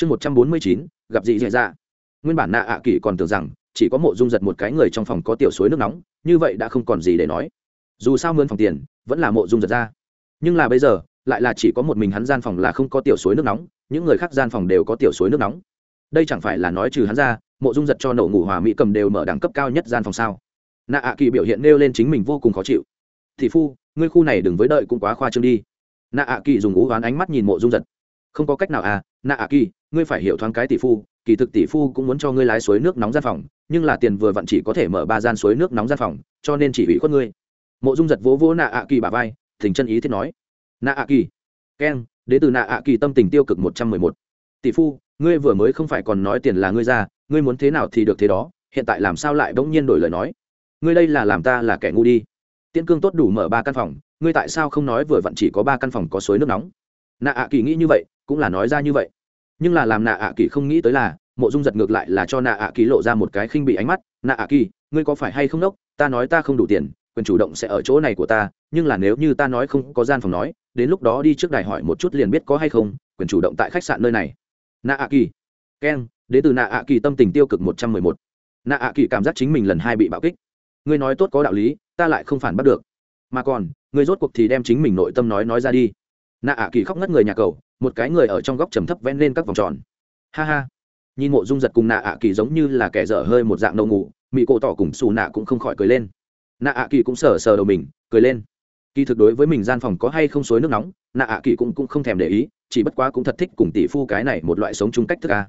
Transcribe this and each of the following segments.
chương một trăm bốn mươi chín, gặp dị dạy ra nguyên bản nạ ạ kỳ còn tưởng rằng chỉ có mộ dung giật một cái người trong phòng có tiểu suối nước nóng, như vậy đã không còn gì để nói. Dù sao mướn phòng tiền, vẫn là mộ dung giật ra. Nhưng là bây giờ, lại là chỉ có một mình hắn gian phòng là không có tiểu suối nước nóng, những người khác gian phòng đều có tiểu suối nước nóng. Đây chẳng phải là nói trừ hắn ra, mộ dung giật cho nổ ngủ hòa mỹ cầm đều mở đẳng cấp cao nhất gian phòng sao? Nạ ạ kỳ biểu hiện nêu lên chính mình vô cùng khó chịu. Thị phu, ngươi khu này đừng với đợi cũng quá khoa trương đi. Nạ ạ kỳ dùng ú ván ánh mắt nhìn mộ dung giật. Không có cách nào à nạ ạ kỳ ngươi phải hiểu thoáng cái tỷ phu, kỳ thực tỷ phu cũng muốn cho ngươi lái suối nước nóng gian phòng, nhưng là tiền vừa vặn chỉ có thể mở ba gian suối nước nóng gian phòng, cho nên chỉ ủy khuất ngươi. Mộ dung giật vỗ vỗ nạ ạ kỳ bà vai, thỉnh chân ý thiết nói. Nạ ạ kỳ. Keng đến từ nạ ạ kỳ tâm tình tiêu cực một trăm mười một. Tỷ phu, ngươi vừa mới không phải còn nói tiền là ngươi ra, ngươi muốn thế nào thì được thế đó, hiện tại làm sao lại bỗng nhiên đổi lời nói? Ngươi đây là làm ta là kẻ ngu đi. Tiễn cương tốt đủ mở ba căn phòng, ngươi tại sao không nói vừa vặn chỉ có ba căn phòng có suối nước nóng? Nạ ạ kỳ nghĩ như vậy, cũng là nói ra như vậy nhưng là làm nạ ạ kỳ không nghĩ tới là, mộ dung giật ngược lại là cho nạ ạ kỳ lộ ra một cái khinh bị ánh mắt. Nạ ạ kỳ ngươi có phải hay không đốc? Ta nói ta không đủ tiền, quyền chủ động sẽ ở chỗ này của ta, nhưng là nếu như ta nói không có gian phòng nói, đến lúc đó đi trước đài hỏi một chút liền biết có hay không, quyền chủ động tại khách sạn nơi này. Nạ ạ kỳ keng, đến từ nạ ạ kỳ tâm tình tiêu cực một trăm mười một. Nạ ạ kỳ cảm giác chính mình lần hai bị bạo kích. Ngươi nói tốt có đạo lý, ta lại không phản bắt được. Mà còn, ngươi rốt cuộc thì đem chính mình nội tâm nói nói ra đi nạ ạ kỳ khóc ngất người nhà cầu một cái người ở trong góc trầm thấp ven lên các vòng tròn. Ha ha. Nhìn mộ dung giật cùng nạ ạ kỳ giống như là kẻ dở hơi một dạng nâu ngủ mỹ cổ tỏ cùng xù nạ cũng không khỏi cười lên. Nạ ạ kỳ cũng sờ sờ đầu mình cười lên. Kỳ thực đối với mình gian phòng có hay không suối nước nóng nạ ạ kỳ cũng, cũng không thèm để ý chỉ bất quá cũng thật thích cùng tỷ phu cái này một loại sống chung cách thức ca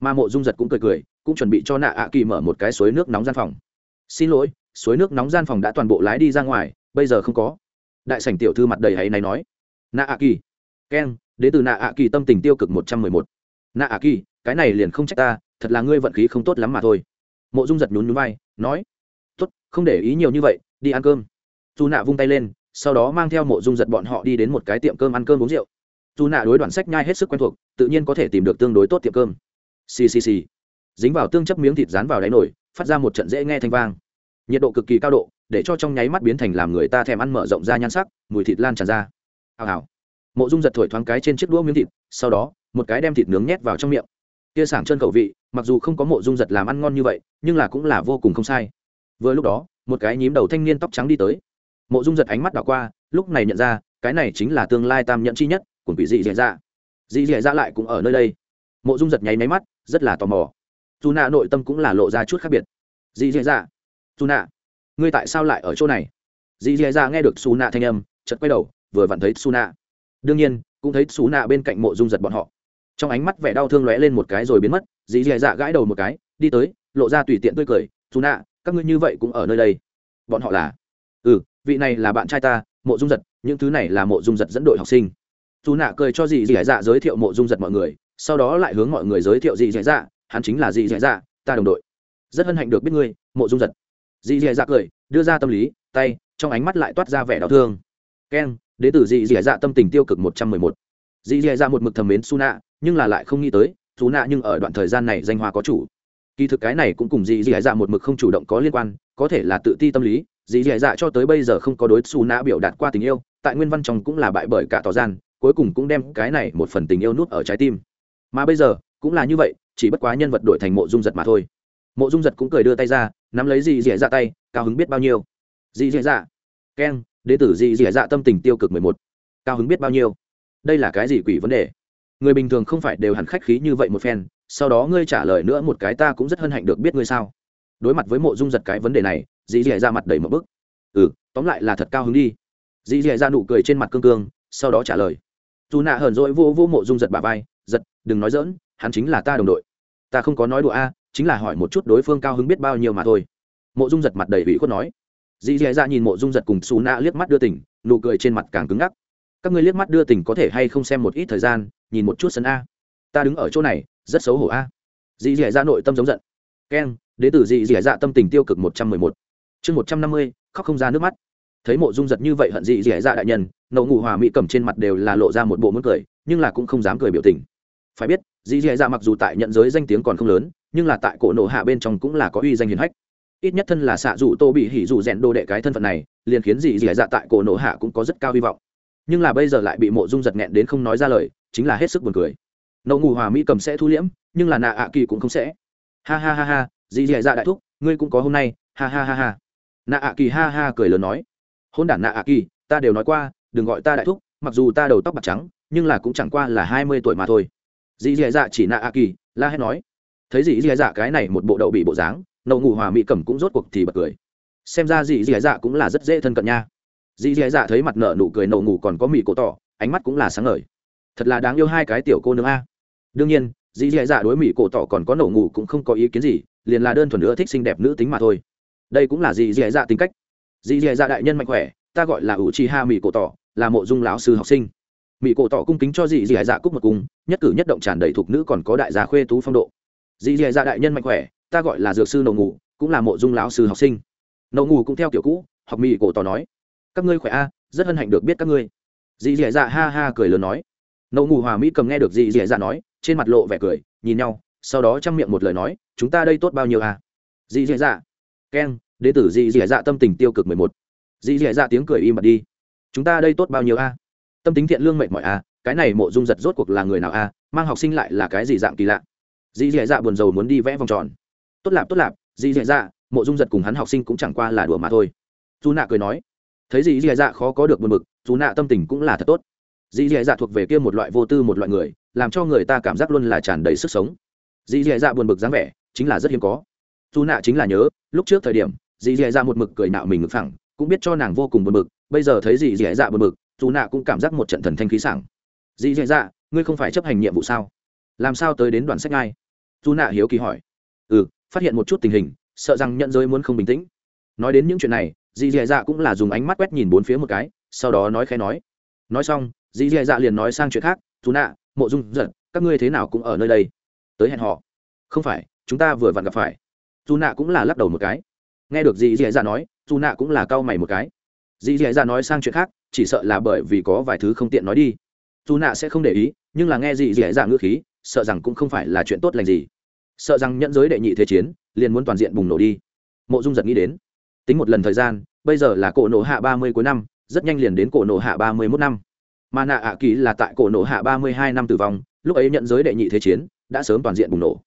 mà mộ dung giật cũng cười cười cũng chuẩn bị cho nạ ạ kỳ mở một cái suối nước nóng gian phòng. Xin lỗi suối nước nóng gian phòng đã toàn bộ lái đi ra ngoài bây giờ không có. Đại sảnh tiểu thư mặt đầy hay này nói nạ ạ kỳ keng đến từ nạ ạ kỳ tâm tình tiêu cực một trăm mười một. Nạ ạ kỳ cái này liền không trách ta, thật là ngươi vận khí không tốt lắm mà thôi. Mộ dung giật nhún nhún vai, nói, tốt, không để ý nhiều như vậy, đi ăn cơm. Dù nạ vung tay lên, sau đó mang theo mộ dung giật bọn họ đi đến một cái tiệm cơm ăn cơm uống rượu. Dù nạ đối đoạn sách nhai hết sức quen thuộc, tự nhiên có thể tìm được tương đối tốt tiệm cơm. Ccc dính vào tương chấp miếng thịt rán vào đáy nổi phát ra một trận dễ nghe thanh vang. Nhiệt độ cực kỳ cao độ, để cho trong nháy mắt biến thành làm người ta thèm ăn mở rộng ra nhan sắc, mùi thịt lan tràn ra hào hào. Mộ dung giật thổi thoáng cái trên chiếc đũa miếng thịt, sau đó, một cái đem thịt nướng nhét vào trong miệng. Tia sảng chân khẩu vị, mặc dù không có mộ dung giật làm ăn ngon như vậy, nhưng là cũng là vô cùng không sai. Vừa lúc đó, một cái nhím đầu thanh niên tóc trắng đi tới. Mộ dung giật ánh mắt đảo qua, lúc này nhận ra, cái này chính là tương lai tam nhận chi nhất, của quỷ dị dạy ra dị dạy dạ lại cũng ở nơi đây. Mộ dung giật nháy máy mắt, rất là tò mò. Dù nạ nội tâm cũng là lộ ra chút khác biệt. Dị dạy dạ. Dù nạ, ngươi tại sao lại ở chỗ này? Dị dạy dạ nghe được xù nạ thanh âm chật quay đầu vừa vặn thấy suna đương nhiên, cũng thấy suna bên cạnh mộ dung giật bọn họ. Trong ánh mắt vẻ đau thương lóe lên một cái rồi biến mất, dì dì dạ gãi đầu một cái, đi tới, lộ ra tùy tiện tươi cười suna các ngươi như vậy cũng ở nơi đây. Bọn họ là ừ vị này là bạn trai ta, mộ dung giật, những thứ này là mộ dung giật dẫn đội học sinh. Dù nạ cười cho dì dì dạ giới thiệu mộ dung giật mọi người, sau đó lại hướng mọi người giới thiệu dì dì dạ hắn chính là dì dì dạ ta đồng đội. Rất hân hạnh được biết ngươi, mộ dung giật. Dì dì dạ cười, đưa ra tâm lý, tay, trong ánh mắt lại toát ra vẻ đau thương. Keng đến từ dị dị dạ tâm tình tiêu cực một trăm mười một. Dị dì dạ một mực thầm mến su nạ nhưng là lại không nghĩ tới dù nạ nhưng ở đoạn thời gian này danh hoa có chủ. Kỳ thực cái này cũng cùng dị dị dạ một mực không chủ động có liên quan, có thể là tự ti tâm lý, dị dị dạ cho tới bây giờ không có đối su nạ biểu đạt qua tình yêu, tại nguyên văn trong cũng là bại bởi cả tỏ gian, cuối cùng cũng đem cái này một phần tình yêu nút ở trái tim. Mà bây giờ, cũng là như vậy, chỉ bất quá nhân vật đổi thành mộ dung giật mà thôi. Mộ dung giật cũng cười đưa tay ra, nắm lấy dì dì dạ tay, cao hứng biết bao nhiêu. Dì dì dạ keng đ ế tử dị dị dạ tâm tình tiêu cực mười một. Cao hứng biết bao nhiêu? Đây là cái gì quỷ vấn đề? Người bình thường không phải đều hẳn khách khí như vậy một phen, sau đó ngươi trả lời nữa một cái ta cũng rất hân hạnh được biết ngươi sao. Đối mặt với mộ dung giật cái vấn đề này dì dì ra mặt đầy một bức. Ừ tóm lại là thật cao hứng đi. Dì dì ra nụ cười trên mặt cương cương, sau đó trả lời. Dù nạ hờn dỗi vô vô mộ dung giật bà vai, giật, đừng nói dỡn hắn chính là ta đồng đội. Ta không có nói đùa a, chính là hỏi một chút đối phương cao hứng biết bao nhiêu mà thôi. Mộ dung giật mặt đầy ủy khuất nói dì dì Dạ nhìn mộ dung giật cùng xù nạ liếc mắt đưa tỉnh nụ cười trên mặt càng cứng ngắc. Các ngươi liếc mắt đưa tỉnh có thể hay không xem một ít thời gian, nhìn một chút sân a. Ta đứng ở chỗ này, rất xấu hổ a. Dì dì dạ nội tâm giống giận. Keng đ tử dì dì dạ tâm tình tiêu cực một trăm mười một. Chương một trăm năm mươi, khóc không ra nước mắt. Thấy mộ dung giật như vậy hận dì dì dạ đại nhân nậu ngủ hòa mỹ cầm trên mặt đều là lộ ra một bộ muốn cười, nhưng là cũng không dám cười biểu tình. Phải biết, dì dì dạ mặc dù tại nhận giới danh tiếng còn không lớn, nhưng là tại cổ nổ hạ bên trong cũng là có uy danh hiền hách ít nhất thân là xạ dù tô bị hỉ dù rèn đồ đệ cái thân phận này, liền khiến dì dì dạ tại cổ nổ hạ cũng có rất cao hy vọng. Nhưng là bây giờ lại bị mộ dung giật nghẹn đến không nói ra lời, chính là hết sức buồn cười. Nậu ngủ hòa mỹ cầm sẽ thu liễm, nhưng là nạ ạ kỳ cũng không sẽ. Ha ha ha ha dì dì dạ đại thúc, ngươi cũng có hôm nay, ha ha ha ha. Nạ ạ kỳ ha ha cười lớn nói. Hôn đản nạ ạ kỳ, ta đều nói qua, đừng gọi ta đại thúc, mặc dù ta đầu tóc bạc trắng, nhưng là cũng chẳng qua là hai mươi tuổi mà thôi. Dì dì dạ chỉ nạ ạ kỳ, la hét nói. Thấy dì dì dạ cái này một bộ đậu bị bộ dáng nậu ngủ hòa mỹ cẩm cũng rốt cuộc thì bật cười. Xem ra dì dì dạ cũng là rất dễ thân cận nha. Dì dì dạ thấy mặt nợ nụ cười nậu ngủ còn có mỹ cổ tỏ, ánh mắt cũng là sáng ngời. Thật là đáng yêu hai cái tiểu cô nương a. Đương nhiên, dì dì dạ đối mỹ cổ tỏ còn có nậu ngủ cũng không có ý kiến gì, liền là đơn thuần nữa thích xinh đẹp nữ tính mà thôi. Đây cũng là dì dì dạ tính cách. Dì dì dạ đại nhân mạnh khỏe, ta gọi là ủ chi ha mỹ cổ tỏ, là mộ dung lão sư học sinh. Mỹ cổ tỏ cung kính cho dì dì dạ cúc một cung, nhất cử nhất động tràn đầy thuộc nữ còn có đại gia khuê tú phong độ. Dì dì dạ đại nhân mạnh khỏe ta gọi là dược sư nậu ngủ, cũng là mộ dung lão sư học sinh. Nậu ngủ cũng theo kiểu cũ, học mỹ cổ tỏ nói. Các ngươi khỏe a, rất hân hạnh được biết các ngươi. Dì dì dạ ha ha cười lớn nói. Nậu ngủ hòa mỹ cầm nghe được dì dì dạ nói, trên mặt lộ vẻ cười, nhìn nhau, sau đó chăm miệng một lời nói, chúng ta đây tốt bao nhiêu à dì dì dạ. Keng đế tử dì dì dạ tâm tình tiêu cực mười một. Dì dì dạ tiếng cười im bặt đi. Chúng ta đây tốt bao nhiêu à tâm tính thiện lương mệt mỏi à cái này mộ dung giật rốt cuộc là người nào à mang học sinh lại là cái gì dạng kỳ lạ? Dì dì dạ buồn rầu muốn đi vẽ vòng tròn tốt lạp tốt lạp, dì dì dạ mộ dung giật cùng hắn học sinh cũng chẳng qua là đùa mà thôi. Dù nạ cười nói, thấy dì dì dạ khó có được buồn mực dù nạ tâm tình cũng là thật tốt. Dì dì dạ thuộc về kia một loại vô tư, một loại người, làm cho người ta cảm giác luôn là tràn đầy sức sống. Dì dì dạ buồn bực dáng vẻ, chính là rất hiếm có. Dù nạ chính là nhớ, lúc trước thời điểm, dì dì dạ một mực cười nạo mình ngực phẳng, cũng biết cho nàng vô cùng buồn bực, bây giờ thấy dì dì dạ buồn bực dù nạ cũng cảm giác một trận thần thanh khí sảng. Dì dì dạ ngươi không phải chấp hành nhiệm vụ sao? Làm sao tới đến đoàn sách ngay? Dù nạ hiếu kỳ hỏi. Ừ phát hiện một chút tình hình, sợ rằng nhận giới muốn không bình tĩnh. Nói đến những chuyện này, dì dì dạ cũng là dùng ánh mắt quét nhìn bốn phía một cái, sau đó nói khẽ nói. Nói xong, dì dì dạ liền nói sang chuyện khác dù nạ, mộ dung giật các ngươi thế nào cũng ở nơi đây? Tới hẹn họ. Không phải, chúng ta vừa vặn gặp phải. Dù nạ cũng là lắc đầu một cái. Nghe được dì dì dạ nói dù nạ cũng là cau mày một cái. Dì dì dạ nói sang chuyện khác, chỉ sợ là bởi vì có vài thứ không tiện nói đi. Dù nạ sẽ không để ý, nhưng là nghe dì dì dạ ngữ khí, sợ rằng cũng không phải là chuyện tốt lành gì sợ rằng nhẫn giới đệ nhị thế chiến liền muốn toàn diện bùng nổ đi. Mộ dung giật nghĩ đến, tính một lần thời gian, bây giờ là cổ nổ hạ ba mươi cuối năm, rất nhanh liền đến cổ nổ hạ ba mươi mốt năm. Mà nạ ạ kỳ là tại cổ nổ hạ ba mươi hai năm tử vong, lúc ấy nhận giới đệ nhị thế chiến đã sớm toàn diện bùng nổ.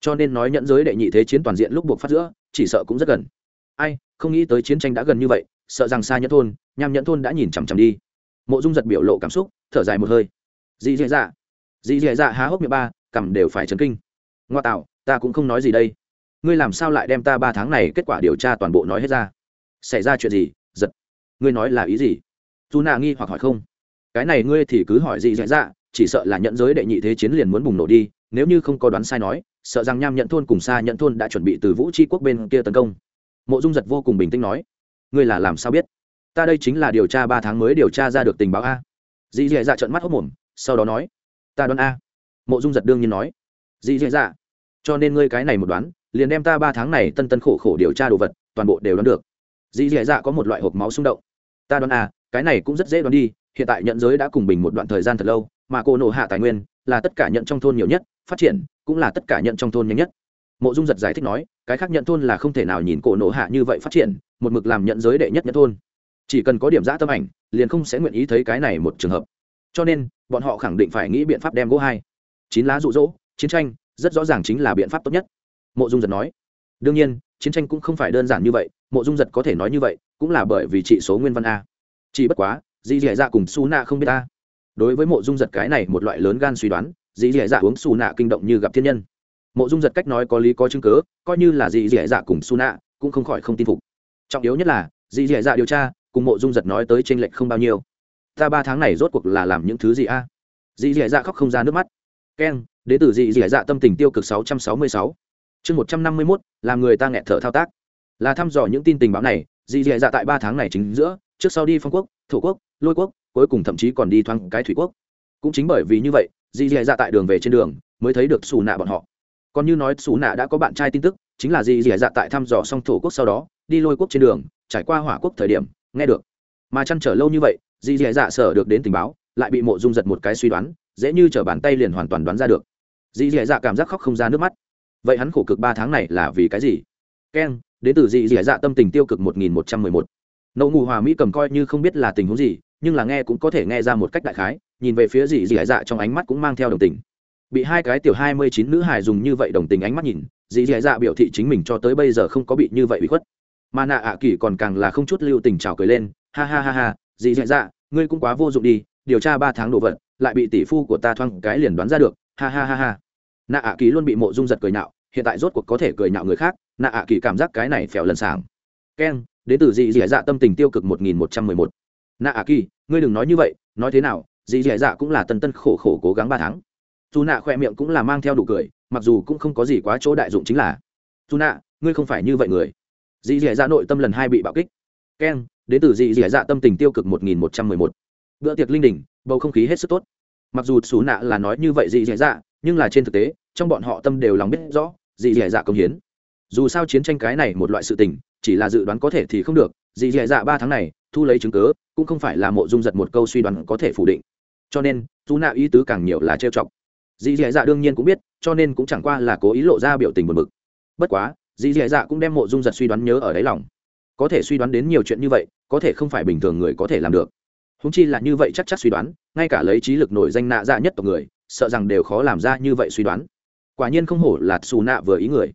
Cho nên nói nhận giới đệ nhị thế chiến toàn diện lúc buộc phát giữa, chỉ sợ cũng rất gần. Ai, không nghĩ tới chiến tranh đã gần như vậy, sợ rằng xa nhẫn thôn, nham nhẫn thôn đã nhìn chằm chằm đi. Mộ dung giật biểu lộ cảm xúc, thở dài một hơi. Dị dì dạ. Dị dì dạ há hốc miệng ba, cằm đều phải chấn kinh. Ngoa tạo ta cũng không nói gì đây. Ngươi làm sao lại đem ta ba tháng này kết quả điều tra toàn bộ nói hết ra? Xảy ra chuyện gì? Giật. Ngươi nói là ý gì? Dù nà nghi hoặc hỏi không? Cái này ngươi thì cứ hỏi gì dạy dạ chỉ sợ là nhận giới đệ nhị thế chiến liền muốn bùng nổ đi, nếu như không có đoán sai nói, sợ rằng nham nhận thôn cùng xa nhận thôn đã chuẩn bị từ vũ tri quốc bên kia tấn công. Mộ dung giật vô cùng bình tĩnh nói, ngươi là làm sao biết? Ta đây chính là điều tra ba tháng mới điều tra ra được tình báo a. Dì dì dạ trận mắt hốc mồm, sau đó nói, ta đoán a. Mộ dung giật đương nhiên nói dì dì dạ cho nên ngươi cái này một đoán, liền đem ta ba tháng này tân tân khổ khổ điều tra đồ vật, toàn bộ đều đoán được. Dì dì dạ có một loại hộp máu xung động. Ta đoán a cái này cũng rất dễ đoán đi, hiện tại nhận giới đã cùng bình một đoạn thời gian thật lâu, mà cô nổ hạ tài nguyên là tất cả nhận trong thôn nhiều nhất, phát triển cũng là tất cả nhận trong thôn nhanh nhất. Mộ dung giật giải thích nói, cái khác nhận thôn là không thể nào nhìn cổ nổ hạ như vậy phát triển, một mực làm nhận giới đệ nhất nhận thôn. Chỉ cần có điểm giã tâm ảnh, liền không sẽ nguyện ý thấy cái này một trường hợp. Cho nên, bọn họ khẳng định phải nghĩ biện pháp đem gỗ hai. Chín lá rụ rỗ, chiến tranh rất rõ ràng chính là biện pháp tốt nhất. Mộ dung giật nói. Đương nhiên, chiến tranh cũng không phải đơn giản như vậy, mộ dung giật có thể nói như vậy, cũng là bởi vì trị số nguyên văn a. Chỉ bất quá dì dì dạ cùng su nạ không biết ta đối với mộ dung giật cái này một loại lớn gan suy đoán dì dì dạ uống su nạ kinh động như gặp thiên nhân. Mộ dung giật cách nói có lý có chứng cớ coi như là dì dì dạ cùng su nạ cũng không khỏi không tin phục. Trọng yếu nhất là dì dì dạ điều tra, cùng mộ dung giật nói tới tranh lệch không bao nhiêu. Ta ba tháng này rốt cuộc là làm những thứ gì a? À? dì dì dạ khóc không ra nước mắt keng đ tử dị dị dạ tâm tình tiêu cực sáu trăm sáu mươi sáu. Chương một trăm năm mươi mốt, làm người ta nghẹt thở thao tác. Là thăm dò những tin tình báo này, dị dị dạ tại ba tháng này chính giữa, trước sau đi phong quốc, thổ quốc, lôi quốc, cuối cùng thậm chí còn đi thoáng cái thủy quốc. Cũng chính bởi vì như vậy, dị dị dạ tại đường về trên đường, mới thấy được xù nạ bọn họ. Còn như nói xù nạ đã có bạn trai tin tức, chính là dị dị dạ tại thăm dò xong thổ quốc sau đó, đi lôi quốc trên đường, trải qua hỏa quốc thời điểm, nghe được. Mà chăn trở lâu như vậy, dị dị dạ sở được đến tình báo, lại bị mộ dung giật một cái suy đoán dễ như chở bàn tay liền hoàn toàn đoán ra được. Dì dì dạ cảm giác khóc không ra nước mắt. Vậy hắn khổ cực ba tháng này là vì cái gì? Keng đến từ dì dì dạ tâm tình tiêu cực một nghìn một trăm mười một. Nậu ngụ hòa mỹ cầm coi như không biết là tình huống gì, nhưng là nghe cũng có thể nghe ra một cách đại khái, nhìn về phía dì dì dạ trong ánh mắt cũng mang theo đồng tình. Bị hai cái tiểu hai mươi chín nữ hài dùng như vậy đồng tình ánh mắt nhìn, dì dì dạ biểu thị chính mình cho tới bây giờ không có bị như vậy bị khuất. Mà nạ ạ kỳ còn càng là không chút lưu tình trào cười lên, ha ha ha ha, dì dì dạ ngươi cũng quá vô dụng đi, điều tra ba tháng đồ vật lại bị tỷ phu của ta thoang cái liền đoán ra được, ha ha ha ha. Nạ ạ kỳ luôn bị mộ dung giật cười nhạo, hiện tại rốt cuộc có thể cười nhạo người khác, nạ ạ kỳ cảm giác cái này phèo lần sảng. Keng đến từ dị dị dạ tâm tình tiêu cực một nghìn một trăm mười một. Nạ ạ kỳ, ngươi đừng nói như vậy, nói thế nào, dị dị dạ cũng là tân tân khổ khổ cố gắng ba tháng. Dù nạ khoe miệng cũng là mang theo đủ cười, mặc dù cũng không có gì quá chỗ đại dụng chính là. Dù nạ, ngươi không phải như vậy người. Dị dị dạ nội tâm lần hai bị bạo kích. Keng đến từ dị dị dạ tâm tình tiêu cực một nghìn một trăm mười một bữa tiệc linh đình, bầu không khí hết sức tốt. Mặc dù xù nạ là nói như vậy dị dạ dạ nhưng là trên thực tế, trong bọn họ tâm đều lòng biết rõ, dị dạ dạ công hiến. Dù sao chiến tranh cái này một loại sự tình, chỉ là dự đoán có thể thì không được, dị dạ dạ ba tháng này, thu lấy chứng cớ cũng không phải là mộ dung giật một câu suy đoán có thể phủ định. Cho nên dù nạ ý tứ càng nhiều là trêu chọc. Dì dì dạ đương nhiên cũng biết, cho nên cũng chẳng qua là cố ý lộ ra biểu tình buồn bực. Bất quá dì dì dạ cũng đem mộ dung giật suy đoán nhớ ở đáy lòng. Có thể suy đoán đến nhiều chuyện như vậy, có thể không phải bình thường người có thể làm được húng chi là như vậy chắc chắc suy đoán, ngay cả lấy trí lực nổi danh nạ dạ nhất tộc người, sợ rằng đều khó làm ra như vậy suy đoán. Quả nhiên không hổ là xù nạ vừa ý người.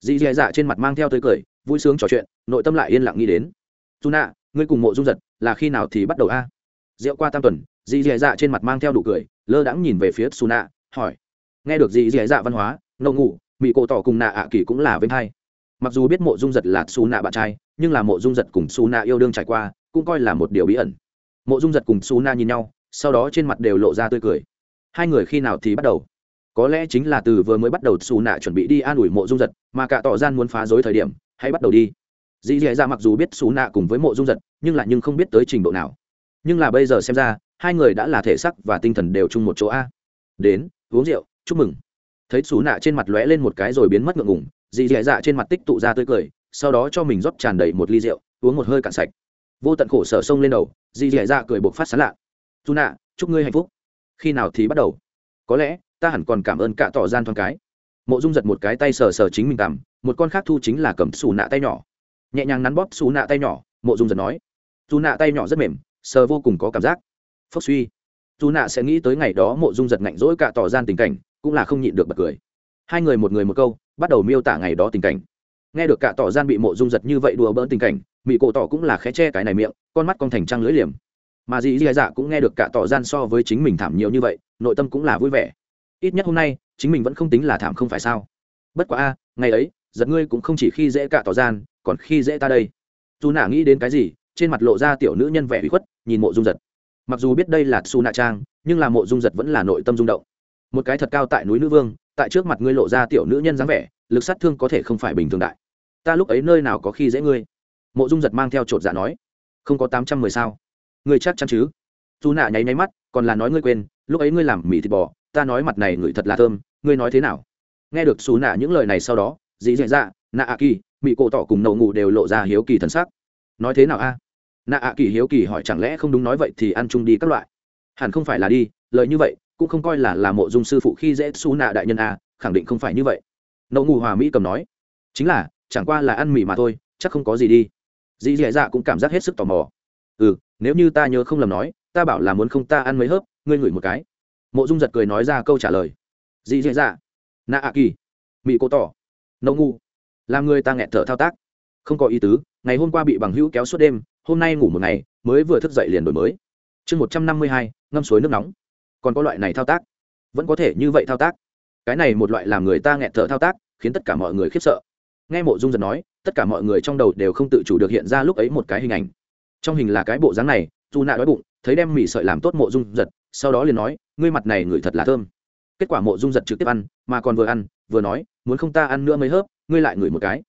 Dì Dạ dạ trên mặt mang theo tới cười, vui sướng trò chuyện, nội tâm lại yên lặng nghĩ đến. Dù nạ, ngươi cùng mộ dung giật, là khi nào thì bắt đầu a? Rượu qua tam tuần, dì dì dạ trên mặt mang theo đủ cười, lơ đãng nhìn về phía xù nạ, hỏi. Nghe được dì dì dạ văn hóa nậu ngủ mỹ cổ tỏ cùng nạ ạ kỳ cũng là vinh hay mặc dù biết mộ dung giật là xù nạ bạn trai, nhưng là mộ dung giật cùng xù nạ yêu đương trải qua, cũng coi là một điều bí ẩn mộ dung giật cùng su na nhìn nhau, sau đó trên mặt đều lộ ra tươi cười. Hai người khi nào thì bắt đầu? Có lẽ chính là từ vừa mới bắt đầu xù nạ chuẩn bị đi an ủi mộ dung giật, mà cả tỏ gian muốn phá dối thời điểm, hãy bắt đầu đi. Dì dì dạ mặc dù biết xù nạ cùng với mộ dung giật, nhưng lại nhưng không biết tới trình độ nào. Nhưng là bây giờ xem ra, hai người đã là thể sắc và tinh thần đều chung một chỗ a. Đến, uống rượu, chúc mừng. Thấy xù nạ trên mặt lóe lên một cái rồi biến mất ngượng ngủng dì dì dạ trên mặt tích tụ ra tươi cười, sau đó cho mình rót tràn đầy một ly rượu, uống một hơi cạn sạch vô tận khổ sở sông lên đầu, dì dì dạ cười buộc phát sán lạ. Dù nạ, chúc ngươi hạnh phúc. Khi nào thì bắt đầu? Có lẽ, ta hẳn còn cảm ơn cả tỏ gian thoáng cái. Mộ dung giật một cái tay sờ sờ chính mình cầm một con khác thu chính là cầm xù nạ tay nhỏ. Nhẹ nhàng nắn bóp xù nạ tay nhỏ, mộ dung giật nói. Dù nạ tay nhỏ rất mềm, sờ vô cùng có cảm giác. Phốc suy. Dù nạ sẽ nghĩ tới ngày đó mộ dung giật ngạnh rỗi cả tỏ gian tình cảnh, cũng là không nhịn được bật cười. Hai người một người một câu, bắt đầu miêu tả ngày đó tình cảnh. Nghe được cả tỏ gian bị mộ dung giật như vậy đùa bỡn tình cảnh mỹ cổ tỏ cũng là khé che cái này miệng, con mắt con thành trăng lưỡi liềm. Mà dì dì dạ cũng nghe được cả tỏ gian so với chính mình thảm nhiều như vậy, nội tâm cũng là vui vẻ. Ít nhất hôm nay, chính mình vẫn không tính là thảm không phải sao? Bất quá a, ngày ấy, giật ngươi cũng không chỉ khi dễ cả tỏ gian, còn khi dễ ta đây. Dù nạ nghĩ đến cái gì, trên mặt lộ ra tiểu nữ nhân vẻ bị khuất, nhìn mộ dung giật. Mặc dù biết đây là su nạ trang, nhưng là mộ dung giật vẫn là nội tâm rung động. Một cái thật cao tại núi nữ vương, tại trước mặt ngươi lộ ra tiểu nữ nhân dáng vẻ, lực sát thương có thể không phải bình thường đại. Ta lúc ấy nơi nào có khi dễ ngươi? Mộ dung giật mang theo chột dạ nói, không có tám trăm mười sao? Người chắc chắn chứ? Dù nạ nháy nháy mắt, còn là nói ngươi quên, lúc ấy ngươi làm mì thịt bò, ta nói mặt này ngửi thật là thơm, ngươi nói thế nào? Nghe được xù nạ những lời này sau đó dĩ dạ dạ nạ a kỳ, mị cổ tỏ cùng nậu ngủ đều lộ ra hiếu kỳ thần sắc. Nói thế nào a? Nạ a kỳ hiếu kỳ hỏi, chẳng lẽ không đúng nói vậy thì ăn chung đi các loại? Hẳn không phải là đi, lời như vậy, cũng không coi là là mộ dung sư phụ khi dễ xù nạ đại nhân a, khẳng định không phải như vậy. Nậu ngủ hòa mỹ cầm nói, chính là, chẳng qua là ăn mì mà thôi, chắc không có gì đi dì dạy dạ cũng cảm giác hết sức tò mò. Ừ nếu như ta nhớ không lầm nói, ta bảo là muốn không ta ăn mấy hớp, ngươi ngửi một cái. Mộ dung giật cười nói ra câu trả lời. Dì dạy dạ. Nạ a kỳ. Mỹ cô tỏ. Nấu ngu. Làm người ta nghẹn thở thao tác. Không có ý tứ, ngày hôm qua bị bằng hữu kéo suốt đêm, hôm nay ngủ một ngày, mới vừa thức dậy liền đổi mới. Chương một trăm năm mươi hai, ngâm suối nước nóng. Còn có loại này thao tác? Vẫn có thể như vậy thao tác. Cái này một loại làm người ta nghẹn thở thao tác, khiến tất cả mọi người khiếp sợ nghe mộ dung giật nói, tất cả mọi người trong đầu đều không tự chủ được hiện ra lúc ấy một cái hình ảnh. Trong hình là cái bộ dáng này, dù nạ đói bụng, thấy đem mì sợi làm tốt mộ dung giật, sau đó liền nói, ngươi mặt này ngửi thật là thơm. Kết quả mộ dung giật trực tiếp ăn, mà còn vừa ăn, vừa nói, muốn không ta ăn nữa mới hớp, ngươi lại ngửi một cái.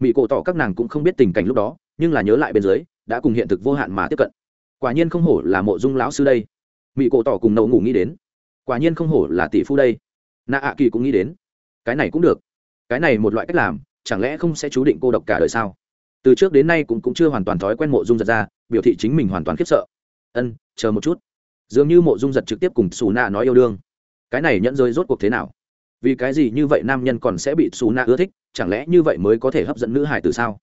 Mỹ cổ tỏ các nàng cũng không biết tình cảnh lúc đó, nhưng là nhớ lại bên dưới, đã cùng hiện thực vô hạn mà tiếp cận. Quả nhiên không hổ là mộ dung lão sư đây. Mỹ cổ tỏ cùng nậu ngủ nghĩ đến. Quả nhiên không hổ là tỷ phu đây. Nạ ạ kỳ cũng nghĩ đến. Cái này cũng được. Cái này một loại cách làm chẳng lẽ không sẽ chú định cô độc cả đời sao? Từ trước đến nay cũng, cũng chưa hoàn toàn thói quen mộ dung giật ra biểu thị chính mình hoàn toàn khiếp sợ. Ân chờ một chút. Dường như mộ dung giật trực tiếp cùng xù nạ nói yêu đương. Cái này nhẫn rơi rốt cuộc thế nào? Vì cái gì như vậy nam nhân còn sẽ bị xù nạ ưa thích? Chẳng lẽ như vậy mới có thể hấp dẫn nữ hải từ sao?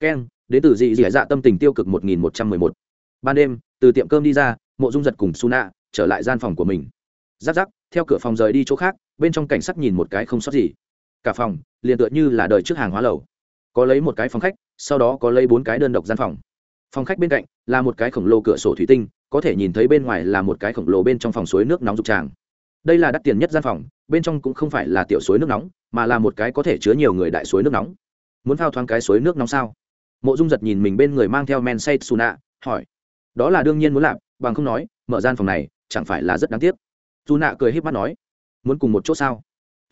Keng đến từ dị dị dạ tâm tình tiêu cực một nghìn một trăm mười một. Ban đêm từ tiệm cơm đi ra mộ dung giật cùng xù nạ trở lại gian phòng của mình. Giáp giáp theo cửa phòng rời đi chỗ khác bên trong cảnh sắc nhìn một cái không sót gì. Cả phòng liền tựa như là đời trước hàng hóa lầu. Có lấy một cái phòng khách, sau đó có lấy bốn cái đơn độc gian phòng. Phòng khách bên cạnh là một cái khổng lồ cửa sổ thủy tinh, có thể nhìn thấy bên ngoài là một cái khổng lồ bên trong phòng suối nước nóng rục tràng. Đây là đắt tiền nhất gian phòng, bên trong cũng không phải là tiểu suối nước nóng, mà là một cái có thể chứa nhiều người đại suối nước nóng. Muốn phao thoáng cái suối nước nóng sao? Mộ dung giật nhìn mình bên người mang theo men say suna nạ hỏi. Đó là đương nhiên muốn làm, bằng không nói, mở gian phòng này chẳng phải là rất đáng tiếc. Dù nạ cười h í p mắt nói. Muốn cùng một chỗ sao?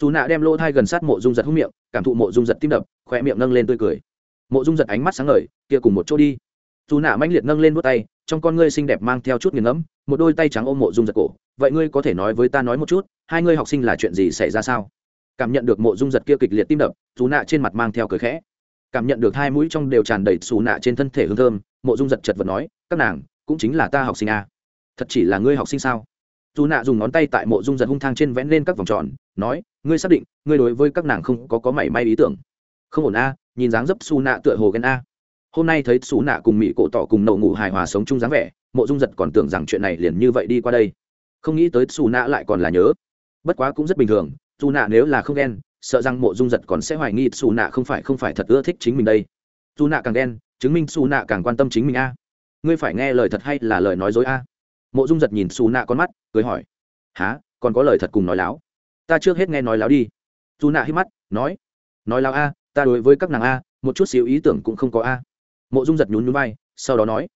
Dù nạ đem lỗ thai gần sát mộ dung giật hút miệng, cảm thụ mộ dung giật tim đập khoe miệng nâng lên tươi cười. Mộ dung giật ánh mắt sáng ngời, kia cùng một chỗ đi. Dù nạ mãnh liệt nâng lên vút tay, trong con ngươi xinh đẹp mang theo chút nghiền ngẫm, một đôi tay trắng ôm mộ dung giật cổ. Vậy ngươi có thể nói với ta nói một chút, hai ngươi học sinh là chuyện gì xảy ra sao? Cảm nhận được mộ dung giật kia kịch liệt tim đập dù nạ trên mặt mang theo cười khẽ. Cảm nhận được hai mũi trong đều tràn đầy xù nạ trên thân thể hương thơm, mộ dung giật chật vật nói, các nàng, cũng chính là ta học sinh a. Thật chỉ là ngươi học sinh sao? Dù nạ dùng ngón tay tại mộ dung giật hung thang trên vẽn lên các vòng tròn, nói, ngươi xác định, ngươi đối với các nàng không có có mảy may ý tưởng. Không ổn a, nhìn dáng dấp xù nạ tựa hồ ghen a. Hôm nay thấy xù nạ cùng mỹ cổ tỏ cùng nậu ngủ hài hòa sống chung dáng vẻ, mộ dung giật còn tưởng rằng chuyện này liền như vậy đi qua đây. Không nghĩ tới xù nạ lại còn là nhớ. Bất quá cũng rất bình thường dù nạ nếu là không ghen, sợ rằng mộ dung giật còn sẽ hoài nghi xù nạ không phải không phải thật ưa thích chính mình đây. Dù nạ càng ghen, chứng minh xù nạ càng quan tâm chính mình a. Ngươi phải nghe lời thật hay là lời nói dối a? Mộ dung giật nhìn xù nạ con mắt, cười hỏi há còn có lời thật cùng nói láo? Ta trước hết nghe nói láo đi. Dù nạ hít mắt, nói nói láo a, ta đối với các nàng a, một chút xíu ý tưởng cũng không có a. Mộ dung giật nhún nhún vai, sau đó nói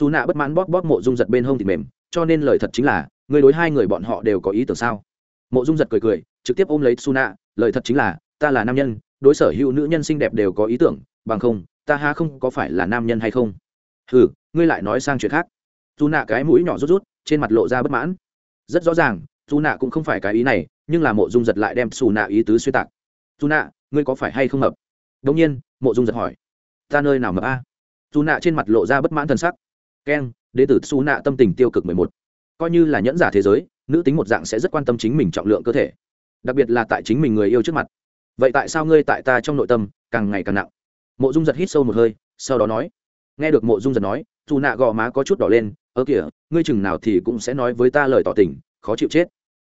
dù nạ bất mãn bóp bóp mộ dung giật bên hông thịt mềm, cho nên lời thật chính là người đối hai người bọn họ đều có ý tưởng sao? Mộ dung giật cười cười, trực tiếp ôm lấy su nạ, lời thật chính là, ta là nam nhân, đối sở hữu nữ nhân xinh đẹp đều có ý tưởng, bằng không, ta ha không có phải là nam nhân hay không? Ừ ngươi lại nói sang chuyện khác dù nạ cái mũi nhỏ rút rút, trên mặt lộ ra bất mãn. Rất rõ ràng, dù nạ cũng không phải cái ý này, nhưng là mộ dung giật lại đem xù nạ ý tứ xuyên tạc. Dù nạ, ngươi có phải hay không hợp? đông nhiên, mộ dung giật hỏi. Ta nơi nào mập a? Dù nạ trên mặt lộ ra bất mãn t sắc. Keng đ tử xù nạ tâm tình tiêu cực mười một. Coi như là nhẫn giả thế giới, nữ tính một dạng sẽ rất quan tâm chính mình trọng lượng cơ thể, đặc biệt là tại chính mình người yêu trước mặt. Vậy tại sao ngươi tại ta trong nội tâm càng ngày càng nặng? Mộ dung giật hít sâu một hơi, sau đó nói. Nghe được mộ dung giật nói dù nạ gò má có chút đỏ lên, ơ kìa, ngươi chừng nào thì cũng sẽ nói với ta lời tỏ tình, khó chịu chết.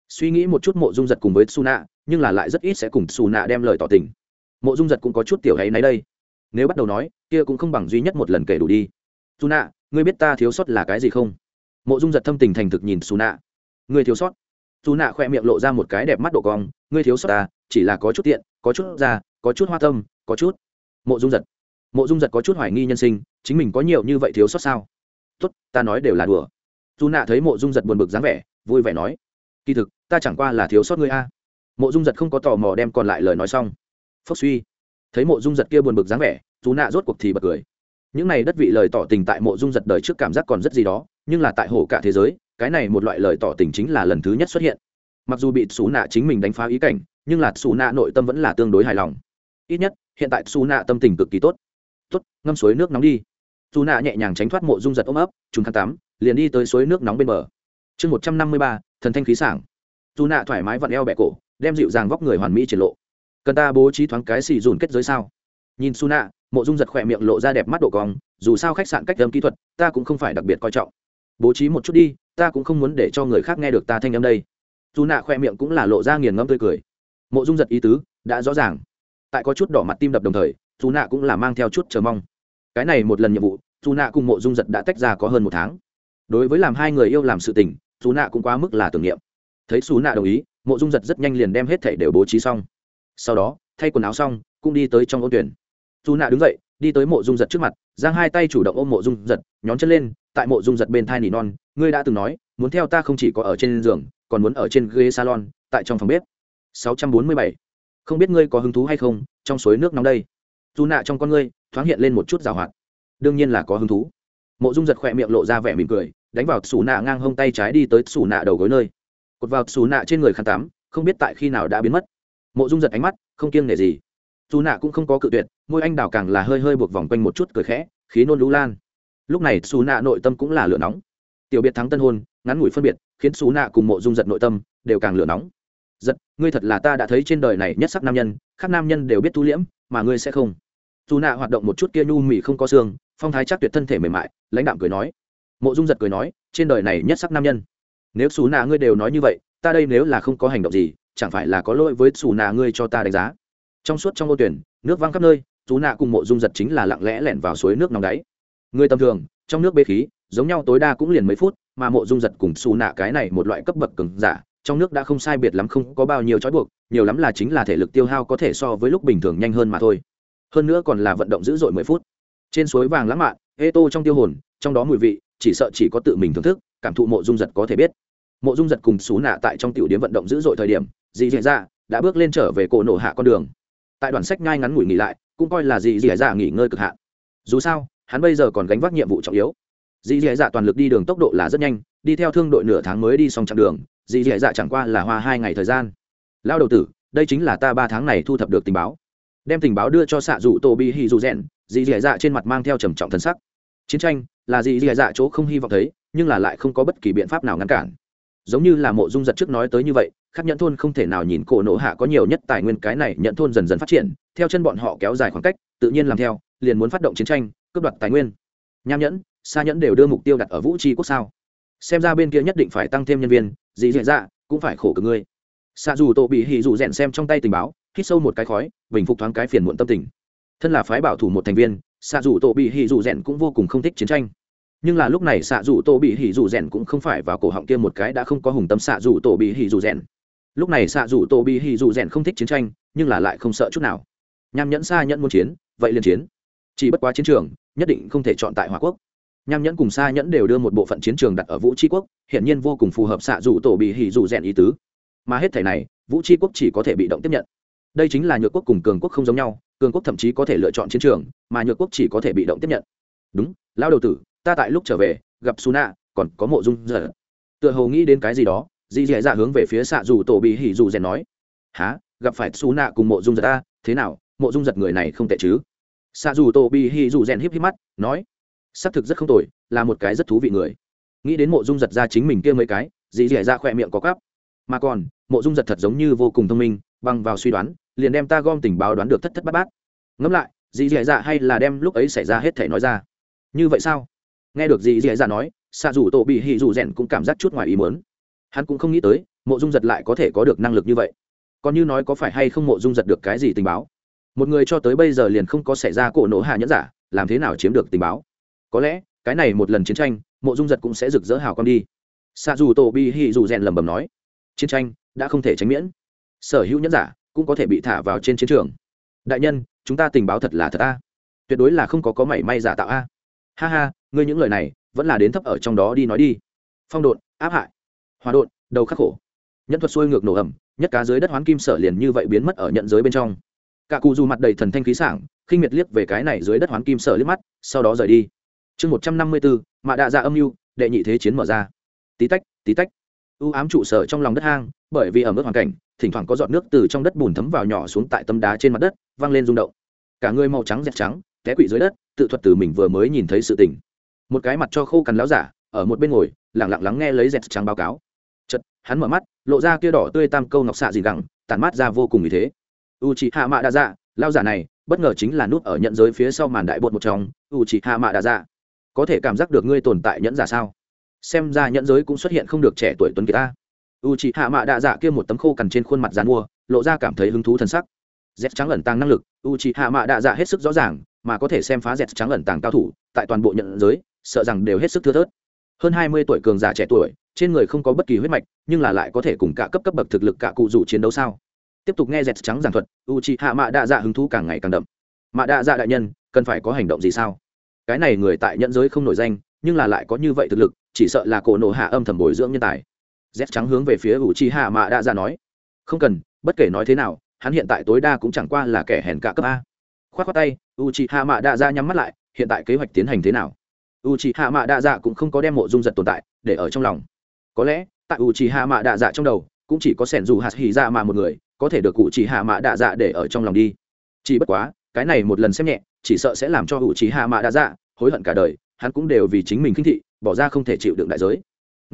Suy nghĩ một chút mộ dung giật cùng với su nạ, nhưng là lại rất ít sẽ cùng su nạ đem lời tỏ tình. Mộ dung giật cũng có chút tiểu hay náy đây. Nếu bắt đầu nói, kia cũng không bằng duy nhất một lần kể đủ đi. Su nạ, ngươi biết ta thiếu sót là cái gì không? Mộ dung giật thâm tình thành thực nhìn su nạ. Ngươi thiếu sót? Dù nạ khoe miệng lộ ra một cái đẹp mắt độ cong. Ngươi thiếu sót ta chỉ là có chút tiện, có chút ra có chút hoa tâm, có chút. Mộ dung giật mộ dung giật có chút hoài nghi nhân sinh, chính mình có nhiều như vậy thiếu sót sao? Tốt, ta nói đều là đùa. Dù nạ thấy mộ dung giật buồn bực dáng vẻ, vui vẻ nói, kỳ thực, ta chẳng qua là thiếu sót ngươi a. Mộ dung giật không có tò mò đem còn lại lời nói xong. Phốc suy. Thấy mộ dung giật kia buồn bực dáng vẻ, dù nạ rốt cuộc thì bật cười. Những này đất vị lời tỏ tình tại mộ dung giật đời trước cảm giác còn rất gì đó, nhưng là tại hồ cả thế giới, cái này một loại lời tỏ tình chính là lần thứ nhất xuất hiện. Mặc dù bị xù nạ chính mình đánh phá ý cảnh, nhưng là xù nạ nội tâm vẫn là tương đối hài lòng. Ít nhất, hiện tại xù nạ tâm tình cực kỳ tốt tốt, ngâm suối nước nóng đi. Dù nạ nhẹ nhàng tránh thoát mộ dung giật ôm ấp chúng khăn tắm, liền đi tới suối nước nóng bên bờ. Chương một trăm năm mươi ba, thần thanh khí sảng. Dù nạ thoải mái vặn eo bẹ cổ, đem dịu dàng vóc người hoàn mỹ triển lộ. Cần ta bố trí thoáng cái xì dùn kết giới sao? Nhìn su nạ, mộ dung giật khỏe miệng lộ ra đẹp mắt độ cong, dù sao khách sạn cách âm kỹ thuật, ta cũng không phải đặc biệt coi trọng. Bố trí một chút đi, ta cũng không muốn để cho người khác nghe được ta thanh âm đây. Dù nạ khoe miệng cũng là lộ ra nghiền ngẫm tươi cười. Mộ dung giật ý tứ, đã rõ ràng. Tại có chút đỏ mặt tim đập đồng thời dù nạ cũng là mang theo chút chờ mong. Cái này một lần nhiệm vụ, dù nạ cùng mộ dung giật đã tách ra có hơn một tháng. Đối với làm hai người yêu làm sự tình, dù nạ cũng quá mức là tưởng niệm. Thấy xú nạ đồng ý, mộ dung giật rất nhanh liền đem hết thảy đều bố trí xong. Sau đó, thay quần áo xong, cũng đi tới trong ô tuyển. Dù nạ đứng dậy, đi tới mộ dung giật trước mặt, giang hai tay chủ động ôm mộ dung giật, nhón chân lên, tại mộ dung giật bên thai nỉ non, ngươi đã từng nói, muốn theo ta không chỉ có ở trên giường, còn muốn ở trên ghế salon, tại trong phòng bếp. 647. không biết ngươi có hứng thú hay không, trong suối nước nóng đây dù nạ trong con ngươi thoáng hiện lên một chút rào hoạt. Đương nhiên là có hứng thú. Mộ dung giật khỏe miệng lộ ra vẻ mỉm cười, đánh vào xù nạ ngang hông tay trái đi tới xù nạ đầu gối nơi. Cột vào xù nạ trên người khăn tắm, không biết tại khi nào đã biến mất. Mộ dung giật ánh mắt, không kiêng nể gì. Dù nạ cũng không có cự tuyệt, môi anh đào càng là hơi hơi buộc vòng quanh một chút cười khẽ, khí nôn lũ lan. Lúc này xù nạ nội tâm cũng là lửa nóng. Tiểu biệt thắng tân hôn, ngắn ngủi phân biệt, khiến xù nạ cùng mộ dung giật nội tâm đều càng lửa nóng. Giật, ngươi thật là ta đã thấy trên đời này nhất sắc nam nhân, khác nam nhân đều biết tu liễm, mà ngươi sẽ không dù nạ hoạt động một chút kia nhu mì không có xương, phong thái chắc tuyệt thân thể mềm mại, lãnh đạm cười nói. Mộ dung giật cười nói, trên đời này nhất sắc nam nhân. Nếu xù nạ ngươi đều nói như vậy, ta đây nếu là không có hành động gì, chẳng phải là có lỗi với xù nạ ngươi cho ta đánh giá. Trong suốt trong ô tuyển, nước văng khắp nơi xù nạ cùng mộ dung giật chính là lặng lẽ lẻn vào suối nước nóng đáy. Người tầm thường, trong nước bê khí, giống nhau tối đa cũng liền mấy phút, mà mộ dung giật cùng xù nạ cái này một loại cấp bậc cứng giả, trong nước đã không sai biệt lắm không có bao nhiêu trói buộc, nhiều lắm là chính là thể lực tiêu hao có thể so với lúc bình thường nhanh hơn mà thôi hơn nữa còn là vận động dữ dội mười phút. Trên suối vàng lãng mạn, ê tô trong tiêu hồn, trong đó mùi vị, chỉ sợ chỉ có tự mình thưởng thức, cảm thụ mộ dung giật có thể biết. Mộ dung giật cùng xú nạ tại trong tiểu điểm vận động dữ dội thời điểm, dì dì dạ đã bước lên trở về cổ nổ hạ con đường. Tại đoàn sách ngay ngắn ngủi nghỉ lại, cũng coi là dì dì dạ nghỉ ngơi cực hạn. Dù sao, hắn bây giờ còn gánh vác nhiệm vụ trọng yếu. Dì dì dạ toàn lực đi đường tốc độ là rất nhanh, đi theo thương đội nửa tháng mới đi xong chặng đường, dì dì dạ chẳng qua là hoa hai ngày thời gian. Lao đầu tử, đây chính là ta ba tháng này thu thập được tình báo đem tình báo đưa cho xạ dụ tô bi hi dù rèn dì dì dạ trên mặt mang theo trầm trọng thân sắc. Chiến tranh là dì dì dạ chỗ không hy vọng thấy, nhưng là lại không có bất kỳ biện pháp nào ngăn cản. Giống như là mộ dung giật trước nói tới như vậy khắc nhận thôn không thể nào nhìn cổ nổ hạ có nhiều nhất tài nguyên cái này nhận thôn dần dần phát triển, theo chân bọn họ kéo dài khoảng cách, tự nhiên làm theo, liền muốn phát động chiến tranh, cướp đoạt tài nguyên. Nham nhẫn xa nhẫn đều đưa mục tiêu đặt ở vũ tri quốc sao. Xem ra bên kia nhất định phải tăng thêm nhân viên, dì dì dạ cũng phải khổ cực ngươi. Xa dù tổ bị hì dù rèn xem trong tay tình báo hít sâu một cái khói, bình phục thoáng cái phiền muộn tâm tình. Thân là phái bảo thủ một thành viên xạ dù tổ bị hỉ dù rèn cũng vô cùng không thích chiến tranh. Nhưng là lúc này xạ dù tổ bị hỉ dù rèn cũng không phải vào cổ họng kia một cái đã không có hùng tâm xạ dù tổ bị hỉ dù rèn lúc này xạ dù tổ bị hỉ dù rèn không thích chiến tranh, nhưng là lại không sợ chút nào. Nham nhẫn xa nhẫn muốn chiến, vậy liền chiến. Chỉ bất quá chiến trường, nhất định không thể chọn tại hòa quốc. Nham nhẫn cùng xa nhẫn đều đưa một bộ phận chiến trường đặt ở vũ tri quốc hiện nhiên vô cùng phù hợp xạ dù tổ bị hỉ dù rèn ý tứ. Mà hết thể này, vũ tri quốc chỉ có thể bị động tiếp nhận đây chính là nhược quốc cùng cường quốc không giống nhau, cường quốc thậm chí có thể lựa chọn chiến trường, mà nhược quốc chỉ có thể bị động tiếp nhận. Đúng lao đầu tử, ta tại lúc trở về, gặp suna còn có mộ dung giờ tựa hồ nghĩ đến cái gì đó, dì dì dạ hướng về phía xạ dù tổ bị hỉ dù rèn nói. Há gặp phải suna cùng mộ dung giật ta, thế nào, mộ dung giật người này không tệ chứ? Xạ dù tổ bị hỉ dù rèn híp híp mắt, nói. Xác thực rất không tồi, là một cái rất thú vị người. Nghĩ đến mộ dung giật ra chính mình kia mấy cái, dì dì dạ khỏe miệng có cắp. Mà còn, mộ dung giật thật giống như vô cùng thông minh bằng vào suy đoán, liền đem ta gom tình báo đoán được thất thất bát bát. Ngẫm lại, dì dì dạ hay là đem lúc ấy xảy ra hết thể nói ra. Như vậy sao? Nghe được dì dì dạ nói, xạ dù tổ bị hì dù rèn cũng cảm giác chút ngoài ý muốn. Hắn cũng không nghĩ tới, mộ dung giật lại có thể có được năng lực như vậy. Còn như nói có phải hay không mộ dung giật được cái gì tình báo? Một người cho tới bây giờ liền không có xảy ra cổ nổ hạ nhẫn giả, làm thế nào chiếm được tình báo? Có lẽ, cái này một lần chiến tranh, mộ dung giật cũng sẽ rực rỡ hào con đi. Xạ dù tổ bị hì dù rèn lẩm bẩm nói, chiến tranh đã không thể tránh miễn sở hữu nhẫn giả cũng có thể bị thả vào trên chiến trường. Đại nhân, chúng ta tình báo thật là thật a. Tuyệt đối là không có có mảy may giả tạo a. Ha ha, ngươi những lời này vẫn là đến thấp ở trong đó đi nói đi. Phong độn, áp hại. Hòa độn, đầu khắc khổ. Nhân thuật xuôi ngược nổ ẩm, nhất cá dưới đất hoán kim sở liền như vậy biến mất ở nhận giới bên trong. Cả cụ dù mặt đầy thần thanh khí sảng, khinh miệt liếc về cái này dưới đất hoán kim sở liếc mắt, sau đó rời đi. Chương một trăm năm mươi bốn mạ đạ ra âm mưu, đệ nhị thế chiến mở ra. Tí tách tí tách. Ưu ám trụ sở trong lòng đất hang, bởi vì ở mức hoàn cảnh thỉnh thoảng có giọt nước từ trong đất bùn thấm vào nhỏ xuống tại tấm đá trên mặt đất văng lên rung động. Cả người màu trắng dẹt trắng, té quỵ dưới đất, tự thuật từ mình vừa mới nhìn thấy sự tình. Một cái mặt cho khô cằn láo giả, ở một bên ngồi lẳng lặng lắng nghe lấy dẹt trắng báo cáo. Chật hắn mở mắt, lộ ra kia đỏ tươi tam câu ngọc xạ gì gẳng, tản mát ra vô cùng như thế. U chị hạ mạ đa dạ lao giả này, bất ngờ chính là nút ở nhận giới phía sau màn đại bột một trong u chị hạ mạ đa dạ có thể cảm giác được ngươi tồn tại nhẫn giả sao? Xem ra nhẫn giới cũng xuất hiện không được trẻ tuổi tuấn kiệt ta u chị hạ mạ đạ dạ kia một tấm khô cằn trên khuôn mặt dán mua lộ ra cảm thấy hứng thú thân sắc z trắng ẩn tàng năng lực u chị hạ mạ đạ dạ hết sức rõ ràng mà có thể xem phá z trắng ẩn tàng cao thủ tại toàn bộ nhận giới sợ rằng đều hết sức thưa thớt hơn hai mươi tuổi cường giả trẻ tuổi trên người không có bất kỳ huyết mạch nhưng là lại có thể cùng cả cấp cấp bậc thực lực cả cụ rủ chiến đấu sao tiếp tục nghe dẹt trắng giảng thuật u c hạ mạ đạ dạ hứng thú càng ngày càng đậm mạ đạ dạ đại nhân cần phải có hành động gì sao cái này người tại nhận giới không nổi danh nhưng là lại có như vậy thực lực chỉ sợ là cổ nổ hạ âm thầm bồi dưỡng nhân tài z trắng hướng về phía u chi hạ mạ đa ra nói. Không cần, bất kể nói thế nào, hắn hiện tại tối đa cũng chẳng qua là kẻ hèn cả cấp a. Khoát á tay u chi hạ mạ đa ra nhắm mắt lại, hiện tại kế hoạch tiến hành thế nào? U chi hạ mạ đa dạ cũng không có đem mộ dung giật tồn tại, để ở trong lòng. Có lẽ, tại u chi hạ mạ đa dạ trong đầu, cũng chỉ có sẻn dù hạt hỉ ra mà một người, có thể được cụ chỉ hạ mạ đa dạ để ở trong lòng đi. Chỉ bất quá, cái này một lần xem nhẹ, chỉ sợ sẽ làm cho u chi hạ mạ đa dạ hối hận cả đời, hắn cũng đều vì chính mình khinh thị, bỏ ra không thể chịu đựng đại giới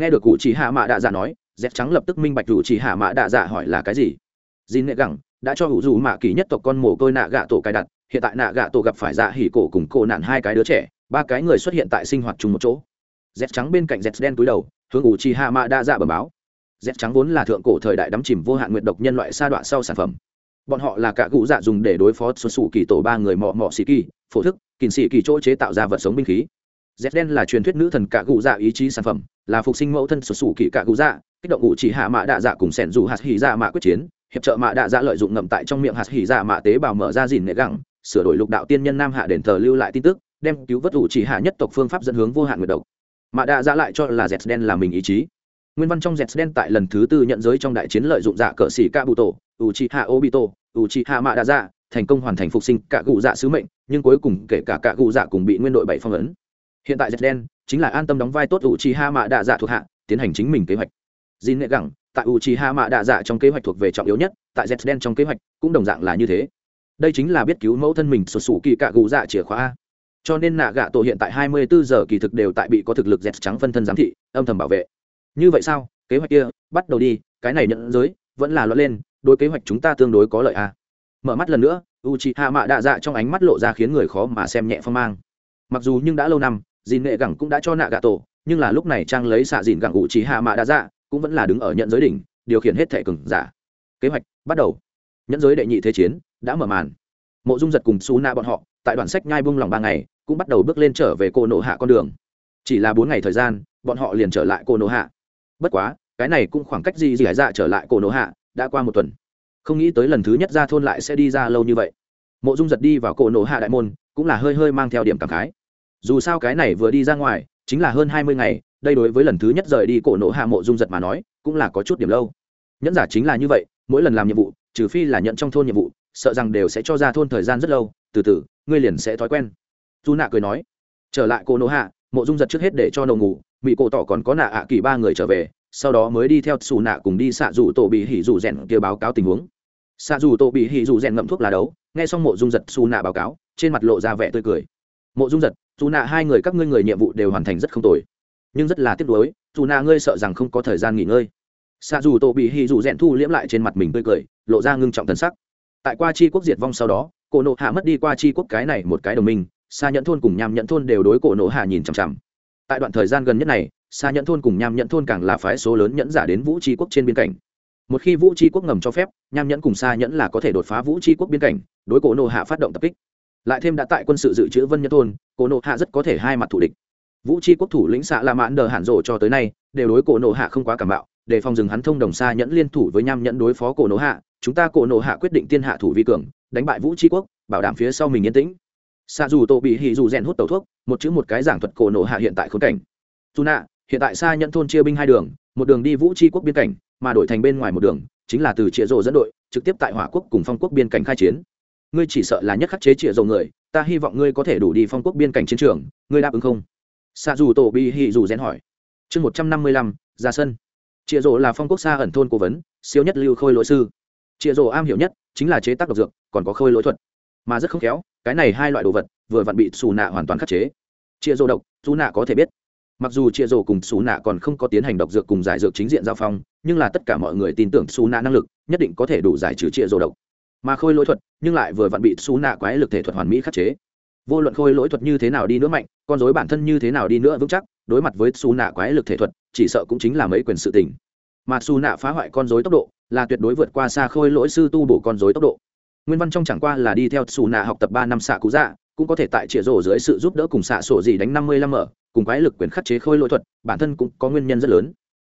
nghe được cụ chỉ hạ mạ đạ dạ nói dép trắng lập tức minh bạch cụ chỉ hạ mạ đạ dạ hỏi là cái gì. Dìn nệ gẳng, đã cho hữu dù mạ kỳ nhất tộc con mồ côi nạ gạ tổ cài đặt, hiện tại nạ gạ tổ gặp phải dạ hỉ cổ cùng cổ nạn hai cái đứa trẻ, ba cái người xuất hiện tại sinh hoạt chung một chỗ. Dép trắng bên cạnh dép đen túi đầu, hướng ủ chỉ hạ mạ đạ dạ bẩm báo. Dép trắng vốn là thượng cổ thời đại đắm chìm vô hạn nguyện độc nhân loại sa đọa sau sản phẩm. Bọn họ là cả cụ dạ dùng để đối phó xuân sủ kỳ tổ ba người mọ mọ xì kỳ, phổ thức kỳn xì kỳ chỗ chế tạo ra vật sống binh khí z đen là truyền thuyết nữ thần cả cụ dạ ý chí sản phẩm, là phục sinh mẫu thân sụt xù kỳ cả cụ dạ kích động ngụ chỉ hạ mạ đạ dạ cùng sẻn dù hạt hỉ dạ mạ quyết chiến, hiệp trợ mạ đạ dạ lợi dụng ngậm tại trong miệng hạt hỉ dạ mạ tế bào mở ra dìn nệ gẳng, sửa đổi lục đạo tiên nhân nam hạ đền thờ lưu lại tin tức, đem cứu vớt ủ chỉ hạ nhất tộc phương pháp dẫn hướng vô hạn nguyệt độc. Mạ đạ dạ lại cho là z đen là mình ý chí. Nguyên văn trong z đen tại lần thứ tư nhận giới trong đại chiến lợi dụng dạ cờ xỉ ca bụ tổ ủ chỉ hạ obito ủ chỉ hạ mạ đạ dạ thành công hoàn thành phục sinh cả cụ dạ sứ mệnh, nhưng cuối cùng kể cả cả cụ dạ cùng bị nguyên đội bảy phong ấn hiện tại dệt đen chính là an tâm đóng vai tốt u chi ha mạ đạ dạ thuộc hạ tiến hành chính mình kế hoạch Jin Nghệ Gẳng, tại Uchiha Mạ Đạ Dạ trong kế hoạch thuộc về trọng yếu nhất, tại dệt đen trong kế hoạch cũng đồng dạng là như thế. Đây chính là biết cứu mẫu thân mình sụt sủ kỳ cạ gù dạ chìa khóa Cho nên nạ gạ tổ hiện tại 24 giờ kỳ thực đều tại bị có thực lực Z trắng phân thân giám thị, âm thầm bảo vệ. Như vậy sao? Kế hoạch kia, bắt đầu đi, cái này nhận giới, vẫn là loạn lên, đối kế hoạch chúng ta tương đối có lợi a. À. Mở mắt lần nữa, Uchiha Mạ Đạ Dạ trong ánh mắt lộ ra khiến người khó mà xem nhẹ phong mang. Mặc dù nhưng đã lâu năm, Dìn Nghệ Gẳng cũng đã cho nạ gạ tổ, nhưng là lúc này trang lấy xạ dìn gẳng Uchiha Mạ đã ra dạ cũng vẫn là đứng ở nhận giới đỉnh điều khiển hết thẻ cường giả. Kế hoạch bắt đầu. Nhẫn giới đệ nhị thế chiến đã mở màn. Mộ dung giật cùng su na bọn họ tại đoàn sách nhai bung lòng ba ngày cũng bắt đầu bước lên trở về cô nộ hạ con đường. Chỉ là bốn ngày thời gian bọn họ liền trở lại cô nộ hạ. Bất quá cái này cũng khoảng cách gì gì hải dạ trở lại cô nộ hạ đã qua một tuần. Không nghĩ tới lần thứ nhất ra thôn lại sẽ đi ra lâu như vậy. Mộ dung giật đi vào cô nộ hạ đại môn cũng là hơi hơi mang theo điểm cảm khái dù sao cái này vừa đi ra ngoài, chính là hơn hai mươi ngày, đây đối với lần thứ nhất rời đi cổ nộ hạ mộ dung giật mà nói, cũng là có chút điểm lâu. Nhẫn giả chính là như vậy, mỗi lần làm nhiệm vụ, trừ phi là nhận trong thôn nhiệm vụ, sợ rằng đều sẽ cho ra thôn thời gian rất lâu, từ từ, ngươi liền sẽ thói quen. Dù nạ cười nói. Trở lại cổ nộ hạ, mộ dung giật trước hết để cho nổ ngủ mỹ cổ tỏ còn có nạ ạ kỳ ba người trở về, sau đó mới đi theo xù nạ cùng đi xạ dù tổ bị hỉ dù rèn kia báo cáo tình huống. Xạ dù tổ bị hỉ dù rèn ngậm thuốc lá đấu, nghe xong mộ dung giật xù nạ báo cáo, trên mặt lộ ra vẻ tươi cười mộ dung giật, dù nạ hai người các ngươi người nhiệm vụ đều hoàn thành rất không tồi. Nhưng rất là tiếc nuối, dù nạ ngươi sợ rằng không có thời gian nghỉ ngơi. Xa dù tổ bị hì dù rẽn thu liễm lại trên mặt mình tươi cười, lộ ra ngưng trọng thần sắc. Tại qua chi quốc diệt vong sau đó, cổ nộ hạ mất đi qua chi quốc cái này một cái đồng minh xa nhẫn thôn cùng nham nhẫn thôn đều đối cổ nộ hạ nhìn chằm chằm. Tại đoạn thời gian gần nhất này xa nhẫn thôn cùng nham nhẫn thôn càng là phái số lớn nhẫn giả đến vũ tri quốc trên biên cảnh. Một khi vũ tri quốc ngầm cho phép, nham nhẫn cùng xa nhẫn là có thể đột phá vũ tri quốc biên cảnh, đối cổ nộ hạ phát động tập kích lại thêm đã tại quân sự dự trữ vân nhân thôn, cổ nộ hạ rất có thể hai mặt thủ địch. Vũ tri quốc thủ lĩnh xạ la mãn đờ hạn rộ cho tới nay, đều đối cổ nộ hạ không quá cảm bạo, để phòng rừng hắn thông đồng xa nhẫn liên thủ với nham nhẫn đối phó cổ nộ hạ, chúng ta cổ nộ hạ quyết định tiên hạ thủ vi cường, đánh bại vũ tri quốc, bảo đảm phía sau mình yên tĩnh. Xạ dù tổ bị hì dù rèn hút tẩu thuốc, một chữ một cái giảng thuật cổ nộ hạ hiện tại khốn cảnh. Dù nạ, hiện tại xa nhẫn thôn chia binh hai đường, một đường đi vũ tri quốc biên cảnh, mà đổi thành bên ngoài một đường, chính là từ chĩa rộ dẫn đội, trực tiếp tại hỏa quốc cùng phong quốc biên cảnh khai chiến ngươi chỉ sợ là nhất khắc chế chĩa dầu người, ta hy vọng ngươi có thể đủ đi phong quốc biên cảnh chiến trường, ngươi đáp ứng không? Xa dù tổ bị hì dù rèn hỏi. Chương một trăm năm mươi lăm, ra sân. Chịa dỗ là phong quốc xa ẩn thôn cố vấn, siêu nhất lưu khôi lỗi sư. Chịa dỗ am hiểu nhất chính là chế tác độc dược, còn có khôi lỗi thuật. Mà rất không khéo, cái này hai loại đồ vật vừa vặn bị xù nạ hoàn toàn khắc chế. Chịa dỗ độc, xù nạ có thể biết. Mặc dù chịa rổ cùng xù nạ còn không có tiến hành độc dược cùng giải dược chính diện giao phong, nhưng là tất cả mọi người tin tưởng xù nạ năng lực, nhất định có thể đủ giải trừ chịa rổ độc mà khôi lỗi thuật, nhưng lại vừa vặn bị xú nạ quái lực thể thuật hoàn mỹ khắc chế. Vô luận khôi lỗi thuật như thế nào đi nữa mạnh, con dối bản thân như thế nào đi nữa vững chắc, đối mặt với xú nạ quái lực thể thuật, chỉ sợ cũng chính là mấy quyền sự tình. Mà xú nạ phá hoại con dối tốc độ, là tuyệt đối vượt qua xa khôi lỗi sư tu bổ con dối tốc độ. Nguyên văn trong chẳng qua là đi theo xù nạ học tập ba năm xạ cú dạ cũng có thể tại chĩa rổ dưới sự giúp đỡ cùng xạ sổ gì đánh năm mươi lăm mở, cùng quái lực quyền khắc chế khôi lỗi thuật, bản thân cũng có nguyên nhân rất lớn.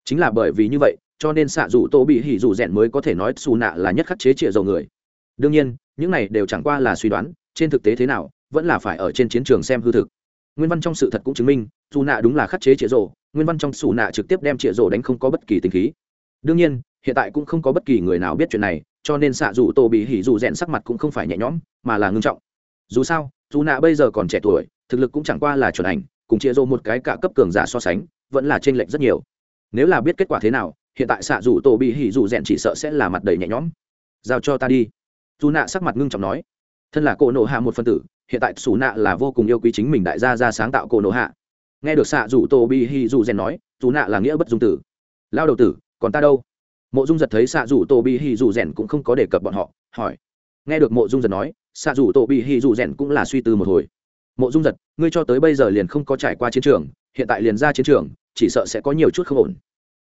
Chính là bởi vì như vậy, cho nên xạ rủ tô bị hỉ rủ rèn mới có thể nói xù nạ là nhất khắc chế chĩa rổ người đương nhiên, những này đều chẳng qua là suy đoán, trên thực tế thế nào, vẫn là phải ở trên chiến trường xem hư thực. Nguyên văn trong sự thật cũng chứng minh, dù nạ đúng là khắc chế chĩa rổ, nguyên văn trong xù nạ trực tiếp đem chĩa rổ đánh không có bất kỳ tình khí. Đương nhiên, hiện tại cũng không có bất kỳ người nào biết chuyện này, cho nên xạ dù tổ bị hỉ dù rèn sắc mặt cũng không phải nhẹ nhõm, mà là ngưng trọng. Dù sao, dù nạ bây giờ còn trẻ tuổi, thực lực cũng chẳng qua là chuẩn ảnh, cùng chĩa rổ một cái cả cấp cường giả so sánh, vẫn là t r ê n lệch rất nhiều. Nếu là biết kết quả thế nào, hiện tại xạ dù tổ bị hỉ dù rèn chỉ sợ sẽ là mặt đầy nhẹ nhõm. Giao cho ta đi dù nạ sắc mặt ngưng trọng nói, thân là cỗ nộ hạ một phân tử, hiện tại xù nạ là vô cùng yêu quý chính mình đại gia ra sáng tạo cổ nộ hạ. Nghe được xạ rủ tô bi hi dù rèn nói, dù nạ là nghĩa bất dung tử. Lao đầu tử, còn ta đâu? Mộ dung giật thấy xạ rủ tô bi hi dù rèn cũng không có đề cập bọn họ, hỏi. Nghe được mộ dung giật nói xạ rủ tô bi hi dù rèn cũng là suy tư một hồi. Mộ dung giật, ngươi cho tới bây giờ liền không có trải qua chiến trường, hiện tại liền ra chiến trường, chỉ sợ sẽ có nhiều chút không ổn.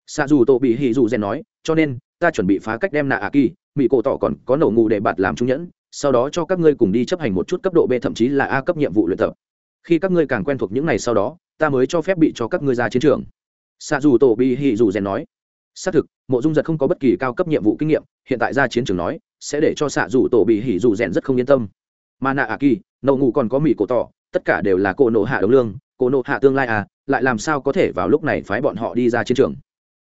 Xạ dù tô bị hì dù rèn nói, cho nên ta chuẩn bị phá cách đem nạ ạ kỳ mỹ cổ tỏ còn có nổ ngụ để bạt làm trung nhẫn, sau đó cho các ngươi cùng đi chấp hành một chút cấp độ b thậm chí là a cấp nhiệm vụ luyện tập. Khi các ngươi càng quen thuộc những này sau đó, ta mới cho phép bị cho các ngươi ra chiến trường. Xa dù tổ bị hì dù rèn nói. Xác thực, mộ dung giật không có bất kỳ cao cấp nhiệm vụ kinh nghiệm, hiện tại ra chiến trường nói, sẽ để cho xạ dù tổ bị hỉ dù rèn rất không yên tâm. Mà nạ ạ kỳ nậu ngủ còn có mỹ cổ tỏ, tất cả đều là cô nộ hạ đồng lương cô nộ hạ tương lai à lại làm sao có thể vào lúc này phái bọn họ đi ra chiến trường?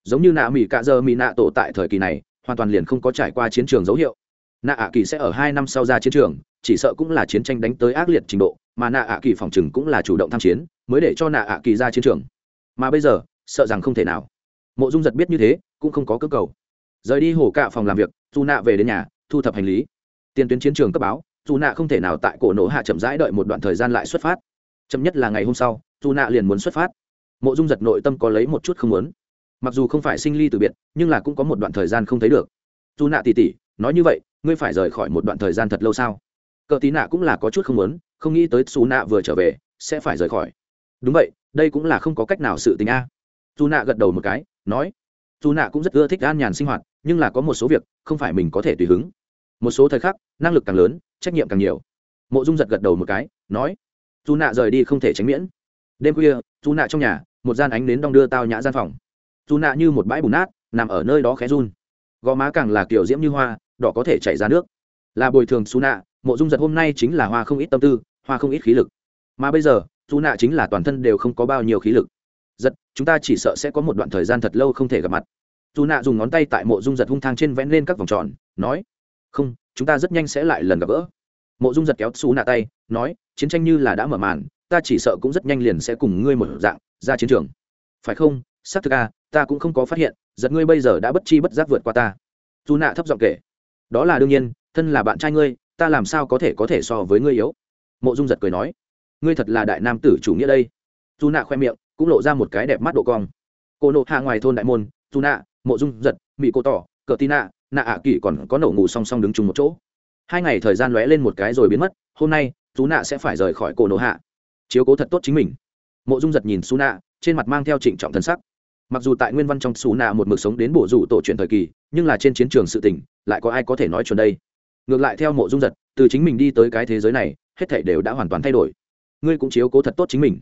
Giống như nạ mỹ cạ giờ mỹ nạ tổ tại thời kỳ này, hoàn toàn liền không có trải qua chiến trường dấu hiệu. Nạ ạ kỳ sẽ ở hai năm sau ra chiến trường, chỉ sợ cũng là chiến tranh đánh tới ác liệt trình độ, mà nạ ạ kỳ phòng chừng cũng là chủ động tham chiến, mới để cho nạ ạ kỳ ra chiến trường. Mà bây giờ, sợ rằng không thể nào. Mộ dung giật biết như thế, cũng không có cơ cầu. Rời đi hồ cạ phòng làm việc dù nạ về đến nhà, thu thập hành lý. Tiền tuyến chiến trường cấp báo dù nạ không thể nào tại cổ nổ hạ chậm rãi đợi một đoạn thời gian lại xuất phát. Chậm nhất là ngày hôm sau dù nạ liền muốn xuất phát. Mộ dung giật nội tâm có lấy một chút không muốn mặc dù không phải sinh ly từ biệt, nhưng là cũng có một đoạn thời gian không thấy được. Dù nạ tỉ tỉ nói như vậy, ngươi phải rời khỏi một đoạn thời gian thật lâu sao? Cờ tí nạ cũng là có chút không muốn, không nghĩ tới xù nạ vừa trở về, sẽ phải rời khỏi. Đúng vậy, đây cũng là không có cách nào sự tình a. Dù nạ gật đầu một cái, nói dù nạ cũng rất ưa thích an nhàn sinh hoạt, nhưng là có một số việc, không phải mình có thể tùy hứng. Một số thời khắc, năng lực càng lớn, trách nhiệm càng nhiều. Mộ dung giật gật đầu một cái, nói dù nạ rời đi không thể tránh miễn. Đêm khuya dù nạ trong nhà, một gian ánh nến đong đưa tao nhã gian phòng dù nạ như một bãi bùn nát nằm ở nơi đó khẽ run. Gò má càng là kiểu diễm như hoa đỏ có thể chảy ra nước. Là bồi thường Xu nạ mộ dung giật hôm nay chính là hoa không ít tâm tư hoa không ít khí lực. Mà bây giờ dù nạ chính là toàn thân đều không có bao nhiêu khí lực. Giật chúng ta chỉ sợ sẽ có một đoạn thời gian thật lâu không thể gặp mặt. Dù nạ dùng ngón tay tại mộ dung giật hung thang trên vẽ lên các vòng tròn nói không chúng ta rất nhanh sẽ lại lần gặp gỡ. Mộ dung giật kéo Xu nạ tay nói chiến tranh như là đã mở màn ta chỉ sợ cũng rất nhanh liền sẽ cùng ngươi một dạng ra chiến trường. Phải không? Xác thực a à, ta cũng không có phát hiện, giật ngươi bây giờ đã bất chi bất giác vượt qua ta. Dù nạ thấp giọng kể, đó là đương nhiên, thân là bạn trai ngươi, ta làm sao có thể có thể so với ngươi yếu? Mộ dung giật cười nói, ngươi thật là đại nam tử chủ nghĩa đây. Dù nạ khoe miệng cũng lộ ra một cái đẹp mắt độ cong. Cô nộ hạ ngoài thôn đại môn, dù nạ, mộ dung giật mỹ cô tỏ, cờ tí nạ nạ ạ à kỳ còn có nổ ngủ song song đứng chung một chỗ. Hai ngày thời gian lóe lên một cái rồi biến mất, hôm nay, dù nạ sẽ phải rời khỏi cổ nộ hạ. Chiếu cố thật tốt chính mình. Mộ dung giật nhìn xú nạ trên mặt mang theo trịnh trọng thân sắc mặc dù tại nguyên văn trong xù nạ một mực sống đến bổ rủ tổ truyền thời kỳ, nhưng là trên chiến trường sự tình, lại có ai có thể nói chuẩn đây? Ngược lại theo mộ dung giật, từ chính mình đi tới cái thế giới này, hết thảy đều đã hoàn toàn thay đổi. Ngươi cũng chiếu cố thật tốt chính mình.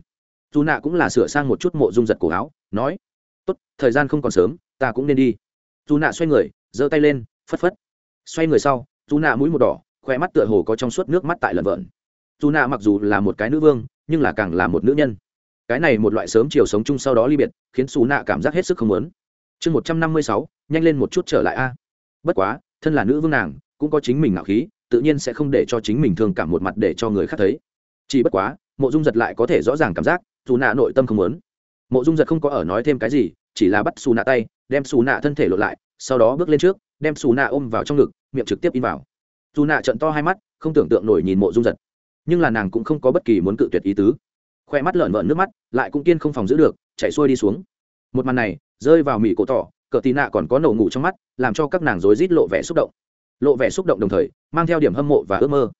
Dù nạ cũng là sửa sang một chút mộ dung giật cổ áo, nói, tốt, thời gian không còn sớm, ta cũng nên đi. Dù nạ xoay người, giơ tay lên, phất phất. Xoay người sau, dù nạ mũi một đỏ khoe mắt tựa hồ có trong suốt nước mắt tại lần vợn. Dù nạ mặc dù là một cái nữ vương, nhưng là càng là một nữ nhân cái này một loại sớm chiều sống chung sau đó ly biệt, khiến xù nạ cảm giác hết sức không lớn chương một trăm năm mươi sáu, nhanh lên một chút trở lại a. Bất quá, thân là nữ vương nàng, cũng có chính mình ngạo khí, tự nhiên sẽ không để cho chính mình thương cảm một mặt để cho người khác thấy. Chỉ bất quá, mộ dung giật lại có thể rõ ràng cảm giác dù nạ nội tâm không lớn mộ dung giật không có ở nói thêm cái gì, chỉ là bắt xù nạ tay, đem xù nạ thân thể lột lại, sau đó bước lên trước, đem xù nạ ôm vào trong ngực, miệng trực tiếp in vào. Dù nạ trận to hai mắt, không tưởng tượng nổi nhìn mộ dung giật. Nhưng là nàng cũng không có bất kỳ muốn cự tuyệt ý tứ khoe mắt lợn vợn nước mắt, lại cũng kiên không phòng giữ được, chạy xuôi đi xuống. Một màn này, rơi vào mỹ cổ tỏ, cờ tì nạ còn có nổ ngủ trong mắt, làm cho các nàng rối rít lộ vẻ xúc động. Lộ vẻ xúc động đồng thời, mang theo điểm hâm mộ và ước mơ.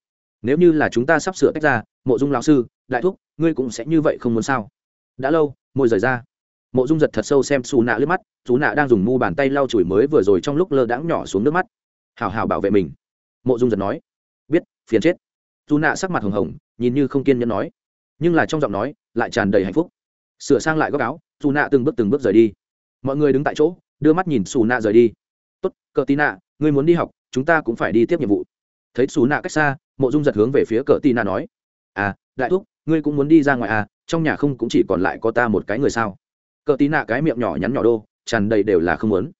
Nếu như là chúng ta sắp sửa tách ra, mộ dung lão sư, đại thúc, ngươi cũng sẽ như vậy không muốn sao? Đã lâu, môi rời ra. Mộ dung giật thật sâu xem xù nạ lướt mắt, xù nạ đang dùng mu bàn tay lau chùi mới vừa rồi trong lúc lơ đãng nhỏ xuống nước mắt. Hào hào bảo vệ mình. Mộ dung giật nói. Biết, phiền chết. Chú nạ sắc mặt hồng hồng, nhìn như không kiên nhẫn nói nhưng là trong giọng nói lại tràn đầy hạnh phúc. Sửa sang lại góc áo dù nạ từng bước từng bước rời đi. Mọi người đứng tại chỗ, đưa mắt nhìn xù nạ rời đi. Tốt, cờ tí nạ, ngươi muốn đi học, chúng ta cũng phải đi tiếp nhiệm vụ. Thấy xù nạ cách xa, mộ dung giật hướng về phía cờ tí nạ nói à đại thúc, ngươi cũng muốn đi ra ngoài à trong nhà không cũng chỉ còn lại có ta một cái người sao? Cờ tí nạ cái miệng nhỏ nhắn nhỏ đô, tràn đầy đều là không muốn.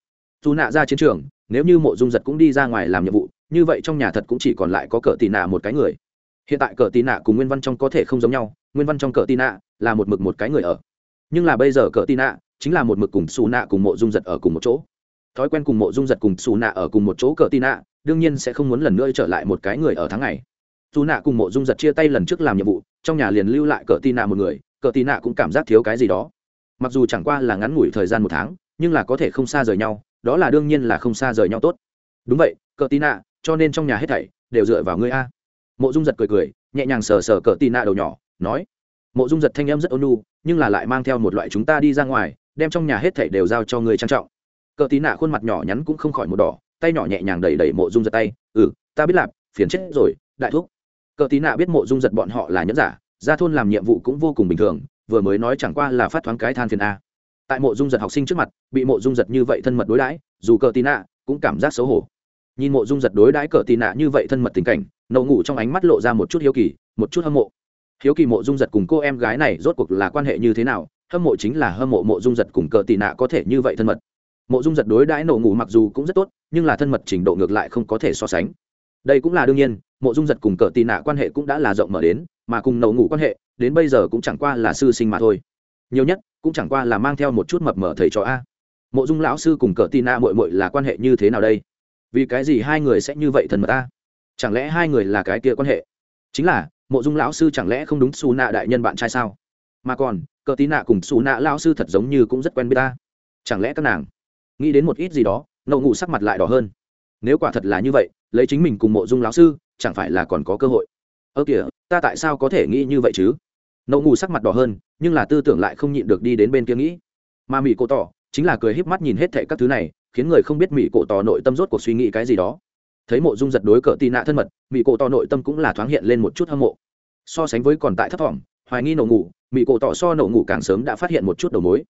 Dù nạ ra chiến trường, nếu như mộ dung giật cũng đi ra ngoài làm nhiệm vụ, như vậy trong nhà thật cũng chỉ còn lại có cờ tì nạ một cái người. Hiện tại cờ tì nạ cùng nguyên văn trong có thể không giống nhau nguyên văn trong cờ tin ạ là một mực một cái người ở. Nhưng là bây giờ cờ tin ạ chính là một mực cùng xù nạ cùng mộ dung giật ở cùng một chỗ. Thói quen cùng mộ dung giật cùng xù nạ ở cùng một chỗ cờ tin ạ đương nhiên sẽ không muốn lần nữa trở lại một cái người ở tháng ngày. Dù nạ cùng mộ dung giật chia tay lần trước làm nhiệm vụ, trong nhà liền lưu lại cờ tin nạ một người, cờ tin nạ cũng cảm giác thiếu cái gì đó. Mặc dù chẳng qua là ngắn ngủi thời gian một tháng, nhưng là có thể không xa rời nhau, đó là đương nhiên là không xa rời nhau tốt. Đúng vậy, cờ tin nạ cho nên trong nhà hết thảy đều dựa vào ngươi a. Mộ dung giật cười cười, nhẹ nhàng sờ sờ cờ tin nạ đầu nhỏ nói. Mộ dung giật thanh âm rất ônu nhưng là lại mang theo một loại chúng ta đi ra ngoài, đem trong nhà hết thảy đều giao cho người trang trọng. Cờ tí nạ khuôn mặt nhỏ nhắn cũng không khỏi một đỏ, tay nhỏ nhẹ nhàng đẩy đẩy mộ dung giật tay ừ ta biết lạp phiền chết rồi, đại thúc. Cờ tí nạ biết mộ dung giật bọn họ là nhẫn giả, ra thôn làm nhiệm vụ cũng vô cùng bình thường, vừa mới nói chẳng qua là phát thoáng cái than phiền a. Tại mộ dung giật học sinh trước mặt, bị mộ dung giật như vậy thân mật đối đãi, dù cờ tí nạ cũng cảm giác xấu hổ. Nhìn mộ dung giật đối đãi cờ tí nạ như vậy thân mật tình cảnh nậu ngủ trong ánh mắt lộ ra một chút hiếu kỳ, một chút hâm mộ hiếu kỳ mộ dung giật cùng cô em gái này rốt cuộc là quan hệ như thế nào? Hâm mộ chính là hâm mộ mộ dung giật cùng cờ tị nạ có thể như vậy thân mật. Mộ dung giật đối đãi nổ ngủ mặc dù cũng rất tốt, nhưng là thân mật trình độ ngược lại không có thể so sánh. Đây cũng là đương nhiên, mộ dung giật cùng cờ tị nạ quan hệ cũng đã là rộng mở đến, mà cùng nổ ngủ quan hệ, đến bây giờ cũng chẳng qua là sư sinh mà thôi. Nhiều nhất, cũng chẳng qua là mang theo một chút mập mở thầy trò a. Mộ dung lão sư cùng cờ tị nạ mội mội là quan hệ như thế nào đây? Vì cái gì hai người sẽ như vậy thân mật ta chẳng lẽ hai người là cái kia quan hệ? Chính là mộ dung lão sư chẳng lẽ không đúng xù nạ đại nhân bạn trai sao? Mà còn, cờ tí nạ cùng xù nạ lão sư thật giống như cũng rất quen biết ta. Chẳng lẽ các nàng nghĩ đến một ít gì đó, nậu ngủ sắc mặt lại đỏ hơn? Nếu quả thật là như vậy, lấy chính mình cùng mộ dung lão sư, chẳng phải là còn có cơ hội? Ơ kìa, ta tại sao có thể nghĩ như vậy chứ? Nậu ngủ sắc mặt đỏ hơn, nhưng là tư tưởng lại không nhịn được đi đến bên kia nghĩ. Mà mỹ cổ tỏ, chính là cười híp mắt nhìn hết thệ các thứ này, khiến người không biết mỹ cổ tỏ nội tâm rốt cuộc suy nghĩ cái gì đó. Thấy mộ dung giật đối cờ tị nạ thân mật mỹ cổ tỏ nội tâm cũng là thoáng hiện lên một chút hâm mộ so sánh với còn tại thấp thỏm, hoài nghi nổ ngủ mỹ cổ tỏ so nổ ngủ càng sớm đã phát hiện một chút đầu mối.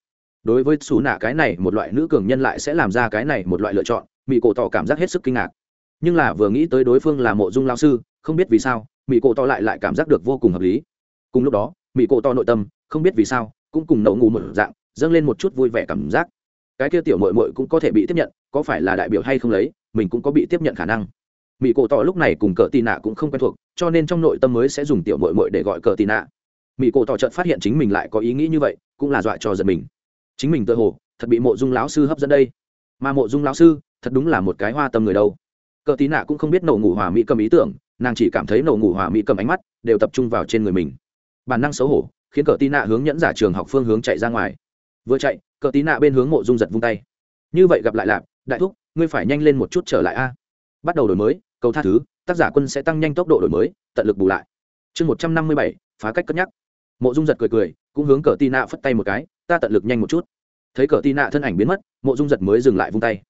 Đối với xù nạ cái này một loại nữ cường nhân lại sẽ làm ra cái này một loại lựa chọn mỹ cổ tỏ cảm giác hết sức kinh ngạc. Nhưng là vừa nghĩ tới đối phương là mộ dung lao sư, không biết vì sao mỹ cổ tỏ lại lại cảm giác được vô cùng hợp lý. Cùng lúc đó mỹ cổ tỏ nội tâm, không biết vì sao, cũng cùng nổ ngủ một dạng, dâng lên một chút vui vẻ cảm giác. Cái kia tiểu mội mội cũng có thể bị tiếp nhận, có phải là đại biểu hay không lấy, mình cũng có bị tiếp nhận khả năng mỹ cổ tỏ lúc này cùng cờ tì nạ cũng không quen thuộc, cho nên trong nội tâm mới sẽ dùng tiểu mội mội để gọi cờ tì nạ. Mỹ cổ tỏ chợt phát hiện chính mình lại có ý nghĩ như vậy, cũng là dọa cho giật mình. Chính mình tự hồ, thật bị mộ dung lão sư hấp dẫn đây. Mà mộ dung lão sư, thật đúng là một cái hoa tâm người đâu. Cờ tí nạ cũng không biết nổ ngủ hòa mỹ cầm ý tưởng, nàng chỉ cảm thấy nổ ngủ hòa mỹ cầm ánh mắt, đều tập trung vào trên người mình. Bản năng xấu hổ, khiến cờ tí nạ hướng nhẫn giả trường học phương hướng chạy ra ngoài. Vừa chạy, cờ tí nạ bên hướng mộ dung giật vung tay. Như vậy gặp lại lạp, đại thúc, ngươi phải nhanh lên một chút trở lại a bắt đầu đổi mới, cầu tha thứ, tác giả quân sẽ tăng nhanh tốc độ đổi mới, tận lực bù lại. Chương một trăm năm mươi bảy, phá cách cất nhắc. Mộ dung giật cười cười, cũng hướng cờ tì nạ phất tay một cái, ta tận lực nhanh một chút. Thấy cờ tì nạ thân ảnh biến mất, mộ dung giật mới dừng lại vung tay.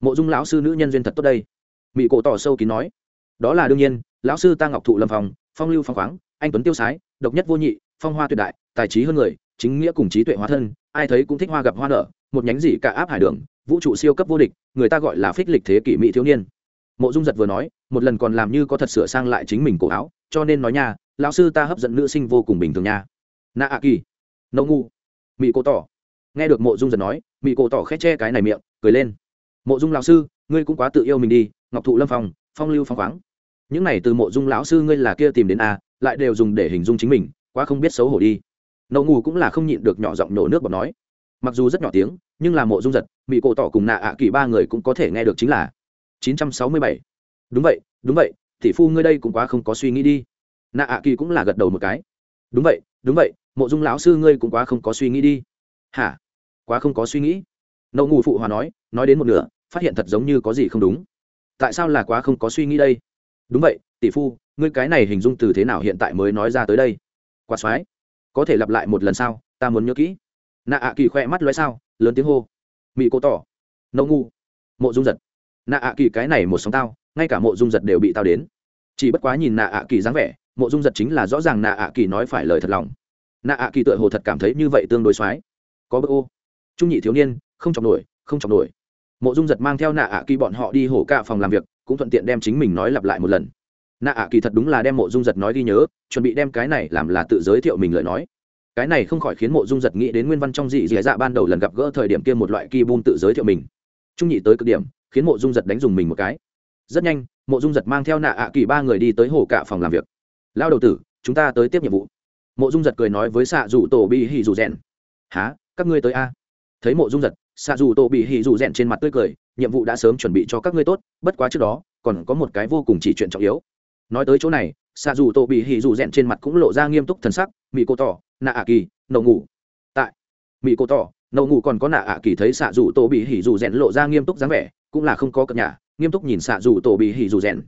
Mộ dung lão sư nữ nhân duyên thật tốt đây. Mỹ cổ tỏ sâu kín nói. Đó là đương nhiên, lão sư ta ngọc thụ lâm phòng phong lưu phong khoáng, anh tuấn tiêu sái, độc nhất vô nhị, phong hoa tuyệt đại, tài trí hơn người, chính nghĩa cùng trí tuệ hóa thân, ai thấy cũng thích hoa gặp hoa nở, một nhánh gì cả áp hải đường, vũ trụ siêu cấp vô địch, người ta gọi là phích lịch thế kỷ mỹ thiếu niên mộ dung giật vừa nói, một lần còn làm như có thật sửa sang lại chính mình cổ áo, cho nên nói nha, lão sư ta hấp dẫn nữ sinh vô cùng bình thường nha. Na a kỳ. Nậu ngu. Mỹ cổ tỏ. Nghe được mộ dung giật nói mỹ cổ tỏ khét che cái này miệng, cười lên. Mộ dung lão sư, ngươi cũng quá tự yêu mình đi, ngọc thụ lâm phong phong lưu phong khoáng. Những này từ mộ dung lão sư ngươi là kia tìm đến a lại đều dùng để hình dung chính mình, quá không biết xấu hổ đi. Nậu ngu cũng là không nhịn được nhỏ giọng nổ nước bọt nói. Mặc dù rất nhỏ tiếng, nhưng là mộ dung giật mỹ cổ tỏ cùng nạ ạ kỳ ba người cũng có thể nghe được chính là. 967. đúng vậy đúng vậy, tỷ phu ngươi đây cũng quá không có suy nghĩ đi. Nạ ạ kỳ cũng là gật đầu một cái. Đúng vậy đúng vậy, mộ dung lão sư ngươi cũng quá không có suy nghĩ đi. Hả? Quá không có suy nghĩ. Nậu ngủ phụ hòa nói nói đến một nửa, phát hiện thật giống như có gì không đúng. Tại sao là quá không có suy nghĩ đây? Đúng vậy, tỷ phu, ngươi cái này hình dung từ thế nào hiện tại mới nói ra tới đây? Quá soái có thể lặp lại một lần sao? Ta muốn nhớ kỹ. Nạ ạ kỳ khoe mắt loé sao, lớn tiếng hô. Mị cô tỏ. Nậu ngu mộ dung giật nạ ạ kỳ cái này một sóng tao, ngay cả mộ dung giật đều bị tao đến. Chỉ bất quá nhìn nạ ạ kỳ dáng vẻ, mộ dung giật chính là rõ ràng nạ ạ kỳ nói phải lời thật lòng. Nạ ạ kỳ tựa hồ thật cảm thấy như vậy tương đối x có bơ ô. Trung nhị thiếu niên, không chọc nổi, không chọc nổi. Mộ dung giật mang theo nạ ạ kỳ bọn họ đi hổ cả phòng làm việc, cũng thuận tiện đem chính mình nói lặp lại một lần. Nạ ạ kỳ thật đúng là đem mộ dung giật nói ghi nhớ, chuẩn bị đem cái này làm là tự giới thiệu mình lời nói. Cái này không khỏi khiến mộ dung giật nghĩ đến nguyên văn trong dị dị dạ ban đầu lần gặp gỡ thời điểm kia một loại kỳ bun tự giới thiệu mình. Trung nhị tới cực điểm khiến mộ dung giật đánh dùng mình một cái. Rất nhanh, mộ dung giật mang theo nạ ạ kỳ ba người đi tới hồ cả phòng làm việc. Lao đầu tử, chúng ta tới tiếp nhiệm vụ. Mộ dung giật cười nói với xạ dù tổ bị hì dù rèn. Há các ngươi tới a? Thấy mộ dung giật, xạ dù tổ bị hì dù rèn trên mặt tươi cười, nhiệm vụ đã sớm chuẩn bị cho các ngươi tốt, bất quá trước đó, còn có một cái vô cùng chỉ chuyện trọng yếu. Nói tới chỗ này, xạ dù tổ bị hì dù rèn trên mặt cũng lộ ra nghiêm túc thần sắc mỹ cô tỏ, nạ ạ kỳ, nậu ngủ. Tại mỹ cô tỏ, nậu ngủ còn có nạ ạ kỳ thấy xạ dù tổ bị hì dù rèn lộ ra nghiêm túc dáng vẻ cũng là không có cập nhà nghiêm túc nhìn xạ dù tổ bị hì dù rèn.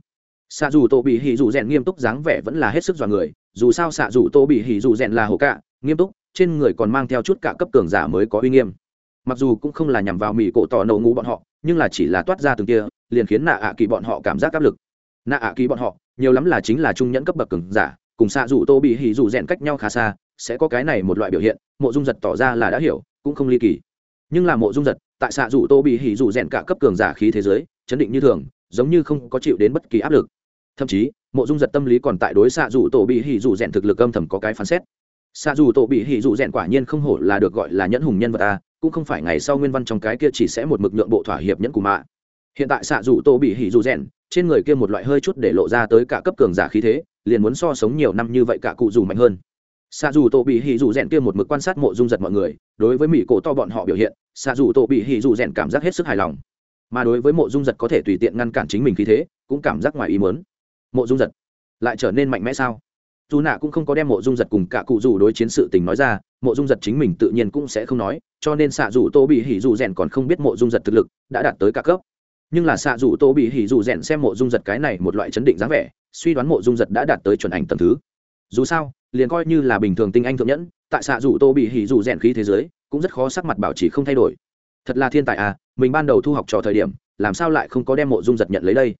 Xạ dù tổ bị hì dù rèn nghiêm túc dáng vẻ vẫn là hết sức dọa người, dù sao xạ dù tổ bị hì dù rèn là hồ cạ nghiêm túc, trên người còn mang theo chút cả cấp cường giả mới có uy nghiêm. Mặc dù cũng không là nhằm vào mỹ cổ tỏ nổ ngũ bọn họ, nhưng là chỉ là toát ra từng kia liền khiến nạ ạ kỳ bọn họ cảm giác áp lực. Nạ ạ kỳ bọn họ, nhiều lắm là chính là trung nhẫn cấp bậc cường giả, cùng xạ dù tô bị hỉ dù rèn cách nhau khá xa, sẽ có cái này một loại biểu hiện, mộ dung giật tỏ ra là đã hiểu, cũng không ly kỳ. Nhưng là mộ dung giật tại xạ rủ tô bị hỉ rủ rèn cả cấp cường giả khí thế giới, chấn định như thường, giống như không có chịu đến bất kỳ áp lực. Thậm chí, mộ dung giật tâm lý còn tại đối xạ rủ tổ bị hỉ rủ rèn thực lực âm thầm có cái phán xét. Xạ dù tổ bị hỉ dù rèn quả nhiên không hổ là được gọi là nhẫn hùng nhân vật ta, cũng không phải ngày sau nguyên văn trong cái kia chỉ sẽ một mực nhượng bộ thỏa hiệp nhẫn của mạ. Hiện tại xạ dù tổ bị hỉ dù rèn, trên người kia một loại hơi chút để lộ ra tới cả cấp cường giả khí thế, liền muốn so sống nhiều năm như vậy cả cụ dù mạnh hơn. Xạ dù tổ bị hỉ dù rèn kia một mực quan sát mộ dung giật mọi người đối với mỹ cổ to bọn họ biểu hiện, xạ dù tổ bị hỉ dù rèn cảm giác hết sức hài lòng. Mà đối với mộ dung giật có thể tùy tiện ngăn cản chính mình khí thế, cũng cảm giác ngoài ý mớn mộ dung giật, lại trở nên mạnh mẽ sao? Dù nạ cũng không có đem mộ dung giật cùng cả cụ dù đối chiến sự tình nói ra, mộ dung giật chính mình tự nhiên cũng sẽ không nói, cho nên xạ dù tô bị hỉ dù rèn còn không biết mộ dung giật thực lực đã đạt tới cả cấp. Nhưng là xạ dù tô bị hỉ dù rèn xem mộ dung giật cái này một loại chấn định dáng vẻ, suy đoán mộ dung giật đã đạt tới chuẩn ảnh tầm thứ. Dù sao, liền coi như là bình thường tinh anh thượng nhẫn tại xạ dù tô bị hỉ dù rèn khí thế giới, cũng rất khó sắc mặt bảo trì không thay đổi. Thật là thiên tài à mình ban đầu thu học trò thời điểm, làm sao lại không có đem mộ dung giật nhận lấy đây?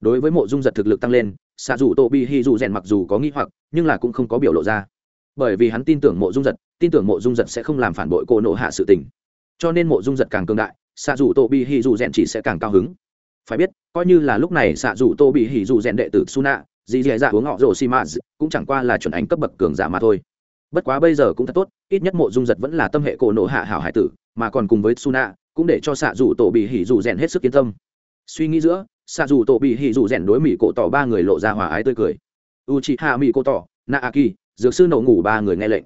Đối với mộ dung giật thực lực tăng lên, xạ dù tô bị hỉ dù rèn mặc dù có nghĩ hoặc, nhưng là cũng không có biểu lộ ra. Bởi vì hắn tin tưởng mộ dung giật, tin tưởng mộ dung giật sẽ không làm phản bội cô nộ hạ sự tình. Cho nên mộ dung giật càng cương đại, xạ dù tô bị hỉ dù rèn chỉ sẽ càng cao hứng. Phải biết, coi như là lúc này xạ dù tô bị hỉ dù rèn đệ tử suna dì dì dạ uống họ rồ xi mã cũng chẳng qua là chuẩn ánh cấp bậc cường giả mà thôi bất quá bây giờ cũng thật tốt, ít nhất mộ dung giật vẫn là tâm hệ cổ nộ hạ hảo hải tử, mà còn cùng với suna, cũng để cho xạ dù tổ bị hỉ dù rèn hết sức yên tâm. Suy nghĩ giữa, xạ dù tổ bị hỉ dù rèn đối mỹ cổ tỏ ba người lộ ra hòa ái tươi cười. U chị hạ mỹ cổ tỏ na a ki dược sư nổ ngủ ba người nghe lệnh.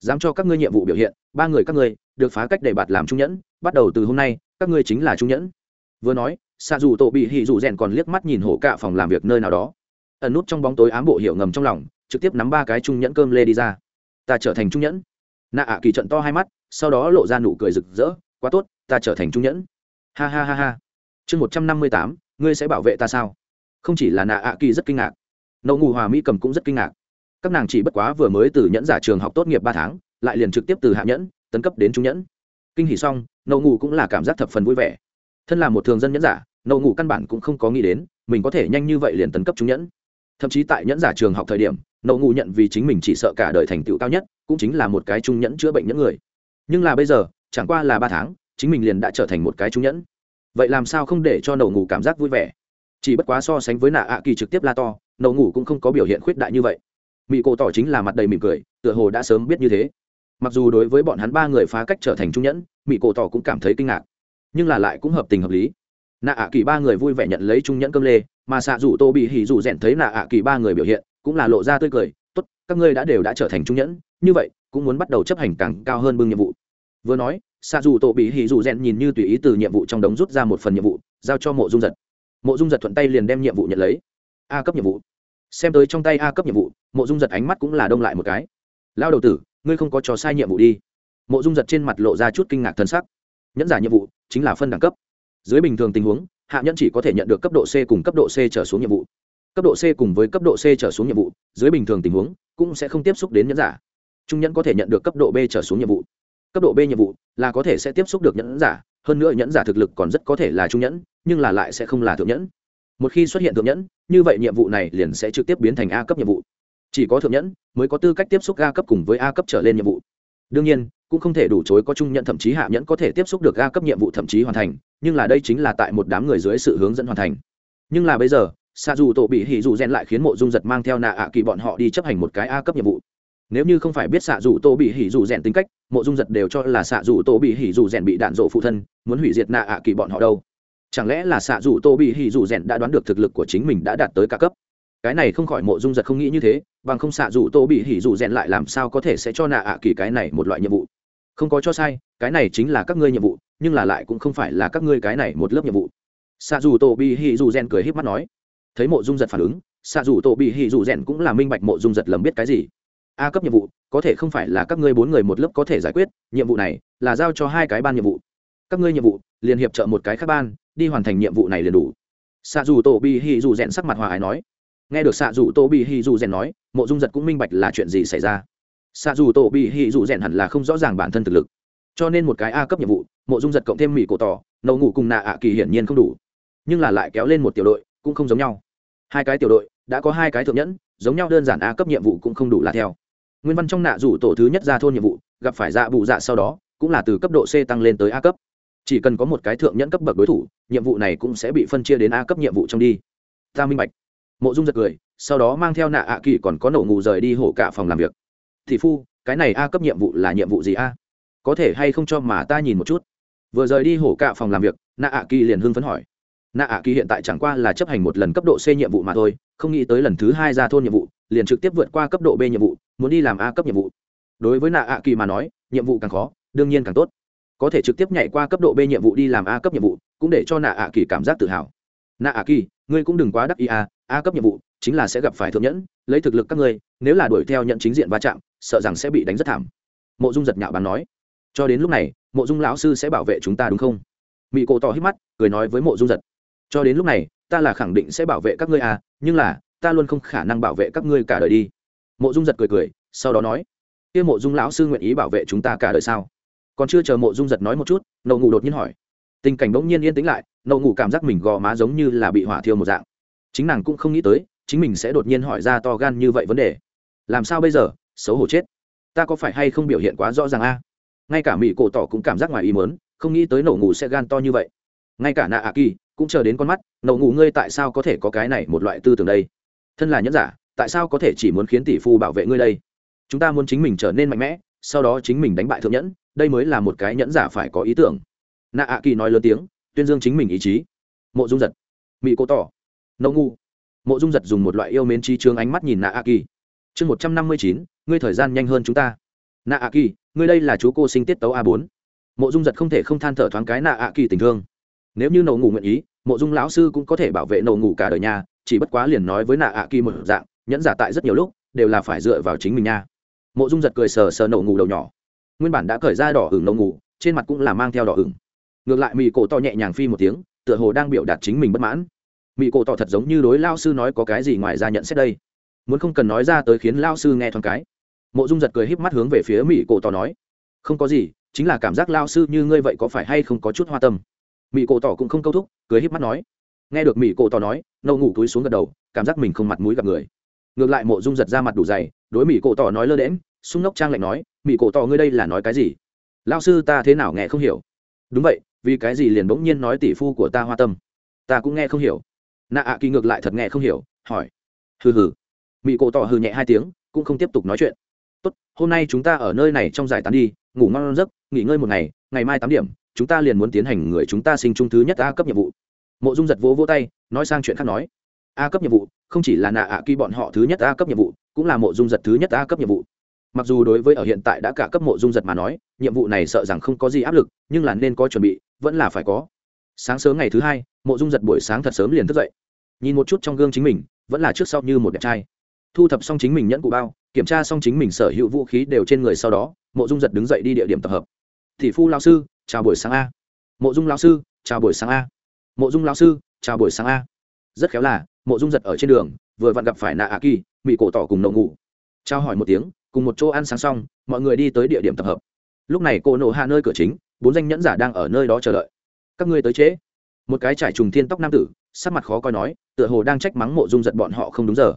Dám cho các ngươi nhiệm vụ biểu hiện, ba người các ngươi được phá cách để bạt làm trung nhẫn, bắt đầu từ hôm nay, các ngươi chính là trung nhẫn. Vừa nói, xạ dù tổ bị hỉ dù rèn còn liếc mắt nhìn hổ cạ phòng làm việc nơi nào đó. Ẩn nút trong bóng tối ám bộ hiệu ngầm trong lòng, trực tiếp nắm ba cái trung nhẫn cơm lê đi ra ta trở thành trung nhẫn. Nạ ạ kỳ trận to hai mắt, sau đó lộ ra nụ cười rực rỡ, quá tốt, ta trở thành trung nhẫn. Ha ha ha ha. Chương một trăm năm mươi tám, ngươi sẽ bảo vệ ta sao? Không chỉ là nạ ạ kỳ rất kinh ngạc nậu ngủ hòa mỹ cầm cũng rất kinh ngạc. Các nàng chỉ bất quá vừa mới từ nhẫn giả trường học tốt nghiệp ba tháng, lại liền trực tiếp từ hạ nhẫn, tấn cấp đến trung nhẫn. Kinh hỉ xong nậu ngủ cũng là cảm giác thập phần vui vẻ. Thân là một thường dân nhẫn giả nậu ngủ căn bản cũng không có nghĩ đến, mình có thể nhanh như vậy liền tấn cấp trung nhẫn. Thậm chí tại nhẫn giả trường học thời điểm nậu ngủ nhận vì chính mình chỉ sợ cả đời thành tựu cao nhất, cũng chính là một cái trung nhẫn chữa bệnh những người. Nhưng là bây giờ, chẳng qua là ba tháng, chính mình liền đã trở thành một cái trung nhẫn. Vậy làm sao không để cho nậu ngủ cảm giác vui vẻ? Chỉ bất quá so sánh với nạ ạ kỳ trực tiếp la to, nậu ngủ cũng không có biểu hiện khuyết đại như vậy. Mỹ cổ tỏ chính là mặt đầy mỉm cười, tựa hồ đã sớm biết như thế. Mặc dù đối với bọn hắn ba người phá cách trở thành trung nhẫn mỹ cổ tỏ cũng cảm thấy kinh ngạc. Nhưng là lại cũng hợp tình hợp lý. Nạ ạ kỳ ba người vui vẻ nhận lấy trung nhẫn cơm lê, mà xạ dù tô bị hỉ dù rèn thấy nạ ạ kỳ ba người biểu hiện cũng là lộ ra tươi cười, tốt, các ngươi đã đều đã trở thành trung nhẫn, như vậy, cũng muốn bắt đầu chấp hành càng cao hơn bưng nhiệm vụ. Vừa nói xa dù tổ bị hỉ dù rèn nhìn như tùy ý từ nhiệm vụ trong đống rút ra một phần nhiệm vụ, giao cho mộ dung giật. Mộ dung giật thuận tay liền đem nhiệm vụ nhận lấy. A cấp nhiệm vụ. Xem tới trong tay a cấp nhiệm vụ, mộ dung giật ánh mắt cũng là đông lại một cái. Lao đầu tử, ngươi không có trò sai nhiệm vụ đi. Mộ dung giật trên mặt lộ ra chút kinh ngạc thân sắc. Nhẫn giả nhiệm vụ chính là phân đẳng cấp. Dưới bình thường tình huống, hạ nhẫn chỉ có thể nhận được cấp độ c cùng cấp độ c trở xuống nhiệm vụ cấp độ c cùng với cấp độ c trở xuống nhiệm vụ, dưới bình thường tình huống, cũng sẽ không tiếp xúc đến nhẫn giả. Trung nhẫn có thể nhận được cấp độ b trở xuống nhiệm vụ. Cấp độ b nhiệm vụ là có thể sẽ tiếp xúc được nhẫn giả, hơn nữa nhẫn giả thực lực còn rất có thể là trung nhẫn, nhưng là lại sẽ không là thượng nhẫn. Một khi xuất hiện thượng nhẫn, như vậy nhiệm vụ này liền sẽ trực tiếp biến thành a cấp nhiệm vụ. Chỉ có thượng nhẫn mới có tư cách tiếp xúc a cấp cùng với a cấp trở lên nhiệm vụ. Đương nhiên, cũng không thể đủ chối có trung nhẫn, thậm chí hạ nhẫn có thể tiếp xúc được a cấp nhiệm vụ thậm chí hoàn thành, nhưng là đây chính là tại một đám người dưới sự hướng dẫn hoàn thành. Nhưng là bây giờ xa dù tổ bị hỉ dù rèn lại khiến mộ dung giật mang theo nạ ạ kỳ bọn họ đi chấp hành một cái a cấp nhiệm vụ. Nếu như không phải biết xạ dù tô bị hỉ dù rèn tính cách, mộ dung giật đều cho là xạ dù tô bị hỉ dù rèn bị đạn rộ phụ thân, muốn hủy diệt nạ ạ kỳ bọn họ đâu. Chẳng lẽ là xạ dù tô bị hỉ dù rèn đã đoán được thực lực của chính mình đã đạt tới cả cấp? Cái này không khỏi mộ dung giật không nghĩ như thế, bằng không xạ dù tô bị hỉ dù rèn lại làm sao có thể sẽ cho nạ ạ kỳ cái này một loại nhiệm vụ? Không có cho sai, cái này chính là các ngươi nhiệm vụ, nhưng là lại cũng không phải là các ngươi cái này một lớp nhiệm vụ. Xạ dù tô bị hỉ dù rèn cười h í p mắt nói thấy mộ dung giật phản ứng, xạ dù tổ bị hỉ dù rèn cũng là minh bạch mộ dung giật lầm biết cái gì. A cấp nhiệm vụ, có thể không phải là các ngươi bốn người một lớp có thể giải quyết, nhiệm vụ này là giao cho hai cái ban nhiệm vụ. Các ngươi nhiệm vụ liền hiệp trợ một cái khác ban, đi hoàn thành nhiệm vụ này liền đủ. Xạ dù tổ bị hỉ dù rèn sắc mặt hòa ái nói. Nghe được xạ dù tổ bị hỉ dù rèn nói, mộ dung giật cũng minh bạch là chuyện gì xảy ra. Xạ dù tổ bị hỉ dù rèn hẳn là không rõ ràng bản thân thực lực. Cho nên một cái a cấp nhiệm vụ, mộ dung giật cộng thêm mỹ cổ tỏ nậu ngủ cùng nạ ạ kỳ hiển nhiên không đủ. Nhưng là lại kéo lên một tiểu đội, cũng không giống nhau hai cái tiểu đội, đã có hai cái thượng nhẫn, giống nhau đơn giản a cấp nhiệm vụ cũng không đủ là theo. Nguyên văn trong nạ rủ tổ thứ nhất ra thôn nhiệm vụ, gặp phải dạ bụ dạ sau đó, cũng là từ cấp độ c tăng lên tới a cấp. Chỉ cần có một cái thượng nhẫn cấp bậc đối thủ, nhiệm vụ này cũng sẽ bị phân chia đến a cấp nhiệm vụ trong đi. Ta minh bạch. Mộ dung giật cười, sau đó mang theo nạ ạ kỳ còn có nổ ngủ rời đi hổ cả phòng làm việc. Thị phu, cái này a cấp nhiệm vụ là nhiệm vụ gì a? Có thể hay không cho mà ta nhìn một chút? Vừa rời đi hổ cả phòng làm việc, nạ ạ kỳ liền hưng phấn hỏi nạ ạ kỳ hiện tại chẳng qua là chấp hành một lần cấp độ c nhiệm vụ mà thôi, không nghĩ tới lần thứ hai ra thôn nhiệm vụ, liền trực tiếp vượt qua cấp độ b nhiệm vụ, muốn đi làm a cấp nhiệm vụ. Đối với nạ ạ kỳ mà nói, nhiệm vụ càng khó, đương nhiên càng tốt. Có thể trực tiếp nhảy qua cấp độ b nhiệm vụ đi làm a cấp nhiệm vụ, cũng để cho nạ ạ kỳ cảm giác tự hào. Nạ ạ kỳ, ngươi cũng đừng quá đắc ý a a cấp nhiệm vụ chính là sẽ gặp phải thượng nhẫn, lấy thực lực các ngươi, nếu là đuổi theo nhận chính diện va chạm, sợ rằng sẽ bị đánh rất thảm. Mộ dung giật nhạo bán nói. Cho đến lúc này, mộ dung lão sư sẽ bảo vệ chúng ta đúng không? Mỹ cổ tỏ hít mắt, cười nói với mộ dung giật cho đến lúc này, ta là khẳng định sẽ bảo vệ các ngươi à nhưng là, ta luôn không khả năng bảo vệ các ngươi cả đời đi. Mộ dung giật cười cười, sau đó nói, kia mộ dung lão sư nguyện ý bảo vệ chúng ta cả đời sao? Còn chưa chờ mộ dung giật nói một chút nậu ngủ đột nhiên hỏi. Tình cảnh bỗng nhiên yên tĩnh lại nậu ngủ cảm giác mình gò má giống như là bị hỏa thiêu một dạng. Chính nàng cũng không nghĩ tới, chính mình sẽ đột nhiên hỏi ra to gan như vậy vấn đề. Làm sao bây giờ, xấu hổ chết. Ta có phải hay không biểu hiện quá rõ ràng a? Ngay cả mỹ cổ tỏ cũng cảm giác ngoài ý mớn không nghĩ tới nổ ngủ sẽ gan to như vậy. Ngay cả nạ ạ kỳ cũng chờ đến con mắt, nậu ngủ ngươi tại sao có thể có cái này một loại tư tưởng đây? Thân là nhẫn giả, tại sao có thể chỉ muốn khiến tỷ phu bảo vệ ngươi đây? Chúng ta muốn chính mình trở nên mạnh mẽ, sau đó chính mình đánh bại thượng nhẫn, đây mới là một cái nhẫn giả phải có ý tưởng. Nạ ạ kỳ nói lớn tiếng, tuyên dương chính mình ý chí. Mộ dung giật mỹ cô tỏ, nậu ngu mộ dung giật dùng một loại yêu mến trí trương ánh mắt nhìn nạ a kỳ. Chương một trăm năm mươi chín, ngươi thời gian nhanh hơn chúng ta. Nạ a kỳ, ngươi đây là chú cô sinh tiết tấu a bốn. Mộ dung giật không thể không than thở thoáng cái nạ a kỳ tình thương nếu như nậu ngủ nguyện ý, mộ dung lão sư cũng có thể bảo vệ nậu ngủ cả đời nhà chỉ bất quá liền nói với nạ ạ kỳ một dạng, nhẫn giả tại rất nhiều lúc, đều là phải dựa vào chính mình nha. Mộ dung giật cười sờ sờ nậu ngủ đầu nhỏ. Nguyên bản đã cởi ra đỏ ửng nậu ngủ, trên mặt cũng là mang theo đỏ ửng. Ngược lại mỹ cổ to nhẹ nhàng phi một tiếng, tựa hồ đang biểu đạt chính mình bất mãn. Mỹ cổ to thật giống như đối lao sư nói có cái gì ngoài ra nhận xét đây. Muốn không cần nói ra tới khiến lao sư nghe thoáng cái. Mộ dung giật cười híp mắt hướng về phía mỹ cổ tỏ nói. Không có gì, chính là cảm giác lao sư như ngươi vậy có phải hay không có chút hoa tâm mỹ cổ tỏ cũng không câu thúc, cười híp mắt nói. Nghe được mỹ cổ tỏ nói, nâu ngủ túi xuống gật đầu, cảm giác mình không mặt mũi gặp người. Ngược lại mộ dung giật ra mặt đủ dày, đối mỹ cổ tỏ nói lơ đễm sung nốc trang lạnh nói mỹ cổ tỏ ngươi đây là nói cái gì? Lao sư ta thế nào nghe không hiểu? Đúng vậy, vì cái gì liền bỗng nhiên nói tỷ phu của ta hoa tâm? Ta cũng nghe không hiểu. Nạ ạ kỳ ngược lại thật nghe không hiểu, hỏi. Hừ hừ. Mỹ cổ tỏ hừ nhẹ hai tiếng, cũng không tiếp tục nói chuyện. Tốt, hôm nay chúng ta ở nơi này trong giải tán đi, ngủ ngon giấc, nghỉ ngơi một ngày ngày mai tám điểm chúng ta liền muốn tiến hành người chúng ta sinh trung thứ nhất a cấp nhiệm vụ. Mộ dung giật vỗ vỗ tay, nói sang chuyện khác nói. A cấp nhiệm vụ, không chỉ là nạ ạ kỳ bọn họ thứ nhất a cấp nhiệm vụ, cũng là mộ dung giật thứ nhất a cấp nhiệm vụ. Mặc dù đối với ở hiện tại đã cả cấp mộ dung giật mà nói, nhiệm vụ này sợ rằng không có gì áp lực, nhưng là nên có chuẩn bị, vẫn là phải có. Sáng sớm ngày thứ hai, mộ dung giật buổi sáng thật sớm liền thức dậy. Nhìn một chút trong gương chính mình, vẫn là trước sau như một đẹp trai. Thu thập xong chính mình nhẫn cụ bao, kiểm tra xong chính mình sở hữu vũ khí đều trên người sau đó, mộ dung giật đứng dậy đi địa điểm tập hợp. Thị phu lao sư chào buổi sáng a. Mộ dung Lão sư, chào buổi sáng a. Mộ dung Lão sư, chào buổi sáng a. Rất khéo là, mộ dung giật ở trên đường, vừa vặn gặp phải nạ a kỳ bị cổ tỏ cùng nậu ngủ trao hỏi một tiếng, cùng một chỗ ăn sáng xong, mọi người đi tới địa điểm tập hợp. Lúc này cô nổ hạ nơi cửa chính, bốn danh nhẫn giả đang ở nơi đó chờ đợi. Các ngươi tới trễ. Một cái trải trùng thiên tóc nam tử, sắc mặt khó coi nói, tựa hồ đang trách mắng mộ dung giật bọn họ không đúng giờ.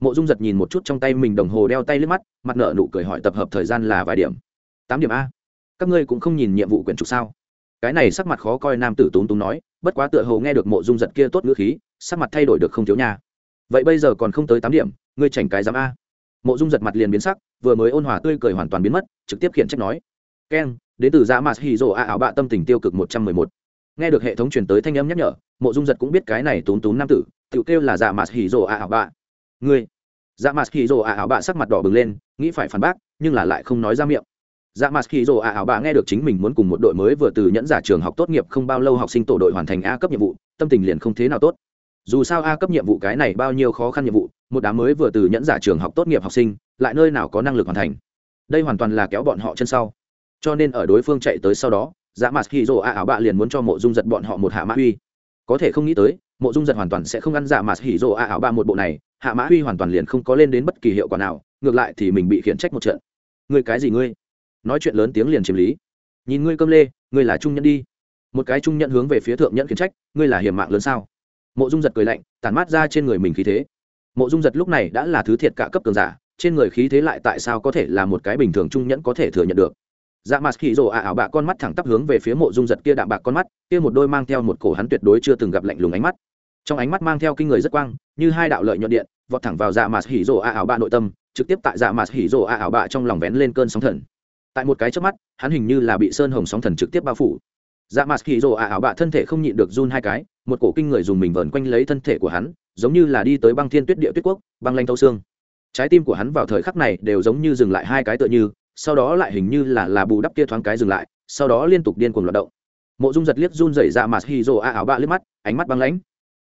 Mộ dung giật nhìn một chút trong tay mình đồng hồ đeo tay lướt mắt, mặt nở nụ cười hỏi tập hợp thời gian là vài điểm? Tám điểm a các ngươi cũng không nhìn nhiệm vụ quyển trục sao? Cái này sắc mặt khó coi nam tử tốn túng nói, bất quá tựa hồ nghe được mộ dung giật kia tốt ngữ khí, sắc mặt thay đổi được không thiếu nha. Vậy bây giờ còn không tới tám điểm, ngươi chảnh cái dám a. Mộ dung giật mặt liền biến sắc, vừa mới ôn hòa tươi cười hoàn toàn biến mất, trực tiếp khiển trách nói. Keng đến từ dạ mạt hì rồ a áo bạ tâm tình tiêu cực một trăm mười một. Nghe được hệ thống truyền tới thanh âm nhắc nhở, mộ dung giật cũng biết cái này tốn tốn nam tử, tự kêu là dạ mạt hì rồ a ảo bạ. Ngươi. Dạ mạt hì rồ a ảo bạ sắc mặt đỏ bừng lên, nghĩ phải phản bác, nhưng là lại không nói ra miệng dạ mặt khi rồ a ảo bà nghe được chính mình muốn cùng một đội mới vừa từ nhẫn giả trường học tốt nghiệp không bao lâu học sinh tổ đội hoàn thành a cấp nhiệm vụ, tâm tình liền không thế nào tốt. Dù sao a cấp nhiệm vụ cái này bao nhiêu khó khăn nhiệm vụ, một đám mới vừa từ nhẫn giả trường học tốt nghiệp học sinh, lại nơi nào có năng lực hoàn thành? Đây hoàn toàn là kéo bọn họ chân sau. Cho nên ở đối phương chạy tới sau đó dạ mặt khi rồ a ảo bà liền muốn cho mộ dung giật bọn họ một hạ mã huy có thể không nghĩ tới, mộ dung giật hoàn toàn sẽ không ăn dạ mặt hì rồ a ảo bạ một bộ này, hạ mã huy hoàn toàn liền không có lên đến bất kỳ hiệu quả nào, ngược lại thì mình bị khiển trách một trận. Ngươi cái gì ngươi? Nói chuyện lớn tiếng liền chiếm lý. Nhìn ngươi cơm lê, ngươi là trung nhân đi. Một cái trung nhân hướng về phía thượng nhận khiển trách, ngươi là hiểm mạng lớn sao? Mộ dung giật cười lạnh, tản mát ra trên người mình khí thế. Mộ dung giật lúc này đã là thứ thiệt cả cấp cường giả, trên người khí thế lại tại sao có thể là một cái bình thường trung nhẫn có thể thừa nhận được? Dạ mặt khỉ rồ ạ ảo bạ con mắt thẳng tắp hướng về phía mộ dung giật kia đạm bạc con mắt, kia một đôi mang theo một cổ hắn tuyệt đối chưa từng gặp lạnh lùng ánh mắt. Trong ánh mắt mang theo kinh người rất quang, như hai đạo lợi nhuận điện, vọt thẳng vào dạ mặt khỉ rồ ạ ảo bạ nội tâm, trực tiếp tại dạ mặt khỉ rồ ạ ảo bạ trong lòng vén lên cơn sóng thần tại một cái trước mắt, hắn hình như là bị sơn hồng sóng thần trực tiếp bao phủ. Dạ mặt hỉ rồ ả ảo bạ thân thể không nhịn được run hai cái, một cổ kinh người dùng mình vờn quanh lấy thân thể của hắn, giống như là đi tới băng thiên tuyết địa tuyết quốc, băng lanh thâu xương. Trái tim của hắn vào thời khắc này đều giống như dừng lại hai cái tựa như, sau đó lại hình như là là bù đắp kia thoáng cái dừng lại, sau đó liên tục điên cuồng loạt động. Mộ dung giật liếc run dày dạ mặt hì rồ a ảo ba liếc mắt, ánh mắt băng lãnh.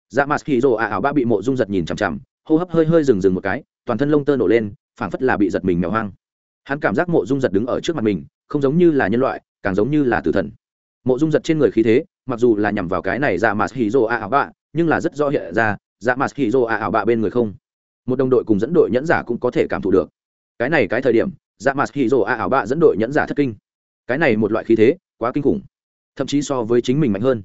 Dạ mặt hì rồ a ảo ba bị mộ dung giật nhìn chằm chằm, hô hấp hơi hơi dừng dừng một cái, toàn thân lông tơ nổ lên, phảng phất là bị giật mình mèo hoang hắn cảm giác mộ dung giật đứng ở trước mặt mình, không giống như là nhân loại, càng giống như là tử thần. Mộ dung giật trên người khí thế, mặc dù là nhằm vào cái này dạ mặt hì rồ a ảo bạ, nhưng là rất rõ hiện ra dạ mặt hì rồ a ảo bạ bên người không. Một đồng đội cùng dẫn đội nhẫn giả cũng có thể cảm thụ được. Cái này cái thời điểm dạ mặt hì rồ a ảo bạ dẫn đội nhẫn giả thất kinh. Cái này một loại khí thế, quá kinh khủng. Thậm chí so với chính mình mạnh hơn.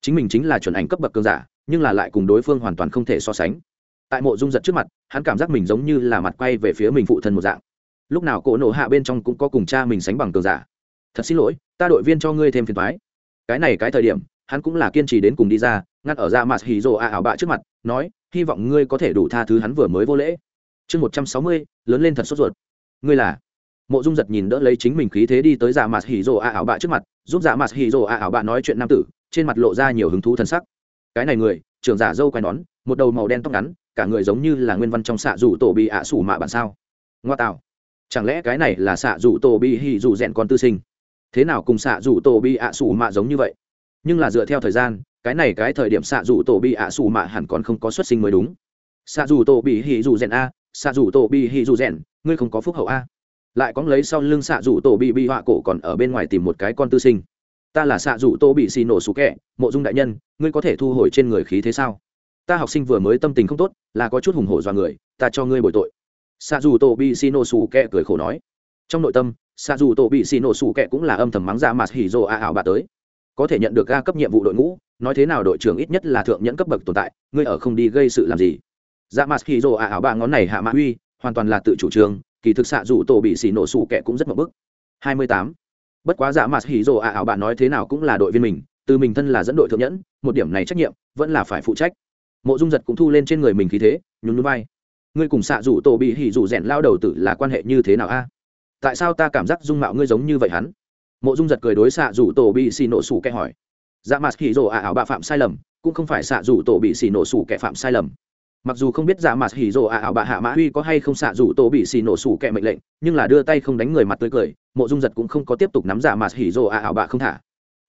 Chính mình chính là chuẩn ảnh cấp bậc cường giả, nhưng là lại cùng đối phương hoàn toàn không thể so sánh. Tại mộ dung giật trước mặt, hắn cảm giác mình giống như là mặt quay về phía mình phụ thân một dạng lúc nào cỗ nổ hạ bên trong cũng có cùng cha mình sánh bằng cường giả. Thật xin lỗi, ta đội viên cho ngươi thêm phiền thoái cái này cái thời điểm, hắn cũng là kiên trì đến cùng đi ra, ngắt ở ra mặt hì rồ a ảo bạ trước mặt, nói, hy vọng ngươi có thể đủ tha thứ hắn vừa mới vô lễ. Chương một trăm sáu mươi, lớn lên thật sốt ruột. Ngươi là? Mộ dung giật nhìn đỡ lấy chính mình khí thế đi tới giả mặt hì rồ a ảo bạ trước mặt, giúp giả mặt hì rồ a ảo bạ nói chuyện nam tử, trên mặt lộ ra nhiều hứng thú t sắc. Cái này người, trưởng giả dâu quai nón, một đầu màu đen tóc ngắn, cả người giống như là nguyên văn trong xạ rủ tổ bị ạ sủ mạ bản sao. Ngoa tạo chẳng lẽ cái này là xạ rủ tổ bị hỉ rủ rèn con tư sinh? Thế nào cùng xạ rủ tổ bị ạ sủ mạ giống như vậy? Nhưng là dựa theo thời gian, cái này cái thời điểm xạ rủ tổ bị ạ sủ mạ hẳn còn không có xuất sinh mới đúng. Xạ rủ tổ bị hỉ rủ rèn a, xạ rủ tổ bị hỉ rủ rèn, ngươi không có phúc hậu a. Lại cóng lấy sau lưng xạ rủ tổ bị bị họa cổ còn ở bên ngoài tìm một cái con tư sinh. Ta là xạ rủ tô bị xì nổ sủ kẹ, mộ dung đại nhân, ngươi có thể thu hồi trên người khí thế sao? Ta học sinh vừa mới tâm tình không tốt, là có chút hùng hổ do người, ta cho ngươi bồi tội xạ Dù tổ bị xì nổ sủ kẹ cười khổ nói. Trong nội tâm xạ Dù tổ bị xì nổ sủ kẹ cũng là âm thầm mắng ra mặt hỉ rồ a ảo bà tới. Có thể nhận được ga cấp nhiệm vụ đội ngũ, nói thế nào đội trưởng ít nhất là thượng nhẫn cấp bậc tồn tại, ngươi ở không đi gây sự làm gì? Dạ mặt hỉ rồ a ảo bà ngón này hạ mã uy, hoàn toàn là tự chủ trương, kỳ thực xạ dù tổ bị xì nổ sủ kẹ cũng rất mập bức. Hai mươi tám. Bất quá dạ ra mặt hỉ rồ a ảo bạn nói thế nào cũng là đội viên mình, từ mình thân là dẫn đội thượng nhẫn, một điểm này trách nhiệm, vẫn là phải phụ trách. Mộ dung giật cũng thu lên trên người mình khí thế, nhún núi vai ngươi cùng xạ dù tổ bị hỉ dù rèn lao đầu tử là quan hệ như thế nào a? Tại sao ta cảm giác dung mạo ngươi giống như vậy hắn? Mộ dung giật cười đối xạ dù tổ bị xì nổ sủ kẻ hỏi. Dạ mặt hỉ rồ ả ảo bạ phạm sai lầm, cũng không phải xạ dù tổ bị xì nổ sủ kẻ phạm sai lầm. Mặc dù không biết dạ mặt hỉ rồ ả ảo bạ hạ mã huy có hay không xạ dù tổ bị xì nổ sủ kẻ mệnh lệnh, nhưng là đưa tay không đánh người mặt tươi cười, mộ dung giật cũng không có tiếp tục nắm dạ mặt hỉ rồ ả ảo bạ không thả.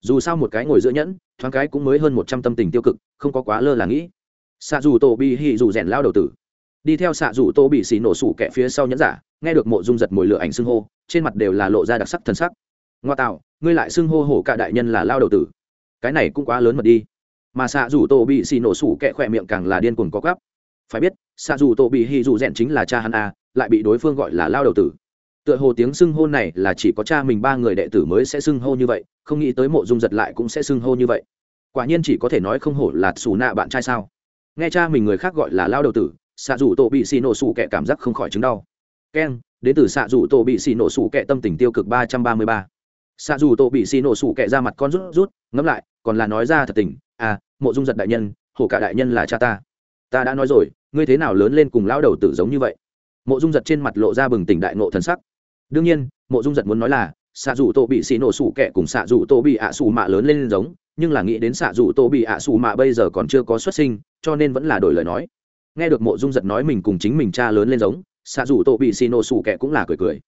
Dù sao một cái ngồi giữa nhẫn, thoáng cái cũng mới hơn một trăm tâm tình tiêu cực, không có quá lơ là nghĩ. Xạ dù tổ bị hỉ dù rèn lao đầu tử đi theo xạ rủ tô bị xì nổ sủ kẹ phía sau nhẫn giả, nghe được mộ dung giật mồi lửa ảnh xưng hô, trên mặt đều là lộ ra đặc sắc thân sắc. Ngoa tạo, ngươi lại xưng hô hổ cả đại nhân là lao đầu tử. Cái này cũng quá lớn mật đi. Mà xạ rủ tô bị xì nổ sủ kẹ khỏe miệng càng là điên cuồng có gắp phải biết, xạ rủ tô bị hì dù rèn chính là cha hắn a, lại bị đối phương gọi là lao đầu tử. Tựa hồ tiếng xưng hô này là chỉ có cha mình ba người đệ tử mới sẽ xưng hô như vậy, không nghĩ tới mộ dung giật lại cũng sẽ xưng hô như vậy. Quả nhiên chỉ có thể nói không hổ là xù nạ bạn trai sao. Nghe cha mình người khác gọi là lao đầu tử xạ dù tổ bị xì nổ sủ kẹ cảm giác không khỏi chứng đau. Keng đến từ xạ dù tổ bị xì nổ sủ kẹ tâm tình tiêu cực ba trăm ba mươi ba. Xạ dù tổ bị xì nổ sủ kẹ ra mặt con rút rút, ngẫm lại, còn là nói ra thật tình à mộ dung giật đại nhân, hổ cả đại nhân là cha ta. Ta đã nói rồi, ngươi thế nào lớn lên cùng lão đầu tử giống như vậy? Mộ dung giật trên mặt lộ ra bừng tỉnh đại nộ thần sắc. Đương nhiên, mộ dung giật muốn nói là xạ dù tô bị xì nổ sủ kẹ cùng xạ dù tô bị ạ xù mạ lớn lên giống, nhưng là nghĩ đến xạ dù tô bị ạ xù mạ bây giờ còn chưa có xuất sinh, cho nên vẫn là đổi lời nói nghe được mộ dung giật nói mình cùng chính mình cha lớn lên giống xạ dù tổ bị xì nổ sủ Kẻ cũng là cười cười.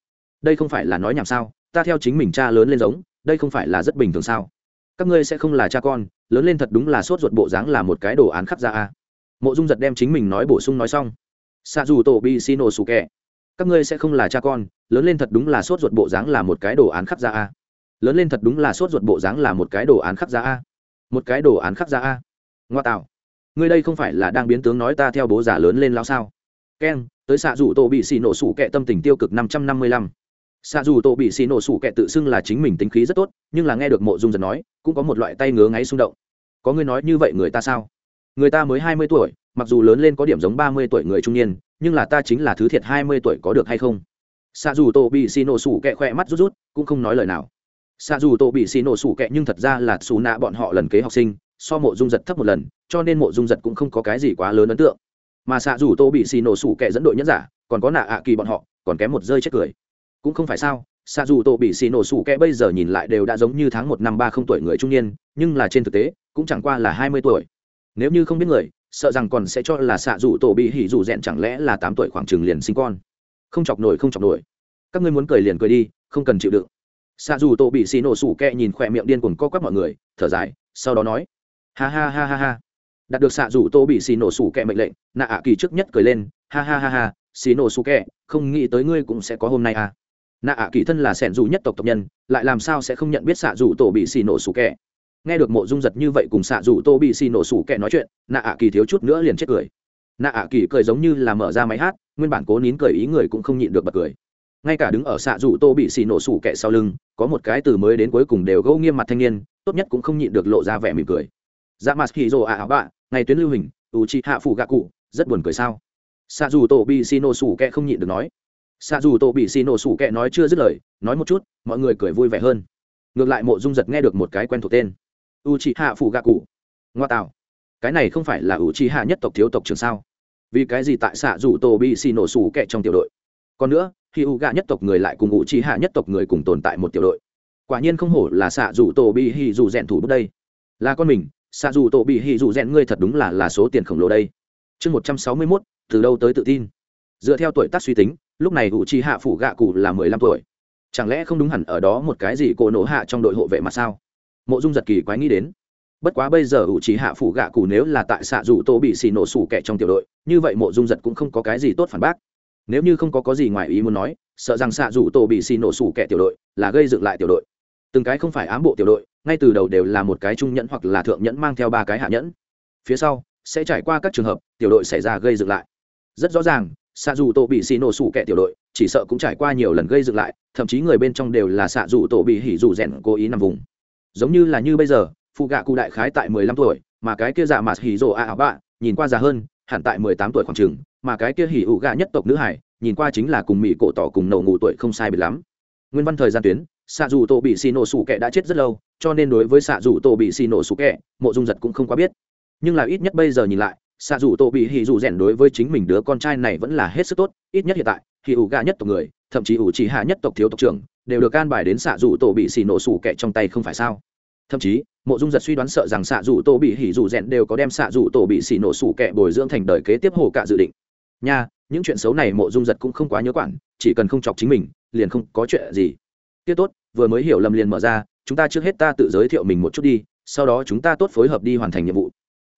Đây không phải là nói nhảm sao? Ta theo chính mình cha lớn lên giống đây không phải là rất bình thường sao? Các ngươi sẽ không là cha con lớn lên thật đúng là sốt ruột bộ dáng là một cái đồ án khắc ra a. Mộ dung giật đem chính mình nói bổ sung nói xong. Xạ dù tổ bị xì nổ sủ Kẻ, các ngươi sẽ không là cha con lớn lên thật đúng là sốt ruột bộ dáng là một cái đồ án khắc ra a. Lớn lên thật đúng là sốt ruột bộ dáng là một cái đồ án khắc ra a. Một cái đồ án khắc ra a. Ngoa tạo ngươi đây không phải là đang biến tướng nói ta theo bố giả lớn lên lao sao? Keng tới xạ dù tổ bị xì nổ sủ kệ tâm tình tiêu cực năm trăm năm mươi lăm. Xạ dù tổ bị xì nổ sủ kệ tự xưng là chính mình tính khí rất tốt, nhưng là nghe được mộ dung giật nói, cũng có một loại tay ngứa ngáy xung động. Có người nói như vậy người ta sao? Người ta mới hai mươi tuổi, mặc dù lớn lên có điểm giống ba mươi tuổi người trung niên, nhưng là ta chính là thứ thiệt hai mươi tuổi có được hay không? Xạ dù tổ bị xì nổ sủ kẹ khỏe mắt rút rút, cũng không nói lời nào. Xạ dù tổ bị xì nổ sủ kẹ nhưng thật ra là xù nạ bọn họ lần kế học sinh, so mộ dung giật thấp một lần cho nên mộ dung giật cũng không có cái gì quá lớn ấn tượng. Mà xạ dù tô bị xì nổ sủ kẻ dẫn đội nhẫn giả, còn có nạ ạ kỳ bọn họ, còn kém một rơi chết cười. Cũng không phải sao, xạ dù tô bị xì nổ sủ kẻ bây giờ nhìn lại đều đã giống như tháng một năm ba không tuổi người trung niên, nhưng là trên thực tế, cũng chẳng qua là hai mươi tuổi. Nếu như không biết người, sợ rằng còn sẽ cho là xạ dù tổ bị hỉ dù rẽn chẳng lẽ là tám tuổi khoảng chừng liền sinh con. Không chọc nổi, không chọc nổi. Các ngươi muốn cười liền cười đi, không cần chịu đựng. Xạ dù tổ bị xì nổ sủ kẹ nhìn khỏe miệng điên cuồng co quắp mọi người, thở dài, sau đó nói, ha ha ha ha ha đạt được xạ rủ tô bị xì nổ sủ kẹ mệnh lệnh, nạ ạ kỳ trước nhất cười lên, ha ha ha ha, xì nổ sủ kẹ, không nghĩ tới ngươi cũng sẽ có hôm nay à. Nạ ạ kỳ thân là sẻn dù nhất tộc tộc nhân, lại làm sao sẽ không nhận biết xạ rủ tổ bị xì nổ sủ kẹ? Nghe được mộ dung giật như vậy cùng xạ rủ tô bị xì nổ sủ kẹ nói chuyện, nạ ạ kỳ thiếu chút nữa liền chết cười. Nạ ạ kỳ cười giống như là mở ra máy hát, nguyên bản cố nín cười ý người cũng không nhịn được bật cười. Ngay cả đứng ở xạ rủ tô bị xì nổ sủ kẹ sau lưng, có một cái từ mới đến cuối cùng đều gâu nghiêm mặt thanh niên, tốt nhất cũng không nhịn được lộ ra vẻ mỉm cười dạ mặt hì rồ ạ ảo bạ, ngày tuyến lưu hình, ủ trị hạ phủ gạ cụ, rất buồn cười sao? Xạ dù tổ bị xì nổ sủ kẹ không nhịn được nói. Xạ dù tổ bị xì nổ sủ kẹ nói chưa dứt lời, nói một chút, mọi người cười vui vẻ hơn. Ngược lại mộ dung giật nghe được một cái quen thuộc tên. U trị hạ phủ gạ cụ. Ngoa tạo. Cái này không phải là u trị hạ nhất tộc thiếu tộc trường sao? Vì cái gì tại xạ dù tổ bị xì nổ sủ kẹ trong tiểu đội? Còn nữa, khi u gạ nhất tộc người lại cùng u trị hạ nhất tộc người cùng tồn tại một tiểu đội. Quả nhiên không hổ là xạ dù tổ bị hì dù rèn thủ bước đây. Là con mình xạ dù tổ bị hì dù rèn ngươi thật đúng là là số tiền khổng lồ đây. Chương một trăm sáu mươi mốt, từ đâu tới tự tin? Dựa theo tuổi tác suy tính, lúc này u chi hạ phủ gạ cụ là mười lăm tuổi. Chẳng lẽ không đúng hẳn ở đó một cái gì cổ nổ hạ trong đội hộ vệ mà sao? Mộ dung giật kỳ quái nghĩ đến. Bất quá bây giờ u chi hạ phủ gạ cụ nếu là tại xạ dù tô bị xì nổ sủ kẻ trong tiểu đội, như vậy mộ dung giật cũng không có cái gì tốt phản bác. Nếu như không có có gì ngoài ý muốn nói, sợ rằng xạ dù tô bị xì nổ sủ kẻ tiểu đội là gây dựng lại tiểu đội. Từng cái không phải ám bộ tiểu đội ngay từ đầu đều là một cái trung nhẫn hoặc là thượng nhẫn mang theo ba cái hạ nhẫn. Phía sau, sẽ trải qua các trường hợp, tiểu đội xảy ra gây dựng lại. Rất rõ ràng xạ dù tổ bị xì nổ sủ kẻ tiểu đội, chỉ sợ cũng trải qua nhiều lần gây dựng lại, thậm chí người bên trong đều là xạ dù tổ bị hỉ dù rèn cố ý nằm vùng giống như là như bây giờ phụ gạ cụ đại khái tại mười lăm tuổi, mà cái kia dạ mạt hỉ rồ a ảo bạ nhìn qua già hơn, hẳn tại mười tám tuổi khoảng chừng, mà cái kia hỉ ủ gạ nhất tộc nữ hải, nhìn qua chính là cùng mỹ cổ tỏ cùng nổ ngủ tuổi không sai biệt lắm. Nguyên văn thời gian tuyến xạ dù tổ bị xì nổ sủ kẹ đã chết rất lâu, cho nên đối với xạ dù tổ bị xì nổ sủ kẹ mộ dung giật cũng không quá biết. Nhưng là ít nhất bây giờ nhìn lại xạ dù tổ bị hỉ dù rèn đối với chính mình đứa con trai này vẫn là hết sức tốt, ít nhất hiện tại, hỉ ủ gà nhất tộc người, thậm chí ủ chỉ hạ nhất tộc thiếu tộc trưởng, đều được can bài đến xạ dù tổ bị xì nổ sủ kẹ trong tay không phải sao? Thậm chí, mộ dung giật suy đoán sợ rằng xạ dù tổ bị hỉ dù rèn đều có đem xạ dù tổ bị xì nổ sủ kẹ bồi dưỡng thành đời kế tiếp hồ cả dự định. Nha, những chuyện xấu này mộ dung giật cũng không quá nhớ quản, chỉ cần không chọc chính mình, liền không có chuyện gì tiết tốt, vừa mới hiểu lầm liền mở ra, chúng ta trước hết ta tự giới thiệu mình một chút đi, sau đó chúng ta tốt phối hợp đi hoàn thành nhiệm vụ.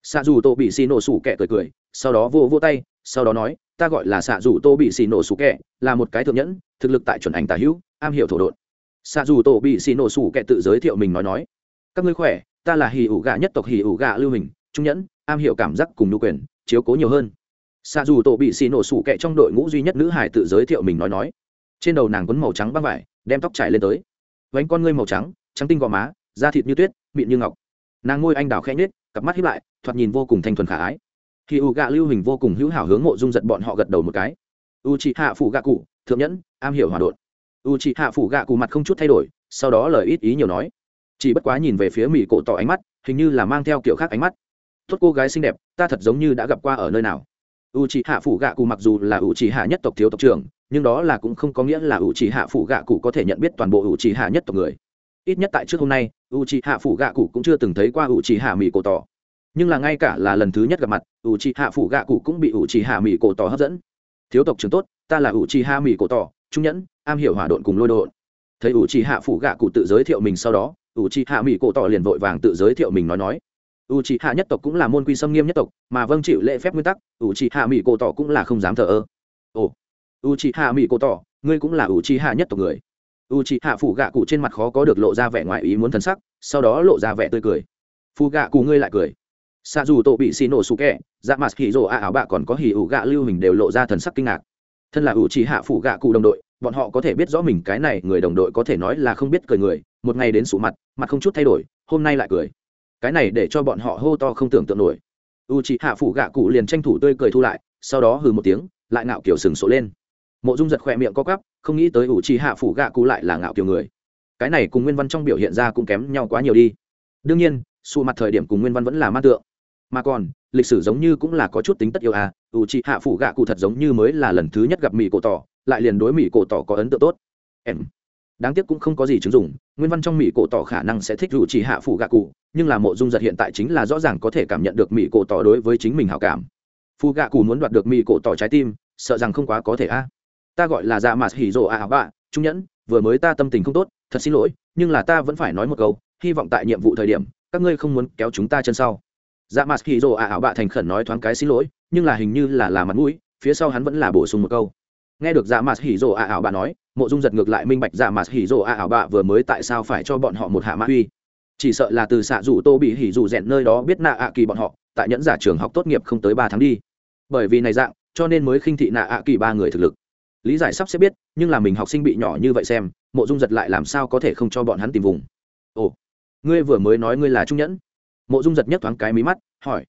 Xạ dù tô bị xì nổ sủ kẹ cười cười, sau đó vô vô tay, sau đó nói, ta gọi là xạ dù tô bị xì nổ sủ kẹ là một cái thượng nhẫn, thực lực tại chuẩn ảnh tả hữu, am hiểu thổ đột xạ dù tô bị xì nổ sủ kẹ tự giới thiệu mình nói nói, các ngươi khỏe, ta là hì ủ gạ nhất tộc hì ủ gạ lưu hình, trung nhẫn, am hiểu cảm giác cùng nhu quyền, chiếu cố nhiều hơn. Xạ dù tổ bị xì nổ sủ kẹ trong đội ngũ duy nhất nữ hải tự giới thiệu mình nói nói. Trên đầu nàng quấn màu trắng băng vải đem tóc trải lên tới. Vánh con ngươi màu trắng trắng tinh gò má, da thịt như tuyết, mịn như ngọc. Nàng ngôi anh đào khẽ nhết cặp mắt hiếp lại, thoạt nhìn vô cùng thanh thuần khả ái. Khi u gạ lưu hình vô cùng hữu hảo hướng mộ dung giật bọn họ gật đầu một cái. U chị hạ phủ gạ cụ, thượng nhẫn, am hiểu hòa đột u chị hạ phủ gạ cụ mặt không chút thay đổi, sau đó lời ít ý nhiều nói. Chỉ bất quá nhìn về phía mỹ cổ tỏ ánh mắt, hình như là mang theo kiểu khác ánh mắt. Tốt cô gái xinh đẹp, ta thật giống như đã gặp qua ở nơi nào u chị hạ phủ gạ cụ mặc dù là u chị hạ nhất tộc thiếu tộc trưởng, nhưng đó là cũng không có nghĩa là u chị hạ phủ gạ cụ có thể nhận biết toàn bộ u chị hạ nhất tộc người. Ít nhất tại trước hôm nay u chị hạ phủ gạ cụ cũng chưa từng thấy qua u chị hạ mỹ cổ tỏ nhưng là ngay cả là lần thứ nhất gặp mặt u chị hạ phủ gạ cụ cũng bị u chị hạ mỹ cổ tỏ hấp dẫn. Thiếu tộc trưởng tốt, ta là u chị hạ mỹ cổ tỏ trung nhẫn, am hiểu hỏa độn cùng lôi độn. Thấy u chị hạ phủ gạ cụ tự giới thiệu mình sau đó u chị hạ mỹ cổ tỏ liền vội vàng tự giới thiệu mình nói nói u chị hạ nhất tộc cũng là môn quy xâm nghiêm nhất tộc, mà vâng chịu lễ phép nguyên tắc u chị hạ mỹ cổ tỏ cũng là không dám thờ ơ. Ồ u chị hạ mỹ cổ tỏ ngươi cũng là u chị hạ nhất tộc người. U chị hạ phủ gạ cụ trên mặt khó có được lộ ra vẻ ngoài ý muốn thân sắc, sau đó lộ ra vẻ tươi cười. Phù gạ cụ ngươi lại cười. Xa dù tổ bị xì nổ sụ kẹ dạ mặt hỉ rồ a ảo bạ còn có hỉ ủ gạ lưu hình đều lộ ra thần sắc kinh ngạc. Thân là ủ chỉ hạ phủ gạ cụ đồng đội, bọn họ có thể biết rõ mình cái này người đồng đội có thể nói là không biết cười người, một ngày đến sụ mặt mặt không chút thay đổi, hôm nay lại cười cái này để cho bọn họ hô to không tưởng tượng nổi. U chị hạ phủ gạ cụ liền tranh thủ tươi cười thu lại, sau đó hừ một tiếng, lại ngạo kiểu sừng sộ lên. Mộ dung giật khỏe miệng co cắp không nghĩ tới u chị hạ phủ gạ cụ lại là ngạo kiểu người. Cái này cùng nguyên văn trong biểu hiện ra cũng kém nhau quá nhiều đi. Đương nhiên, xù mặt thời điểm cùng nguyên văn vẫn là man tượng. Mà còn, lịch sử giống như cũng là có chút tính tất yêu à u chị hạ phủ gạ cụ thật giống như mới là lần thứ nhất gặp mỹ cổ tỏ, lại liền đối mỹ cổ tỏ có ấn tượng tốt. Em. Đáng tiếc cũng không có gì chứng dụng, nguyên văn trong mỹ cổ tỏ khả năng sẽ thích rủ chỉ hạ phủ gạ cụ nhưng là mộ dung giật hiện tại chính là rõ ràng có thể cảm nhận được mỹ cổ tỏ đối với chính mình hảo cảm. Phù gạ cù muốn đoạt được mỹ cổ tỏ trái tim, sợ rằng không quá có thể a. Ta gọi là dạ mạt hỉ rộ à bạ, trung nhẫn, vừa mới ta tâm tình không tốt, thật xin lỗi, nhưng là ta vẫn phải nói một câu, hy vọng tại nhiệm vụ thời điểm, các ngươi không muốn kéo chúng ta chân sau. Dạ mạt hỉ rộ à bạ thành khẩn nói thoáng cái xin lỗi, nhưng là hình như là là mặt mũi, phía sau hắn vẫn là bổ sung một câu. Nghe được dạ mạt hỉ rộ à ảo bạ nói, mộ dung giật ngược lại minh bạch dạ mạt hỉ rộ à ảo bạ vừa mới tại sao phải cho bọn họ một hạ mã uy chỉ sợ là từ xạ rủ tô bị hỉ rủ rèn nơi đó biết nạ ạ kỳ bọn họ, tại nhẫn giả trường học tốt nghiệp không tới ba tháng đi. Bởi vì này dạng, cho nên mới khinh thị nạ ạ kỳ ba người thực lực. Lý giải sắp sẽ biết, nhưng là mình học sinh bị nhỏ như vậy xem, mộ dung giật lại làm sao có thể không cho bọn hắn tìm vùng. Ồ, ngươi vừa mới nói ngươi là trung nhẫn. Mộ dung giật nhất thoáng cái mí mắt, hỏi.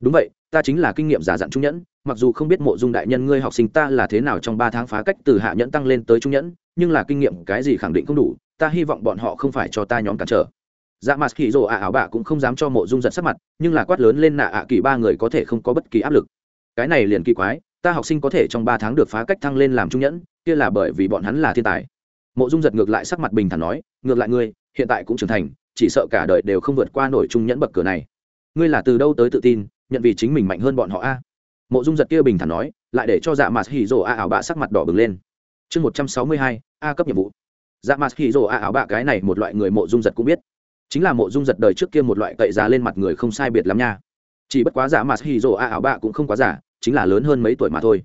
Đúng vậy, ta chính là kinh nghiệm giả dặn trung nhẫn, mặc dù không biết mộ dung đại nhân ngươi học sinh ta là thế nào trong ba tháng phá cách từ hạ nhẫn tăng lên tới trung nhẫn, nhưng là kinh nghiệm cái gì khẳng định không đủ, ta hy vọng bọn họ không phải cho ta nhóm cản trở dạ mặt khỉ rồ ạ ảo bạ cũng không dám cho mộ dung giật sắc mặt, nhưng là quát lớn lên nạ ạ kỳ ba người có thể không có bất kỳ áp lực. Cái này liền kỳ quái, ta học sinh có thể trong ba tháng được phá cách thăng lên làm trung nhẫn, kia là bởi vì bọn hắn là thiên tài. Mộ dung giật ngược lại sắc mặt bình thản nói, ngược lại ngươi, hiện tại cũng trưởng thành, chỉ sợ cả đời đều không vượt qua nổi trung nhẫn bậc cửa này. Ngươi là từ đâu tới tự tin, nhận vì chính mình mạnh hơn bọn họ a? Mộ dung giật kia bình thản nói, lại để cho dạ mặt hỉ rồ a ảo bạ sắc mặt đỏ bừng lên. Chương một trăm sáu mươi hai, a cấp nhiệm vụ. Dạ mặt hỉ rồ a ảo bạ cái này một loại người mộ dung giật cũng biết chính là mộ dung giật đời trước kia một loại cậy già lên mặt người không sai biệt lắm nha. Chỉ bất quá giả mà hì rộ a ảo bạ cũng không quá giả, chính là lớn hơn mấy tuổi mà thôi.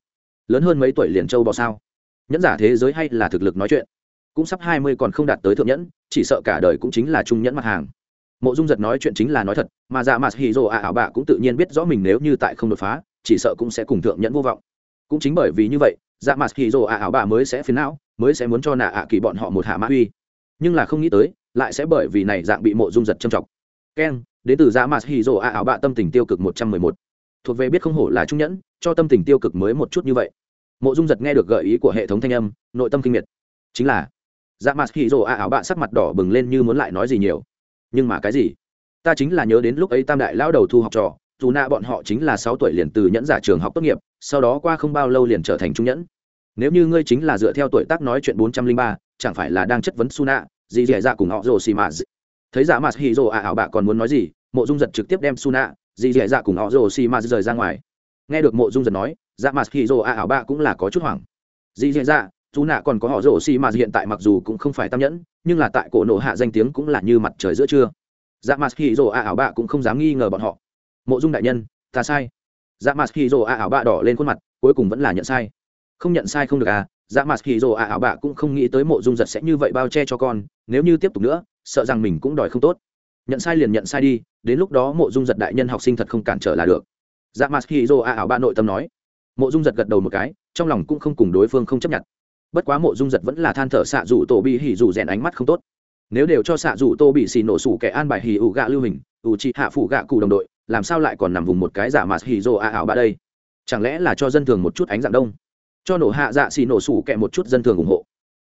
Lớn hơn mấy tuổi liền châu bò sao? Nhẫn giả thế giới hay là thực lực nói chuyện? Cũng sắp hai mươi còn không đạt tới thượng nhẫn, chỉ sợ cả đời cũng chính là trung nhẫn mặt hàng. Mộ dung giật nói chuyện chính là nói thật, mà giả mà hì rồ a ảo bạ cũng tự nhiên biết rõ mình nếu như tại không đột phá, chỉ sợ cũng sẽ cùng thượng nhẫn vô vọng. Cũng chính bởi vì như vậy dạ mặt hì rồ a ảo bạ mới sẽ phiến não, mới sẽ muốn cho nạ ạ kỳ bọn họ một hạ mã uy. Nhưng là không nghĩ tới lại sẽ bởi vì này dạng bị mộ dung giật châm trọng keng đến từ dạ giá mặt hì rộ a áo bạ tâm tình tiêu cực một trăm mười một. Thuộc về biết không hổ là trung nhẫn, cho tâm tình tiêu cực mới một chút như vậy. Mộ dung giật nghe được gợi ý của hệ thống thanh âm, nội tâm kinh miệt. Chính là dạ mặt hì rồ a áo bạ sắc mặt đỏ bừng lên như muốn lại nói gì nhiều. Nhưng mà cái gì? Ta chính là nhớ đến lúc ấy tam đại lão đầu thu học trò, dù na bọn họ chính là sáu tuổi liền từ nhẫn giả trường học tốt nghiệp, sau đó qua không bao lâu liền trở thành trung nhẫn. Nếu như ngươi chính là dựa theo tuổi tác nói chuyện bốn trăm linh ba, chẳng phải là đang chất vấn su nạ dì dì dạ cùng họ rồ xì mà thấy dạ mặt hì rồ à ảo bạ còn muốn nói gì? Mộ dung giật trực tiếp đem su nạ dì dì dạ cùng họ rồ xì mà rời ra ngoài. Nghe được mộ dung giật nói dạ mặt hì rồ à ảo bạ cũng là có chút hoảng. Dì dì dạ su nạ còn có họ rồ xì mà hiện tại mặc dù cũng không phải tam nhẫn, nhưng là tại cổ nổ hạ danh tiếng cũng là như mặt trời giữa trưa. Dạ mặt hì rồ à ảo bạ cũng không dám nghi ngờ bọn họ. Mộ dung đại nhân, ta sai. Dạ mặt hì rồ à ảo bạ đỏ lên khuôn mặt, cuối cùng vẫn là nhận sai không nhận sai không được à dạ mặt hì rồ à ảo bạ cũng không nghĩ tới mộ dung giật sẽ như vậy bao che cho con, nếu như tiếp tục nữa, sợ rằng mình cũng đòi không tốt. Nhận sai liền nhận sai đi, đến lúc đó mộ dung giật đại nhân học sinh thật không cản trở là được. Dạ mặt hì rồ à ảo bạ nội tâm nói. Mộ dung giật gật đầu một cái, trong lòng cũng không cùng đối phương không chấp nhận. Bất quá mộ dung giật vẫn là than thở xạ dù tổ bị hỉ dù rèn ánh mắt không tốt. Nếu đều cho xạ dù tô bị xì nổ sủ kẻ an bài hỉ ủ gạ lưu hình, ủ trị hạ phủ gạ cụ đồng đội, làm sao lại còn nằm vùng một cái giả mà hì rồ a à, ảo ba đây? Chẳng lẽ là cho dân thường một chút ánh dạng đông? Cho nổ hạ dạ xì nổ sủ kẹ một chút dân thường ủng hộ.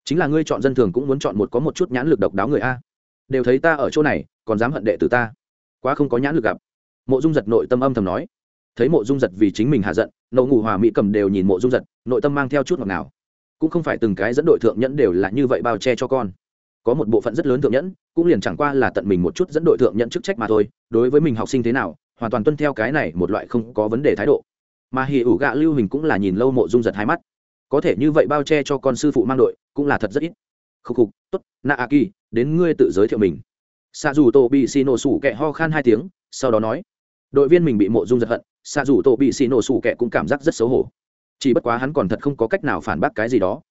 Chính là ngươi chọn dân thường cũng muốn chọn một có một chút nhãn lực độc đáo người a. Đều thấy ta ở chỗ này, còn dám hận đệ từ ta. Quá không có nhãn lực gặp. Mộ dung giật nội tâm âm thầm nói. Thấy mộ dung giật vì chính mình hạ giận nậu ngủ hòa mỹ cầm đều nhìn mộ dung giật, nội tâm mang theo chút ngọt nào cũng không phải từng cái dẫn đội thượng nhẫn đều là như vậy bao che cho con. Có một bộ phận rất lớn thượng nhẫn, cũng liền chẳng qua là tận mình một chút dẫn đội thượng nhẫn chức trách mà thôi, đối với mình học sinh thế nào, hoàn toàn tuân theo cái này một loại không có vấn đề thái độ. Mà hì ủ gạ lưu hình cũng là nhìn lâu mộ dung giật hai mắt có thể như vậy bao che cho con sư phụ mang đội cũng là thật rất ít. Khúc khục, tốt, na a kỳ, đến ngươi tự giới thiệu mình. Xa dù tổ bị xì nổ sủ kẹ ho khan hai tiếng, sau đó nói. Đội viên mình bị mộ dung giật hận xa dù tổ bị xì nổ sủ kẹ cũng cảm giác rất xấu hổ. Chỉ bất quá hắn còn thật không có cách nào phản bác cái gì đó.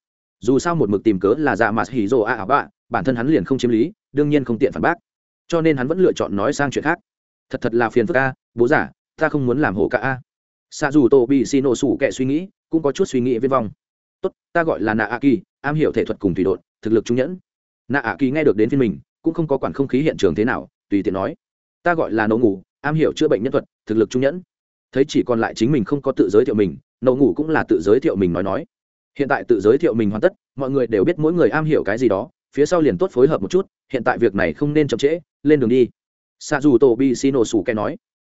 Dù sao một mực tìm cớ là dạ mạt hỉ rồ a ảo bạ, bản thân hắn liền không chiếm lý, đương nhiên không tiện phản bác. Cho nên hắn vẫn lựa chọn nói sang chuyện khác. Thật thật là phiền phức a, bố giả, ta không muốn làm hổ cả a. Xa dù tổ bị xì nổ sủ kẹ suy nghĩ, cũng có chút suy nghĩ viên vong tốt, ta gọi là nạ a kỳ am hiểu thể thuật cùng thủy đột thực lực trung nhẫn. Nạ A kỳ nghe được đến phiên mình, cũng không có quản không khí hiện trường thế nào, tùy tiện nói. Ta gọi là nấu ngủ, am hiểu chữa bệnh nhân thuật, thực lực trung nhẫn. Thấy chỉ còn lại chính mình không có tự giới thiệu mình nấu ngủ cũng là tự giới thiệu mình nói nói. Hiện tại tự giới thiệu mình hoàn tất, mọi người đều biết mỗi người am hiểu cái gì đó, phía sau liền tốt phối hợp một chút, hiện tại việc này không nên chậm trễ, lên đường đi. Sa dù tổ bi xino sủ kẻ nói.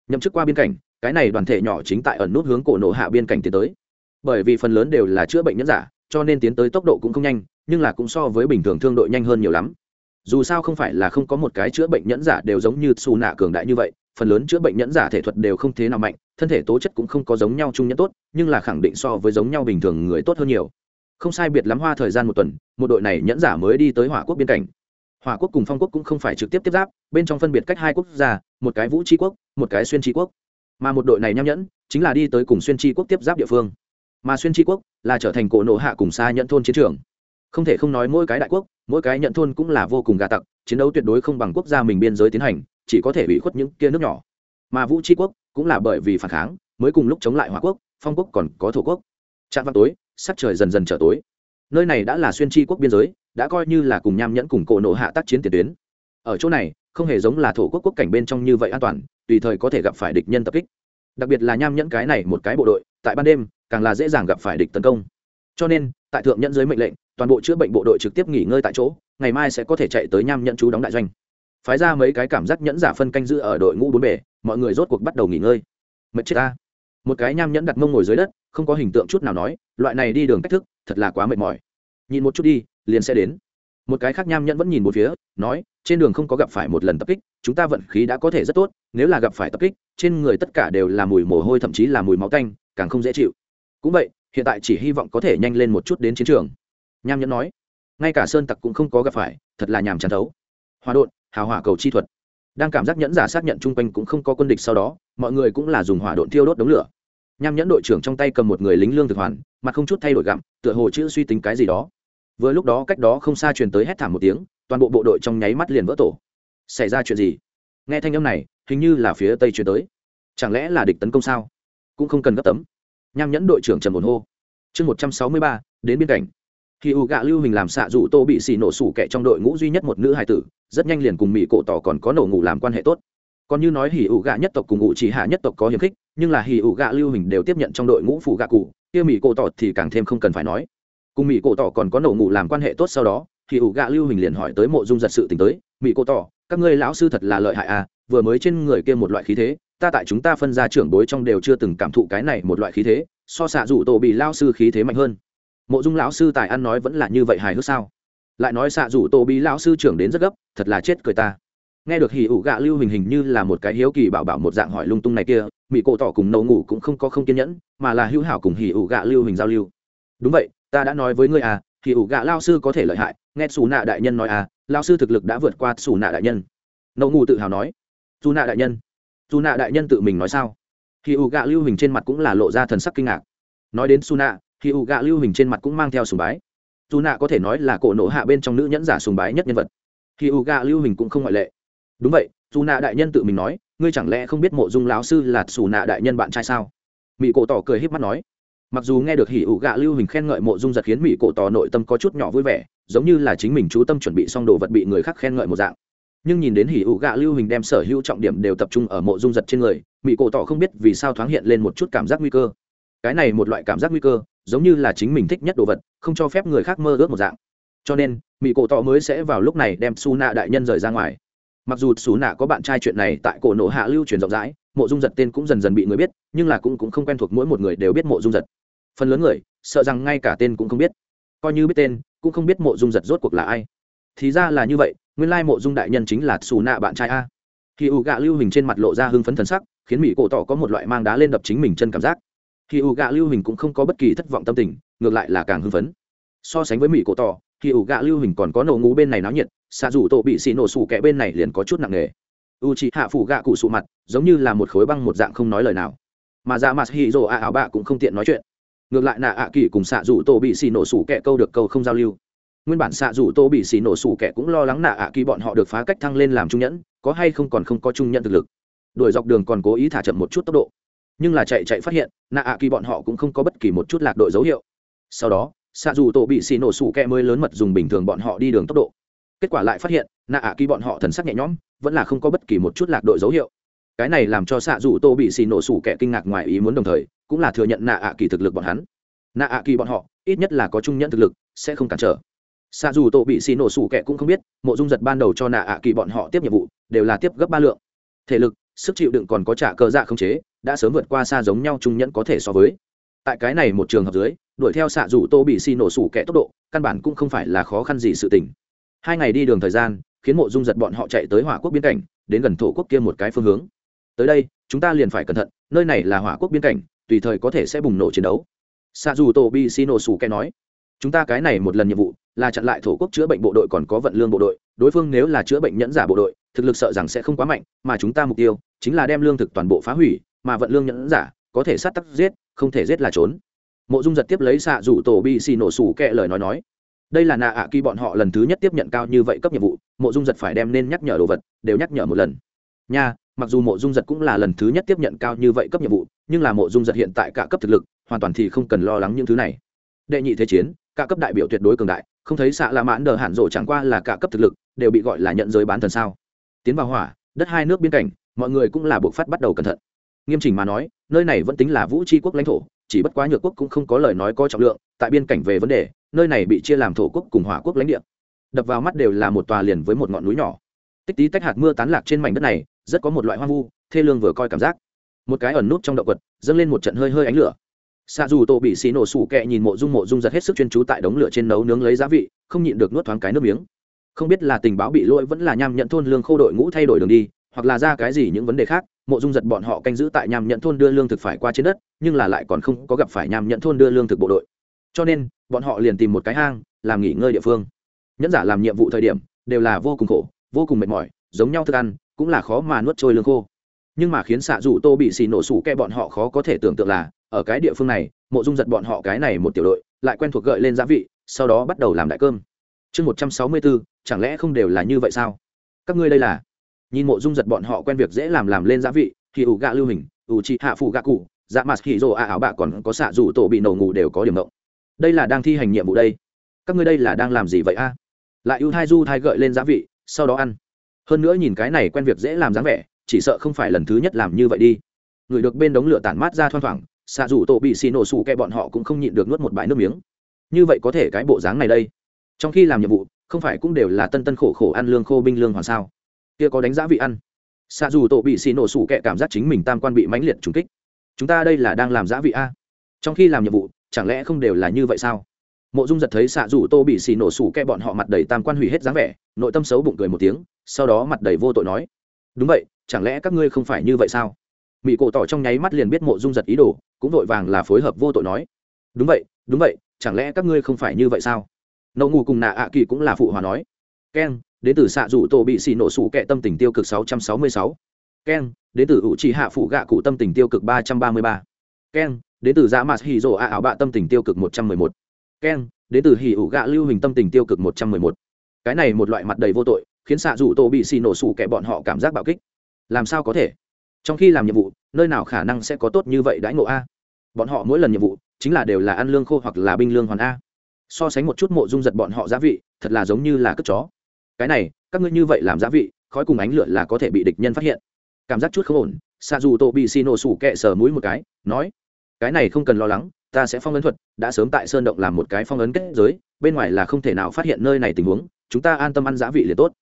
Nhậm chức qua biên cảnh cái này đoàn thể nhỏ chính tại ẩn nút hướng cổ nổ hạ biên cảnh tiến tới bởi vì phần lớn đều là chữa bệnh nhân giả, cho nên tiến tới tốc độ cũng không nhanh, nhưng là cũng so với bình thường thương đội nhanh hơn nhiều lắm. Dù sao không phải là không có một cái chữa bệnh nhẫn giả đều giống như xù nạ cường đại như vậy, phần lớn chữa bệnh nhẫn giả thể thuật đều không thế nào mạnh, thân thể tố chất cũng không có giống nhau chung nhẫn tốt, nhưng là khẳng định so với giống nhau bình thường người tốt hơn nhiều. Không sai biệt lắm hoa thời gian một tuần, một đội này nhẫn giả mới đi tới hỏa quốc biên cảnh. Hỏa quốc cùng phong quốc cũng không phải trực tiếp tiếp giáp, bên trong phân biệt cách hai quốc gia, một cái vũ tri quốc, một cái xuyên tri quốc. Mà một đội này nham nhẫn, chính là đi tới cùng xuyên tri quốc tiếp giáp địa phương mà xuyên tri quốc là trở thành cổ nộ hạ cùng xa nhận thôn chiến trường. Không thể không nói mỗi cái đại quốc, mỗi cái nhận thôn cũng là vô cùng gà tặc, chiến đấu tuyệt đối không bằng quốc gia mình biên giới tiến hành, chỉ có thể bị khuất những kia nước nhỏ. Mà vũ tri quốc cũng là bởi vì phản kháng, mới cùng lúc chống lại hòa quốc, phong quốc còn có thổ quốc. Trạm văn tối, sắc trời dần dần trở tối. Nơi này đã là xuyên tri quốc biên giới, đã coi như là cùng nham nhẫn cùng cổ nộ hạ tác chiến tiền tuyến. Ở chỗ này, không hề giống là thổ quốc quốc cảnh bên trong như vậy an toàn, tùy thời có thể gặp phải địch nhân tập kích. Đặc biệt là nham nhẫn cái này một cái bộ đội tại ban đêm, càng là dễ dàng gặp phải địch tấn công. Cho nên, tại thượng nhận dưới mệnh lệnh, toàn bộ chữa bệnh bộ đội trực tiếp nghỉ ngơi tại chỗ, ngày mai sẽ có thể chạy tới nham nhẫn chú đóng đại doanh. Phái ra mấy cái cảm giác nhẫn giả phân canh giữ ở đội ngũ bốn bể mọi người rốt cuộc bắt đầu nghỉ ngơi. Mệt chết ta. Một cái nham nhẫn đặt mông ngồi dưới đất, không có hình tượng chút nào nói, loại này đi đường cách thức, thật là quá mệt mỏi. Nhìn một chút đi, liền sẽ đến. Một cái khác nham nhẫn vẫn nhìn một phía, nói, trên đường không có gặp phải một lần tập kích, chúng ta vận khí đã có thể rất tốt, nếu là gặp phải tập kích, trên người tất cả đều là mùi mồ hôi, thậm chí là mùi máu tanh càng không dễ chịu. Cũng vậy, hiện tại chỉ hy vọng có thể nhanh lên một chút đến chiến trường. Nham nhẫn nói, ngay cả sơn tặc cũng không có gặp phải, thật là nhàm chán thấu. Hòa đột hào hỏa cầu chi thuật. Đang cảm giác nhẫn giả xác nhận chung quanh cũng không có quân địch sau đó, mọi người cũng là dùng hỏa độn thiêu đốt đống lửa. Nham nhẫn đội trưởng trong tay cầm một người lính lương thực hoàn, mặt không chút thay đổi gặm, tựa hồ chữ suy tính cái gì đó. Vừa lúc đó cách đó không xa truyền tới hét thảm một tiếng, toàn bộ bộ đội trong nháy mắt liền vỡ tổ. Xảy ra chuyện gì? Nghe thanh âm này, hình như là phía tây truyền tới. Chẳng lẽ là địch tấn công sao? Cũng không cần gấp tấm. Nham nhẫn đội trưởng trần bồn hô. Chương một trăm sáu mươi ba, đến biên cảnh khi u gạ lưu hình làm xạ dụ tô bị xì nổ sủ kẻ trong đội ngũ duy nhất một nữ hài tử, rất nhanh liền cùng mỹ cổ tỏ còn có nổ ngủ làm quan hệ tốt. Còn như nói hỉ ủ gạ nhất tộc cùng ngụ chỉ hạ nhất tộc có hiềm khích, nhưng là hỉ ủ gạ lưu hình đều tiếp nhận trong đội ngũ phụ gạ cụ, kia mỹ cổ tỏ thì càng thêm không cần phải nói. Cùng mỹ cổ tỏ còn có nổ ngủ làm quan hệ tốt sau đó thì ủ gạ lưu hình liền hỏi tới mộ dung giật sự t tới. Mỹ cổ tỏ, các ngươi lão sư thật là lợi hại à vừa mới trên người kia một loại khí thế ta tại chúng ta phân ra trưởng bối trong đều chưa từng cảm thụ cái này một loại khí thế, so xạ rủ tổ bị lao sư khí thế mạnh hơn. Mộ dung lão sư tài ăn nói vẫn là như vậy hài hước sao? Lại nói xạ rủ tổ bị lão sư trưởng đến rất gấp, thật là chết cười ta. Nghe được hỉ ủ gạ lưu hình hình như là một cái hiếu kỳ bảo bảo một dạng hỏi lung tung này kia mỹ cổ tỏ cùng nấu ngủ cũng không có không kiên nhẫn, mà là hữu hảo cùng hỉ ủ gạ lưu hình giao lưu. Đúng vậy, ta đã nói với ngươi à hỉ ủ gạ lao sư có thể lợi hại, nghe xù nạ đại nhân nói à lao sư thực lực đã vượt qua xù nạ đại nhân. Nấu ngủ tự hào nói. Dù nạ đại nhân dù nạ đại nhân tự mình nói sao? Hỉ U gạ lưu hình trên mặt cũng là lộ ra thần sắc kinh ngạc. Nói đến su nạ hỉ U gạ lưu hình trên mặt cũng mang theo sùng bái. Dù nạ có thể nói là cổ nộ hạ bên trong nữ nhẫn giả sùng bái nhất nhân vật. Hỉ U gạ lưu hình cũng không ngoại lệ. Đúng vậy dù nạ đại nhân tự mình nói, ngươi chẳng lẽ không biết mộ dung lão sư là xù nạ đại nhân bạn trai sao? Mỹ cổ tỏ cười h í p mắt nói. Mặc dù nghe được hỉ ủ gạ lưu hình khen ngợi mộ dung giật khiến mỹ cổ tỏ nội tâm có chút nhỏ vui vẻ, giống như là chính mình chú tâm chuẩn bị xong đồ vật bị người khác khen ngợi một dạng nhưng nhìn đến hỉ ủ gạ lưu hình đem sở hữu trọng điểm đều tập trung ở mộ dung giật trên người mỹ cổ tỏ không biết vì sao thoáng hiện lên một chút cảm giác nguy cơ. Cái này một loại cảm giác nguy cơ giống như là chính mình thích nhất đồ vật không cho phép người khác mơ ước một dạng. Cho nên mỹ cổ tỏ mới sẽ vào lúc này đem su nạ đại nhân rời ra ngoài. Mặc dù su nạ có bạn trai chuyện này tại cổ nộ hạ lưu truyền rộng rãi mộ dung giật tên cũng dần dần bị người biết nhưng là cũng, cũng không quen thuộc mỗi một người đều biết mộ dung giật. Phần lớn người sợ rằng ngay cả tên cũng không biết. Coi như biết tên cũng không biết mộ dung giật rốt cuộc là ai. Thì ra là như vậy nguyên lai mộ dung đại nhân chính là xù nạ bạn trai a. Khi u gạ lưu hình trên mặt lộ ra hưng phấn thần sắc, khiến mỹ cổ tỏ có một loại mang đá lên đập chính mình chân cảm giác. Khi u gạ lưu hình cũng không có bất kỳ thất vọng tâm tình, ngược lại là càng hưng phấn. So sánh với mỹ cổ tỏ, khi U gạ lưu hình còn có nổ ngú bên này náo nhiệt, xạ rủ tổ bị xì nổ sủ kẹ bên này liền có chút nặng nề. U chị hạ phủ gạ cụ sụ mặt, giống như là một khối băng một dạng không nói lời nào. Mà dạ ra mặt hì rồ a áo bạ cũng không tiện nói chuyện. Ngược lại nạ ạ kỳ cùng xạ rủ tổ bị xì nổ sủ kẹ câu được câu không giao lưu nguyên bản xạ dù tô bị xì nổ sủ kẹ cũng lo lắng nạ ạ kỳ bọn họ được phá cách thăng lên làm trung nhẫn, có hay không còn không có trung nhẫn thực lực. Đuổi dọc đường còn cố ý thả chậm một chút tốc độ. Nhưng là chạy chạy phát hiện, nạ ạ kỳ bọn họ cũng không có bất kỳ một chút lạc đội dấu hiệu. Sau đó, xạ dù tổ bị xì nổ sủ kẹ mới lớn mật dùng bình thường bọn họ đi đường tốc độ. Kết quả lại phát hiện, nạ ạ kỳ bọn họ thần sắc nhẹ nhõm, vẫn là không có bất kỳ một chút lạc đội dấu hiệu. Cái này làm cho xạ dù tô bị xì nổ sủ kẹ kinh ngạc ngoài ý muốn đồng thời, cũng là thừa nhận nạ ạ kỳ thực lực bọn hắn. Nạ ạ kỳ bọn họ, ít nhất là có trung nhận thực lực, sẽ không cản trở xa dù tổ bị xì nổ sủ kẹ cũng không biết, mộ dung giật ban đầu cho nạ ạ kỳ bọn họ tiếp nhiệm vụ, đều là tiếp gấp ba lượng. Thể lực, sức chịu đựng còn có trả cơ dạ không chế, đã sớm vượt qua xa giống nhau trung nhẫn có thể so với. Tại cái này một trường hợp dưới, đuổi theo xạ dù tô bị xì nổ sủ kẹ tốc độ, căn bản cũng không phải là khó khăn gì sự tình. Hai ngày đi đường thời gian, khiến mộ dung giật bọn họ chạy tới hỏa quốc biên cảnh, đến gần thổ quốc kia một cái phương hướng. Tới đây, chúng ta liền phải cẩn thận, nơi này là hỏa quốc biên cảnh, tùy thời có thể sẽ bùng nổ chiến đấu. Xạ dù tô bị xì nổ sủ kẹ nói, chúng ta cái này một lần nhiệm vụ là chặn lại thổ quốc chữa bệnh bộ đội còn có vận lương bộ đội, đối phương nếu là chữa bệnh nhẫn giả bộ đội, thực lực sợ rằng sẽ không quá mạnh, mà chúng ta mục tiêu chính là đem lương thực toàn bộ phá hủy, mà vận lương nhẫn giả có thể sát tắc giết, không thể giết là trốn. Mộ dung giật tiếp lấy xạ rủ tổ bị xì nổ sủ kệ lời nói nói. Đây là nạ ạ kỳ bọn họ lần thứ nhất tiếp nhận cao như vậy cấp nhiệm vụ, mộ dung giật phải đem nên nhắc nhở đồ vật đều nhắc nhở một lần. Nha, mặc dù mộ dung giật cũng là lần thứ nhất tiếp nhận cao như vậy cấp nhiệm vụ, nhưng là mộ dung giật hiện tại cả cấp thực lực, hoàn toàn thì không cần lo lắng những thứ này. Đệ nhị thế chiến, cả cấp đại biểu tuyệt đối cường đại không thấy xạ là mãn đờ hạn rộ chẳng qua là cả cấp thực lực, đều bị gọi là nhận giới bán thần sao. Tiến vào hỏa, đất hai nước biên cảnh, mọi người cũng là buộc phát bắt đầu cẩn thận. Nghiêm chỉnh mà nói, nơi này vẫn tính là vũ tri quốc lãnh thổ, chỉ bất quá nhược quốc cũng không có lời nói có trọng lượng, tại biên cảnh về vấn đề, nơi này bị chia làm thổ quốc cùng hỏa quốc lãnh địa. Đập vào mắt đều là một tòa liền với một ngọn núi nhỏ. Tích tí tách hạt mưa tán lạc trên mảnh đất này, rất có một loại hoang vu, thê lương vừa coi cảm giác. Một cái ẩn nút trong động quật, dâng lên một trận hơi hơi ánh lửa xạ dù tổ bị xì nổ sủ kẹ nhìn mộ dung mộ dung giật hết sức chuyên trú tại đống lửa trên nấu nướng lấy giá vị, không nhịn được nuốt thoáng cái nước miếng. Không biết là tình báo bị lỗi vẫn là nham nhận thôn lương khô đội ngũ thay đổi đường đi, hoặc là ra cái gì những vấn đề khác, mộ dung giật bọn họ canh giữ tại nham nhận thôn đưa lương thực phải qua trên đất, nhưng là lại còn không có gặp phải nham nhận thôn đưa lương thực bộ đội. Cho nên, bọn họ liền tìm một cái hang, làm nghỉ ngơi địa phương. Nhẫn giả làm nhiệm vụ thời điểm, đều là vô cùng khổ, vô cùng mệt mỏi, giống nhau thức ăn, cũng là khó mà nuốt trôi lương khô nhưng mà khiến xạ dù tô bị xì nổ sủ kẹ bọn họ khó có thể tưởng tượng là, ở cái địa phương này, mộ dung giật bọn họ cái này một tiểu đội, lại quen thuộc gợi lên giá vị, sau đó bắt đầu làm đại cơm. Chương một trăm sáu mươi bốn, chẳng lẽ không đều là như vậy sao? Các ngươi đây là? Nhìn mộ dung giật bọn họ quen việc dễ làm làm lên giá vị, thì ủ gạ lưu hình, ủ trị hạ phụ gạ cụ dạ mặt hỉ rồ a áo bạ còn có xạ dù tổ bị nổ ngủ đều có điểm động đây là đang thi hành nhiệm vụ đây. Các ngươi đây là đang làm gì vậy a? Lại ưu thai du thai gợi lên giá vị, sau đó ăn. Hơn nữa nhìn cái này quen việc dễ làm dáng vẻ chỉ sợ không phải lần thứ nhất làm như vậy đi. Người được bên đống lửa tản mát ra thoang thoảng, xạ dù tổ bị xì nổ sủ kẹ bọn họ cũng không nhịn được nuốt một bãi nước miếng. Như vậy có thể cái bộ dáng này đây. Trong khi làm nhiệm vụ, không phải cũng đều là tân tân khổ khổ ăn lương khô binh lương hoàn sao? Kia có đánh giá vị ăn. Xạ dù tổ bị xì nổ sủ kẹ cảm giác chính mình tam quan bị mãnh liệt trùng kích. Chúng ta đây là đang làm giá vị a. Trong khi làm nhiệm vụ, chẳng lẽ không đều là như vậy sao? Mộ dung giật thấy xạ dù tô bị xì nổ sủ kẹ bọn họ mặt đầy tam quan hủy hết dáng vẻ, nội tâm xấu bụng cười một tiếng, sau đó mặt đầy vô tội nói. Đúng vậy chẳng lẽ các ngươi không phải như vậy sao mỹ cổ tỏ trong nháy mắt liền biết mộ dung giật ý đồ, cũng vội vàng là phối hợp vô tội nói đúng vậy đúng vậy, chẳng lẽ các ngươi không phải như vậy sao nậu ngủ cùng nạ ạ kỳ cũng là phụ hòa nói keng đến từ xạ rủ tổ bị xì nổ sủ kẹ tâm tình tiêu cực 666. keng đến từ ủ trì hạ phụ gạ cụ tâm tình tiêu cực 333. keng đến từ dạ mạt hì rổ ạ ảo bạ tâm tình tiêu cực 111. keng đến từ hì ủ gạ lưu hình tâm tình tiêu cực 111. cái này một loại mặt đầy vô tội, khiến xạ rủ tổ bị xì nổ sủ kẹ bọn họ cảm giác bạo kích làm sao có thể? Trong khi làm nhiệm vụ, nơi nào khả năng sẽ có tốt như vậy đãi ngộ a? Bọn họ mỗi lần nhiệm vụ, chính là đều là ăn lương khô hoặc là binh lương hoàn a. So sánh một chút mộ dung giật bọn họ giá vị, thật là giống như là cất chó. Cái này, các ngươi như vậy làm giá vị, khói cùng ánh lửa là có thể bị địch nhân phát hiện. Cảm giác chút không ổn xa dù tô bị xì nổ sủ kẹ sờ mũi một cái, nói, cái này không cần lo lắng, ta sẽ phong ấn thuật, đã sớm tại sơn động làm một cái phong ấn kết giới, bên ngoài là không thể nào phát hiện nơi này tình huống, chúng ta an tâm ăn giá vị liền tốt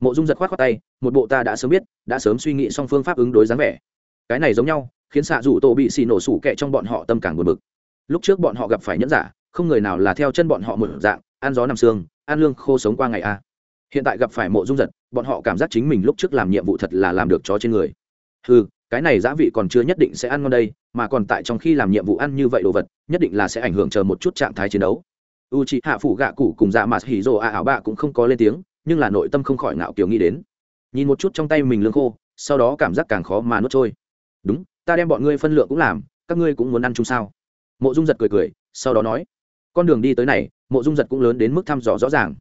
mộ dung giật khoát khoát tay, một bộ ta đã sớm biết, đã sớm suy nghĩ xong phương pháp ứng đối dáng vẻ. Cái này giống nhau, khiến xạ rủ tổ bị xì nổ sủ kẹ trong bọn họ tâm càng buồn bực. Lúc trước bọn họ gặp phải nhẫn giả, không người nào là theo chân bọn họ một dạng, ăn gió nằm xương, ăn lương khô sống qua ngày a. Hiện tại gặp phải mộ dung giật, bọn họ cảm giác chính mình lúc trước làm nhiệm vụ thật là làm được chó trên người. Ừ cái này giá vị còn chưa nhất định sẽ ăn ngon đây, mà còn tại trong khi làm nhiệm vụ ăn như vậy đồ vật, nhất định là sẽ ảnh hưởng chờ một chút trạng thái chiến đấu. U c hạ phủ gạ cụ cùng dạ mặt hỉ rồ a ảo bạ cũng không có lên tiếng nhưng là nội tâm không khỏi ngạo kiều nghĩ đến. Nhìn một chút trong tay mình lương khô, sau đó cảm giác càng khó mà nuốt trôi. Đúng, ta đem bọn ngươi phân lượng cũng làm, các ngươi cũng muốn ăn chung sao? Mộ dung giật cười cười, sau đó nói, con đường đi tới này, mộ dung giật cũng lớn đến mức thăm dò rõ ràng.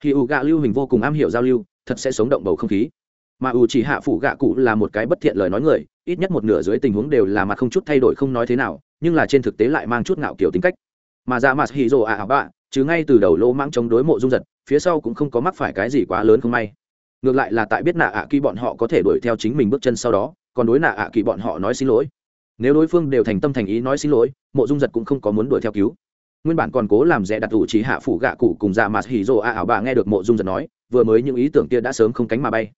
Khi ủ gạ lưu hình vô cùng am hiểu giao lưu, thật sẽ sống động bầu không khí. Mà ủ chỉ hạ phủ gạ cụ là một cái bất thiện lời nói người, ít nhất một nửa dưới tình huống đều là mặt không chút thay đổi không nói thế nào, nhưng là trên thực tế lại mang chút ngạo kiểu tính cách. Mà ra mặt hì rồ ạ bạ chứ ngay từ đầu lỗ mãng chống đối mộ dung giật, phía sau cũng không có mắc phải cái gì quá lớn không may. Ngược lại là tại biết nạ ạ kỳ bọn họ có thể đuổi theo chính mình bước chân sau đó, còn đối nạ ạ kỳ bọn họ nói xin lỗi. Nếu đối phương đều thành tâm thành ý nói xin lỗi, mộ dung giật cũng không có muốn đuổi theo cứu. Nguyên bản còn cố làm rẽ đặt ủ trí hạ phủ gạ cụ cùng dạ mặt hỉ rồ a ảo bà nghe được mộ dung giật nói, vừa mới những ý tưởng kia đã sớm không cánh mà bay.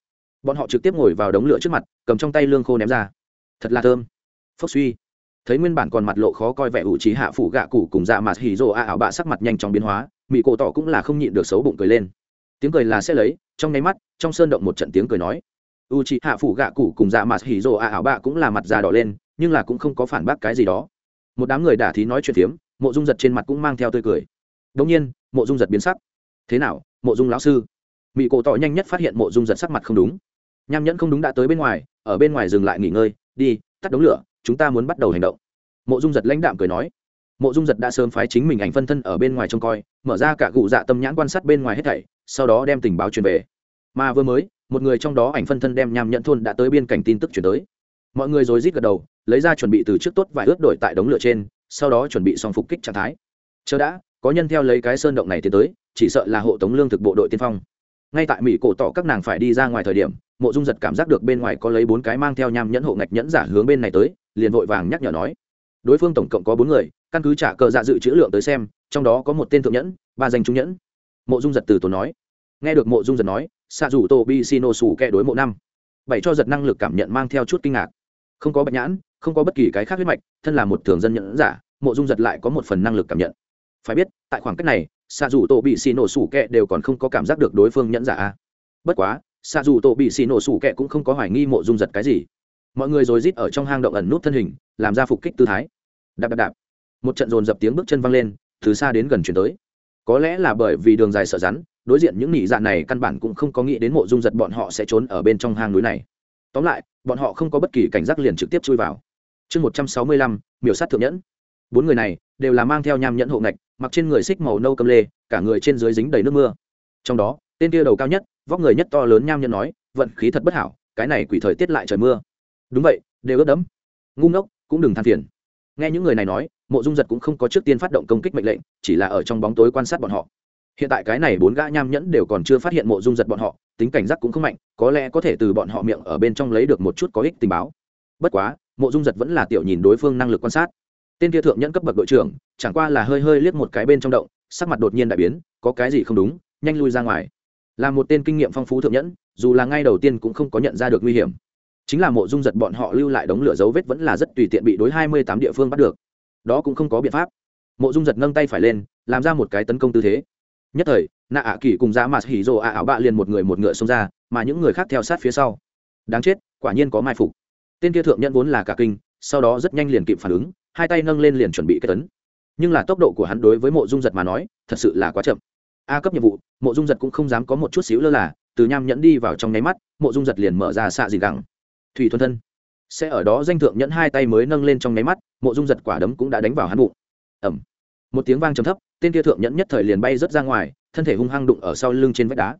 Bọn họ trực tiếp ngồi vào đống lửa trước mặt, cầm trong tay lương khô ném ra. Thật là thơm. Phốc suy thấy nguyên bản còn mặt lộ khó coi vẻ ủ trí hạ phủ gạ cụ cùng dạ mặt hỉ rồ a ảo bạ sắc mặt nhanh chóng biến hóa mỹ cổ tỏ cũng là không nhịn được xấu bụng cười lên. Tiếng cười là sẽ lấy, trong nháy mắt, trong sơn động một trận tiếng cười nói. U trí hạ phủ gạ cụ cùng dạ mặt hỉ rồ a ảo bạ cũng là mặt già đỏ lên, nhưng là cũng không có phản bác cái gì đó. Một đám người đả thí nói chuyện phiếm, mộ dung giật trên mặt cũng mang theo tươi cười. Đông nhiên, mộ dung giật biến sắc. Thế nào, mộ dung lão sư? Mỹ cổ tỏ nhanh nhất phát hiện mộ dung giật sắc mặt không đúng. Nham nhẫn không đúng đã tới bên ngoài, ở bên ngoài dừng lại nghỉ ngơi, đi, tắt đống lửa chúng ta muốn bắt đầu hành động. Mộ dung giật lãnh đạm cười nói. Mộ dung giật đã sớm phái chính mình ảnh phân thân ở bên ngoài trông coi, mở ra cả cụ dạ tâm nhãn quan sát bên ngoài hết thảy, sau đó đem tình báo truyền về. Mà vừa mới, một người trong đó ảnh phân thân đem nham nhận thôn đã tới biên cảnh tin tức chuyển tới. Mọi người rồi rít gật đầu, lấy ra chuẩn bị từ trước tốt vài ướt đổi tại đống lửa trên, sau đó chuẩn bị xong phục kích trạng thái. Chờ đã, có nhân theo lấy cái sơn động này tiến tới, chỉ sợ là hộ tống lương thực bộ đội tiên phong. Ngay tại mỹ cổ tỏ các nàng phải đi ra ngoài thời điểm, mộ dung giật cảm giác được bên ngoài có lấy bốn cái mang theo nham nhẫn hộ ngạch nhẫn giả hướng bên này tới liền vội vàng nhắc nhở nói. Đối phương tổng cộng có bốn người, căn cứ trả cờ dạ dự trữ lượng tới xem, trong đó có một tên thượng nhẫn, ba danh trung nhẫn. Mộ dung giật từ tổ nói. Nghe được mộ dung giật nói xạ rủ tô bi xino xù kẹ đối mộ năm. Bảy cho giật năng lực cảm nhận mang theo chút kinh ngạc. Không có bạch nhãn, không có bất kỳ cái khác huyết mạch, thân là một thường dân nhẫn giả, mộ dung giật lại có một phần năng lực cảm nhận. Phải biết, tại khoảng cách này xạ dù tổ bị xì nổ sủ kẹ đều còn không có cảm giác được đối phương nhẫn giả a. Bất quá xạ dù tổ bị xì nổ sủ kẹ cũng không có hoài nghi mộ dung giật cái gì mọi người rồi rít ở trong hang động ẩn nút thân hình, làm ra phục kích tư thái. Đạp đạp đạp. Một trận dồn dập tiếng bước chân văng lên, từ xa đến gần chuyển tới. Có lẽ là bởi vì đường dài sợ rắn, đối diện những nỉ dạ này căn bản cũng không có nghĩ đến mộ dung giật bọn họ sẽ trốn ở bên trong hang núi này. Tóm lại, bọn họ không có bất kỳ cảnh giác liền trực tiếp chui vào. Chương một trăm sáu mươi lăm, miểu sát thượng nhẫn. Bốn người này đều là mang theo nham nhẫn hộ ngạch, mặc trên người xích màu nâu cầm lê, cả người trên dưới dính đầy nước mưa. Trong đó, tên kia đầu cao nhất, vóc người nhất to lớn nham nhẫn nói, vận khí thật bất hảo, cái này quỷ thời tiết lại trời mưa đúng vậy, đều ướt đẫm. Ngu ngốc, cũng đừng than phiền. Nghe những người này nói, mộ dung giật cũng không có trước tiên phát động công kích mệnh lệnh, chỉ là ở trong bóng tối quan sát bọn họ. Hiện tại cái này bốn gã nham nhẫn đều còn chưa phát hiện mộ dung giật bọn họ, tính cảnh giác cũng không mạnh, có lẽ có thể từ bọn họ miệng ở bên trong lấy được một chút có ích tình báo. Bất quá, mộ dung giật vẫn là tiểu nhìn đối phương năng lực quan sát. Tên kia thượng nhẫn cấp bậc đội trưởng, chẳng qua là hơi hơi liếc một cái bên trong động, sắc mặt đột nhiên đại biến, có cái gì không đúng, nhanh lui ra ngoài. Là một tên kinh nghiệm phong phú thượng nhẫn, dù là ngay đầu tiên cũng không có nhận ra được nguy hiểm chính là mộ dung giật bọn họ lưu lại đống lửa dấu vết vẫn là rất tùy tiện bị đối hai mươi tám địa phương bắt được. Đó cũng không có biện pháp. Mộ dung giật nâng tay phải lên, làm ra một cái tấn công tư thế. Nhất thời nạ ạ kỳ cùng dạ giá ma hỉ rồ ạ ảo bạ liền một người một ngựa xông ra, mà những người khác theo sát phía sau. Đáng chết, quả nhiên có mai phục. Tên kia thượng nhân vốn là cả kinh, sau đó rất nhanh liền kịp phản ứng, hai tay nâng lên liền chuẩn bị kết tấn. Nhưng là tốc độ của hắn đối với mộ dung giật mà nói, thật sự là quá chậm. A cấp nhiệm vụ, mộ dung giật cũng không dám có một chút xíu lơ là, từ nham nhẫn đi vào trong nháy mắt, mộ dung giật liền mở ra xạ gì gẳng thủy thuần thân. Sẽ ở đó danh thượng nhẫn hai tay mới nâng lên trong nháy mắt, mộ dung giật quả đấm cũng đã đánh vào hắn bụng. Ẩm một tiếng vang trầm thấp, tên kia thượng nhẫn nhất thời liền bay rớt ra ngoài, thân thể hung hăng đụng ở sau lưng trên vách đá.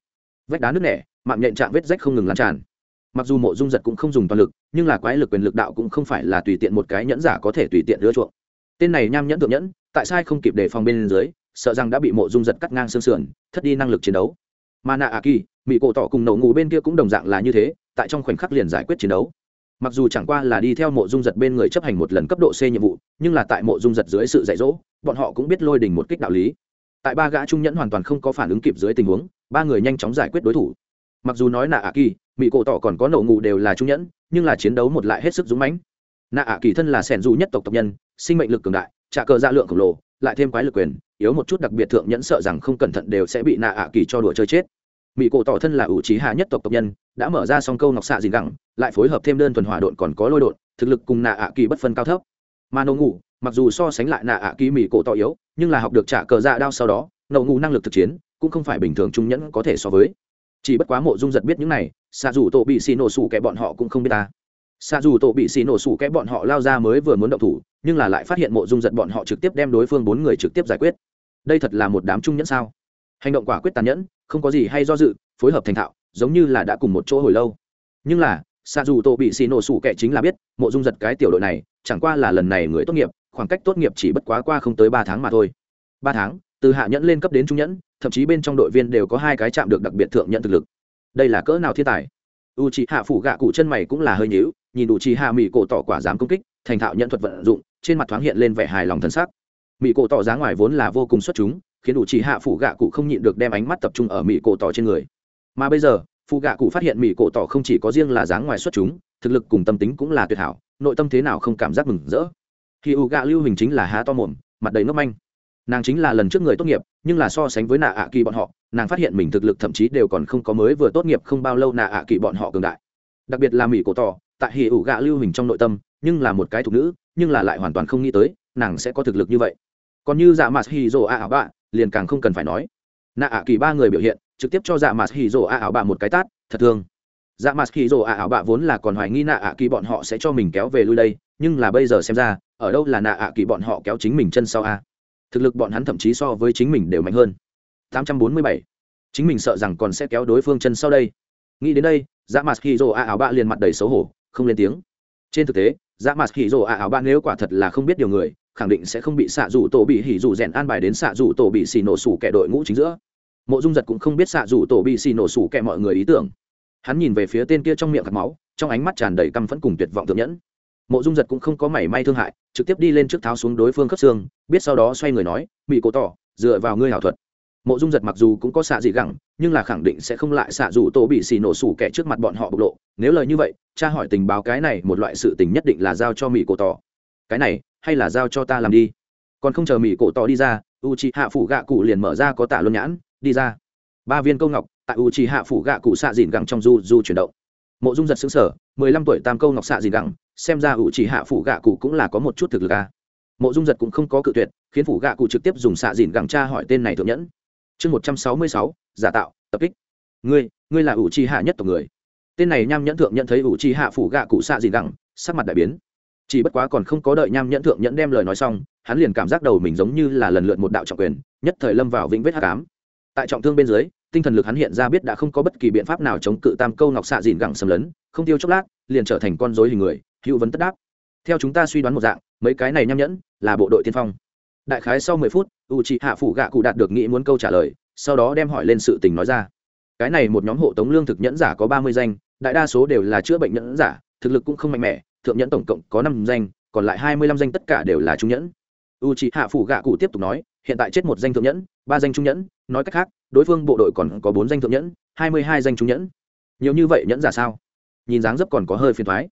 Vách đá nứt nẻ, mạng nhện trạng vết rách không ngừng lan tràn. Mặc dù mộ dung giật cũng không dùng toàn lực, nhưng là quái lực quyền lực đạo cũng không phải là tùy tiện một cái nhẫn giả có thể tùy tiện đưa chuộng. Tên này nham nhẫn thượng nhẫn, tại sai không kịp đề phòng bên dưới, sợ rằng đã bị mộ dung giật cắt ngang xương sườn, thất đi năng lực chiến đấu. Mà nạ a kỳ mỹ cổ tỏ cùng nổ ngủ bên kia cũng đồng dạng là như thế tại trong khoảnh khắc liền giải quyết chiến đấu. Mặc dù chẳng qua là đi theo mộ dung giật bên người chấp hành một lần cấp độ c nhiệm vụ, nhưng là tại mộ dung giật dưới sự dạy dỗ, bọn họ cũng biết lôi đình một kích đạo lý. Tại ba gã trung nhẫn hoàn toàn không có phản ứng kịp dưới tình huống, ba người nhanh chóng giải quyết đối thủ. Mặc dù nói nạ ạ kỳ mỹ cổ tỏ còn có nổ ngủ đều là trung nhẫn, nhưng là chiến đấu một lại hết sức dũng mãnh. Nạ ạ kỳ thân là sẻn dù nhất tộc tộc nhân, sinh mệnh lực cường đại, trả cờ dạ lượng khổng lồ, lại thêm quái lực quyền, yếu một chút đặc biệt thượng nhẫn sợ rằng không cẩn thận đều sẽ bị nạ ạ kỳ cho đùa chơi chết mỹ cổ tỏ thân là ủ trí hạ nhất tộc tộc nhân, đã mở ra song câu ngọc xạ dìn gẳng, lại phối hợp thêm đơn thuần hỏa độn còn có lôi độn, thực lực cùng nạ ạ kỳ bất phân cao thấp. Mà nổ ngủ, mặc dù so sánh lại nạ ạ kỳ mỹ cổ tỏ yếu, nhưng là học được trả cờ dạ đao sau đó nổ ngủ năng lực thực chiến cũng không phải bình thường trung nhẫn có thể so với. Chỉ bất quá mộ dung giật biết những này xạ dù tổ bị xì nổ sủ kẻ bọn họ cũng không biết ta. Xạ dù tổ bị xì nổ sủ kẻ bọn họ lao ra mới vừa muốn động thủ, nhưng là lại phát hiện mộ dung giật bọn họ trực tiếp đem đối phương bốn người trực tiếp giải quyết. Đây thật là một đám trung nhẫn sao? Hành động quả quyết tàn nhẫn, không có gì hay do dự, phối hợp thành thạo, giống như là đã cùng một chỗ hồi lâu. Nhưng là xa dù tổ bị xì nổ sủ kệ chính là biết, mộ dung giật cái tiểu đội này, chẳng qua là lần này người tốt nghiệp, khoảng cách tốt nghiệp chỉ bất quá qua không tới ba tháng mà thôi. Ba tháng, từ hạ nhẫn lên cấp đến trung nhẫn, thậm chí bên trong đội viên đều có hai cái chạm được đặc biệt thượng nhận thực lực. Đây là cỡ nào thiên tài? U c hạ phủ gạ cụ chân mày cũng là hơi nhíu, nhìn đủ chi hạ mỹ cổ tỏ quả dám công kích, thành thạo nhận thuật vận dụng, trên mặt thoáng hiện lên vẻ hài lòng thân sắc. Mỹ cổ tỏ giá ngoài vốn là vô cùng xuất chúng khiến đủ chỉ hạ phụ gạ cụ không nhịn được đem ánh mắt tập trung ở mỹ cổ tỏ trên người. Mà bây giờ phụ gạ cụ phát hiện mỹ cổ tỏ không chỉ có riêng là dáng ngoài xuất chúng, thực lực cùng tâm tính cũng là tuyệt hảo, nội tâm thế nào không cảm giác mừng rỡ. Khi ủ gạ lưu hình chính là há to mồm, mặt đầy ngốc manh. Nàng chính là lần trước người tốt nghiệp, nhưng là so sánh với nạ ạ kỳ bọn họ, nàng phát hiện mình thực lực thậm chí đều còn không có mới vừa tốt nghiệp không bao lâu nạ ạ kỳ bọn họ cường đại. Đặc biệt là mỹ cổ tỏ, tại hì ủ gạ lưu hình trong nội tâm, nhưng là một cái thục nữ, nhưng là lại hoàn toàn không nghĩ tới, nàng sẽ có thực lực như vậy. Còn như dạ mặt hì rồ a ạ bạ liền càng không cần phải nói. Nạ ạ kỳ ba người biểu hiện, trực tiếp cho dạ mặt hì rồ a ảo bạ một cái tát, thật thương. Dạ mặt hì rồ a ảo bạ vốn là còn hoài nghi nạ ạ kỳ bọn họ sẽ cho mình kéo về lui đây, nhưng là bây giờ xem ra, ở đâu là nạ ạ kỳ bọn họ kéo chính mình chân sau a? Thực lực bọn hắn thậm chí so với chính mình đều mạnh hơn. 847. chính mình sợ rằng còn sẽ kéo đối phương chân sau đây. Nghĩ đến đây dạ mặt hì rồ a ảo bạ liền mặt đầy xấu hổ, không lên tiếng. Trên thực tế dạ mặt hì rồ a ảo bạ nếu quả thật là không biết điều người khẳng định sẽ không bị xạ rủ tổ bị hỉ rủ rèn an bài đến xạ rủ tổ bị xì nổ sủ kẻ đội ngũ chính giữa. Mộ dung giật cũng không biết xạ rủ tổ bị xì nổ sủ kẻ mọi người ý tưởng. Hắn nhìn về phía tên kia trong miệng cặp máu, trong ánh mắt tràn đầy căm phẫn cùng tuyệt vọng thượng nhẫn. Mộ dung giật cũng không có mảy may thương hại, trực tiếp đi lên trước tháo xuống đối phương khớp xương, biết sau đó xoay người nói mỹ cổ tỏ, dựa vào ngươi hảo thuật. Mộ dung giật mặc dù cũng có xạ dị gẳng, nhưng là khẳng định sẽ không lại xạ dù tổ bị xì nổ sủ kẻ trước mặt bọn họ bộc lộ. Nếu lời như vậy, cha hỏi tình báo cái này một loại sự tình nhất định là giao cho mỹ cổ tỏ cái này, hay là giao cho ta làm đi. Còn không chờ mỹ cổ tỏ đi ra u c hạ phủ gạ cụ liền mở ra có tạ luân nhãn, đi ra. Ba viên câu ngọc, tại u c hạ phủ gạ cụ xạ dìn gẳng trong du du chuyển động. Mộ dung giật xứng sở mười lăm tuổi tam câu ngọc xạ dìn gẳng, xem ra u c hạ phủ gạ cụ cũng là có một chút thực lực à. mộ dung giật cũng không có cự tuyệt, khiến phủ gạ cụ trực tiếp dùng xạ dìn gẳng tra hỏi tên này thượng nhẫn. Chương một trăm sáu mươi sáu, giả tạo, tập kích. Ngươi ngươi là u chi hạ nhất tộc người. Tên này nham nhẫn thượng nhận thấy u chi hạ phủ gạ cụ xạ dìn gẳng, sắc mặt đại biến chỉ bất quá còn không có đợi nham nhẫn thượng nhẫn đem lời nói xong, hắn liền cảm giác đầu mình giống như là lần lượt một đạo trọng quyền, nhất thời lâm vào vĩnh vết hát cám tại trọng thương bên dưới, tinh thần lực hắn hiện ra biết đã không có bất kỳ biện pháp nào chống cự tam câu ngọc xạ dìn gẳng xâm lấn, không tiêu chốc lát, liền trở thành con dối hình người, hữu vấn tất đáp. Theo chúng ta suy đoán một dạng, mấy cái này nham nhẫn là bộ đội tiên phong. Đại khái sau mười phút u chị hạ phủ gạ cụ đạt được nghĩ muốn câu trả lời, sau đó đem hỏi lên sự tình nói ra. Cái này một nhóm hộ tống lương thực nhẫn giả có ba mươi danh, đại đa số đều là chữa bệnh nhẫn giả, thực lực cũng không mạnh mẽ thượng nhẫn tổng cộng có năm danh, còn lại hai mươi lăm danh tất cả đều là trung nhẫn. U c hạ phủ gạ cụ tiếp tục nói, hiện tại chết một danh thượng nhẫn, ba danh trung nhẫn, nói cách khác, đối phương bộ đội còn có bốn danh thượng nhẫn, hai mươi hai danh trung nhẫn. Nhiều như vậy nhẫn giả sao? Nhìn dáng dấp còn có hơi phiền thoái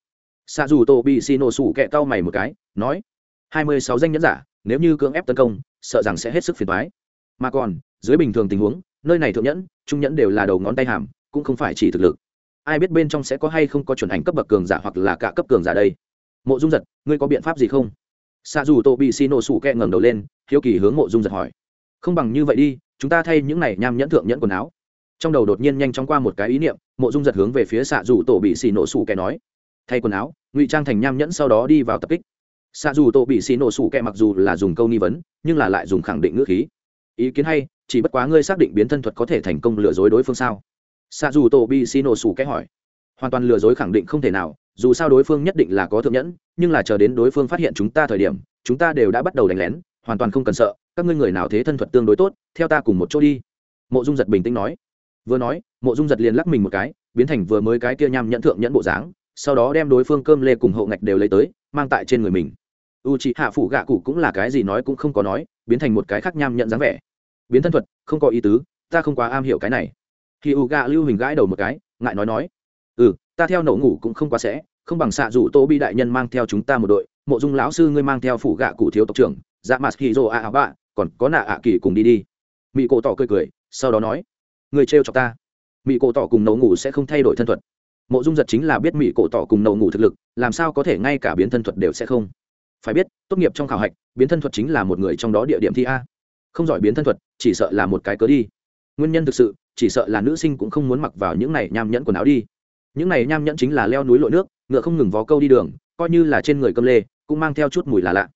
xạ dù tô bị xì nổ sủ kẹ cau mày một cái, nói, hai mươi sáu danh nhẫn giả, nếu như cưỡng ép tấn công, sợ rằng sẽ hết sức phiền thoái mà còn, dưới bình thường tình huống, nơi này thượng nhẫn, trung nhẫn đều là đầu ngón tay hàm, cũng không phải chỉ thực lực ai biết bên trong sẽ có hay không có chuẩn ảnh cấp bậc cường giả hoặc là cả cấp cường giả đây. Mộ dung giật, ngươi có biện pháp gì không? Xa dù tô bị xì nổ sủ kẹ ngẩng đầu lên, hiếu kỳ hướng mộ dung giật hỏi. Không bằng như vậy đi, chúng ta thay những này nham nhẫn thượng nhẫn quần áo. Trong đầu đột nhiên nhanh chóng qua một cái ý niệm, mộ dung giật hướng về phía xạ dù tổ bị xì nổ sủ kẹ nói. Thay quần áo, ngụy trang thành nham nhẫn sau đó đi vào tập kích. Xạ dù tổ bị xì nổ sủ kẹ mặc dù là dùng câu nghi vấn, nhưng là lại dùng khẳng định ngữ khí. Ý kiến hay, chỉ bất quá ngươi xác định biến thân thuật có thể thành công lừa dối đối phương sao? Xạ dù tổ bị xì nổ sủ kẽ hỏi. Hoàn toàn lừa dối khẳng định không thể nào, dù sao đối phương nhất định là có thượng nhẫn, nhưng là chờ đến đối phương phát hiện chúng ta thời điểm, chúng ta đều đã bắt đầu đánh lén, hoàn toàn không cần sợ, các ngươi người nào thế thân thuật tương đối tốt, theo ta cùng một chỗ đi. Mộ dung giật bình tĩnh nói. Vừa nói, mộ dung giật liền lắc mình một cái, biến thành vừa mới cái kia nham nhẫn thượng nhẫn bộ dáng, sau đó đem đối phương cơm lê cùng hậu ngạch đều lấy tới, mang tại trên người mình. U chị hạ phủ gạ cụ cũng là cái gì nói cũng không có nói, biến thành một cái khác nham nhẫn dáng vẻ. Biến thân thuật, không có ý tứ, ta không quá am hiểu cái này khi u gạ lưu hình gãi đầu một cái, ngại nói nói ừ ta theo nổ ngủ cũng không quá sẽ, không bằng xạ dù tô bi đại nhân mang theo chúng ta một đội, mộ dung lão sư ngươi mang theo phủ gạ cụ thiếu tộc trưởng dạ mặt hì rô a áo bạ, còn có nạ ạ kỳ cùng đi đi. Mỹ cổ tỏ cười cười, sau đó nói người trêu chọc ta. Mỹ cổ tỏ cùng nổ ngủ sẽ không thay đổi thân thuật. Mộ dung giật chính là biết mỹ cổ tỏ cùng nổ ngủ thực lực, làm sao có thể ngay cả biến thân thuật đều sẽ không. Phải biết, tốt nghiệp trong khảo hạch, biến thân thuật chính là một người trong đó địa điểm thi a. Không giỏi biến thân thuật, chỉ sợ là một cái cớ đi. Nguyên nhân thực sự chỉ sợ là nữ sinh cũng không muốn mặc vào những này nham nhẫn quần áo đi. Những này nham nhẫn chính là leo núi lội nước, ngựa không ngừng vó câu đi đường, coi như là trên người cơm lê, cũng mang theo chút mùi là lạ.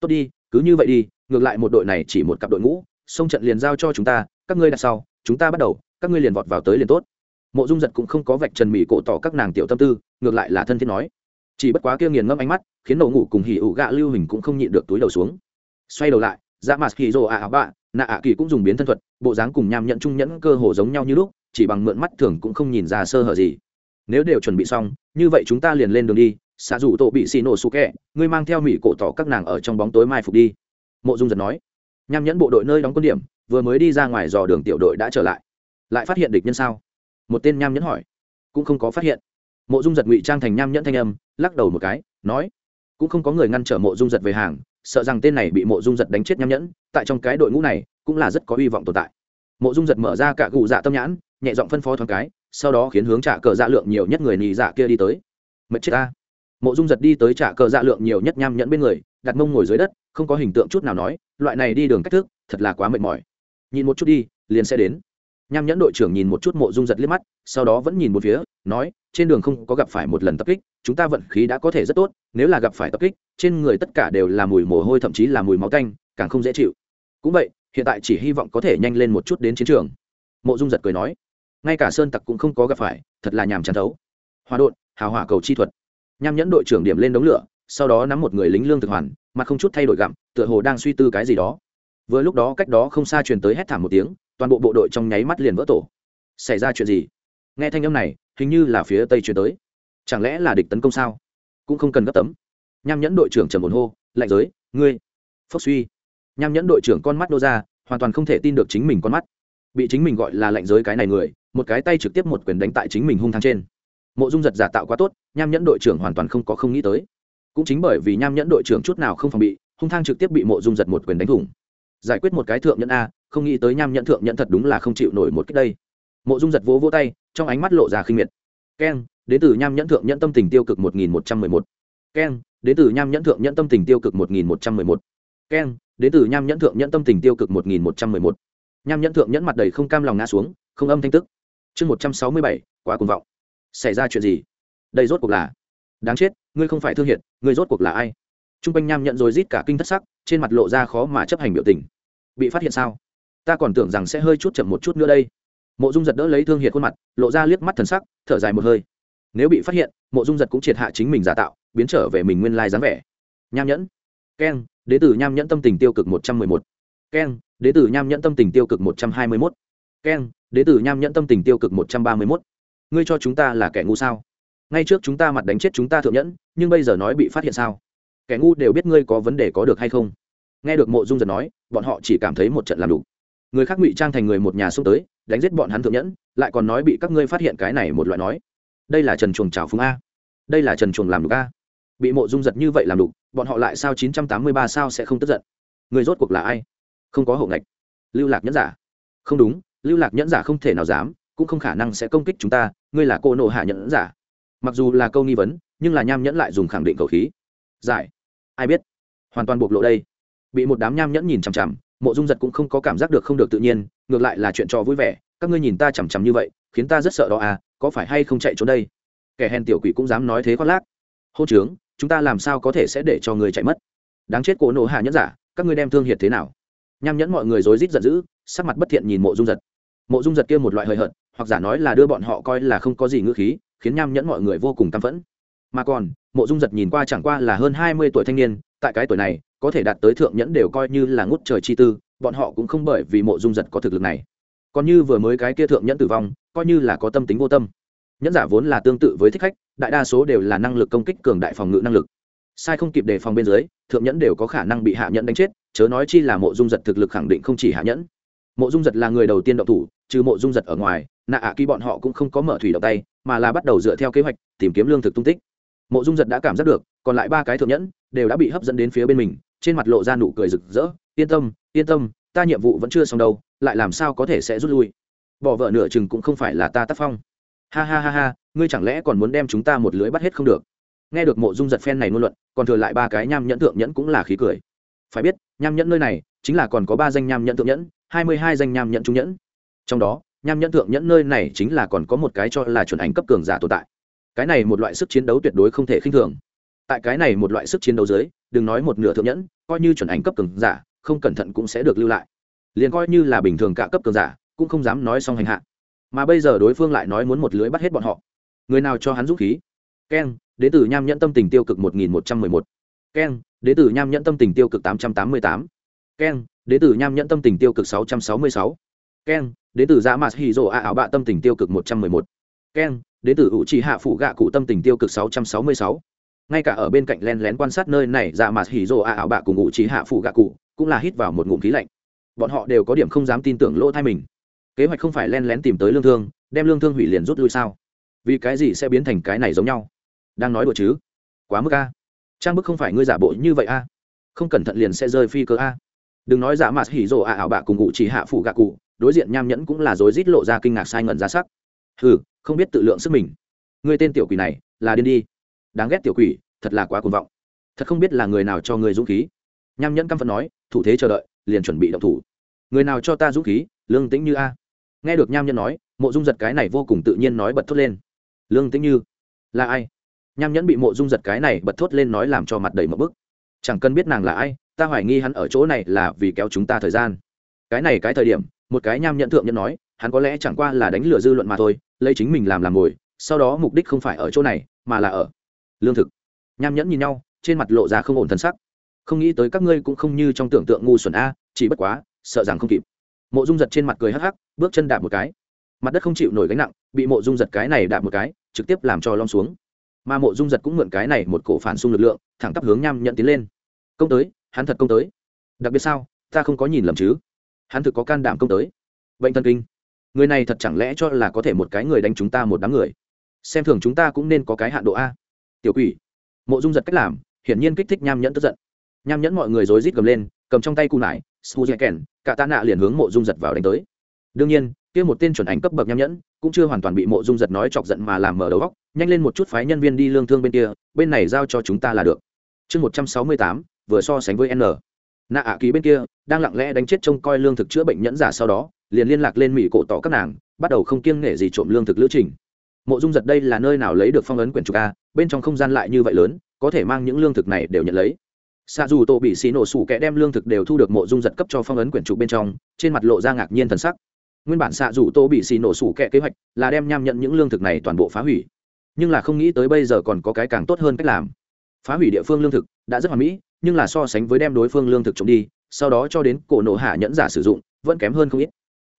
Tốt đi, cứ như vậy đi, ngược lại một đội này chỉ một cặp đội ngũ sông trận liền giao cho chúng ta, các ngươi đặt sau, chúng ta bắt đầu, các ngươi liền vọt vào tới liền tốt. Mộ dung giật cũng không có vạch trần mỹ cổ tỏ các nàng tiểu tâm tư, ngược lại là thân thiết nói. Chỉ bất quá kia nghiền ngâm ánh mắt, khiến nổ ngủ cùng hỉ ủ gạ lưu hình cũng không nhịn được túi đầu xuống. Xoay đầu lại dạ mặt hì rồ ạ à bạ, nạ ạ kỳ cũng dùng biến thân thuật, bộ dáng cùng nham nhẫn trung nhẫn cơ hồ giống nhau như lúc, chỉ bằng mượn mắt thường cũng không nhìn ra sơ hở gì. Nếu đều chuẩn bị xong, như vậy chúng ta liền lên đường đi, xạ dù tổ bị xì nổ xù kẹ, ngươi mang theo mỹ cổ tỏ các nàng ở trong bóng tối mai phục đi. Mộ dung giật nói. Nham nhẫn bộ đội nơi đóng quân điểm, vừa mới đi ra ngoài dò đường tiểu đội đã trở lại. Lại phát hiện địch nhân sao? Một tên nham nhẫn hỏi. Cũng không có phát hiện. Mộ dung giật ngụy trang thành nham nhẫn thanh âm, lắc đầu một cái, nói. Cũng không có người ngăn trở mộ dung giật về hàng sợ rằng tên này bị mộ dung giật đánh chết nham nhẫn, tại trong cái đội ngũ này cũng là rất có hy vọng tồn tại. Mộ dung giật mở ra cả cụ dạ tâm nhãn, nhẹ giọng phân phó thoáng cái, sau đó khiến hướng trả cờ dạ lượng nhiều nhất người nì dạ kia đi tới. Mệt chết ta. Mộ dung giật đi tới trả cờ dạ lượng nhiều nhất nham nhẫn bên người, đặt mông ngồi dưới đất, không có hình tượng chút nào nói, loại này đi đường cách thức, thật là quá mệt mỏi. Nhìn một chút đi, liền sẽ đến nham nhẫn đội trưởng nhìn một chút mộ dung giật liếc mắt, sau đó vẫn nhìn một phía, nói, trên đường không có gặp phải một lần tập kích, chúng ta vận khí đã có thể rất tốt, nếu là gặp phải tập kích, trên người tất cả đều là mùi mồ hôi thậm chí là mùi máu canh càng không dễ chịu. Cũng vậy, hiện tại chỉ hy vọng có thể nhanh lên một chút đến chiến trường. Mộ dung giật cười nói, ngay cả sơn tặc cũng không có gặp phải, thật là nhàm chán thấu. Hòa đột hào hỏa cầu chi thuật. Nham nhẫn đội trưởng điểm lên đống lửa, sau đó nắm một người lính lương thực hoàn mà không chút thay đổi gặm, tựa hồ đang suy tư cái gì đó. Vừa lúc đó cách đó không xa truyền tới hét thảm một tiếng toàn bộ bộ đội trong nháy mắt liền vỡ tổ. Xảy ra chuyện gì? Nghe thanh âm này, hình như là phía tây truyền tới. Chẳng lẽ là địch tấn công sao? Cũng không cần gấp tấm. Nham nhẫn đội trưởng trầm ổn hô, lạnh giới, ngươi, phốc suy. Nham nhẫn đội trưởng con mắt đô ra, hoàn toàn không thể tin được chính mình con mắt. Bị chính mình gọi là lạnh giới cái này người, một cái tay trực tiếp một quyền đánh tại chính mình hung thang trên. Mộ dung giật giả tạo quá tốt, nham nhẫn đội trưởng hoàn toàn không có không nghĩ tới. Cũng chính bởi vì nham nhẫn đội trưởng chút nào không phòng bị, hung thang trực tiếp bị mộ dung giật một quyền đánh thủng giải quyết một cái thượng nhẫn a, không nghĩ tới nham nhẫn thượng nhẫn thật đúng là không chịu nổi một cách đây. Mộ dung giật vỗ vỗ tay, trong ánh mắt lộ ra khinh miệt. Keng, đến từ nham nhẫn thượng nhẫn tâm tình tiêu cực một nghìn một trăm mười một. Keng, đến từ nham nhẫn thượng nhẫn tâm tình tiêu cực một nghìn một trăm mười một. Keng, đến từ nham nhẫn thượng nhẫn tâm tình tiêu cực một nghìn một trăm mười một. Nham nhẫn thượng nhẫn mặt đầy không cam lòng ngã xuống, không âm thanh tức. Chương một trăm sáu mươi bảy, quá cuồng vọng. Xảy ra chuyện gì? Đây rốt cuộc là đáng chết, ngươi không phải thương hiện ngươi rốt cuộc là ai? T r u n g quanh nham nhận rồi rít cả kinh thất sắc, trên mặt lộ ra khó mà chấp hành biểu tình. Bị phát hiện sao? Ta còn tưởng rằng sẽ hơi chút chậm một chút nữa đây. Mộ dung giật đỡ lấy thương hiệt khuôn mặt, lộ ra liếc mắt thần sắc, thở dài một hơi. Nếu bị phát hiện, mộ dung giật cũng triệt hạ chính mình giả tạo, biến trở về mình nguyên lai dáng vẻ. Nham nhẫn. Keng, đế tử nham nhẫn tâm tình tiêu cực một trăm mười một. Keng, đế tử nham nhẫn tâm tình tiêu cực một trăm hai mươi mốt. Keng, đế tử nham nhẫn tâm tình tiêu cực một trăm ba mươi mốt. Ngươi cho chúng ta là kẻ ngu sao? Ngay trước chúng ta mặt đánh chết chúng ta thượng nhẫn, nhưng bây giờ nói bị phát hiện sao? Kẻ ngu đều biết ngươi có vấn đề có được hay không. Nghe được mộ dung giật nói, bọn họ chỉ cảm thấy một trận làm đủ người khác ngụy trang thành người một nhà xông tới, đánh giết bọn hắn thượng nhẫn, lại còn nói bị các ngươi phát hiện cái này một loại nói. Đây là trần chuồng trào phúng a. Đây là trần chuồng làm đục a. Bị mộ dung giật như vậy làm đục, bọn họ lại sao chín trăm tám mươi ba sao sẽ không tức giận? Người rốt cuộc là ai? Không có hậu ngạch. Lưu lạc nhẫn giả. Không đúng, lưu lạc nhẫn giả không thể nào dám, cũng không khả năng sẽ công kích chúng ta, ngươi là cô nộ hạ nhẫn giả. Mặc dù là câu nghi vấn, nhưng là nham nhẫn lại dùng khẳng định cầu khí giải. Ai biết? Hoàn toàn bộc lộ đây. Bị một đám nham nhẫn nhìn chằm chằm, mộ dung giật cũng không có cảm giác được không được tự nhiên, ngược lại là chuyện trò vui vẻ. Các ngươi nhìn ta chằm chằm như vậy, khiến ta rất sợ đó à có phải hay không chạy trốn đây? Kẻ hèn tiểu quỷ cũng dám nói thế khoác lác. Hô trướng chúng ta làm sao có thể sẽ để cho người chạy mất? Đáng chết cổ nổ hạ nhẫn giả, các ngươi đem thương hiệt thế nào? Nham nhẫn mọi người rối rít giận dữ, sắc mặt bất thiện nhìn mộ dung giật. Mộ dung giật kia một loại hời hợt, hoặc giả nói là đưa bọn họ coi là không có gì ngữ khí, khiến nham nhẫn mọi người vô cùng căm phẫn mà còn, mộ dung giật nhìn qua chẳng qua là hơn hai mươi tuổi thanh niên, tại cái tuổi này, có thể đạt tới thượng nhẫn đều coi như là ngút trời chi tư, bọn họ cũng không bởi vì mộ dung giật có thực lực này. Còn như vừa mới cái kia thượng nhẫn tử vong, coi như là có tâm tính vô tâm. Nhẫn giả vốn là tương tự với thích khách, đại đa số đều là năng lực công kích cường đại phòng ngự năng lực. Sai không kịp đề phòng bên dưới, thượng nhẫn đều có khả năng bị hạ nhẫn đánh chết, chớ nói chi là mộ dung giật thực lực khẳng định không chỉ hạ nhẫn. Mộ dung giật là người đầu tiên động thủ, trừ mộ dung giật ở ngoài, nạ ạ kỳ bọn họ cũng không có mở thủy động tay, mà là bắt đầu dựa theo kế hoạch tìm kiếm lương thực tung tích mộ dung giật đã cảm giác được, còn lại ba cái thượng nhẫn đều đã bị hấp dẫn đến phía bên mình, trên mặt lộ ra nụ cười rực rỡ, yên tâm yên tâm, ta nhiệm vụ vẫn chưa xong đâu, lại làm sao có thể sẽ rút lui? Bỏ vợ nửa chừng cũng không phải là ta tác phong. Ha ha ha ha, ngươi chẳng lẽ còn muốn đem chúng ta một lưới bắt hết không được? Nghe được mộ dung giật phen này ngôn luận, còn thừa lại ba cái nham nhẫn thượng nhẫn cũng là khí cười. Phải biết, nham nhẫn nơi này chính là còn có ba danh nham nhẫn thượng nhẫn, hai mươi hai danh nham nhẫn trung nhẫn. Trong đó, nham nhẫn thượng nhẫn nơi này chính là còn có một cái cho là chuẩn ảnh cấp cường giả tồn tại cái này một loại sức chiến đấu tuyệt đối không thể khinh thường. Tại cái này một loại sức chiến đấu dưới, đừng nói một nửa thượng nhẫn, coi như chuẩn ảnh cấp cường giả, không cẩn thận cũng sẽ được lưu lại. Liền coi như là bình thường cả cấp cường giả, cũng không dám nói xong hành hạ. Mà bây giờ đối phương lại nói muốn một lưới bắt hết bọn họ. Người nào cho hắn dũng khí? Keng đ ế t ử nham nhẫn tâm tình tiêu cực một nghìn một trăm mười một. Keng đ ế t ử nham nhẫn tâm tình tiêu cực tám trăm tám mươi tám. Keng đến từ nham nhẫn tâm tình tiêu cực 666. keng đến từ dạ mạt hì rộ a ảo bạ tâm tình tiêu cực 111. keng đến từ ủ trì hạ phụ gạ cụ tâm tình tiêu cực 666. ngay cả ở bên cạnh len lén quan sát nơi này dạ mạt hỉ rồ a ảo bạ cùng ủ trì hạ phụ gạ cụ cũng là hít vào một ngụm khí lạnh. Bọn họ đều có điểm không dám tin tưởng lỗ thay mình. Kế hoạch không phải len lén tìm tới lương thương, đem lương thương hủy liền rút lui sao? Vì cái gì sẽ biến thành cái này giống nhau? Đang nói đùa chứ? Quá mức a. Trang bức không phải ngươi giả bộ như vậy a. Không cẩn thận liền sẽ rơi phi cơ a. Đừng nói giả mạt hỉ rồ a ảo bạ cùng ngụ chỉ hạ phụ gạ cụ, đối diện nham nhẫn cũng là rối rít lộ ra kinh ngạc sai ngẩn ra sắc. Ừ không biết tự lượng sức mình. Người tên tiểu quỷ này là điên đi. Đáng ghét tiểu quỷ, thật là quá cuồng vọng. Thật không biết là người nào cho người dũng khí. Nham nhẫn căm phẫn nói, thủ thế chờ đợi, liền chuẩn bị động thủ. Người nào cho ta dũng khí, lương tĩnh như a. Nghe được nham nhẫn nói, mộ dung giật cái này vô cùng tự nhiên nói bật thốt lên. Lương tĩnh như? Là ai? Nham nhẫn bị mộ dung giật cái này bật thốt lên nói làm cho mặt đầy một bức. Chẳng cần biết nàng là ai, ta hoài nghi hắn ở chỗ này là vì kéo chúng ta thời gian. Cái này cái thời điểm, một cái nham nhẫn thượng nhân nói hắn có lẽ chẳng qua là đánh lừa dư luận mà thôi, lấy chính mình làm làm mồi, sau đó mục đích không phải ở chỗ này, mà là ở lương thực. Nham nhẫn nhìn nhau, trên mặt lộ ra không ổn thân sắc. Không nghĩ tới các ngươi cũng không như trong tưởng tượng ngu xuẩn a, chỉ bất quá, sợ rằng không kịp. Mộ dung giật trên mặt cười hắc hắc, bước chân đạp một cái. Mặt đất không chịu nổi gánh nặng, bị mộ dung giật cái này đạp một cái, trực tiếp làm cho lom xuống. Mà mộ dung giật cũng mượn cái này một cổ phản xung lực lượng, thẳng tắp hướng nham nhận tiến lên. Công tới, hắn thật công tới. Đặc biệt sao, ta không có nhìn lầm chứ. Hắn thực có can đảm công tới. Bệnh thần kinh người này thật chẳng lẽ cho là có thể một cái người đánh chúng ta một đám người? Xem thường chúng ta cũng nên có cái hạn độ a. Tiểu quỷ. Mộ dung giật cách làm, hiển nhiên kích thích nham nhẫn tức giận. Nham nhẫn mọi người rối rít cầm lên, cầm trong tay cù nải su dạy kèn, cả tạ nạ liền hướng mộ dung giật vào đánh tới. Đương nhiên, kia một tên chuẩn ảnh cấp bậc nham nhẫn cũng chưa hoàn toàn bị mộ dung giật nói chọc giận mà làm mở đầu góc, nhanh lên một chút phái nhân viên đi lương thương bên kia, bên này giao cho chúng ta là được. Chương một trăm sáu mươi tám, vừa so sánh với n. Nạ ạ ký bên kia, đang lặng lẽ đánh chết trông coi lương thực chữa bệnh nhẫn giả sau đó liền liên lạc lên mỹ cổ tỏ các nàng, bắt đầu không kiêng nể gì trộm lương thực lữ trình. Mộ dung giật đây là nơi nào lấy được phong ấn quyển trục a, bên trong không gian lại như vậy lớn, có thể mang những lương thực này đều nhận lấy. Xa dù tổ bị xì nổ sủ kẻ đem lương thực đều thu được mộ dung giật cấp cho phong ấn quyển trục bên trong, trên mặt lộ ra ngạc nhiên thần sắc. Nguyên bản xạ dù tô bị xì nổ sủ kẹ kế hoạch là đem nham nhận những lương thực này toàn bộ phá hủy. Nhưng là không nghĩ tới bây giờ còn có cái càng tốt hơn cách làm. Phá hủy địa phương lương thực đã rất hoàn mỹ, nhưng là so sánh với đem đối phương lương thực trộm đi, sau đó cho đến cổ nổ hạ nhẫn giả sử dụng, vẫn kém hơn không ít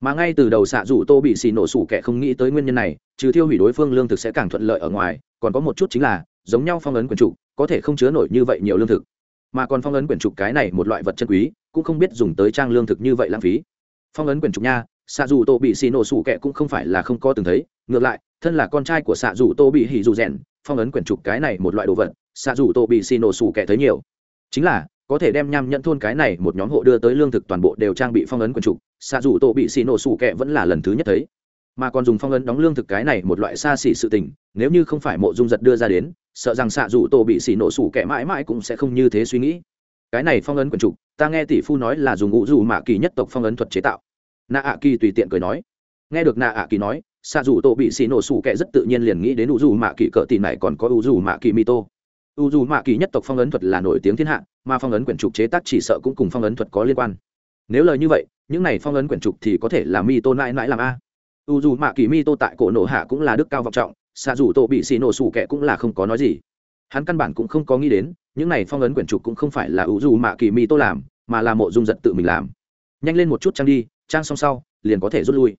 mà ngay từ đầu xạ dù tô bị xì nổ sủ kẻ không nghĩ tới nguyên nhân này, trừ thiêu hủy đối phương lương thực sẽ càng thuận lợi ở ngoài, còn có một chút chính là, giống nhau phong ấn quyển trục, có thể không chứa nổi như vậy nhiều lương thực. Mà còn phong ấn quyển trục cái này một loại vật chân quý, cũng không biết dùng tới trang lương thực như vậy lãng phí. Phong ấn quyển trục nha, xạ dù tô bị xì nổ sủ kẻ cũng không phải là không có từng thấy, ngược lại, thân là con trai của xạ dù tô bị hỉ dù rèn, phong ấn quyển trục cái này một loại đồ vật, xạ dù tô bị xì nổ sủ kẻ thấy nhiều. Chính là có thể đem nham nhận thôn cái này một nhóm hộ đưa tới lương thực toàn bộ đều trang bị phong ấn quần trục, xạ dù tổ bị xì nổ sủ kẹ vẫn là lần thứ nhất thấy. Mà còn dùng phong ấn đóng lương thực cái này một loại xa xỉ sự tình, nếu như không phải mộ dung giật đưa ra đến, sợ rằng xạ dù tổ bị xì nổ sủ kẹ mãi mãi cũng sẽ không như thế suy nghĩ. Cái này phong ấn quần trục, ta nghe tỷ phu nói là dùng ngũ dù mạ kỳ nhất tộc phong ấn thuật chế tạo. Nạ ạ kỳ tùy tiện cười nói. Nghe được nạ ạ kỳ nói, xạ dù tổ bị xì nổ sủ kẹ rất tự nhiên liền nghĩ đến u dù mạ kỳ cỡ tì này còn có u dù mạ kỳ mi tô. U dù mạ kỳ nhất tộc phong ấn thuật là nổi tiếng thiên hạ mà phong ấn quyển trục chế tác chỉ sợ cũng cùng phong ấn thuật có liên quan. Nếu lời như vậy, những này phong ấn quyển trục thì có thể là mi tô mãi mãi làm a. U dù mạ kỳ mi tô tại cổ nổ hạ cũng là đức cao vọng trọng xạ dù tổ bị xì nổ sủ kẹ cũng là không có nói gì. Hắn căn bản cũng không có nghĩ đến, những này phong ấn quyển trục cũng không phải là u dù mạ kỳ mi tô làm, mà là mộ dung giật tự mình làm. Nhanh lên một chút trang đi, trang xong sau, liền có thể rút lui.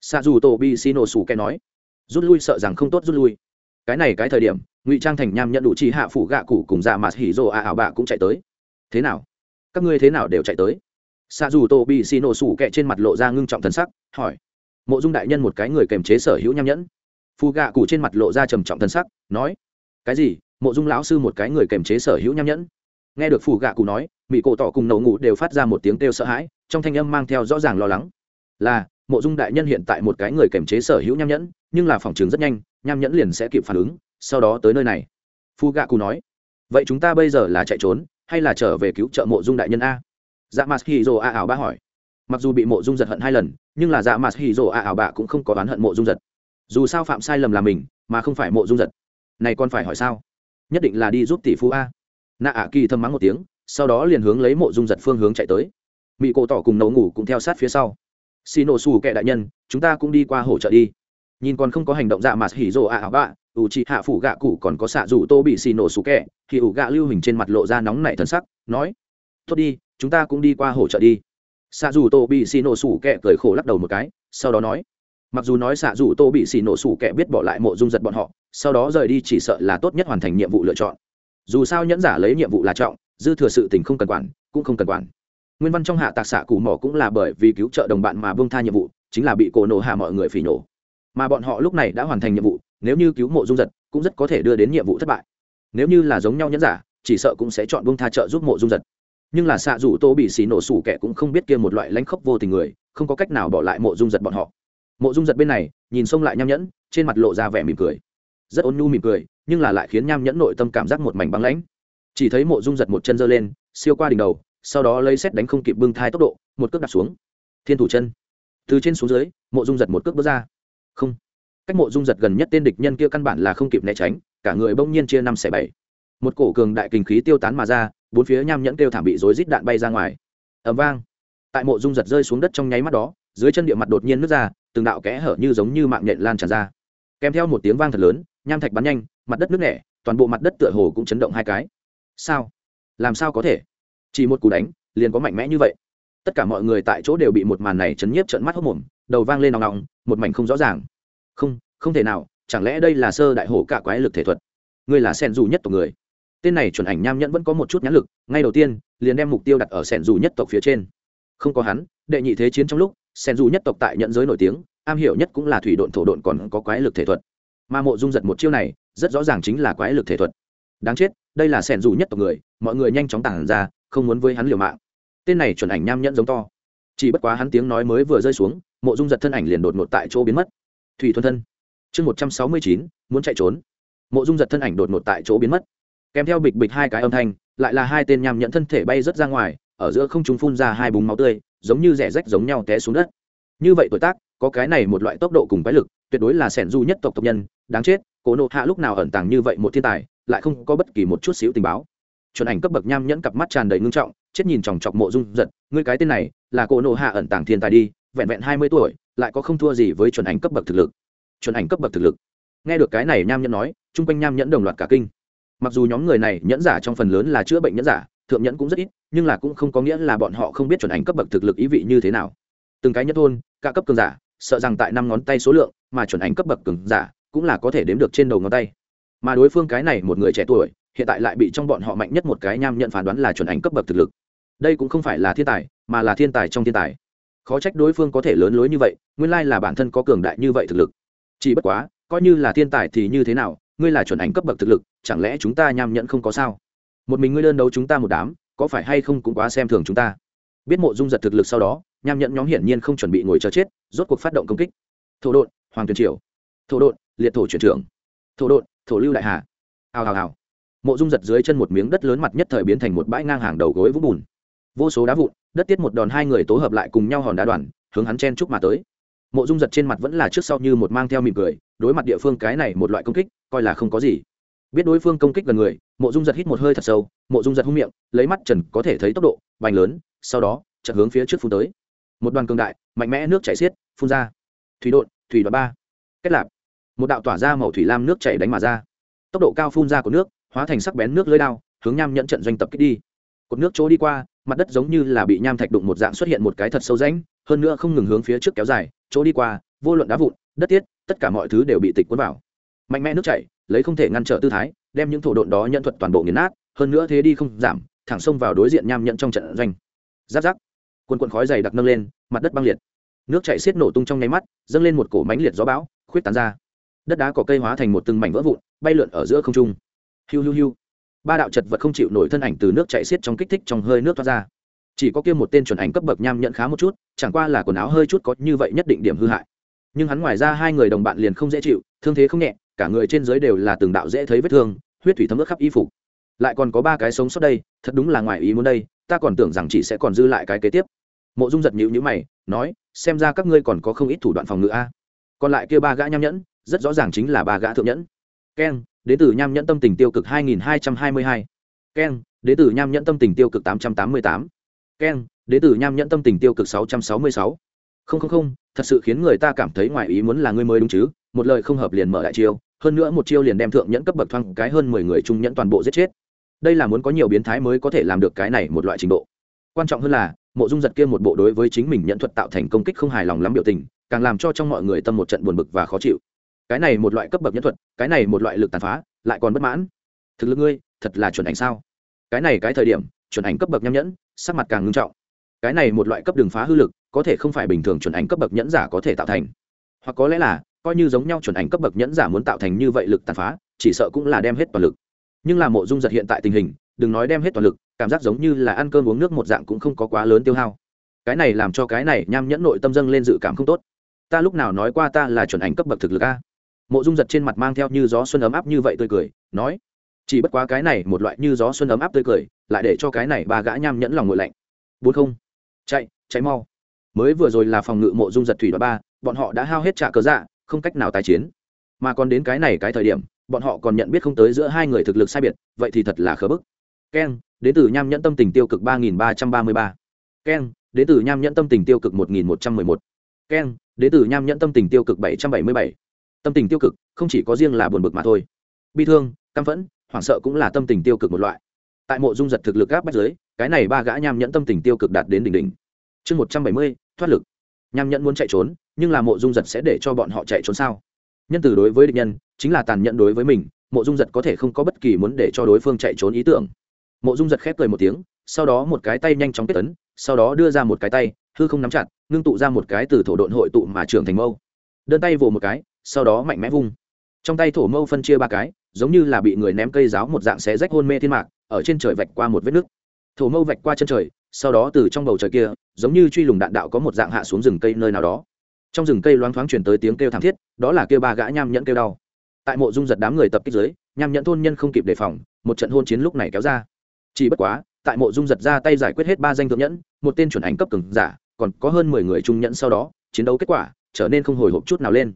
Xa dù tổ bị xì nổ sủ kẻ nói. Rút lui sợ rằng không tốt rút lui. Cái này cái thời điểm, ngụy trang thành nham nhận đủ chi hạ phủ gạ cụ cùng dạ mạt hỉ rồ à ảo bạ cũng chạy tới thế nào? Các ngươi thế nào đều chạy tới? Xa dù tô bị xì nổ sủ kẹ trên mặt lộ ra ngưng trọng thần sắc, hỏi. Mộ dung đại nhân một cái người kềm chế sở hữu nham nhẫn. Phù gạ cụ trên mặt lộ ra trầm trọng thần sắc, nói. Cái gì? Mộ dung lão sư một cái người kềm chế sở hữu nham nhẫn? Nghe được phù gạ cụ nói mỹ cổ tỏ cùng nậu ngủ đều phát ra một tiếng kêu sợ hãi, trong thanh âm mang theo rõ ràng lo lắng. Là, mộ dung đại nhân hiện tại một cái người kềm chế sở hữu nham nhẫn, nhưng là phòng trường rất nhanh, nham nhẫn liền sẽ kịp phản ứng, sau đó tới nơi này. Phù gạ cụ nói. Vậy chúng ta bây giờ là chạy trốn hay là trở về cứu trợ mộ dung đại nhân a? Dạ mặt hì rồ a ảo ba hỏi. Mặc dù bị mộ dung giật hận hai lần, nhưng là dạ mặt hì rồ a ảo bạ cũng không có oán hận mộ dung giật. Dù sao phạm sai lầm là mình, mà không phải mộ dung giật. Này còn phải hỏi sao? Nhất định là đi giúp tỷ phú a. Nạ ả kỳ thâm mắng một tiếng, sau đó liền hướng lấy mộ dung giật phương hướng chạy tới. Mỹ cổ tỏ cùng nấu ngủ cũng theo sát phía sau. Xì nổ xù kệ đại nhân, chúng ta cũng đi qua hỗ trợ đi nhìn còn không có hành động dạ mà hỉ rồ ạ ảo bạ, ủ chị hạ phủ gạ cụ còn có xạ rủ tô bị xì nổ sủ kẹ, thì ủ gạ lưu hình trên mặt lộ ra nóng nảy thân sắc, nói, tốt đi, chúng ta cũng đi qua hỗ trợ đi. Xạ rủ tô bị xì nổ sủ kẹ cười khổ lắc đầu một cái, sau đó nói, mặc dù nói xạ rủ tô bị xì nổ sủ kẹ biết bỏ lại mộ dung giật bọn họ, sau đó rời đi chỉ sợ là tốt nhất hoàn thành nhiệm vụ lựa chọn. Dù sao nhẫn giả lấy nhiệm vụ là trọng, dư thừa sự tình không cần quản, cũng không cần quản. Nguyên văn trong hạ tạc xạ cù mỏ cũng là bởi vì cứu trợ đồng bạn mà bông tha nhiệm vụ, chính là bị cổ nổ hạ mọi người phỉ nổ mà bọn họ lúc này đã hoàn thành nhiệm vụ, nếu như cứu mộ dung giật, cũng rất có thể đưa đến nhiệm vụ thất bại. Nếu như là giống nhau nhẫn giả, chỉ sợ cũng sẽ chọn bông tha trợ giúp mộ dung giật. Nhưng là xạ dù tô bị xì nổ sủ kẻ cũng không biết kia một loại lãnh khốc vô tình người, không có cách nào bỏ lại mộ dung giật bọn họ. Mộ dung giật bên này, nhìn xông lại nham nhẫn, trên mặt lộ ra vẻ mỉm cười. Rất ôn nhu mỉm cười, nhưng là lại khiến nham nhẫn nội tâm cảm giác một mảnh băng lãnh. Chỉ thấy mộ dung giật một chân giơ lên, siêu qua đỉnh đầu, sau đó lấy xét đánh không kịp bưng thai tốc độ, một cước đặt xuống. Thiên thủ chân. Từ trên xuống dưới, mộ dung giật một cước bước ra không. Cách mộ dung giật gần nhất tên địch nhân kia căn bản là không kịp né tránh, cả người bỗng nhiên chia năm xẻ bảy. Một cổ cường đại kinh khí tiêu tán mà ra, bốn phía nham nhẫn kêu thảm bị rối rít đạn bay ra ngoài. Ẩm vang. Tại mộ dung giật rơi xuống đất trong nháy mắt đó, dưới chân địa mặt đột nhiên nứt ra, từng đạo kẽ hở như giống như mạng nhện lan tràn ra. Kèm theo một tiếng vang thật lớn, nham thạch bắn nhanh, mặt đất nứt nẻ, toàn bộ mặt đất tựa hồ cũng chấn động hai cái. Sao? Làm sao có thể? Chỉ một cú đánh, liền có mạnh mẽ như vậy tất cả mọi người tại chỗ đều bị một màn này chấn nhiếp trận mắt hốc mồm, đầu vang lên nòng nòng, một mảnh không rõ ràng. Không không thể nào, chẳng lẽ đây là sơ đại hổ cả quái lực thể thuật? Ngươi là sen dù nhất tộc người. Tên này chuẩn ảnh nham nhẫn vẫn có một chút nhãn lực, ngay đầu tiên, liền đem mục tiêu đặt ở sen dù nhất tộc phía trên. Không có hắn, đệ nhị thế chiến trong lúc sen dù nhất tộc tại nhận giới nổi tiếng, am hiểu nhất cũng là thủy độn thổ độn còn có quái lực thể thuật. Mà mộ dung giật một chiêu này, rất rõ ràng chính là quái lực thể thuật. Đáng chết, đây là sẻn dù nhất tộc người, mọi người nhanh chóng tản ra, không muốn với hắn liều mạng tên này chuẩn ảnh nham nhẫn giống to. Chỉ bất quá hắn tiếng nói mới vừa rơi xuống, mộ dung giật thân ảnh liền đột ngột tại chỗ biến mất. Thủy thuần thân, chương một trăm sáu mươi chín, muốn chạy trốn. Mộ dung giật thân ảnh đột ngột tại chỗ biến mất. Kèm theo bịch bịch hai cái âm thanh, lại là hai tên nham nhẫn thân thể bay rớt ra ngoài, ở giữa không chúng phun ra hai búng máu tươi, giống như rẻ rách giống nhau té xuống đất. Như vậy tuổi tác, có cái này một loại tốc độ cùng quái lực, tuyệt đối là sẻn du nhất tộc tộc nhân, đáng chết, cố nộ hạ lúc nào ẩn tàng như vậy một thiên tài, lại không có bất kỳ một chút xíu tình báo chuẩn ảnh cấp bậc nham nhẫn cặp mắt tràn đầy ngưng trọng, chết nhìn chòng chọc mộ dung giật, ngươi cái tên này, là cố nộ hạ ẩn tàng thiên tài đi, vẹn vẹn hai mươi tuổi, lại có không thua gì với chuẩn ảnh cấp bậc thực lực. Chuẩn ảnh cấp bậc thực lực. Nghe được cái này, nham nhẫn nói, chung quanh nham nhẫn đồng loạt cả kinh. Mặc dù nhóm người này nhẫn giả trong phần lớn là chữa bệnh nhẫn giả, thượng nhẫn cũng rất ít, nhưng là cũng không có nghĩa là bọn họ không biết chuẩn ảnh cấp bậc thực lực ý vị như thế nào. Từng cái nhất thôn, cả cấp cường giả, sợ rằng tại năm ngón tay số lượng, mà chuẩn ảnh cấp bậc cường giả cũng là có thể đếm được trên đầu ngón tay. Mà đối phương cái này, một người trẻ tuổi hiện tại lại bị trong bọn họ mạnh nhất một cái nham nhận phán đoán là chuẩn ảnh cấp bậc thực lực. Đây cũng không phải là thiên tài, mà là thiên tài trong thiên tài. Khó trách đối phương có thể lớn lối như vậy, nguyên lai là bản thân có cường đại như vậy thực lực. Chỉ bất quá, coi như là thiên tài thì như thế nào, ngươi là chuẩn ảnh cấp bậc thực lực, chẳng lẽ chúng ta nham nhận không có sao? Một mình ngươi đơn đấu chúng ta một đám, có phải hay không cũng quá xem thường chúng ta? Biết mộ dung giật thực lực sau đó, nham nhận nhóm hiển nhiên không chuẩn bị ngồi chờ chết, rốt cuộc phát động công kích. Thổ đội hoàng tuyền triều. Thổ đội liệt thổ chuyển trưởng thổ đội thổ lưu đại hà. Hào hào hào mộ dung giật dưới chân một miếng đất lớn mặt nhất thời biến thành một bãi ngang hàng đầu gối vũng bùn. Vô số đá vụn, đất tiết một đòn hai người tố hợp lại cùng nhau hòn đá đoàn, hướng hắn chen chúc mà tới. Mộ dung giật trên mặt vẫn là trước sau như một mang theo mỉm cười, đối mặt địa phương cái này một loại công kích, coi là không có gì. Biết đối phương công kích gần người, mộ dung giật hít một hơi thật sâu, mộ dung giật hung miệng, lấy mắt trần có thể thấy tốc độ bành lớn, sau đó, chợt hướng phía trước phun tới. Một đoàn cường đại, mạnh mẽ nước chảy xiết, phun ra. Thủy đột thủy đoạn ba. Kết lạp. Một đạo tỏa ra màu thủy lam nước chảy đánh mà ra. Tốc độ cao phun ra của nước hóa thành sắc bén nước lưới đao, hướng nham nhận trận doanh tập kích đi. Cột nước chỗ đi qua, mặt đất giống như là bị nham thạch đụng một dạng xuất hiện một cái thật sâu rãnh, hơn nữa không ngừng hướng phía trước kéo dài, chỗ đi qua, vô luận đá vụn, đất tiết, tất cả mọi thứ đều bị tịch cuốn vào. Mạnh mẽ nước chảy, lấy không thể ngăn trở tư thái, đem những thổ độn đó nhận thuật toàn bộ nghiền nát, hơn nữa thế đi không giảm, thẳng xông vào đối diện nham nhận trong trận doanh. Giáp giáp. Quần quần khói dày đặc nâng lên, mặt đất băng liệt. Nước chảy xiết nổ tung trong nháy mắt, dâng lên một cổ mánh liệt gió bão, khuyết tán ra. Đất đá có cây hóa thành một từng mảnh vỡ vụn, bay lượn ở giữa không trung hiu hiu hiu. Ba đạo chật vật không chịu nổi thân ảnh từ nước chạy xiết trong kích thích trong hơi nước thoát ra. Chỉ có kia một tên chuẩn ảnh cấp bậc nham nhận khá một chút, chẳng qua là quần áo hơi chút có như vậy nhất định điểm hư hại. Nhưng hắn ngoài ra hai người đồng bạn liền không dễ chịu, thương thế không nhẹ, cả người trên dưới đều là từng đạo dễ thấy vết thương, huyết thủy thấm ướt khắp y phục. Lại còn có ba cái sống sót đây, thật đúng là ngoài ý muốn đây, ta còn tưởng rằng chỉ sẽ còn dư lại cái kế tiếp. Mộ dung giật nhữ nhữ mày, nói, xem ra các ngươi còn có không ít thủ đoạn phòng ngự a. Còn lại kia ba gã nham nhẫn, rất rõ ràng chính là ba gã thượng nhẫn. Keng đến từ nham nhẫn tâm tình tiêu cực 2222. keng đến từ nham nhẫn tâm tình tiêu cực 888. keng đến từ nham nhẫn tâm tình tiêu cực 666. không không không, thật sự khiến người ta cảm thấy ngoài ý muốn là ngươi mới đúng chứ một lời không hợp liền mở đại chiêu, hơn nữa một chiêu liền đem thượng nhẫn cấp bậc thoang cái hơn mười người trung nhẫn toàn bộ giết chết đây là muốn có nhiều biến thái mới có thể làm được cái này một loại trình độ quan trọng hơn là, mộ dung giật kia một bộ đối với chính mình nhận thuật tạo thành công kích không hài lòng lắm biểu tình, càng làm cho trong mọi người tâm một trận buồn bực và khó chịu cái này một loại cấp bậc nhân thuật, cái này một loại lực tàn phá, lại còn bất mãn. Thực lực ngươi, thật là chuẩn ảnh sao? Cái này cái thời điểm, chuẩn ảnh cấp bậc nham nhẫn, sắc mặt càng ngưng trọng. Cái này một loại cấp đường phá hư lực, có thể không phải bình thường chuẩn ảnh cấp bậc nhẫn giả có thể tạo thành. Hoặc có lẽ là, coi như giống nhau chuẩn ảnh cấp bậc nhẫn giả muốn tạo thành như vậy lực tàn phá, chỉ sợ cũng là đem hết toàn lực. Nhưng là mộ dung giật hiện tại tình hình, đừng nói đem hết toàn lực, cảm giác giống như là ăn cơm uống nước một dạng cũng không có quá lớn tiêu hao. Cái này làm cho cái này nham nhẫn nội tâm dâng lên dự cảm không tốt. Ta lúc nào nói qua ta là chuẩn ảnh cấp bậc thực lực a? Mộ dung giật trên mặt mang theo như gió xuân ấm áp như vậy tươi cười, nói, chỉ bất quá cái này một loại như gió xuân ấm áp tươi cười, lại để cho cái này ba gã nham nhẫn lòng ngội lạnh. Bốn không, chạy chạy mau. Mới vừa rồi là phòng ngự mộ dung giật thủy đoạn ba, bọn họ đã hao hết trả cớ dạ không cách nào tái chiến. Mà còn đến cái này cái thời điểm, bọn họ còn nhận biết không tới giữa hai người thực lực sai biệt, vậy thì thật là khớ bức. Keng, đến từ nham nhẫn tâm tình tiêu cực ba nghìn ba trăm ba mươi ba. Keng, đến từ nham nhẫn tâm tình tiêu cực một nghìn một trăm mười một. Keng, đến từ nham nhẫn tâm tình tiêu cực bảy trăm bảy mươi bảy tâm tình tiêu cực, không chỉ có riêng là buồn bực mà thôi. Bi thương, căm phẫn, hoảng sợ cũng là tâm tình tiêu cực một loại. Tại mộ dung giật thực lực gáp bách giới cái này ba gã nham nhẫn tâm tình tiêu cực đạt đến đỉnh đỉnh. Chương một trăm bảy mươi, thoát lực. Nham nhẫn muốn chạy trốn, nhưng là mộ dung giật sẽ để cho bọn họ chạy trốn sao? Nhân từ đối với địch nhân, chính là tàn nhẫn đối với mình, mộ dung giật có thể không có bất kỳ muốn để cho đối phương chạy trốn ý tưởng. Mộ dung giật khép cười một tiếng, sau đó một cái tay nhanh chóng kết tấn sau đó đưa ra một cái tay, hư không nắm chặt, ngưng tụ ra một cái từ thổ độn hội tụ mà trưởng thành mâu đơn tay vồ một cái, sau đó mạnh mẽ vung. Trong tay thổ mâu phân chia ba cái, giống như là bị người ném cây giáo một dạng xé rách hôn mê thiên mạc, ở trên trời vạch qua một vết nứt. Thổ mâu vạch qua chân trời, sau đó từ trong bầu trời kia, giống như truy lùng đạn đạo có một dạng hạ xuống rừng cây nơi nào đó. Trong rừng cây loáng thoáng chuyển tới tiếng kêu thảm thiết, đó là kêu ba gã nham nhẫn kêu đau. Tại mộ dung giật đám người tập kích dưới, nham nhẫn thôn nhân không kịp đề phòng, một trận hôn chiến lúc này kéo ra. Chỉ bất quá, tại mộ dung giật ra tay giải quyết hết ba danh thượng nhẫn, một tên chuẩn ảnh cấp cường giả, còn có hơn mười người trung nhẫn sau đó, chiến đấu kết quả trở nên không hồi hộp chút nào lên.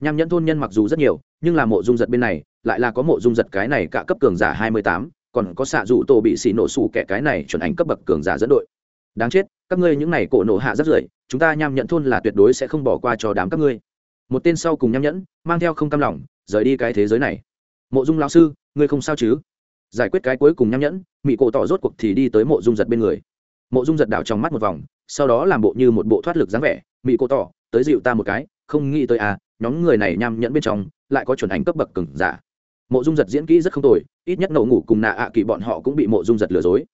Nham nhẫn thôn nhân mặc dù rất nhiều, nhưng là mộ dung giật bên này, lại là có mộ dung giật cái này cả cấp cường giả hai mươi tám, còn có xạ dụ tổ bị xì nổ sủ kẻ cái này chuẩn ảnh cấp bậc cường giả dẫn đội. Đáng chết, các ngươi những này cổ nổ hạ rất rưởi, chúng ta nham nhẫn thôn là tuyệt đối sẽ không bỏ qua cho đám các ngươi. Một tên sau cùng nham nhẫn, mang theo không cam lòng, rời đi cái thế giới này. Mộ dung lão sư, ngươi không sao chứ? Giải quyết cái cuối cùng nham nhẫn mỹ cổ tỏ rốt cuộc thì đi tới mộ dung giật bên người. Mộ dung giật đảo trong mắt một vòng, sau đó làm bộ như một bộ thoát lực dáng vẻ mỹ cổ tỏ tới dịu ta một cái, không nghĩ tới à nhóm người này nham nhẫn bên trong, lại có chuẩn ảnh cấp bậc cứng giả. Mộ dung giật diễn kỹ rất không tồi, ít nhất nổ ngủ cùng nạ ạ kỳ bọn họ cũng bị mộ dung giật lừa dối.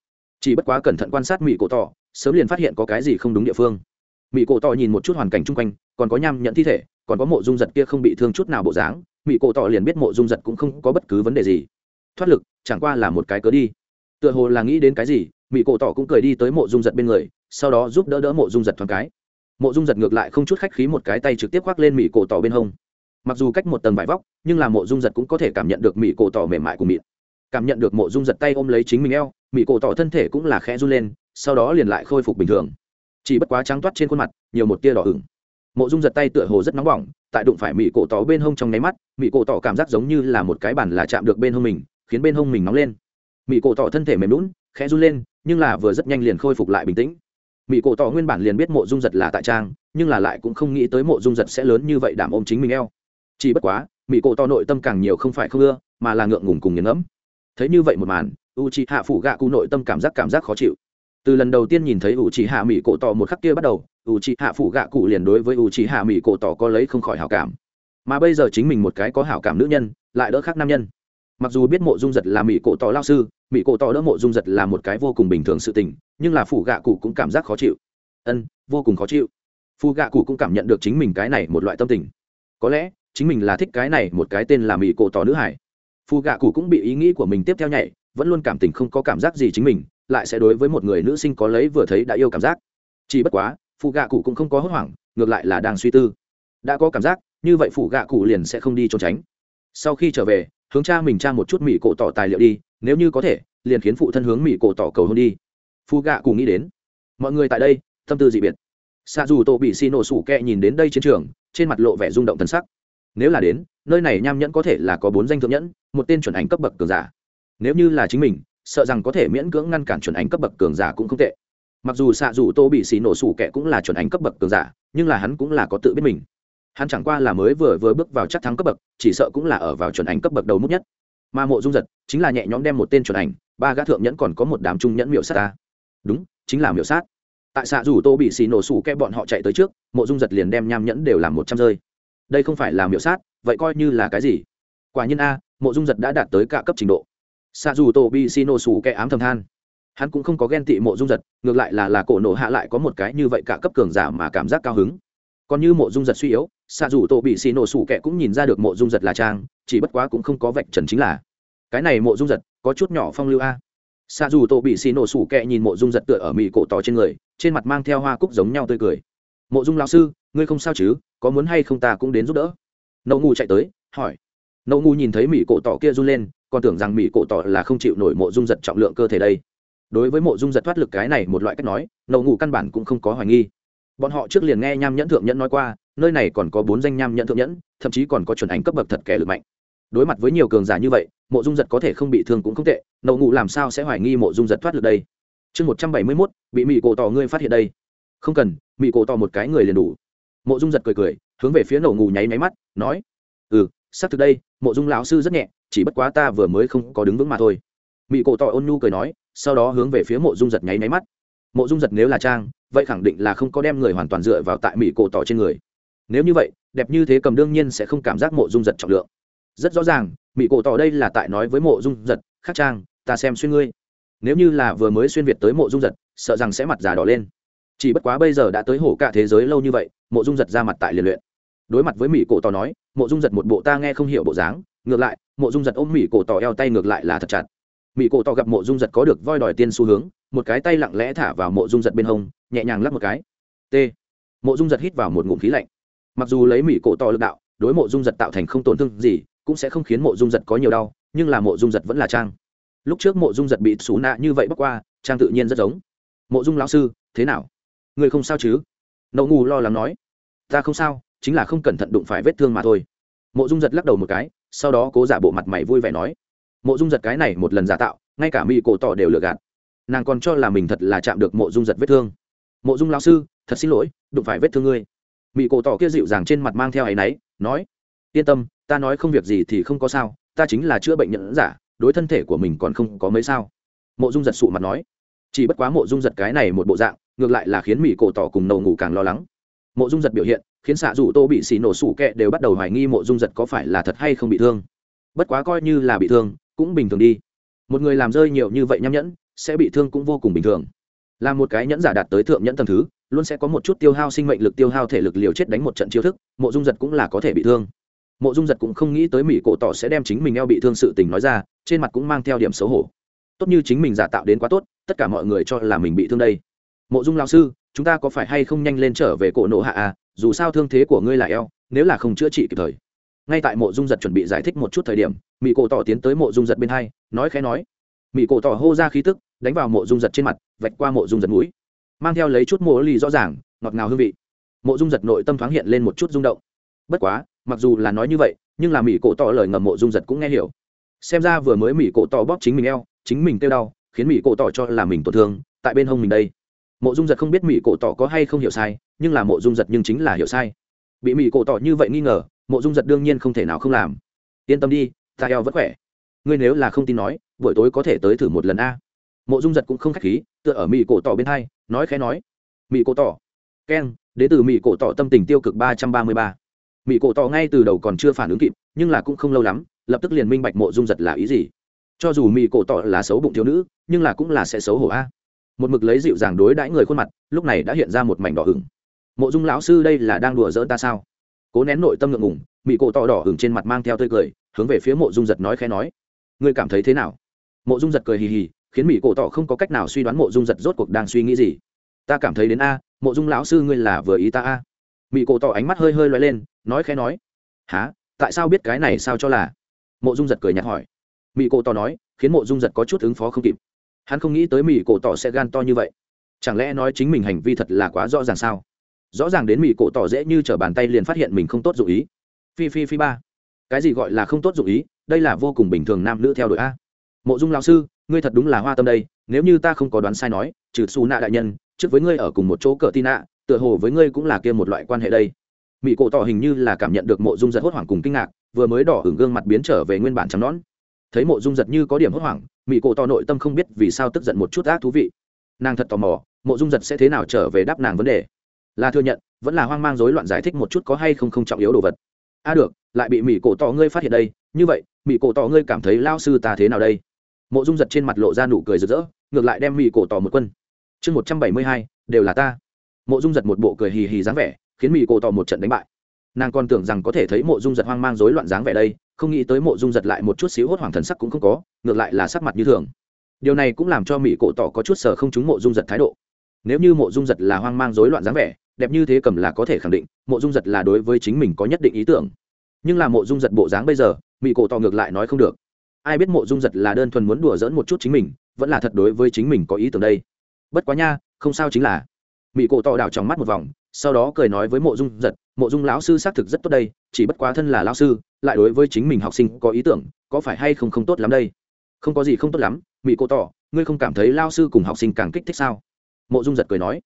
Chỉ bất quá cẩn thận quan sát mỹ cổ tỏ, sớm liền phát hiện có cái gì không đúng địa phương. Mỹ cổ tỏ nhìn một chút hoàn cảnh chung quanh, còn có nham nhẫn thi thể, còn có mộ dung giật kia không bị thương chút nào bộ dáng mỹ cổ tỏ liền biết mộ dung giật cũng không có bất cứ vấn đề gì. Thoát lực, chẳng qua là một cái cớ đi. Tựa hồ là nghĩ đến cái gì mỹ cổ tỏ cũng cười đi tới mộ dung giật bên người, sau đó giúp đỡ đỡ mộ dung giật thoáng cái mộ dung giật ngược lại không chút khách khí một cái tay trực tiếp khoác lên mỹ cổ tỏ bên hông. Mặc dù cách một tầng vải vóc, nhưng là mộ dung giật cũng có thể cảm nhận được mỹ cổ tỏ mềm mại của mịn. Cảm nhận được mộ dung giật tay ôm lấy chính mình eo mỹ cổ tỏ thân thể cũng là khẽ run lên, sau đó liền lại khôi phục bình thường. Chỉ bất quá trắng toát trên khuôn mặt, nhiều một tia đỏ hửng mộ dung giật tay tựa hồ rất nóng bỏng, tại đụng phải mỹ cổ tỏ bên hông trong nháy mắt mỹ cổ tỏ cảm giác giống như là một cái bản là chạm được bên hông mình, khiến bên hông mình nóng lên. Mỹ cổ tỏ thân thể mềm lún khẽ run lên, nhưng là vừa rất nhanh liền khôi phục lại bình tĩnh mỹ cổ tỏ nguyên bản liền biết mộ dung giật là tại trang, nhưng là lại cũng không nghĩ tới mộ dung giật sẽ lớn như vậy đảm ôm chính mình eo. Chỉ bất quá, mỹ cổ tỏ nội tâm càng nhiều không phải không ưa, mà là ngượng ngùng cùng nghiền ngẫm. Thấy như vậy một màn u c h i hạ phủ gạ cụ nội tâm cảm giác cảm giác khó chịu. Từ lần đầu tiên nhìn thấy u c h i hạ mỹ cổ tỏ một khắc kia bắt đầu u c h i hạ phủ gạ cụ liền đối với u c h i hạ mỹ cổ tỏ có lấy không khỏi hảo cảm. Mà bây giờ chính mình một cái có hảo cảm nữ nhân, lại đỡ khác nam nhân mặc dù biết mộ dung giật là mỹ cổ tỏ lao sư mỹ cổ tỏ đỡ mộ dung giật là một cái vô cùng bình thường sự tình, nhưng là phủ gạ cụ cũng cảm giác khó chịu. Ân, vô cùng khó chịu. Phù gạ cụ cũng cảm nhận được chính mình cái này một loại tâm tình. Có lẽ, chính mình là thích cái này một cái tên là mỹ cổ tỏ nữ hải. Phù gạ cụ cũng bị ý nghĩ của mình tiếp theo nhảy, vẫn luôn cảm tình không có cảm giác gì chính mình, lại sẽ đối với một người nữ sinh có lấy vừa thấy đã yêu cảm giác. Chỉ bất quá phù gạ cụ cũng không có hốt hoảng, ngược lại là đang suy tư. Đã có cảm giác, như vậy phù gạ cụ liền sẽ không đi trốn tránh. Sau khi trở về hướng cha mình tra một chút mỹ cổ tỏ tài liệu đi, nếu như có thể, liền khiến phụ thân hướng mỹ cổ tỏ cầu hôn đi. Phu gạ cùng nghĩ đến. Mọi người tại đây, tâm tư dị biệt. Xạ dù tổ bị xì nổ sủ kẹ nhìn đến đây chiến trường, trên mặt lộ vẻ rung động thân sắc. Nếu là đến, nơi này nham nhẫn có thể là có bốn danh thượng nhẫn, một tên chuẩn ảnh cấp bậc cường giả. Nếu như là chính mình, sợ rằng có thể miễn cưỡng ngăn cản chuẩn ảnh cấp bậc cường giả cũng không tệ. Mặc dù xạ dù tô bị xì nổ sủ kẻ cũng là chuẩn ảnh cấp bậc cường giả, nhưng là hắn cũng là có tự biết mình hắn chẳng qua là mới vừa vừa bước vào chắc thắng cấp bậc, chỉ sợ cũng là ở vào chuẩn ảnh cấp bậc đầu mút nhất. Mà mộ dung giật chính là nhẹ nhõm đem một tên chuẩn ảnh, ba gã thượng nhẫn còn có một đám trung nhẫn miểu sát ta. Đúng, chính là miểu sát. Tại xạ Dù tô bị xì nổ sủ kẹ bọn họ chạy tới trước, mộ dung giật liền đem nham nhẫn đều làm một trăm rơi. Đây không phải là miểu sát, vậy coi như là cái gì? Quả nhiên a, mộ dung giật đã đạt tới cả cấp trình độ. Xạ dù tô bị xì nổ sủ kẹ ám thầm than. Hắn cũng không có ghen tị mộ dung giật, ngược lại là là cổ nổ hạ lại có một cái như vậy cả cấp cường giả mà cảm giác cao hứng còn như mộ dung giật suy yếu, xạ dù tổ bị xì nổ sủ kẹ cũng nhìn ra được mộ dung giật là trang, chỉ bất quá cũng không có vạch trần chính là. Cái này mộ dung giật, có chút nhỏ phong lưu a. Xạ dù tổ bị xì nổ sủ kẹ nhìn mộ dung giật tựa ở mì cổ tỏ trên người, trên mặt mang theo hoa cúc giống nhau tươi cười. Mộ dung lão sư, ngươi không sao chứ, có muốn hay không ta cũng đến giúp đỡ. Nậu ngu chạy tới, hỏi. Nậu ngu nhìn thấy mỹ cổ tỏ kia run lên, còn tưởng rằng mỹ cổ tỏ là không chịu nổi mộ dung giật trọng lượng cơ thể đây. Đối với mộ dung giật thoát lực cái này một loại cách nói, nậu ngu căn bản cũng không có hoài nghi bọn họ trước liền nghe nham nhẫn thượng nhẫn nói qua, nơi này còn có bốn danh nham nhẫn thượng nhẫn, thậm chí còn có chuẩn ảnh cấp bậc thật kẻ lực mạnh. Đối mặt với nhiều cường giả như vậy, mộ dung giật có thể không bị thương cũng không tệ nậu ngụ làm sao sẽ hoài nghi mộ dung giật thoát được đây? Chương một trăm bảy mươi mốt, bị mỹ cổ tỏ ngươi phát hiện đây. Không cần mỹ cổ tỏ một cái người liền đủ. Mộ dung giật cười cười, hướng về phía nổ ngủ nháy máy mắt, nói ừ xác thực đây, mộ dung lão sư rất nhẹ, chỉ bất quá ta vừa mới không có đứng vững mà thôi. Mỹ cổ tỏ ôn nhu cười nói, sau đó hướng về phía mộ dung giật nháy máy mắt. Mộ dung giật nếu là trang vậy khẳng định là không có đem người hoàn toàn dựa vào tại mỹ cổ tỏ trên người. Nếu như vậy, đẹp như thế cầm đương nhiên sẽ không cảm giác mộ dung giật trọng lượng. Rất rõ ràng, mỹ cổ tỏ đây là tại nói với mộ dung giật, khắc trang, ta xem xuyên ngươi. Nếu như là vừa mới xuyên việt tới mộ dung giật, sợ rằng sẽ mặt già đỏ lên. Chỉ bất quá bây giờ đã tới hổ cả thế giới lâu như vậy, mộ dung giật ra mặt tại liền luyện. Đối mặt với mỹ cổ tỏ nói, mộ dung giật một bộ ta nghe không hiểu bộ dáng, ngược lại, mộ dung giật ôm mỹ cổ tỏ eo tay ngược lại là thật chặt. Mỹ cổ tỏ gặp mộ dung giật có được voi đòi tiên xu hướng, một cái tay lặng lẽ thả vào mộ dung giật bên hông nhẹ nhàng lắp một cái. T. Mộ dung giật hít vào một ngụm khí lạnh. Mặc dù lấy mỹ cổ to lực đạo, đối mộ dung giật tạo thành không tổn thương gì, cũng sẽ không khiến mộ dung giật có nhiều đau, nhưng là mộ dung giật vẫn là trang. Lúc trước mộ dung giật bị xú nạ như vậy bắc qua, trang tự nhiên rất giống. Mộ dung lão sư, thế nào? Người không sao chứ? Nậu ngù lo lắng nói. Ta không sao, chính là không cẩn thận đụng phải vết thương mà thôi. Mộ dung giật lắc đầu một cái, sau đó cố giả bộ mặt mày vui vẻ nói. Mộ dung giật cái này một lần giả tạo, ngay cả mỹ cổ tỏ đều lừa gạt. Nàng còn cho là mình thật là chạm được mộ dung giật vết thương mộ dung lão sư, thật xin lỗi, đụng phải vết thương ngươi. Mỹ cổ tỏ kia dịu dàng trên mặt mang theo áy náy, nói, yên tâm, ta nói không việc gì thì không có sao, ta chính là chữa bệnh nhận giả, đối thân thể của mình còn không có mấy sao. Mộ dung giật sụ mặt nói, chỉ bất quá mộ dung giật cái này một bộ dạng, ngược lại là khiến mỹ cổ tỏ cùng nầu ngủ càng lo lắng. Mộ dung giật biểu hiện, khiến xạ rủ tô bị xì nổ sủ kẹ đều bắt đầu hoài nghi mộ dung giật có phải là thật hay không bị thương. Bất quá coi như là bị thương, cũng bình thường đi. Một người làm rơi nhiều như vậy nham nhẫn, sẽ bị thương cũng vô cùng bình thường là một cái nhẫn giả đạt tới thượng nhẫn tầm thứ, luôn sẽ có một chút tiêu hao sinh mệnh lực, tiêu hao thể lực liều chết đánh một trận chiêu thức, mộ dung giật cũng là có thể bị thương. Mộ dung giật cũng không nghĩ tới mỹ cổ tỏ sẽ đem chính mình eo bị thương sự tình nói ra, trên mặt cũng mang theo điểm xấu hổ. Tốt như chính mình giả tạo đến quá tốt, tất cả mọi người cho là mình bị thương đây. Mộ dung lao sư, chúng ta có phải hay không nhanh lên trở về cổ nộ hạ à? Dù sao thương thế của ngươi là eo, nếu là không chữa trị kịp thời. Ngay tại mộ dung giật chuẩn bị giải thích một chút thời điểm, mỹ cổ tỏ tiến tới mộ dung giật bên hai, nói khẽ nói. Mỹ cổ tỏ hô ra khí tức đánh vào mộ dung giật trên mặt, vạch qua mộ dung giật mũi. Mang theo lấy chút mộ lì rõ ràng, ngọt ngào hương vị. Mộ dung giật nội tâm thoáng hiện lên một chút rung động. Bất quá, mặc dù là nói như vậy, nhưng là mỹ cổ tỏ lời ngầm mộ dung giật cũng nghe hiểu. Xem ra vừa mới mỹ cổ tỏ bóp chính mình eo, chính mình kêu đau, khiến mỹ cổ tỏ cho là mình tổn thương, tại bên hông mình đây. Mộ dung giật không biết mỹ cổ tỏ có hay không hiểu sai, nhưng là mộ dung giật nhưng chính là hiểu sai. Bị mỹ cổ tỏ như vậy nghi ngờ, mộ dung giật đương nhiên không thể nào không làm. Yên tâm đi, ta eo vẫn khỏe. Ngươi nếu là không tin nói, buổi tối có thể tới thử một lần a mộ dung giật cũng không k h á c h khí, tựa ở mỹ cổ tỏ bên hai, nói khẽ nói mỹ cổ tỏ. Keng đ ế từ mỹ cổ tỏ tâm tình tiêu cực ba trăm ba mươi ba. Mỹ cổ tỏ ngay từ đầu còn chưa phản ứng kịp, nhưng là cũng không lâu lắm, lập tức liền minh bạch mộ dung giật là ý gì. Cho dù mỹ cổ tỏ là xấu bụng thiếu nữ, nhưng là cũng là sẽ xấu hổ a. Một mực lấy dịu dàng đối đãi người khuôn mặt, lúc này đã hiện ra một mảnh đỏ hửng mộ dung lão sư đây là đang đùa giỡn ta sao? Cố nén nội tâm ngượng ngủng mỹ cổ tỏ đỏ hửng trên mặt mang theo tươi cười, hướng về phía mộ dung giật nói khẽ nói, ngươi cảm thấy thế nào? Mộ dung giật cười hì hì khiến mỹ cổ tỏ không có cách nào suy đoán mộ dung giật rốt cuộc đang suy nghĩ gì. Ta cảm thấy đến a, mộ dung lão sư ngươi là vừa ý ta a. Mỹ cổ tỏ ánh mắt hơi hơi loay lên, nói khẽ nói. Há tại sao biết cái này sao cho là? Mộ dung giật cười nhạt hỏi. Mỹ cổ tỏ nói, khiến mộ dung giật có chút ứng phó không kịp. Hắn không nghĩ tới mỹ cổ tỏ sẽ gan to như vậy. Chẳng lẽ nói chính mình hành vi thật là quá rõ ràng sao? Rõ ràng đến mỹ cổ tỏ dễ như t r ở bàn tay liền phát hiện mình không tốt dụ ý. Phi phi phi ba. Cái gì gọi là không tốt dụ ý? Đây là vô cùng bình thường nam nữ theo đội a mộ dung lão sư, ngươi thật đúng là hoa tâm đây, nếu như ta không có đoán sai nói, trừ xù nạ đại nhân, trước với ngươi ở cùng một chỗ cờ tin nạ tựa hồ với ngươi cũng là kia một loại quan hệ đây. Mỹ cổ tỏ hình như là cảm nhận được mộ dung giật hốt hoảng cùng kinh ngạc, vừa mới đỏ hưởng gương mặt biến trở về nguyên bản trắng nón thấy mộ dung giật như có điểm hốt hoảng mỹ cổ tỏ nội tâm không biết vì sao tức giận một chút ác thú vị. Nàng thật tò mò, mộ dung giật sẽ thế nào trở về đáp nàng vấn đề. Là thừa nhận, vẫn là hoang mang rối loạn giải thích một chút có hay không không trọng yếu đồ vật. A được, lại bị mỹ cổ tỏ ngươi phát hiện đây, như vậy mỹ cổ tỏ ngươi cảm thấy lao sư ta thế nào đây? Mộ dung giật trên mặt lộ ra nụ cười rực rỡ, ngược lại đem mỹ cổ tỏ một quân. Chương một trăm bảy mươi hai, đều là ta. Mộ dung giật một bộ cười hì hì dáng vẻ, khiến mỹ cổ tỏ một trận đánh bại. Nàng còn tưởng rằng có thể thấy mộ dung giật hoang mang rối loạn dáng vẻ đây, không nghĩ tới mộ dung giật lại một chút xíu hốt hoảng thần sắc cũng không có, ngược lại là sắc mặt như thường. Điều này cũng làm cho mỹ cổ tỏ có chút sở không trúng mộ dung giật thái độ. Nếu như mộ dung giật là hoang mang rối loạn dáng vẻ, đẹp như thế cầm là có thể khẳng định, mộ dung giật là đối với chính mình có nhất định ý tưởng. Nhưng là mộ dung giật bộ dáng bây giờ mỹ cổ tỏ ngược lại nói không được ai biết mộ dung giật là đơn thuần muốn đùa dỡn một chút chính mình, vẫn là thật đối với chính mình có ý tưởng đây. Bất quá nha, không sao chính là. Mỹ cổ tỏ đảo trong mắt một vòng, sau đó cười nói với mộ dung giật, mộ dung lão sư xác thực rất tốt đây, chỉ bất quá thân là lão sư, lại đối với chính mình học sinh có ý tưởng, có phải hay không không tốt lắm đây? Không có gì không tốt lắm mỹ cổ tỏ ngươi không cảm thấy lao sư cùng học sinh càng kích thích sao? Mộ dung giật cười nói.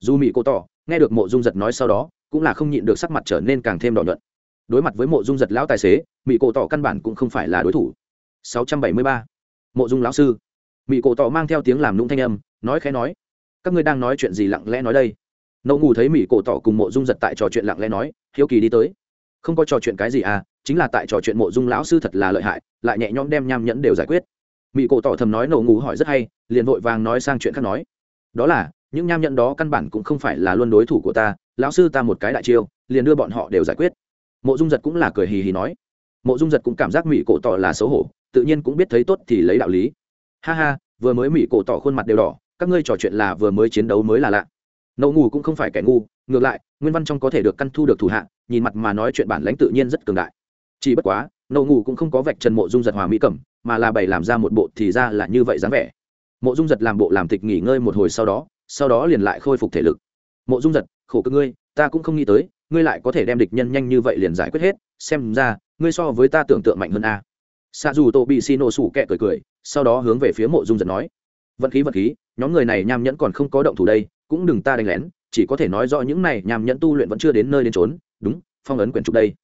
Dù mỹ cổ tỏ nghe được mộ dung giật nói sau đó, cũng là không nhịn được sắc mặt trở nên càng thêm đỏ nhuận. Đối mặt với mộ dung giật lão tài xế mỹ cổ tỏ căn bản cũng không phải là đối thủ. 673. mộ dung lão sư. Mỹ cổ tỏ mang theo tiếng làm nũng thanh âm, nói khẽ nói, các ngươi đang nói chuyện gì lặng lẽ nói đây? Nậu ngủ thấy mỹ cổ tỏ cùng mộ dung giật tại trò chuyện lặng lẽ nói, hiếu kỳ đi tới. Không có trò chuyện cái gì à chính là tại trò chuyện mộ dung lão sư thật là lợi hại, lại nhẹ nhõm đem nham nhẫn đều giải quyết. Mỹ cổ tỏ thầm nói nậu ngủ hỏi rất hay, liền vội vàng nói sang chuyện khác nói, đó là, những nham nhẫn đó căn bản cũng không phải là luôn đối thủ của ta, lão sư ta một cái đại chiêu, liền đưa bọn họ đều giải quyết. Mộ dung giật cũng là cười hì hì nói. Mộ dung giật cũng cảm giác mỹ cổ tỏ là xấu hổ tự nhiên cũng biết thấy tốt thì lấy đạo lý. Ha ha, vừa mới mỹ cổ tỏ khuôn mặt đều đỏ, các ngươi trò chuyện là vừa mới chiến đấu mới là lạ. Nậu ngủ cũng không phải kẻ ngu, ngược lại, nguyên văn trong có thể được căn thu được thủ hạ, nhìn mặt mà nói chuyện bản lãnh tự nhiên rất cường đại. Chỉ bất quá, nậu ngủ cũng không có vạch trần mộ dung giật hòa mỹ cẩm, mà là bày làm ra một bộ thì ra là như vậy dáng vẻ. Mộ dung giật làm bộ làm tịch nghỉ ngơi một hồi sau đó sau đó liền lại khôi phục thể lực. Mộ dung giật, khổ cơ ngươi, ta cũng không nghĩ tới, ngươi lại có thể đem địch nhân nhanh như vậy liền giải quyết hết, xem ra, ngươi so với ta tưởng tượng mạnh hơn a xa dù tô bị xì nổ sủ kẹ cười cười, sau đó hướng về phía mộ dung giật nói, vận khí vận khí, nhóm người này nham nhẫn còn không có động thủ đây, cũng đừng ta đánh lén, chỉ có thể nói rõ những này nham nhẫn tu luyện vẫn chưa đến nơi đến trốn đúng, phong ấn quyển trục đây.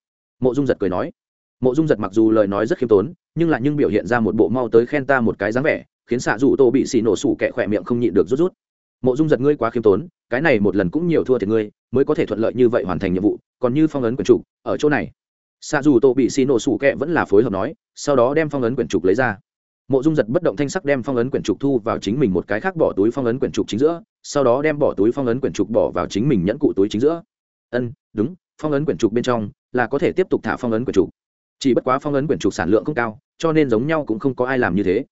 Mộ dung giật cười nói. Mộ dung giật mặc dù lời nói rất khiêm tốn, nhưng lại nhưng biểu hiện ra một bộ mau tới khen ta một cái dáng vẻ, khiến xạ dù tô bị xì nổ sủ kẹ khỏe miệng không nhịn được rút rút. Mộ dung giật, ngươi quá khiêm tốn, cái này một lần cũng nhiều thua thiệt ngươi, mới có thể thuận lợi như vậy hoàn thành nhiệm vụ, còn như phong ấn quyển trục, ở chỗ này xạ dù tô bị xì nổ sủ kẹ vẫn là phối hợp nói sau đó đem phong ấn quyển trục lấy ra mộ dung giật bất động thanh sắc đem phong ấn quyển trục thu vào chính mình một cái khác bỏ túi phong ấn quyển trục chính giữa sau đó đem bỏ túi phong ấn quyển trục bỏ vào chính mình nhẫn cụ túi chính giữa ân đúng phong ấn quyển trục bên trong là có thể tiếp tục thả phong ấn quyển trục chỉ bất quá phong ấn quyển trục sản lượng không cao cho nên giống nhau cũng không có ai làm như thế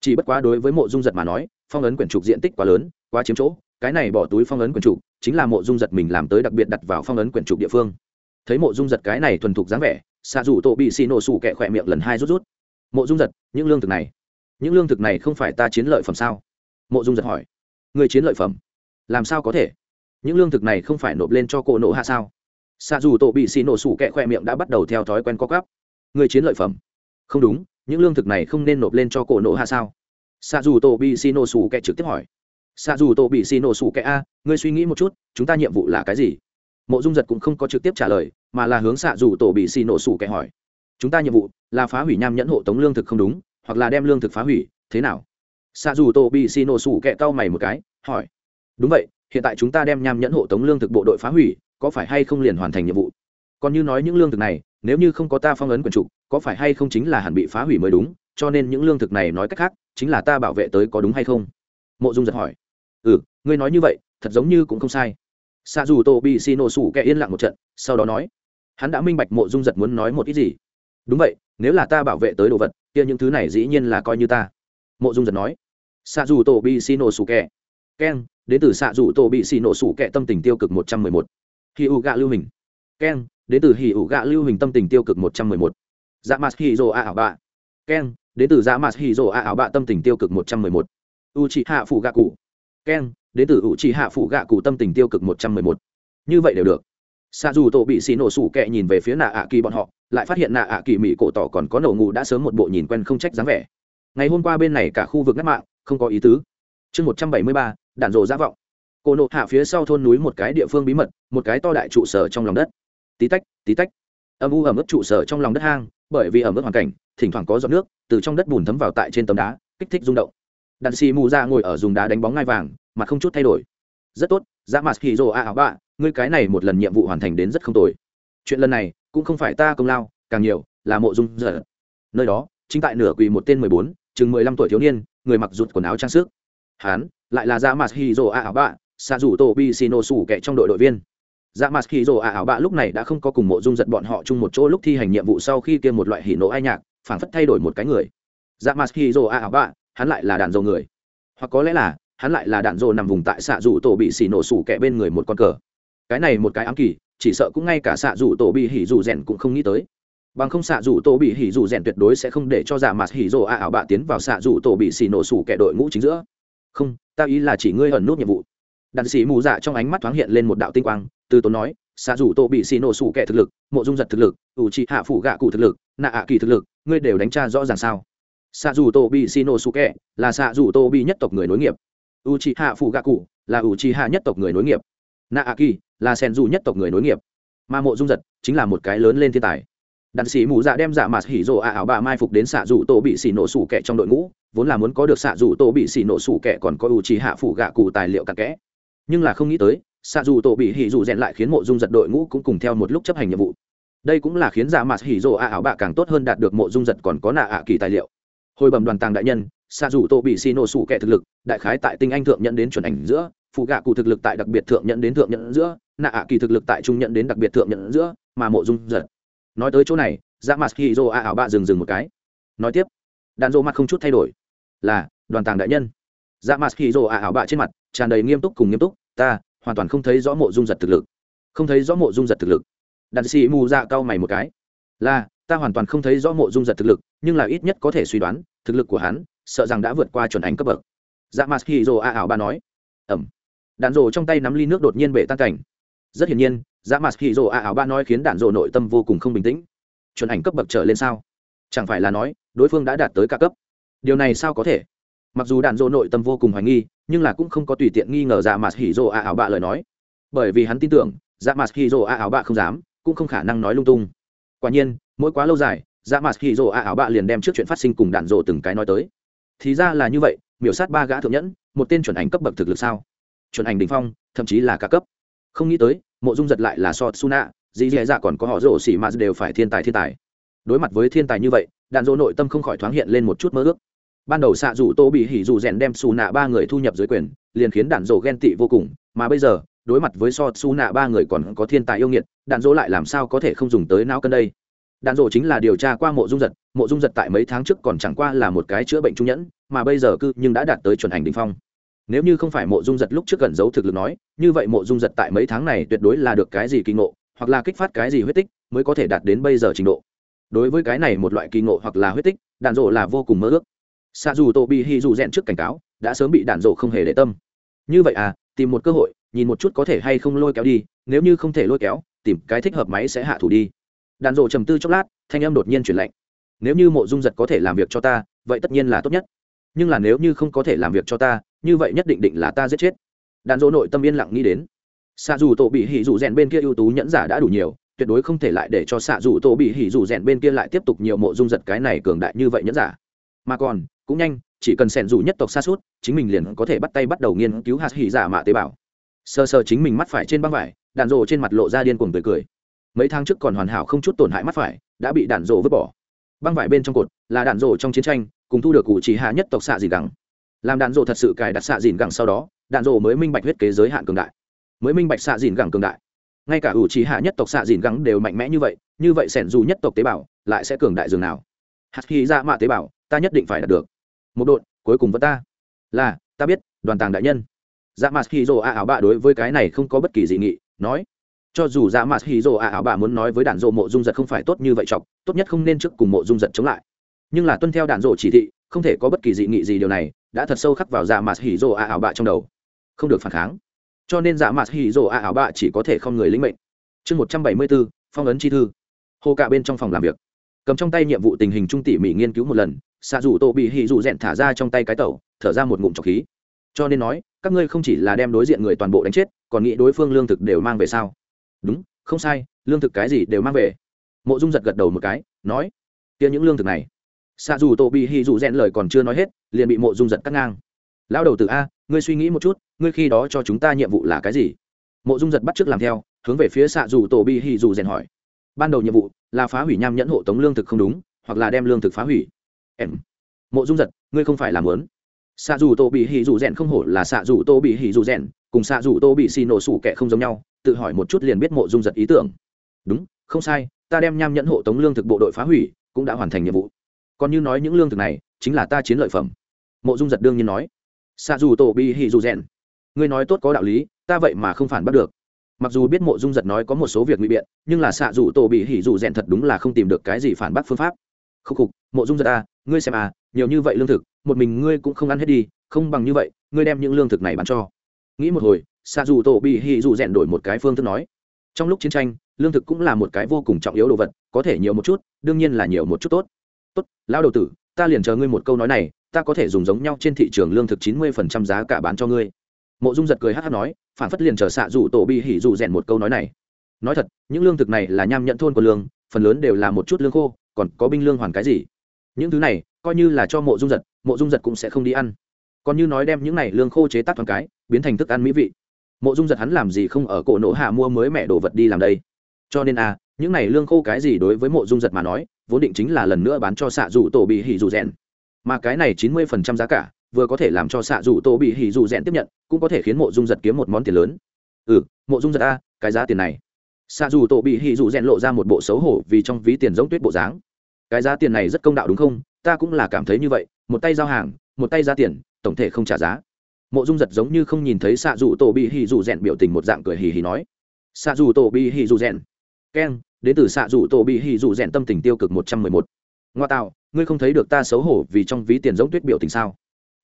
chỉ bất quá đối với mộ dung giật mà nói phong ấn quyển trục diện tích quá lớn quá chiếm chỗ cái này bỏ túi phong ấn quyển trục chính là mộ dung giật mình làm tới đặc biệt đặt vào phong ấn quyển trục địa phương thấy mộ dung giật cái này thuần thục dáng vẻ xạ dù tổ bị xì nổ sủ kẹ khỏe miệng lần hai rút rút. Mộ dung giật, những lương thực này, những lương thực này không phải ta chiến lợi phẩm sao? Mộ dung giật hỏi. Người chiến lợi phẩm? Làm sao có thể? Những lương thực này không phải nộp lên cho cổ nộ hạ sao? Xạ dù tổ bị xì nổ sủ kẹ khoe miệng đã bắt đầu theo thói quen có cắp người chiến lợi phẩm? Không đúng, những lương thực này không nên nộp lên cho cổ nộ hạ sao? Xạ dù tổ bị xì nổ sủ kẹ trực tiếp hỏi. Xạ dù tổ bị xì nổ sủ kẹ a, ngươi suy nghĩ một chút, chúng ta nhiệm vụ là cái gì? Mộ dung giật cũng không có trực tiếp trả lời, mà là hướng xạ dù tổ bị xì nổ sủ kẹ hỏi. Chúng ta nhiệm vụ là phá hủy nham nhẫn hộ tống lương thực không đúng, hoặc là đem lương thực phá hủy, thế nào? Xạ dù tổ bị xì nổ sủ kẹ cau mày một cái, hỏi. Đúng vậy, hiện tại chúng ta đem nham nhẫn hộ tống lương thực bộ đội phá hủy, có phải hay không liền hoàn thành nhiệm vụ? Còn như nói những lương thực này, nếu như không có ta phong ấn quần trục có phải hay không chính là hẳn bị phá hủy mới đúng, cho nên những lương thực này nói cách khác, chính là ta bảo vệ tới có đúng hay không? Mộ dung giật hỏi. Ừ ngươi nói như vậy, thật giống như cũng không sai xa dù tô bị xì nổ sủ kẻ yên lặng một trận, sau đó nói, hắn đã minh bạch mộ dung giật muốn nói một ít gì. Đúng vậy, nếu là ta bảo vệ tới đồ vật, kia những thứ này dĩ nhiên là coi như ta. Mộ dung giật nói xa dù tô bị xì nổ sủ kẻ. Keng, đến từ xạ dù tô bị xì nổ sủ kẻ tâm tình tiêu cực một trăm mười một. Khi u gạ lưu hình. Keng, đến từ hỉ ủ gạ lưu hình tâm tình tiêu cực một trăm mười một. Dạ mặt hỉ rồ a ảo bạ. Keng, đến từ dạ mặt hỉ rồ a ảo bạ tâm tình tiêu cực một trăm mười một. U chị hạ phụ gạ cụ keng đến từ ủ trì hạ phụ gạ cụ tâm tình tiêu cực một trăm mười một. Như vậy đều được. Xa dù tổ bị xì nổ sủ kẹ nhìn về phía nạ ạ kỳ bọn họ, lại phát hiện nạ ạ kỳ mỹ cổ tỏ còn có nổ ngủ đã sớm một bộ nhìn quen không trách dáng vẻ. Ngày hôm qua bên này cả khu vực ngắt mạng, không có ý tứ. Chương một trăm bảy mươi ba, đạn rộ giả vọng. Cổ nộ hạ phía sau thôn núi một cái địa phương bí mật, một cái to đại trụ sở trong lòng đất. Tí tách tí tách. Âm u ẩm ướt trụ sở trong lòng đất hang, bởi vì ẩm ướt hoàn cảnh, thỉnh thoảng có giọt nước từ trong đất bùn thấm vào tại trên tấm đá, kích thích rung động đàn xì mù ra ngồi ở dùng đá đánh bóng ngai vàng mà không chút thay đổi. Rất tốt dạ mặt hì rồ a ảo bạ, ngươi cái này một lần nhiệm vụ hoàn thành đến rất không tồi. Chuyện lần này, cũng không phải ta công lao, càng nhiều là mộ dung dở. Nơi đó, chính tại nửa quỳ một tên mười bốn, chừng mười lăm tuổi thiếu niên, người mặc rụt quần áo trang sức. Hán, lại là dạ mặt hì rồ a ảo bạ, xạ rủ tổ bi xì nổ sủ kẻ trong đội đội viên. Dạ mặt khi rồ a ảo bạ lúc này đã không có cùng mộ dung giật bọn họ chung một chỗ lúc thi hành nhiệm vụ sau khi kia một loại hỉ nộ ai nhạc phản phất thay đổi một cái người. Dạ mặt khi rồ a ảo bạ hắn lại là đạn dầu người. Hoặc có lẽ là, hắn lại là đạn dầu nằm vùng tại xạ dù tổ bị xì nổ sủ kẻ bên người một con cờ. Cái này một cái ám kỳ, chỉ sợ cũng ngay cả xạ dù tổ bị hỉ dù rèn cũng không nghĩ tới. Bằng không xạ dù tổ bị hỉ dù rèn tuyệt đối sẽ không để cho giả mặt hỉ rồ a ảo bạ tiến vào xạ dù tổ bị xì nổ sủ kẻ đội ngũ chính giữa. Không, ta ý là chỉ ngươi ẩn nút nhiệm vụ. Đạn sĩ mù dạ trong ánh mắt thoáng hiện lên một đạo tinh quang, từ tốn nói, xạ dù tổ bị xì nổ sủ kẻ thực lực, mộ dung giật thực lực, ủ trị hạ phủ gạ cụ thực lực, nạ ạ kỳ thực lực, ngươi đều đánh tra rõ ràng sao? Xạ rủ tổ bị xì nổ sủ kẻ là xạ dù tô bị nhất tộc người nối nghiệp. U c h i hạ phụ gạ cụ là u c h i hạ nhất tộc người nối nghiệp. Na a ki là sen dù nhất tộc người nối nghiệp. Mà mộ dung giật chính là một cái lớn lên thiên tài. Đàn sĩ mù dạ đem dạ mạt hỉ rồ ạ ảo bà mai phục đến xạ dù tô bị xỉ nổ sủ kẹ trong đội ngũ, vốn là muốn có được xạ dù tô bị xỉ nổ sủ kẹ còn có u trì hạ phụ gạ cụ tài liệu cặn kẽ. Nhưng là không nghĩ tới xạ dù tổ bị hỉ dù rèn lại khiến mộ dung giật đội ngũ cũng cùng theo một lúc chấp hành nhiệm vụ. Đây cũng là khiến dạ mạt hỉ rồ ạ ảo bạ càng tốt hơn đạt được mộ dung giật còn có nạ ạ kỳ tài liệu hồi bẩm đoàn tàng đại nhân xa rủ tổ bị xì nổ sủ kẻ thực lực, đại khái tại tinh anh thượng nhận đến chuẩn ảnh giữa phụ gạ cụ thực lực tại đặc biệt thượng nhận đến thượng nhận giữa, nạ ạ kỳ thực lực tại trung nhận đến đặc biệt thượng nhận giữa, mà mộ dung giật. Nói tới chỗ này dạ mặt khi dô a ảo bạ dừng dừng một cái. Nói tiếp đàn dô mặt không chút thay đổi. Là, đoàn tàng đại nhân. Dạ mặt khi dô a ảo bạ trên mặt, tràn đầy nghiêm túc cùng nghiêm túc, ta hoàn toàn không thấy rõ mộ dung giật thực lực. Không thấy rõ mộ dung giật thực lực. Đàn sĩ mù dạ cau mày một cái. Là ta hoàn toàn không thấy rõ mộ dung giật thực lực, nhưng là ít nhất có thể suy đoán, thực lực của hắn, sợ rằng đã vượt qua chuẩn ảnh cấp bậc. Dạ mặt khi rồ a ảo ba nói. Ẩm. Đạn rồ trong tay nắm ly nước đột nhiên bể tan cảnh. Rất hiển nhiên dạ mặt khi rồ a ảo ba nói khiến đạn rồ nội tâm vô cùng không bình tĩnh. Chuẩn ảnh cấp bậc trở lên sao? Chẳng phải là nói, đối phương đã đạt tới ca cấp. Điều này sao có thể? Mặc dù đạn rồ nội tâm vô cùng hoài nghi, nhưng là cũng không có tùy tiện nghi ngờ dạ mặt hỉ rồ a ảo bạ lời nói. Bởi vì hắn tin tưởng dạ mặt hỉ rồ a ảo bạ không dám, cũng không khả năng nói lung tung quả nhiên, mỗi quá lâu dài dạ mặt hỉ rồ a ảo bạ liền đem trước chuyện phát sinh cùng đạn rồ từng cái nói tới. Thì ra là như vậy, miểu sát ba gã thượng nhẫn, một tên chuẩn ảnh cấp bậc thực lực sao? Chuẩn ảnh đ ỉ n h phong, thậm chí là ca cấp. Không nghĩ tới, mộ dung giật lại là so suna dì dì dạ còn có họ rổ xỉ m đều phải thiên tài thiên tài. Đối mặt với thiên tài như vậy, đạn dỗ nội tâm không khỏi thoáng hiện lên một chút mơ ước. Ban đầu xạ rủ tô bị hỉ dù rèn đem xù nạ ba người thu nhập dưới quyền, liền khiến đạn dỗ ghen tị vô cùng, mà bây giờ đối mặt với so su nạ ba người còn có thiên tài yêu nghiệt, đạn dỗ lại làm sao có thể không dùng tới não cân đây? Đạn dỗ chính là điều tra qua mộ dung giật, mộ dung giật tại mấy tháng trước còn chẳng qua là một cái chữa bệnh trung nhẫn, mà bây giờ cư nhưng đã đạt tới chuẩn hành đình phong. Nếu như không phải mộ dung giật lúc trước gần giấu thực lực nói, như vậy mộ dung giật tại mấy tháng này tuyệt đối là được cái gì kỳ ngộ, hoặc là kích phát cái gì huyết tích mới có thể đạt đến bây giờ trình độ. Đối với cái này một loại kỳ ngộ hoặc là huyết tích, đạn dỗ là vô cùng mơ ước. Xa dù tô bị hy dù rèn trước cảnh cáo, đã sớm bị đạn dỗ không hề để tâm. Như vậy à tìm một cơ hội nhìn một chút có thể hay không lôi kéo đi, nếu như không thể lôi kéo, tìm cái thích hợp máy sẽ hạ thủ đi. Đàn rộ trầm tư chốc lát, thanh âm đột nhiên chuyển lạnh. Nếu như mộ dung giật có thể làm việc cho ta, vậy tất nhiên là tốt nhất. Nhưng là nếu như không có thể làm việc cho ta, như vậy nhất định định là ta giết chết. Đàn rộ nội tâm yên lặng nghĩ đến. Xạ dù tổ bị hỉ dù rèn bên kia ưu tú nhẫn giả đã đủ nhiều, tuyệt đối không thể lại để cho xạ dù tổ bị hỉ dù rèn bên kia lại tiếp tục nhiều mộ dung giật cái này cường đại như vậy nhẫn giả. Mà còn, cũng nhanh, chỉ cần sẻn dù nhất tộc xa suốt, chính mình liền có thể bắt tay bắt đầu nghiên cứu hạt hỉ giả mạ tế bào. Sờ sờ chính mình mắt phải trên băng vải, đạn rộ trên mặt lộ ra điên cuồng tươi cười. Mấy tháng trước còn hoàn hảo không chút tổn hại mắt phải, đã bị đạn rộ vứt bỏ. Băng vải bên trong cột là đạn rộ trong chiến tranh, cùng thu được cụ chỉ hạ nhất tộc xạ dìn gẳng. Làm đạn rộ thật sự cài đặt xạ dìn gẳng sau đó, đạn rộ mới minh bạch huyết kế giới hạn cường đại. Mới minh bạch xạ dìn gẳng cường đại. Ngay cả ủ trí hạ nhất tộc xạ dìn gẳng đều mạnh mẽ như vậy như vậy sẻn dù nhất tộc tế bào lại sẽ cường đại dường nào? Hạt khi ra mạ tế bào, ta nhất định phải đạt được. Một đội, cuối cùng vẫn ta. Là, ta biết, đoàn tàng đại nhân dạ mặt khi rồ a áo bạ đối với cái này không có bất kỳ dị nghị, nói, cho dù dạ mặt hì rồ a áo bạ muốn nói với đạn dộ mộ dung giật không phải tốt như vậy chọc, tốt nhất không nên trước cùng mộ dung giật chống lại. Nhưng là tuân theo đạn dộ chỉ thị, không thể có bất kỳ dị nghị gì điều này, đã thật sâu khắc vào dạ mặt hì rồ a áo bạ trong đầu. Không được phản kháng. Cho nên dạ mặt hì rồ a áo bạ chỉ có thể không người lĩnh mệnh. Chương một trăm bảy mươi bốn, phong ấn chi thư. Hồ cả bên trong phòng làm việc. Cầm trong tay nhiệm vụ tình hình trung tỉ mỉ nghiên cứu một lần xạ dù tô bị hì dù rẽn thả ra trong tay cái tẩu, thở ra một ngụm trọc khí. Cho nên nói các ngươi không chỉ là đem đối diện người toàn bộ đánh chết, còn nghĩ đối phương lương thực đều mang về sao? Đúng, không sai, lương thực cái gì đều mang về. Mộ dung giật gật đầu một cái, nói, kia những lương thực này. Xạ dù tổ bị hì dù rèn lời còn chưa nói hết, liền bị mộ dung giật cắt ngang. Lão đầu tử a, ngươi suy nghĩ một chút, ngươi khi đó cho chúng ta nhiệm vụ là cái gì? Mộ dung giật bắt t r ư ớ c làm theo, hướng về phía xạ dù tổ bi hì dù rèn hỏi. Ban đầu nhiệm vụ là phá hủy nham nhẫn hộ tống lương thực không đúng, hoặc là đem lương thực phá hủy. Em. Mộ dung giật, ngươi không phải làm lớn xạ dù tô bị hì dù rèn không hổ là xạ dù tô bị hì dù rèn, cùng xạ dù tô bị xì nổ sủ kẻ không giống nhau, tự hỏi một chút liền biết mộ dung giật ý tưởng. Đúng, không sai, ta đem nham nhẫn hộ tống lương thực bộ đội phá hủy, cũng đã hoàn thành nhiệm vụ. Còn như nói những lương thực này, chính là ta chiến lợi phẩm. Mộ dung giật đương nhiên nói. Xạ dù tổ bị hì dù rèn, ngươi nói tốt có đạo lý, ta vậy mà không phản bắt được. Mặc dù biết mộ dung giật nói có một số việc ngụy biện, nhưng là xạ dù tổ bị hỉ dù rèn thật đúng là không tìm được cái gì phản bác phương pháp. Khúc khục, mộ dung giật à ngươi xem à nhiều như vậy lương thực một mình ngươi cũng không ăn hết đi, không bằng như vậy, ngươi đem những lương thực này bán cho. Nghĩ một hồi xạ dù tổ bị hỉ dù rèn đổi một cái phương thức nói. Trong lúc chiến tranh, lương thực cũng là một cái vô cùng trọng yếu đồ vật, có thể nhiều một chút, đương nhiên là nhiều một chút tốt. Tốt, lão đầu tử, ta liền chờ ngươi một câu nói này, ta có thể dùng giống nhau trên thị trường lương thực chín mươi phần trăm giá cả bán cho ngươi. Mộ dung giật cười hát hát nói, phản phất liền chờ xạ dù tổ bị hỉ dù rèn một câu nói này. Nói thật, những lương thực này là nham nhận thôn của lương, phần lớn đều là một chút lương khô, còn có binh lương hoàn cái gì? Những thứ này coi như là cho mộ dung giật, mộ dung giật cũng sẽ không đi ăn. Còn như nói đem những này lương khô chế tác thoáng cái, biến thành thức ăn mỹ vị. Mộ dung giật hắn làm gì không ở cổ nổ hạ mua mới mẹ đồ vật đi làm đây? Cho nên à những này lương khô cái gì đối với mộ dung giật mà nói, vốn định chính là lần nữa bán cho xạ dù tổ bị hỉ dù rèn. Mà cái này chín mươi phần trăm giá cả, vừa có thể làm cho xạ dù tổ bị hỉ dù rèn tiếp nhận, cũng có thể khiến mộ dung giật kiếm một món tiền lớn. Ừ mộ dung giật a, cái giá tiền này. Xạ dù tổ bị hỉ dù rèn lộ ra một bộ xấu hổ vì trong ví tiền giống tuyết bộ dáng. Cái giá tiền này rất công đạo đúng không? Ta cũng là cảm thấy như vậy, một tay giao hàng, một tay ra tiền, tổng thể không trả giá. Mộ dung giật giống như không nhìn thấy xạ dù tổ bị hỉ dù rèn biểu tình một dạng cười hì hì nói. Xạ dù tổ bị hỉ dù rèn keng đến từ xạ dù tổ bị hỉ dù rèn tâm tình tiêu cực một trăm mười một. Ngoa tạo, ngươi không thấy được ta xấu hổ vì trong ví tiền giống tuyết biểu tình sao?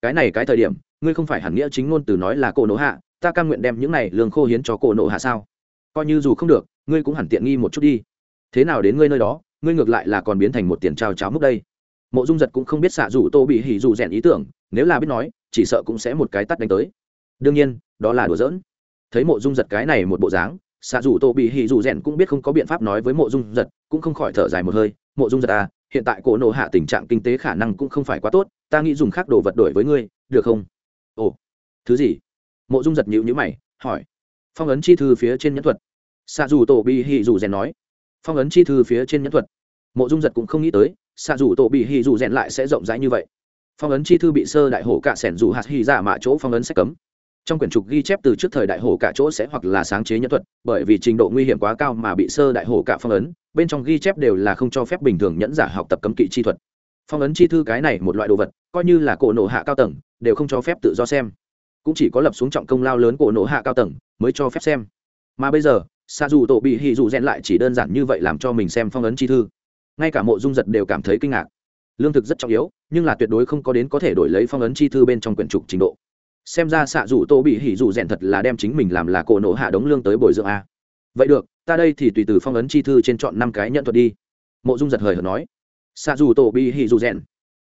Cái này cái thời điểm, ngươi không phải hẳn nghĩa chính ngôn từ nói là cổ nổ hạ, ta cam nguyện đem những này lương khô hiến cho cổ nổ hạ sao? Coi như dù không được, ngươi cũng hẳn tiện nghi một chút đi. Thế nào đến ngươi nơi đó, ngươi ngược lại là còn biến thành một tiền trao cháo múc đây mộ dung giật cũng không biết xạ rủ tô bị hỉ dù rèn ý tưởng, nếu là biết nói, chỉ sợ cũng sẽ một cái tắt đánh tới. Đương nhiên, đó là đùa giỡn. Thấy mộ dung giật cái này một bộ dáng, xạ rủ tô bị hỉ dù rèn cũng biết không có biện pháp nói với mộ dung giật, cũng không khỏi thở dài một hơi. Mộ dung giật à hiện tại cổ nộ hạ tình trạng kinh tế khả năng cũng không phải quá tốt, ta nghĩ dùng khác đồ vật đổi với ngươi, được không? Ồ, thứ gì? Mộ dung giật nhịu nhữ mày, hỏi. Phong ấn chi thư phía trên nhẫn thuật. Xạ dù tổ bị hì dù rèn nói. Phong ấn chi thư phía trên nhẫn thuật. Mộ dung giật cũng không nghĩ tới xạ dù tổ bị hì dù rèn lại sẽ rộng rãi như vậy. Phong ấn chi thư bị sơ đại hổ cạ sẻn dù hạt hì ra dạ mạ chỗ phong ấn sẽ cấm. Trong quyển trục ghi chép từ trước thời đại hổ cả chỗ sẽ hoặc là sáng chế nhân thuật, bởi vì trình độ nguy hiểm quá cao mà bị sơ đại hổ cả phong ấn, bên trong ghi chép đều là không cho phép bình thường nhẫn giả học tập cấm kỵ chi thuật. Phong ấn chi thư cái này một loại đồ vật, coi như là cổ nổ hạ cao tầng, đều không cho phép tự do xem. Cũng chỉ có lập xuống trọng công lao lớn cổ nổ hạ cao tầng mới cho phép xem. Mà bây giờ xa dù tổ bị hì dù rèn lại chỉ đơn giản như vậy làm cho mình xem phong ấn chi thư ngay cả mộ dung giật đều cảm thấy kinh ngạc. Lương thực rất trọng yếu, nhưng là tuyệt đối không có đến có thể đổi lấy phong ấn chi thư bên trong quyển trục trình độ. Xem ra xạ rủ tô bị hỉ rủ rèn thật là đem chính mình làm là cổ nổ hạ đống lương tới bồi dưỡng a. Vậy được, ta đây thì tùy từ phong ấn chi thư trên chọn năm cái nhận thuật đi. Mộ dung giật hời hợt nói. Xạ rủ tổ bị hỉ rủ rèn.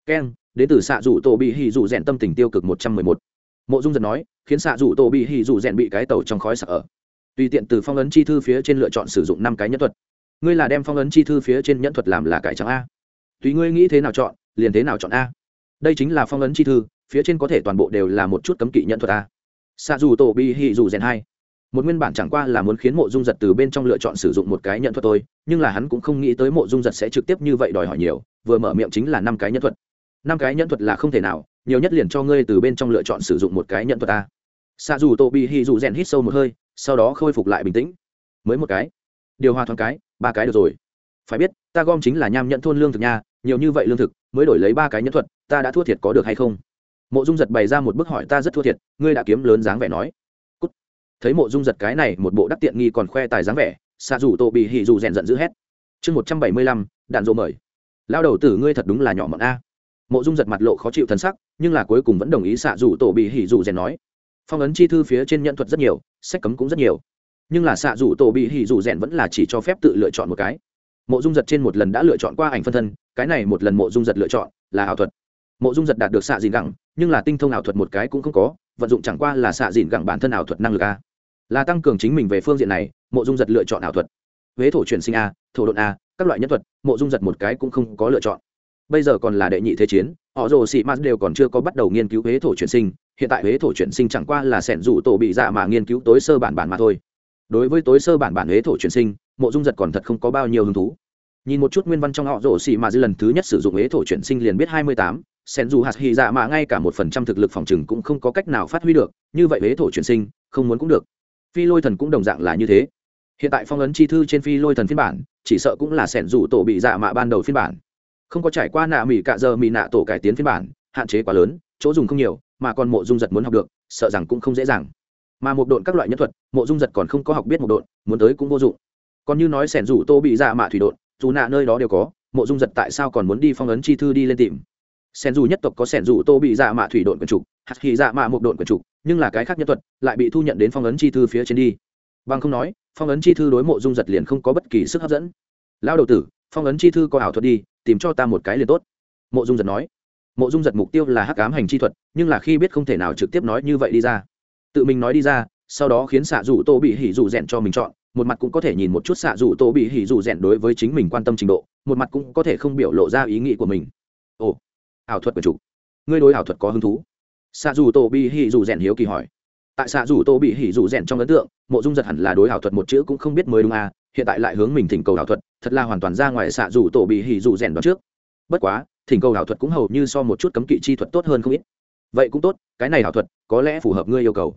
Keng, đến từ xạ rủ tổ bị hỉ rủ rèn tâm tình tiêu cực một trăm mười một. Mộ dung giật nói, khiến xạ rủ tổ bị hỉ rủ rèn bị cái tàu trong khói sợ ở. Tùy tiện từ phong ấn chi thư phía trên lựa chọn sử dụng năm cái nhân thuật ngươi là đem phong ấn chi thư phía trên nhẫn thuật làm là cải trắng a. Tùy ngươi nghĩ thế nào chọn, liền thế nào chọn a. Đây chính là phong ấn chi thư, phía trên có thể toàn bộ đều là một chút cấm kỵ nhận thuật a. Xạ dù tổ bi hì dù rèn hai. Một nguyên bản chẳng qua là muốn khiến mộ dung giật từ bên trong lựa chọn sử dụng một cái nhận thuật thôi, nhưng là hắn cũng không nghĩ tới mộ dung giật sẽ trực tiếp như vậy đòi hỏi nhiều, vừa mở miệng chính là năm cái nhận thuật. Năm cái nhận thuật là không thể nào, nhiều nhất liền cho ngươi từ bên trong lựa chọn sử dụng một cái nhận thuật a. Xạ dù tổ bi hì dù rèn hít sâu một hơi, sau đó khôi phục lại bình tĩnh. Mới một cái. Điều hòa thoáng cái ba cái được rồi. Phải biết, ta gom chính là nham nhận thôn lương thực nha, nhiều như vậy lương thực, mới đổi lấy ba cái nhẫn thuật, ta đã thua thiệt có được hay không? Mộ dung giật bày ra một bức hỏi ta rất thua thiệt, ngươi đã kiếm lớn dáng vẻ nói. Cút. thấy mộ dung giật cái này một bộ đắc tiện nghi còn khoe tài dáng vẻ xạ dù tổ bị hỉ dù rèn giận dữ hét. Chương một trăm bảy mươi lăm, đạn dỗ mời. Lao đầu tử ngươi thật đúng là nhỏ mọn a. Mộ dung giật mặt lộ khó chịu thân sắc, nhưng là cuối cùng vẫn đồng ý xạ dù tổ bị hỉ dù rèn nói. Phong ấn chi thư phía trên nhận thuật rất nhiều, sách cấm cũng rất nhiều nhưng là xạ dù tổ bị hỉ dù rèn vẫn là chỉ cho phép tự lựa chọn một cái. Mộ dung giật trên một lần đã lựa chọn qua ảnh phân thân, cái này một lần mộ dung giật lựa chọn là ảo thuật. Mộ dung giật đạt được xạ dìn gẳng, nhưng là tinh thông ảo thuật một cái cũng không có, vận dụng chẳng qua là xạ dìn gẳng bản thân ảo thuật năng lực a. Là tăng cường chính mình về phương diện này, mộ dung giật lựa chọn ảo thuật. Huế thổ chuyển sinh a, thổ độn a, các loại nhân thuật, mộ dung giật một cái cũng không có lựa chọn. Bây giờ còn là đệ nhị thế chiến, họ rồ sĩ m đều còn chưa có bắt đầu nghiên cứu huế thổ chuyển sinh, hiện tại huế thổ chuyển sinh chẳng qua là sẻn rủ tổ bị dạ mà nghiên cứu tối sơ bản bản mà thôi đối với tối sơ bản bản huế thổ truyền sinh, mộ dung giật còn thật không có bao nhiêu hứng thú. Nhìn một chút nguyên văn trong họ rổ xì mà dư lần thứ nhất sử dụng huế thổ chuyển sinh liền biết hai mươi tám, sen dù hạt hy dạ mà ngay cả một phần trăm thực lực phòng trừng cũng không có cách nào phát huy được, như vậy huế thổ chuyển sinh, không muốn cũng được. Phi lôi thần cũng đồng dạng là như thế. Hiện tại phong ấn chi thư trên phi lôi thần phiên bản, chỉ sợ cũng là sẻn rủ tổ bị dạ mạ ban đầu phiên bản. Không có trải qua nạ mỹ cạ giờ mỹ nạ tổ cải tiến phiên bản, hạn chế quá lớn, chỗ dùng không nhiều, mà còn mộ dung giật muốn học được, sợ rằng cũng không dễ dàng mà một độn các loại nhân thuật, mộ dung giật còn không có học biết một độn, muốn tới cũng vô dụng. Còn như nói sẻn rủ tô bị dạ mạ thủy độn, dù nạ nơi đó đều có, mộ dung giật tại sao còn muốn đi phong ấn chi thư đi lên tìm? Sẻn dù nhất tộc có sẻn rủ tô bị dạ mạ thủy độn quần trục, hạt hì dạ mạ một độn quần trục, nhưng là cái khác nhân thuật lại bị thu nhận đến phong ấn chi thư phía trên đi. Bằng không nói, phong ấn chi thư đối mộ dung giật liền không có bất kỳ sức hấp dẫn. Lao đầu tử, phong ấn chi thư có ảo thuật đi, tìm cho ta một cái liền tốt. Mộ dung giật nói. Mộ dung giật mục tiêu là hắc ám hành chi thuật, nhưng là khi biết không thể nào trực tiếp nói như vậy đi ra tự mình nói đi ra, sau đó khiến xạ dù tô bị hỉ dù rèn cho mình chọn, một mặt cũng có thể nhìn một chút xạ dù tô bị hỉ dù rèn đối với chính mình quan tâm trình độ, một mặt cũng có thể không biểu lộ ra ý nghĩ của mình. Ồ, ảo thuật của chủ, ngươi đối ảo thuật có hứng thú? Xạ dù tô bị hỉ dù rèn hiếu kỳ hỏi. Tại xạ dù tô bị hỉ dù rèn trong ấn tượng, mộ dung giật hẳn là đối ảo thuật một chữ cũng không biết mới đúng à hiện tại lại hướng mình thỉnh cầu ảo thuật, thật là hoàn toàn ra ngoài xạ dù tổ bị hỉ dù rèn đó trước. Bất quá, thỉnh cầu ảo thuật cũng hầu như so một chút cấm kỵ chi thuật tốt hơn không ít vậy cũng tốt cái này ảo thuật có lẽ phù hợp ngươi yêu cầu.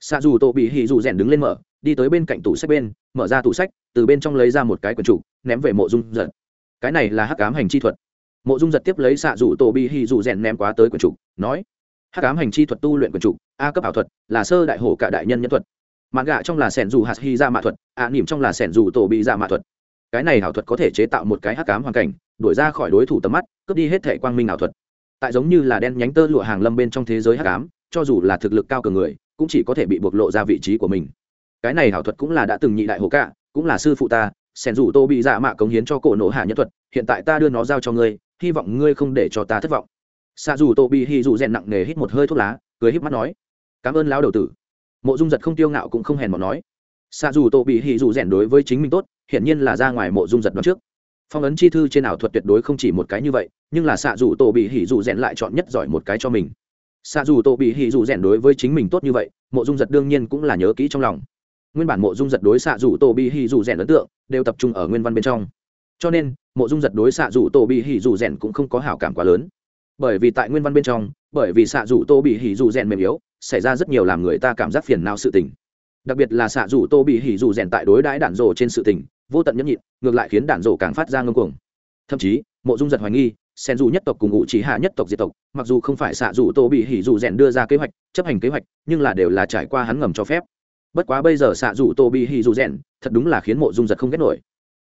Xạ dù tổ bị hỉ dù rèn đứng lên mở đi tới bên cạnh tủ sách bên mở ra tủ sách từ bên trong lấy ra một cái quần chủ ném về mộ dung giật. Cái này là hắc ám hành chi thuật. Mộ dung giật tiếp lấy xạ dù tổ bị hỉ dù rèn ném quá tới quần chủ nói hắc ám hành chi thuật tu luyện quần chủ a cấp ảo thuật là sơ đại hổ cả đại nhân nhân thuật. Mạn gạ trong là sẻn dù hạt hy ra dạ mạ thuật ạ à, nỉm trong là sẻn dù tổ bị ra mạ thuật. Cái này ảo thuật có thể chế tạo một cái hắc ám hoàn cảnh đuổi ra khỏi đối thủ tầm mắt cướp đi hết thể quang minh ảo thuật tại giống như là đen nhánh tơ lụa hàng lâm bên trong thế giới hắc ám, cho dù là thực lực cao cường người, cũng chỉ có thể bị bộc lộ ra vị trí của mình. Cái này hảo thuật cũng là đã từng nhị đại hồ cả cũng là sư phụ ta sẻn rủ tô bị dạ mạ cống hiến cho cổ nổ hạ nhất thuật, hiện tại ta đưa nó giao cho ngươi, hy vọng ngươi không để cho ta thất vọng. Xa dù tô bị hy dù rèn nặng nề hít một hơi thuốc lá, cười híp mắt nói, cảm ơn lão đầu tử. Mộ dung giật không tiêu ngạo cũng không hèn mọn nói. Xa dù tô bị hy dù rèn đối với chính mình tốt, hiển nhiên là ra ngoài mộ dung giật đoạn trước phong ấn chi thư trên ảo thuật tuyệt đối không chỉ một cái như vậy, nhưng là xạ dù tổ bị hỉ dù rèn lại chọn nhất giỏi một cái cho mình. Xạ dù tổ bị hỉ dù rèn đối với chính mình tốt như vậy, mộ dung giật đương nhiên cũng là nhớ kỹ trong lòng. Nguyên bản mộ dung giật đối xạ dù tổ bị hỉ dù rèn ấn tượng đều tập trung ở nguyên văn bên trong. Cho nên, mộ dung giật đối xạ dù tổ bị hỉ dù rèn cũng không có hảo cảm quá lớn. Bởi vì tại nguyên văn bên trong, bởi vì xạ dù tô bị hỉ dù rèn mềm yếu, xảy ra rất nhiều làm người ta cảm giác phiền não sự tình. Đặc biệt là xạ dù tô bị hỉ dù rèn tại đối đãi đản rồ trên sự tình vô tận nhẫn nhịn, ngược lại khiến đạn rổ càng phát ra ngưng cuồng. Thậm chí, mộ dung giật hoài nghi, sen dù nhất tộc cùng ngụ chỉ hạ nhất tộc diệt tộc, mặc dù không phải xạ dù tô bị hỉ dù rèn đưa ra kế hoạch, chấp hành kế hoạch, nhưng là đều là trải qua hắn ngầm cho phép. Bất quá bây giờ xạ dù tô bị hỉ dù rèn, thật đúng là khiến mộ dung giật không ghét nổi.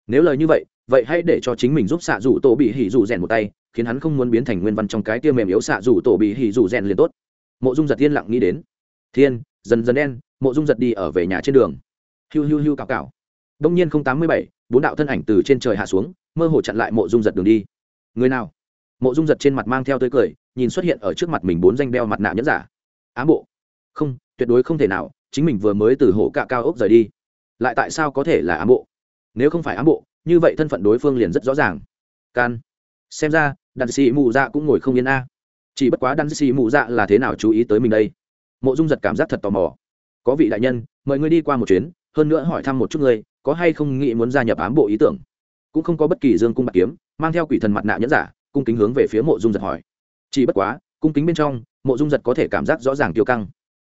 Nếu lời như vậy vậy hãy để cho chính mình giúp xạ dù tô bị hỉ dù rèn một tay, khiến hắn không muốn biến thành nguyên văn trong cái tiêu mềm yếu xạ dù tô bị hỉ dù rèn liền tốt. Mộ dung giật yên lặng nghĩ đến. Thiên, dần dần đen, mộ dung giật đi ở về nhà trên đường. Hiu hiu hiu cào cào đông nhiên không tám mươi bảy, bốn đạo thân ảnh từ trên trời hạ xuống, mơ hồ chặn lại mộ dung giật đường đi. Người nào? Mộ dung giật trên mặt mang theo tới cười, nhìn xuất hiện ở trước mặt mình bốn danh đeo mặt nạ nhẫn giả. Ám bộ. Không, tuyệt đối không thể nào, chính mình vừa mới từ hổ cạ cao ốc rời đi. Lại tại sao có thể là ám bộ? Nếu không phải ám bộ, như vậy thân phận đối phương liền rất rõ ràng. Can. Xem ra đàn sĩ mụ dạ cũng ngồi không yên a. Chỉ bất quá đàn sĩ mụ dạ là thế nào chú ý tới mình đây? Mộ dung giật cảm giác thật tò mò. Có vị đại nhân, mời ngươi đi qua một chuyến, hơn nữa hỏi thăm một chút ngươi có hay không nghĩ muốn gia nhập ám bộ ý tưởng? Cũng không có bất kỳ dương cung bạc kiếm, mang theo quỷ thần mặt nạ nhẫn giả, cung kính hướng về phía mộ dung giật hỏi. Chỉ bất quá, cung kính bên trong, mộ dung giật có thể cảm giác rõ ràng tiêu căng.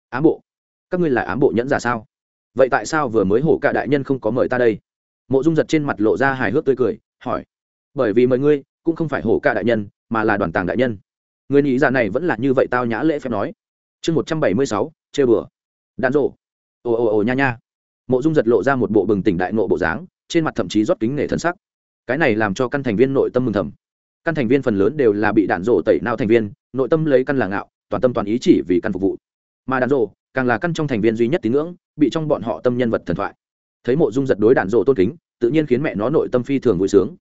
Ám bộ? Các ngươi là ám bộ nhẫn giả sao? Vậy tại sao vừa mới hổ cả đại nhân không có mời ta đây? Mộ dung giật trên mặt lộ ra hài hước tươi cười, hỏi. Bởi vì mời ngươi, cũng không phải hổ cả đại nhân, mà là đoàn tàng đại nhân. Người nghĩ giả này vẫn là như vậy tao nhã lễ phép nói. Chương một trăm bảy mươi sáu chê bừa đạn rộ. Ồ ồ ồ, nha nha mộ dung giật lộ ra một bộ bừng tỉnh đại nộ bộ dáng, trên mặt thậm chí rót kính nể thân sắc. Cái này làm cho căn thành viên nội tâm mừng thầm. Căn thành viên phần lớn đều là bị đạn rộ tẩy nao thành viên, nội tâm lấy căn là ngạo, toàn tâm toàn ý chỉ vì căn phục vụ. Mà đạn rộ càng là căn trong thành viên duy nhất tín ngưỡng, bị trong bọn họ tâm nhân vật thần thoại. Thấy mộ dung giật đối đạn rộ tôn kính, tự nhiên khiến mẹ nó nội tâm phi thường vui sướng.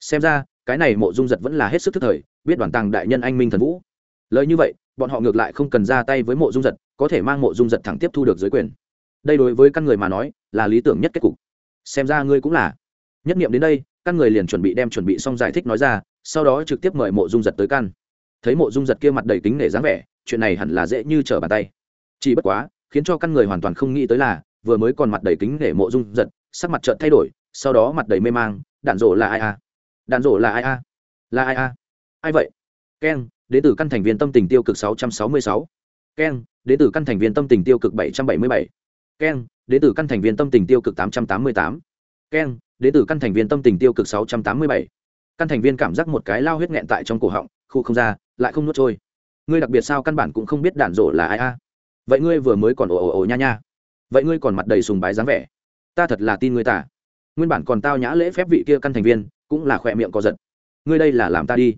Xem ra, cái này mộ dung giật vẫn là hết sức thức thời, biết đoàn tàng đại nhân anh minh thần vũ. Lời như vậy, bọn họ ngược lại không cần ra tay với mộ dung giật, có thể mang mộ dung giật thẳng tiếp thu được giới quyền đây đối với căn người mà nói là lý tưởng nhất kết cục. Xem ra ngươi cũng là. Nhất nghiệm đến đây, căn người liền chuẩn bị đem chuẩn bị xong giải thích nói ra, sau đó trực tiếp mời mộ dung giật tới căn. Thấy mộ dung giật kia mặt đầy tính nể dáng vẻ, chuyện này hẳn là dễ như trở bàn tay. Chỉ bất quá, khiến cho căn người hoàn toàn không nghĩ tới là, vừa mới còn mặt đầy kính nể mộ dung giật, sắc mặt trợn thay đổi, sau đó mặt đầy mê mang, đạn rổ là ai a? Đạn rổ là ai a? Là ai a? Ai vậy? Keng, đến từ căn thành viên tâm tình tiêu cực 666. keng, đến từ căn thành viên tâm tình tiêu cực 777 keng đến từ căn thành viên tâm tình tiêu cực 888. keng đến từ căn thành viên tâm tình tiêu cực 687. căn thành viên cảm giác một cái lao huyết nghẹn tại trong cổ họng, khu không ra, lại không nuốt trôi. Ngươi đặc biệt sao căn bản cũng không biết đạn rổ là ai a. Vậy ngươi vừa mới còn ồ ồ ồ nha nha. Vậy ngươi còn mặt đầy sùng bái dáng vẻ. Ta thật là tin ngươi tả nguyên bản còn tao nhã lễ phép vị kia căn thành viên, cũng là khỏe miệng co giật. Ngươi đây là làm ta đi.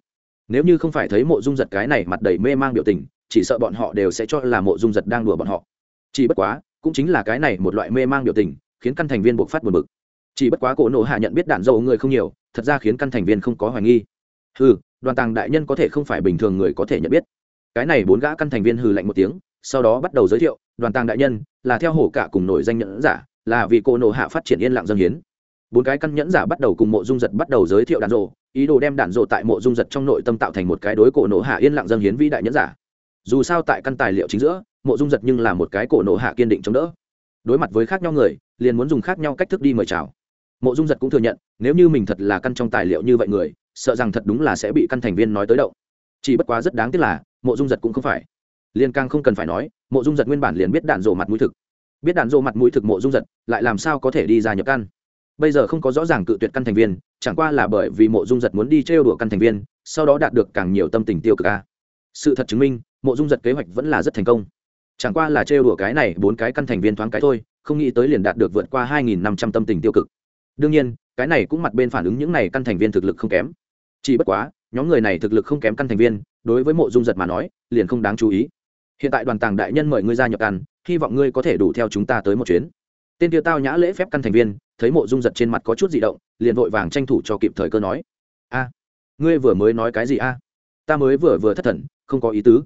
Nếu như không phải thấy mộ dung giật cái này mặt đầy mê mang biểu tình, chỉ sợ bọn họ đều sẽ cho là mộ dung giật đang đùa bọn họ. Chỉ bất quá cũng chính là cái này một loại mê mang biểu tình, khiến căn thành viên buộc phát buồn bực. Chỉ bất quá cổ nộ hạ nhận biết đạn dầu người không nhiều, thật ra khiến căn thành viên không có hoài nghi. Hừ, đoàn tàng đại nhân có thể không phải bình thường người có thể nhận biết. Cái này bốn gã căn thành viên hừ lạnh một tiếng, sau đó bắt đầu giới thiệu, đoàn tàng đại nhân, là theo hổ cả cùng nổi danh nhẫn giả, là vì cô nộ hạ phát triển yên lặng dân hiến. Bốn cái căn nhẫn giả bắt đầu cùng mộ dung giật bắt đầu giới thiệu đạn dộ ý đồ đem đạn dộ tại mộ dung giật trong nội tâm tạo thành một cái đối cổ nộ hạ yên lặng dân hiến vĩ đại nhẫn giả. Dù sao tại căn tài liệu chính giữa mộ dung giật nhưng là một cái cổ nộ hạ kiên định chống đỡ. Đối mặt với khác nhau người, liền muốn dùng khác nhau cách thức đi mời chào. Mộ dung giật cũng thừa nhận, nếu như mình thật là căn trong tài liệu như vậy người, sợ rằng thật đúng là sẽ bị căn thành viên nói tới động. Chỉ bất quá rất đáng tiếc là, mộ dung giật cũng không phải. Liên càng không cần phải nói, mộ dung giật nguyên bản liền biết đạn rộ mặt mũi thực. Biết đạn rộ mặt mũi thực mộ dung giật, lại làm sao có thể đi ra nhập căn? Bây giờ không có rõ ràng cự tuyệt căn thành viên, chẳng qua là bởi vì mộ dung giật muốn đi trêu đùa căn thành viên, sau đó đạt được càng nhiều tâm tình tiêu cực a. Sự thật chứng minh, mộ dung giật kế hoạch vẫn là rất thành công chẳng qua là trêu đùa cái này bốn cái căn thành viên thoáng cái thôi, không nghĩ tới liền đạt được vượt qua hai nghìn năm trăm tâm tình tiêu cực. Đương nhiên, cái này cũng mặt bên phản ứng những này căn thành viên thực lực không kém. Chỉ bất quá, nhóm người này thực lực không kém căn thành viên, đối với mộ dung giật mà nói, liền không đáng chú ý. Hiện tại đoàn tàng đại nhân mời ngươi ra nhập căn hy vọng ngươi có thể đủ theo chúng ta tới một chuyến. Tên tiêu tao nhã lễ phép căn thành viên, thấy mộ dung giật trên mặt có chút di động, liền vội vàng tranh thủ cho kịp thời cơ nói. A, ngươi vừa mới nói cái gì a? Ta mới vừa vừa thất thần, không có ý tứ.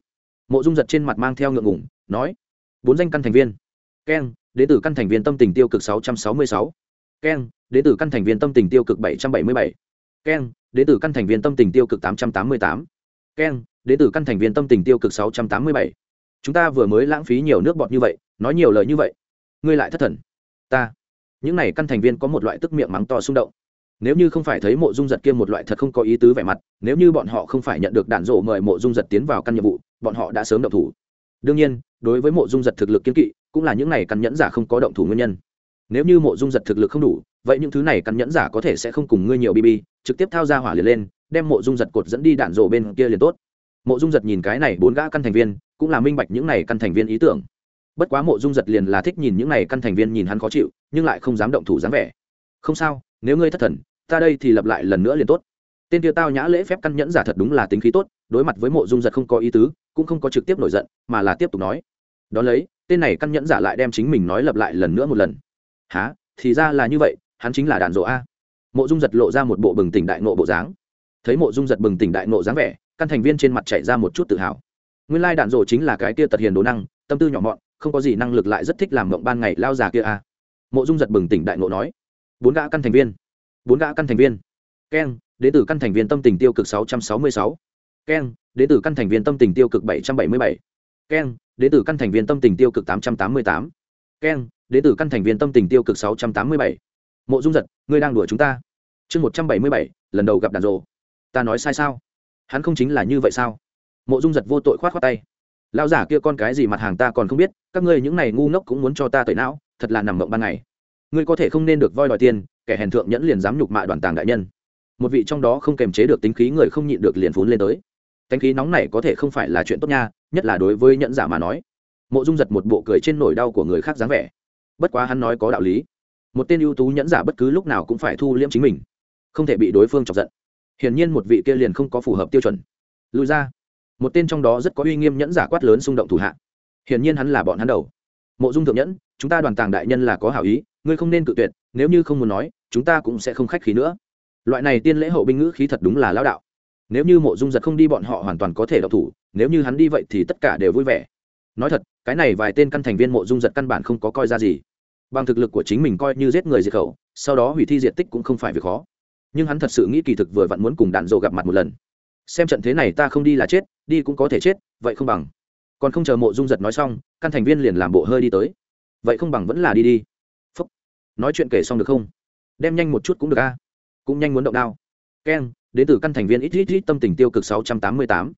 Mộ dung giật trên mặt mang theo ngượng ngủng nói, bốn danh căn thành viên. Keng đến từ căn thành viên tâm tình tiêu cực sáu trăm sáu mươi sáu. Keng đến từ căn thành viên tâm tình tiêu cực bảy trăm bảy mươi bảy. Keng đến từ căn thành viên tâm tình tiêu cực tám trăm tám mươi tám. Keng đến từ căn thành viên tâm tình tiêu cực sáu trăm tám mươi bảy. Chúng ta vừa mới lãng phí nhiều nước bọt như vậy, nói nhiều lời như vậy. Ngươi lại thất thần. Ta. Những này căn thành viên có một loại tức miệng mắng to xung động. Nếu như không phải thấy mộ dung giật kia một loại thật không có ý tứ vẻ mặt, nếu như bọn họ không phải nhận được đạn rổ mời mộ dung giật tiến vào căn nhiệm vụ, bọn họ đã sớm động thủ. Đương nhiên đối với mộ dung giật thực lực kiên kỵ, cũng là những này căn nhẫn giả không có động thủ nguyên nhân. Nếu như mộ dung giật thực lực không đủ, vậy những thứ này căn nhẫn giả có thể sẽ không cùng ngươi nhiều bb trực tiếp thao ra hỏa liền lên, đem mộ dung giật cột dẫn đi đạn rổ bên kia liền tốt. Mộ dung giật nhìn cái này bốn gã căn thành viên, cũng là minh bạch những này căn thành viên ý tưởng. Bất quá mộ dung giật liền là thích nhìn những này căn thành viên nhìn hắn khó chịu, nhưng lại không dám động thủ dám vẻ. Không sao, nếu ngươi thất thần, ta đây thì lập lại lần nữa liền tốt tên tiêu tao nhã lễ phép căn nhẫn giả thật đúng là tính khí tốt, đối mặt với mộ dung giật không có ý tứ, cũng không có trực tiếp nổi giận, mà là tiếp tục nói. Đón lấy, tên này căn nhẫn giả lại đem chính mình nói lập lại lần nữa một lần. Há thì ra là như vậy, hắn chính là đàn dỗ a. Mộ dung giật lộ ra một bộ bừng tỉnh đại nộ bộ dáng. Thấy mộ dung giật bừng tỉnh đại nộ dáng vẻ, căn thành viên trên mặt chạy ra một chút tự hào. Nguyên lai đạn dỗ chính là cái kia tật hiền đồ năng, tâm tư nhỏ mọn, không có gì năng lực lại rất thích làm mộng ban ngày lao già kia a. Mộ dung giật bừng tỉnh đại nộ nói. Bốn gã căn thành viên. Bốn gã căn thành viên. Keng đến từ căn thành viên tâm tình tiêu cực 666. ken, đến từ căn thành viên tâm tình tiêu cực 777. ken, đến từ căn thành viên tâm tình tiêu cực 888. ken, đến từ căn thành viên tâm tình tiêu cực 687. mộ dung giật ngươi đang đùa chúng ta chương 177, lần đầu gặp đàn rồ ta nói sai sao hắn không chính là như vậy sao mộ dung giật vô tội khoát khoát tay lão giả kia con cái gì mặt hàng ta còn không biết các ngươi những này ngu ngốc cũng muốn cho ta tẩy não thật là nằm mộng ban ngày ngươi có thể không nên được voi đòi tiền kẻ hèn thượng nhẫn liền dám nhục mạ đoàn tàng đại nhân một vị trong đó không kềm chế được tính khí người không nhịn được liền phún lên tới. Tính khí nóng này có thể không phải là chuyện tốt nha, nhất là đối với nhẫn giả mà nói. Mộ dung giật một bộ cười trên nỗi đau của người khác dáng vẻ. Bất quá hắn nói có đạo lý. Một tên ưu tú nhẫn giả bất cứ lúc nào cũng phải thu liễm chính mình, không thể bị đối phương chọc giận. Hiển nhiên một vị kia liền không có phù hợp tiêu chuẩn. Lùi ra. Một tên trong đó rất có uy nghiêm nhẫn giả quát lớn xung động thủ hạ. Hiển nhiên hắn là bọn hắn đầu. Mộ dung thượng nhẫn, chúng ta đoàn tàng đại nhân là có hảo ý, ngươi không nên cự tuyệt, nếu như không muốn nói, chúng ta cũng sẽ không khách khí nữa loại này tiên lễ hậu binh ngữ khí thật đúng là lão đạo. Nếu như mộ dung giật không đi, bọn họ hoàn toàn có thể độc thủ, nếu như hắn đi vậy thì tất cả đều vui vẻ. Nói thật, cái này vài tên căn thành viên mộ dung giật căn bản không có coi ra gì. Bằng thực lực của chính mình coi như giết người diệt khẩu, sau đó hủy thi diệt tích cũng không phải việc khó. Nhưng hắn thật sự nghĩ kỳ thực vừa vặn muốn cùng đạn dộ gặp mặt một lần. Xem trận thế này ta không đi là chết, đi cũng có thể chết, vậy không bằng. Còn không chờ mộ dung giật nói xong, căn thành viên liền làm bộ hơi đi tới. Vậy không bằng vẫn là đi đi. Phúc. Nói chuyện kể xong được không? Đem nhanh một chút cũng được a cũng nhanh muốn động đao. Keng, đến từ căn thành viên ít ít ít tâm tình tiêu cực sáu trăm tám mươi tám.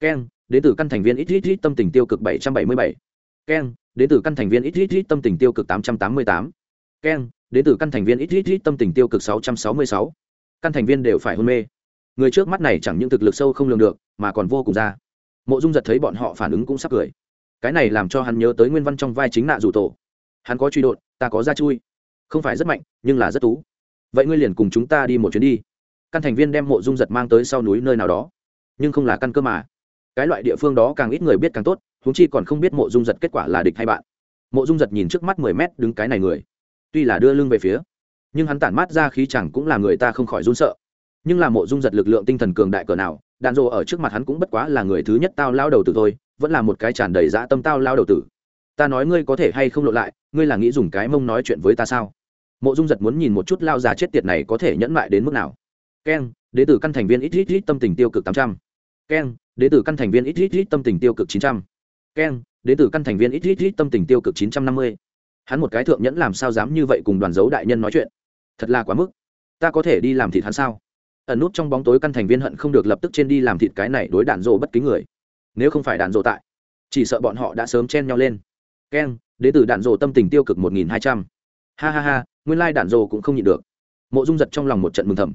Keng, đến từ căn thành viên ít ít ít tâm tình tiêu cực bảy trăm bảy mươi bảy. Keng, đến từ căn thành viên ít ít ít tâm tình tiêu cực tám trăm tám mươi tám. Keng, đến từ căn thành viên ít ít ít tâm tình tiêu cực sáu trăm sáu mươi sáu. Căn thành viên đều phải hôn mê. Người trước mắt này chẳng những thực lực sâu không lường được, mà còn vô cùng ra. Mộ dung giật thấy bọn họ phản ứng cũng sắp cười. Cái này làm cho hắn nhớ tới nguyên văn trong vai chính nạ rủ tổ. Hắn có truy đột, ta có ra chui. Không phải rất mạnh, nhưng là rất tú vậy ngươi liền cùng chúng ta đi một chuyến đi. Căn thành viên đem mộ dung giật mang tới sau núi nơi nào đó. Nhưng không là căn cơ mà. Cái loại địa phương đó càng ít người biết càng tốt húng chi còn không biết mộ dung giật kết quả là địch hay bạn. Mộ dung giật nhìn trước mắt mười mét đứng cái này người. Tuy là đưa lưng về phía, nhưng hắn tản mát ra khí chẳng cũng là người ta không khỏi run sợ. Nhưng là mộ dung giật lực lượng tinh thần cường đại cỡ nào, đạn dộ ở trước mặt hắn cũng bất quá là người thứ nhất tao lao đầu tử thôi, vẫn là một cái tràn đầy dã tâm tao lao đầu tử. Ta nói ngươi có thể hay không lộ lại, ngươi là nghĩ dùng cái mông nói chuyện với ta sao? Mộ dung giật muốn nhìn một chút lao già chết tiệt này có thể nhẫn mại đến mức nào. Keng đ ế t ử căn thành viên ít ít ít tâm tình tiêu cực tám trăm. Keng đ ế t ử căn thành viên ít ít ít tâm tình tiêu cực chín trăm. Keng đ ế t ử căn thành viên ít ít ít tâm tình tiêu cực chín trăm năm mươi. Hắn một cái thượng nhẫn làm sao dám như vậy cùng đoàn dấu đại nhân nói chuyện? Thật là quá mức. Ta có thể đi làm thịt hắn sao? Ẩn nút trong bóng tối căn thành viên hận không được lập tức trên đi làm thịt cái này đối đạn rộ bất kính người. Nếu không phải đạn rộ tại, chỉ sợ bọn họ đã sớm chen nhau lên. Keng đ ế t ử đạn rộ tâm tình tiêu cực một nghìn hai trăm. Ha ha ha nguyên lai đạn dồ cũng không nhịn được. Mộ dung giật trong lòng một trận mừng thầm.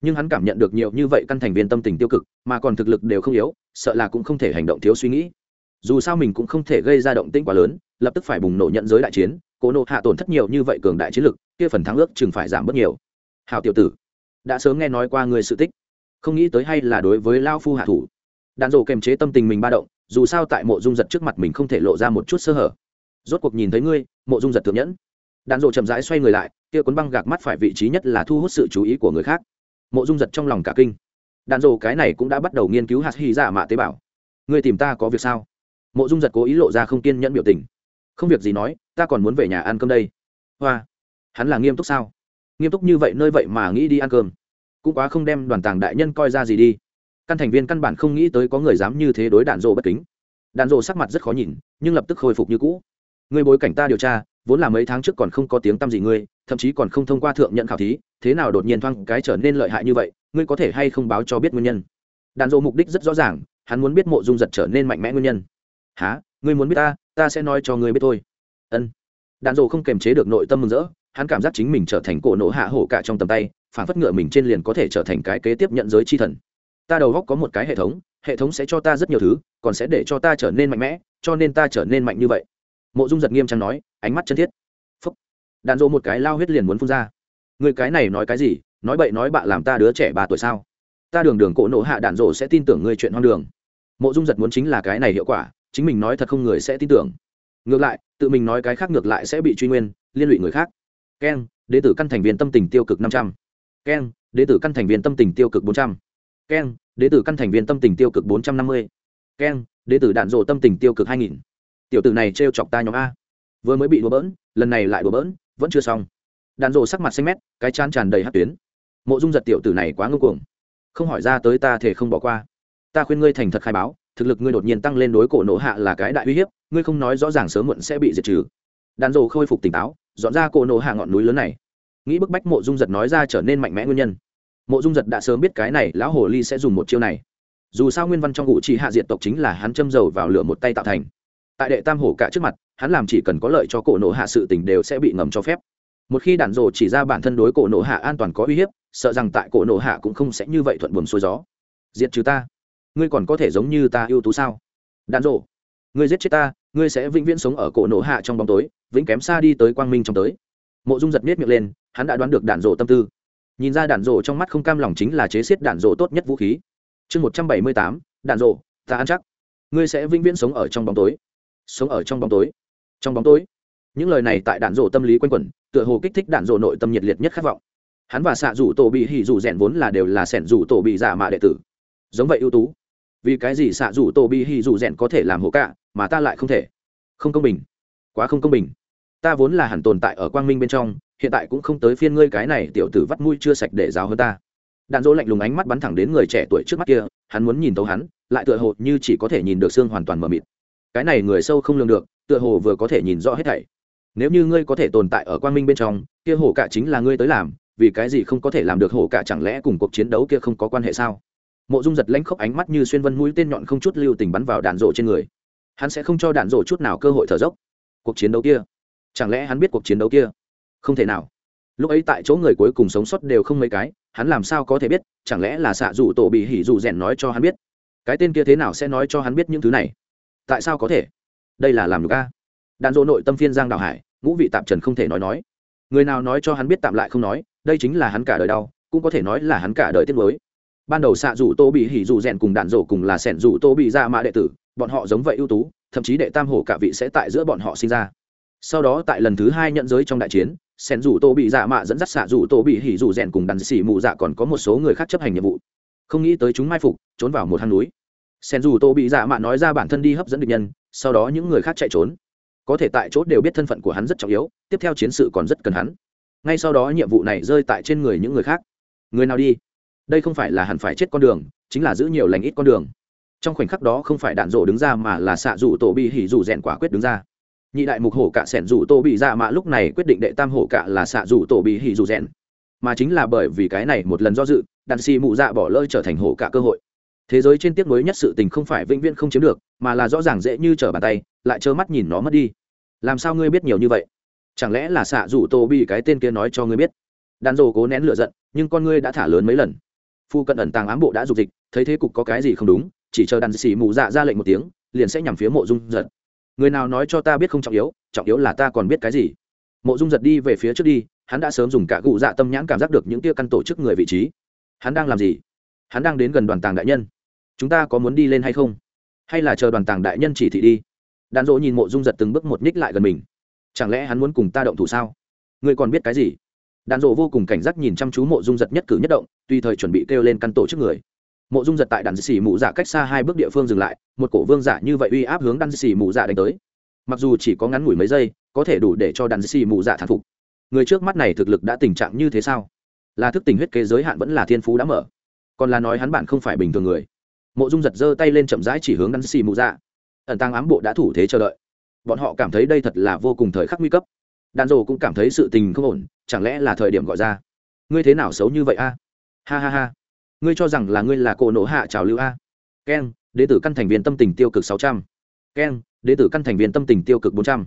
Nhưng hắn cảm nhận được nhiều như vậy căn thành viên tâm tình tiêu cực, mà còn thực lực đều không yếu, sợ là cũng không thể hành động thiếu suy nghĩ. Dù sao mình cũng không thể gây ra động tĩnh quá lớn, lập tức phải bùng nổ nhận giới đại chiến, cố nộ hạ tổn thất nhiều như vậy cường đại chiến lực, kia phần thắng ước chừng phải giảm bớt nhiều. Hào tiểu tử, đã sớm nghe nói qua người sự tích. Không nghĩ tới hay là đối với lao phu hạ thủ. Đàn dộ kềm chế tâm tình mình ba động, dù sao tại mộ dung giật trước mặt mình không thể lộ ra một chút sơ hở. Rốt cuộc nhìn thấy ngươi, mộ dung giật thượng nhẫn đạn dộ chậm rãi xoay người lại, kia cuốn băng gạc mắt phải vị trí nhất là thu hút sự chú ý của người khác. Mộ dung giật trong lòng cả kinh. Đạn dộ cái này cũng đã bắt đầu nghiên cứu hạt hy giả mạ tế bào. Người tìm ta có việc sao? Mộ dung giật cố ý lộ ra không kiên nhẫn biểu tình. Không việc gì nói, ta còn muốn về nhà ăn cơm đây. Hoa, hắn là nghiêm túc sao? Nghiêm túc như vậy nơi vậy mà nghĩ đi ăn cơm. Cũng quá không đem đoàn tàng đại nhân coi ra gì đi. Căn thành viên căn bản không nghĩ tới có người dám như thế đối đạn dộ bất kính. Đạn dộ sắc mặt rất khó nhìn, nhưng lập tức khôi phục như cũ. Người bối cảnh ta điều tra vốn là mấy tháng trước còn không có tiếng tăm gì ngươi, thậm chí còn không thông qua thượng nhận khảo thí, thế nào đột nhiên thoang cái trở nên lợi hại như vậy, ngươi có thể hay không báo cho biết nguyên nhân? Đàn dộ mục đích rất rõ ràng, hắn muốn biết mộ dung giật trở nên mạnh mẽ nguyên nhân. Há ngươi muốn biết ta ta sẽ nói cho ngươi biết thôi. Ân. Đàn dộ không kềm chế được nội tâm mừng rỡ, hắn cảm giác chính mình trở thành cổ nổ hạ hổ cả trong tầm tay, phản phất ngựa mình trên liền có thể trở thành cái kế tiếp nhận giới chi thần. Ta đầu góc có một cái hệ thống hệ thống sẽ cho ta rất nhiều thứ, còn sẽ để cho ta trở nên mạnh mẽ, cho nên ta trở nên mạnh như vậy mộ dung giật nghiêm trang nói, ánh mắt chân thiết. Phúc. Đạn dỗ một cái lao huyết liền muốn phun ra. Người cái này nói cái gì? Nói bậy nói bạ làm ta đứa trẻ ba tuổi sao? Ta đường đường cổ nổ hạ đạn dỗ sẽ tin tưởng ngươi chuyện hoang đường. Mộ dung giật muốn chính là cái này hiệu quả, chính mình nói thật không người sẽ tin tưởng. Ngược lại, tự mình nói cái khác ngược lại sẽ bị truy nguyên, liên lụy người khác. Keng đế tử căn thành viên tâm tình tiêu cực năm trăm. Keng đế tử căn thành viên tâm tình tiêu cực bốn trăm. Keng đế tử căn thành viên tâm tình tiêu cực bốn trăm năm mươi. Keng đế tử đạn dộ tâm tình tiêu cực hai nghìn tiểu tử này trêu chọc ta nhóm a. Vừa mới bị đùa bỡn, lần này lại đùa bỡn, vẫn chưa xong. Đàn rộ sắc mặt xanh mét, cái chán tràn đầy hát tuyến. Mộ dung giật tiểu tử này quá ngưng cuồng. Không hỏi ra tới ta thể không bỏ qua. Ta khuyên ngươi thành thật khai báo, thực lực ngươi đột nhiên tăng lên đối cổ nổ hạ là cái đại uy hiếp, ngươi không nói rõ ràng sớm muộn sẽ bị diệt trừ. Đàn rộ khôi phục tỉnh táo, dọn ra cổ nổ hạ ngọn núi lớn này. Nghĩ bức bách mộ dung giật nói ra trở nên mạnh mẽ nguyên nhân. Mộ dung giật đã sớm biết cái này, lão hồ ly sẽ dùng một chiêu này. Dù sao nguyên văn trong ngụ chỉ hạ diện tộc chính là hắn châm dầu vào lửa một tay tạo thành tại đệ tam hổ cả trước mặt, hắn làm chỉ cần có lợi cho cổ nộ hạ sự tình đều sẽ bị ngầm cho phép. Một khi đạn rồ chỉ ra bản thân đối cổ nộ hạ an toàn có uy hiếp, sợ rằng tại cổ nộ hạ cũng không sẽ như vậy thuận buồm xuôi gió. Diệt trừ ta. Ngươi còn có thể giống như ta ưu tú sao? Đạn rồ. Ngươi giết chết ta, ngươi sẽ vĩnh viễn sống ở cổ nộ hạ trong bóng tối, vĩnh kém xa đi tới quang minh trong tới. Mộ dung giật miết miệng lên, hắn đã đoán được đạn rồ tâm tư. Nhìn ra đạn rồ trong mắt không cam lòng chính là chế xiết đạn rồ tốt nhất vũ khí. Chương một trăm bảy mươi tám, đạn rồ, ta ăn chắc. Ngươi sẽ vĩnh viễn sống ở trong bóng tối sống ở trong bóng tối. Trong bóng tối, những lời này tại đạn rộ tâm lý quanh quẩn, tựa hồ kích thích đạn rộ nội tâm nhiệt liệt nhất khát vọng. Hắn và xạ rủ tổ bị hỉ rủ rèn vốn là đều là sẻn rủ tổ bị giả mạ đệ tử. Giống vậy ưu tú. Vì cái gì xạ rủ tổ bị hỉ rủ rèn có thể làm hổ cả, mà ta lại không thể? Không công bình. Quá không công bình. Ta vốn là hẳn tồn tại ở quang minh bên trong, hiện tại cũng không tới phiên ngươi cái này tiểu tử vắt mũi chưa sạch để giáo hơn ta. Đạn dỗ lạnh lùng ánh mắt bắn thẳng đến người trẻ tuổi trước mắt kia, hắn muốn nhìn tấu hắn, lại tựa hồ như chỉ có thể nhìn được xương hoàn toàn mờ mịt cái này người sâu không lường được, tựa hồ vừa có thể nhìn rõ hết thảy. Nếu như ngươi có thể tồn tại ở quang minh bên trong, kia hổ cả chính là ngươi tới làm, vì cái gì không có thể làm được hổ cả chẳng lẽ cùng cuộc chiến đấu kia không có quan hệ sao? Mộ dung giật lãnh khốc ánh mắt như xuyên vân mũi tên nhọn không chút lưu tình bắn vào đạn rộ trên người. Hắn sẽ không cho đạn rộ chút nào cơ hội thở dốc. Cuộc chiến đấu kia, chẳng lẽ hắn biết cuộc chiến đấu kia? Không thể nào. Lúc ấy tại chỗ người cuối cùng sống sót đều không mấy cái, hắn làm sao có thể biết, chẳng lẽ là xạ dù tổ bị hỉ dù rèn nói cho hắn biết? Cái tên kia thế nào sẽ nói cho hắn biết những thứ này? Tại sao có thể? Đây là làm được a. Đạn dỗ nội tâm phiên giang đạo hải, ngũ vị tạm trần không thể nói nói. Người nào nói cho hắn biết tạm lại không nói, đây chính là hắn cả đời đau, cũng có thể nói là hắn cả đời tiết mới ban đầu xạ dù tô bị hỉ dù rèn cùng đạn dỗ cùng là sẻn dù tô bị ra mã đệ tử, bọn họ giống vậy ưu tú, thậm chí đệ tam hổ cả vị sẽ tại giữa bọn họ sinh ra. Sau đó tại lần thứ hai nhận giới trong đại chiến sẻn dù tô bị dạ mạ dẫn dắt xạ dù tô bị hỉ dù rèn cùng đàn xỉ mụ dạ còn có một số người khác chấp hành nhiệm vụ. Không nghĩ tới chúng mai phục, trốn vào một hang núi sen dù tô bị dạ mạ nói ra bản thân đi hấp dẫn địch nhân, sau đó những người khác chạy trốn. Có thể tại chốt đều biết thân phận của hắn rất trọng yếu, tiếp theo chiến sự còn rất cần hắn. Ngay sau đó nhiệm vụ này rơi tại trên người những người khác. Người nào đi? Đây không phải là hẳn phải chết con đường, chính là giữ nhiều lành ít con đường. Trong khoảnh khắc đó không phải đạn rổ đứng ra mà là xạ rủ tổ bị hỉ rủ rèn quả quyết đứng ra. Nhị đại mục hổ cạ sẻn rủ tổ bị dạ mạ lúc này quyết định đệ tam hổ cạ là xạ rủ tổ bị hỉ rủ rèn. Mà chính là bởi vì cái này một lần do dự, đạn xì mụ dạ bỏ lơi trở thành hổ cạ cơ hội thế giới trên tiếc nuối nhất sự tình không phải vĩnh viễn không chiếm được, mà là rõ ràng dễ như trở bàn tay, lại trơ mắt nhìn nó mất đi. Làm sao ngươi biết nhiều như vậy? Chẳng lẽ là xạ rủ tô bị cái tên kia nói cho ngươi biết? Đàn rồ cố nén lựa giận, nhưng con ngươi đã thả lớn mấy lần. Phu cận ẩn tàng ám bộ đã dục dịch, thấy thế cục có cái gì không đúng, chỉ chờ đàn xì mù dạ ra lệnh một tiếng, liền sẽ nhằm phía mộ dung giật. Người nào nói cho ta biết không trọng yếu trọng yếu là ta còn biết cái gì? Mộ dung giật đi về phía trước đi, hắn đã sớm dùng cả cụ dạ tâm nhãn cảm giác được những tia căn tổ chức người vị trí. Hắn đang làm gì? Hắn đang đến gần đoàn tàng đại nhân chúng ta có muốn đi lên hay không? Hay là chờ đoàn tàng đại nhân chỉ thị đi? Đàn dỗ nhìn mộ dung giật từng bước một nhích lại gần mình. Chẳng lẽ hắn muốn cùng ta động thủ sao? Ngươi còn biết cái gì? Đàn dỗ vô cùng cảnh giác nhìn chăm chú mộ dung giật nhất cử nhất động, tùy thời chuẩn bị kêu lên căn tổ trước người. Mộ dung giật tại đàn xì mụ dạ cách xa hai bước địa phương dừng lại, một cổ vương giả như vậy uy áp hướng đàn xì mụ dạ đánh tới. Mặc dù chỉ có ngắn ngủi mấy giây, có thể đủ để cho đàn xì mụ dạ thản phục. Người trước mắt này thực lực đã tình trạng như thế sao? Là thức tình huyết kế giới hạn vẫn là thiên phú đã mở. Còn là nói hắn bạn không phải bình thường người mộ dung giật giơ tay lên chậm rãi chỉ hướng đắn xì mù dạ. Ẩn tăng ám bộ đã thủ thế chờ đợi. Bọn họ cảm thấy đây thật là vô cùng thời khắc nguy cấp. Đàn rồ cũng cảm thấy sự tình không ổn, chẳng lẽ là thời điểm gọi ra? Ngươi thế nào xấu như vậy a? Ha ha ha. Ngươi cho rằng là ngươi là cổ nổ hạ trào lưu a? Keng đ ế tử căn thành viên tâm tình tiêu cực sáu trăm. Keng đ ế tử căn thành viên tâm tình tiêu cực bốn trăm.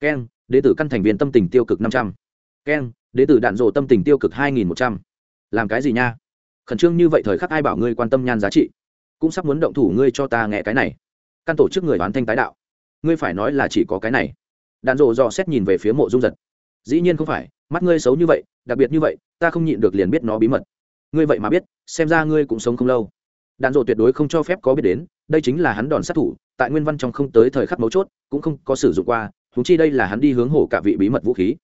Keng đ ế tử căn thành viên tâm tình tiêu cực năm trăm. Keng đ ế tử đạn rộ tâm tình tiêu cực hai nghìn một trăm. Làm cái gì nha? Khẩn trương như vậy thời khắc ai bảo ngươi quan tâm nhan giá trị? Cũng sắp muốn động thủ ngươi cho ta nghe cái này. Căn tổ chức người đoán thanh tái đạo. Ngươi phải nói là chỉ có cái này. Đạn rộ dò xét nhìn về phía mộ dung giật. Dĩ nhiên không phải, mắt ngươi xấu như vậy, đặc biệt như vậy, ta không nhịn được liền biết nó bí mật. Ngươi vậy mà biết, xem ra ngươi cũng sống không lâu. Đạn rộ tuyệt đối không cho phép có biết đến, đây chính là hắn đòn sát thủ, tại nguyên văn trong không tới thời khắc mấu chốt, cũng không có sử dụng qua húng chi đây là hắn đi hướng hổ cả vị bí mật vũ khí.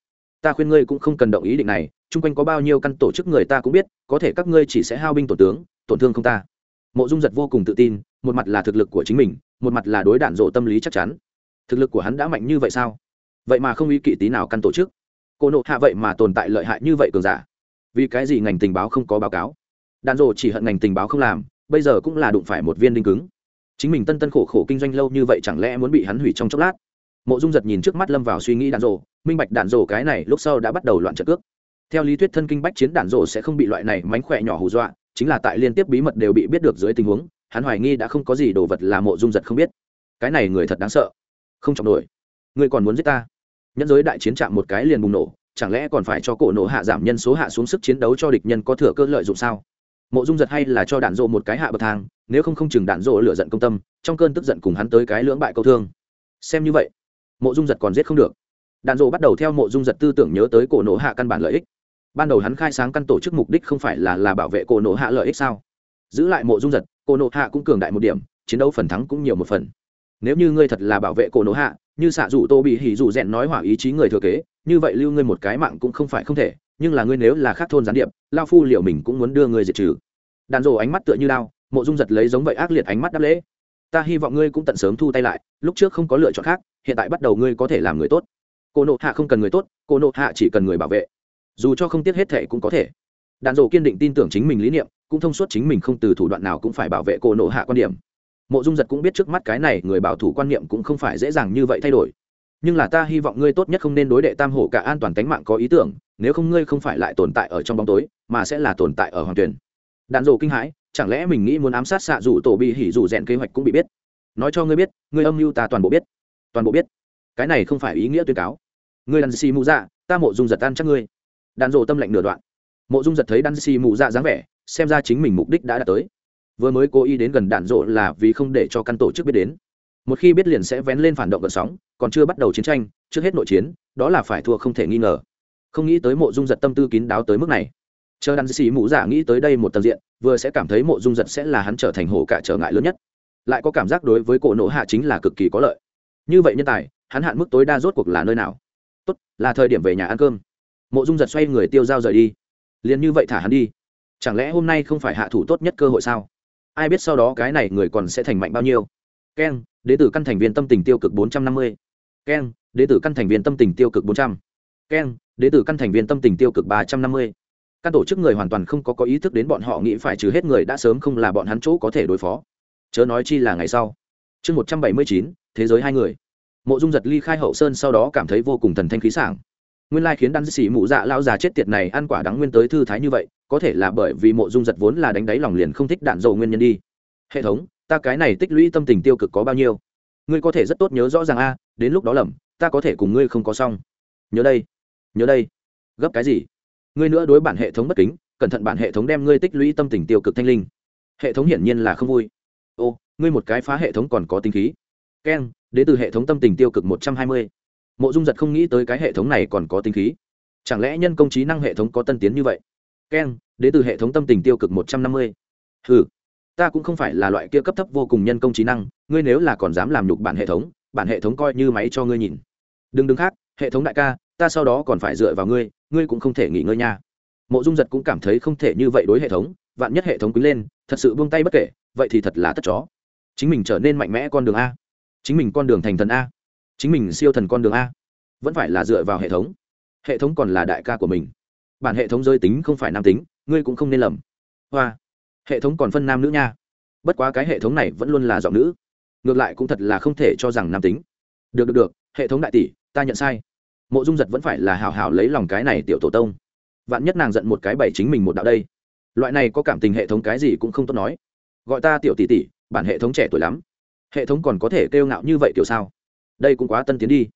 Ta khuyên ngươi cũng không cần động ý định này, chung quanh có bao nhiêu căn tổ chức người ta cũng biết, có thể các ngươi chỉ sẽ hao binh tổ tướng, tổn thương không ta mộ dung giật vô cùng tự tin, một mặt là thực lực của chính mình, một mặt là đối đạn rộ tâm lý chắc chắn. Thực lực của hắn đã mạnh như vậy sao? Vậy mà không ý kỵ tí nào căn tổ chức. Cô nộ hạ vậy mà tồn tại lợi hại như vậy cường giả. Vì cái gì ngành tình báo không có báo cáo? Đạn rộ chỉ hận ngành tình báo không làm, bây giờ cũng là đụng phải một viên đinh cứng. Chính mình tân tân khổ khổ kinh doanh lâu như vậy chẳng lẽ muốn bị hắn hủy trong chốc lát? Mộ dung giật nhìn trước mắt lâm vào suy nghĩ đạn rộ, minh bạch đạn rộ cái này lúc sau đã bắt đầu loạn trợ cước. Theo lý thuyết thân kinh bách chiến đạn rộ sẽ không bị loại này mánh khỏe nhỏ hù dọa chính là tại liên tiếp bí mật đều bị biết được dưới tình huống, hắn hoài nghi đã không có gì đồ vật là mộ dung giật không biết. Cái này người thật đáng sợ. Không trọng nổi. Ngươi còn muốn giết ta? Nhẫn giới đại chiến trạm một cái liền bùng nổ, chẳng lẽ còn phải cho cổ nổ hạ giảm nhân số hạ xuống sức chiến đấu cho địch nhân có thừa cơ lợi dụng sao? Mộ dung giật hay là cho đạn dộ một cái hạ bậc thang, nếu không không chừng đạn dộ lựa giận công tâm, trong cơn tức giận cùng hắn tới cái lưỡng bại câu thương. Xem như vậy, mộ dung giật còn giết không được. Đạn dộ bắt đầu theo mộ dung giật tư tưởng nhớ tới cổ nổ hạ căn bản lợi ích ban đầu hắn khai sáng căn tổ chức mục đích không phải là là bảo vệ cổ nộ hạ lợi ích sao? Giữ lại mộ dung giật cổ nộ hạ cũng cường đại một điểm, chiến đấu phần thắng cũng nhiều một phần. Nếu như ngươi thật là bảo vệ cổ nộ hạ, như xạ dù tô bị hỉ dù rèn nói hỏa ý chí người thừa kế, như vậy lưu ngươi một cái mạng cũng không phải không thể, nhưng là ngươi nếu là khác thôn gián điệp, lao phu liệu mình cũng muốn đưa ngươi diệt trừ. Đàn rồ ánh mắt tựa như đao, mộ dung giật lấy giống vậy ác liệt ánh mắt đáp lễ. Ta hy vọng ngươi cũng tận sớm thu tay lại, lúc trước không có lựa chọn khác, hiện tại bắt đầu ngươi có thể làm người tốt. Cô nộ hạ không cần người tốt, cô nộ hạ chỉ cần người bảo vệ dù cho không tiếc hết thệ cũng có thể. Đạn Dụ kiên định tin tưởng chính mình lý niệm, cũng thông suốt chính mình không từ thủ đoạn nào cũng phải bảo vệ cô nộ hạ quan điểm. Mộ dung giật cũng biết trước mắt cái này người bảo thủ quan niệm cũng không phải dễ dàng như vậy thay đổi. Nhưng là ta hy vọng ngươi tốt nhất không nên đối đệ tam hổ cả an toàn tính mạng có ý tưởng, nếu không ngươi không phải lại tồn tại ở trong bóng tối, mà sẽ là tồn tại ở hoàng tuyển. Đạn dộ kinh hãi, chẳng lẽ mình nghĩ muốn ám sát xạ dù tổ bị hỉ dù rèn kế hoạch cũng bị biết? Nói cho ngươi biết, ngươi âm mưu ta toàn bộ biết. Toàn bộ biết. Cái này không phải ý nghĩa tuyên cáo. Ngươi lần xì mù dạ ta mộ dung giật tan chắc ngươi đàn rộ tâm lệnh nửa đoạn. Mộ dung giật thấy đan xì mù dạ dáng vẻ, xem ra chính mình mục đích đã đạt tới. Vừa mới cố ý đến gần đạn rộ là vì không để cho căn tổ chức biết đến. Một khi biết liền sẽ vén lên phản động gần sóng, còn chưa bắt đầu chiến tranh, trước hết nội chiến, đó là phải thua không thể nghi ngờ. Không nghĩ tới mộ dung giật tâm tư kín đáo tới mức này. Chờ đàn xì mù dạ nghĩ tới đây một tầng diện, vừa sẽ cảm thấy mộ dung giật sẽ là hắn trở thành hổ cả trở ngại lớn nhất. Lại có cảm giác đối với cổ nộ hạ chính là cực kỳ có lợi. Như vậy nhân tài, hắn hạn mức tối đa rốt cuộc là nơi nào? Tốt, là thời điểm về nhà ăn cơm mộ dung giật xoay người tiêu dao rời đi. Liền như vậy thả hắn đi. Chẳng lẽ hôm nay không phải hạ thủ tốt nhất cơ hội sao? Ai biết sau đó cái này người còn sẽ thành mạnh bao nhiêu? Keng đ ế t ử căn thành viên tâm tình tiêu cực bốn trăm năm mươi. Keng đ ế t ử căn thành viên tâm tình tiêu cực bốn trăm. Keng đ ế t ử căn thành viên tâm tình tiêu cực ba trăm năm mươi. Các tổ chức người hoàn toàn không có có ý thức đến bọn họ nghĩ phải trừ hết người đã sớm không là bọn hắn chỗ có thể đối phó. Chớ nói chi là ngày sau. Chương một trăm bảy mươi chín, thế giới hai người. Mộ dung giật ly khai hậu sơn sau đó cảm thấy vô cùng thần thanh khí sảng nguyên lai khiến đan sĩ mụ dạ lao già chết tiệt này ăn quả đắng nguyên tới thư thái như vậy, có thể là bởi vì mộ dung giật vốn là đánh đáy lòng liền không thích đạn dầu nguyên nhân đi. Hệ thống, ta cái này tích lũy tâm tình tiêu cực có bao nhiêu? Ngươi có thể rất tốt nhớ rõ ràng a, đến lúc đó lầm, ta có thể cùng ngươi không có xong. Nhớ đây nhớ đây. Gấp cái gì? Ngươi nữa đối bản hệ thống bất kính, cẩn thận bản hệ thống đem ngươi tích lũy tâm tình tiêu cực thanh linh. Hệ thống hiển nhiên là không vui. Ô, ngươi một cái phá hệ thống còn có tính khí. Keng, đến từ hệ thống tâm tình tiêu cực một trăm hai mươi mộ dung giật không nghĩ tới cái hệ thống này còn có tính khí. Chẳng lẽ nhân công trí năng hệ thống có tân tiến như vậy? Keng đến từ hệ thống tâm tình tiêu cực một trăm năm mươi. Ừ ta cũng không phải là loại kia cấp thấp vô cùng nhân công trí năng, ngươi nếu là còn dám làm nhục bản hệ thống, bản hệ thống coi như máy cho ngươi nhìn. Đừng đứng khác, hệ thống đại ca, ta sau đó còn phải dựa vào ngươi ngươi cũng không thể nghỉ ngơi nha. Mộ dung giật cũng cảm thấy không thể như vậy đối hệ thống, vạn nhất hệ thống quý lên, thật sự buông tay bất kể, vậy thì thật là tất chó. Chính mình trở nên mạnh mẽ con đường a. Chính mình con đường thành thần a chính mình siêu thần con đường a. Vẫn phải là dựa vào hệ thống. Hệ thống còn là đại ca của mình. Bản hệ thống rơi tính không phải nam tính, ngươi cũng không nên lầm. Hoa. Hệ thống còn phân nam nữ nha. Bất quá cái hệ thống này vẫn luôn là giọng nữ. Ngược lại cũng thật là không thể cho rằng nam tính. Được được được, hệ thống đại tỷ, ta nhận sai. Mộ dung giật vẫn phải là hào hào lấy lòng cái này tiểu tổ tông. Vạn nhất nàng giận một cái bày chính mình một đạo đây. Loại này có cảm tình hệ thống cái gì cũng không tốt nói. Gọi ta tiểu tỷ tỷ, bản hệ thống trẻ tuổi lắm. Hệ thống còn có thể kêu ngạo như vậy kiểu sao? Đây cũng quá tân tiến đi.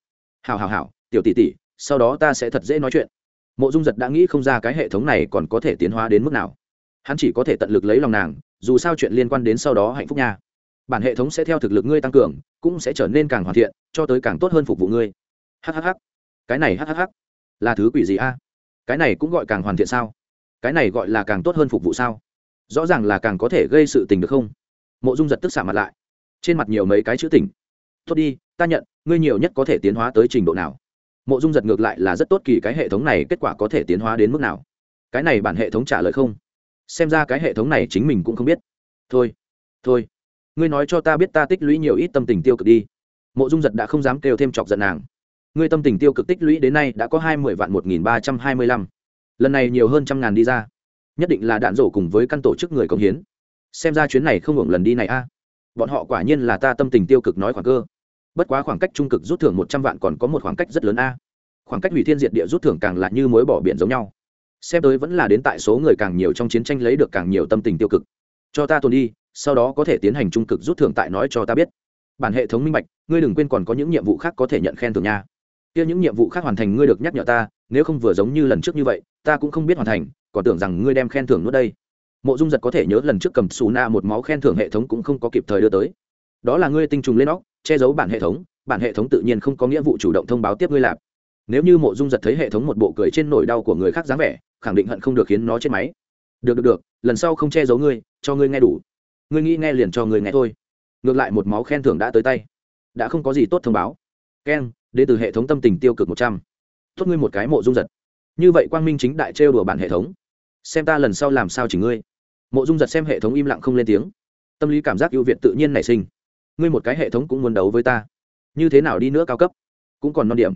Hào hào hào tiểu tỷ tỷ, sau đó ta sẽ thật dễ nói chuyện. Mộ dung giật đã nghĩ không ra cái hệ thống này còn có thể tiến hóa đến mức nào. Hắn chỉ có thể tận lực lấy lòng nàng, dù sao chuyện liên quan đến sau đó hạnh phúc nha. Bản hệ thống sẽ theo thực lực ngươi tăng cường, cũng sẽ trở nên càng hoàn thiện, cho tới càng tốt hơn phục vụ ngươi. Hhh cái này hhh là thứ quỷ gì a? Cái này cũng gọi càng hoàn thiện sao? Cái này gọi là càng tốt hơn phục vụ sao? Rõ ràng là càng có thể gây sự tình được không? Mộ dung giật tức xả mặt lại. Trên mặt nhiều mấy cái chữ tình. Tốt đi ta nhận, ngươi nhiều nhất có thể tiến hóa tới trình độ nào? Mộ dung giật ngược lại là rất tốt kỳ cái hệ thống này kết quả có thể tiến hóa đến mức nào? Cái này bản hệ thống trả lời không? Xem ra cái hệ thống này chính mình cũng không biết. Thôi thôi, ngươi nói cho ta biết ta tích lũy nhiều ít tâm tình tiêu cực đi. Mộ dung giật đã không dám kêu thêm chọc giận nàng. Ngươi tâm tình tiêu cực tích lũy đến nay đã có hai mươi vạn một nghìn ba trăm hai mươi lăm. Lần này nhiều hơn trăm ngàn đi ra. Nhất định là đạn rổ cùng với căn tổ chức người công hiến. Xem ra chuyến này không hưởng lần đi này a. Bọn họ quả nhiên là ta tâm tình tiêu cực nói khoảng cơ bất quá khoảng cách trung cực rút thưởng một trăm vạn còn có một khoảng cách rất lớn a. Khoảng cách hủy thiên diệt địa rút thưởng càng là như mối bỏ biển giống nhau. Xem tới vẫn là đến tại số người càng nhiều trong chiến tranh lấy được càng nhiều tâm tình tiêu cực. Cho ta tồn đi, sau đó có thể tiến hành trung cực rút thưởng tại nói cho ta biết. Bản hệ thống minh bạch, ngươi đừng quên còn có những nhiệm vụ khác có thể nhận khen thưởng nha. Kia những nhiệm vụ khác hoàn thành ngươi được nhắc nhở ta, nếu không vừa giống như lần trước như vậy, ta cũng không biết hoàn thành, còn tưởng rằng ngươi đem khen thưởng nuốt đây. Mộ dung giật có thể nhớ lần trước cầm xù na một máu khen thưởng hệ thống cũng không có kịp thời đưa tới đó là ngươi tinh trùng lên óc, che giấu bản hệ thống, bản hệ thống tự nhiên không có nghĩa vụ chủ động thông báo tiếp ngươi lạp nếu như mộ dung giật thấy hệ thống một bộ cười trên nỗi đau của người khác dáng vẻ, khẳng định hận không được khiến nó chết máy. Được được được, lần sau không che giấu ngươi, cho ngươi nghe đủ. Ngươi nghĩ nghe liền cho ngươi nghe thôi. Ngược lại một máu khen thưởng đã tới tay. Đã không có gì tốt thông báo. Keng đến từ hệ thống tâm tình tiêu cực một trăm. Tốt ngươi một cái mộ dung giật. Như vậy quang minh chính đại trêu đùa bản hệ thống. Xem ta lần sau làm sao chỉ ngươi. Mộ dung giật xem hệ thống im lặng không lên tiếng. Tâm lý cảm giác ưu việt tự nhiên nảy sinh ngươi một cái hệ thống cũng muốn đấu với ta. Như thế nào đi nữa cao cấp? Cũng còn non điểm.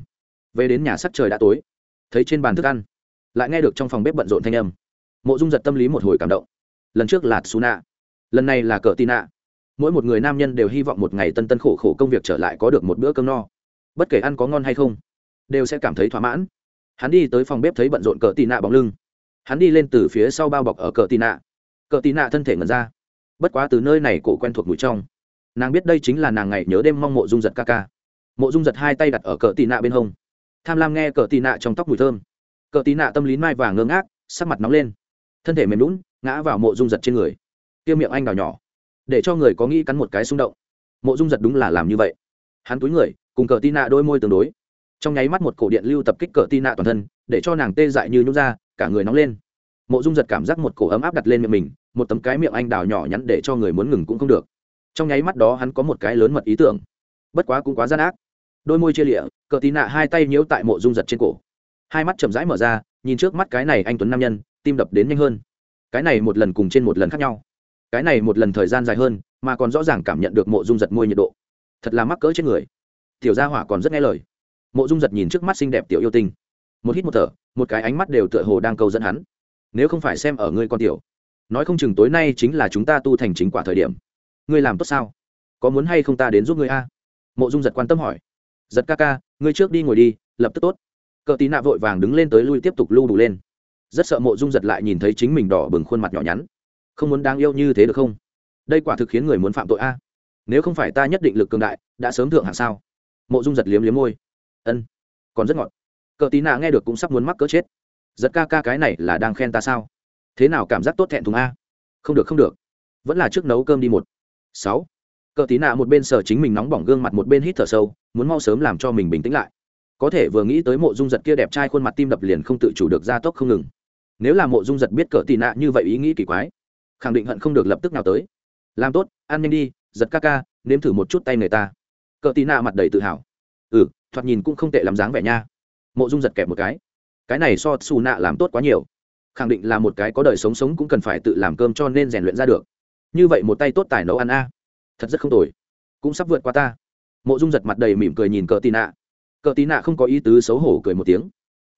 Về đến nhà sắc trời đã tối. Thấy trên bàn thức ăn, lại nghe được trong phòng bếp bận rộn thanh âm. Mộ dung giật tâm lý một hồi cảm động. Lần trước là suna, lần này là cờ tina mỗi một người nam nhân đều hy vọng một ngày tân tân khổ khổ công việc trở lại có được một bữa cơm no. Bất kể ăn có ngon hay không, đều sẽ cảm thấy thỏa mãn. Hắn đi tới phòng bếp thấy bận rộn cờ tì nạ bóng lưng. Hắn đi lên từ phía sau bao bọc ở cờ tì nạ. Cờ tì nạ thân thể ngần ra. Bất quá từ nơi này cổ quen thuộc mũi trong nàng biết đây chính là nàng ngày nhớ đêm mong mộ dung giật ca ca. Mộ dung giật hai tay đặt ở cờ tì nạ bên hông. Tham lam nghe cờ tì nạ trong tóc mùi thơm. Cờ tì nạ tâm lý mai vàng ngơ ngác, sắc mặt nóng lên. Thân thể mềm lún ngã vào mộ dung giật trên người. Tiêu miệng anh đào nhỏ. Để cho người có nghĩ cắn một cái xung động. Mộ dung giật đúng là làm như vậy. Hắn túi người, cùng cờ tì nạ đôi môi tương đối. Trong nháy mắt một cổ điện lưu tập kích cờ tì nạ toàn thân, để cho nàng tê dại như nhút ra cả người nóng lên. Mộ dung giật cảm giác một cổ ấm áp đặt lên miệng mình, một tấm cái miệng anh đào nhỏ nhắn để cho người muốn ngừng cũng không được trong nháy mắt đó hắn có một cái lớn mật ý tưởng. Bất quá cũng quá gian ác. Đôi môi chia lịa, cờ tí nạ hai tay nhiễu tại mộ dung giật trên cổ. Hai mắt chậm rãi mở ra, nhìn trước mắt cái này anh tuấn nam nhân, tim đập đến nhanh hơn. Cái này một lần cùng trên một lần khác nhau. Cái này một lần thời gian dài hơn, mà còn rõ ràng cảm nhận được mộ dung giật môi nhiệt độ. Thật là mắc cỡ trên người. Tiểu gia hỏa còn rất nghe lời. Mộ dung giật nhìn trước mắt xinh đẹp tiểu yêu tinh. Một hít một thở, một cái ánh mắt đều tựa hồ đang câu dẫn hắn. Nếu không phải xem ở ngươi con tiểu. Nói không chừng tối nay chính là chúng ta tu thành chính quả thời điểm ngươi làm tốt sao? Có muốn hay không ta đến giúp ngươi a? Mộ dung giật quan tâm hỏi. Giật ca ca, ngươi trước đi ngồi đi, lập tức tốt. Cờ tí nạ vội vàng đứng lên tới lui tiếp tục lưu đủ lên. Rất sợ mộ dung giật lại nhìn thấy chính mình đỏ bừng khuôn mặt nhỏ nhắn. Không muốn đáng yêu như thế được không? Đây quả thực khiến người muốn phạm tội a. Nếu không phải ta nhất định lực cường đại, đã sớm thượng hạng sao? Mộ dung giật liếm liếm môi. Ân, còn rất ngọt. Cờ tí nạ nghe được cũng sắp muốn mắc cỡ chết. Giật ca ca cái này là đang khen ta sao? Thế nào cảm giác tốt thẹn thùng a? Không được không được. Vẫn là trước nấu cơm đi một sáu. Cờ tí nạ một bên sờ chính mình nóng bỏng gương mặt, một bên hít thở sâu, muốn mau sớm làm cho mình bình tĩnh lại. Có thể vừa nghĩ tới mộ dung giật kia đẹp trai khuôn mặt tim đập liền không tự chủ được gia tốc không ngừng. Nếu là mộ dung giật biết cờ tì nạ như vậy ý nghĩ kỳ quái, khẳng định hận không được lập tức nào tới. Làm tốt, ăn nhanh đi, giật ca ca, nếm thử một chút tay người ta. Cờ tì nạ mặt đầy tự hào. Ừ thoạt nhìn cũng không tệ làm dáng vẻ nha. Mộ dung giật kẹp một cái. Cái này so xù nạ làm tốt quá nhiều. Khẳng định là một cái có đời sống sống cũng cần phải tự làm cơm cho nên rèn luyện ra được như vậy một tay tốt tài nấu ăn a. Thật rất không tồi. Cũng sắp vượt qua ta. Mộ dung giật mặt đầy mỉm cười nhìn cờ tì nạ. Cờ tì nạ không có ý tứ xấu hổ cười một tiếng.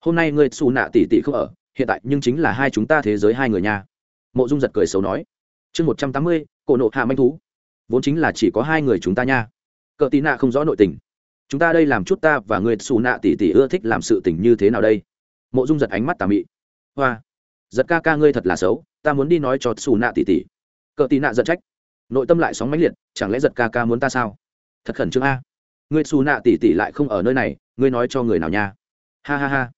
Hôm nay ngươi xù nạ tỉ tỉ không ở, hiện tại nhưng chính là hai chúng ta thế giới hai người nha. Mộ dung giật cười xấu nói. Chương một trăm tám mươi, cổ nộ hạ manh thú. Vốn chính là chỉ có hai người chúng ta nha. Cờ tì nạ không rõ nội tình. Chúng ta đây làm chút ta và người xù nạ tỉ tỉ ưa thích làm sự tình như thế nào đây? Mộ dung giật ánh mắt tà mị. Hoa. Giật ca ca ngươi thật là xấu, ta muốn đi nói cho xù nạ tỉ tỉ cờ tì nạ giật trách. Nội tâm lại sóng mãnh liệt, chẳng lẽ giật ca ca muốn ta sao? Thật khẩn trương a. Ngươi xù nạ tỉ tỉ lại không ở nơi này, ngươi nói cho người nào nha? Ha ha ha.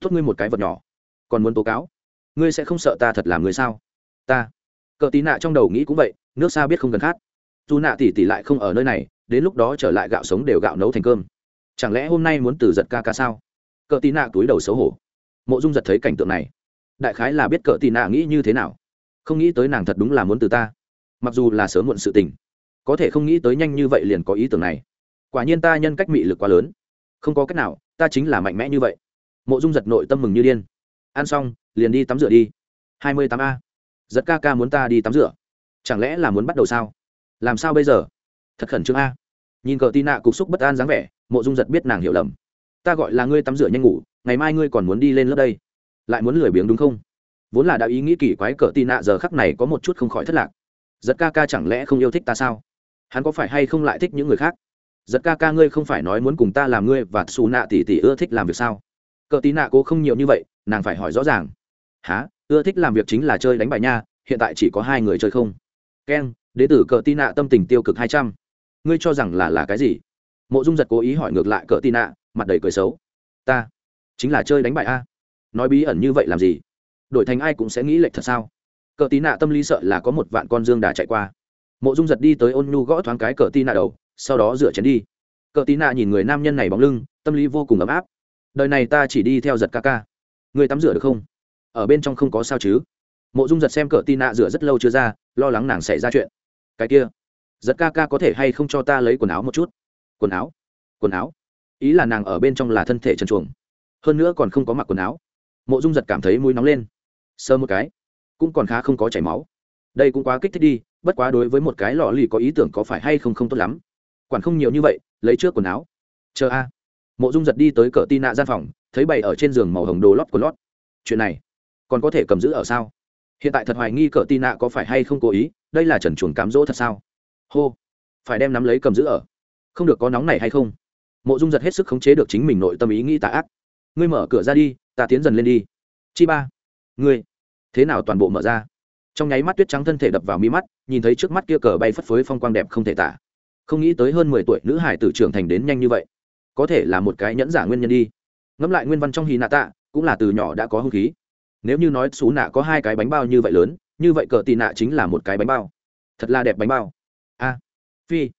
Tốt ngươi một cái vật nhỏ. Còn muốn tố cáo? Ngươi sẽ không sợ ta thật làm người sao? Ta. Cờ tí nạ trong đầu nghĩ cũng vậy, nước xa biết không cần khát. Dù nạ tỉ tỉ lại không ở nơi này, đến lúc đó trở lại gạo sống đều gạo nấu thành cơm. Chẳng lẽ hôm nay muốn từ giật ca ca sao? Cờ tí nạ túi đầu xấu hổ. Mộ dung giật thấy cảnh tượng này. Đại khái là biết cờ tí nạ nghĩ như thế nào không nghĩ tới nàng thật đúng là muốn từ ta. Mặc dù là sớm muộn sự tình, có thể không nghĩ tới nhanh như vậy liền có ý tưởng này. Quả nhiên ta nhân cách mị lực quá lớn. Không có cách nào, ta chính là mạnh mẽ như vậy. Mộ dung giật nội tâm mừng như điên. Ăn xong, liền đi tắm rửa đi. Hai mươi tám a. Giật ca ca muốn ta đi tắm rửa. Chẳng lẽ là muốn bắt đầu sao? Làm sao bây giờ? Thật khẩn trương a. Nhìn cờ tì nạ cục xúc bất an dáng vẻ, mộ dung giật biết nàng hiểu lầm. Ta gọi là ngươi tắm rửa nhanh ngủ, ngày mai ngươi còn muốn đi lên lớp đây. Lại muốn lười biếng đúng không? Vốn là đã ý nghĩ kỳ quái cờ tì nạ giờ khắc này có một chút không khỏi thất lạc. Giật ca ca chẳng lẽ không yêu thích ta sao? Hắn có phải hay không lại thích những người khác? Giật ca ca ngươi không phải nói muốn cùng ta làm ngươi và xù nạ tỉ tỉ ưa thích làm việc sao? Cờ tí nạ cô không nhiều như vậy, nàng phải hỏi rõ ràng. Há ưa thích làm việc chính là chơi đánh bài nha, hiện tại chỉ có hai người chơi không? Keng đế tử cờ tí nạ tâm tình tiêu cực hai trăm. Ngươi cho rằng là là cái gì? Mộ dung giật cố ý hỏi ngược lại cờ tí nạ, mặt đầy cười xấu. Ta, chính là chơi đánh bài a. Nói bí ẩn như vậy làm gì? Đổi thành ai cũng sẽ nghĩ lệch thật sao? Cờ tí nạ tâm lý sợ là có một vạn con dương đà chạy qua. Mộ dung giật đi tới ôn nhu gõ thoáng cái cờ tí nạ đầu, sau đó dựa chén đi. Cờ tí nạ nhìn người nam nhân này bóng lưng, tâm lý vô cùng ấm áp. Đời này ta chỉ đi theo giật ca ca. Người tắm rửa được không? Ở bên trong không có sao chứ? Mộ dung giật xem cờ tí nạ rửa rất lâu chưa ra, lo lắng nàng xảy ra chuyện. Cái kia, giật ca ca có thể hay không cho ta lấy quần áo một chút? Quần áo? Quần áo? Ý là nàng ở bên trong là thân thể trần chuồng hơn nữa còn không có mặc quần áo. Mộ dung giật cảm thấy mũi nóng lên sơ một cái, cũng còn khá không có chảy máu. Đây cũng quá kích thích đi, bất quá đối với một cái lò lì có ý tưởng có phải hay không không tốt lắm. Quản không nhiều như vậy, lấy trước quần áo. Chờ a. Mộ dung giật đi tới cỡ tin nạ gian phòng, thấy bày ở trên giường màu hồng đồ lót của lót. Chuyện này, còn có thể cầm giữ ở sao? Hiện tại thật hoài nghi cỡ tin nạ có phải hay không cố ý, đây là trần chuồn cám dỗ thật sao? Hô, phải đem nắm lấy cầm giữ ở. Không được có nóng này hay không? Mộ dung giật hết sức khống chế được chính mình nội tâm ý nghĩ tà ác. Ngươi mở cửa ra đi, ta tiến dần lên đi. Chi ba ngươi, thế nào toàn bộ mở ra? Trong nháy mắt tuyết trắng thân thể đập vào mi mắt, nhìn thấy trước mắt kia cờ bay phất phới phong quang đẹp không thể tả. Không nghĩ tới hơn mười tuổi nữ hải tử trưởng thành đến nhanh như vậy. Có thể là một cái nhẫn giả nguyên nhân đi. Ngẫm lại nguyên văn trong hì nạ tạ, cũng là từ nhỏ đã có hung khí. Nếu như nói xú nạ có hai cái bánh bao như vậy lớn, như vậy cờ tì nạ chính là một cái bánh bao. Thật là đẹp bánh bao. A. Phi.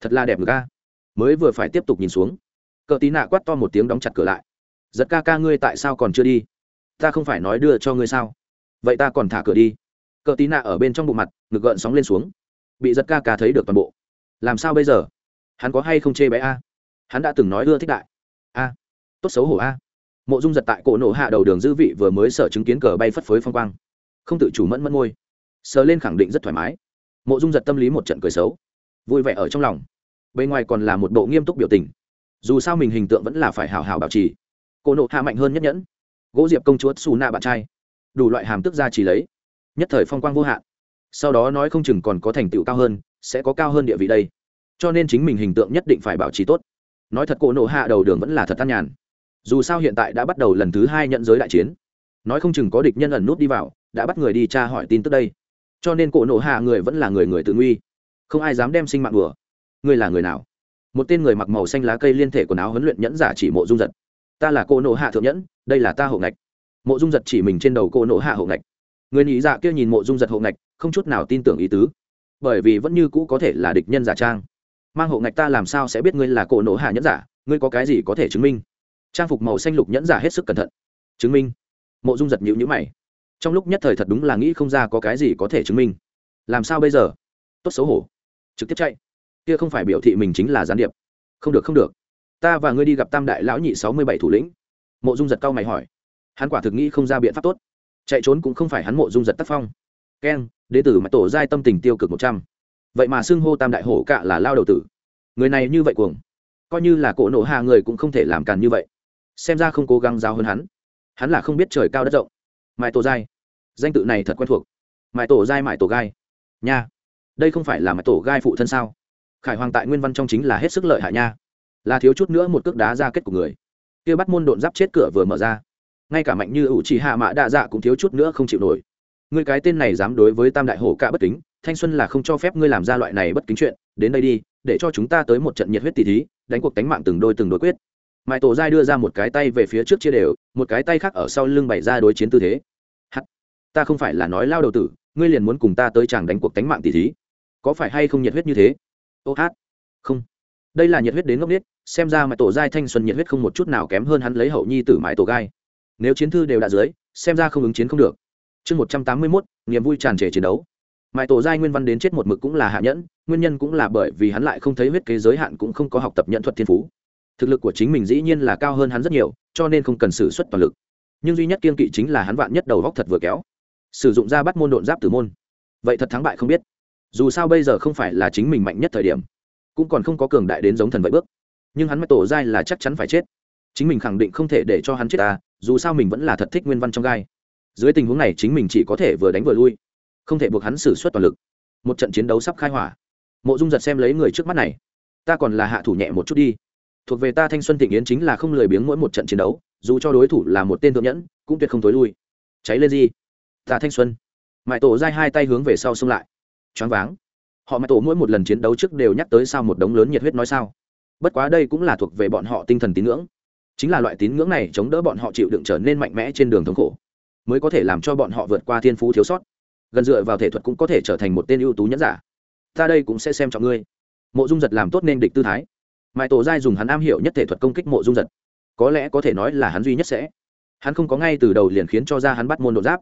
Thật là đẹp ngực a. Mới vừa phải tiếp tục nhìn xuống. Cờ tì nạ quát to một tiếng đóng chặt cửa lại. Giật ca ca ngươi tại sao còn chưa đi? Ta không phải nói đưa cho ngươi sao? Vậy ta còn thả cửa đi. Cờ tí nạ ở bên trong bộ mặt, ngực gợn sóng lên xuống. Bị giật ca ca thấy được toàn bộ. Làm sao bây giờ? Hắn có hay không chê bé a? Hắn đã từng nói ưa thích đại. A. Tốt xấu hổ a. Mộ dung giật tại cổ nổ hạ đầu đường dư vị vừa mới sở chứng kiến cờ bay phất phới phong quang. Không tự chủ mẫn mẫn ngôi. Sờ lên khẳng định rất thoải mái. Mộ dung giật tâm lý một trận cười xấu. Vui vẻ ở trong lòng. Bên ngoài còn là một bộ nghiêm túc biểu tình. Dù sao mình hình tượng vẫn là phải hào hào bảo trì. Cổ nộ hạ mạnh hơn nhất nhẫn gỗ diệp công chúa xù nạ bạn trai. Đủ loại hàm tức ra chỉ lấy. Nhất thời phong quang vô hạn. Sau đó nói không chừng còn có thành tựu cao hơn, sẽ có cao hơn địa vị đây. Cho nên chính mình hình tượng nhất định phải bảo trì tốt. Nói thật cổ nộ hạ đầu đường vẫn là thật tan nhàn. Dù sao hiện tại đã bắt đầu lần thứ hai nhận giới đại chiến. Nói không chừng có địch nhân ẩn nút đi vào, đã bắt người đi tra hỏi tin tức đây. Cho nên cổ nộ hạ người vẫn là người người tự nguy. Không ai dám đem sinh mạng đùa. Người là người nào? Một tên người mặc màu xanh lá cây liên thể quần áo huấn luyện nhẫn giả chỉ mộ dung giật. Ta là cô nộ hạ thượng nhẫn đây là ta hộ ngạch. Mộ dung giật chỉ mình trên đầu cô nộ hạ hộ ngạch. Người nhị dạ kia nhìn mộ dung giật hộ ngạch, không chút nào tin tưởng ý tứ. Bởi vì vẫn như cũ có thể là địch nhân giả trang. Mang hộ ngạch ta làm sao sẽ biết ngươi là cổ nổ hạ nhẫn giả? Ngươi có cái gì có thể chứng minh? Trang phục màu xanh lục nhẫn giả hết sức cẩn thận. Chứng minh? Mộ dung giật nhịu nhữ mày. Trong lúc nhất thời thật đúng là nghĩ không ra có cái gì có thể chứng minh. Làm sao bây giờ? Tốt xấu hổ. Trực tiếp chạy. Kia không phải biểu thị mình chính là gián điệp. Không được không được. Ta và ngươi đi gặp tam đại lão nhị sáu mươi bảy thủ lĩnh mộ dung giật cao mày hỏi. Hắn quả thực nghĩ không ra biện pháp tốt. Chạy trốn cũng không phải hắn mộ dung giật tác phong. Keng đế tử mà tổ giai tâm tình tiêu cực một trăm. Vậy mà xưng hô tam đại hổ cạ là lao đầu tử. Người này như vậy cuồng, coi như là cỗ nổ hạ người cũng không thể làm càn như vậy. Xem ra không cố gắng giáo hơn hắn. Hắn là không biết trời cao đất rộng. Mãi tổ giai. Danh tự này thật quen thuộc. Mãi tổ giai, mãi tổ gai. Nha. Đây không phải là mãi tổ gai phụ thân sao? Khải hoàng tại nguyên văn trong chính là hết sức lợi hại nha. Là thiếu chút nữa một cước đá ra kết của người kia bắt môn độn giáp chết cửa vừa mở ra. Ngay cả mạnh như ủ trì hạ mã đa dạ cũng thiếu chút nữa không chịu nổi. Ngươi cái tên này dám đối với tam đại hổ cả bất kính, thanh xuân là không cho phép ngươi làm ra loại này bất kính chuyện, đến đây đi, để cho chúng ta tới một trận nhiệt huyết tỷ thí, đánh cuộc đánh mạng từng đôi từng đối quyết. Mãi tổ giai đưa ra một cái tay về phía trước chia đều, một cái tay khác ở sau lưng bày ra đối chiến tư thế. Hắt ta không phải là nói lao đầu tử, ngươi liền muốn cùng ta tới chàng đánh cuộc đánh mạng tỷ thí. Có phải hay không nhiệt huyết như thế? Ô hát. Không đây là nhiệt huyết đến ngốc nghếch, xem ra mãi tổ giai thanh xuân nhiệt huyết không một chút nào kém hơn hắn lấy hậu nhi tử mãi tổ gai. Nếu chiến thư đều đã dưới, xem ra không ứng chiến không được. Chương một trăm tám mươi mốt, niềm vui tràn trề chiến đấu. Mãi tổ giai nguyên văn đến chết một mực cũng là hạ nhẫn, nguyên nhân cũng là bởi vì hắn lại không thấy huyết kế giới hạn cũng không có học tập nhận thuật thiên phú. Thực lực của chính mình dĩ nhiên là cao hơn hắn rất nhiều, cho nên không cần sử xuất toàn lực. Nhưng duy nhất kiên kỵ chính là hắn vạn nhất đầu góc thật vừa kéo. Sử dụng ra bắt môn độn giáp từ môn. Vậy thật thắng bại không biết. Dù sao bây giờ không phải là chính mình mạnh nhất thời điểm cũng còn không có cường đại đến giống thần vậy bước. Nhưng hắn mới tổ giai là chắc chắn phải chết. Chính mình khẳng định không thể để cho hắn chết ta dù sao mình vẫn là thật thích nguyên văn trong gai. Dưới tình huống này chính mình chỉ có thể vừa đánh vừa lui, không thể buộc hắn xử suất toàn lực. Một trận chiến đấu sắp khai hỏa. Mộ dung giật xem lấy người trước mắt này. Ta còn là hạ thủ nhẹ một chút đi. Thuộc về ta thanh xuân thịnh yến chính là không lười biếng mỗi một trận chiến đấu, dù cho đối thủ là một tên thượng nhẫn, cũng tuyệt không tối lui. Cháy lên gì? Ta thanh xuân. Mãi tổ dai hai tay hướng về sau xông lại. Choáng váng họ mãi tổ mỗi một lần chiến đấu trước đều nhắc tới sao một đống lớn nhiệt huyết nói sao. Bất quá đây cũng là thuộc về bọn họ tinh thần tín ngưỡng. Chính là loại tín ngưỡng này chống đỡ bọn họ chịu đựng trở nên mạnh mẽ trên đường thống khổ, mới có thể làm cho bọn họ vượt qua thiên phú thiếu sót. Gần dựa vào thể thuật cũng có thể trở thành một tên ưu tú nhẫn giả. Ta đây cũng sẽ xem trọng ngươi. Mộ dung giật làm tốt nên địch tư thái. Mãi tổ giai dùng hắn am hiểu nhất thể thuật công kích mộ dung giật. Có lẽ có thể nói là hắn duy nhất sẽ. Hắn không có ngay từ đầu liền khiến cho ra hắn bắt môn đột giáp.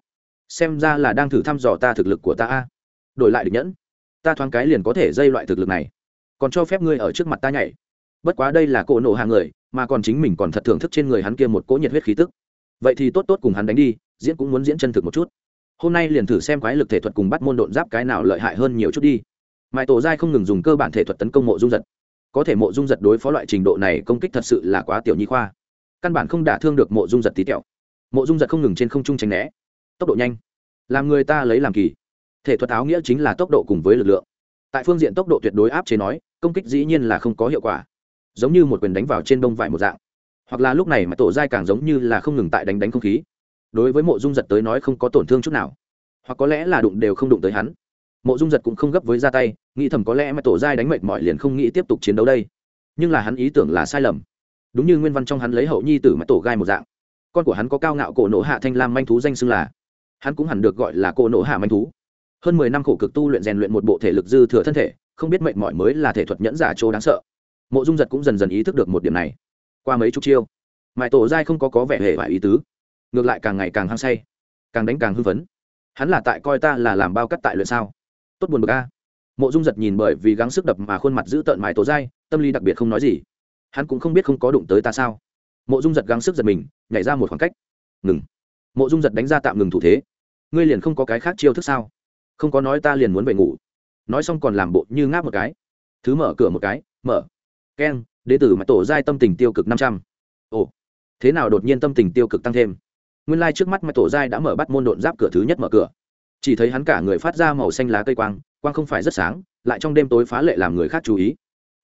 Xem ra là đang thử thăm dò ta thực lực của ta a. Đổi lại địch nhẫn ta thoáng cái liền có thể dây loại thực lực này. Còn cho phép ngươi ở trước mặt ta nhảy. Bất quá đây là cỗ nổ hàng người, mà còn chính mình còn thật thưởng thức trên người hắn kia một cỗ nhiệt huyết khí tức. Vậy thì tốt tốt cùng hắn đánh đi, diễn cũng muốn diễn chân thực một chút. Hôm nay liền thử xem quái lực thể thuật cùng bắt môn độn giáp cái nào lợi hại hơn nhiều chút đi. Mãi tổ giai không ngừng dùng cơ bản thể thuật tấn công mộ dung giật. Có thể mộ dung giật đối phó loại trình độ này công kích thật sự là quá tiểu nhi khoa. Căn bản không đả thương được mộ dung giật tí tẹo. Mộ dung giật không ngừng trên không trung tránh né. Tốc độ nhanh. Làm người ta lấy làm kỳ thể thuật áo nghĩa chính là tốc độ cùng với lực lượng. Tại phương diện tốc độ tuyệt đối áp chế nói, công kích dĩ nhiên là không có hiệu quả. Giống như một quyền đánh vào trên đông vải một dạng. Hoặc là lúc này mà tổ giai càng giống như là không ngừng tại đánh đánh không khí. Đối với mộ dung giật tới nói không có tổn thương chút nào. Hoặc có lẽ là đụng đều không đụng tới hắn. Mộ dung giật cũng không gấp với ra tay, nghĩ thầm có lẽ mà tổ giai đánh mệt mỏi liền không nghĩ tiếp tục chiến đấu đây. Nhưng là hắn ý tưởng là sai lầm. Đúng như nguyên văn trong hắn lấy hậu nhi tử mà tổ gai một dạng. Con của hắn có cao ngạo cổ nổ hạ thanh lam manh thú danh xưng là. Hắn cũng hẳn được gọi là cổ nổ hạ manh thú hơn mười năm khổ cực tu luyện rèn luyện một bộ thể lực dư thừa thân thể, không biết mệnh mỏi mới là thể thuật nhẫn giả chỗ đáng sợ. Mộ dung giật cũng dần dần ý thức được một điểm này. Qua mấy chục chiêu mãi tổ giai không có có vẻ hề và ý tứ, ngược lại càng ngày càng hăng say, càng đánh càng hư vấn hắn là tại coi ta là làm bao cắt tại luyện sao? Tốt buồn bực a. Mộ dung giật nhìn bởi vì gắng sức đập mà khuôn mặt giữ tợn mãi tổ giai, tâm lý đặc biệt không nói gì. Hắn cũng không biết không có đụng tới ta sao? Mộ dung giật gắng sức giật mình, nhảy ra một khoảng cách. Ngừng. Mộ dung giật đánh ra tạm ngừng thủ thế. Ngươi liền không có cái khác chiêu thức sao? Không có nói ta liền muốn về ngủ. Nói xong còn làm bộ như ngáp một cái. Thứ mở cửa một cái, mở. Keng, đế tử mà tổ giai tâm tình tiêu cực năm trăm. Ồ, thế nào đột nhiên tâm tình tiêu cực tăng thêm? Nguyên lai、like、trước mắt mà tổ giai đã mở bắt môn đột giáp cửa thứ nhất mở cửa. Chỉ thấy hắn cả người phát ra màu xanh lá cây quang quang không phải rất sáng, lại trong đêm tối phá lệ làm người khác chú ý.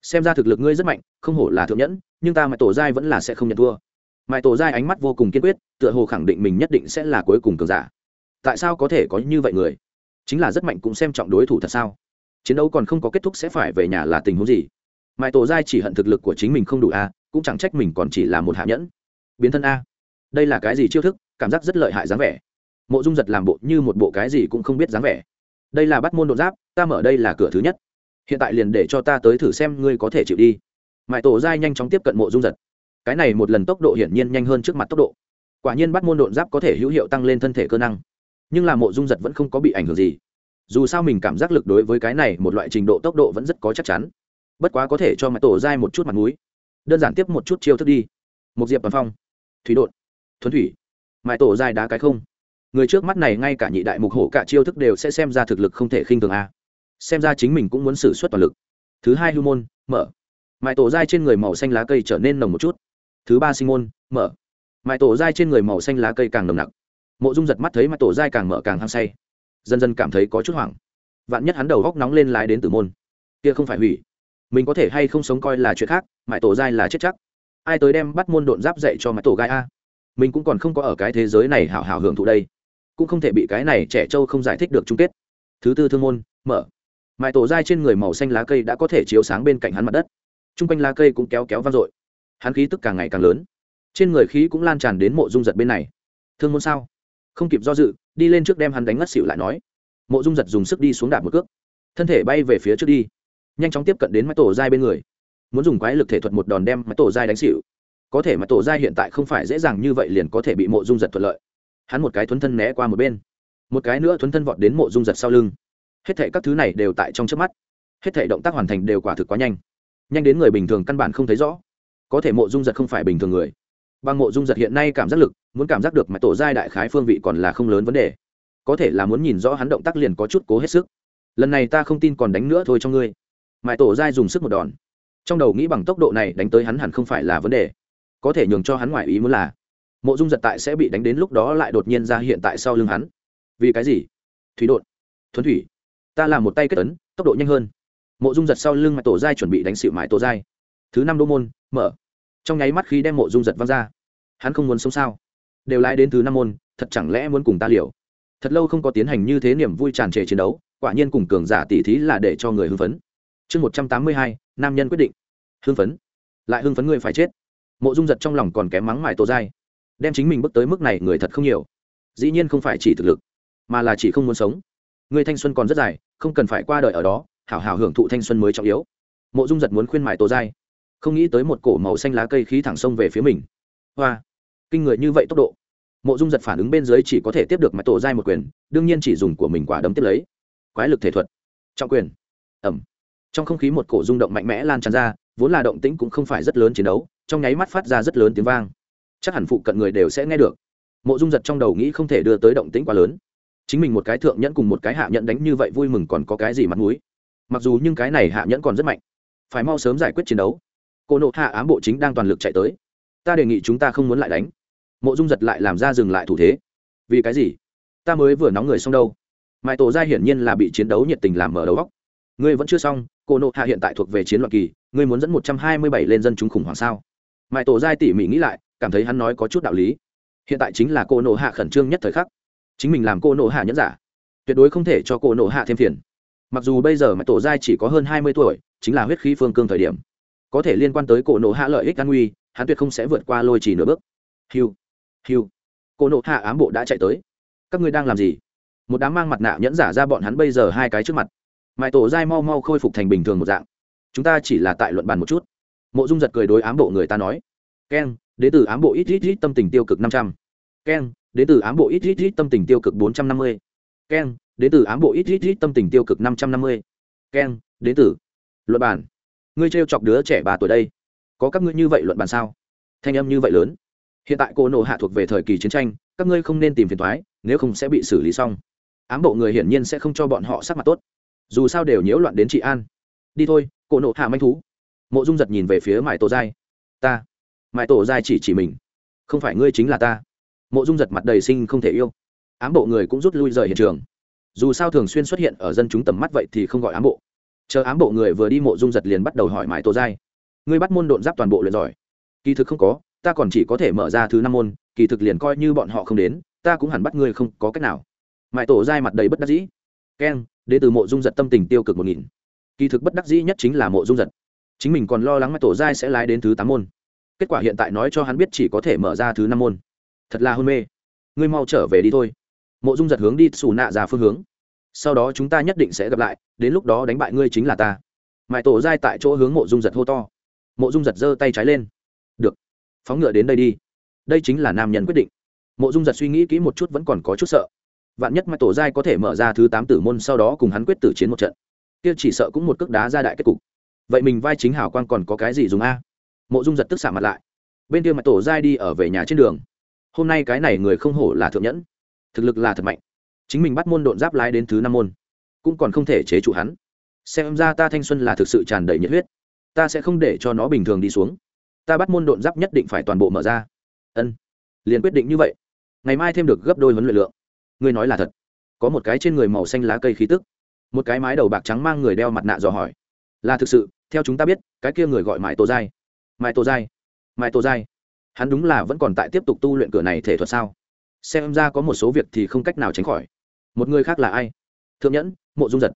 Xem ra thực lực ngươi rất mạnh, không hổ là thượng nhẫn, nhưng ta mãi tổ giai vẫn là sẽ không nhận thua. Mãi tổ giai ánh mắt vô cùng kiên quyết, tựa hồ khẳng định mình nhất định sẽ là cuối cùng cường giả. Tại sao có thể có như vậy người? Chính là rất mạnh cũng xem trọng đối thủ thật sao? Chiến đấu còn không có kết thúc sẽ phải về nhà là tình huống gì? Mãi tổ giai chỉ hận thực lực của chính mình không đủ a, cũng chẳng trách mình còn chỉ là một hạ nhẫn. Biến thân a. Đây là cái gì chiêu thức, cảm giác rất lợi hại dáng vẻ. Mộ dung giật làm bộ như một bộ cái gì cũng không biết dáng vẻ. Đây là bắt môn đột giáp, ta mở đây là cửa thứ nhất. Hiện tại liền để cho ta tới thử xem ngươi có thể chịu đi. Mãi tổ giai nhanh chóng tiếp cận mộ dung giật. Cái này một lần tốc độ hiển nhiên nhanh hơn trước mặt tốc độ. Quả nhiên bắt môn đột giáp có thể hữu hiệu tăng lên thân thể cơ năng nhưng là mộ dung giật vẫn không có bị ảnh hưởng gì. Dù sao mình cảm giác lực đối với cái này một loại trình độ tốc độ vẫn rất có chắc chắn. Bất quá có thể cho mặt tổ dai một chút mặt m ũ i đơn giản tiếp một chút chiêu thức đi. Một diệp toàn phong. Thủy đột thuấn thủy. Mãi tổ dai đá cái không. Người trước mắt này ngay cả nhị đại mục hổ cả chiêu thức đều sẽ xem ra thực lực không thể khinh thường a. Xem ra chính mình cũng muốn xử suất toàn lực. Thứ hai hưu môn, mở. Mãi tổ dai trên người màu xanh lá cây trở nên nồng một chút. Thứ ba sinh môn, mở. Mãi tổ dai trên người màu xanh lá cây càng nồng nặc mộ dung giật mắt thấy mặt tổ dai càng mở càng hăng say. Dần dần cảm thấy có chút hoảng. Vạn nhất hắn đầu góc nóng lên lái đến tử môn. Kia không phải hủy. Mình có thể hay không sống coi là chuyện khác mãi tổ dai là chết chắc. Ai tới đem bắt môn độn giáp dạy cho mãi tổ gai a? Mình cũng còn không có ở cái thế giới này hảo hảo hưởng thụ đây. Cũng không thể bị cái này trẻ trâu không giải thích được chung kết. Thứ tư thương môn, mở. Mãi tổ dai trên người màu xanh lá cây đã có thể chiếu sáng bên cạnh hắn mặt đất. T r u n g quanh lá cây cũng kéo kéo vang dội. Hắn khí tức càng ngày càng lớn. Trên người khí cũng lan tràn đến mộ dung giật bên này. Thương môn sao? Không kịp do dự, đi lên trước đem hắn đánh ngất xỉu lại nói. Mộ dung giật dùng sức đi xuống đạp một cước. Thân thể bay về phía trước đi. Nhanh chóng tiếp cận đến mái tổ dai bên người. Muốn dùng quái lực thể thuật một đòn đem mái tổ dai đánh xỉu. Có thể mái tổ dai hiện tại không phải dễ dàng như vậy liền có thể bị mộ dung giật thuận lợi. Hắn một cái thuấn thân né qua một bên. Một cái nữa thuấn thân vọt đến mộ dung giật sau lưng. Hết thệ các thứ này đều tại trong trước mắt. Hết thệ động tác hoàn thành đều quả thực quá nhanh. Nhanh đến người bình thường căn bản không thấy rõ. Có thể mộ dung giật không phải bình thường người bằng mộ dung giật hiện nay cảm giác lực, muốn cảm giác được mà tổ giai đại khái phương vị còn là không lớn vấn đề. Có thể là muốn nhìn rõ hắn động tác liền có chút cố hết sức. Lần này ta không tin còn đánh nữa thôi cho ngươi. Mãi tổ giai dùng sức một đòn. Trong đầu nghĩ bằng tốc độ này đánh tới hắn hẳn không phải là vấn đề. Có thể nhường cho hắn ngoài ý muốn là, mộ dung giật tại sẽ bị đánh đến lúc đó lại đột nhiên ra hiện tại sau lưng hắn. Vì cái gì? Thủy đột thuấn thủy. Ta làm một tay kết ấn, tốc độ nhanh hơn. Mộ dung giật sau lưng mãi tổ giai chuẩn bị đánh xịu mãi tổ giai. Thứ năm đô môn, mở trong nháy mắt khi đem mộ dung giật văng ra. Hắn không muốn sống sao? Đều lái đến thứ năm môn, thật chẳng lẽ muốn cùng ta liều? Thật lâu không có tiến hành như thế niềm vui tràn trề chiến đấu, quả nhiên cùng cường giả tỉ thí là để cho người hưng phấn. Chương một trăm tám mươi hai, nam nhân quyết định. Hưng phấn? Lại hưng phấn người phải chết. Mộ dung giật trong lòng còn kém mắng mải tổ dai đem chính mình bước tới mức này người thật không nhiều. Dĩ nhiên không phải chỉ thực lực, mà là chỉ không muốn sống. Người thanh xuân còn rất dài, không cần phải qua đời ở đó, hảo hảo hưởng thụ thanh xuân mới trọng yếu. Mộ dung giật muốn khuyên mải tổ dai không nghĩ tới một cổ màu xanh lá cây khí thẳng sông về phía mình. Hoa, kinh người như vậy tốc độ. Mộ dung giật phản ứng bên dưới chỉ có thể tiếp được mãi tổ dai một quyền, đương nhiên chỉ dùng của mình quả đấm tiếp lấy. Quái lực thể thuật. Trọng quyền. Ẩm trong không khí một cổ rung động mạnh mẽ lan tràn ra, vốn là động tĩnh cũng không phải rất lớn chiến đấu, trong nháy mắt phát ra rất lớn tiếng vang. Chắc hẳn phụ cận người đều sẽ nghe được. Mộ dung giật trong đầu nghĩ không thể đưa tới động tĩnh quá lớn. Chính mình một cái thượng nhẫn cùng một cái hạ nhẫn đánh như vậy vui mừng còn có cái gì mặt mũi. Mặc dù nhưng cái này hạ nhẫn còn rất mạnh. Phải mau sớm giải quyết chiến đấu cô nộ hạ ám bộ chính đang toàn lực chạy tới. Ta đề nghị chúng ta không muốn lại đánh. Mộ dung giật lại làm ra dừng lại thủ thế. Vì cái gì? Ta mới vừa nóng người xong đâu. Mãi tổ ra hiển nhiên là bị chiến đấu nhiệt tình làm mở đầu góc ngươi vẫn chưa xong, cô nộ hạ hiện tại thuộc về chiến loạn kỳ, ngươi muốn dẫn một trăm hai mươi bảy lên dân chúng khủng hoảng sao? Mãi tổ giai tỉ mỉ nghĩ lại, cảm thấy hắn nói có chút đạo lý. Hiện tại chính là cô nộ hạ khẩn trương nhất thời khắc. Chính mình làm cô nộ hạ nhẫn giả. Tuyệt đối không thể cho cô nộ hạ thêm phiền. Mặc dù bây giờ mãi tổ giai chỉ có hơn hai mươi tuổi, chính là huyết khí phương cương thời điểm có thể liên quan tới cổ nộ hạ lợi ích an nguy, hắn tuyệt không sẽ vượt qua lôi chỉ nửa bước. Hiu hiu. Cổ nộ hạ ám bộ đã chạy tới. Các ngươi đang làm gì? Một đám mang mặt nạ nhẫn giả ra bọn hắn bây giờ hai cái trước mặt. Mãi tổ dai mau mau khôi phục thành bình thường một dạng. Chúng ta chỉ là tại luận bàn một chút. Mộ dung giật cười đối ám bộ người ta nói. Keng đến từ ám bộ ít ít ít tâm tình tiêu cực năm trăm. Keng đến từ ám bộ ít ít ít tâm tình tiêu cực bốn trăm năm mươi. Keng đến từ ám bộ ít ít ít tâm tình tiêu cực năm trăm năm mươi. Keng đến từ luận bàn ngươi trêu chọc đứa trẻ ba tuổi đây. Có các ngươi như vậy luận bàn sao? Thanh âm như vậy lớn. Hiện tại cô nộ hạ thuộc về thời kỳ chiến tranh, các ngươi không nên tìm phiền thoái nếu không sẽ bị xử lý xong. Ám bộ người hiển nhiên sẽ không cho bọn họ sắc mặt tốt. Dù sao đều nhiễu loạn đến chị an. Đi thôi, cô nộ hạ manh thú. Mộ dung giật nhìn về phía mãi tổ giai. Ta. Mãi tổ giai chỉ chỉ mình. Không phải ngươi chính là ta. Mộ dung giật mặt đầy sinh không thể yêu. Ám bộ người cũng rút lui rời hiện trường. Dù sao thường xuyên xuất hiện ở dân chúng tầm mắt vậy thì không gọi ám bộ chờ ám bộ người vừa đi mộ dung giật liền bắt đầu hỏi mãi tổ giai. Ngươi bắt môn độn giáp toàn bộ luyện giỏi. Kỳ thực không có, ta còn chỉ có thể mở ra thứ năm môn, kỳ thực liền coi như bọn họ không đến, ta cũng hẳn bắt ngươi không có cách nào. Mãi tổ giai mặt đầy bất đắc dĩ. Keng đến từ mộ dung giật tâm tình tiêu cực một nghìn. Kỳ thực bất đắc dĩ nhất chính là mộ dung giật. Chính mình còn lo lắng mãi tổ giai sẽ lái đến thứ tám môn. Kết quả hiện tại nói cho hắn biết chỉ có thể mở ra thứ năm môn. Thật là hôn mê. Ngươi mau trở về đi thôi. Mộ dung giật hướng đi xù nạ ra phương hướng sau đó chúng ta nhất định sẽ gặp lại, đến lúc đó đánh bại ngươi chính là ta. Mãi tổ giai tại chỗ hướng mộ dung giật hô to. Mộ dung giật giơ tay trái lên. Được, phóng ngựa đến đây đi. Đây chính là nam nhân quyết định. Mộ dung giật suy nghĩ kỹ một chút vẫn còn có chút sợ. Vạn nhất mãi tổ giai có thể mở ra thứ tám tử môn sau đó cùng hắn quyết tử chiến một trận, kia chỉ sợ cũng một cước đá ra đại kết cục. Vậy mình vai chính hảo quan còn có cái gì dùng a? Mộ dung giật tức xả mặt lại. Bên kia mãi tổ giai đi ở về nhà trên đường. Hôm nay cái này người không hổ là thượng nhẫn, thực lực là thật mạnh chính mình bắt môn độn giáp lái đến thứ năm môn, cũng còn không thể chế trụ hắn. Xem ra ta thanh xuân là thực sự tràn đầy nhiệt huyết. Ta sẽ không để cho nó bình thường đi xuống. Ta bắt môn độn giáp nhất định phải toàn bộ mở ra. Ân, liền quyết định như vậy. Ngày mai thêm được gấp đôi huấn luyện lượng. Ngươi nói là thật. Có một cái trên người màu xanh lá cây khí tức. Một cái mái đầu bạc trắng mang người đeo mặt nạ dò hỏi. Là thực sự, theo chúng ta biết, cái kia người gọi mãi tổ giai. Mãi tổ giai. Mãi tổ giai. Hắn đúng là vẫn còn tại tiếp tục tu luyện cửa này thể thuật sao? Xem ra có một số việc thì không cách nào tránh khỏi một người khác là ai? Thượng nhẫn, mộ dung giật.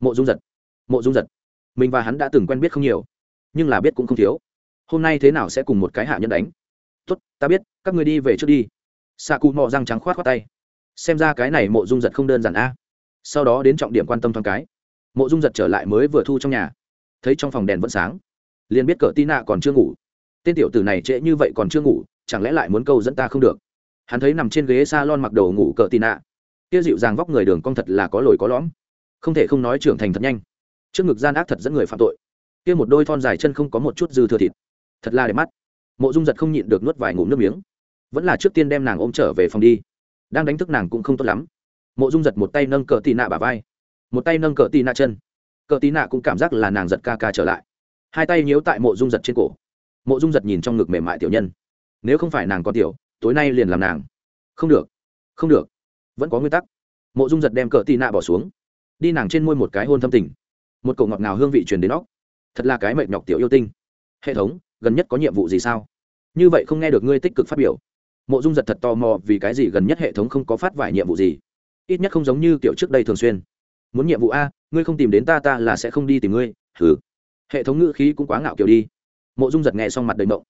Mộ dung giật. Mộ dung giật. Mình và hắn đã từng quen biết không nhiều, nhưng là biết cũng không thiếu. Hôm nay thế nào sẽ cùng một cái hạ nhân đánh? Tốt, ta biết, các người đi về trước đi. Xạ cụ mò răng trắng khoát khoát tay. Xem ra cái này mộ dung giật không đơn giản a. Sau đó đến trọng điểm quan tâm thoáng cái. Mộ dung giật trở lại mới vừa thu trong nhà. Thấy trong phòng đèn vẫn sáng. Liền biết cờ tin nạ còn chưa ngủ. Tên tiểu tử này trễ như vậy còn chưa ngủ, chẳng lẽ lại muốn câu dẫn ta không được? Hắn thấy nằm trên ghế s a lon mặc đầu ngủ cờ tin nạ kia dịu dàng vóc người đường cong thật là có lồi có lõm. Không thể không nói trưởng thành thật nhanh. Trước ngực gian ác thật dẫn người phạm tội. Kia một đôi thon dài chân không có một chút dư thừa thịt. Thật là đẹp mắt. Mộ dung giật không nhịn được nuốt vài ngụm nước miếng. Vẫn là trước tiên đem nàng ôm trở về phòng đi. Đang đánh thức nàng cũng không tốt lắm. Mộ dung giật một tay nâng cờ tì nạ bà vai. Một tay nâng cờ tì nạ chân. Cờ tì nạ cũng cảm giác là nàng giật ca ca trở lại. Hai tay nhíu tại mộ dung giật trên cổ. Mộ dung giật nhìn trong ngực mềm mại tiểu nhân. Nếu không phải nàng có tiểu, tối nay liền làm nàng. Không được. Không được vẫn có nguyên tắc. Mộ dung giật đem cờ tì nạ bỏ xuống. Đi nàng trên môi một cái hôn thâm tình. Một cổ ngọt ngào hương vị truyền đến óc. Thật là cái mệt nhọc tiểu yêu tinh. Hệ thống, gần nhất có nhiệm vụ gì sao? Như vậy không nghe được ngươi tích cực phát biểu. Mộ dung giật thật tò mò vì cái gì gần nhất hệ thống không có phát vài nhiệm vụ gì. Ít nhất không giống như kiểu trước đây thường xuyên. Muốn nhiệm vụ a, ngươi không tìm đến ta ta là sẽ không đi tìm ngươi. Thử hệ thống ngữ khí cũng quá ngạo kiểu đi. Mộ dung giật nghe xong mặt đầy mộng.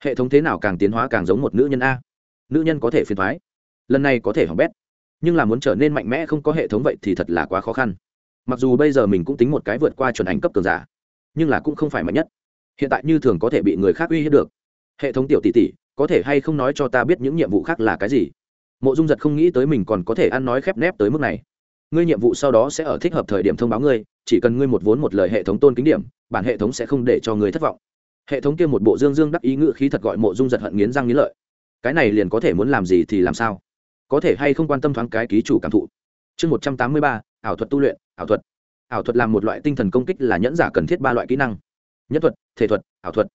Hệ thống thế nào càng tiến hóa càng giống một nữ nhân a. Nữ nhân có thể phiền thoái. Lần này có thể hỏng bét nhưng là muốn trở nên mạnh mẽ không có hệ thống vậy thì thật là quá khó khăn. Mặc dù bây giờ mình cũng tính một cái vượt qua chuẩn ảnh cấp cường giả, nhưng là cũng không phải mạnh nhất. Hiện tại như thường có thể bị người khác uy hiếp được. Hệ thống tiểu tỷ tỷ, có thể hay không nói cho ta biết những nhiệm vụ khác là cái gì? Mộ dung giật không nghĩ tới mình còn có thể ăn nói khép nép tới mức này. Ngươi nhiệm vụ sau đó sẽ ở thích hợp thời điểm thông báo ngươi, chỉ cần ngươi một vốn một lời hệ thống tôn kính điểm, bản hệ thống sẽ không để cho ngươi thất vọng. Hệ thống kia một bộ dương dương đắc ý ngữ khí thật gọi mộ dung giật hận nghiến răng nghiến lợi. Cái này liền có thể muốn làm gì thì làm sao? Có thể hay không quan tâm thoáng cái ký chủ cảm thụ. Chương một trăm tám mươi ba, ảo thuật tu luyện, ảo thuật. Ảo thuật là một loại tinh thần công kích là nhẫn giả cần thiết ba loại kỹ năng. Nhất thuật, thể thuật, ảo thuật.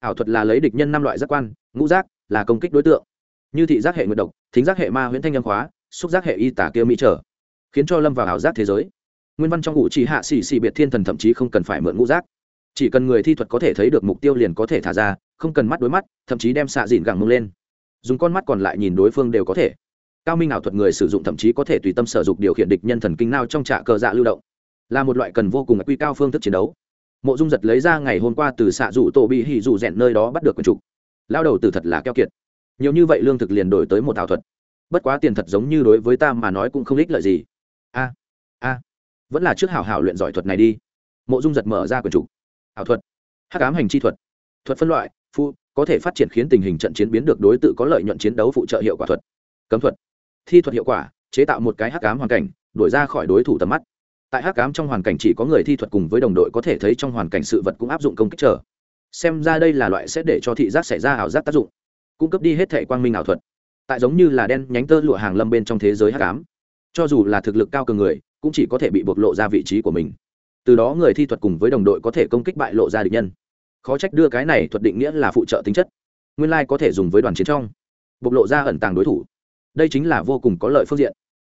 Ảo thuật là lấy địch nhân năm loại giác quan, ngũ giác, là công kích đối tượng. Như thị giác hệ nguyệt độc, thính giác hệ ma huyễn thanh âm khóa, xúc giác hệ y tả kia mỹ trở, khiến cho lâm vào ảo giác thế giới. Nguyên văn trong ngụ chỉ hạ xì xì biệt thiên thần thậm chí không cần phải mượn ngũ giác. Chỉ cần người thi thuật có thể thấy được mục tiêu liền có thể thả ra, không cần mắt đối mắt, thậm chí đem xạ dìn gẳng mông lên. Dùng con mắt còn lại nhìn đối phương đều có thể cao minh ảo thuật người sử dụng thậm chí có thể tùy tâm sở dục điều khiển địch nhân thần kinh nào trong trạ cờ dạ lưu động. Là một loại cần vô cùng quy cao phương thức chiến đấu. Mộ dung giật lấy ra ngày hôm qua từ xạ rủ tổ bị hỉ rủ rèn nơi đó bắt được quần trục. Lao đầu từ thật là keo kiệt. Nhiều như vậy lương thực liền đổi tới một ảo thuật. Bất quá tiền thật giống như đối với ta mà nói cũng không ích lợi gì. A a, vẫn là trước hảo hảo luyện giỏi thuật này đi. Mộ dung giật mở ra quần trục. Ảo thuật. Hắc ám hành chi thuật. Thuật phân loại phụ có thể phát triển khiến tình hình trận chiến biến được đối tượng có lợi nhuận chiến đấu phụ trợ hiệu quả thuật. Cấm thuật thi thuật hiệu quả, chế tạo một cái hắc ám hoàn cảnh, đuổi ra khỏi đối thủ tầm mắt. Tại hắc ám trong hoàn cảnh chỉ có người thi thuật cùng với đồng đội có thể thấy trong hoàn cảnh sự vật cũng áp dụng công kích trở xem ra đây là loại sẽ để cho thị giác xảy ra ảo giác tác dụng. Cung cấp đi hết thể quang minh ảo thuật. Tại giống như là đen nhánh tơ lụa hàng lâm bên trong thế giới hắc ám, cho dù là thực lực cao cường người, cũng chỉ có thể bị bộc lộ ra vị trí của mình. Từ đó người thi thuật cùng với đồng đội có thể công kích bại lộ ra địch nhân. Khó trách đưa cái này thuật định nghĩa là phụ trợ tính chất. Nguyên lai có thể dùng với đoàn chiến trong. Bộc lộ ra ẩn tàng đối thủ đây chính là vô cùng có lợi phương diện.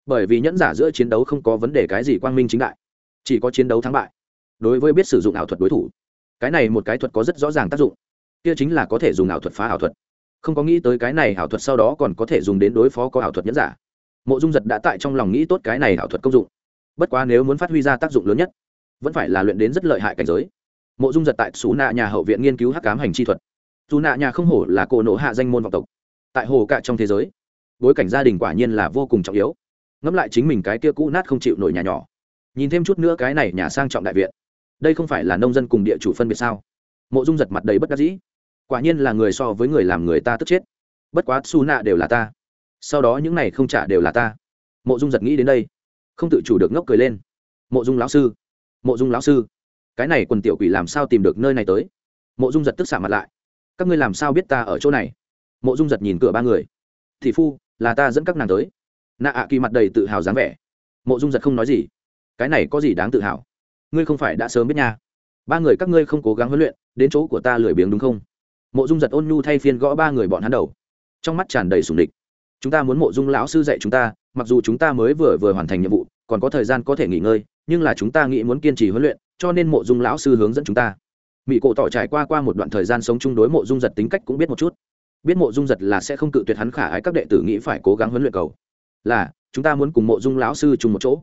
Bởi vì nhẫn giả giữa chiến đấu không có vấn đề cái gì quang minh chính đại, chỉ có chiến đấu thắng bại. Đối với biết sử dụng ảo thuật đối thủ, cái này một cái thuật có rất rõ ràng tác dụng. Kia chính là có thể dùng ảo thuật phá ảo thuật. Không có nghĩ tới cái này ảo thuật sau đó còn có thể dùng đến đối phó có ảo thuật nhẫn giả. Mộ dung giật đã tại trong lòng nghĩ tốt cái này ảo thuật công dụng. Bất quá nếu muốn phát huy ra tác dụng lớn nhất, vẫn phải là luyện đến rất lợi hại cảnh giới. Mộ dung giật tại xú nạ nhà hậu viện nghiên cứu hắc cám hành chi thuật. Dù nạ nhà không hổ là cổ nộ hạ danh môn vọng tộc. Tại hồ cả trong thế giới bối cảnh gia đình quả nhiên là vô cùng trọng yếu. Ngẫm lại chính mình cái kia cũ nát không chịu nổi nhà nhỏ. Nhìn thêm chút nữa cái này nhà sang trọng đại viện. Đây không phải là nông dân cùng địa chủ phân biệt sao? Mộ dung giật mặt đầy bất đắc dĩ. Quả nhiên là người so với người làm người ta tức chết. Bất quá su nạ đều là ta. Sau đó những này không trả đều là ta. Mộ dung giật nghĩ đến đây. Không tự chủ được ngốc cười lên. Mộ dung lão sư. Mộ dung lão sư. Cái này quần tiểu quỷ làm sao tìm được nơi này tới? Mộ dung giật tức xả mặt lại. Các ngươi làm sao biết ta ở chỗ này? Mộ dung giật nhìn cửa ba người. Thị phu là ta dẫn các nàng tới. Nạ ạ kỳ mặt đầy tự hào dáng vẻ. Mộ dung giật không nói gì. Cái này có gì đáng tự hào? Ngươi không phải đã sớm biết nha. Ba người các ngươi không cố gắng huấn luyện, đến chỗ của ta lười biếng đúng không? Mộ dung giật ôn nhu thay phiên gõ ba người bọn hắn đầu. Trong mắt tràn đầy sùng địch. Chúng ta muốn mộ dung lão sư dạy chúng ta, mặc dù chúng ta mới vừa vừa hoàn thành nhiệm vụ, còn có thời gian có thể nghỉ ngơi, nhưng là chúng ta nghĩ muốn kiên trì huấn luyện, cho nên mộ dung lão sư hướng dẫn chúng ta. Mỹ cổ tỏ trải qua qua một đoạn thời gian sống chung đối mộ dung giật tính cách cũng biết một chút biết mộ dung giật là sẽ không cự tuyệt hắn khả ái các đệ tử nghĩ phải cố gắng huấn luyện cầu. Là, chúng ta muốn cùng mộ dung lão sư chung một chỗ.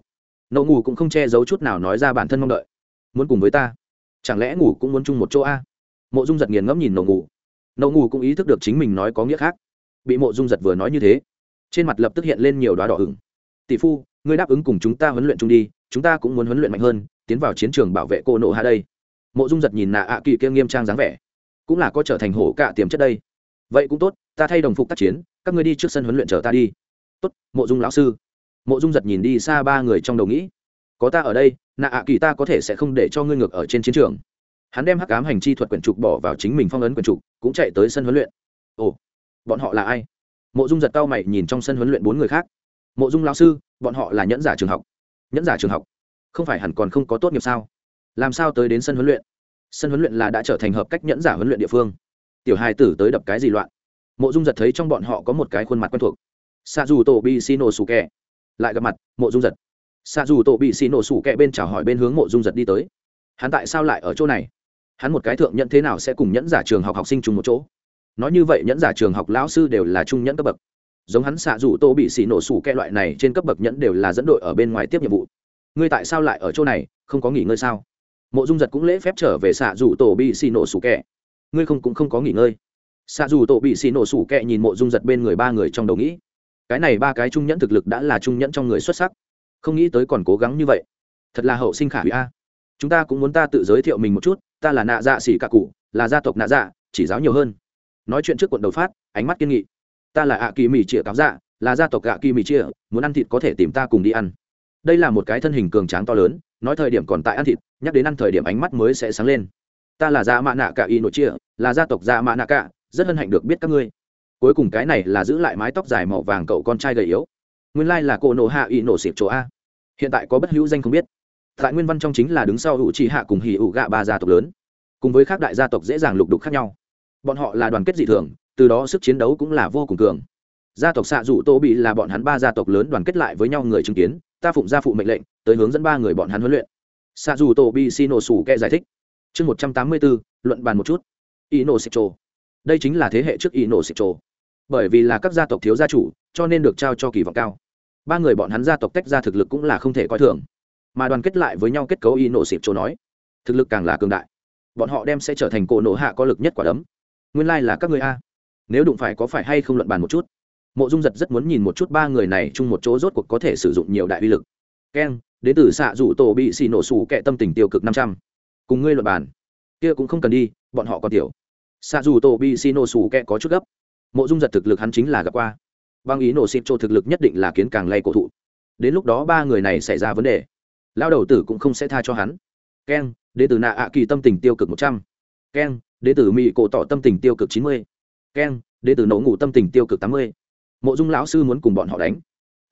Nậu ngủ cũng không che giấu chút nào nói ra bản thân mong đợi. Muốn cùng với ta? Chẳng lẽ ngủ cũng muốn chung một chỗ a? Mộ dung giật nghiền ngẫm nhìn nậu ngủ. Nậu ngủ cũng ý thức được chính mình nói có nghĩa khác. Bị mộ dung giật vừa nói như thế, trên mặt lập tức hiện lên nhiều đoá đỏ hửng tỷ phu, ngươi đáp ứng cùng chúng ta huấn luyện chung đi, chúng ta cũng muốn huấn luyện mạnh hơn, tiến vào chiến trường bảo vệ cô nộ hạ đây. Mộ dung giật nhìn nạ ạ kỳ kia nghiêm trang dáng vẻ, cũng là có trở thành hổ cạ tiềm chất đây vậy cũng tốt, ta thay đồng phục tác chiến, các ngươi đi trước sân huấn luyện chờ ta đi. Tốt, mộ dung lão sư. Mộ dung giật nhìn đi xa ba người trong đầu nghĩ, có ta ở đây, nạ ạ kỳ ta có thể sẽ không để cho ngươi ngược ở trên chiến trường. Hắn đem hắc ám hành chi thuật quyển trục bỏ vào chính mình phong ấn quyển trục, cũng chạy tới sân huấn luyện. Ồ, bọn họ là ai? Mộ dung giật cao mày nhìn trong sân huấn luyện bốn người khác. Mộ dung lão sư, bọn họ là nhẫn giả trường học. Nhẫn giả trường học? Không phải hẳn còn không có tốt nghiệp sao? Làm sao tới đến sân huấn luyện? Sân huấn luyện là đã trở thành hợp cách nhẫn giả huấn luyện địa phương tiểu hai tử tới đập cái gì loạn. Mộ dung giật thấy trong bọn họ có một cái khuôn mặt quen thuộc. Xa dù tổ bị xì nổ sủ kẹ lại gặp mặt, mộ dung giật. Xa dù tổ bị xì nổ sủ kẹ bên chào hỏi bên hướng mộ dung giật đi tới. Hắn tại sao lại ở chỗ này? Hắn một cái thượng nhận thế nào sẽ cùng nhẫn giả trường học học sinh chung một chỗ? Nói như vậy nhẫn giả trường học lão sư đều là trung nhẫn cấp bậc. Giống hắn xạ dù tô bị xì nổ sủ kẹ loại này trên cấp bậc nhẫn đều là dẫn đội ở bên ngoài tiếp nhiệm vụ. Ngươi tại sao lại ở chỗ này? Không có nghỉ ngơi sao? Mộ dung giật cũng lễ phép trở về xạ dù tổ bị xì nổ sủ kẹ ngươi không cũng không có nghỉ ngơi. Xạ dù tổ bị xì nổ sủ kẹ nhìn mộ dung giật bên người ba người trong đầu nghĩ, cái này ba cái trung nhẫn thực lực đã là trung nhẫn trong người xuất sắc, không nghĩ tới còn cố gắng như vậy. Thật là hậu sinh khả hủy a. Chúng ta cũng muốn ta tự giới thiệu mình một chút, ta là nạ dạ xỉ cả cụ, là gia tộc nạ dạ chỉ giáo nhiều hơn. Nói chuyện trước quận đầu phát, ánh mắt kiên nghị. Ta là ạ kỳ mì chĩa cáo dạ là gia tộc ạ kỳ mì chĩa muốn ăn thịt có thể tìm ta cùng đi ăn. Đây là một cái thân hình cường tráng to lớn, nói thời điểm còn tại ăn thịt, nhắc đến ăn thời điểm ánh mắt mới sẽ sáng lên ta là gia mạ nạ cả y nội chia, là gia tộc gia mạ nạ cả, rất hân hạnh được biết các ngươi. Cuối cùng cái này là giữ lại mái tóc dài màu vàng cậu con trai gầy yếu. Nguyên lai là cô nổ hạ y nổ xịp chỗ a. Hiện tại có bất hữu danh không biết. Tại nguyên văn trong chính là đứng sau hữu trí hạ cùng hỉ ủ gạ ba gia tộc lớn. Cùng với các đại gia tộc dễ dàng lục đục khác nhau. Bọn họ là đoàn kết dị thường, từ đó sức chiến đấu cũng là vô cùng cường. Gia tộc xạ Dụ tô bị là bọn hắn ba gia tộc lớn đoàn kết lại với nhau người chứng kiến, ta phụng gia phụ mệnh lệnh, tới hướng dẫn ba người bọn hắn huấn luyện. Xạ dù tô bị xin nổ sủ kệ giải thích chương một trăm tám mươi bốn luận bàn một chút. Y nổ xịt trồ đây chính là thế hệ trước y nổ xịt trồ bởi vì là các gia tộc thiếu gia chủ, cho nên được trao cho kỳ vọng cao. Ba người bọn hắn gia tộc tách ra thực lực cũng là không thể coi thường. Mà đoàn kết lại với nhau kết cấu y nổ xịt trồ nói, thực lực càng là cường đại. Bọn họ đem sẽ trở thành cổ nổ hạ có lực nhất quả đấm. Nguyên lai、like、là các người a. Nếu đụng phải có phải hay không luận bàn một chút. Mộ dung giật rất muốn nhìn một chút ba người này chung một chỗ rốt cuộc có thể sử dụng nhiều đại uy lực. Keng đến từ xạ rủ tổ bị xì nổ xù kệ tâm tình tiêu cực năm trăm cùng ngươi luận bàn. Kia cũng không cần đi, bọn họ còn tiểu. Xa dù tổ bị xì nổ xù kẹ có chút gấp. Mộ dung giật thực lực hắn chính là gặp qua. Băng ý nổ xịt chỗ thực lực nhất định là kiến càng lay cổ thụ. Đến lúc đó ba người này xảy ra vấn đề lao đầu tử cũng không sẽ tha cho hắn. Keng đ ế từ nạ ạ kỳ tâm tình tiêu cực một trăm. Keng đ ế từ mỹ cổ tỏ tâm tình tiêu cực chín mươi. Keng đ ế từ nổ ngủ tâm tình tiêu cực tám mươi. Mộ dung lão sư muốn cùng bọn họ đánh.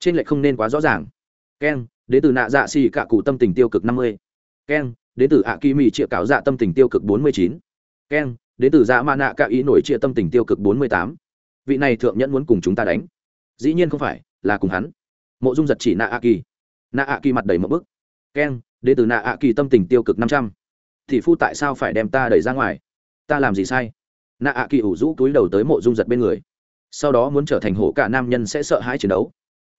Trên lệ không nên quá rõ ràng. Keng đ ế từ nạ dạ xì cả cụ tâm tình tiêu cực năm mươi. Keng đến từ ạ kỳ mỹ chịa cáo dạ tâm tình tiêu cực bốn mươi chín. Keng đến từ dạ ma nạ cả ý nổi chia tâm tình tiêu cực bốn mươi tám. Vị này thượng nhẫn muốn cùng chúng ta đánh. Dĩ nhiên không phải, là cùng hắn. Mộ dung giật chỉ nạ ạ kỳ nạ ạ kỳ mặt đầy một bức. Keng đến từ nạ ạ kỳ tâm tình tiêu cực năm trăm. Thì phu tại sao phải đem ta đẩy ra ngoài? Ta làm gì sai? Nạ ạ kỳ ủ rũ túi đầu tới mộ dung giật bên người. Sau đó muốn trở thành hổ cả nam nhân sẽ sợ hãi chiến đấu.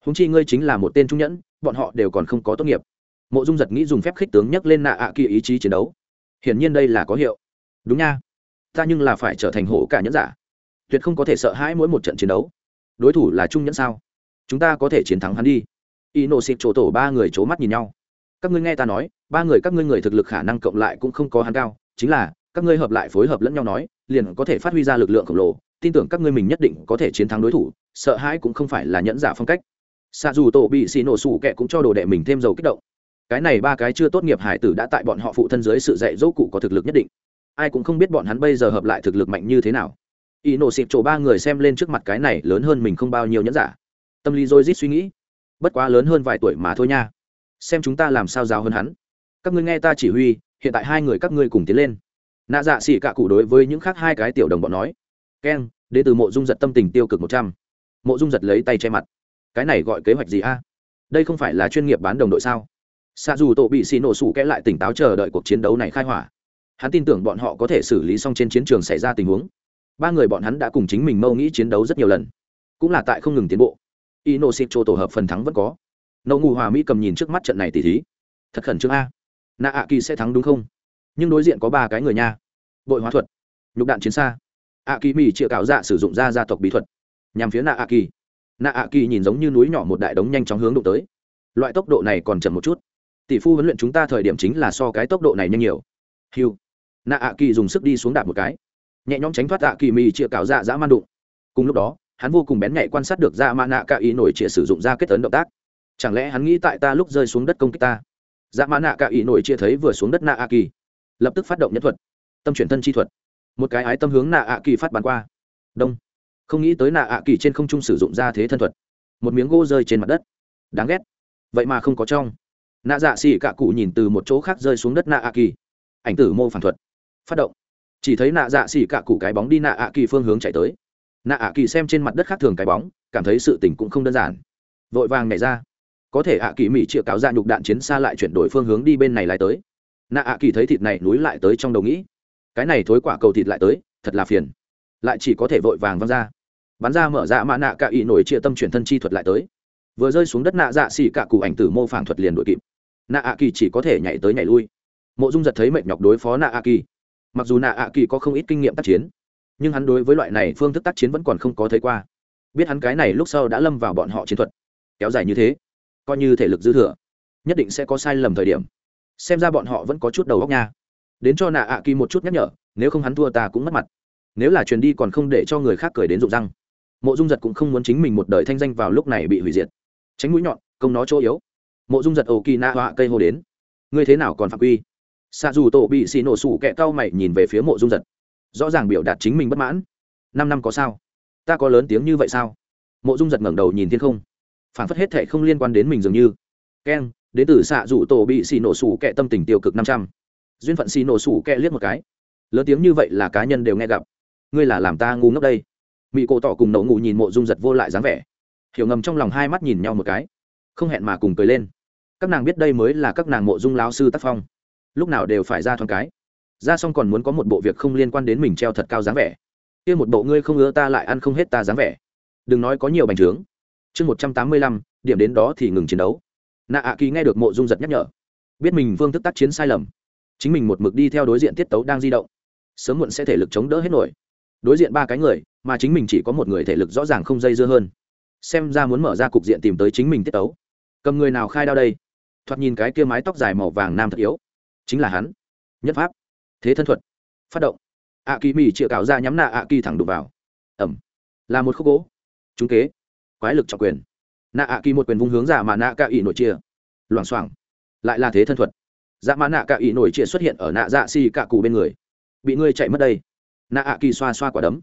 Húng chi ngươi chính là một tên trung nhẫn, bọn họ đều còn không có tốt nghiệp mộ dung giật nghĩ dùng phép khích tướng nhắc lên nạ ạ kỳ ý chí chiến đấu. Hiển nhiên đây là có hiệu. Đúng nha. Ta nhưng là phải trở thành hổ cả nhẫn giả. Tuyệt không có thể sợ hãi mỗi một trận chiến đấu. Đối thủ là trung nhẫn sao? Chúng ta có thể chiến thắng hắn đi. Y nổ xịt chỗ tổ ba người c h ố mắt nhìn nhau. Các ngươi nghe ta nói, ba người các ngươi người thực lực khả năng cộng lại cũng không có hắn cao. Chính là, các ngươi hợp lại phối hợp lẫn nhau nói, liền có thể phát huy ra lực lượng khổng lồ. Tin tưởng các ngươi mình nhất định có thể chiến thắng đối thủ, sợ hãi cũng không phải là nhẫn giả phong cách. Xa dù tổ bị xì nổ sủ kẹ cũng cho đồ đệ mình thêm dầu kích động cái này ba cái chưa tốt nghiệp hải tử đã tại bọn họ phụ thân dưới sự dạy dỗ cụ có thực lực nhất định. Ai cũng không biết bọn hắn bây giờ hợp lại thực lực mạnh như thế nào. Y nổ xịp chỗ ba người xem lên trước mặt cái này lớn hơn mình không bao nhiêu nhẫn giả. Tâm lý dôi dít suy nghĩ. Bất quá lớn hơn vài tuổi mà thôi nha. Xem chúng ta làm sao giáo hơn hắn. Các ngươi nghe ta chỉ huy, hiện tại hai người các ngươi cùng tiến lên. Nạ dạ xỉ cạ cụ đối với những khác hai cái tiểu đồng bọn nói. Keng đến từ mộ dung giật tâm tình tiêu cực một trăm. Mộ dung giật lấy tay che mặt. Cái này gọi kế hoạch gì a? Đây không phải là chuyên nghiệp bán đồng đội sao? Xa dù tổ bị xì nổ sủ kẽ lại tỉnh táo chờ đợi cuộc chiến đấu này khai hỏa. Hắn tin tưởng bọn họ có thể xử lý xong trên chiến trường xảy ra tình huống. Ba người bọn hắn đã cùng chính mình mâu nghĩ chiến đấu rất nhiều lần. Cũng là tại không ngừng tiến bộ. Y nổ xịt tổ hợp phần thắng vẫn có. Nậu Ngụ hòa mỹ cầm nhìn trước mắt trận này tỉ thí. Thật khẩn trương a. Nạ ạ kỳ sẽ thắng đúng không? Nhưng đối diện có ba cái người nha. Bội hóa thuật. Nhục đạn chiến xa. Ạ kỳ mỹ chịa cạo dạ sử dụng ra gia tộc bí thuật. Nhằm phía nạ ạ kỳ nạ ạ kỳ nhìn giống như núi nhỏ một đại đống nhanh chóng hướng đụng tới. Loại tốc độ này còn chậm một chút tỷ phu huấn luyện chúng ta thời điểm chính là so cái tốc độ này nhanh nhiều. Hiu nạ ạ kỳ dùng sức đi xuống đạp một cái. Nhẹ nhõm tránh thoát ạ kỳ mì chĩa cào dạ dã man đụng. Cùng lúc đó, hắn vô cùng bén nhạy quan sát được dạ ra ma nạ cả ý nổi chĩa sử dụng ra kết tấn động tác. Chẳng lẽ hắn nghĩ tại ta lúc rơi xuống đất công kích ta? Dạ mã nạ cả ý nổi chia thấy vừa xuống đất nạ a kỳ. Lập tức phát động nhân thuật. Tâm chuyển thân chi thuật. Một cái ái tâm hướng nạ a kỳ phát bắn qua. Đông. Không nghĩ tới nạ a kỳ trên không trung sử dụng ra thế thân thuật. Một miếng gỗ rơi trên mặt đất. Đáng ghét. Vậy mà không có trong nạ dạ xì cạ cụ nhìn từ một chỗ khác rơi xuống đất nạ a kỳ. Ảnh tử mô phản thuật. Phát động. Chỉ thấy nạ dạ xì cạ cụ cái bóng đi nạ a kỳ phương hướng chạy tới. Nạ a kỳ xem trên mặt đất khác thường cái bóng, cảm thấy sự tình cũng không đơn giản. Vội vàng nhảy ra. Có thể ạ kỳ mỹ chĩa cáo ra nhục đạn chiến xa lại chuyển đổi phương hướng đi bên này lại tới. Nạ ạ kỳ thấy thịt này núi lại tới trong đầu nghĩ. Cái này thối quả cầu thịt lại tới, thật là phiền. Lại chỉ có thể vội vàng văng ra. Bắn ra mở ra mã nạ cạ ý nổi chia tâm chuyển thân chi thuật lại tới. Vừa rơi xuống đất nạ dạ xì cạ cụ ảnh tử mô phản thuật liền đội kịp nạ ạ kỳ chỉ có thể nhảy tới nhảy lui. Mộ dung giật thấy mệt nhọc đối phó nạ ạ kỳ mặc dù nạ ạ kỳ có không ít kinh nghiệm tác chiến, nhưng hắn đối với loại này phương thức tác chiến vẫn còn không có thấy qua. Biết hắn cái này lúc sau đã lâm vào bọn họ chiến thuật. Kéo dài như thế, coi như thể lực dư thừa, nhất định sẽ có sai lầm thời điểm. Xem ra bọn họ vẫn có chút đầu óc nha. Đến cho nạ ạ kỳ một chút nhắc nhở, nếu không hắn thua ta cũng mất mặt. Nếu là truyền đi còn không để cho người khác cười đến rụng răng. Mộ dung giật cũng không muốn chính mình một đời thanh danh vào lúc này bị hủy diệt. Tránh mũi nhọn, công nó chỗ yếu mộ dung giật ồ kỳ nạ họa cây hô đến. Ngươi thế nào còn phạm quy? Xa dù tổ bị xì nổ sủ kẹ cao mày nhìn về phía mộ dung giật. Rõ ràng biểu đạt chính mình bất mãn. Năm năm có sao? Ta có lớn tiếng như vậy sao? Mộ dung giật ngẩng đầu nhìn thiên không. Phản phất hết thệ không liên quan đến mình dường như. Keng đến từ xạ rủ tổ bị xì nổ sủ kẹ tâm tình tiêu cực năm trăm. Duyên phận xì nổ sủ kẹ liếc một cái. Lớn tiếng như vậy là cá nhân đều nghe gặp. Ngươi là làm ta ngu ngốc đây. Mỹ cổ tỏ cùng nậu ngủ nhìn mộ dung giật vô lại dáng vẻ. Hiểu ngầm trong lòng hai mắt nhìn nhau một cái. Không hẹn mà cùng cười lên các nàng biết đây mới là các nàng mộ dung lão sư tác phong. Lúc nào đều phải ra thoáng cái. Ra xong còn muốn có một bộ việc không liên quan đến mình treo thật cao dáng vẻ. Kia một bộ ngươi không ưa ta lại ăn không hết ta dáng vẻ. Đừng nói có nhiều bành trướng. Chương một trăm tám mươi lăm, điểm đến đó thì ngừng chiến đấu. Nạ ạ kỳ nghe được mộ dung giật nhắc nhở. Biết mình vương thức tác chiến sai lầm. Chính mình một mực đi theo đối diện tiết tấu đang di động. Sớm muộn sẽ thể lực chống đỡ hết nổi. Đối diện ba cái người, mà chính mình chỉ có một người thể lực rõ ràng không dây dưa hơn. Xem ra muốn mở ra cục diện tìm tới chính mình tiết tấu. Cầm người nào khai đao đây? Thoạt nhìn cái kia mái tóc dài màu vàng nam thật yếu. Chính là hắn. Nhất pháp. Thế thân thuật. Phát động. Ạ kỳ mì chĩa cạo ra nhắm nạ ạ kỳ thẳng đục vào. Ẩm. Là một khúc gỗ. Trúng kế. Quái lực trọng quyền. Nạ ạ kỳ một quyền vung hướng giả mà nạ ca ỉ nổi chia loảng xoảng. Lại là thế thân thuật. Dạ mã nạ ca ỉ nổi chia xuất hiện ở nạ dạ xì cạ cụ bên người. Bị ngươi chạy mất đây. Nạ ạ kỳ xoa xoa quả đấm.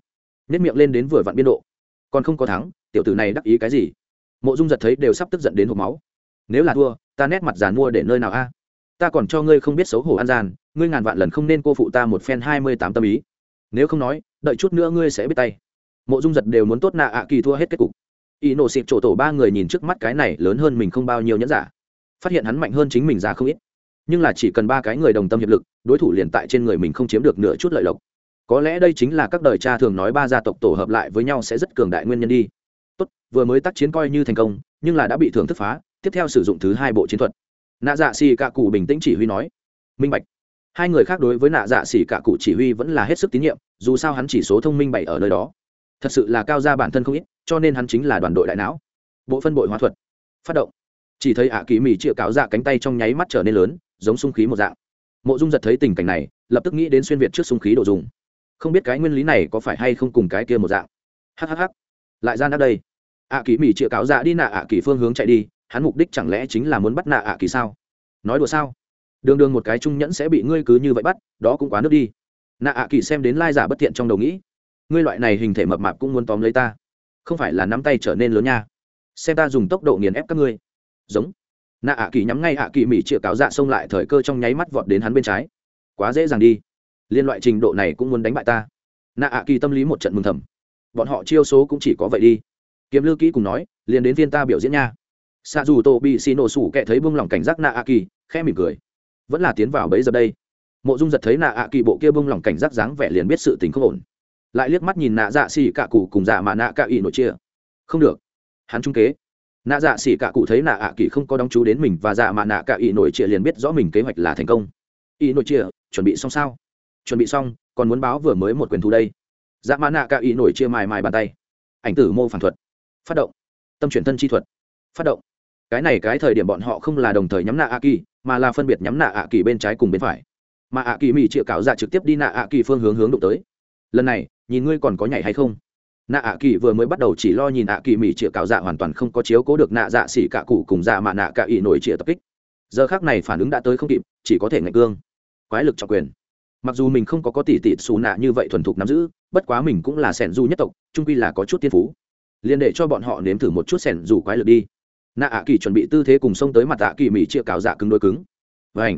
Nếp miệng lên đến vừa vặn biên độ. Còn không có thắng, tiểu tử này đắc ý cái gì? Mộ dung giật thấy đều sắp tức giận đến hộp máu nếu là thua, ta nét mặt giàn mua để nơi nào a? Ta còn cho ngươi không biết xấu hổ an gian, ngươi ngàn vạn lần không nên cô phụ ta một phen hai mươi tám tâm ý. Nếu không nói, đợi chút nữa ngươi sẽ biết tay. Mộ dung giật đều muốn tốt nạ ạ kỳ thua hết kết cục. Y nổ xịt chỗ tổ ba người nhìn trước mắt cái này lớn hơn mình không bao nhiêu nhẫn giả. Phát hiện hắn mạnh hơn chính mình ra không ít. Nhưng là chỉ cần ba cái người đồng tâm hiệp lực, đối thủ liền tại trên người mình không chiếm được nửa chút lợi lộc. Có lẽ đây chính là các đời cha thường nói ba gia tộc tổ hợp lại với nhau sẽ rất cường đại nguyên nhân đi. Tốt, vừa mới tác chiến coi như thành công, nhưng là đã bị thưởng thức phá tiếp theo sử dụng thứ hai bộ chiến thuật. Nạ dạ xì cạ cụ bình tĩnh chỉ huy nói. Minh bạch. Hai người khác đối với nạ dạ xì cạ cụ chỉ huy vẫn là hết sức tín nhiệm, dù sao hắn chỉ số thông minh bảy ở nơi đó. Thật sự là cao ra bản thân không ít, cho nên hắn chính là đoàn đội đại não. Bộ phân bội hóa thuật. Phát động. Chỉ thấy ạ kỳ mỹ chĩa cáo dạ cánh tay trong nháy mắt trở nên lớn, giống sung khí một dạng. Mộ dung giật thấy tình cảnh này, lập tức nghĩ đến xuyên việt trước sung khí đồ dùng. Không biết cái nguyên lý này có phải hay không cùng cái kia một dạng. Hhh lại ra nát đây. Ạ kỳ mỹ chĩa cáo dạ đi nạ ạ kỳ phương hướng chạy đi hắn mục đích chẳng lẽ chính là muốn bắt nạ ạ kỳ sao? Nói đùa sao? Đường đường một cái trung nhẫn sẽ bị ngươi cứ như vậy bắt, đó cũng quá nước đi. Nạ ạ kỳ xem đến lai giả bất thiện trong đầu nghĩ, ngươi loại này hình thể mập mạp cũng muốn tóm lấy ta. Không phải là nắm tay trở nên lớn nha. Xem ta dùng tốc độ nghiền ép các ngươi. Giống. Nạ ạ kỳ nhắm ngay ạ kỳ mỹ chĩa cáo dạ xông lại thời cơ trong nháy mắt vọt đến hắn bên trái. Quá dễ dàng đi. Liên loại trình độ này cũng muốn đánh bại ta. Nạ ạ kỳ tâm lý một trận mừng thầm. Bọn họ chiêu số cũng chỉ có vậy đi. Kiếm lư kỹ cùng nói, liền đến viên ta biểu diễn nha xạ dù tổ bị xì nổ sủ kệ thấy buông lỏng cảnh giác nạ a kỳ khẽ mỉm cười. Vẫn là tiến vào bấy giờ đây. Mộ dung giật thấy nạ a kỳ bộ kia buông lỏng cảnh giác dáng vẻ liền biết sự tình không ổn. Lại liếc mắt nhìn nạ dạ xỉ cạ cụ cùng dạ mà nạ cạ ỵ nội chia. Không được. Hắn trung kế. Nạ dạ xỉ cạ cụ thấy nạ ạ kỳ không có đóng chú đến mình và dạ mà nạ cạ ỵ nội chia liền biết rõ mình kế hoạch là thành công. Ỵ nội chia, chuẩn bị xong sao? Chuẩn bị xong, còn muốn báo vừa mới một quyền thu đây. Dạ mà nạ cạ ỵ nội chia mài mài bàn tay. Ảnh tử mô phản thuật. Phát động. Tâm chuyển thân chi thuật. Phát động cái này cái thời điểm bọn họ không là đồng thời nhắm nạ ạ kỳ mà là phân biệt nhắm nạ ạ kỳ bên trái cùng bên phải. Mà ạ kỳ mỹ chịa cạo dạ trực tiếp đi nạ ạ kỳ phương hướng hướng đụng tới. Lần này, nhìn ngươi còn có nhảy hay không? Nạ ạ kỳ vừa mới bắt đầu chỉ lo nhìn ạ kỳ mỹ chĩa cạo dạ hoàn toàn không có chiếu cố được nạ dạ xỉ cạ cụ cùng dạ mạ nạ cạ ỉ nổi chĩa tập kích. Giờ khác này phản ứng đã tới không kịp, chỉ có thể ngạch cương. Quái lực trọng quyền. Mặc dù mình không có có tỷ tỷ xù nạ như vậy thuần thục nắm giữ, bất quá mình cũng là sẻn du nhất tộc trung quy là có chút tiên phú. Liền để cho bọn họ nếm thử một chút sẻn dù quái lực đi nạ ạ kỳ chuẩn bị tư thế cùng xông tới mặt ạ kỳ mỹ chia cào dạ cứng đôi cứng. Và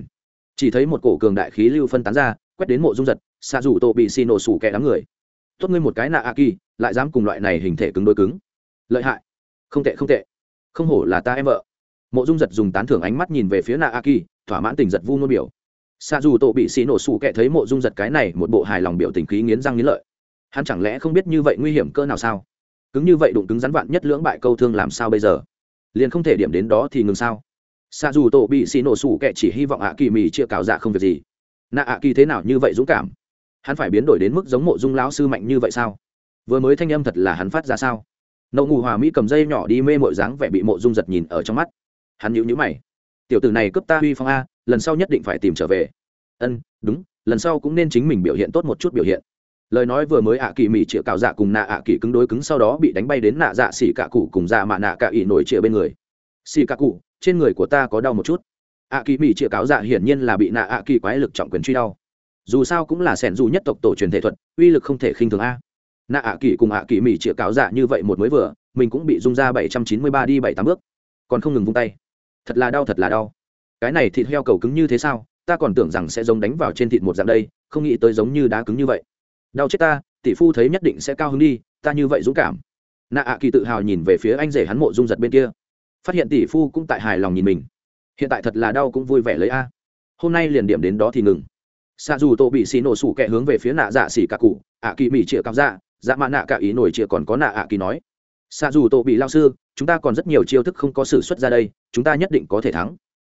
chỉ thấy một cổ cường đại khí lưu phân tán ra, quét đến mộ dung giật xạ dù tổ bị xì nổ sủ kẻ đám người. Tốt ngươi một cái nạ a kỳ, lại dám cùng loại này hình thể cứng đôi cứng. Lợi hại. Không tệ không tệ. Không hổ là ta em vợ. Mộ dung giật dùng tán thưởng ánh mắt nhìn về phía nạ a kỳ, thỏa mãn tình giật vu nôn biểu. Xa dù tổ bị xì nổ sủ kẻ thấy mộ dung giật cái này một bộ hài lòng biểu tình khí nghiến răng nghiến lợi. Hắn chẳng lẽ không biết như vậy nguy hiểm cơ nào sao? Cứng như vậy đụng cứng rắn vạn nhất lưỡng bại câu thương làm sao bây giờ? Liền không thể điểm đến đó thì ngừng sao? Xa dù tổ bị xì nổ sủ kệ chỉ hy vọng ạ kỳ mì chia cào dạ không việc gì. Nạ ạ kỳ thế nào như vậy dũng cảm? Hắn phải biến đổi đến mức giống mộ dung lão sư mạnh như vậy sao? Vừa mới thanh âm thật là hắn phát ra sao? Nậu ngủ hòa mỹ cầm dây nhỏ đi mê mội dáng vẻ bị mộ dung giật nhìn ở trong mắt. Hắn nhíu nhíu mày. Tiểu tử này cướp ta huy phong a, lần sau nhất định phải tìm trở về. Ân, đúng, lần sau cũng nên chính mình biểu hiện tốt một chút biểu hiện lời nói vừa mới ạ kỳ mỹ chĩa cào dạ cùng nạ ạ kỳ cứng đối cứng sau đó bị đánh bay đến nạ dạ xỉ cạ cụ cùng dạ mạ nạ cạ ỉ nổi chĩa bên người. Xỉ cạ cụ, trên người của ta có đau một chút. Ạ kỳ mỹ chĩa cáo dạ hiển nhiên là bị nạ ạ kỳ quái lực trọng quyền truy đau. Dù sao cũng là sẻn dù nhất tộc tổ truyền thể thuật, uy lực không thể khinh thường a. Nạ ạ kỳ cùng ạ kỳ mỹ chĩa cáo dạ như vậy một mới vừa, mình cũng bị rung ra bảy trăm chín mươi ba đi bảy tám bước. Còn không ngừng vung tay. Thật là đau, thật là đau. Cái này thịt heo cầu cứng như thế sao? Ta còn tưởng rằng sẽ giống đánh vào trên thịt một dạng đây, không nghĩ tới giống như đá cứng như vậy đau chết ta, tỷ phu thấy nhất định sẽ cao hứng đi, ta như vậy dũng cảm. Nạ ạ kỳ tự hào nhìn về phía anh rể hắn mộ dung giật bên kia. Phát hiện tỷ phu cũng tại hài lòng nhìn mình. Hiện tại thật là đau cũng vui vẻ lấy a. Hôm nay liền điểm đến đó thì ngừng. Xa dù tô bị xì nổ sủ kẹ hướng về phía nạ dạ xỉ cả cụ, ạ kỳ mỹ chĩa cặp dạ dạ mạ nạ cả ý nổi chĩa còn có nạ ạ kỳ nói. Xa dù tô bị lao sư, chúng ta còn rất nhiều chiêu thức không có s ử suất ra đây, chúng ta nhất định có thể thắng.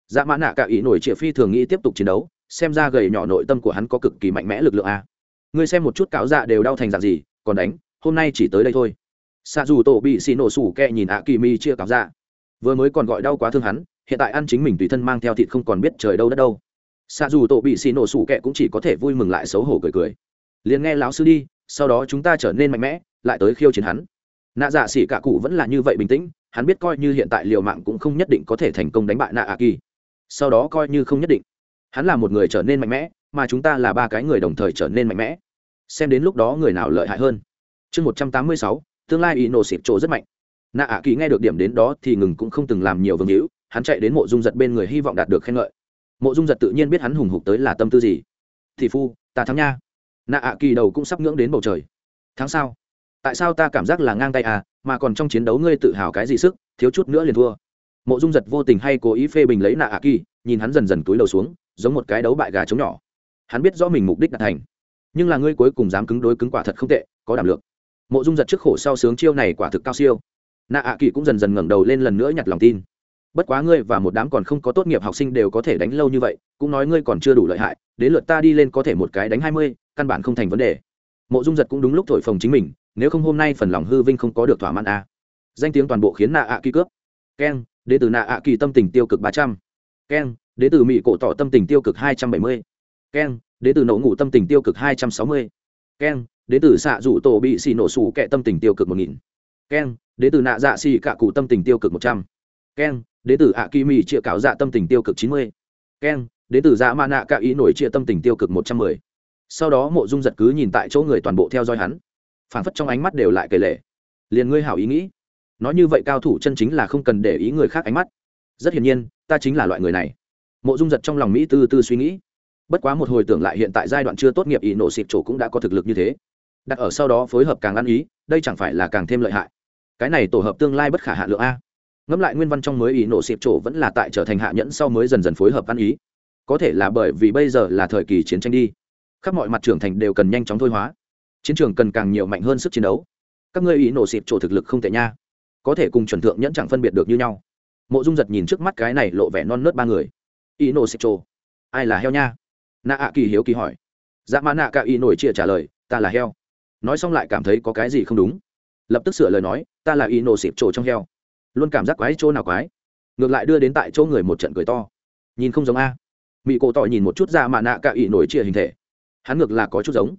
Dạ mã nạ cả ý nổi chĩa phi thường nghĩ tiếp tục chiến đấu, xem ra gầy nhỏ nội tâm của hắn có cực kỳ mạnh mẽ lực lượng a ngươi xem một chút cáo dạ đều đau thành dạng gì, còn đánh, hôm nay chỉ tới đây thôi. Xa dù tổ bị xì nổ sủ kẹ nhìn ạ kỳ mi chia cáo dạ. Vừa mới còn gọi đau quá thương hắn, hiện tại ăn chính mình tùy thân mang theo thịt không còn biết trời đâu đất đâu. Xa dù tổ bị xì nổ sủ kẹ cũng chỉ có thể vui mừng lại xấu hổ cười cười. Liền nghe lão sư đi, sau đó chúng ta trở nên mạnh mẽ, lại tới khiêu chiến hắn. Nạ dạ xỉ cả cụ vẫn là như vậy bình tĩnh, hắn biết coi như hiện tại liều mạng cũng không nhất định có thể thành công đánh bại nạ ạ kỳ. Sau đó coi như không nhất định. Hắn là một người trở nên mạnh mẽ mà chúng ta là ba cái người đồng thời trở nên mạnh mẽ. Xem đến lúc đó người nào lợi hại hơn. Chương một trăm tám mươi sáu, tương lai y nổ xịp trộ rất mạnh. Nạ ạ kỳ nghe được điểm đến đó thì ngừng cũng không từng làm nhiều vương hữu, hắn chạy đến mộ dung giật bên người hy vọng đạt được khen ngợi. Mộ dung giật tự nhiên biết hắn hùng hục tới là tâm tư gì. Thì phu, ta thắng nha. Nạ ạ kỳ đầu cũng sắp ngưỡng đến bầu trời. Thắng sao? Tại sao ta cảm giác là ngang tay à mà còn trong chiến đấu ngươi tự hào cái gì sức, thiếu chút nữa liền thua. Mộ dung giật vô tình hay cố ý phê bình lấy nạ ạ kỳ, nhìn hắn dần dần túi đầu xuống, giống một cái đấu bại gà trống nhỏ hắn biết rõ mình mục đích đạt thành. Nhưng là ngươi cuối cùng dám cứng đối cứng quả thật không tệ, có đảm lượng. Mộ dung giật trước khổ sau sướng chiêu này quả thực cao siêu. Nạ ạ kỳ cũng dần dần ngẩng đầu lên lần nữa nhặt lòng tin. Bất quá ngươi và một đám còn không có tốt nghiệp học sinh đều có thể đánh lâu như vậy, cũng nói ngươi còn chưa đủ lợi hại, đến lượt ta đi lên có thể một cái đánh hai mươi, căn bản không thành vấn đề. Mộ dung giật cũng đúng lúc thổi phồng chính mình, nếu không hôm nay phần lòng hư vinh không có được thỏa mãn a. À. danh tiếng toàn bộ khiến nạ ạ kỳ cướp. Keng đ ế từ nạ ạ kỳ tâm tình tiêu cực ba trăm. Keng đ ế từ mỹ cổ tỏ tâm tình tiêu cực hai trăm bảy mươi keng đến từ nổ ngủ tâm tình tiêu cực hai trăm sáu mươi. Keng đến từ xạ rủ tổ bị xì nổ sủ kẹ tâm tình tiêu cực một nghìn. Keng đến từ nạ dạ xì cạ cụ tâm tình tiêu cực một trăm. Keng đến từ ạ kỳ mì chia cáo dạ tâm tình tiêu cực chín mươi. Keng đến từ dạ ma nạ cạ ý nổi chia tâm tình tiêu cực một trăm mười. Sau đó mộ dung giật cứ nhìn tại chỗ người toàn bộ theo dõi hắn. Phản phất trong ánh mắt đều lại kể lệ liền ngươi hảo ý nghĩ. Nói như vậy cao thủ chân chính là không cần để ý người khác ánh mắt. Rất hiển nhiên, ta chính là loại người này. Mộ dung giật trong lòng mỹ tư tư suy nghĩ bất quá một hồi tưởng lại hiện tại giai đoạn chưa tốt nghiệp ý nổ xịt chỗ cũng đã có thực lực như thế. Đặt ở sau đó phối hợp càng ăn ý, đây chẳng phải là càng thêm lợi hại. Cái này tổ hợp tương lai bất khả hạ lượng a. Ngẫm lại nguyên văn trong mới ý nổ xịp chỗ vẫn là tại trở thành hạ nhẫn sau mới dần dần phối hợp ăn ý. Có thể là bởi vì bây giờ là thời kỳ chiến tranh đi. Khắp mọi mặt trưởng thành đều cần nhanh chóng thôi hóa. Chiến trường cần càng nhiều mạnh hơn sức chiến đấu. Các ngươi ý nổ xịp chỗ thực lực không tệ nha. Có thể cùng chuẩn thượng nhẫn chẳng phân biệt được như nhau. Mộ dung giật nhìn trước mắt cái này lộ vẻ non nớt ba người. Ý nổ xịp chỗ. Ai là heo nha? Nạ ạ kỳ hiếu kỳ hỏi. Dạ mã nạ cả Y nổi chia trả lời, ta là heo. Nói xong lại cảm thấy có cái gì không đúng. Lập tức sửa lời nói, ta là Y nổ xịp trổ trong heo. Luôn cảm giác quái chỗ nào quái. Ngược lại đưa đến tại chỗ người một trận cười to. Nhìn không giống a. Mỹ cổ tỏi nhìn một chút ra mà nạ cả Y nổi chia hình thể. Hắn ngược là có chút giống.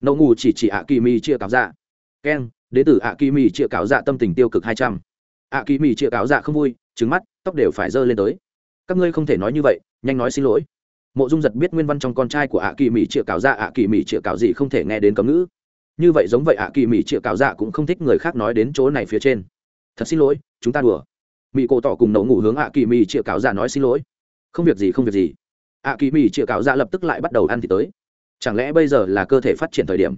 Nậu ngủ chỉ chỉ ạ kỳ mi chia cáo dạ. Keng đ ế t ử ạ kỳ mi chia cáo dạ tâm tình tiêu cực hai trăm. Ạ kỳ mi chia cáo dạ không vui, trứng mắt, tóc đều phải dơ lên tới. Các ngươi không thể nói như vậy, nhanh nói xin lỗi mộ dung giật biết nguyên văn trong con trai của ạ kỳ mỹ Triệu cáo dạ ạ kỳ mỹ Triệu cáo gì không thể nghe đến cấm ngữ. Như vậy giống vậy ạ kỳ mỹ Triệu cáo dạ cũng không thích người khác nói đến chỗ này phía trên. Thật xin lỗi, chúng ta đùa. Mỹ cổ tỏ cùng nấu ngủ hướng ạ kỳ mỹ Triệu cáo dạ nói xin lỗi. Không việc gì, không việc gì. Ạ kỳ mỹ Triệu cáo dạ lập tức lại bắt đầu ăn thì tới. Chẳng lẽ bây giờ là cơ thể phát triển thời điểm?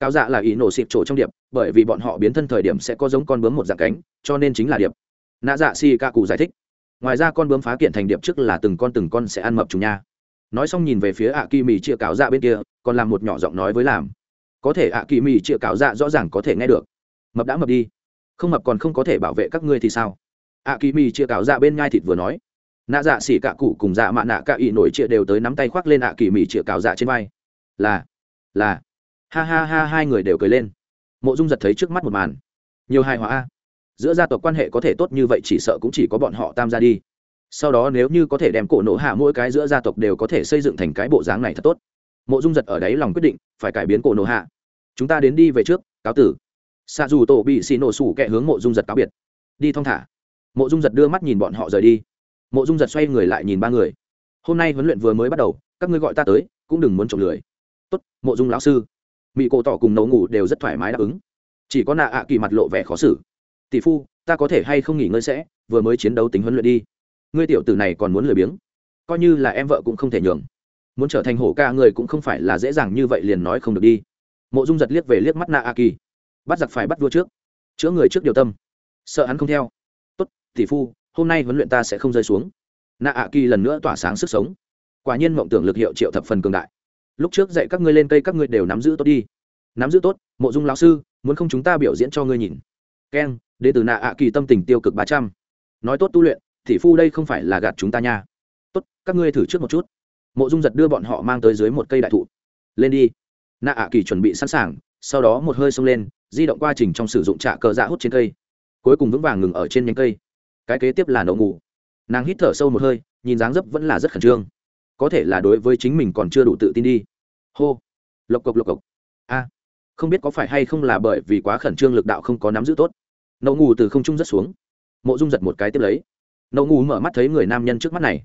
Cáo dạ là ý nổ xịp trổ trong điệp, bởi vì bọn họ biến thân thời điểm sẽ có giống con bướm một dạng cánh, cho nên chính là điệp. Nạ dạ si ca cụ giải thích. Ngoài ra con bướm phá kiện thành điệp trước là từng con từng con sẽ ăn mập chúng nha nói xong nhìn về phía ạ kỳ mì chia cáo dạ bên kia, còn làm một nhỏ giọng nói với làm. Có thể ạ kỳ mì chia cáo dạ rõ ràng có thể nghe được. Mập đã mập đi. Không mập còn không có thể bảo vệ các ngươi thì sao? Ạ kỳ mì chia cáo dạ bên nhai thịt vừa nói. Nạ dạ xỉ cạ cụ cùng dạ mạ nạ cạ ị nổi chia đều tới nắm tay khoác lên ạ kỳ mì chia cáo dạ trên vai. Là là. Ha ha ha, hai người đều cười lên. Mộ dung giật thấy trước mắt một màn. Nhiều hài hòa giữa gia tộc quan hệ có thể tốt như vậy chỉ sợ cũng chỉ có bọn họ tam gia đi sau đó nếu như có thể đem cổ nổ hạ mỗi cái giữa gia tộc đều có thể xây dựng thành cái bộ dáng này thật tốt. Mộ dung giật ở đấy lòng quyết định, phải cải biến cổ nổ hạ. Chúng ta đến đi về trước, cáo tử. Xa dù tổ bị xì nổ sủ kẹ hướng mộ dung giật cáo biệt. Đi thong thả. Mộ dung giật đưa mắt nhìn bọn họ rời đi. Mộ dung giật xoay người lại nhìn ba người. Hôm nay huấn luyện vừa mới bắt đầu, các ngươi gọi ta tới, cũng đừng muốn trộm lười. Tốt, mộ dung lão sư. Mỹ cổ tỏ cùng nấu ngủ đều rất thoải mái đáp ứng. Chỉ có nạ ạ kỳ mặt lộ vẻ khó xử. Tỷ phu, ta có thể hay không nghỉ ngơi sẽ, vừa mới chiến đấu tính huấn luyện đi ngươi tiểu tử này còn muốn lười biếng. Coi như là em vợ cũng không thể nhường. Muốn trở thành hổ ca người cũng không phải là dễ dàng như vậy liền nói không được đi. Mộ dung giật liếc về liếc mắt Na a kỳ. Bắt giặc phải bắt vua trước. Chữa người trước điều tâm. Sợ hắn không theo. Tốt, tỷ phu, hôm nay huấn luyện ta sẽ không rơi xuống. Na A kỳ lần nữa tỏa sáng sức sống. Quả nhiên mộng tưởng lực hiệu triệu thập phần cường đại. Lúc trước dạy các ngươi lên cây các ngươi đều nắm giữ tốt đi. Nắm giữ tốt, mộ dung lão sư, muốn không chúng ta biểu diễn cho ngươi nhìn. Keng đ ế từ nạ ạ kỳ tâm tình tiêu cực ba trăm. Nói tốt tu luyện tỷ phu đây không phải là gạt chúng ta nha. Tốt, các ngươi thử trước một chút. Mộ dung giật đưa bọn họ mang tới dưới một cây đại thụ. Lên đi. Nạ ạ kỳ chuẩn bị sẵn sàng, sau đó một hơi xông lên, di động quá trình trong sử dụng trạ cờ dạ hút trên cây. Cuối cùng vững vàng ngừng ở trên nhánh cây. Cái kế tiếp là nậu ngủ. Nàng hít thở sâu một hơi, nhìn dáng dấp vẫn là rất khẩn trương. Có thể là đối với chính mình còn chưa đủ tự tin đi. Hô. Lộc cộc lộc cộc. A. Không biết có phải hay không là bởi vì quá khẩn trương lực đạo không có nắm giữ tốt. Nậu ngủ từ không trung rất xuống. Mộ dung giật một cái tiếp lấy nậu ngủ mở mắt thấy người nam nhân trước mắt này.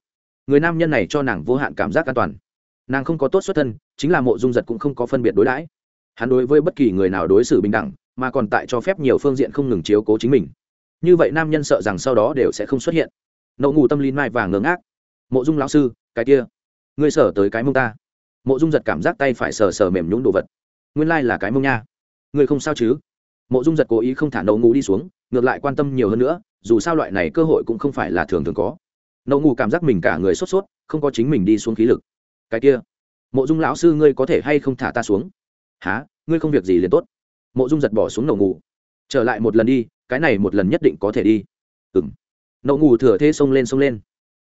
Người nam nhân này cho nàng vô hạn cảm giác an toàn. Nàng không có tốt xuất thân, chính là mộ dung giật cũng không có phân biệt đối đãi. Hắn đối với bất kỳ người nào đối xử bình đẳng, mà còn tại cho phép nhiều phương diện không ngừng chiếu cố chính mình. Như vậy nam nhân sợ rằng sau đó đều sẽ không xuất hiện. Nậu ngủ tâm lý mai vàng ngớ ngác. Mộ dung lão sư, cái kia. Ngươi sở tới cái mông ta. Mộ dung giật cảm giác tay phải sờ sờ mềm nhũng đồ vật. Nguyên lai、like、là cái mông nha. Ngươi không sao chứ? Mộ dung giật cố ý không thả nậu ngủ đi xuống, ngược lại quan tâm nhiều hơn nữa, dù sao loại này cơ hội cũng không phải là thường thường có. Nậu ngủ cảm giác mình cả người sốt sốt, không có chính mình đi xuống khí lực. Cái kia, mộ dung lão sư ngươi có thể hay không thả ta xuống? Há ngươi không việc gì liền tốt. Mộ dung giật bỏ xuống nậu ngủ. Trở lại một lần đi, cái này một lần nhất định có thể đi. Ừ m nậu ngủ thừa thế xông lên xông lên.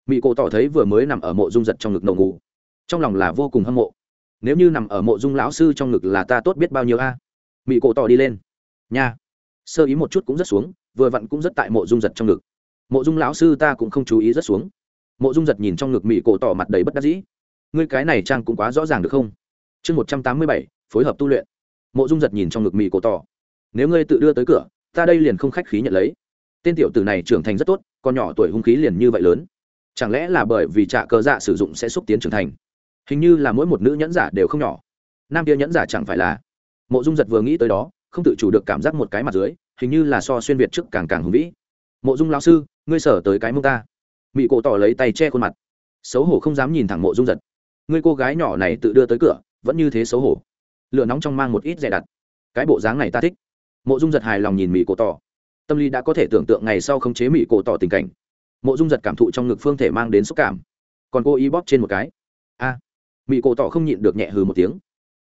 Mị cổ tỏ thấy vừa mới nằm ở mộ dung giật trong ngực nậu ngủ. Trong lòng là vô cùng hâm mộ. Nếu như nằm ở mộ dung lão sư trong ngực là ta tốt biết bao nhiêu a? À? mị cổ tỏ đi lên nha. Sơ ý một chút cũng rất xuống, vừa vặn cũng rất tại mộ dung giật trong ngực. Mộ dung lão sư ta cũng không chú ý rất xuống. Mộ dung giật nhìn trong ngực mỹ cổ tỏ mặt đầy bất đắc dĩ. Ngươi cái này trang cũng quá rõ ràng được không? Chương một trăm tám mươi bảy, phối hợp tu luyện. Mộ dung giật nhìn trong ngực mỹ cổ tỏ. Nếu ngươi tự đưa tới cửa, ta đây liền không khách khí nhận lấy. Tên tiểu tử này trưởng thành rất tốt còn nhỏ tuổi hung khí liền như vậy lớn. Chẳng lẽ là bởi vì trạ cờ dạ sử dụng sẽ xúc tiến trưởng thành? Hình như là mỗi một nữ nhẫn giả đều không nhỏ. Nam kia nhẫn giả chẳng phải là. Mộ dung giật vừa nghĩ tới đó không tự chủ được cảm giác một cái mặt dưới hình như là so xuyên việt trước càng càng hùng vĩ. Mộ dung Lão sư ngươi sở tới cái mông ta. Mị cổ tỏ lấy tay che khuôn mặt. Xấu hổ không dám nhìn thẳng mộ dung giật. Ngươi cô gái nhỏ này tự đưa tới cửa vẫn như thế xấu hổ. Lửa nóng trong mang một ít dè đặt cái bộ dáng này ta thích. Mộ dung giật hài lòng nhìn Mị cổ tỏ. Tâm lý đã có thể tưởng tượng ngày sau khống chế Mị cổ tỏ tình cảnh. Mộ dung giật cảm thụ trong ngực phương thể mang đến xúc cảm. Còn cô ý bóp trên một cái. A. À, cổ tỏ không nhịn được nhẹ hừ một tiếng.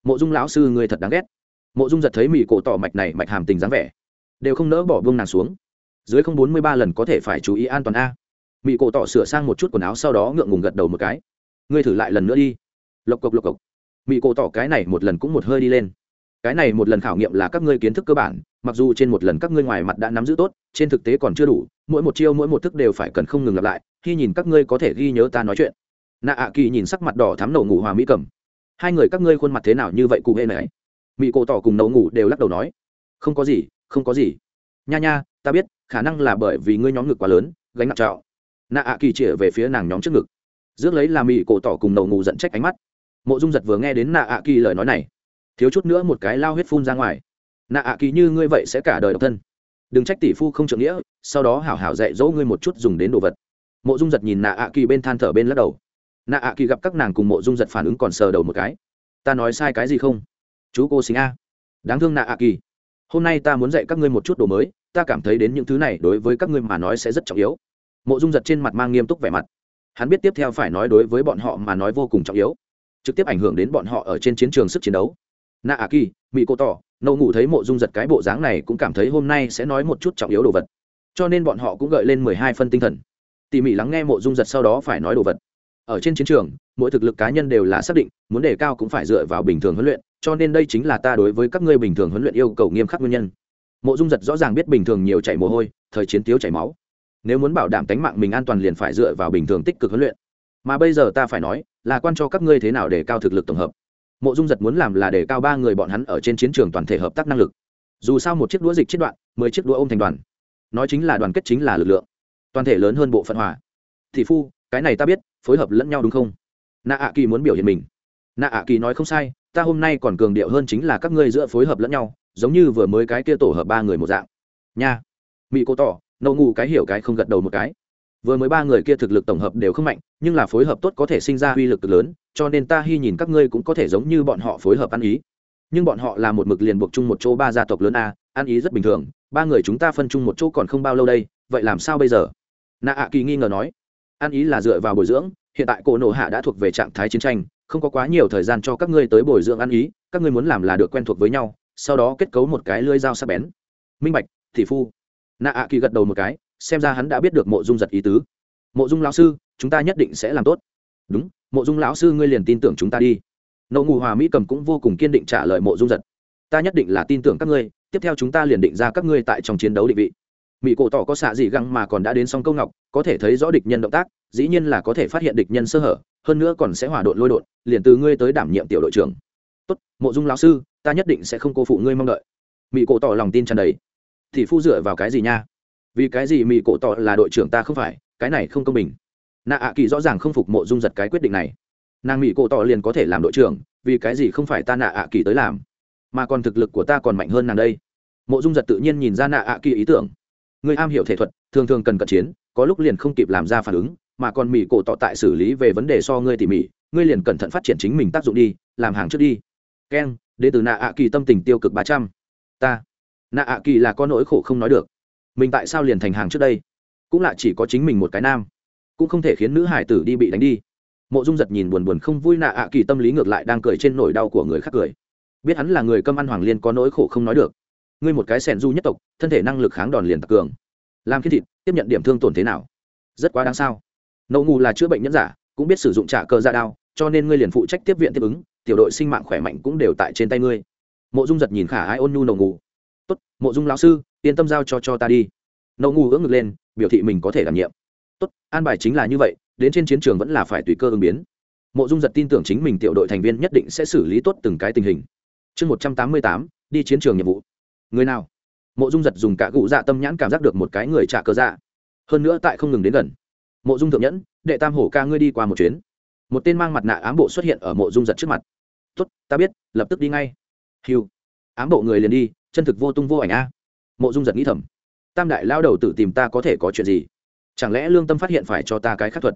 Mộ dung lão sư người thật đáng ghét mộ dung giật thấy mỹ cổ tỏ mạch này mạch hàm tình dáng vẻ, đều không nỡ bỏ vương nàng xuống. Dưới không bốn mươi ba lần có thể phải chú ý an toàn a. Mỹ cổ tỏ sửa sang một chút quần áo sau đó ngượng ngùng gật đầu một cái. Ngươi thử lại lần nữa đi. Lộc cộc lộc cộc. Mỹ cổ tỏ cái này một lần cũng một hơi đi lên. Cái này một lần khảo nghiệm là các ngươi kiến thức cơ bản, mặc dù trên một lần các ngươi ngoài mặt đã nắm giữ tốt, trên thực tế còn chưa đủ, mỗi một chiêu mỗi một thức đều phải cần không ngừng lặp lại, khi nhìn các ngươi có thể ghi nhớ ta nói chuyện. Nạ ạ kỳ nhìn sắc mặt đỏ thắm nổ ngủ hòa mỹ cầm. Hai người các ngươi khuôn mặt thế nào như vậy cụ hê này? Mỹ cổ tỏ cùng nấu ngủ đều lắc đầu nói, không có gì, không có gì. Nha nha, ta biết, khả năng là bởi vì ngươi nhóm ngực quá lớn, gánh nặng trạo nạ ạ kỳ chĩa về phía nàng nhóm trước ngực. Rước lấy là mỹ cổ tỏ cùng nấu ngủ giận trách ánh mắt. Mộ dung giật vừa nghe đến nạ ạ kỳ lời nói này, thiếu chút nữa một cái lao huyết phun ra ngoài. Nạ ạ kỳ, như ngươi vậy sẽ cả đời độc thân. Đừng trách tỷ phu không trợ nghĩa, sau đó hảo hảo dạy dỗ ngươi một chút dùng đến đồ vật. Mộ dung giật nhìn nạ ạ kỳ bên than thở bên lắc đầu. Nạ ạ kỳ gặp các nàng cùng mộ dung giật phản ứng còn sờ đầu một cái. Ta nói sai cái gì không? Chú cô sinh a. Đáng thương nạ ạ kỳ. Hôm nay ta muốn dạy các ngươi một chút đồ mới, ta cảm thấy đến những thứ này đối với các ngươi mà nói sẽ rất trọng yếu. Mộ dung giật trên mặt mang nghiêm túc vẻ mặt. Hắn biết tiếp theo phải nói đối với bọn họ mà nói vô cùng trọng yếu, trực tiếp ảnh hưởng đến bọn họ ở trên chiến trường sức chiến đấu. Nạ ạ kỳ mỹ cô tỏ, nâu ngủ thấy mộ dung giật cái bộ dáng này cũng cảm thấy hôm nay sẽ nói một chút trọng yếu đồ vật. Cho nên bọn họ cũng gợi lên mười hai phân tinh thần. Tỉ mỉ lắng nghe mộ dung giật sau đó phải nói đồ vật. Ở trên chiến trường, mỗi thực lực cá nhân đều là xác định, muốn đề cao cũng phải dựa vào bình thường huấn luyện cho nên đây chính là ta đối với các ngươi bình thường huấn luyện yêu cầu nghiêm khắc nguyên nhân. Mộ dung giật rõ ràng biết bình thường nhiều chảy mồ hôi, thời chiến tiếu chảy máu. Nếu muốn bảo đảm tính mạng mình an toàn liền phải dựa vào bình thường tích cực huấn luyện. Mà bây giờ ta phải nói, là quan cho các ngươi thế nào để cao thực lực tổng hợp. Mộ dung giật muốn làm là để cao ba người bọn hắn ở trên chiến trường toàn thể hợp tác năng lực. Dù sao một chiếc đũa dịch chết đoạn, mười chiếc đũa ôm thành đoàn. Nói chính là đoàn kết chính là lực lượng. Toàn thể lớn hơn bộ phận hòa. Thì phu, cái này ta biết, phối hợp lẫn nhau đúng không? Nạ ạ kỳ muốn biểu hiện mình. Nạ ạ kỳ nói không sai ta hôm nay còn cường điệu hơn chính là các ngươi giữa phối hợp lẫn nhau, giống như vừa mới cái kia tổ hợp ba người một dạng. Nha. Mỹ cô tỏ nậu ngủ cái hiểu cái không gật đầu một cái. Vừa mới ba người kia thực lực tổng hợp đều không mạnh, nhưng là phối hợp tốt có thể sinh ra uy lực lớn, cho nên ta hy nhìn các ngươi cũng có thể giống như bọn họ phối hợp ăn ý. Nhưng bọn họ là một mực liền buộc chung một chỗ ba gia tộc lớn a, ăn ý rất bình thường, ba người chúng ta phân chung một chỗ còn không bao lâu đây, vậy làm sao bây giờ? Nạ ạ kỳ nghi ngờ nói. Ăn ý là dựa vào bồi dưỡng, hiện tại cổ nổ hạ đã thuộc về trạng thái chiến tranh không có quá nhiều thời gian cho các ngươi tới bồi dưỡng ăn ý, các ngươi muốn làm là được quen thuộc với nhau, sau đó kết cấu một cái lưỡi dao sắc bén. Minh bạch, thị phu. Nạ ạ kỳ gật đầu một cái, xem ra hắn đã biết được mộ dung giật ý tứ. Mộ dung lão sư, chúng ta nhất định sẽ làm tốt. Đúng, mộ dung lão sư ngươi liền tin tưởng chúng ta đi. Nậu ngù hòa mỹ cầm cũng vô cùng kiên định trả lời mộ dung giật. Ta nhất định là tin tưởng các ngươi, tiếp theo chúng ta liền định ra các ngươi tại trong chiến đấu định vị. Mỹ cổ tỏ có xạ gì găng mà còn đã đến song câu ngọc, có thể thấy rõ địch nhân động tác dĩ nhiên là có thể phát hiện địch nhân sơ hở, hơn nữa còn sẽ hỏa độn lôi độn, liền từ ngươi tới đảm nhiệm tiểu đội trưởng. Tốt, mộ dung lão sư, ta nhất định sẽ không cô phụ ngươi mong đợi. Mỹ cổ tỏ lòng tin tràn đầy. Thì phu dựa vào cái gì nha? Vì cái gì mỹ cổ tỏ là đội trưởng ta không phải, cái này không công bình. Nạ ạ kỳ rõ ràng không phục mộ dung giật cái quyết định này. Nàng mỹ cổ tỏ liền có thể làm đội trưởng, vì cái gì không phải ta nạ ạ kỳ tới làm, mà còn thực lực của ta còn mạnh hơn nàng đây. Mộ dung giật tự nhiên nhìn ra nạ ạ kỳ ý tưởng. Người am hiểu thể thuật, thường thường cần cận chiến, có lúc liền không kịp làm ra phản ứng mà còn mỹ cổ tỏ tại xử lý về vấn đề so ngươi tỉ mỉ, ngươi liền cẩn thận phát triển chính mình tác dụng đi, làm hàng trước đi. Keng đến từ nạ ạ kỳ tâm tình tiêu cực ba trăm. Ta. Nạ ạ kỳ là có nỗi khổ không nói được. Mình tại sao liền thành hàng trước đây? Cũng là chỉ có chính mình một cái nam. Cũng không thể khiến nữ hải tử đi bị đánh đi. Mộ dung giật nhìn buồn buồn không vui nạ ạ kỳ tâm lý ngược lại đang cười trên nỗi đau của người khác cười. Biết hắn là người câm ăn hoàng liên có nỗi khổ không nói được. Ngươi một cái sẻn du nhất tộc, thân thể năng lực kháng đòn liền tặc cường. Làm khi thịt, tiếp nhận điểm thương tổn thế nào? Rất quá đáng sao? Nậu ngù là chữa bệnh nhân giả, cũng biết sử dụng trả cơ ra dạ đao, cho nên ngươi liền phụ trách tiếp viện tiếp ứng, tiểu đội sinh mạng khỏe mạnh cũng đều tại trên tay ngươi. Mộ dung giật nhìn khả ai ôn nhu nậu ngù tốt, mộ dung lão sư, yên tâm giao cho cho ta đi. Nậu ngù ưỡng ngực lên, biểu thị mình có thể đảm nhiệm. Tốt, an bài chính là như vậy, đến trên chiến trường vẫn là phải tùy cơ ứng biến. Mộ dung giật tin tưởng chính mình tiểu đội thành viên nhất định sẽ xử lý tốt từng cái tình hình. Chương một trăm tám mươi tám, đi chiến trường nhiệm vụ. Người nào? Mộ dung giật dùng cả cụ dạ tâm nhãn cảm giác được một cái người trả cơ dạ. Hơn nữa tại không ngừng đến gần mộ dung thượng nhẫn, đệ tam hổ ca ngươi đi qua một chuyến. Một tên mang mặt nạ ám bộ xuất hiện ở mộ dung giật trước mặt. Tốt, ta biết, lập tức đi ngay. Hiu ám bộ người liền đi, chân thực vô tung vô ảnh a. Mộ dung giật nghĩ thầm. Tam đại lao đầu tự tìm ta có thể có chuyện gì? Chẳng lẽ lương tâm phát hiện phải cho ta cái khắc thuật?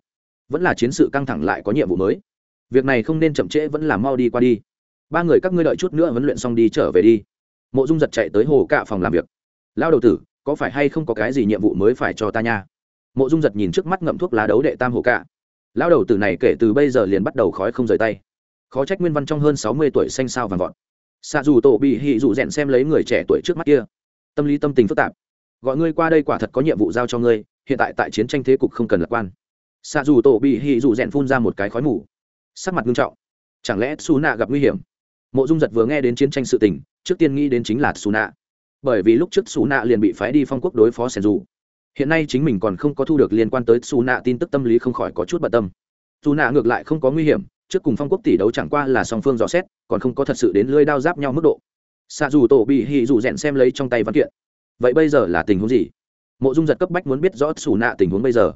Vẫn là chiến sự căng thẳng lại có nhiệm vụ mới. Việc này không nên chậm trễ, vẫn là mau đi qua đi. Ba người các ngươi đợi chút nữa huấn luyện xong đi trở về đi. Mộ dung giật chạy tới hồ cạ phòng làm việc. Lao đầu tử, có phải hay không có cái gì nhiệm vụ mới phải cho ta nha? Mộ dung giật nhìn trước mắt ngậm thuốc lá đấu đệ tam hồ cả, lao đầu tử này kể từ bây giờ liền bắt đầu khói không rời tay. Khó trách nguyên văn trong hơn sáu mươi tuổi xanh sao vàng vọt. Xa dù tổ bị hị dụ rèn xem lấy người trẻ tuổi trước mắt kia. Tâm lý tâm tình phức tạp. Gọi ngươi qua đây quả thật có nhiệm vụ giao cho ngươi hiện tại tại chiến tranh thế cục không cần lạc quan. Xa dù tổ bị hị dụ rèn phun ra một cái khói mù. Sắc mặt nghiêm trọng. Chẳng lẽ xù nạ gặp nguy hiểm? Mộ dung giật vừa nghe đến chiến tranh sự tình trước tiên nghĩ đến chính là xù nạ bởi vì lúc trước xù nạ liền bị phái đi phong quốc đối phó sẻn dù hiện nay chính mình còn không có thu được liên quan tới xù nạ tin tức tâm lý không khỏi có chút bận tâm. Dù nạ ngược lại không có nguy hiểm, trước cùng phong quốc tỷ đấu chẳng qua là song phương dò xét, còn không có thật sự đến lưới đao giáp nhau mức độ. Xạ dù tổ bị hì dù rẽn xem lấy trong tay văn kiện. Vậy bây giờ là tình huống gì? Mộ dung giật cấp bách muốn biết rõ xù nạ tình huống bây giờ.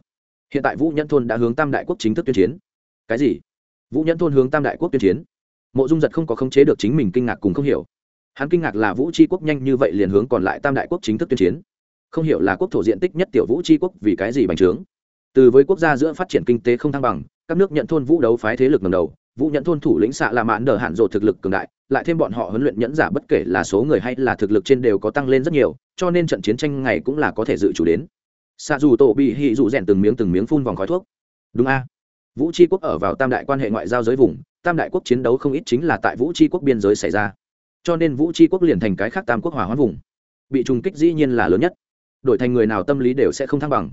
Hiện tại vũ nhẫn thôn đã hướng tam đại quốc chính thức tuyên chiến. Cái gì? Vũ nhẫn thôn hướng tam đại quốc tuyên chiến? Mộ dung giật không có khống chế được chính mình kinh ngạc cùng không hiểu. Hắn kinh ngạc là vũ tri quốc nhanh như vậy liền hướng còn lại tam đại quốc chính thức tuyên chiến không hiểu là quốc thổ diện tích nhất tiểu vũ tri quốc vì cái gì bành trướng. Từ với quốc gia giữa phát triển kinh tế không thăng bằng, các nước nhận thôn vũ đấu phái thế lực ngầm đầu, vũ nhận thôn thủ lĩnh xạ là mãn đờ hạn rộ thực lực cường đại, lại thêm bọn họ huấn luyện nhẫn giả bất kể là số người hay là thực lực trên đều có tăng lên rất nhiều, cho nên trận chiến tranh này cũng là có thể dự chủ đến. Xạ dù tổ bị hị dụ rèn từng miếng từng miếng phun vòng khói thuốc. Đúng a. Vũ tri quốc ở vào tam đại quan hệ ngoại giao giới vùng, tam đại quốc chiến đấu không ít chính là tại vũ tri quốc biên giới xảy ra. Cho nên vũ tri quốc liền thành cái khác tam quốc hòa hoãn vùng. Bị trùng kích dĩ nhiên là lớn nhất đổi thành người nào tâm lý đều sẽ không thăng bằng.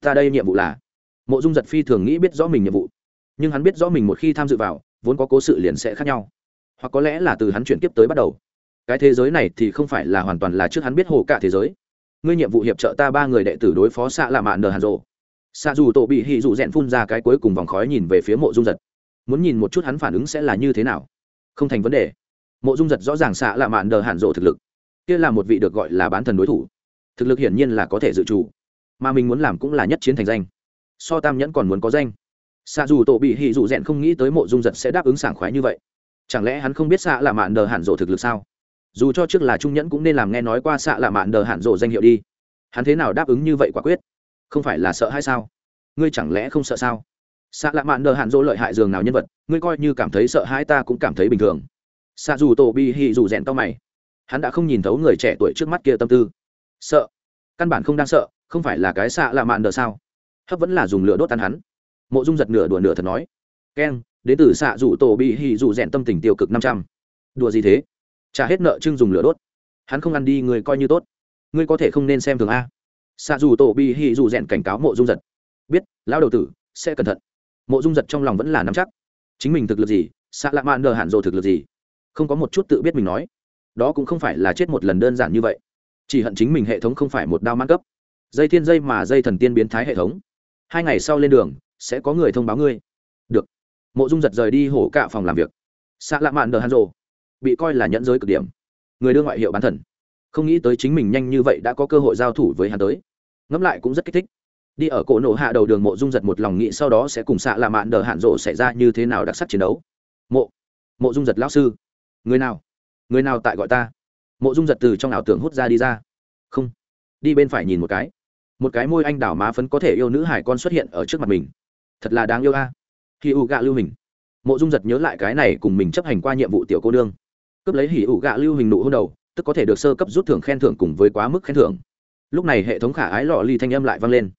Ta đây nhiệm vụ là, mộ dung giật phi thường nghĩ biết rõ mình nhiệm vụ, nhưng hắn biết rõ mình một khi tham dự vào, vốn có cố sự liền sẽ khác nhau. Hoặc có lẽ là từ hắn chuyển tiếp tới bắt đầu. Cái thế giới này thì không phải là hoàn toàn là trước hắn biết hồ cả thế giới. Ngươi nhiệm vụ hiệp trợ ta ba người đệ tử đối phó xạ Lạ mạn nờ hàn rộ. Xạ dù tổ bị hì dù rẽn phun ra cái cuối cùng vòng khói nhìn về phía mộ dung giật. Muốn nhìn một chút hắn phản ứng sẽ là như thế nào? Không thành vấn đề. Mộ dung giật rõ ràng xạ Lạ mạn nờ hàn rộ thực lực. Kia là một vị được gọi là bán thần đối thủ thực lực hiển nhiên là có thể dự trù, mà mình muốn làm cũng là nhất chiến thành danh. So tam nhẫn còn muốn có danh. Xạ dù tổ bị hì dù rẽn không nghĩ tới mộ dung giật sẽ đáp ứng sảng khoái như vậy. Chẳng lẽ hắn không biết xạ là mạn đờ hạn rộ thực lực sao? Dù cho trước là trung nhẫn cũng nên làm nghe nói qua xạ là mạn đờ hạn rộ danh hiệu đi. Hắn thế nào đáp ứng như vậy quả quyết? Không phải là sợ hay sao? Ngươi chẳng lẽ không sợ sao? Xạ lạ mạn đờ hạn dỗ lợi hại dường nào nhân vật, ngươi coi như cảm thấy sợ hãi ta cũng cảm thấy bình thường. Xạ dù tổ bi hì dù rèn to mày. Hắn đã không nhìn thấu người trẻ tuổi trước mắt kia tâm tư sợ. Căn bản không đang sợ, không phải là cái xạ lạ mạn đờ sao? Hấp vẫn là dùng lửa đốt tan hắn. Mộ dung giật nửa đùa nửa thật nói. Keng đến từ xạ rủ tổ bị hì rủ rèn tâm tình tiêu cực năm trăm. Đùa gì thế? Trả hết nợ trưng dùng lửa đốt. Hắn không ăn đi, người coi như tốt. Ngươi có thể không nên xem thường a. Xạ dù tổ bị hì rủ rèn cảnh cáo mộ dung giật. Biết, lão đầu tử, sẽ cẩn thận. Mộ dung giật trong lòng vẫn là nắm chắc. Chính mình thực lực gì? Xạ lạ mạn đờ hạn rồ thực lực gì? Không có một chút tự biết mình nói. Đó cũng không phải là chết một lần đơn giản như vậy chỉ hận chính mình hệ thống không phải một đao mang cấp. Dây thiên dây mà dây thần tiên biến thái hệ thống. Hai ngày sau lên đường, sẽ có người thông báo ngươi. Được. Mộ dung giật rời đi hổ cạ phòng làm việc. Xạ lạ mạn đờ hàn rộ bị coi là nhẫn giới cực điểm. Người đưa ngoại hiệu bán thần. Không nghĩ tới chính mình nhanh như vậy đã có cơ hội giao thủ với hắn tới. Ngẫm lại cũng rất kích thích. Đi ở cổ nổ hạ đầu đường mộ dung giật một lòng nghĩ sau đó sẽ cùng xạ lạ mạn đờ hạn rộ xảy ra như thế nào đặc sắc chiến đấu. Mộ. Mộ dung giật lão sư. Người nào? Người nào tại gọi ta? Mộ dung giật từ trong ảo tưởng hút ra đi ra. Không. Đi bên phải nhìn một cái. Một cái môi anh đảo má phấn có thể yêu nữ hải con xuất hiện ở trước mặt mình. Thật là đáng yêu a. Khi ủ gạ lưu hình. Mộ dung giật nhớ lại cái này cùng mình chấp hành qua nhiệm vụ tiểu cô nương. Cướp lấy hỉ ủ gạ lưu hình nụ hôn đầu, tức có thể được sơ cấp rút thưởng khen thưởng cùng với quá mức khen thưởng. Lúc này hệ thống khả ái lọ ly thanh âm lại vang lên.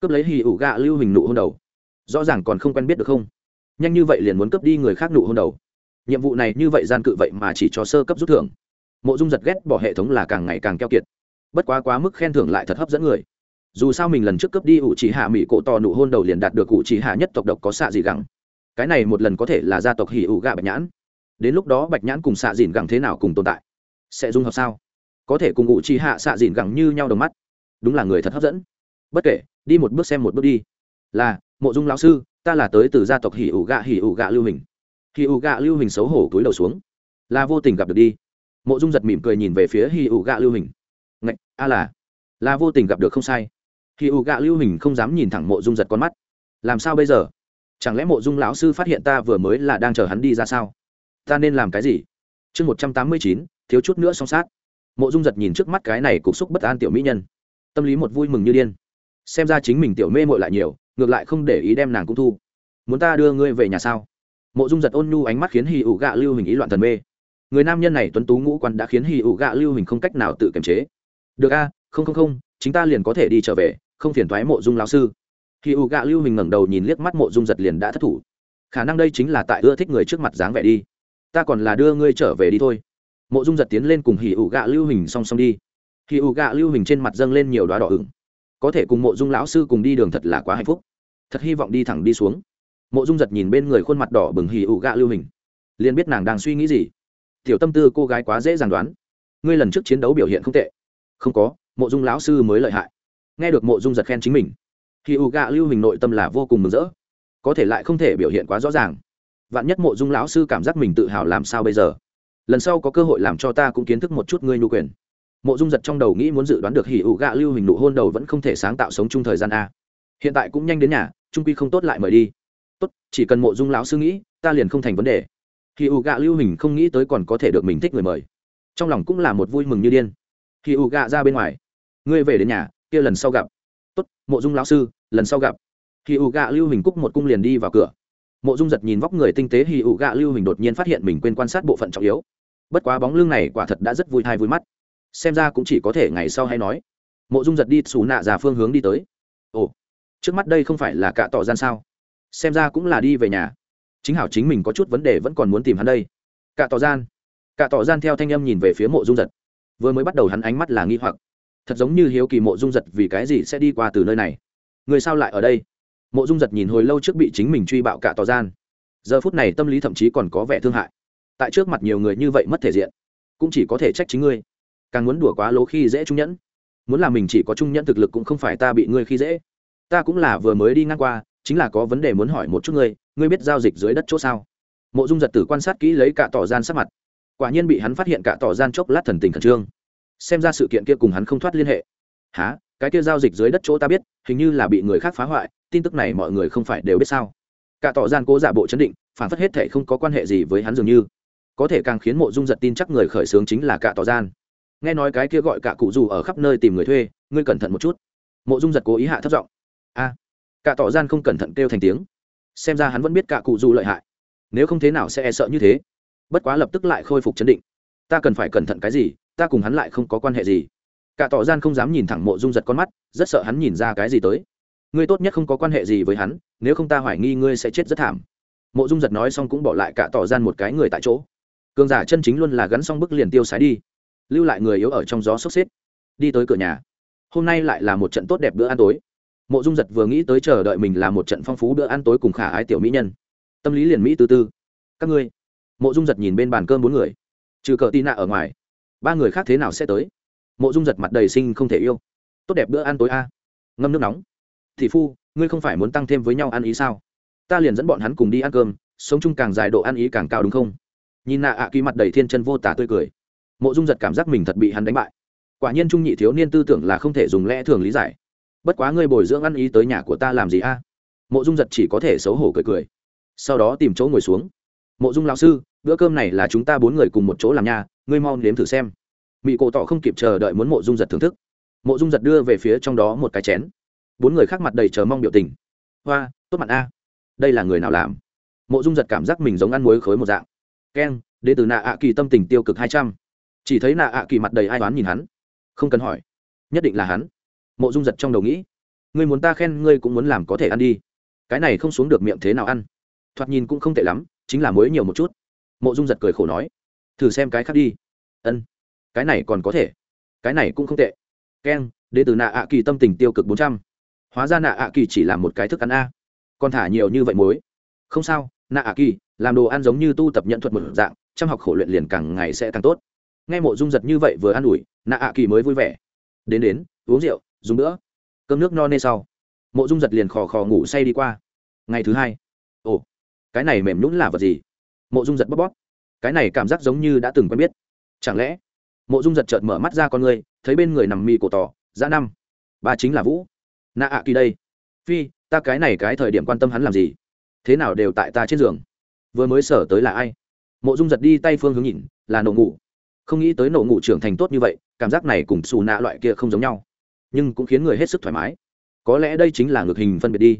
Cướp lấy hỉ ủ gạ lưu hình nụ hôn đầu. Rõ ràng còn không quen biết được không? Nhanh như vậy liền muốn cướp đi người khác nụ hôn đầu. Nhiệm vụ này như vậy gian cự vậy mà chỉ cho sơ cấp rút thưởng mộ dung giật ghét bỏ hệ thống là càng ngày càng keo kiệt. Bất quá quá mức khen thưởng lại thật hấp dẫn người. Dù sao mình lần trước cướp đi ủ chỉ hạ mỹ cổ to nụ hôn đầu liền đạt được ủ chỉ hạ nhất tộc độc có xạ gì gắng cái này một lần có thể là gia tộc hỉ ủ gạ bạch nhãn. Đến lúc đó bạch nhãn cùng xạ dìn gẳng thế nào cùng tồn tại? Sẽ dung hợp sao? Có thể cùng ủ chỉ hạ xạ dìn gẳng như nhau đồng mắt. Đúng là người thật hấp dẫn. Bất kể, đi một bước xem một bước đi. Là, mộ dung lão sư, ta là tới từ gia tộc hỉ ủ gạ hỉ ủ gạ lưu hình. Hỉ ủ gạ lưu hình xấu hổ túi đầu xuống. Là vô tình gặp được đi mộ dung giật mỉm cười nhìn về phía hi ủ gạ lưu hình. Ngạch, a là là vô tình gặp được không sai. Hi ủ gạ lưu hình không dám nhìn thẳng mộ dung giật con mắt. Làm sao bây giờ? Chẳng lẽ mộ dung lão sư phát hiện ta vừa mới là đang chờ hắn đi ra sao? Ta nên làm cái gì? Chương một trăm tám mươi chín, thiếu chút nữa song sát. Mộ dung giật nhìn trước mắt cái này cục xúc bất an tiểu mỹ nhân. Tâm lý một vui mừng như điên. Xem ra chính mình tiểu mê mội lại nhiều, ngược lại không để ý đem nàng cũng thu. Muốn ta đưa ngươi về nhà sao? Mộ dung giật ôn nhu ánh mắt khiến hì ủ gạ lưu hình ý loạn thần mê người nam nhân này tuấn tú ngũ quan đã khiến hì ụ gạ lưu hình không cách nào tự kiềm chế. Được a, không không không, chính ta liền có thể đi trở về, không phiền thoái mộ dung lão sư. Hì ụ gạ lưu hình ngẩng đầu nhìn liếc mắt mộ dung giật liền đã thất thủ. Khả năng đây chính là tại ưa thích người trước mặt dáng vẻ đi. Ta còn là đưa ngươi trở về đi thôi. Mộ dung giật tiến lên cùng hì ụ gạ lưu hình song song đi. Hì ụ gạ lưu hình trên mặt dâng lên nhiều đoá đỏ ửng. Có thể cùng mộ dung lão sư cùng đi đường thật là quá hạnh phúc. Thật hy vọng đi thẳng đi xuống. Mộ dung giật nhìn bên người khuôn mặt đỏ bừng hì ụ gạ lưu hình. Liền biết nàng đang suy nghĩ gì tiểu tâm tư cô gái quá dễ dàng đoán. Ngươi lần trước chiến đấu biểu hiện không tệ. Không có, mộ dung lão sư mới lợi hại. Nghe được mộ dung giật khen chính mình thì ủ gạ lưu hình nội tâm là vô cùng mừng rỡ. Có thể lại không thể biểu hiện quá rõ ràng. Vạn nhất mộ dung lão sư cảm giác mình tự hào làm sao bây giờ? Lần sau có cơ hội làm cho ta cũng kiến thức một chút ngươi nhu quyền. Mộ dung giật trong đầu nghĩ muốn dự đoán được hỉ ủ gạ lưu hình nụ hôn đầu vẫn không thể sáng tạo sống chung thời gian a. Hiện tại cũng nhanh đến nhà trung quy không tốt lại mời đi. Tốt, chỉ cần mộ dung lão sư nghĩ, ta liền không thành vấn đề hỉ ủ gạ lưu hình không nghĩ tới còn có thể được mình thích người mời. Trong lòng cũng là một vui mừng như điên. Hỉ ủ gạ ra bên ngoài, ngươi về đến nhà, kia lần sau gặp. Tốt, mộ dung lão sư, lần sau gặp. Hỉ ủ gạ lưu hình cúc một cung liền đi vào cửa. Mộ dung giật nhìn vóc người tinh tế hỉ ủ gạ lưu hình đột nhiên phát hiện mình quên quan sát bộ phận trọng yếu. Bất quá bóng lưng này quả thật đã rất vui hay vui mắt. Xem ra cũng chỉ có thể ngày sau hay nói. Mộ dung giật đi xù nạ già phương hướng đi tới. Ồ, trước mắt đây không phải là cả tỏ gian sao? Xem ra cũng là đi về nhà chính hảo chính mình có chút vấn đề vẫn còn muốn tìm hắn đây. Cả tỏ gian, cả tỏ gian theo thanh âm nhìn về phía mộ dung giật. Vừa mới bắt đầu hắn ánh mắt là nghi hoặc. Thật giống như hiếu kỳ mộ dung giật vì cái gì sẽ đi qua từ nơi này. Người sao lại ở đây? Mộ dung giật nhìn hồi lâu trước bị chính mình truy bạo cả tỏ gian. Giờ phút này tâm lý thậm chí còn có vẻ thương hại. Tại trước mặt nhiều người như vậy mất thể diện, cũng chỉ có thể trách chính ngươi. Càng muốn đùa quá lố khi dễ trung nhẫn. Muốn làm mình chỉ có trung nhẫn thực lực cũng không phải ta bị ngươi khi dễ. Ta cũng là vừa mới đi ngang qua chính là có vấn đề muốn hỏi một chút ngươi ngươi biết giao dịch dưới đất chỗ sao? Mộ dung giật tử quan sát kỹ lấy cả tỏ gian sắc mặt. Quả nhiên bị hắn phát hiện cả tỏ gian chốc lát thần tình khẩn trương. Xem ra sự kiện kia cùng hắn không thoát liên hệ. Há cái kia giao dịch dưới đất chỗ ta biết, hình như là bị người khác phá hoại, tin tức này mọi người không phải đều biết sao? Cả tỏ gian cố giả bộ chấn định, phản phất hết thể không có quan hệ gì với hắn dường như. Có thể càng khiến mộ dung giật tin chắc người khởi xướng chính là cả tỏ gian. Nghe nói cái kia gọi cả cụ dù ở khắp nơi tìm người thuê, ngươi cẩn thận một chút. Mộ dung giật cố ý hạ thấp giọng. A cả tỏ gian không cẩn thận kêu thành tiếng. Xem ra hắn vẫn biết cả cụ du lợi hại. Nếu không thế nào sẽ e sợ như thế. Bất quá lập tức lại khôi phục chấn định. Ta cần phải cẩn thận cái gì, ta cùng hắn lại không có quan hệ gì. Cả tỏ gian không dám nhìn thẳng mộ dung giật con mắt, rất sợ hắn nhìn ra cái gì tới. Ngươi tốt nhất không có quan hệ gì với hắn, nếu không ta hoài nghi ngươi sẽ chết rất thảm. Mộ dung giật nói xong cũng bỏ lại cả tỏ gian một cái người tại chỗ. Cường giả chân chính luôn là gắn xong bức liền tiêu sái đi. Lưu lại người yếu ở trong gió sốc xếp. Đi tới cửa nhà. Hôm nay lại là một trận tốt đẹp bữa ăn tối mộ dung giật vừa nghĩ tới chờ đợi mình là một trận phong phú bữa ăn tối cùng khả ái tiểu mỹ nhân. Tâm lý liền mỹ tư tư. Các ngươi. Mộ dung giật nhìn bên bàn cơm bốn người. Trừ cờ tị nạ ở ngoài, ba người khác thế nào sẽ tới? Mộ dung giật mặt đầy sinh không thể yêu. Tốt đẹp bữa ăn tối a. Ngâm nước nóng. Thị phu, ngươi không phải muốn tăng thêm với nhau ăn ý sao? Ta liền dẫn bọn hắn cùng đi ăn cơm, sống chung càng dài độ ăn ý càng cao đúng không? Nhìn nạ ạ à kỳ mặt đầy thiên chân vô tả tươi cười. Mộ dung giật cảm giác mình thật bị hắn đánh bại. Quả nhiên trung nhị thiếu niên tư tưởng là không thể dùng lẽ thường lý giải bất quá ngươi bồi dưỡng ăn ý tới nhà của ta làm gì a? Mộ dung giật chỉ có thể xấu hổ cười cười. Sau đó tìm chỗ ngồi xuống. Mộ dung lão sư, bữa cơm này là chúng ta bốn người cùng một chỗ làm nhà ngươi mau nếm thử xem. Mỹ cổ tỏ không kịp chờ đợi muốn mộ dung giật thưởng thức. Mộ dung giật đưa về phía trong đó một cái chén. Bốn người khác mặt đầy chờ mong biểu tình. Hoa, tốt mặt a. Đây là người nào làm? Mộ dung giật cảm giác mình giống ăn muối khối một dạng. Keng, đến từ nạ ạ kỳ tâm tình tiêu cực hai trăm. Chỉ thấy nạ ạ kỳ mặt đầy ai toán nhìn hắn. Không cần hỏi. Nhất định là hắn mộ dung giật trong đầu nghĩ, ngươi muốn ta khen ngươi cũng muốn làm có thể ăn đi. Cái này không xuống được miệng thế nào ăn. Thoạt nhìn cũng không tệ lắm, chính là muối nhiều một chút. Mộ dung giật cười khổ nói, thử xem cái khác đi. Ân, cái này còn có thể. Cái này cũng không tệ. Keng đến từ nạ ạ kỳ tâm tình tiêu cực bốn trăm. Hóa ra nạ ạ kỳ chỉ là một cái thức ăn a. Còn thả nhiều như vậy muối. Không sao, nạ ạ kỳ, làm đồ ăn giống như tu tập nhận thuật một dạng, chăm học khổ luyện liền càng ngày sẽ càng tốt. Nghe mộ dung giật như vậy vừa ăn ủi, nạ ạ kỳ mới vui vẻ. Đến đến, uống rượu dùng nữa cơm nước no nê sau. Mộ dung giật liền khò khò ngủ say đi qua. Ngày thứ hai, ồ, cái này mềm nhũng là vật gì? Mộ dung giật bóp bóp. Cái này cảm giác giống như đã từng quen biết. Chẳng lẽ, mộ dung giật chợt mở mắt ra con người, thấy bên người nằm mì cổ tỏ ra năm. Ba chính là vũ. Nạ ạ kỳ đây. Phi, ta cái này cái thời điểm quan tâm hắn làm gì? Thế nào đều tại ta trên giường. Vừa mới sở tới là ai? Mộ dung giật đi tay phương hướng nhìn, là nổ ngủ. Không nghĩ tới nổ ngủ trưởng thành tốt như vậy, cảm giác này cùng xù nạ loại kia không giống nhau nhưng cũng khiến người hết sức thoải mái. Có lẽ đây chính là ngược hình phân biệt đi.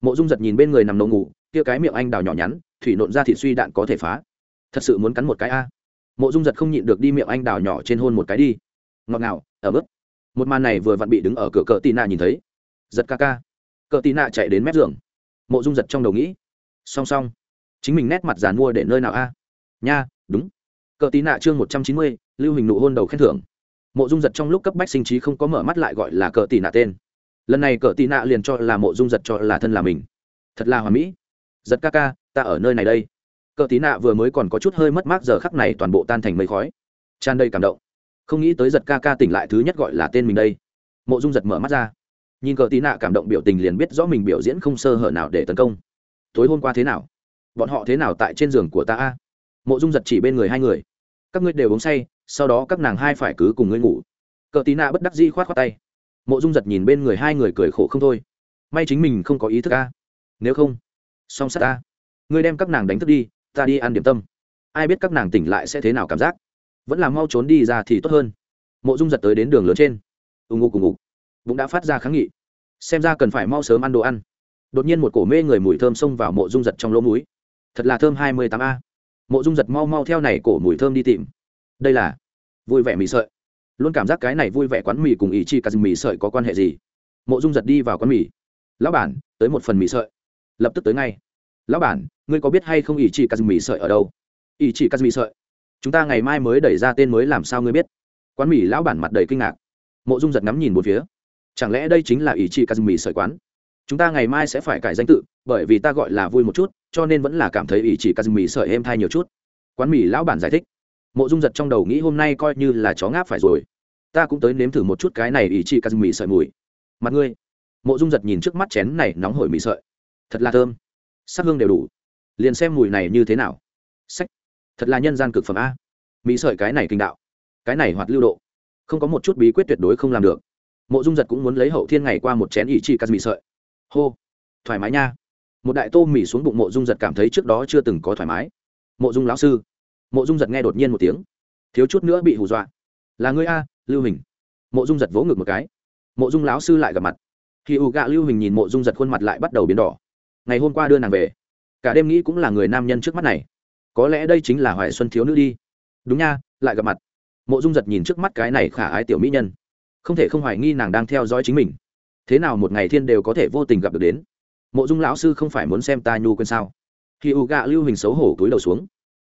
Mộ dung giật nhìn bên người nằm nổ ngủ, kia cái miệng anh đào nhỏ nhắn, thủy nộn ra thị suy đạn có thể phá. Thật sự muốn cắn một cái a. Mộ dung giật không nhịn được đi miệng anh đào nhỏ trên hôn một cái đi. Ngọt ngào ở bức một màn này vừa vặn bị đứng ở cửa cờ tì nạ nhìn thấy. Giật ca ca. Cờ tì nạ chạy đến mép giường. Mộ dung giật trong đầu nghĩ. Song song. Chính mình nét mặt giàn mua để nơi nào a? Nha, đúng. Cờ tì nạ chương một trăm chín mươi, lưu hình nụ hôn đầu khen thưởng mộ dung giật trong lúc cấp bách sinh trí không có mở mắt lại gọi là Cờ tì nạ tên. Lần này Cờ tì nạ liền cho là mộ dung giật cho là thân là mình. Thật là hòa mỹ. Giật ca ca, ta ở nơi này đây. Cờ tì nạ vừa mới còn có chút hơi mất mát giờ khắc này toàn bộ tan thành mây khói. Tràn đầy cảm động. Không nghĩ tới giật ca ca tỉnh lại thứ nhất gọi là tên mình đây. Mộ dung giật mở mắt ra. Nhìn cờ tì nạ cảm động biểu tình liền biết rõ mình biểu diễn không sơ hở nào để tấn công. Tối hôm qua thế nào? Bọn họ thế nào tại trên giường của ta a? Mộ dung giật chỉ bên người hai người. Các ngươi đều uống say sau đó các nàng hai phải cứ cùng ngươi ngủ. Cờ tí nạ bất đắc di khoát khoát tay. Mộ dung giật nhìn bên người hai người cười khổ không thôi. May chính mình không có ý thức a. Nếu không, song sắt a. Ngươi đem các nàng đánh thức đi, ta đi ăn điểm tâm. Ai biết các nàng tỉnh lại sẽ thế nào cảm giác. Vẫn là mau trốn đi ra thì tốt hơn. Mộ dung giật tới đến đường lớn trên. Ùng ục ùng ục bụng đã phát ra kháng nghị. Xem ra cần phải mau sớm ăn đồ ăn. Đột nhiên một cổ mê người mùi thơm xông vào mộ dung giật trong lỗ múi thật là thơm hai mươi tám a. Mộ dung giật mau mau theo này cổ mùi thơm đi tìm đây là vui vẻ mì sợi. Luôn cảm giác cái này vui vẻ quán mì cùng ý chi cà mì sợi có quan hệ gì? Mộ dung giật đi vào quán mì. Lão bản, tới một phần mì sợi. Lập tức tới ngay. Lão bản, ngươi có biết hay không ý chi cà mì sợi ở đâu? Ý chi cà mì sợi. Chúng ta ngày mai mới đẩy ra tên mới làm sao ngươi biết? Quán mì lão bản mặt đầy kinh ngạc. Mộ dung giật ngắm nhìn một phía. Chẳng lẽ đây chính là ý chi cà mì sợi quán? Chúng ta ngày mai sẽ phải cải danh tự, bởi vì ta gọi là vui một chút, cho nên vẫn là cảm thấy ý chỉ mì sợi êm thai nhiều chút. Quán mì lão bản giải thích mộ dung giật trong đầu nghĩ hôm nay coi như là chó ngáp phải rồi. Ta cũng tới nếm thử một chút cái này ý chỉ kazumi sợi mùi. Mặt ngươi. Mộ dung giật nhìn trước mắt chén này nóng hổi mì sợi. Thật là thơm. Sắc hương đều đủ. Liền xem mùi này như thế nào. Sách. Thật là nhân gian cực phẩm a. Mì sợi cái này kinh đạo. Cái này hoạt lưu độ. Không có một chút bí quyết tuyệt đối không làm được. Mộ dung giật cũng muốn lấy hậu thiên ngày qua một chén ý chị cắt mì sợi. Hô. Thoải mái nha. Một đại tô mì xuống bụng mộ dung giật cảm thấy trước đó chưa từng có thoải mái. Mộ dung lão sư mộ dung giật nghe đột nhiên một tiếng, thiếu chút nữa bị hù dọa. Là ngươi a, lưu hình. Mộ dung giật vỗ ngực một cái. Mộ dung lão sư lại gặp mặt. Khi ù gạ lưu hình nhìn mộ dung giật khuôn mặt lại bắt đầu biến đỏ. Ngày hôm qua đưa nàng về, cả đêm nghĩ cũng là người nam nhân trước mắt này. Có lẽ đây chính là hoài xuân thiếu nữ đi. Đúng nha, lại gặp mặt. Mộ dung giật nhìn trước mắt cái này khả ái tiểu mỹ nhân. Không thể không hoài nghi nàng đang theo dõi chính mình. Thế nào một ngày thiên đều có thể vô tình gặp được đến? Mộ dung lão sư không phải muốn xem ta nhu quên sao? Khi u gạ lưu hình xấu hổ túi đầu xuống.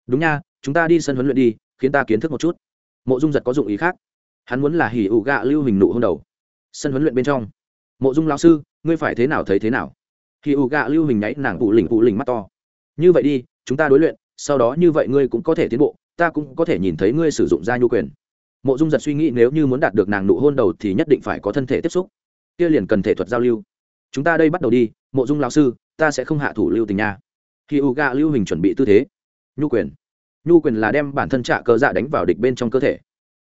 Đúng nha chúng ta đi sân huấn luyện đi, khiến ta kiến thức một chút. Mộ dung giật có dụng ý khác. Hắn muốn là hỉ ủ gạ lưu hình nụ hôn đầu. Sân huấn luyện bên trong. Mộ dung lão sư, ngươi phải thế nào thấy thế nào? Hỉ ủ gạ lưu hình nháy nàng phụ lỉnh phụ lỉnh mắt to. Như vậy đi, chúng ta đối luyện, sau đó như vậy ngươi cũng có thể tiến bộ, ta cũng có thể nhìn thấy ngươi sử dụng ra nhu quyền. Mộ dung giật suy nghĩ nếu như muốn đạt được nàng nụ hôn đầu thì nhất định phải có thân thể tiếp xúc. Kia liền cần thể thuật giao lưu. Chúng ta đây bắt đầu đi, mộ dung lão sư, ta sẽ không hạ thủ lưu tình nha. Khi u ga lưu hình chuẩn bị tư thế. Nhu quyền nhu quyền là đem bản thân trạ cơ dạ đánh vào địch bên trong cơ thể.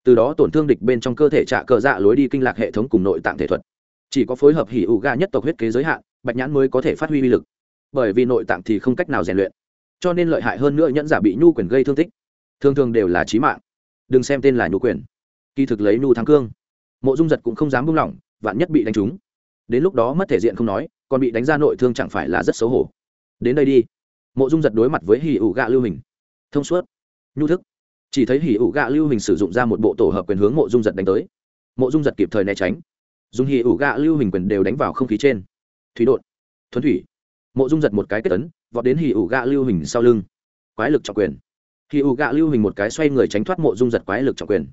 Từ đó tổn thương địch bên trong cơ thể trạ cơ dạ lối đi kinh lạc hệ thống cùng nội tạng thể thuật. Chỉ có phối hợp hỉ ủ ga nhất tộc huyết kế giới hạn, bạch nhãn mới có thể phát huy uy lực. Bởi vì nội tạng thì không cách nào rèn luyện, cho nên lợi hại hơn nữa nhẫn giả bị nhu quyền gây thương tích. Thường thường đều là trí mạng. Đừng xem tên là nhu quyền. Kỳ thực lấy nhu thắng cương, mộ dung giật cũng không dám buông lỏng, vạn nhất bị đánh trúng. Đến lúc đó mất thể diện không nói, còn bị đánh ra nội thương chẳng phải là rất xấu hổ. Đến đây đi. Mộ dung giật đối mặt với hỉ ủ gạ lưu hình thông suốt. Nhu thức. Chỉ thấy hỉ ủ gạ lưu hình sử dụng ra một bộ tổ hợp quyền hướng mộ dung giật đánh tới. Mộ dung giật kịp thời né tránh. Dùng hỉ ủ gạ lưu hình quyền đều đánh vào không khí trên. Thủy đột. Thuấn thủy. Mộ dung giật một cái kết tấn vọt đến hỉ ủ gạ lưu hình sau lưng. Quái lực trọng quyền. Hỉ ủ gạ lưu hình một cái xoay người tránh thoát mộ dung giật quái lực trọng quyền.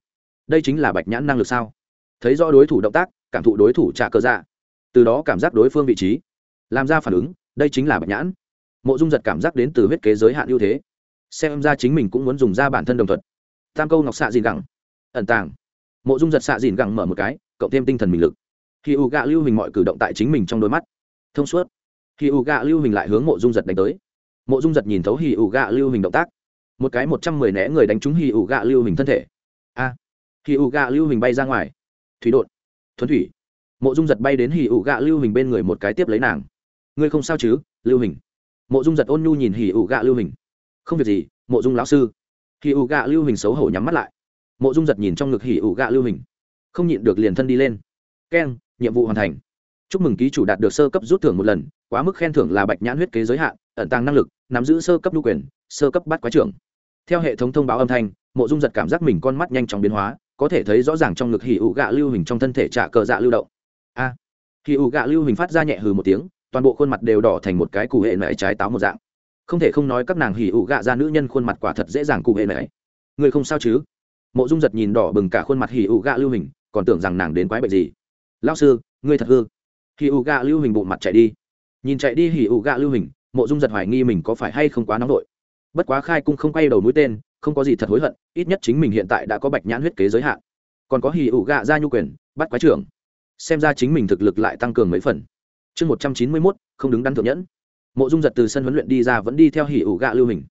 Đây chính là bạch nhãn năng lực sao? Thấy rõ đối thủ động tác, cảm thụ đối thủ trả cơ dạ. Từ đó cảm giác đối phương vị trí. Làm ra phản ứng, đây chính là bạch nhãn. Mộ dung giật cảm giác đến từ huyết kế giới hạn ưu thế xem ra chính mình cũng muốn dùng ra bản thân đồng thuật tam câu ngọc xạ dìn gẳng. Ẩn tàng. Mộ dung giật xạ dìn gẳng mở một cái cộng thêm tinh thần mình lực. Khi u gạ lưu hình mọi cử động tại chính mình trong đôi mắt. Thông suốt. Khi u gạ lưu hình lại hướng mộ dung giật đánh tới. Mộ dung giật nhìn thấu hì ủ gạ lưu hình động tác. Một cái một trăm mười né người đánh trúng hì ủ gạ lưu hình thân thể. A. À, hì ủ gạ lưu hình bay ra ngoài. Thủy đột. Thuấn thủy. Mộ dung giật bay đến hì ủ gạ lưu hình bên người một cái tiếp lấy nàng. Ngươi không sao chứ lưu hình mộ dung giật ôn nhu nhìn hì ủ gạ lưu hình không việc gì mộ dung lão sư. Hì ủ gạ lưu hình xấu hổ nhắm mắt lại. Mộ dung giật nhìn trong ngực hì ủ gạ lưu hình. Không nhịn được liền thân đi lên. Keng nhiệm vụ hoàn thành. Chúc mừng ký chủ đạt được sơ cấp rút thưởng một lần quá mức khen thưởng là bạch nhãn huyết kế giới hạn ẩn tàng năng lực nắm giữ sơ cấp đu quyền sơ cấp bắt quái trưởng. Theo hệ thống thông báo âm thanh mộ dung giật cảm giác mình con mắt nhanh chóng biến hóa có thể thấy rõ ràng trong ngực hì ủ gạ lưu hình trong thân thể trả cờ dạ lưu động. A. À, hì ủ gạ lưu hình phát ra nhẹ hừ một tiếng toàn bộ khuôn mặt đều đỏ thành một cái cụ hệ mẹ trái táo một dạng không thể không nói các nàng hỉ ủ gạ ra nữ nhân khuôn mặt quả thật dễ dàng cụ hệ này người không sao chứ? Mộ dung giật nhìn đỏ bừng cả khuôn mặt hỉ ủ gạ lưu hình, còn tưởng rằng nàng đến quái bệnh gì. Lao sư, ngươi thật hư. Hỉ ủ gạ lưu hình bộ mặt chạy đi. Nhìn chạy đi hỉ ủ gạ lưu hình, mộ dung giật hoài nghi mình có phải hay không quá nóng vội. Bất quá khai cung không quay đầu mũi tên, không có gì thật hối hận, ít nhất chính mình hiện tại đã có bạch nhãn huyết kế giới hạn. Còn có hỉ ủ gạ ra nhu quyền, bắt quái trưởng. Xem ra chính mình thực lực lại tăng cường mấy phần. Chương một trăm chín mươi mốt, không đứng đắn thượng nhẫn mộ dung giật từ sân huấn luyện đi ra vẫn đi theo hỉ ủ gạ lưu hình.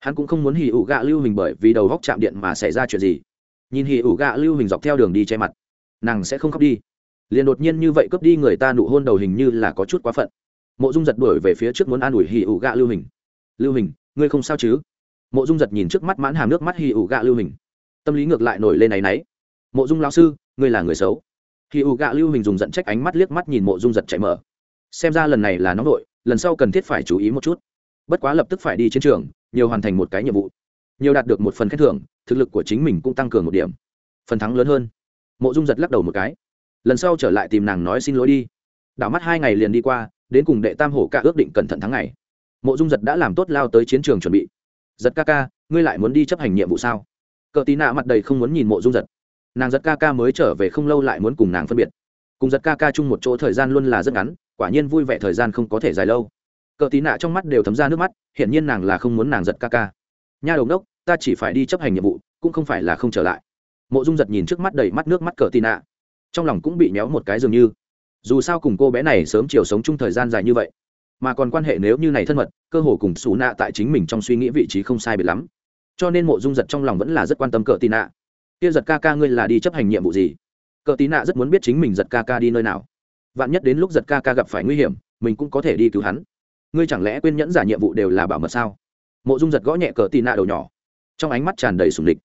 Hắn cũng không muốn hỉ ủ gạ lưu hình bởi vì đầu góc chạm điện mà xảy ra chuyện gì. Nhìn hỉ ủ gạ lưu hình dọc theo đường đi che mặt, nàng sẽ không khóc đi. Liền đột nhiên như vậy cướp đi người ta nụ hôn đầu hình như là có chút quá phận. Mộ dung giật đuổi về phía trước muốn an ủi hỉ ủ gạ lưu hình. Lưu hình, ngươi không sao chứ? Mộ dung giật nhìn trước mắt mãn hàm nước mắt hỉ ủ gạ lưu hình. Tâm lý ngược lại nổi lên áy náy. Mộ dung lao sư, ngươi là người xấu. Hỉ ủ gạ lưu hình dùng giận trách ánh mắt liếc mắt nhìn mộ dung giật chạy mở. Xem ra lần này là nóng đội lần sau cần thiết phải chú ý một chút. Bất quá lập tức phải đi chiến trường, nhiều hoàn thành một cái nhiệm vụ. Nhiều đạt được một phần khen thưởng, thực lực của chính mình cũng tăng cường một điểm. Phần thắng lớn hơn. Mộ dung giật lắc đầu một cái. Lần sau trở lại tìm nàng nói xin lỗi đi. Đảo mắt hai ngày liền đi qua, đến cùng đệ tam hổ ca ước định cẩn thận tháng ngày. Mộ dung giật đã làm tốt lao tới chiến trường chuẩn bị. Giật ca ca, ngươi lại muốn đi chấp hành nhiệm vụ sao? Cờ tí nạ mặt đầy không muốn nhìn mộ dung giật. Nàng giật ca ca mới trở về không lâu lại muốn cùng nàng phân biệt cùng giật ca ca chung một chỗ thời gian luôn là rất ngắn, quả nhiên vui vẻ thời gian không có thể dài lâu. Cờ tí nạ trong mắt đều thấm ra nước mắt, hiển nhiên nàng là không muốn nàng giật ca ca. Nha đồng đốc ta chỉ phải đi chấp hành nhiệm vụ, cũng không phải là không trở lại. Mộ dung giật nhìn trước mắt đầy mắt nước mắt cờ tí nạ. Trong lòng cũng bị méo một cái dường như. Dù sao cùng cô bé này sớm chiều sống chung thời gian dài như vậy, mà còn quan hệ nếu như này thân mật, cơ hồ cùng xù nạ tại chính mình trong suy nghĩ vị trí không sai biệt lắm. Cho nên mộ dung giật trong lòng vẫn là rất quan tâm cờ tì nạ. Kia giật ca ca ngươi là đi chấp hành nhiệm vụ gì? Cờ tí nạ rất muốn biết chính mình giật ca ca đi nơi nào. Vạn nhất đến lúc giật ca ca gặp phải nguy hiểm, mình cũng có thể đi cứu hắn. Ngươi chẳng lẽ quên nhẫn giả nhiệm vụ đều là bảo mật sao? Mộ dung giật gõ nhẹ cờ tì nạ đầu nhỏ. Trong ánh mắt tràn đầy sùng địch.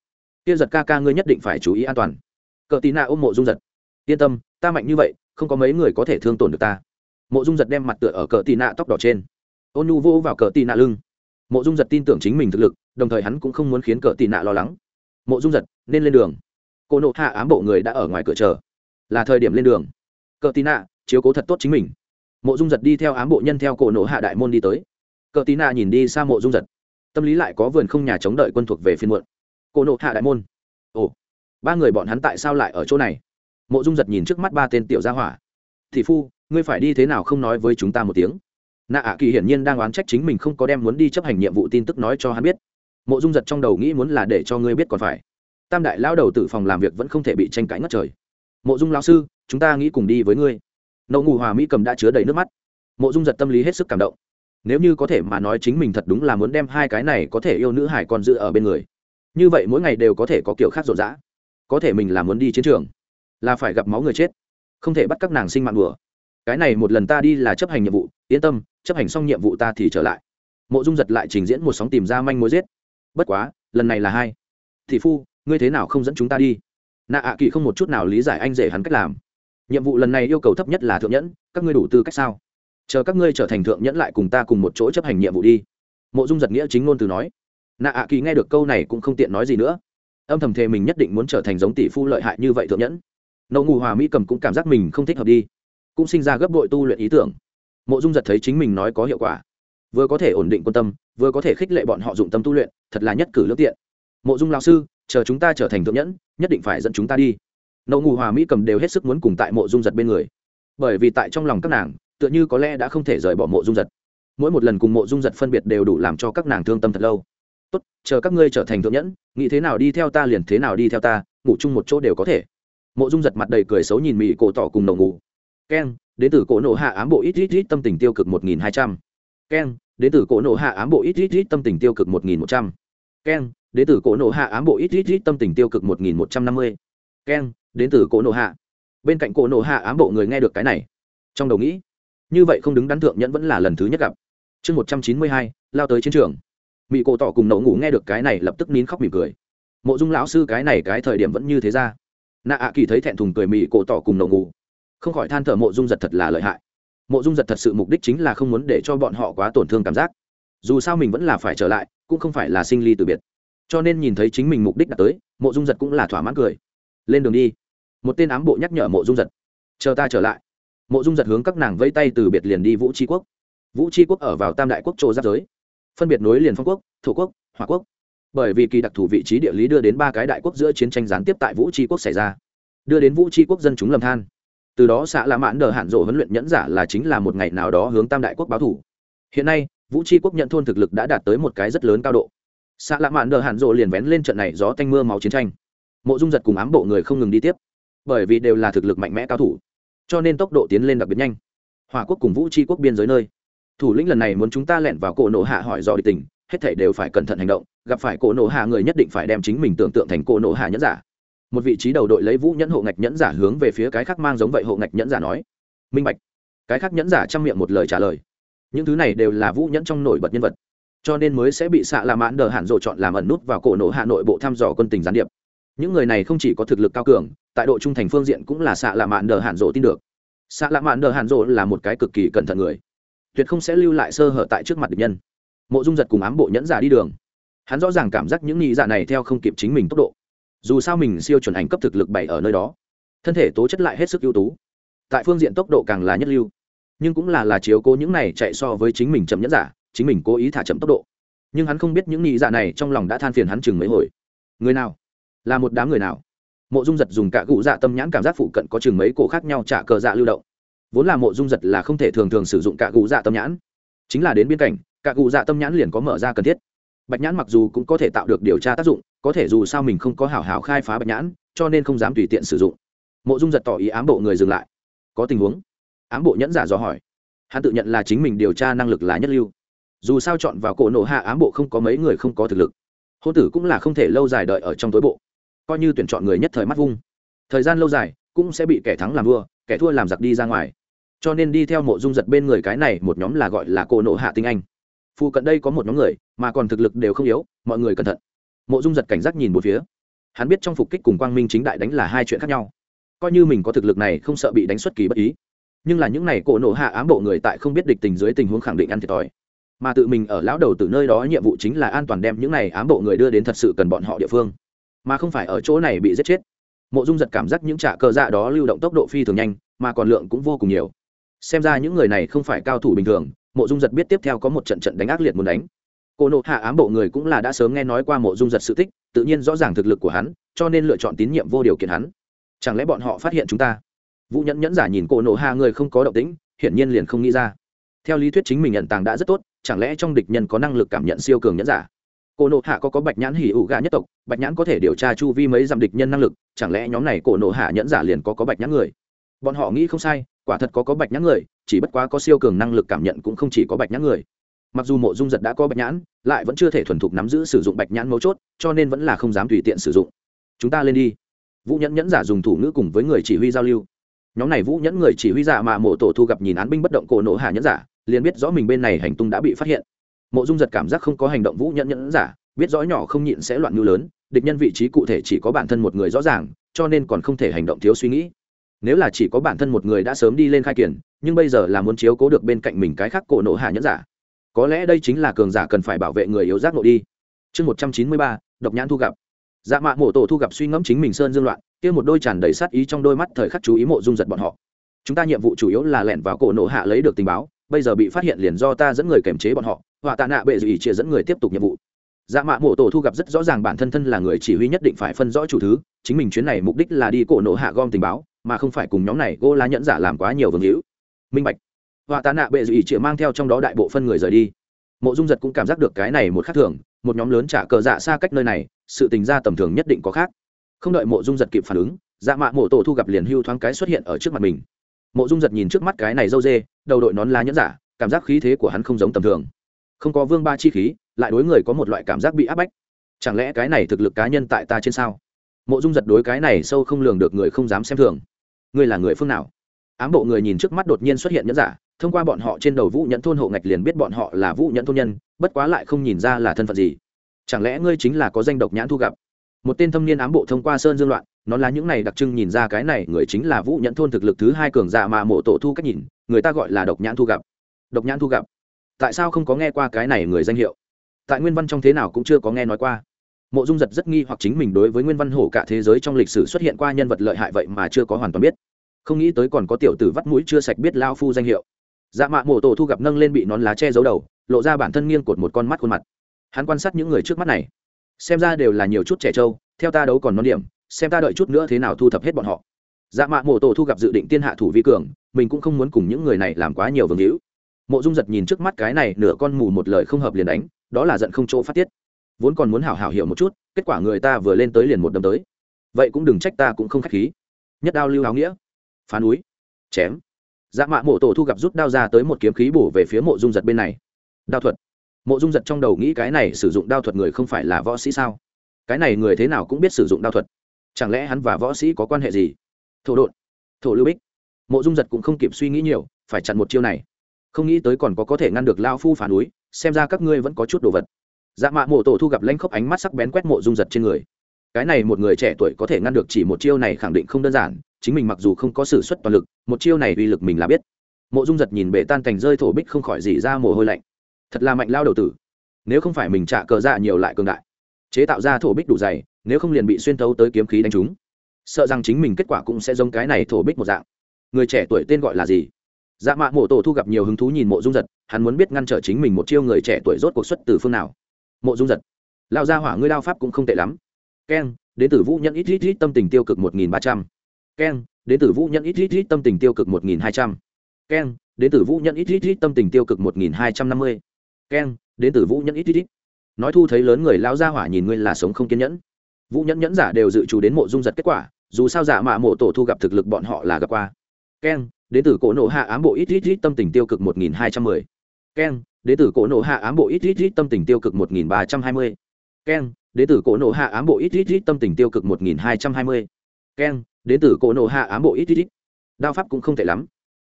Kia giật ca ca ngươi nhất định phải chú ý an toàn. Cờ tì nạ ôm mộ dung giật. Yên tâm, ta mạnh như vậy, không có mấy người có thể thương tổn được ta. Mộ dung giật đem mặt tựa ở cờ tì nạ tóc đỏ trên. Ôn nhu vô vào cờ tì nạ lưng. Mộ dung giật tin tưởng chính mình thực lực, đồng thời hắn cũng không muốn khiến cờ tì nạ lo lắng. Mộ dung giật, nên lên đường cô nộ hạ ám bộ người đã ở ngoài cửa chờ. Là thời điểm lên đường. Cờ tí nạ, chiếu cố thật tốt chính mình. Mộ dung giật đi theo ám bộ nhân theo cổ nộ hạ đại môn đi tới. Cờ tí nạ nhìn đi xa mộ dung giật. Tâm lý lại có vườn không nhà chống đợi quân thuộc về phiên muộn. Cổ nộ hạ đại môn. Ồ, ba người bọn hắn tại sao lại ở chỗ này? Mộ dung giật nhìn trước mắt ba tên tiểu gia hỏa. Thị phu, ngươi phải đi thế nào không nói với chúng ta một tiếng? Nạ ạ kỳ hiển nhiên đang oán trách chính mình không có đem muốn đi chấp hành nhiệm vụ tin tức nói cho hắn biết. Mộ dung giật trong đầu nghĩ muốn là để cho ngươi biết còn phải tam đại lao đầu tử phòng làm việc vẫn không thể bị tranh cãi ngất trời. Mộ dung lao sư, chúng ta nghĩ cùng đi với ngươi. Nậu ngủ hòa mỹ cầm đã chứa đầy nước mắt. Mộ dung giật tâm lý hết sức cảm động. Nếu như có thể mà nói chính mình thật đúng là muốn đem hai cái này có thể yêu nữ hải còn giữ ở bên người. Như vậy mỗi ngày đều có thể có kiểu khác rộn rã. Có thể mình là muốn đi chiến trường, là phải gặp máu người chết, không thể bắt các nàng sinh mạng đùa. Cái này một lần ta đi là chấp hành nhiệm vụ, yên tâm, chấp hành xong nhiệm vụ ta thì trở lại. Mộ dung giật lại trình diễn một sóng tìm ra manh mối giết. Bất quá, lần này là hai. Thị phu ngươi thế nào không dẫn chúng ta đi? Nạ ạ à kỳ không một chút nào lý giải anh rể hắn cách làm. Nhiệm vụ lần này yêu cầu thấp nhất là thượng nhẫn, các ngươi đủ tư cách sao? Chờ các ngươi trở thành thượng nhẫn lại cùng ta cùng một chỗ chấp hành nhiệm vụ đi. Mộ dung giật nghĩa chính ngôn từ nói. Nạ ạ à kỳ nghe được câu này cũng không tiện nói gì nữa. Âm thầm thề mình nhất định muốn trở thành giống tỷ phu lợi hại như vậy thượng nhẫn. Nậu ngù hòa mỹ cầm cũng cảm giác mình không thích hợp đi. Cũng sinh ra gấp đội tu luyện ý tưởng. Mộ dung giật thấy chính mình nói có hiệu quả. Vừa có thể ổn định quan tâm, vừa có thể khích lệ bọn họ dụng tâm tu luyện, thật là nhất cử lương tiện. Mộ dung lao sư chờ chúng ta trở thành thượng nhẫn, nhất định phải dẫn chúng ta đi. Nậu ngủ hòa mỹ cầm đều hết sức muốn cùng tại mộ dung giật bên người. Bởi vì tại trong lòng các nàng, tựa như có lẽ đã không thể rời bỏ mộ dung giật. Mỗi một lần cùng mộ dung giật phân biệt đều đủ làm cho các nàng thương tâm thật lâu. Tốt, chờ các ngươi trở thành thượng nhẫn, nghĩ thế nào đi theo ta liền thế nào đi theo ta, ngủ chung một chỗ đều có thể. Mộ dung giật mặt đầy cười xấu nhìn mỹ cổ tỏ cùng đầu ngủ keng, đến từ cổ nộ hạ ám bộ ít ít ít tâm tình tiêu cực một nghìn hai trăm. Keng, đến từ cổ nộ hạ ám bộ ít ít ít tâm tình tiêu cực một nghìn một trăm keng đến từ cổ nộ hạ ám bộ ít ít ít tâm tình tiêu cực một nghìn một trăm năm mươi. Keng đến từ cổ nộ hạ. Bên cạnh cổ nộ hạ ám bộ người nghe được cái này. Trong đầu nghĩ, như vậy không đứng đắn thượng nhẫn vẫn là lần thứ nhất gặp. Chương một trăm chín mươi hai, lao tới chiến trường. Mỹ cổ tỏ cùng nậu ngủ nghe được cái này lập tức nín khóc mỉm cười. Mộ dung lão sư cái này cái thời điểm vẫn như thế ra. Nạ ạ kỳ thấy thẹn thùng cười mỹ cổ tỏ cùng nậu ngủ. Không khỏi than thở mộ dung giật thật là lợi hại. Mộ dung giật thật sự mục đích chính là không muốn để cho bọn họ quá tổn thương cảm giác. Dù sao mình vẫn là phải trở lại cũng không phải là sinh ly từ biệt. Cho nên nhìn thấy chính mình mục đích đã tới, mộ dung giật cũng là thỏa mãn cười. Lên đường đi. Một tên ám bộ nhắc nhở mộ dung giật. Chờ ta trở lại. Mộ dung giật hướng các nàng vẫy tay từ biệt liền đi vũ tri quốc. Vũ tri quốc ở vào tam đại quốc châu giáp giới. Phân biệt nối liền phong quốc, thổ quốc hòa quốc. Bởi vì kỳ đặc thù vị trí địa lý đưa đến ba cái đại quốc giữa chiến tranh gián tiếp tại vũ tri quốc xảy ra. Đưa đến vũ tri quốc dân chúng lầm than. Từ đó xã lạ mãn đờ hạn rộ huấn luyện nhẫn giả là chính là một ngày nào đó hướng tam đại quốc báo thủ. Hiện nay vũ tri quốc nhận thôn thực lực đã đạt tới một cái rất lớn cao độ. Xạ lạ mạn đờ hạn rộ liền vén lên trận này gió tanh mưa máu chiến tranh. Mộ dung giật cùng ám bộ người không ngừng đi tiếp, bởi vì đều là thực lực mạnh mẽ cao thủ, cho nên tốc độ tiến lên đặc biệt nhanh. Hòa quốc cùng vũ tri quốc biên giới nơi, thủ lĩnh lần này muốn chúng ta lẻn vào cổ nổ hạ hỏi dò địch tình, hết thể đều phải cẩn thận hành động, gặp phải cổ nổ hạ người nhất định phải đem chính mình tưởng tượng thành cổ nổ hạ nhẫn giả. Một vị trí đầu đội lấy vũ nhẫn hộ ngạch nhẫn giả hướng về phía cái khác mang giống vậy hộ ngạch nhẫn giả nói, minh bạch. Cái khác nhẫn giả chăm miệng một lời trả lời những thứ này đều là vũ nhẫn trong nổi bật nhân vật. Cho nên mới sẽ bị xạ là mãn đờ hạn rộ chọn làm ẩn nút vào cổ nổ hạ nội bộ thăm dò quân tình gián điệp. Những người này không chỉ có thực lực cao cường, tại độ trung thành phương diện cũng là xạ lạ mạn đờ hạn rộ tin được. Xạ lạ mạn đờ hạn rộ là một cái cực kỳ cẩn thận người. Tuyệt không sẽ lưu lại sơ hở tại trước mặt địch nhân. Mộ dung giật cùng ám bộ nhẫn giả đi đường. Hắn rõ ràng cảm giác những nghĩ giả này theo không kịp chính mình tốc độ. Dù sao mình siêu chuẩn ảnh cấp thực lực bảy ở nơi đó. Thân thể tố chất lại hết sức ưu tú. Tại phương diện tốc độ càng là nhất lưu nhưng cũng là là chiếu cố những này chạy so với chính mình chậm nhẫn giả, chính mình cố ý thả chậm tốc độ. Nhưng hắn không biết những nghĩ dạ này trong lòng đã than phiền hắn chừng mấy hồi. Người nào? Là một đám người nào? Mộ dung giật dùng cả cụ dạ tâm nhãn cảm giác phụ cận có chừng mấy cổ khác nhau trả cờ dạ lưu động. Vốn là mộ dung giật là không thể thường thường sử dụng cả cụ dạ tâm nhãn. Chính là đến biên cảnh, cả cụ dạ tâm nhãn liền có mở ra cần thiết. Bạch nhãn mặc dù cũng có thể tạo được điều tra tác dụng, có thể dù sao mình không có hảo hảo khai phá bạch nhãn, cho nên không dám tùy tiện sử dụng. Mộ dung giật tỏ ý ám bộ người dừng lại. Có tình huống ám bộ nhẫn giả dò hỏi. Hắn tự nhận là chính mình điều tra năng lực là nhất lưu. Dù sao chọn vào cổ nổ hạ ám bộ không có mấy người không có thực lực. Hôn tử cũng là không thể lâu dài đợi ở trong tối bộ. Coi như tuyển chọn người nhất thời mắt vung. Thời gian lâu dài, cũng sẽ bị kẻ thắng làm vua, kẻ thua làm giặc đi ra ngoài. Cho nên đi theo mộ dung giật bên người cái này một nhóm là gọi là cổ nộ hạ tinh anh. Phụ cận đây có một nhóm người, mà còn thực lực đều không yếu, mọi người cẩn thận. Mộ dung giật cảnh giác nhìn một phía. Hắn biết trong phục kích cùng quang minh chính đại đánh là hai chuyện khác nhau. Coi như mình có thực lực này không sợ bị đánh xuất kỳ bất ý nhưng là những n à y cổ nộ hạ ám bộ người tại không biết địch tình dưới tình huống khẳng định ăn thiệt thòi. Mà tự mình ở lão đầu từ nơi đó nhiệm vụ chính là an toàn đem những n à y ám bộ người đưa đến thật sự cần bọn họ địa phương. Mà không phải ở chỗ này bị giết chết. Mộ dung giật cảm giác những trả cờ dạ đó lưu động tốc độ phi thường nhanh, mà còn lượng cũng vô cùng nhiều. Xem ra những người này không phải cao thủ bình thường, mộ dung giật biết tiếp theo có một trận trận đánh ác liệt muốn đánh. Cô nộ hạ ám bộ người cũng là đã sớm nghe nói qua mộ dung giật sự tích, tự nhiên rõ ràng thực lực của hắn, cho nên lựa chọn tín nhiệm vô điều kiện hắn. Chẳng lẽ bọn họ phát hiện chúng ta? Vũ nhẫn nhẫn giả nhìn Cổ nộ hạ người không có động tĩnh, hiển nhiên liền không nghĩ ra. Theo lý thuyết chính mình nhận tàng đã rất tốt, chẳng lẽ trong địch nhân có năng lực cảm nhận siêu cường nhẫn giả? Cổ nộ hạ có có bạch nhãn hỉ ủ gà nhất tộc, bạch nhãn có thể điều tra chu vi mấy dặm địch nhân năng lực, chẳng lẽ nhóm này cổ nộ hạ nhẫn giả liền có có bạch nhãn người? Bọn họ nghĩ không sai, quả thật có có bạch nhãn người, chỉ bất quá có siêu cường năng lực cảm nhận cũng không chỉ có bạch nhãn người. Mặc dù mộ dung giật đã có bạch nhãn, lại vẫn chưa thể thuần thục nắm giữ sử dụng bạch nhãn mấu chốt, cho nên vẫn là không dám tùy tiện sử dụng. Chúng ta lên đi. Vũ nhẫn nhẫn giả dùng thủ ngữ cùng với người chỉ huy giao lưu nhóm này vũ nhẫn người chỉ huy giả mà mộ tổ thu gặp nhìn án binh bất động cổ nổ hạ nhẫn giả, liền biết rõ mình bên này hành tung đã bị phát hiện. Mộ dung giật cảm giác không có hành động vũ nhẫn nhẫn giả, biết rõ nhỏ không nhịn sẽ loạn ngưu lớn, địch nhân vị trí cụ thể chỉ có bản thân một người rõ ràng, cho nên còn không thể hành động thiếu suy nghĩ. Nếu là chỉ có bản thân một người đã sớm đi lên khai kiển, nhưng bây giờ là muốn chiếu cố được bên cạnh mình cái khác cổ nổ hạ nhẫn giả. Có lẽ đây chính là cường giả cần phải bảo vệ người yếu giác nội đi. Chương một trăm chín mươi ba, độc nhãn thu gặp dạ mạ mộ tổ thu gặp suy ngẫm chính mình sơn dương loạn, kia một đôi tràn đầy sát ý trong đôi mắt thời khắc chú ý mộ dung giật bọn họ. Chúng ta nhiệm vụ chủ yếu là lẻn vào cổ nổ hạ lấy được tình báo, bây giờ bị phát hiện liền do ta dẫn người kềm chế bọn họ và tạ nạ bệ dị chia dẫn người tiếp tục nhiệm vụ. Dạ mạ mộ tổ thu gặp rất rõ ràng bản thân thân là người chỉ huy nhất định phải phân rõ chủ thứ, chính mình chuyến này mục đích là đi cổ nổ hạ gom tình báo, mà không phải cùng nhóm này gô lá nhẫn giả làm quá nhiều vương hữu. Minh bạch. Họa tạ nạ bệ dị chia mang theo trong đó đại bộ phân người rời đi mộ dung giật cũng cảm giác được cái này một khác thường, một nhóm lớn trả cờ dạ xa cách nơi này, sự tình ra tầm thường nhất định có khác. Không đợi mộ dung giật kịp phản ứng dạ mạ mộ tổ thu gặp liền hưu thoáng cái xuất hiện ở trước mặt mình. Mộ dung giật nhìn trước mắt cái này dâu dê, đầu đội nón lá nhẫn giả cảm giác khí thế của hắn không giống tầm thường. Không có vương ba chi khí, lại đối người có một loại cảm giác bị áp bách. Chẳng lẽ cái này thực lực cá nhân tại ta trên sao? Mộ dung giật đối cái này sâu không lường được người không dám xem thường. Ngươi là người phương nào? Ám bộ người nhìn trước mắt đột nhiên xuất hiện nhẫn giả thông qua bọn họ trên đầu vũ nhẫn thôn hộ ngạch liền biết bọn họ là vũ nhẫn thôn nhân, bất quá lại không nhìn ra là thân phận gì. Chẳng lẽ ngươi chính là có danh độc nhãn thu gặp? Một tên thâm niên ám bộ thông qua sơn dương loạn, nó là những này đặc trưng nhìn ra cái này người chính là vũ nhẫn thôn thực lực thứ hai cường dạ mà mộ tổ thu cách nhìn, người ta gọi là độc nhãn thu gặp. Độc nhãn thu gặp. Tại sao không có nghe qua cái này người danh hiệu? Tại nguyên văn trong thế nào cũng chưa có nghe nói qua. Mộ dung giật rất nghi hoặc chính mình đối với nguyên văn hổ cả thế giới trong lịch sử xuất hiện qua nhân vật lợi hại vậy mà chưa có hoàn toàn biết. Không nghĩ tới còn có tiểu tử vắt mũi chưa sạch biết lao phu danh hiệu dạ mạ mộ tổ thu gặp nâng lên bị nón lá che giấu đầu, lộ ra bản thân nghiêng cột một con mắt khuôn mặt. Hắn quan sát những người trước mắt này. Xem ra đều là nhiều chút trẻ trâu, theo ta đấu còn non điểm, xem ta đợi chút nữa thế nào thu thập hết bọn họ. Dạ mạ mộ tổ thu gặp dự định tiên hạ thủ vi cường, mình cũng không muốn cùng những người này làm quá nhiều vương hữu. Mộ dung giật nhìn trước mắt cái này nửa con mù một lời không hợp liền đánh, đó là giận không chỗ phát tiết. Vốn còn muốn hảo hảo hiểu một chút, kết quả người ta vừa lên tới liền một đâm tới. Vậy cũng đừng trách ta cũng không k h á c h khí. Nhất đao lưu áo nghĩa. Phá núi. Chém dạ mạ mộ tổ thu gặp rút đao ra tới một kiếm khí bổ về phía mộ dung giật bên này. Đao thuật. Mộ dung giật trong đầu nghĩ cái này sử dụng đao thuật người không phải là võ sĩ sao? Cái này người thế nào cũng biết sử dụng đao thuật. Chẳng lẽ hắn và võ sĩ có quan hệ gì? Thổ đột thổ lưu bích. Mộ dung giật cũng không kịp suy nghĩ nhiều, phải chặn một chiêu này. Không nghĩ tới còn có có thể ngăn được lao phu phá núi xem ra các ngươi vẫn có chút đồ vật. Dạ mạ mộ tổ thu gặp lanh khốc ánh mắt sắc bén quét mộ dung giật trên người. Cái này một người trẻ tuổi có thể ngăn được chỉ một chiêu này khẳng định không đơn giản chính mình mặc dù không có s ử suất toàn lực, một chiêu này uy lực mình là biết. Mộ dung giật nhìn bể tan cành rơi thổ bích không khỏi dỉ ra mồ hôi lạnh. Thật là mạnh lao đầu tử. Nếu không phải mình trả cờ dạ nhiều lại cường đại. Chế tạo ra thổ bích đủ dày, nếu không liền bị xuyên thấu tới kiếm khí đánh trúng. Sợ rằng chính mình kết quả cũng sẽ giống cái này thổ bích một dạng. Người trẻ tuổi tên gọi là gì? Dạ mạ mộ tổ thu gặp nhiều hứng thú nhìn mộ dung giật, hắn muốn biết ngăn trở chính mình một chiêu người trẻ tuổi rốt cuộc xuất từ phương nào. Mộ dung giật lao ra hỏa ngươi lao pháp cũng không tệ lắm. Keng, đến từ vũ nhân ít ít ít, tâm tình tiêu cực một nghìn ba trăm keng đến từ vũ nhân ít ít ít tâm tình tiêu cực một nghìn hai trăm keng đến từ vũ nhân ít ít ít tâm tình tiêu cực một nghìn hai trăm năm mươi keng đến từ vũ nhân ít ít ít nói thu thấy lớn người lao ra hỏa nhìn ngươi là sống không kiên nhẫn vũ nhẫn nhẫn giả đều dự trù đến mộ dung giật kết quả dù sao giả mạ mộ tổ thu gặp thực lực bọn họ là gặp qua keng đến từ cổ nộ hạ ám bộ ít ít ít tâm tình tiêu cực một nghìn hai trăm mười keng đến từ cổ nộ hạ ám bộ ít ít ít tâm tình tiêu cực một nghìn ba trăm hai mươi keng đến từ cổ nộ hạ ám bộ ít ít ít tâm tình tiêu cực một nghìn hai trăm hai mươi keng đến từ cổ nộ hạ ám bộ ít ít ít. Đao pháp cũng không tệ lắm.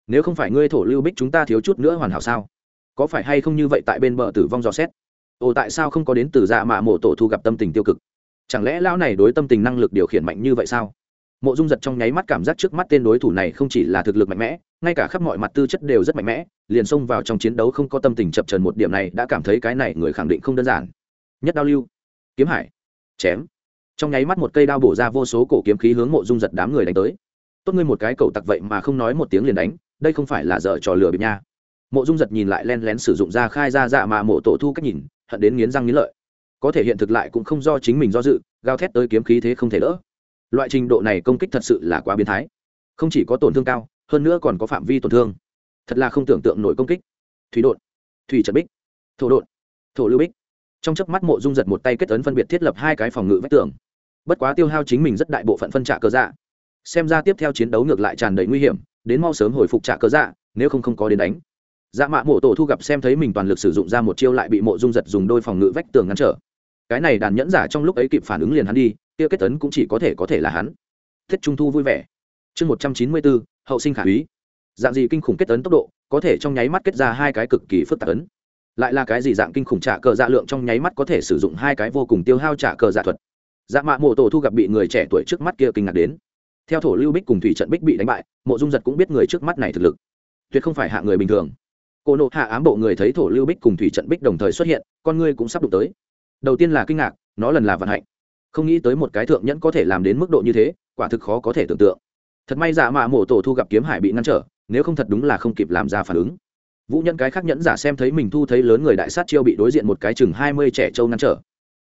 Nếu không phải ngươi thổ lưu bích chúng ta thiếu chút nữa hoàn hảo sao? Có phải hay không như vậy tại bên bờ tử vong dò xét? Ồ, tại sao không có đến từ dạ mạ mộ tổ thu gặp tâm tình tiêu cực? Chẳng lẽ lão này đối tâm tình năng lực điều khiển mạnh như vậy sao? Mộ dung giật trong nháy mắt cảm giác trước mắt tên đối thủ này không chỉ là thực lực mạnh mẽ, ngay cả khắp mọi mặt tư chất đều rất mạnh mẽ, liền xông vào trong chiến đấu không có tâm tình chập trần một điểm này đã cảm thấy cái này người khẳng định không đơn giản. Nhất đao lưu, kiếm hải, chém trong nháy mắt một cây đao bổ ra vô số cổ kiếm khí hướng mộ dung giật đám người đánh tới. Tốt ngươi một cái cầu tặc vậy mà không nói một tiếng liền đánh, đây không phải là dở trò lừa bịp nha. Mộ dung giật nhìn lại len lén sử dụng ra khai ra dạ mà mộ tổ thu cách nhìn, hận đến nghiến răng nghiến lợi. Có thể hiện thực lại cũng không do chính mình do dự gao thét tới kiếm khí thế không thể đỡ. Loại trình độ này công kích thật sự là quá biến thái. Không chỉ có tổn thương cao, hơn nữa còn có phạm vi tổn thương. Thật là không tưởng tượng nổi công kích. Thủy đột thủy trật bích, thổ đột thổ lưu bích trong chớp mắt mộ dung giật một tay kết ấn phân biệt thiết lập hai cái phòng ngự vách tường. Bất quá tiêu hao chính mình rất đại bộ phận phân trạ cơ dạ. Xem ra tiếp theo chiến đấu ngược lại tràn đầy nguy hiểm, đến mau sớm hồi phục trạ cơ dạ nếu không không có đến đánh. Dạ mạ mộ tổ thu gặp xem thấy mình toàn lực sử dụng ra một chiêu lại bị mộ dung giật dùng đôi phòng ngự vách tường ngăn trở. Cái này đàn nhẫn giả trong lúc ấy kịp phản ứng liền hắn đi tiêu kết tấn cũng chỉ có thể có thể là hắn. Thiết trung thu vui vẻ. Chương một trăm chín mươi bốn, hậu sinh khả úy. Dạng gì kinh khủng kết tấn tốc độ, có thể trong nháy mắt kết ra hai cái cực kỳ phức tạp ấn lại là cái gì dạng kinh khủng trả cờ dạ lượng trong nháy mắt có thể sử dụng hai cái vô cùng tiêu hao trả cờ dạ thuật. Dạ mạ mộ tổ thu gặp bị người trẻ tuổi trước mắt kia kinh ngạc đến. Theo thổ lưu bích cùng thủy trận bích bị đánh bại, mộ dung giật cũng biết người trước mắt này thực lực. Tuyệt không phải hạ người bình thường. Cô nộ hạ ám bộ người thấy thổ lưu bích cùng thủy trận bích đồng thời xuất hiện, con ngươi cũng sắp đụng tới. Đầu tiên là kinh ngạc, nó lần là vận hạnh. Không nghĩ tới một cái thượng nhẫn có thể làm đến mức độ như thế, quả thực khó có thể tưởng tượng. Thật may dạ mạ mộ tổ thu gặp kiếm hải bị ngăn trở, nếu không thật đúng là không kịp làm ra phản ứng vũ nhân cái khác nhẫn giả xem thấy mình thu thấy lớn người đại sát chiêu bị đối diện một cái chừng hai mươi trẻ trâu ngăn trở.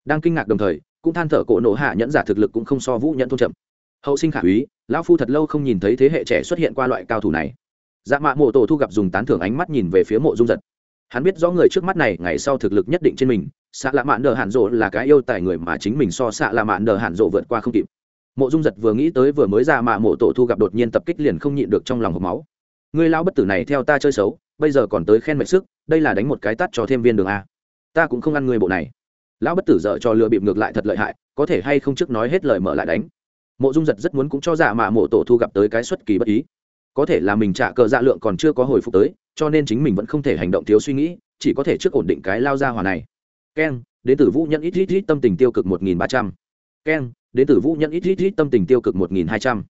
Đang kinh ngạc đồng thời, cũng than thở cổ nộ hạ nhẫn giả thực lực cũng không so vũ nhẫn thôn chậm. Hậu sinh khả úy, lão phu thật lâu không nhìn thấy thế hệ trẻ xuất hiện qua loại cao thủ này. Dạ mạ mộ tổ thu gặp dùng tán thưởng ánh mắt nhìn về phía mộ dung giật. Hắn biết rõ người trước mắt này ngày sau thực lực nhất định trên mình xạ lạ mạn đờ hạn rộ là cái yêu tài người mà chính mình so xạ lạ mạn đờ hạn rộ vượt qua không kịp. Mộ dung giật vừa nghĩ tới vừa mới ra mạ mộ tổ thu gặp đột nhiên tập kích liền không nhịn được trong lòng hộp máu. Người lão bất tử này theo ta chơi xấu bây giờ còn tới khen mệnh sức, đây là đánh một cái tắt cho thêm viên đường a. Ta cũng không ăn người bộ này. Lão bất tử dợ cho lừa bịp ngược lại thật lợi hại, có thể hay không trước nói hết lời mở lại đánh. Mộ dung giật rất muốn cũng cho dạ mà mộ tổ thu gặp tới cái xuất kỳ bất ý. Có thể là mình trả cờ dạ lượng còn chưa có hồi phục tới, cho nên chính mình vẫn không thể hành động thiếu suy nghĩ, chỉ có thể trước ổn định cái lao ra hòa này. Keng đến từ vũ nhân ít ít ít tâm tình tiêu cực một nghìn ba trăm. Keng đến từ vũ nhân ít ít ít tâm tình tiêu cực một nghìn hai trăm.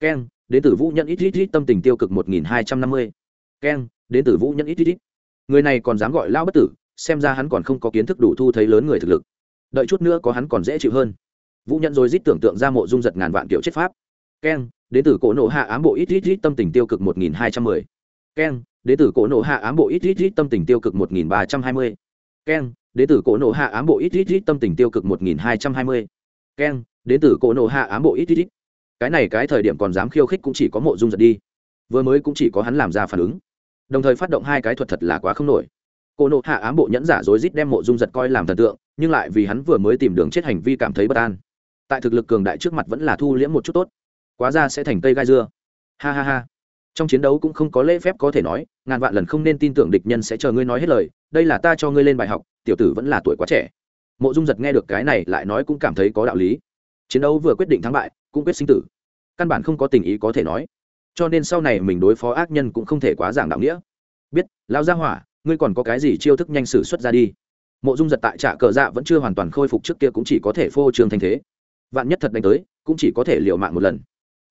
Keng đến từ vũ nhân ít ít ít tâm tình tiêu cực một nghìn hai trăm năm mươi keng, đến từ vũ Nhẫn ít ít ít. Người này còn dám gọi lao bất tử, xem ra hắn còn không có kiến thức đủ thu thấy lớn người thực lực. Đợi chút nữa có hắn còn dễ chịu hơn. Vũ Nhẫn rồi rít tưởng tượng ra mộ dung giật ngàn vạn kiểu chết pháp. Keng, đến từ cổ nộ hạ ám bộ ít ít ít, tâm tình tiêu cực một nghìn hai trăm mười. Keng, đến từ cổ nộ hạ ám bộ ít ít ít, tâm tình tiêu cực một nghìn ba trăm hai mươi. Keng, đến từ cổ nộ hạ ám bộ ít ít ít, tâm tình tiêu cực một nghìn hai trăm hai mươi. Keng, đến từ cổ nộ hạ ám bộ ít ít ít. Cái này cái thời điểm còn dám khiêu khích cũng chỉ có mộ dung giật đi. Vừa mới cũng chỉ có hắn làm ra phản ứng đồng thời phát động hai cái thuật thật là quá không nổi. Cô nộ hạ ám bộ nhẫn giả rối rít đem mộ dung giật coi làm thần tượng, nhưng lại vì hắn vừa mới tìm đường chết hành vi cảm thấy bất an. Tại thực lực cường đại trước mặt vẫn là thu liễm một chút tốt. Quá ra sẽ thành cây gai dưa. Ha ha ha. Trong chiến đấu cũng không có lễ phép có thể nói, ngàn vạn lần không nên tin tưởng địch nhân sẽ chờ ngươi nói hết lời, đây là ta cho ngươi lên bài học, tiểu tử vẫn là tuổi quá trẻ. Mộ dung giật nghe được cái này lại nói cũng cảm thấy có đạo lý. Chiến đấu vừa quyết định thắng bại, cũng quyết sinh tử. Căn bản không có tình ý có thể nói cho nên sau này mình đối phó ác nhân cũng không thể quá giảng đạo nghĩa. Biết lao ra hỏa, ngươi còn có cái gì chiêu thức nhanh xử xuất ra đi. Mộ dung giật tại trạ cờ dạ vẫn chưa hoàn toàn khôi phục trước kia cũng chỉ có thể phô trương thanh thế. Vạn nhất thật đánh tới, cũng chỉ có thể liều mạng một lần.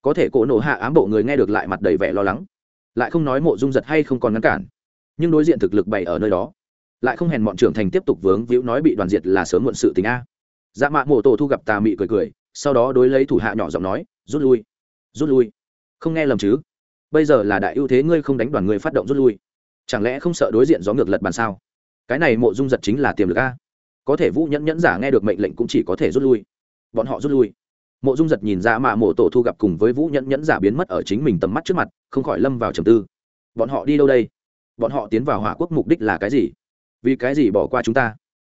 Có thể cỗ nổ hạ ám bộ người nghe được lại mặt đầy vẻ lo lắng. Lại không nói mộ dung giật hay không còn ngăn cản. Nhưng đối diện thực lực bày ở nơi đó, lại không hèn bọn trưởng thành tiếp tục vướng víu nói bị đoàn diệt là sớm muộn sự tình a. Dạ mạ mộ tổ thu gặp tà mị cười cười, sau đó đối lấy thủ hạ nhỏ giọng nói, rút lui rút lui không nghe lầm chứ? Bây giờ là đại ưu thế ngươi không đánh đoàn người phát động rút lui. Chẳng lẽ không sợ đối diện gió ngược lật bàn sao? Cái này mộ dung giật chính là tiềm lực a. Có thể vũ nhẫn nhẫn giả nghe được mệnh lệnh cũng chỉ có thể rút lui. Bọn họ rút lui. Mộ dung giật nhìn ra mạ mộ tổ thu gặp cùng với vũ nhẫn nhẫn giả biến mất ở chính mình tầm mắt trước mặt, không khỏi lâm vào trầm tư. Bọn họ đi đâu đây? Bọn họ tiến vào hỏa quốc mục đích là cái gì? Vì cái gì bỏ qua chúng ta?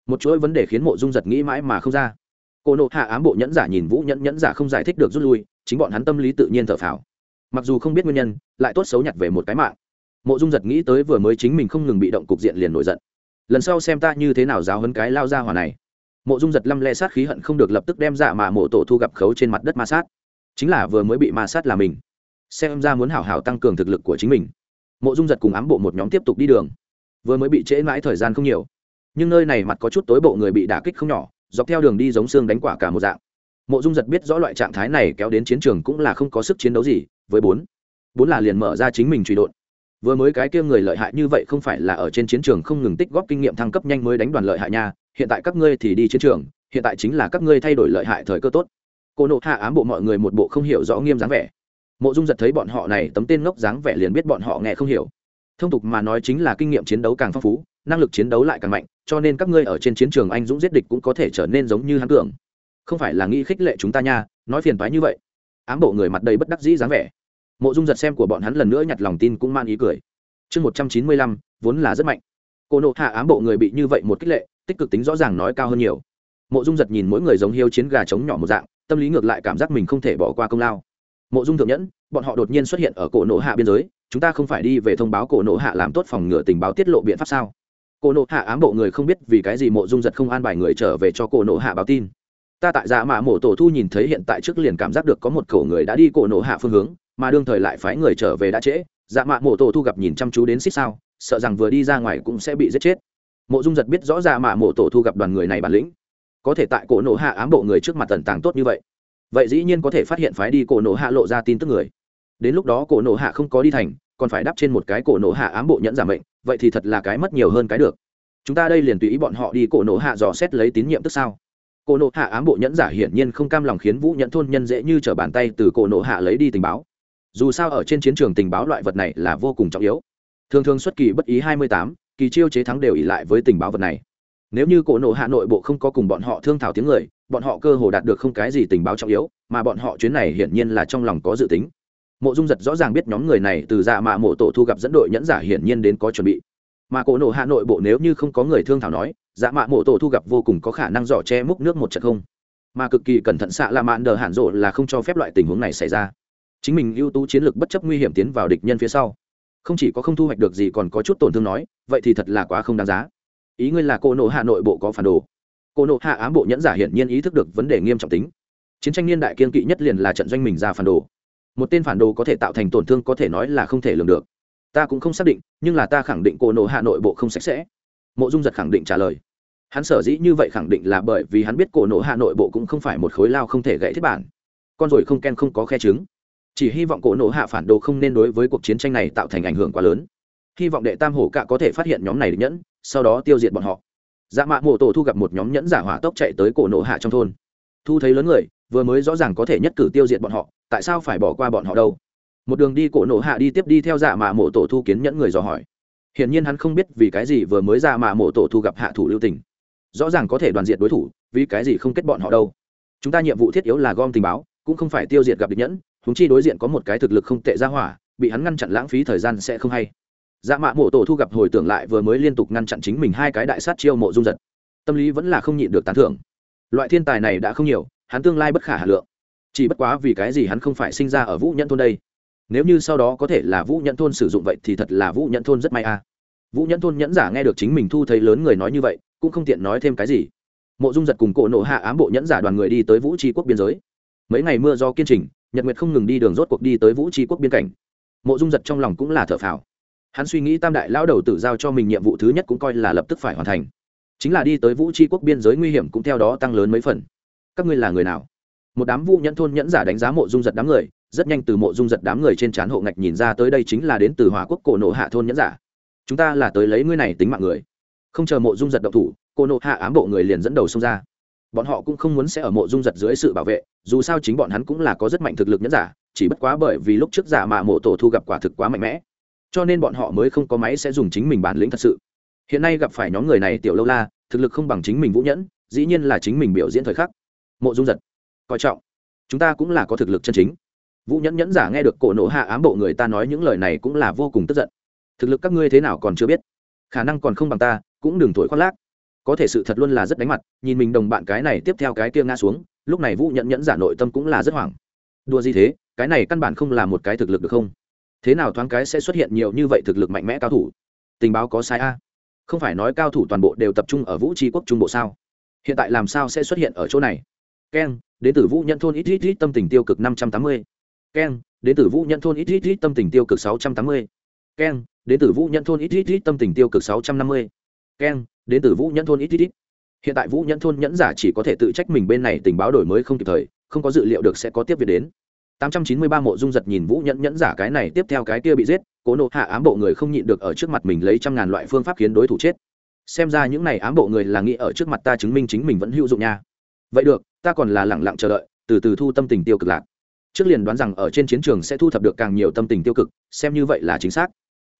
Một chuỗi vấn đề khiến mộ dung giật nghĩ mãi mà không ra. Cô nộ hạ ám bộ nhẫn giả nhìn vũ nhẫn nhẫn giả không giải thích được rút lui, chính bọn hắn tâm lý tự nhiên thở phào mặc dù không biết nguyên nhân, lại tốt xấu nhặt về một cái mạng. Mộ dung giật nghĩ tới vừa mới chính mình không ngừng bị động cục diện liền nổi giận. Lần sau xem ta như thế nào giáo hấn cái lao ra hỏa này. Mộ dung giật lăm le sát khí hận không được lập tức đem dạ mà mộ tổ thu gặp khấu trên mặt đất ma sát. Chính là vừa mới bị ma sát là mình. Xem ra muốn hảo hảo tăng cường thực lực của chính mình. Mộ dung giật cùng ám bộ một nhóm tiếp tục đi đường. Vừa mới bị trễ mãi thời gian không nhiều. Nhưng nơi này mặt có chút tối bộ người bị đả kích không nhỏ, dọc theo đường đi giống xương đánh quả cả một dạng. Mộ dung giật biết rõ loại trạng thái này kéo đến chiến trường cũng là không có sức chiến đấu gì với bốn. Bốn là liền mở ra chính mình truy đột. Vừa mới cái kia người lợi hại như vậy không phải là ở trên chiến trường không ngừng tích góp kinh nghiệm thăng cấp nhanh mới đánh đoàn lợi hại nha, hiện tại các ngươi thì đi chiến trường, hiện tại chính là các ngươi thay đổi lợi hại thời cơ tốt. Cô nộ hạ ám bộ mọi người một bộ không hiểu rõ nghiêm dáng vẻ. Mộ dung giật thấy bọn họ này tấm tên ngốc dáng vẻ liền biết bọn họ nghe không hiểu. Thông tục mà nói chính là kinh nghiệm chiến đấu càng phong phú, năng lực chiến đấu lại càng mạnh, cho nên các ngươi ở trên chiến trường anh dũng giết địch cũng có thể trở nên giống như hắn tưởng. Không phải là nghĩ khích lệ chúng ta nha, nói phiền toái như vậy. Ám bộ người mặt đầy bất đắc dĩ dáng vẻ mộ dung giật xem của bọn hắn lần nữa nhặt lòng tin cũng man ý cười. Chương một trăm chín mươi lăm, vốn là rất mạnh. Cô nộ hạ ám bộ người bị như vậy một kích lệ, tích cực tính rõ ràng nói cao hơn nhiều. Mộ dung giật nhìn mỗi người giống hiếu chiến gà trống nhỏ một dạng, tâm lý ngược lại cảm giác mình không thể bỏ qua công lao. Mộ dung thượng nhẫn, bọn họ đột nhiên xuất hiện ở cổ nộ hạ biên giới, chúng ta không phải đi về thông báo cổ nộ hạ làm tốt phòng ngừa tình báo tiết lộ biện pháp sao? Cổ nộ hạ ám bộ người không biết vì cái gì mộ dung giật không an bài người trở về cho cổ nộ hạ báo tin. Ta tại dạ mạ mộ tổ thu nhìn thấy hiện tại trước liền cảm giác được có một cổ người đã đi cổ nộ hạ phương hướng mà đương thời lại phái người trở về đã trễ dạ mạ mộ tổ thu gặp nhìn chăm chú đến xích sao, sợ rằng vừa đi ra ngoài cũng sẽ bị giết chết. Mộ dung giật biết rõ dạ mạ mộ tổ thu gặp đoàn người này bản lĩnh, có thể tại cổ nổ hạ ám bộ người trước mặt tần tàng tốt như vậy. Vậy dĩ nhiên có thể phát hiện phái đi cổ nổ hạ lộ ra tin tức người. Đến lúc đó cổ nổ hạ không có đi thành, còn phải đắp trên một cái cổ nổ hạ ám bộ nhẫn giảm mệnh, vậy thì thật là cái mất nhiều hơn cái được. Chúng ta đây liền tùy ý bọn họ đi cổ nổ hạ dò xét lấy tín nhiệm tức sao. Cổ nổ hạ ám bộ nhẫn giả hiển nhiên không cam lòng khiến vũ nhẫn thôn nhân dễ như t r ở bàn tay từ cổ nổ hạ lấy đi tình báo dù sao ở trên chiến trường tình báo loại vật này là vô cùng trọng yếu. Thường thường xuất kỳ bất ý hai mươi tám, kỳ chiêu chế thắng đều ỉ lại với tình báo vật này. Nếu như cổ nộ hạ nội bộ không có cùng bọn họ thương thảo tiếng người, bọn họ cơ hồ đạt được không cái gì tình báo trọng yếu, mà bọn họ chuyến này hiển nhiên là trong lòng có dự tính. Mộ dung giật rõ ràng biết nhóm người này từ dạ mạ mộ tổ thu gặp dẫn đội nhẫn giả hiển nhiên đến có chuẩn bị. Mà cổ nộ hạ nội bộ nếu như không có người thương thảo nói dạ mạ mộ tổ thu gặp vô cùng có khả năng dò che múc nước một trận không. Mà cực kỳ cẩn thận xạ là mạn đờ hạn rộ là không cho phép loại tình huống này xảy ra chính mình ưu tú chiến lược bất chấp nguy hiểm tiến vào địch nhân phía sau. Không chỉ có không thu hoạch được gì còn có chút tổn thương nói, vậy thì thật là quá không đáng giá. Ý ngươi là cô nộ hạ nội bộ có phản đồ. Cô nộ hạ ám bộ nhẫn giả hiển nhiên ý thức được vấn đề nghiêm trọng tính. Chiến tranh niên đại kiên kỵ nhất liền là trận doanh mình ra phản đồ. Một tên phản đồ có thể tạo thành tổn thương có thể nói là không thể lường được. Ta cũng không xác định, nhưng là ta khẳng định cô nộ hạ nội bộ không sạch sẽ. Mộ dung giật khẳng định trả lời. Hắn sở dĩ như vậy khẳng định là bởi vì hắn biết cổ nộ hạ nội bộ cũng không phải một khối lao không thể gãy thiết bản. Con rồi không ken không có khe trứng chỉ hy vọng cổ nộ hạ phản đồ không nên đối với cuộc chiến tranh này tạo thành ảnh hưởng quá lớn. Hy vọng đệ tam hổ cạ có thể phát hiện nhóm này nhẫn, sau đó tiêu diệt bọn họ. Dạ mạ mộ tổ thu gặp một nhóm nhẫn giả hỏa tốc chạy tới cổ nộ hạ trong thôn. Thu thấy lớn người, vừa mới rõ ràng có thể nhất cử tiêu diệt bọn họ, tại sao phải bỏ qua bọn họ đâu? Một đường đi cổ nộ hạ đi tiếp đi theo dạ mạ mộ tổ thu kiến nhẫn người dò hỏi. Hiển nhiên hắn không biết vì cái gì vừa mới dạ mạ mộ tổ thu gặp hạ thủ lưu tình. Rõ ràng có thể đoàn diệt đối thủ, vì cái gì không kết bọn họ đâu? Chúng ta nhiệm vụ thiết yếu là gom tình báo, cũng không phải tiêu diệt gặp địch nhẫn húng chi đối diện có một cái thực lực không tệ ra hỏa, bị hắn ngăn chặn lãng phí thời gian sẽ không hay. Dạ mạ mộ tổ thu gặp hồi tưởng lại vừa mới liên tục ngăn chặn chính mình hai cái đại sát chiêu mộ dung giật. Tâm lý vẫn là không nhịn được tán thưởng. Loại thiên tài này đã không nhiều, hắn tương lai bất khả hà lượng. Chỉ bất quá vì cái gì hắn không phải sinh ra ở vũ nhẫn thôn đây? Nếu như sau đó có thể là vũ nhẫn thôn sử dụng vậy thì thật là vũ nhẫn thôn rất may a. Vũ nhẫn thôn nhẫn giả nghe được chính mình thu thấy lớn người nói như vậy, cũng không tiện nói thêm cái gì. Mộ dung giật cùng cổ nộ hạ ám bộ nhẫn giả đoàn người đi tới vũ tri quốc biên giới. Mấy ngày mưa do kiên trình nhật nguyệt không ngừng đi đường rốt cuộc đi tới vũ tri quốc biên cảnh mộ dung giật trong lòng cũng là thở phào hắn suy nghĩ tam đại lão đầu tự giao cho mình nhiệm vụ thứ nhất cũng coi là lập tức phải hoàn thành chính là đi tới vũ tri quốc biên giới nguy hiểm cũng theo đó tăng lớn mấy phần các ngươi là người nào một đám vũ nhẫn thôn nhẫn giả đánh giá mộ dung giật đám người rất nhanh từ mộ dung giật đám người trên trán hộ ngạch nhìn ra tới đây chính là đến từ hòa quốc cổ nộ hạ thôn nhẫn giả chúng ta là tới lấy ngươi này tính mạng người không chờ mộ dung giật động thủ cổ nộ hạ ám bộ người liền dẫn đầu xông ra bọn họ cũng không muốn sẽ ở mộ dung giật dưới sự bảo vệ, dù sao chính bọn hắn cũng là có rất mạnh thực lực nhẫn giả, chỉ bất quá bởi vì lúc trước giả mà mộ tổ thu gặp quả thực quá mạnh mẽ. Cho nên bọn họ mới không có máy sẽ dùng chính mình bản lĩnh thật sự. Hiện nay gặp phải nhóm người này tiểu lâu la, thực lực không bằng chính mình vũ nhẫn, dĩ nhiên là chính mình biểu diễn thời khắc. Mộ dung giật, coi trọng. Chúng ta cũng là có thực lực chân chính. Vũ nhẫn nhẫn giả nghe được cổ nổ hạ ám bộ người ta nói những lời này cũng là vô cùng tức giận. Thực lực các ngươi thế nào còn chưa biết. Khả năng còn không bằng ta, cũng đừng thổi khoác lác có thể sự thật luôn là rất đánh mặt, nhìn mình đồng bạn cái này tiếp theo cái kia ngã xuống, lúc này vũ nhẫn nhẫn giả nội tâm cũng là rất hoảng. Đua gì thế, cái này căn bản không là một cái thực lực được không? Thế nào thoáng cái sẽ xuất hiện nhiều như vậy thực lực mạnh mẽ cao thủ? Tình báo có sai a. Không phải nói cao thủ toàn bộ đều tập trung ở vũ tri quốc trung bộ sao? Hiện tại làm sao sẽ xuất hiện ở chỗ này? Keng, đến từ vũ nhận thôn ít ít ít tâm tình tiêu cực năm trăm tám mươi. Keng, đến từ vũ nhận thôn ít ít ít tâm tình tiêu cực sáu trăm tám mươi. Keng, đến từ vũ nhận thôn ít ít ít tâm tình tiêu cực sáu trăm năm mươi keng, đến từ vũ nhẫn thôn ít ít ít. Hiện tại vũ nhẫn thôn nhẫn giả chỉ có thể tự trách mình bên này tình báo đổi mới không kịp thời, không có dự liệu được sẽ có tiếp việc đến. 893 mộ dung giật nhìn vũ nhẫn nhẫn giả cái này, tiếp theo cái kia bị giết, cố nộ hạ ám bộ người không nhịn được ở trước mặt mình lấy trăm ngàn loại phương pháp khiến đối thủ chết. Xem ra những này ám bộ người là nghĩ ở trước mặt ta chứng minh chính mình vẫn hữu dụng nha. Vậy được, ta còn là lẳng lặng chờ đợi, từ từ thu tâm tình tiêu cực lạc. Trước liền đoán rằng ở trên chiến trường sẽ thu thập được càng nhiều tâm tình tiêu cực, xem như vậy là chính xác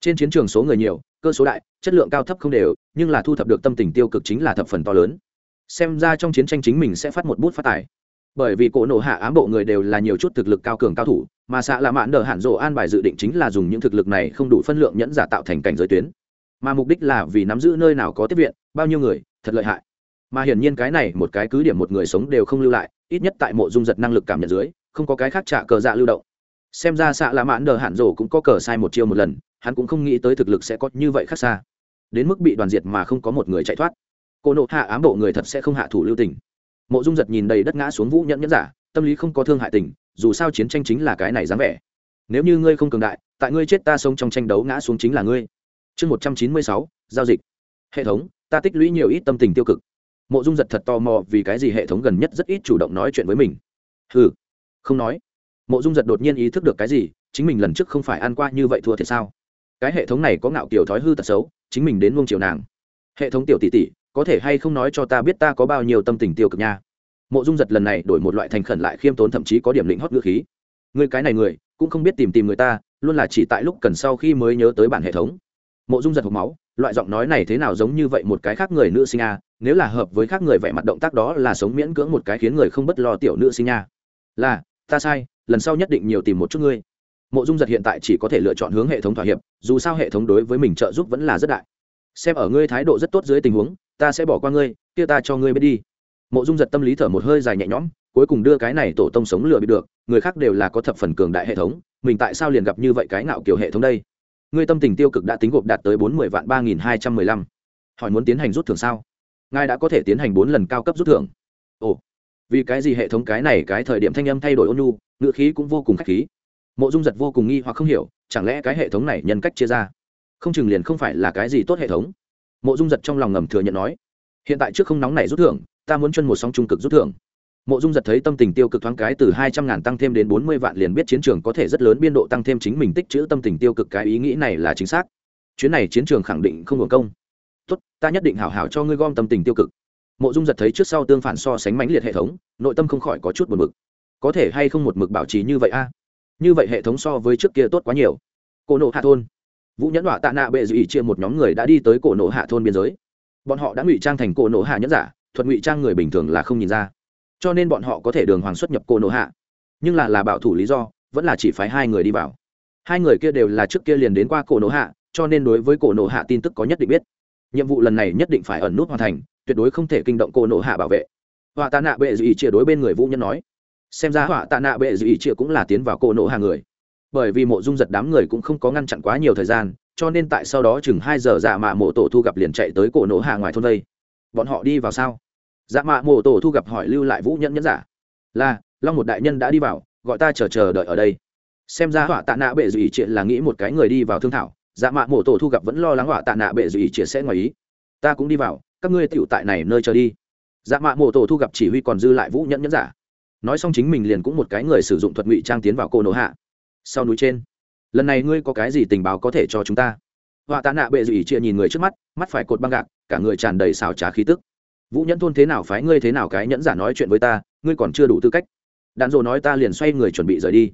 trên chiến trường số người nhiều, cơ số đại, chất lượng cao thấp không đều, nhưng là thu thập được tâm tình tiêu cực chính là thập phần to lớn. Xem ra trong chiến tranh chính mình sẽ phát một bút phát tài. Bởi vì cỗ nổ hạ ám bộ người đều là nhiều chút thực lực cao cường cao thủ, mà xạ là mạn đờ hạn rộ an bài dự định chính là dùng những thực lực này không đủ phân lượng nhẫn giả tạo thành cảnh giới tuyến. Mà mục đích là vì nắm giữ nơi nào có tiếp viện, bao nhiêu người, thật lợi hại. Mà hiển nhiên cái này một cái cứ điểm một người sống đều không lưu lại, ít nhất tại mộ dung giật năng lực cảm nhận dưới, không có cái khác trả cờ dạ lưu động. Xem ra xạ là mãn đờ hạn rổ cũng có cờ sai một chiêu một lần hắn cũng không nghĩ tới thực lực sẽ có như vậy khác xa. Đến mức bị đoàn diệt mà không có một người chạy thoát. Cô nộ hạ ám bộ người thật sẽ không hạ thủ lưu tình. Mộ dung giật nhìn đầy đất ngã xuống vũ nhẫn nhẫn giả, tâm lý không có thương hại tình, dù sao chiến tranh chính là cái này dám vẻ. Nếu như ngươi không cường đại, tại ngươi chết ta sống trong tranh đấu ngã xuống chính là ngươi. Chương một trăm chín mươi sáu, giao dịch. Hệ thống, ta tích lũy nhiều ít tâm tình tiêu cực. Mộ dung giật thật tò mò vì cái gì hệ thống gần nhất rất ít chủ động nói chuyện với mình. Ừ không nói. Mộ dung giật đột nhiên ý thức được cái gì, chính mình lần trước không phải ăn qua như vậy thua thiệt sao? Cái hệ thống này có ngạo kiểu thói hư tật xấu, chính mình đến luông chiều nàng. Hệ thống tiểu tỷ tỷ, có thể hay không nói cho ta biết ta có bao nhiêu tâm tình tiêu cực nha. Mộ dung giật lần này đổi một loại thành khẩn lại khiêm tốn thậm chí có điểm lĩnh hót ngữ khí. Người cái này người, cũng không biết tìm tìm người ta, luôn là chỉ tại lúc cần sau khi mới nhớ tới bản hệ thống. Mộ dung giật hộp máu, loại giọng nói này thế nào giống như vậy một cái khác người nữ sinh a, nếu là hợp với khác người vẻ mặt động tác đó là sống miễn cưỡng một cái khiến người không bất lo tiểu nữ sinh nha. Là, ta sai, lần sau nhất định nhiều tìm một chút ngươi mộ dung giật hiện tại chỉ có thể lựa chọn hướng hệ thống thỏa hiệp, dù sao hệ thống đối với mình trợ giúp vẫn là rất đại. Xem ở ngươi thái độ rất tốt dưới tình huống, ta sẽ bỏ qua ngươi, kia ta cho ngươi biết đi. Mộ dung giật tâm lý thở một hơi dài nhẹ nhõm, cuối cùng đưa cái này tổ tông sống lừa bị được, người khác đều là có thập phần cường đại hệ thống, mình tại sao liền gặp như vậy cái ngạo kiểu hệ thống đây? Ngươi tâm tình tiêu cực đã tính gộp đạt tới bốn mươi vạn ba nghìn hai trăm mười lăm. Hỏi muốn tiến hành rút thưởng sao? Ngài đã có thể tiến hành bốn lần cao cấp rút thưởng. Ồ, vì cái gì hệ thống cái này, cái thời điểm thanh âm thay đổi ôn nhu, ngữ khí cũng vô cùng khách khí mộ dung giật vô cùng nghi hoặc không hiểu, chẳng lẽ cái hệ thống này nhân cách chia ra? Không chừng liền không phải là cái gì tốt hệ thống. Mộ dung giật trong lòng ngầm thừa nhận nói, hiện tại trước không nóng này rút thưởng, ta muốn chân một sóng trung cực rút thưởng. Mộ dung giật thấy tâm tình tiêu cực thoáng cái từ hai trăm ngàn tăng thêm đến bốn mươi vạn liền biết chiến trường có thể rất lớn biên độ tăng thêm chính mình tích chữ tâm tình tiêu cực cái ý nghĩ này là chính xác. Chuyến này chiến trường khẳng định không hưởng công. Tốt, ta nhất định hảo hảo cho ngươi gom tâm tình tiêu cực. Mộ dung giật thấy trước sau tương phản so sánh mãnh liệt hệ thống, nội tâm không khỏi có chút một mực có thể hay không một mực bảo trì như vậy a? Như vậy hệ thống so với trước kia tốt quá nhiều. Cổ nộ hạ thôn. Vũ nhẫn đọa tạ nạ bệ dự ý chia một nhóm người đã đi tới cổ nộ hạ thôn biên giới. Bọn họ đã ngụy trang thành cổ nộ hạ nhẫn giả, thuật ngụy trang người bình thường là không nhìn ra. Cho nên bọn họ có thể đường hoàng xuất nhập cổ nộ hạ. Nhưng là là bảo thủ lý do, vẫn là chỉ phái hai người đi vào. Hai người kia đều là trước kia liền đến qua cổ nộ hạ, cho nên đối với cổ nộ hạ tin tức có nhất định biết. Nhiệm vụ lần này nhất định phải ẩn nút hoàn thành, tuyệt đối không thể kinh động cổ nộ hạ bảo vệ. Họa tạ nạ bệ dự ý chia đối bên người vũ Nhẫn nói xem ra họa tạ nạ bệ dự ý chịa cũng là tiến vào cổ nộ hàng người. Bởi vì mộ dung giật đám người cũng không có ngăn chặn quá nhiều thời gian, cho nên tại sau đó chừng hai giờ dạ mạ mộ tổ thu gặp liền chạy tới cổ nổ hạ ngoài thôn vây bọn họ đi vào sao? Dạ mạ mộ tổ thu gặp hỏi lưu lại vũ nhẫn nhẫn giả. Là, long một đại nhân đã đi vào, gọi ta chờ chờ đợi ở đây. Xem ra họa tạ nạ bệ dù ý là nghĩ một cái người đi vào thương thảo dạ mạ mộ tổ thu gặp vẫn lo lắng họa tạ nạ bệ dù ý sẽ ngoài ý. Ta cũng đi vào, các ngươi tựu tại này nơi chờ đi. Dạ mạ mộ tổ thu gặp chỉ huy còn dư lại vũ nhẫn nhẫn giả nói xong chính mình liền cũng một cái người sử dụng thuật ngụy trang tiến vào cô nổ hạ. Sau núi trên, lần này ngươi có cái gì tình báo có thể cho chúng ta? Họa tạ nạ bệ dị chia nhìn người trước mắt mắt phải cột băng gạc, cả người tràn đầy xào trá khí tức. Vũ nhẫn thôn thế nào phái ngươi thế nào cái nhẫn giả nói chuyện với ta, ngươi còn chưa đủ tư cách. Đạn dồ nói ta liền xoay người chuẩn bị rời đi.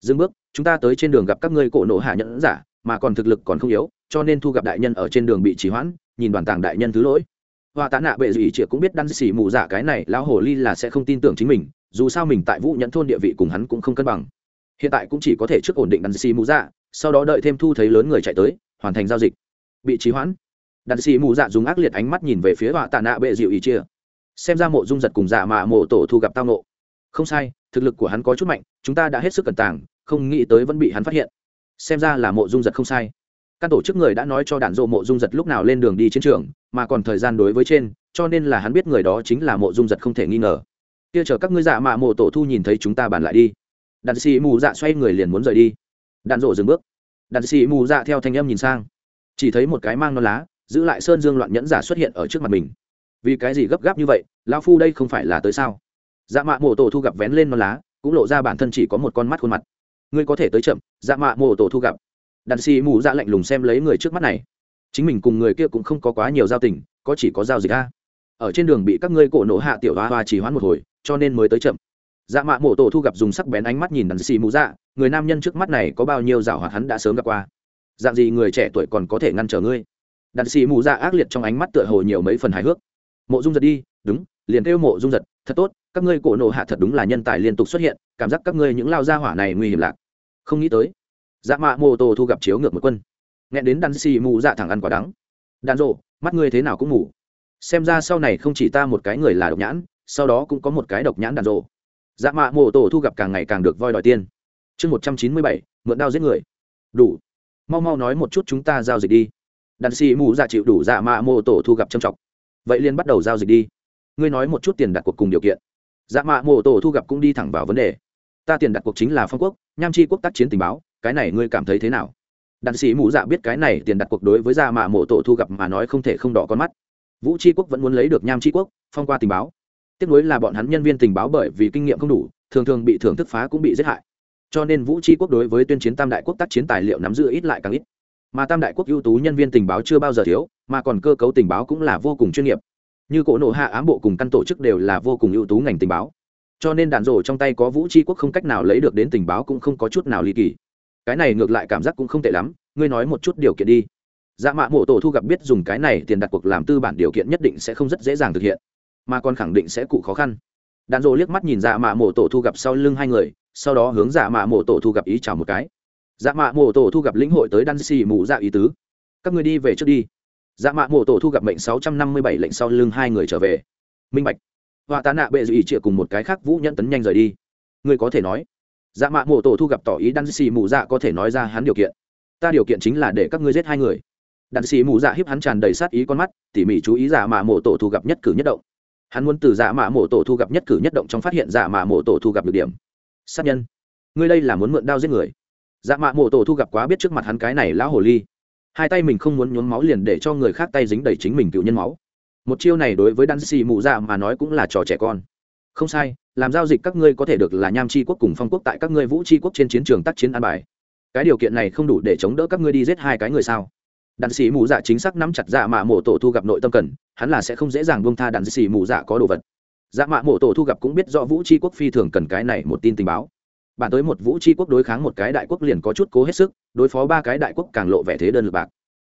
Dừng bước, chúng ta tới trên đường gặp các ngươi cổ nộ hạ nhẫn giả, mà còn thực lực còn không yếu, cho nên thu gặp đại nhân ở trên đường bị trì hoãn, nhìn đoàn tàng đại nhân thứ lỗi. Họa tạ nạ bệ dị chia cũng biết đan xỉ mù giả cái này, lão hồ ly là sẽ không tin tưởng chính mình dù sao mình tại vũ nhẫn thôn địa vị cùng hắn cũng không cân bằng. Hiện tại cũng chỉ có thể trước ổn định đàn xì mù dạ sau đó đợi thêm thu thấy lớn người chạy tới, hoàn thành giao dịch. Bị trí hoãn. Đàn xì mù dạ dùng ác liệt ánh mắt nhìn về phía họa tạ nạ bệ dịu ý chia. Xem ra mộ dung giật cùng dạ mà mộ tổ thu gặp tao nộ không sai, thực lực của hắn có chút mạnh, chúng ta đã hết sức cẩn tàng, không nghĩ tới vẫn bị hắn phát hiện. Xem ra là mộ dung giật không sai. Các tổ chức người đã nói cho đạn dộ mộ dung giật lúc nào lên đường đi chiến trường, mà còn thời gian đối với trên, cho nên là hắn biết người đó chính là mộ dung giật không thể nghi ngờ kia chờ các ngươi dạ mạ mộ tổ thu nhìn thấy chúng ta bàn lại đi. Đàn sĩ mù dạ xoay người liền muốn rời đi. Đàn rộ dừng bước. Đàn sĩ mù dạ theo thanh âm nhìn sang. Chỉ thấy một cái mang non lá, giữ lại sơn dương loạn nhẫn giả xuất hiện ở trước mặt mình. Vì cái gì gấp gáp như vậy, lão phu đây không phải là tới sao? Dạ mạ mộ tổ thu gặp vén lên non lá, cũng lộ ra bản thân chỉ có một con mắt khuôn mặt. Ngươi có thể tới chậm dạ mạ mộ tổ thu gặp. Đàn sĩ mù dạ lạnh lùng xem lấy người trước mắt này. Chính mình cùng người kia cũng không có quá nhiều giao tình, có chỉ có giao dịch a. Ở trên đường bị các ngươi cổ nổ hạ tiểu hoa hoa chỉ hoãn một hồi cho nên mới tới chậm. Dạ mạ mổ tổ thu gặp dùng sắc bén ánh mắt nhìn đàn xì mù dạ người nam nhân trước mắt này có bao nhiêu rào hoạt hắn đã sớm gặp qua. Dạng gì người trẻ tuổi còn có thể ngăn trở ngươi? Đàn xì mù dạ ác liệt trong ánh mắt tựa hồ nhiều mấy phần hài hước. Mộ dung giật đi, đúng, liền kêu mộ dung giật, thật tốt, các ngươi cổ nổ hạ thật đúng là nhân tài liên tục xuất hiện, cảm giác các ngươi những lao gia hỏa này nguy hiểm lạc. Không nghĩ tới dạ mạ mô tô thu gặp chiếu ngược một quân. Nghe đến đàn xì mù dạ thẳng ăn quả đắng. Đàn rộ, mắt ngươi thế nào cũng ngủ xem ra sau này không chỉ ta một cái người là độc nhãn sau đó cũng có một cái độc nhãn đàn rộ. Dạ mạ mô tổ thu gặp càng ngày càng được voi đòi tiên chương một trăm chín mươi bảy, mượn đao giết người. Đủ. Mau mau nói một chút chúng ta giao dịch đi. Đàn xì mù dạ chịu đủ dạ mạ mô tổ thu gặp trầm trọng. Vậy liền bắt đầu giao dịch đi. Ngươi nói một chút tiền đặt cuộc cùng điều kiện. Dạ mạ mô tổ thu gặp cũng đi thẳng vào vấn đề. Ta tiền đặt cuộc chính là phong quốc, nham chi quốc tác chiến tình báo, cái này ngươi cảm thấy thế nào? Đàn sĩ mù dạ biết cái này tiền đặt cuộc đối với dạ mạ mộ tổ thu gặp mà nói không thể không đỏ con mắt. Vũ tri quốc vẫn muốn lấy được nham tri quốc, phong qua tình báo tiếp nối là bọn hắn nhân viên tình báo bởi vì kinh nghiệm không đủ, thường thường bị thưởng thức phá cũng bị giết hại. Cho nên vũ tri quốc đối với tuyên chiến tam đại quốc tác chiến tài liệu nắm giữ ít lại càng ít. Mà tam đại quốc ưu tú nhân viên tình báo chưa bao giờ thiếu, mà còn cơ cấu tình báo cũng là vô cùng chuyên nghiệp. Như cổ nộ hạ ám bộ cùng căn tổ chức đều là vô cùng ưu tú ngành tình báo. Cho nên đạn rổ trong tay có vũ tri quốc không cách nào lấy được đến tình báo cũng không có chút nào ly kỳ. Cái này ngược lại cảm giác cũng không tệ lắm, ngươi nói một chút điều kiện đi. Dạ mạ mộ tổ thu gặp biết dùng cái này tiền đặt cuộc làm tư bản điều kiện nhất định sẽ không rất dễ dàng thực hiện mà còn khẳng định sẽ cụ khó khăn. Đàn rộ liếc mắt nhìn dạ mạ mộ tổ thu gặp sau lưng hai người, sau đó hướng dạ mạ mộ tổ thu gặp ý chào một cái. Dạ mạ mộ tổ thu gặp lĩnh hội tới đan xì mù dạ ý tứ. Các người đi về trước đi. Dạ mạ mộ tổ thu gặp mệnh sáu trăm năm mươi bảy lệnh sau lưng hai người trở về. Minh bạch. Họa tá nạ bệ dự ý chịa cùng một cái khác vũ nhẫn tấn nhanh rời đi. Người có thể nói. Dạ mạ mộ tổ thu gặp tỏ ý đan xì mù dạ có thể nói ra hắn điều kiện. Ta điều kiện chính là để các ngươi giết hai người. Đan xì mù dạ hiếp hắn tràn đầy sát ý con mắt, tỉ mỉ chú ý dạ mạ mộ tổ thu gặp nhất cử nhất động hắn muốn từ dạ mạ Mổ tổ thu gặp nhất cử nhất động trong phát hiện dạ mạ Mổ tổ thu gặp được điểm. Sát nhân, ngươi đây là muốn mượn đao giết người. Dạ mạ Mổ tổ thu gặp quá biết trước mặt hắn cái này lão hồ ly. Hai tay mình không muốn nhuốm máu liền để cho người khác tay dính đầy chính mình cựu nhân máu. Một chiêu này đối với đan xì Mụ dạ mà nói cũng là trò trẻ con. Không sai, làm giao dịch các ngươi có thể được là nham tri quốc cùng phong quốc tại các ngươi vũ tri quốc trên chiến trường tác chiến an bài. Cái điều kiện này không đủ để chống đỡ các ngươi đi giết hai cái người sao? Đàn sĩ mù dạ chính xác nắm chặt dạ mạ mổ tổ thu gặp nội tâm cần, hắn là sẽ không dễ dàng buông tha đàn sĩ mù dạ có đồ vật. Dạ mạ mổ tổ thu gặp cũng biết rõ vũ tri quốc phi thường cần cái này một tin tình báo. Bản tới một vũ tri quốc đối kháng một cái đại quốc liền có chút cố hết sức, đối phó ba cái đại quốc càng lộ vẻ thế đơn lực bạc.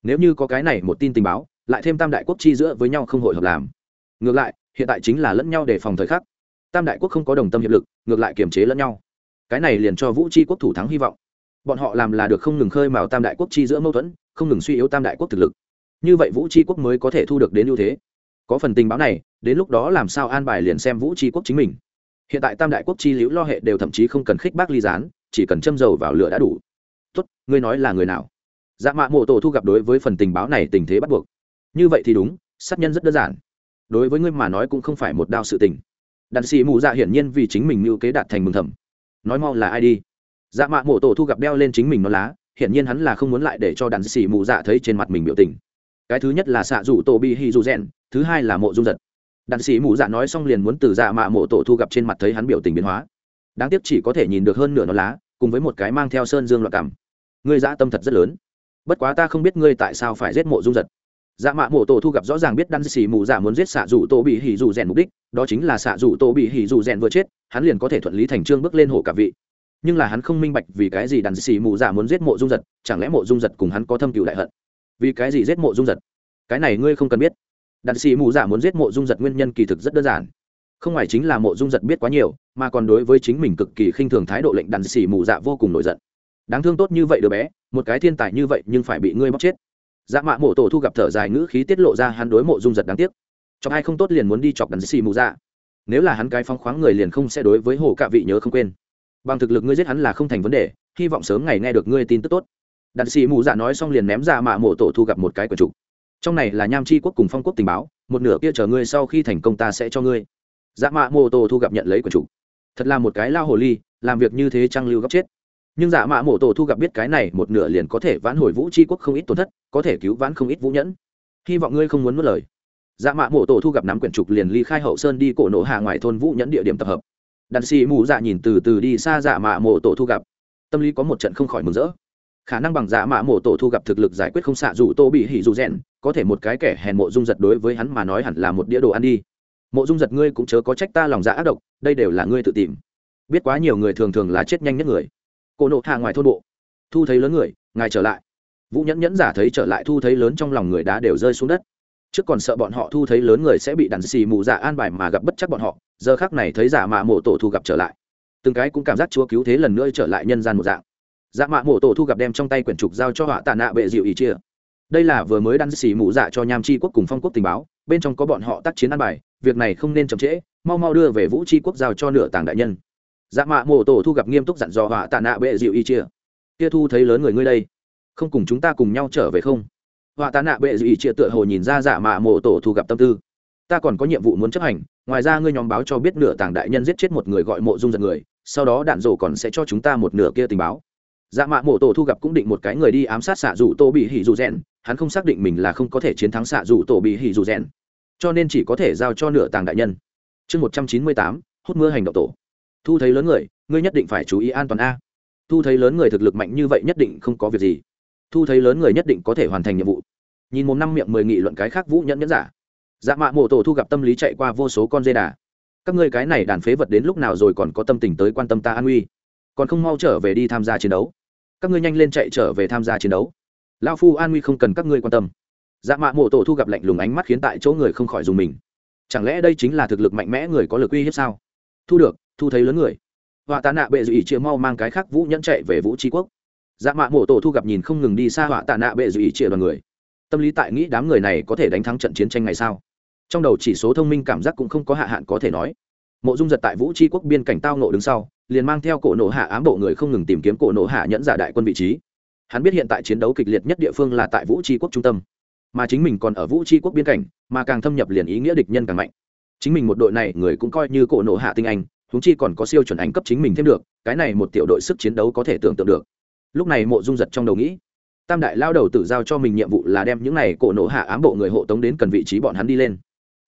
Nếu như có cái này một tin tình báo, lại thêm tam đại quốc chi giữa với nhau không hội hợp làm. Ngược lại, hiện tại chính là lẫn nhau để phòng thời khắc. Tam đại quốc không có đồng tâm hiệp lực, ngược lại kiềm chế lẫn nhau. Cái này liền cho vũ tri quốc thủ thắng hy vọng. Bọn họ làm là được không ngừng khơi mào tam đại quốc chi giữa mâu thuẫn không ngừng suy yếu tam đại quốc thực lực. Như vậy vũ tri quốc mới có thể thu được đến ưu thế. Có phần tình báo này, đến lúc đó làm sao an bài liền xem vũ tri quốc chính mình. Hiện tại tam đại quốc chi liễu lo hệ đều thậm chí không cần khích bác ly gián, chỉ cần châm dầu vào lửa đã đủ. Tốt, ngươi nói là người nào? Dạ mạ mộ tổ thu gặp đối với phần tình báo này tình thế bắt buộc. Như vậy thì đúng, sát nhân rất đơn giản. Đối với ngươi mà nói cũng không phải một đao sự tình. Đàn sĩ mù dạ hiển nhiên vì chính mình mưu kế đạt thành mừng thầm. Nói mau là ai đi? Dạ mạ mộ tổ thu gặp đeo lên chính mình nó lá hiển nhiên hắn là không muốn lại để cho đàn sĩ mù dạ thấy trên mặt mình biểu tình. Cái thứ nhất là xạ rủ tổ bi hi dù rèn, thứ hai là mộ dung giật. Đàn sĩ mù dạ nói xong liền muốn từ dạ mạ mộ tổ thu gặp trên mặt thấy hắn biểu tình biến hóa. Đáng tiếc chỉ có thể nhìn được hơn nửa nó lá, cùng với một cái mang theo sơn dương loạn cảm. Ngươi dã tâm thật rất lớn. Bất quá ta không biết ngươi tại sao phải giết mộ dung giật. Dạ mạ mộ tổ thu gặp rõ ràng biết đan xì mù dạ muốn giết xạ dù tổ bị hỉ dù rèn mục đích, đó chính là xạ dù tổ bị hỉ dù rèn vừa chết, hắn liền có thể thuận lý thành trương bước lên hộ cả vị nhưng là hắn không minh bạch vì cái gì đàn xì mù dạ muốn giết mộ dung giật, chẳng lẽ mộ dung giật cùng hắn có thâm cựu đại hận? Vì cái gì giết mộ dung giật? Cái này ngươi không cần biết. Đàn xì mù dạ muốn giết mộ dung giật nguyên nhân kỳ thực rất đơn giản. Không ngoài chính là mộ dung giật biết quá nhiều, mà còn đối với chính mình cực kỳ khinh thường thái độ lệnh đàn xì mù dạ vô cùng nổi giận. Đáng thương tốt như vậy đứa bé, một cái thiên tài như vậy nhưng phải bị ngươi bóc chết. Dạ mạ mộ tổ thu gặp thở dài ngữ khí tiết lộ ra hắn đối mộ dung giật đáng tiếc. Chọc ai không tốt liền muốn đi chọc đàn xì mù dạ. Nếu là hắn cái phong khoáng người liền không sẽ đối với hồ cạ vị nhớ không quên bằng thực lực ngươi giết hắn là không thành vấn đề, hy vọng sớm ngày nghe được ngươi tin tức tốt. Đạn sĩ mù dạ nói xong liền ném ra mạ mộ tổ thu gặp một cái quần trục trong này là nham chi quốc cùng phong quốc tình báo, một nửa kia chờ ngươi sau khi thành công ta sẽ cho ngươi. Dạ mạ mộ tổ thu gặp nhận lấy quần trục thật là một cái lao hồ ly, làm việc như thế trăng lưu góc chết. Nhưng dạ mạ mộ tổ thu gặp biết cái này, một nửa liền có thể vãn hồi vũ c quốc không ít tổn thất, có thể cứu vãn không ít vũ nhẫn. Hy vọng ngươi không muốn mất lời. Dạ mạ mộ tổ thu gặp nắm quyển trục liền ly khai hậu sơn đi cổ nổ hạ ngoài thôn vũ nhẫn địa điểm tập hợp đàn xì mù dạ nhìn từ từ đi xa dạ mạ mộ tổ thu gặp. Tâm lý có một trận không khỏi mừng rỡ. Khả năng bằng dạ mạ mộ tổ thu gặp thực lực giải quyết không xạ dù tô bị hỉ dù rèn, có thể một cái kẻ hèn mộ dung giật đối với hắn mà nói hẳn là một đĩa đồ ăn đi. Mộ dung giật ngươi cũng chớ có trách ta lòng dạ ác độc, đây đều là ngươi tự tìm. Biết quá nhiều người thường thường là chết nhanh nhất người. Cô nộ hạ ngoài thôn bộ. Thu thấy lớn người, ngài trở lại. Vũ nhẫn nhẫn giả thấy trở lại thu thấy lớn trong lòng người đã đều rơi xuống đất trước còn sợ bọn họ thu thấy lớn người sẽ bị đàn xì mù dạ an bài mà gặp bất chắc bọn họ, giờ khác này thấy giả mạ mộ tổ thu gặp trở lại. Từng cái cũng cảm giác chúa cứu thế lần nữa trở lại nhân gian một dạng. Dạ mạ mộ tổ thu gặp đem trong tay quyển trục giao cho họa tạ nạ bệ dịu ý chia. Đây là vừa mới đăng xì mù dạ cho nham chi quốc cùng phong quốc tình báo, bên trong có bọn họ tác chiến an bài, việc này không nên chậm trễ, mau mau đưa về vũ chi quốc giao cho nửa tàng đại nhân. Dạ mạ mộ tổ thu gặp nghiêm túc dặn dò họa tạ nạ bệ dịu ý chia. Kia thu thấy lớn người ngươi đây, không cùng chúng ta cùng nhau trở về không? Họa tá nạ bệ dị chia tựa hồ nhìn ra dạ mạ mộ tổ thu gặp tâm tư. Ta còn có nhiệm vụ muốn chấp hành, ngoài ra ngươi nhóm báo cho biết nửa tàng đại nhân giết chết một người gọi mộ dung giật người, sau đó đạn rổ còn sẽ cho chúng ta một nửa kia tình báo. Dạ mạ mộ tổ thu gặp cũng định một cái người đi ám sát xạ dù tô bị hỉ dù rèn, hắn không xác định mình là không có thể chiến thắng xạ dù tổ bị hỉ dù rèn. Cho nên chỉ có thể giao cho nửa tàng đại nhân. Chương một trăm chín mươi tám, hút mưa hành động tổ. Thu thấy lớn người, ngươi nhất định phải chú ý an toàn a. Thu thấy lớn người thực lực mạnh như vậy nhất định không có việc gì thu thấy lớn người nhất định có thể hoàn thành nhiệm vụ. Nhìn một năm miệng mười nghị luận cái khác vũ nhẫn nhẫn giả. Dạ mạ mộ tổ thu gặp tâm lý chạy qua vô số con dê đà. Các ngươi cái này đàn phế vật đến lúc nào rồi còn có tâm tình tới quan tâm ta an uy? Còn không mau trở về đi tham gia chiến đấu. Các ngươi nhanh lên chạy trở về tham gia chiến đấu. Lao phu an nguy không cần các ngươi quan tâm. Dạ mạ mộ tổ thu gặp lạnh lùng ánh mắt khiến tại chỗ người không khỏi dùng mình. Chẳng lẽ đây chính là thực lực mạnh mẽ người có lực uy hiếp sao? Thu được, thu thấy lớn người. Họa tá nạ bệ dự ý chia mau mang cái khác vũ nhẫn chạy về vũ tri quốc dạ mạ mộ tổ thu gặp nhìn không ngừng đi xa họa tạ nạ bệ dù ý chia đoàn người. Tâm lý tại nghĩ đám người này có thể đánh thắng trận chiến tranh ngày sao? Trong đầu chỉ số thông minh cảm giác cũng không có hạ hạn có thể nói. Mộ dung giật tại vũ tri quốc biên cảnh tao nộ đứng sau, liền mang theo cổ nộ hạ ám bộ người không ngừng tìm kiếm cổ nộ hạ nhẫn giả đại quân vị trí. Hắn biết hiện tại chiến đấu kịch liệt nhất địa phương là tại vũ tri quốc trung tâm. Mà chính mình còn ở vũ tri quốc biên cảnh, mà càng thâm nhập liền ý nghĩa địch nhân càng mạnh. Chính mình một đội này người cũng coi như cổ nộ hạ tinh anh húng chi còn có siêu chuẩn ảnh cấp chính mình thêm được, cái này một tiểu đội sức chiến đấu có thể tưởng tượng được lúc này mộ dung giật trong đầu nghĩ, tam đại lao đầu tự giao cho mình nhiệm vụ là đem những này cổ nổ hạ ám bộ người hộ tống đến cần vị trí bọn hắn đi lên.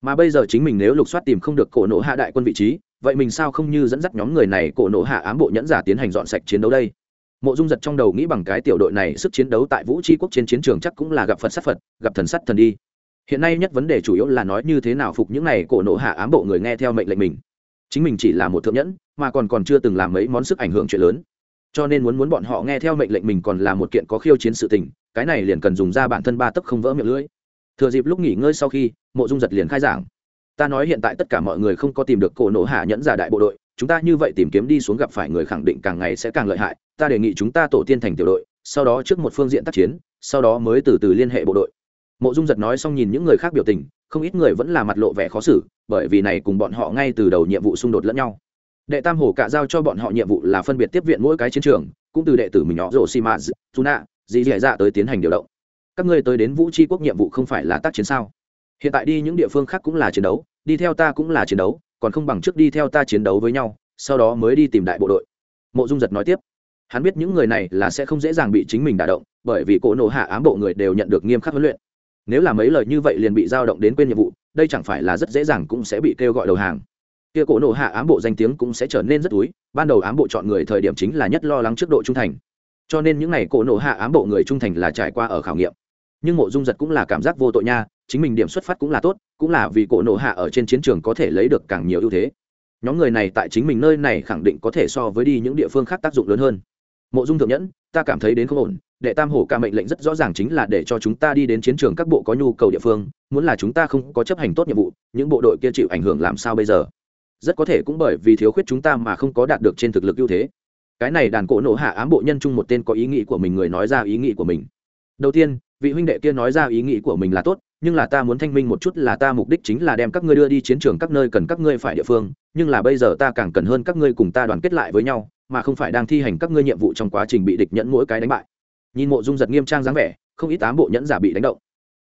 Mà bây giờ chính mình nếu lục soát tìm không được cổ nổ hạ đại quân vị trí, vậy mình sao không như dẫn dắt nhóm người này cổ nổ hạ ám bộ nhẫn giả tiến hành dọn sạch chiến đấu đây? Mộ dung giật trong đầu nghĩ bằng cái tiểu đội này sức chiến đấu tại vũ tri quốc trên chiến trường chắc cũng là gặp phật sát phật, gặp thần sắt thần đi. Hiện nay nhất vấn đề chủ yếu là nói như thế nào phục những này cổ nổ hạ ám bộ người nghe theo mệnh lệnh mình. Chính mình chỉ là một thượng nhẫn, mà còn còn chưa từng làm mấy món sức ảnh hưởng chuyện lớn cho nên muốn muốn bọn họ nghe theo mệnh lệnh mình còn là một kiện có khiêu chiến sự tình, cái này liền cần dùng ra bản thân ba tấc không vỡ miệng lưỡi. Thừa dịp lúc nghỉ ngơi sau khi, mộ dung giật liền khai giảng. Ta nói hiện tại tất cả mọi người không có tìm được cổ nổ hạ nhẫn giả đại bộ đội, chúng ta như vậy tìm kiếm đi xuống gặp phải người khẳng định càng ngày sẽ càng lợi hại, ta đề nghị chúng ta tổ tiên thành tiểu đội, sau đó trước một phương diện tác chiến, sau đó mới từ từ liên hệ bộ đội. Mộ dung giật nói xong nhìn những người khác biểu tình, không ít người vẫn là mặt lộ vẻ khó xử, bởi vì này cùng bọn họ ngay từ đầu nhiệm vụ xung đột lẫn nhau đệ tam hồ cạ giao cho bọn họ nhiệm vụ là phân biệt tiếp viện mỗi cái chiến trường, cũng từ đệ tử mình nhỏ rổ xi mã nạ dì dì dạ tới tiến hành điều động. Các ngươi tới đến vũ tri quốc nhiệm vụ không phải là tác chiến sao? Hiện tại đi những địa phương khác cũng là chiến đấu, đi theo ta cũng là chiến đấu, còn không bằng trước đi theo ta chiến đấu với nhau, sau đó mới đi tìm đại bộ đội. Mộ dung giật nói tiếp. Hắn biết những người này là sẽ không dễ dàng bị chính mình đả động, bởi vì cỗ nổ hạ ám bộ người đều nhận được nghiêm khắc huấn luyện. Nếu là mấy lời như vậy liền bị giao động đến quên nhiệm vụ, đây chẳng phải là rất dễ dàng cũng sẽ bị kêu gọi đầu hàng kia cổ nổ hạ ám bộ danh tiếng cũng sẽ trở nên rất túi, ban đầu ám bộ chọn người thời điểm chính là nhất lo lắng trước độ trung thành. Cho nên những ngày cổ nổ hạ ám bộ người trung thành là trải qua ở khảo nghiệm. Nhưng mộ dung giật cũng là cảm giác vô tội nha, chính mình điểm xuất phát cũng là tốt, cũng là vì cổ nộ hạ ở trên chiến trường có thể lấy được càng nhiều ưu thế. Nhóm người này tại chính mình nơi này khẳng định có thể so với đi những địa phương khác tác dụng lớn hơn. Mộ dung thượng nhẫn, ta cảm thấy đến không ổn, đệ tam hổ ca mệnh lệnh rất rõ ràng chính là để cho chúng ta đi đến chiến trường các bộ có nhu cầu địa phương, muốn là chúng ta không có chấp hành tốt nhiệm vụ, những bộ đội kia chịu ảnh hưởng làm sao bây giờ? Rất có thể cũng bởi vì thiếu khuyết chúng ta mà không có đạt được trên thực lực ưu thế. Cái này đàn cổ nộ hạ ám bộ nhân chung một tên có ý nghĩ của mình người nói ra ý nghĩ của mình. Đầu tiên, vị huynh đệ kia nói ra ý nghĩ của mình là tốt, nhưng là ta muốn thanh minh một chút là ta mục đích chính là đem các ngươi đưa đi chiến trường các nơi cần các ngươi phải địa phương, nhưng là bây giờ ta càng cần hơn các ngươi cùng ta đoàn kết lại với nhau, mà không phải đang thi hành các ngươi nhiệm vụ trong quá trình bị địch nhẫn mỗi cái đánh bại. Nhìn mộ dung giật nghiêm trang dáng vẻ, không ít tám bộ nhẫn giả bị đánh động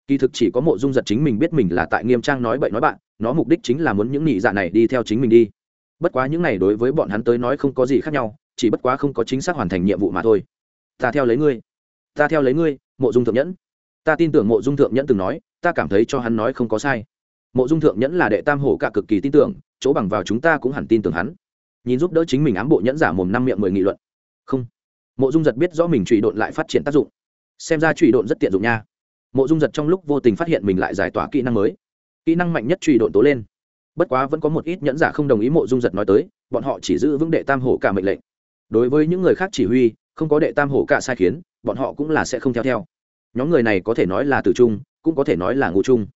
kỳ thực chỉ có mộ dung giật chính mình biết mình là tại nghiêm trang nói bậy nói bạn, nó mục đích chính là muốn những nhị dạ này đi theo chính mình đi. Bất quá những này đối với bọn hắn tới nói không có gì khác nhau, chỉ bất quá không có chính xác hoàn thành nhiệm vụ mà thôi. Ta theo lấy ngươi. Ta theo lấy ngươi, mộ dung thượng nhẫn. Ta tin tưởng mộ dung thượng nhẫn từng nói, ta cảm thấy cho hắn nói không có sai. Mộ dung thượng nhẫn là đệ tam hổ cả cực kỳ tin tưởng, chỗ bằng vào chúng ta cũng hẳn tin tưởng hắn. Nhìn giúp đỡ chính mình ám bộ nhẫn giả mồm năm miệng mười nghị luận. Không. Mộ dung giật biết rõ mình trụy độn lại phát triển tác dụng. Xem ra trụy độn rất tiện dụng nha mộ dung giật trong lúc vô tình phát hiện mình lại giải tỏa kỹ năng mới. Kỹ năng mạnh nhất trụy độn tố lên. Bất quá vẫn có một ít nhẫn giả không đồng ý mộ dung giật nói tới, bọn họ chỉ giữ vững đệ tam hổ cả mệnh lệnh. Đối với những người khác chỉ huy, không có đệ tam hổ cả sai khiến, bọn họ cũng là sẽ không theo theo. Nhóm người này có thể nói là tử trung, cũng có thể nói là ngụ trung.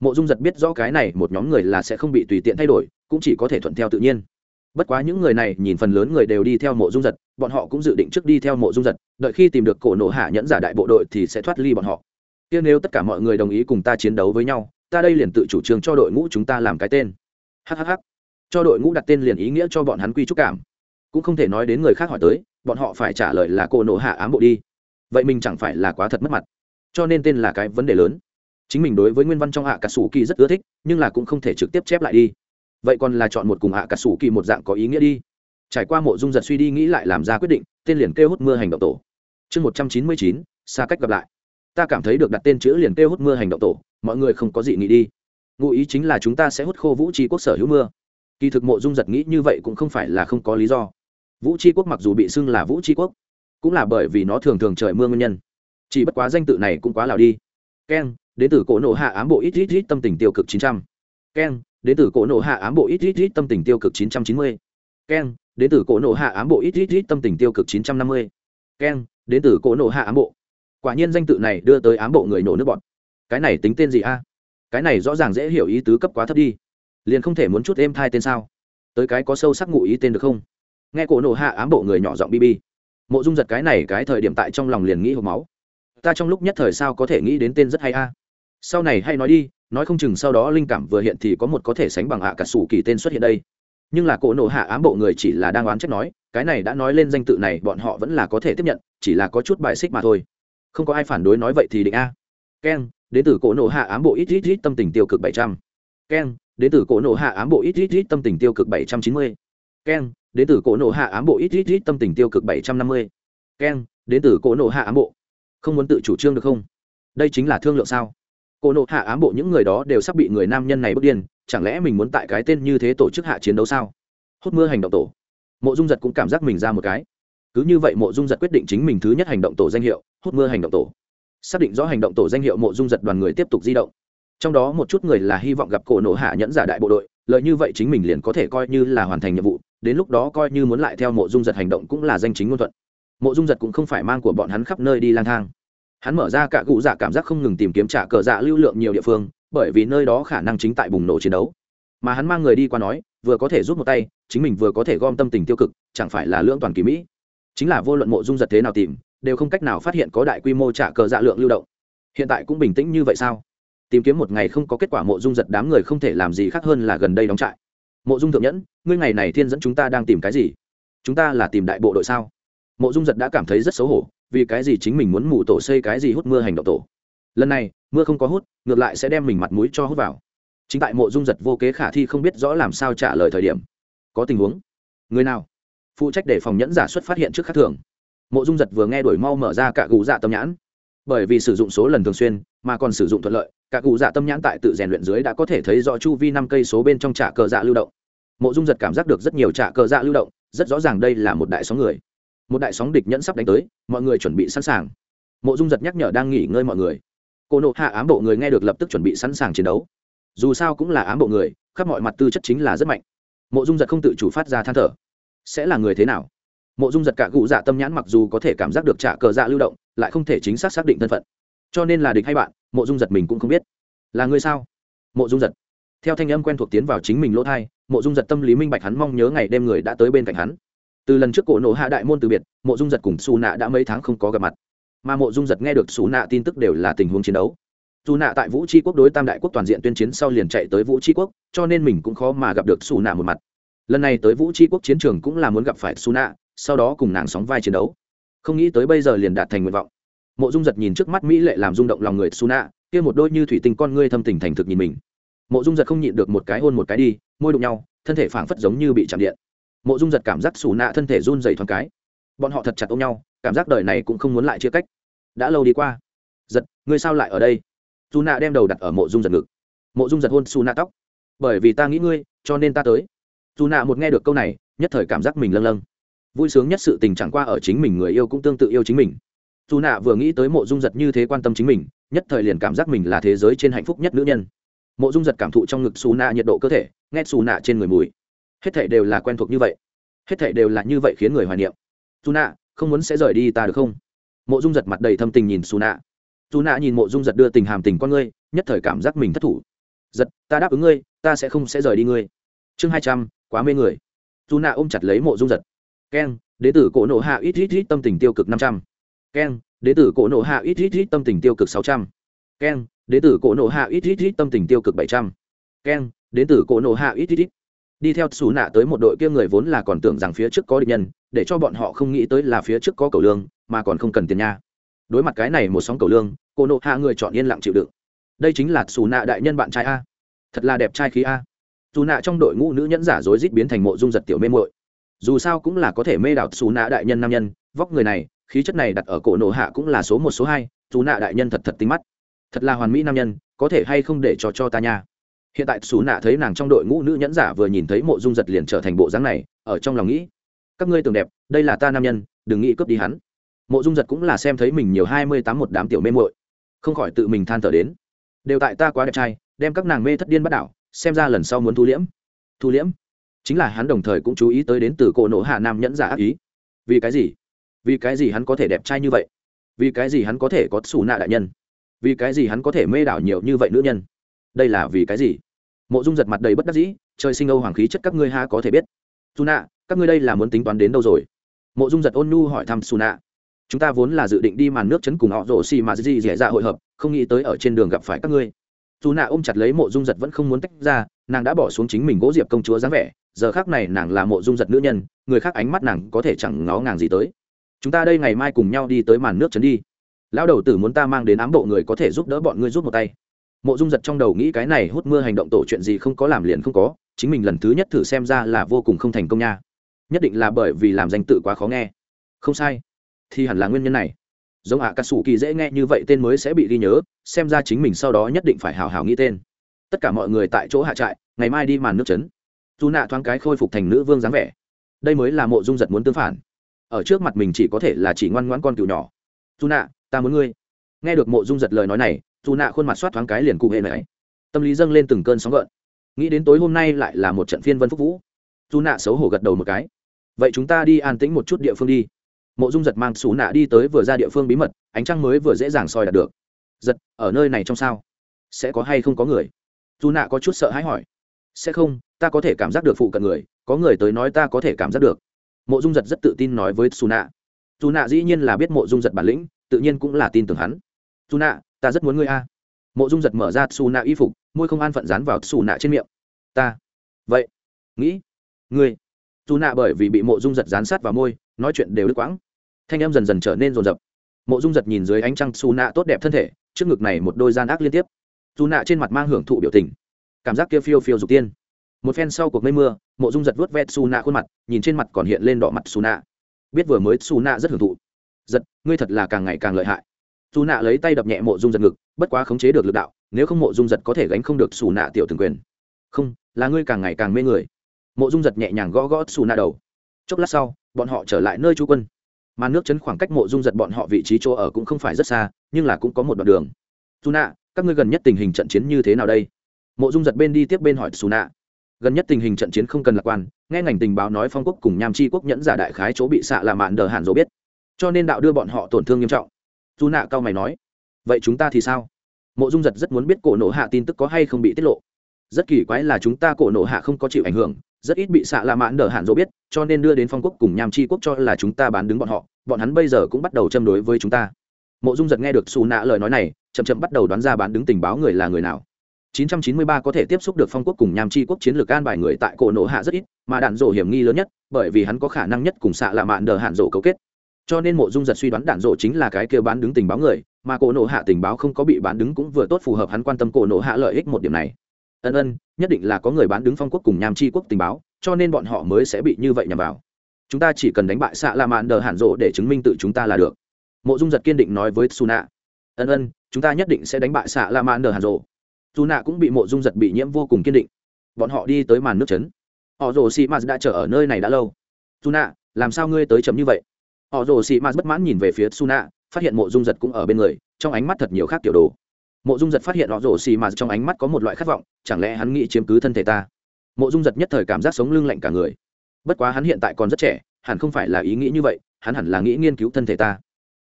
Mộ dung giật biết rõ cái này, một nhóm người là sẽ không bị tùy tiện thay đổi, cũng chỉ có thể thuận theo tự nhiên. Bất quá những người này, nhìn phần lớn người đều đi theo mộ dung giật, bọn họ cũng dự định trước đi theo mộ dung giật, đợi khi tìm được cổ nổ hạ nhẫn giả đại bộ đội thì sẽ thoát ly bọn họ kia nếu tất cả mọi người đồng ý cùng ta chiến đấu với nhau, ta đây liền tự chủ trương cho đội ngũ chúng ta làm cái tên. Hhh cho đội ngũ đặt tên liền ý nghĩa cho bọn hắn quy trúc cảm. Cũng không thể nói đến người khác hỏi tới, bọn họ phải trả lời là cô nổ hạ ám bộ đi. Vậy mình chẳng phải là quá thật mất mặt. Cho nên tên là cái vấn đề lớn. Chính mình đối với nguyên văn trong hạ cả sủ kỳ rất ưa thích, nhưng là cũng không thể trực tiếp chép lại đi. Vậy còn là chọn một cùng hạ cả sủ kỳ một dạng có ý nghĩa đi. Trải qua mộ dung giật suy đi nghĩ lại làm ra quyết định, tên liền kêu hút mưa hành động tổ. Chương một trăm chín mươi chín, xa cách gặp lại ta cảm thấy được đặt tên chữ liền kêu hút mưa hành động tổ, mọi người không có gì nghĩ đi. Ngụ ý chính là chúng ta sẽ hút khô vũ tri quốc sở hữu mưa. Kỳ thực mộ dung giật nghĩ như vậy cũng không phải là không có lý do. Vũ tri quốc mặc dù bị xưng là vũ tri quốc, cũng là bởi vì nó thường thường trời mưa nguyên nhân. Chỉ bất quá danh tự này cũng quá lào đi. Keng đến từ cổ nộ hạ ám bộ ít ít ít tâm tình tiêu cực chín trăm. Keng đến từ cổ nộ hạ ám bộ ít ít ít tâm tình tiêu cực chín trăm chín mươi. Keng đến từ cổ nộ hạ ám bộ ít ít ít tâm tình tiêu cực chín trăm năm mươi. Keng đến từ cổ nộ hạ ám bộ quả nhiên danh tự này đưa tới ám bộ người nổ nước bọn. Cái này tính tên gì a? Cái này rõ ràng dễ hiểu ý tứ cấp quá thấp đi. Liền không thể muốn chút êm thai tên sao? Tới cái có sâu sắc ngụ ý tên được không? Nghe cổ nổ hạ ám bộ người nhỏ giọng bb mộ dung giật cái này cái thời điểm tại trong lòng liền nghĩ hộp máu. Ta trong lúc nhất thời sao có thể nghĩ đến tên rất hay a? Sau này hay nói đi, nói không chừng sau đó linh cảm vừa hiện thì có một có thể sánh bằng hạ cả sủ kỳ tên xuất hiện đây. Nhưng là cổ nổ hạ ám bộ người chỉ là đang oán trách nói, cái này đã nói lên danh tự này, bọn họ vẫn là có thể tiếp nhận, chỉ là có chút bài xích mà thôi không có ai phản đối nói vậy thì định a. Keng đến từ cổ nộ hạ ám bộ ít ít ít tâm tình tiêu cực bảy trăm. Keng đến từ cổ nộ hạ ám bộ ít ít ít tâm tình tiêu cực bảy trăm chín mươi. Keng đến từ cổ nộ hạ ám bộ ít ít ít tâm tình tiêu cực bảy trăm năm mươi. Keng đến từ cổ nộ hạ ám bộ. Không muốn tự chủ trương được không? Đây chính là thương lượng sao? Cổ nộ hạ ám bộ những người đó đều sắp bị người nam nhân này bước điên, chẳng lẽ mình muốn tại cái tên như thế tổ chức hạ chiến đấu sao? Hốt mưa hành động tổ. Mộ dung giật cũng cảm giác mình ra một cái cứ như vậy mộ dung giật quyết định chính mình thứ nhất hành động tổ danh hiệu, hút mưa hành động tổ. Xác định rõ hành động tổ danh hiệu mộ dung giật đoàn người tiếp tục di động. Trong đó một chút người là hy vọng gặp cổ nổ hạ nhẫn giả đại bộ đội, lợi như vậy chính mình liền có thể coi như là hoàn thành nhiệm vụ, đến lúc đó coi như muốn lại theo mộ dung giật hành động cũng là danh chính ngôn thuận. Mộ dung giật cũng không phải mang của bọn hắn khắp nơi đi lang thang. Hắn mở ra cả cụ dạ cảm giác không ngừng tìm kiếm trả cờ dạ lưu lượng nhiều địa phương, bởi vì nơi đó khả năng chính tại bùng nổ chiến đấu. Mà hắn mang người đi qua nói, vừa có thể rút một tay, chính mình vừa có thể gom tâm tình tiêu cực, chẳng phải là lưỡng toàn kỳ mỹ chính là vô luận mộ dung giật thế nào tìm, đều không cách nào phát hiện có đại quy mô trả cờ dạ lượng lưu động. Hiện tại cũng bình tĩnh như vậy sao? Tìm kiếm một ngày không có kết quả mộ dung giật đám người không thể làm gì khác hơn là gần đây đóng trại. Mộ dung thượng nhẫn, ngươi ngày này thiên dẫn chúng ta đang tìm cái gì? Chúng ta là tìm đại bộ đội sao? Mộ dung giật đã cảm thấy rất xấu hổ, vì cái gì chính mình muốn mù tổ xây cái gì hút mưa hành động tổ? Lần này, mưa không có hút, ngược lại sẽ đem mình mặt mũi cho hút vào. Chính tại mộ dung giật vô kế khả thi không biết rõ làm sao trả lời thời điểm. Có tình huống. Người nào? Phụ trách để phòng nhẫn giả xuất phát hiện trước khác thường. Mộ dung giật vừa nghe đổi mau mở ra cả gù dạ tâm nhãn. Bởi vì sử dụng số lần thường xuyên, mà còn sử dụng thuận lợi, cả cụ dạ tâm nhãn tại tự rèn luyện dưới đã có thể thấy rõ chu vi năm cây số bên trong trạ cờ dạ lưu động. Mộ dung giật cảm giác được rất nhiều trạ cờ dạ lưu động, rất rõ ràng đây là một đại sóng người. Một đại sóng địch nhẫn sắp đánh tới, mọi người chuẩn bị sẵn sàng. Mộ dung giật nhắc nhở đang nghỉ ngơi mọi người. Cô nộ hạ ám bộ người nghe được lập tức chuẩn bị sẵn sàng chiến đấu. Dù sao cũng là ám bộ người, khắp mọi mặt tư chất chính là rất mạnh. Mộ dung giật không tự chủ phát ra than thở sẽ là người thế nào? Mộ dung giật cả cụ dạ tâm nhãn mặc dù có thể cảm giác được trả cờ dạ lưu động, lại không thể chính xác xác định thân phận. Cho nên là địch hay bạn, mộ dung giật mình cũng không biết. Là người sao? Mộ dung giật. Theo thanh âm quen thuộc tiến vào chính mình lỗ thai, mộ dung giật tâm lý minh bạch hắn mong nhớ ngày đêm người đã tới bên cạnh hắn. Từ lần trước cổ nổ hạ đại môn từ biệt, mộ dung giật cùng xù nạ đã mấy tháng không có gặp mặt. Mà mộ dung giật nghe được xù nạ tin tức đều là tình huống chiến đấu. Dù nạ tại vũ tri quốc đối tam đại quốc toàn diện tuyên chiến sau liền chạy tới vũ tri quốc, cho nên mình cũng khó mà gặp được xù nạ một mặt lần này tới vũ tri quốc chiến trường cũng là muốn gặp phải suna nạ sau đó cùng nàng sóng vai chiến đấu. Không nghĩ tới bây giờ liền đạt thành nguyện vọng. Mộ dung giật nhìn trước mắt mỹ lệ làm rung động lòng người suna nạ kia một đôi như thủy tinh con ngươi thâm tình thành thực nhìn mình. Mộ dung giật không nhịn được một cái hôn một cái đi, môi đụng nhau, thân thể phảng phất giống như bị chạm điện. Mộ dung giật cảm giác xù nạ thân thể run dày thoáng cái. Bọn họ thật chặt ôm nhau, cảm giác đời này cũng không muốn lại chia cách. Đã lâu đi qua. Giật, ngươi sao lại ở đây? Dù nạ đem đầu đặt ở mộ dung giật ngực. Mộ dung giật hôn xù nạ tóc. Bởi vì ta nghĩ ngươi, cho nên ta tới dù nạ một nghe được câu này, nhất thời cảm giác mình lâng lâng. Vui sướng nhất sự tình chẳng qua ở chính mình người yêu cũng tương tự yêu chính mình. Dù nạ vừa nghĩ tới mộ dung giật như thế quan tâm chính mình, nhất thời liền cảm giác mình là thế giới trên hạnh phúc nhất nữ nhân. Mộ dung giật cảm thụ trong ngực xù nạ nhiệt độ cơ thể, nghe xù nạ trên người mùi. Hết thảy đều là quen thuộc như vậy. Hết thảy đều là như vậy khiến người hoài niệm. Dù nạ, không muốn sẽ rời đi ta được không? Mộ dung giật mặt đầy thâm tình nhìn xù nạ. Dù nạ nhìn mộ dung giật đưa tình hàm tình con ngươi, nhất thời cảm giác mình thất thủ. Giật, ta đáp ứng ngươi, ta sẽ không sẽ rời đi ngươi. Chương hai trăm quá mê người. Dù nạ ôm chặt lấy mộ dung giật. Keng đế tử cổ nộ hạ ít ít ít tâm tình tiêu cực năm trăm. Keng đế tử cổ nộ hạ ít ít ít tâm tình tiêu cực sáu trăm. Keng đế tử cổ nộ hạ ít ít ít tâm tình tiêu cực bảy trăm. Keng đế tử cổ nộ hạ ít ít ít. Đi theo xù nạ tới một đội kia người vốn là còn tưởng rằng phía trước có địch nhân, để cho bọn họ không nghĩ tới là phía trước có cầu lương, mà còn không cần tiền nha. Đối mặt cái này một sóng cầu lương cô nộ hạ người chọn yên lặng chịu đựng. Đây chính là xù nạ đại nhân bạn trai a. Thật là đẹp trai khí a dù nạ trong đội ngũ nữ nhẫn giả dối rít biến thành mộ dung giật tiểu mê mội dù sao cũng là có thể mê đảo xù nạ đại nhân nam nhân, vóc người này, khí chất này đặt ở cổ nổ hạ cũng là số một, số hai dù nạ đại nhân thật thật tinh mắt. Thật là hoàn mỹ nam nhân, có thể hay không để cho cho ta nha. Hiện tại xù nạ thấy nàng trong đội ngũ nữ nhẫn giả vừa nhìn thấy mộ dung giật liền trở thành bộ dáng này, ở trong lòng nghĩ, các ngươi tưởng đẹp, đây là ta nam nhân, đừng nghĩ cướp đi hắn. Mộ dung giật cũng là xem thấy mình nhiều hai mươi tám một đám tiểu mê muội, không khỏi tự mình than thở đến. Đều tại ta quá đẹp trai, đem các nàng mê thất điên bắt đảo xem ra lần sau muốn thu liễm. Thu liễm? Chính là hắn đồng thời cũng chú ý tới đến từ cổ nộ hạ nam nhẫn giả ác ý. Vì cái gì? Vì cái gì hắn có thể đẹp trai như vậy? Vì cái gì hắn có thể có xù nạ đại nhân? Vì cái gì hắn có thể mê đảo nhiều như vậy nữ nhân? Đây là vì cái gì? Mộ dung giật mặt đầy bất đắc dĩ, trời sinh âu hoàng khí chất các ngươi ha có thể biết. Su nạ, các ngươi đây là muốn tính toán đến đâu rồi? Mộ dung giật ôn nhu hỏi thăm xù nạ. Chúng ta vốn là dự định đi màn nước chấn cùng họ rổ xì mà gì dẻ ra hội hợp, không nghĩ tới ở trên đường gặp phải các ngươi dù nạ ôm chặt lấy mộ dung giật vẫn không muốn tách ra, nàng đã bỏ xuống chính mình gỗ diệp công chúa dáng vẻ, giờ khác này nàng là mộ dung giật nữ nhân, người khác ánh mắt nàng có thể chẳng ngó ngàng gì tới. Chúng ta đây ngày mai cùng nhau đi tới màn nước chấn đi. Lão đầu tử muốn ta mang đến ám bộ người có thể giúp đỡ bọn ngươi giúp một tay. Mộ dung giật trong đầu nghĩ cái này hút mưa hành động tổ chuyện gì không có làm liền không có, chính mình lần thứ nhất thử xem ra là vô cùng không thành công nha. Nhất định là bởi vì làm danh tự quá khó nghe. Không sai. Thì hẳn là nguyên nhân này giống ạ à, cà sủ kỳ dễ nghe như vậy tên mới sẽ bị ghi nhớ xem ra chính mình sau đó nhất định phải hào hào nghĩ tên. Tất cả mọi người tại chỗ hạ trại ngày mai đi màn nước chấn. Dù nạ thoáng cái khôi phục thành nữ vương dáng vẻ. Đây mới là mộ dung giật muốn tương phản. Ở trước mặt mình chỉ có thể là chỉ ngoan ngoãn con cừu nhỏ. Dù nạ ta muốn ngươi. Nghe được mộ dung giật lời nói này dù nạ khuôn mặt soát thoáng cái liền cụ hệ này tâm lý dâng lên từng cơn sóng gợn. Nghĩ đến tối hôm nay lại là một trận phiên vân phúc vũ. Dù nạ xấu hổ gật đầu một cái. Vậy chúng ta đi an tĩnh một chút địa phương đi mộ dung giật mang xù nạ đi tới vừa ra địa phương bí mật, ánh trăng mới vừa dễ dàng soi đạt được. Giật, ở nơi này trong sao? Sẽ có hay không có người? Dù nạ có chút sợ hãi hỏi. Sẽ không, ta có thể cảm giác được phụ cận người, có người tới nói ta có thể cảm giác được. Mộ dung giật rất tự tin nói với xù nạ. Dù nạ dĩ nhiên là biết mộ dung giật bản lĩnh, tự nhiên cũng là tin tưởng hắn. Dù nạ, ta rất muốn ngươi a. Mộ dung giật mở ra xù nạ y phục, môi không an phận dán vào xù nạ trên miệng. Ta. Vậy, nghĩ, ngươi. Dù nạ bởi vì bị mộ dung giật dán sát vào môi, nói chuyện đều đứt quãng thanh em dần dần trở nên rồn rập. Mộ dung giật nhìn dưới ánh trăng xù nạ tốt đẹp thân thể, trước ngực này một đôi gian ác liên tiếp. Dù nạ trên mặt mang hưởng thụ biểu tình, cảm giác kia phiêu phiêu dục tiên. Một phen sau cuộc mây mưa, mộ dung giật vớt vét xù nạ khuôn mặt, nhìn trên mặt còn hiện lên đỏ mặt xù nạ biết vừa mới xù nạ rất hưởng thụ. Giật, ngươi thật là càng ngày càng lợi hại. Dù nạ lấy tay đập nhẹ mộ dung giật ngực, bất quá khống chế được lực đạo, nếu không mộ dung giật có thể gánh không được xù nạ tiểu từng quyền. Không, là ngươi càng ngày càng mê người. Mộ dung giật nhẹ nhàng gõ gõ xù nạ đầu. Chốc lát sau, bọn họ trở lại nơi chú quân mà nước chấn khoảng cách mộ dung giật bọn họ vị trí chỗ ở cũng không phải rất xa, nhưng là cũng có một đoạn đường. Dù nạ các ngươi gần nhất tình hình trận chiến như thế nào đây? Mộ dung giật bên đi tiếp bên hỏi xù nạ gần nhất tình hình trận chiến không cần lạc quan, nghe ngành tình báo nói phong quốc cùng nham chi quốc nhẫn giả đại khái chỗ bị xạ là mạn đờ hàn dỗ biết. Cho nên đạo đưa bọn họ tổn thương nghiêm trọng. Dù nạ cao mày nói. Vậy chúng ta thì sao? Mộ dung giật rất muốn biết cổ nộ hạ tin tức có hay không bị tiết lộ. Rất kỳ quái là chúng ta cổ nộ hạ không có chịu ảnh hưởng rất ít bị xạ lạ mãn đờ hạn dỗ biết, cho nên đưa đến phong quốc cùng nham chi quốc cho là chúng ta bán đứng bọn họ, bọn hắn bây giờ cũng bắt đầu châm đối với chúng ta. Mộ dung giật nghe được xù nạ lời nói này, chậm chậm bắt đầu đoán ra bán đứng tình báo người là người nào. 993 có thể tiếp xúc được phong quốc cùng nham chi quốc chiến lược an bài người tại cổ nộ hạ rất ít, mà đạn dỗ hiểm nghi lớn nhất, bởi vì hắn có khả năng nhất cùng xạ lạ mạn đờ hạn dỗ cấu kết. Cho nên mộ dung giật suy đoán đạn dỗ chính là cái kia bán đứng tình báo người, mà cổ nộ hạ tình báo không có bị bán đứng cũng vừa tốt phù hợp hắn quan tâm cổ nộ hạ lợi ích một điểm này ân ân, nhất định là có người bán đứng phong quốc cùng nham chi quốc tình báo, cho nên bọn họ mới sẽ bị như vậy nhằm vào. Chúng ta chỉ cần đánh bại xạ la mạn đờ hạn rộ để chứng minh tự chúng ta là được. Mộ dung giật kiên định nói với suna ân ân, chúng ta nhất định sẽ đánh bại xạ la mạn đờ hạn rộ. Suna cũng bị mộ dung giật bị nhiễm vô cùng kiên định. Bọn họ đi tới màn nước chấn. Họ rồ sĩ mạt đã chờ ở nơi này đã lâu. Suna làm sao ngươi tới chậm như vậy? Họ rồ xì ma bất mãn nhìn về phía su nạ phát hiện mộ dung giật cũng ở bên người, trong ánh mắt thật nhiều khác tiểu đồ mộ dung giật phát hiện họ rổ xì ma trong ánh mắt có một loại khát vọng, chẳng lẽ hắn nghĩ chiếm cứ thân thể ta? Mộ dung giật nhất thời cảm giác sống lưng lạnh cả người. Bất quá hắn hiện tại còn rất trẻ, hẳn không phải là ý nghĩ như vậy, hắn hẳn là nghĩ nghiên cứu thân thể ta.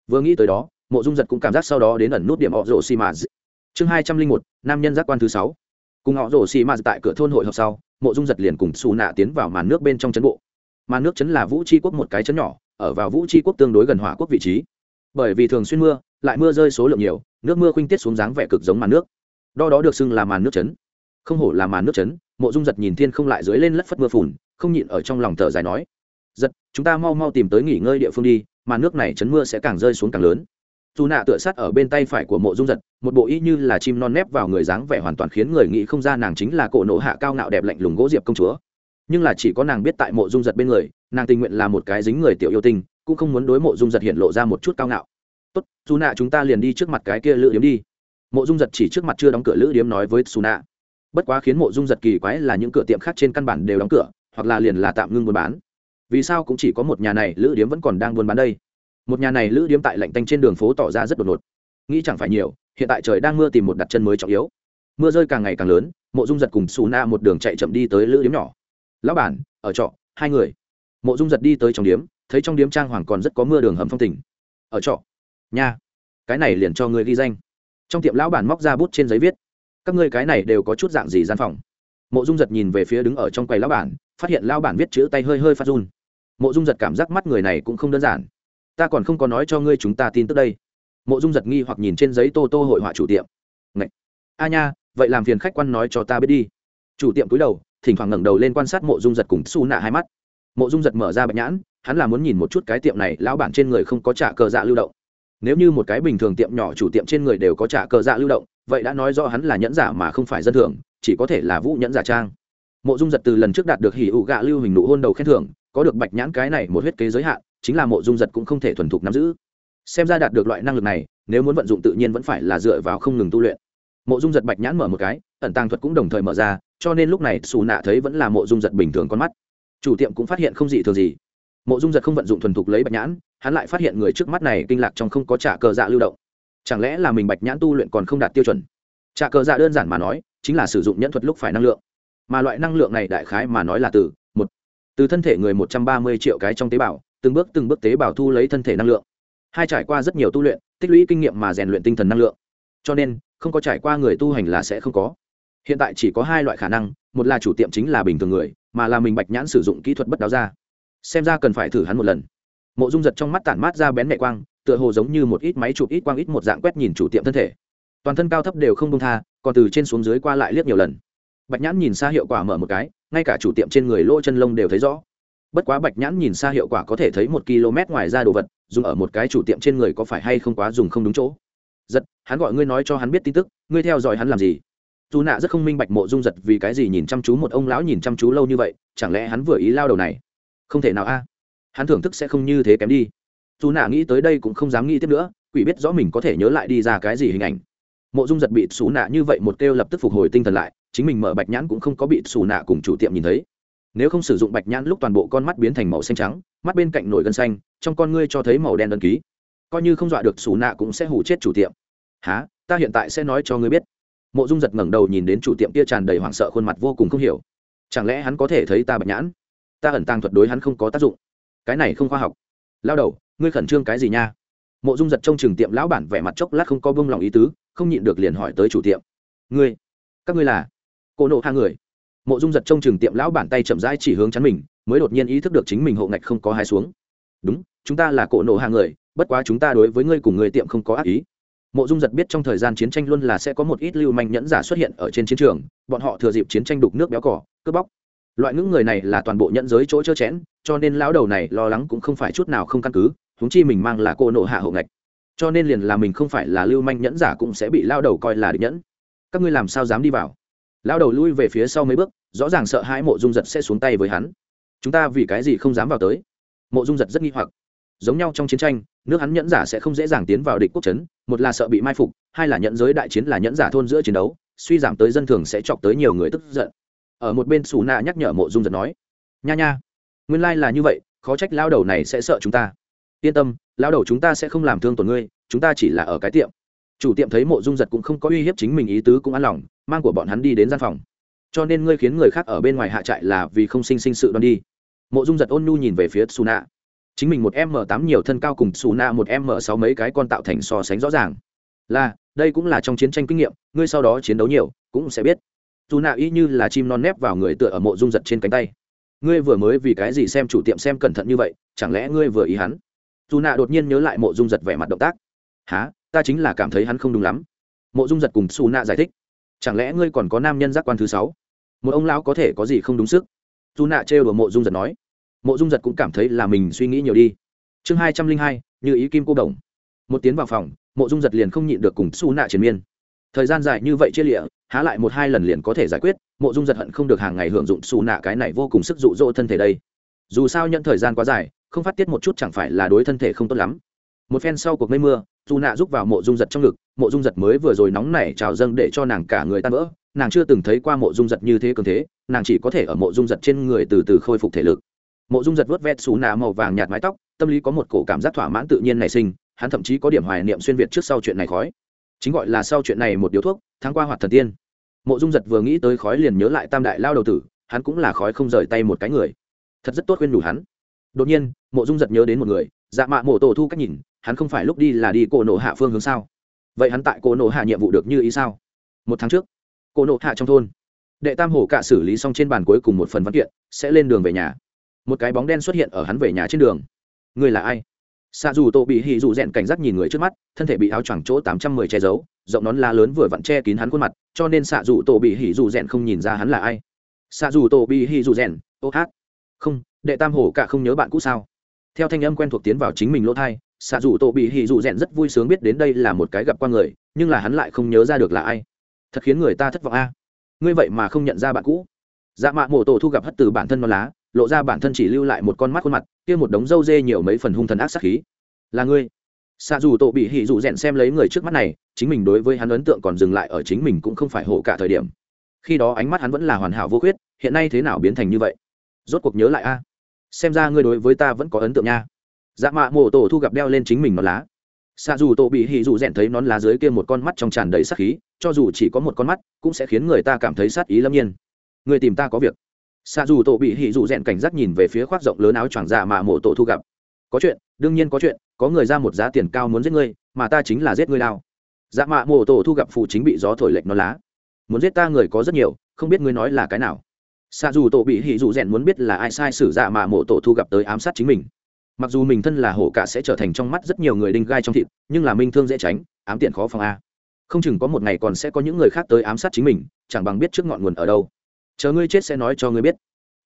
Vừa nghĩ tới đó, mộ dung giật cũng cảm giác sau đó đến ẩn nút điểm họ rổ xì ma chương hai trăm linh một, nam nhân giác quan thứ sáu. Cùng họ rổ xì ma tại cửa thôn hội họp sau, mộ dung giật liền cùng xù nạ tiến vào màn nước bên trong chấn bộ. Màn nước chấn là vũ tri quốc một cái chấn nhỏ, ở vào vũ tri quốc tương đối gần hỏa quốc vị trí bởi vì thường xuyên mưa, lại mưa rơi số lượng nhiều, nước mưa khuynh tiết xuống dáng vẻ cực giống màn nước. Đo đó được xưng là màn nước chấn. Không hổ là màn nước chấn, mộ dung giật nhìn thiên không lại dưới lên lất phất mưa phùn, không nhịn ở trong lòng thở dài nói, giật, chúng ta mau mau tìm tới nghỉ ngơi địa phương đi, màn nước này chấn mưa sẽ càng rơi xuống càng lớn. Dù nạ tựa sát ở bên tay phải của mộ dung giật, một bộ y như là chim non nép vào người dáng vẻ hoàn toàn khiến người nghĩ không ra nàng chính là cổ nộ hạ cao ngạo đẹp lạnh lùng gỗ diệp công chúa. Nhưng là chỉ có nàng biết tại mộ dung giật bên người, nàng tình nguyện là một cái dính người tiểu yêu tinh cũng không muốn đối mộ dung giật hiện lộ ra một chút cao ngạo. Tốt dù nạ chúng ta liền đi trước mặt cái kia lữ điếm đi. Mộ dung giật chỉ trước mặt chưa đóng cửa lữ điếm nói với xù nạ bất quá khiến mộ dung giật kỳ quái là những cửa tiệm khác trên căn bản đều đóng cửa, hoặc là liền là tạm ngưng buôn bán. Vì sao cũng chỉ có một nhà này lữ điếm vẫn còn đang buôn bán đây? Một nhà này lữ điếm tại lạnh tanh trên đường phố tỏ ra rất đột ngột. Nghĩ chẳng phải nhiều, hiện tại trời đang mưa tìm một đặt chân mới trọng yếu. Mưa rơi càng ngày càng lớn, mộ dung giật cùng xù na một đường chạy chậm đi tới lữ điếm nhỏ. Lão bản, ở trọ, hai người. Mộ dung giật đi tới trong điếm thấy trong điếm trang hoàng còn rất có mưa đường hầm phong tình. Ở trọ. Nha. Cái này liền cho người ghi danh. Trong tiệm lão bản móc ra bút trên giấy viết. Các ngươi cái này đều có chút dạng gì gian phòng? Mộ dung giật nhìn về phía đứng ở trong quầy lão bản, phát hiện lão bản viết chữ tay hơi hơi phát run. Mộ dung giật cảm giác mắt người này cũng không đơn giản. Ta còn không có nói cho ngươi chúng ta tin tức đây. Mộ dung giật nghi hoặc nhìn trên giấy tô tô hội họa chủ tiệm. Ngậy! a nha, vậy làm phiền khách quan nói cho ta biết đi. Chủ tiệm cúi đầu, thỉnh thoảng ngẩng đầu lên quan sát mộ dung giật cùng su nạ hai mắt. Mộ dung giật mở ra bạch nhãn hắn là muốn nhìn một chút cái tiệm này, lão bản trên người không có trả cờ dạ lưu động. Nếu như một cái bình thường tiệm nhỏ chủ tiệm trên người đều có trả cờ dạ lưu động, vậy đã nói rõ hắn là nhẫn giả mà không phải dân thường, chỉ có thể là vũ nhẫn giả trang. Mộ dung giật từ lần trước đạt được hỉ ụ gạ lưu hình nụ hôn đầu khen thưởng, có được bạch nhãn cái này một huyết kế giới hạn, chính là mộ dung giật cũng không thể thuần thục nắm giữ. Xem ra đạt được loại năng lực này, nếu muốn vận dụng tự nhiên vẫn phải là dựa vào không ngừng tu luyện. Mộ dung giật bạch nhãn mở một cái, ẩn tàng thuật cũng đồng thời mở ra, cho nên lúc này xù nạ thấy vẫn là mộ dung giật bình thường con mắt. Chủ tiệm cũng phát hiện không dị thường gì mộ dung giật không vận dụng thuần thục lấy bạch nhãn, hắn lại phát hiện người trước mắt này kinh lạc trong không có trả cờ dạ lưu động. Chẳng lẽ là mình bạch nhãn tu luyện còn không đạt tiêu chuẩn? Trả cờ dạ đơn giản mà nói, chính là sử dụng nhẫn thuật lúc phải năng lượng. Mà loại năng lượng này đại khái mà nói là từ một, từ thân thể người một trăm ba mươi triệu cái trong tế bào, từng bước từng bước tế bào thu lấy thân thể năng lượng. Hai trải qua rất nhiều tu luyện, tích lũy kinh nghiệm mà rèn luyện tinh thần năng lượng. Cho nên, không có trải qua người tu hành là sẽ không có. Hiện tại chỉ có hai loại khả năng, một là chủ tiệm chính là bình thường người, mà là mình bạch nhãn sử dụng kỹ thuật bất đáo ra xem ra cần phải thử hắn một lần. Mộ dung giật trong mắt tản mát ra bén mẹ quang, tựa hồ giống như một ít máy chụp, ít quang, ít một dạng quét nhìn chủ tiệm thân thể. Toàn thân cao thấp đều không đông tha, còn từ trên xuống dưới qua lại liếc nhiều lần. Bạch nhãn nhìn xa hiệu quả mở một cái, ngay cả chủ tiệm trên người lỗ chân lông đều thấy rõ. Bất quá bạch nhãn nhìn xa hiệu quả có thể thấy một km ngoài ra đồ vật, dùng ở một cái chủ tiệm trên người có phải hay không quá dùng không đúng chỗ. Giật, hắn gọi ngươi nói cho hắn biết tin tức, ngươi theo dõi hắn làm gì? Dù nạ rất không minh bạch mộ dung giật vì cái gì nhìn chăm chú một ông lão nhìn chăm chú lâu như vậy, chẳng lẽ hắn vừa ý lao đầu này? Không thể nào a. Hắn thưởng thức sẽ không như thế kém đi. Dù nạ nghĩ tới đây cũng không dám nghĩ tiếp nữa, quỷ biết rõ mình có thể nhớ lại đi ra cái gì hình ảnh. Mộ dung giật bị xù nạ như vậy một kêu lập tức phục hồi tinh thần lại, chính mình mở bạch nhãn cũng không có bị xù nạ cùng chủ tiệm nhìn thấy. Nếu không sử dụng bạch nhãn lúc toàn bộ con mắt biến thành màu xanh trắng, mắt bên cạnh nổi gân xanh, trong con ngươi cho thấy màu đen đơn ký. Coi như không dọa được xù nạ cũng sẽ hủ chết chủ tiệm. Há ta hiện tại sẽ nói cho ngươi biết. Mộ dung giật ngẩng đầu nhìn đến chủ tiệm kia tràn đầy hoảng sợ khuôn mặt vô cùng không hiểu. Chẳng lẽ hắn có thể thấy ta bạch nhãn? Ta ẩn tàng thuật đối hắn không có tác dụng. Cái này không khoa học. Lao đầu, ngươi khẩn trương cái gì nha? Mộ dung giật trong trường tiệm lão bản vẻ mặt chốc lát không có bông lòng ý tứ, không nhịn được liền hỏi tới chủ tiệm. Ngươi, các ngươi là? Cô nộ hai người. Mộ dung giật trong trường tiệm lão bản tay chậm rãi chỉ hướng chắn mình, mới đột nhiên ý thức được chính mình hộ ngạch không có hai xuống. Đúng, chúng ta là cổ nộ hàng người, bất quá chúng ta đối với ngươi cùng người tiệm không có ác ý. Mộ dung giật biết trong thời gian chiến tranh luôn là sẽ có một ít lưu manh nhẫn giả xuất hiện ở trên chiến trường, bọn họ thừa dịp chiến tranh đục nước béo cỏ, cướp bóc loại những người này là toàn bộ nhẫn giới chỗ chớ chẽn cho nên lão đầu này lo lắng cũng không phải chút nào không căn cứ, huống chi mình mang là cô nộ hạ hậu ngạch. Cho nên liền là mình không phải là lưu manh nhẫn giả cũng sẽ bị lao đầu coi là địch nhẫn. Các ngươi làm sao dám đi vào? Lao đầu lui về phía sau mấy bước, rõ ràng sợ hãi mộ dung giật sẽ xuống tay với hắn. Chúng ta vì cái gì không dám vào tới? Mộ dung giật rất nghi hoặc. Giống nhau trong chiến tranh, nước hắn nhẫn giả sẽ không dễ dàng tiến vào địch quốc trấn một là sợ bị mai phục, hai là nhẫn giới đại chiến là nhẫn giả thôn giữa chiến đấu, suy giảm tới dân thường sẽ chọc tới nhiều người tức giận ở một bên xù nạ nhắc nhở mộ dung giật nói, nha nha, nguyên lai là như vậy, khó trách lao đầu này sẽ sợ chúng ta. Yên tâm lao đầu chúng ta sẽ không làm thương tổn ngươi, chúng ta chỉ là ở cái tiệm. Chủ tiệm thấy mộ dung giật cũng không có uy hiếp chính mình ý tứ cũng an lòng, mang của bọn hắn đi đến gian phòng. Cho nên ngươi khiến người khác ở bên ngoài hạ trại là vì không sinh sinh sự đoan đi. Mộ dung giật ôn nhu nhìn về phía xù nạ. Chính mình một m tám nhiều thân cao cùng xù nạ một m sáu mấy cái con tạo thành so sánh rõ ràng. Là, đây cũng là trong chiến tranh kinh nghiệm, ngươi sau đó chiến đấu nhiều, cũng sẽ biết dù nạ y như là chim non nép vào người tựa ở mộ dung giật trên cánh tay. Ngươi vừa mới vì cái gì xem chủ tiệm xem cẩn thận như vậy, chẳng lẽ ngươi vừa ý hắn? Dù nạ đột nhiên nhớ lại mộ dung giật vẻ mặt động tác. Há ta chính là cảm thấy hắn không đúng lắm. Mộ dung giật cùng xù nạ giải thích. Chẳng lẽ ngươi còn có nam nhân giác quan thứ sáu? Một ông lão có thể có gì không đúng sức? Dù nạ trêu đùa mộ dung giật nói. Mộ dung giật cũng cảm thấy là mình suy nghĩ nhiều đi. Chương hai trăm linh hai, như ý kim cô đồng. Một tiến vào phòng, mộ dung giật liền không nhịn được cùng xù nạ triền miên. Thời gian dài như vậy chia lịa há lại một hai lần liền có thể giải quyết, mộ dung giật hận không được hàng ngày hưởng dụng xù nạ cái này vô cùng sức dụ dỗ thân thể đây. Dù sao nhận thời gian quá dài, không phát tiết một chút chẳng phải là đối thân thể không tốt lắm. Một phen sau cuộc mây mưa dù nạ giúp vào mộ dung giật trong ngực, mộ dung giật mới vừa rồi nóng nảy trào dâng để cho nàng cả người tan vỡ, nàng chưa từng thấy qua mộ dung giật như thế cường thế, nàng chỉ có thể ở mộ dung giật trên người từ từ khôi phục thể lực. Mộ dung giật vớt vét xù nạ màu vàng nhạt mái tóc, tâm lý có một cổ cảm giác thỏa mãn tự nhiên nảy sinh, hắn thậm chí có điểm hoài niệm xuyên việt trước sau chuyện này khói chính gọi là sau chuyện này một điếu thuốc tháng qua hoạt thần tiên. Mộ dung giật vừa nghĩ tới khói liền nhớ lại tam đại lao đầu tử, hắn cũng là khói không rời tay một cái người. Thật rất tốt khuyên đủ hắn. Đột nhiên, mộ dung giật nhớ đến một người dạ mạ mộ tổ thu cách nhìn, hắn không phải lúc đi là đi cổ Nộ hạ phương hướng sao? Vậy hắn tại cổ Nộ hạ nhiệm vụ được như ý sao? Một tháng trước, cổ Nộ hạ trong thôn, đệ tam hổ cạ xử lý xong trên bàn cuối cùng một phần văn kiện, sẽ lên đường về nhà. Một cái bóng đen xuất hiện ở hắn về nhà trên đường. Người là ai? Xạ dù tổ bị hì dù rèn cảnh giác nhìn người trước mắt, thân thể bị áo choàng chỗ tám trăm mười che giấu, rộng nón lá lớn vừa vặn che kín hắn khuôn mặt, cho nên xạ dù tổ bị hì dù rèn không nhìn ra hắn là ai. Xạ dù tổ bị hì dù rèn, ô hát. Không, đệ tam hổ cả không nhớ bạn cũ sao? Theo thanh âm quen thuộc tiến vào chính mình lỗ thai xạ dù tổ bị hì dù rèn rất vui sướng biết đến đây là một cái gặp qua người, nhưng là hắn lại không nhớ ra được là ai. Thật khiến người ta thất vọng a. Ngươi vậy mà không nhận ra bạn cũ. Dạ mạ mổ tổ thu gặp hất từ bản thân non lá lộ ra bản thân chỉ lưu lại một con mắt khuôn mặt, kia một đống râu dê nhiều mấy phần hung thần ác sát khí. Là ngươi. Xạ dù tổ bị hỉ dù rèn xem lấy người trước mắt này, chính mình đối với hắn ấn tượng còn dừng lại ở chính mình cũng không phải hộ cả thời điểm. Khi đó ánh mắt hắn vẫn là hoàn hảo vô khuyết, hiện nay thế nào biến thành như vậy? Rốt cuộc nhớ lại a. Xem ra ngươi đối với ta vẫn có ấn tượng nha. Dạ mạ mộ tổ thu gặp đeo lên chính mình nón lá. Xạ dù tổ bị hỉ dù rèn thấy nón lá dưới kia một con mắt trong tràn đầy sát khí, cho dù chỉ có một con mắt, cũng sẽ khiến người ta cảm thấy sát ý lâm nhiên. Người tìm ta có việc xa dù tổ bị hỉ dù rèn cảnh giác nhìn về phía khoác rộng lớn áo choàng dạ mạ mộ tổ thu gặp. Có chuyện, đương nhiên có chuyện, có người ra một giá tiền cao muốn giết ngươi, mà ta chính là giết ngươi lao dạ mạ mộ tổ thu gặp phụ chính bị gió thổi lệch nó lá. Muốn giết ta người có rất nhiều, không biết ngươi nói là cái nào. Xa dù tổ bị hỉ dù rèn muốn biết là ai sai sử dạ mạ mộ tổ thu gặp tới ám sát chính mình. Mặc dù mình thân là hổ cả sẽ trở thành trong mắt rất nhiều người đinh gai trong thịt, nhưng là minh thương dễ tránh, ám tiện khó phòng a. Không chừng có một ngày còn sẽ có những người khác tới ám sát chính mình, chẳng bằng biết trước ngọn nguồn ở đâu chờ ngươi chết sẽ nói cho ngươi biết.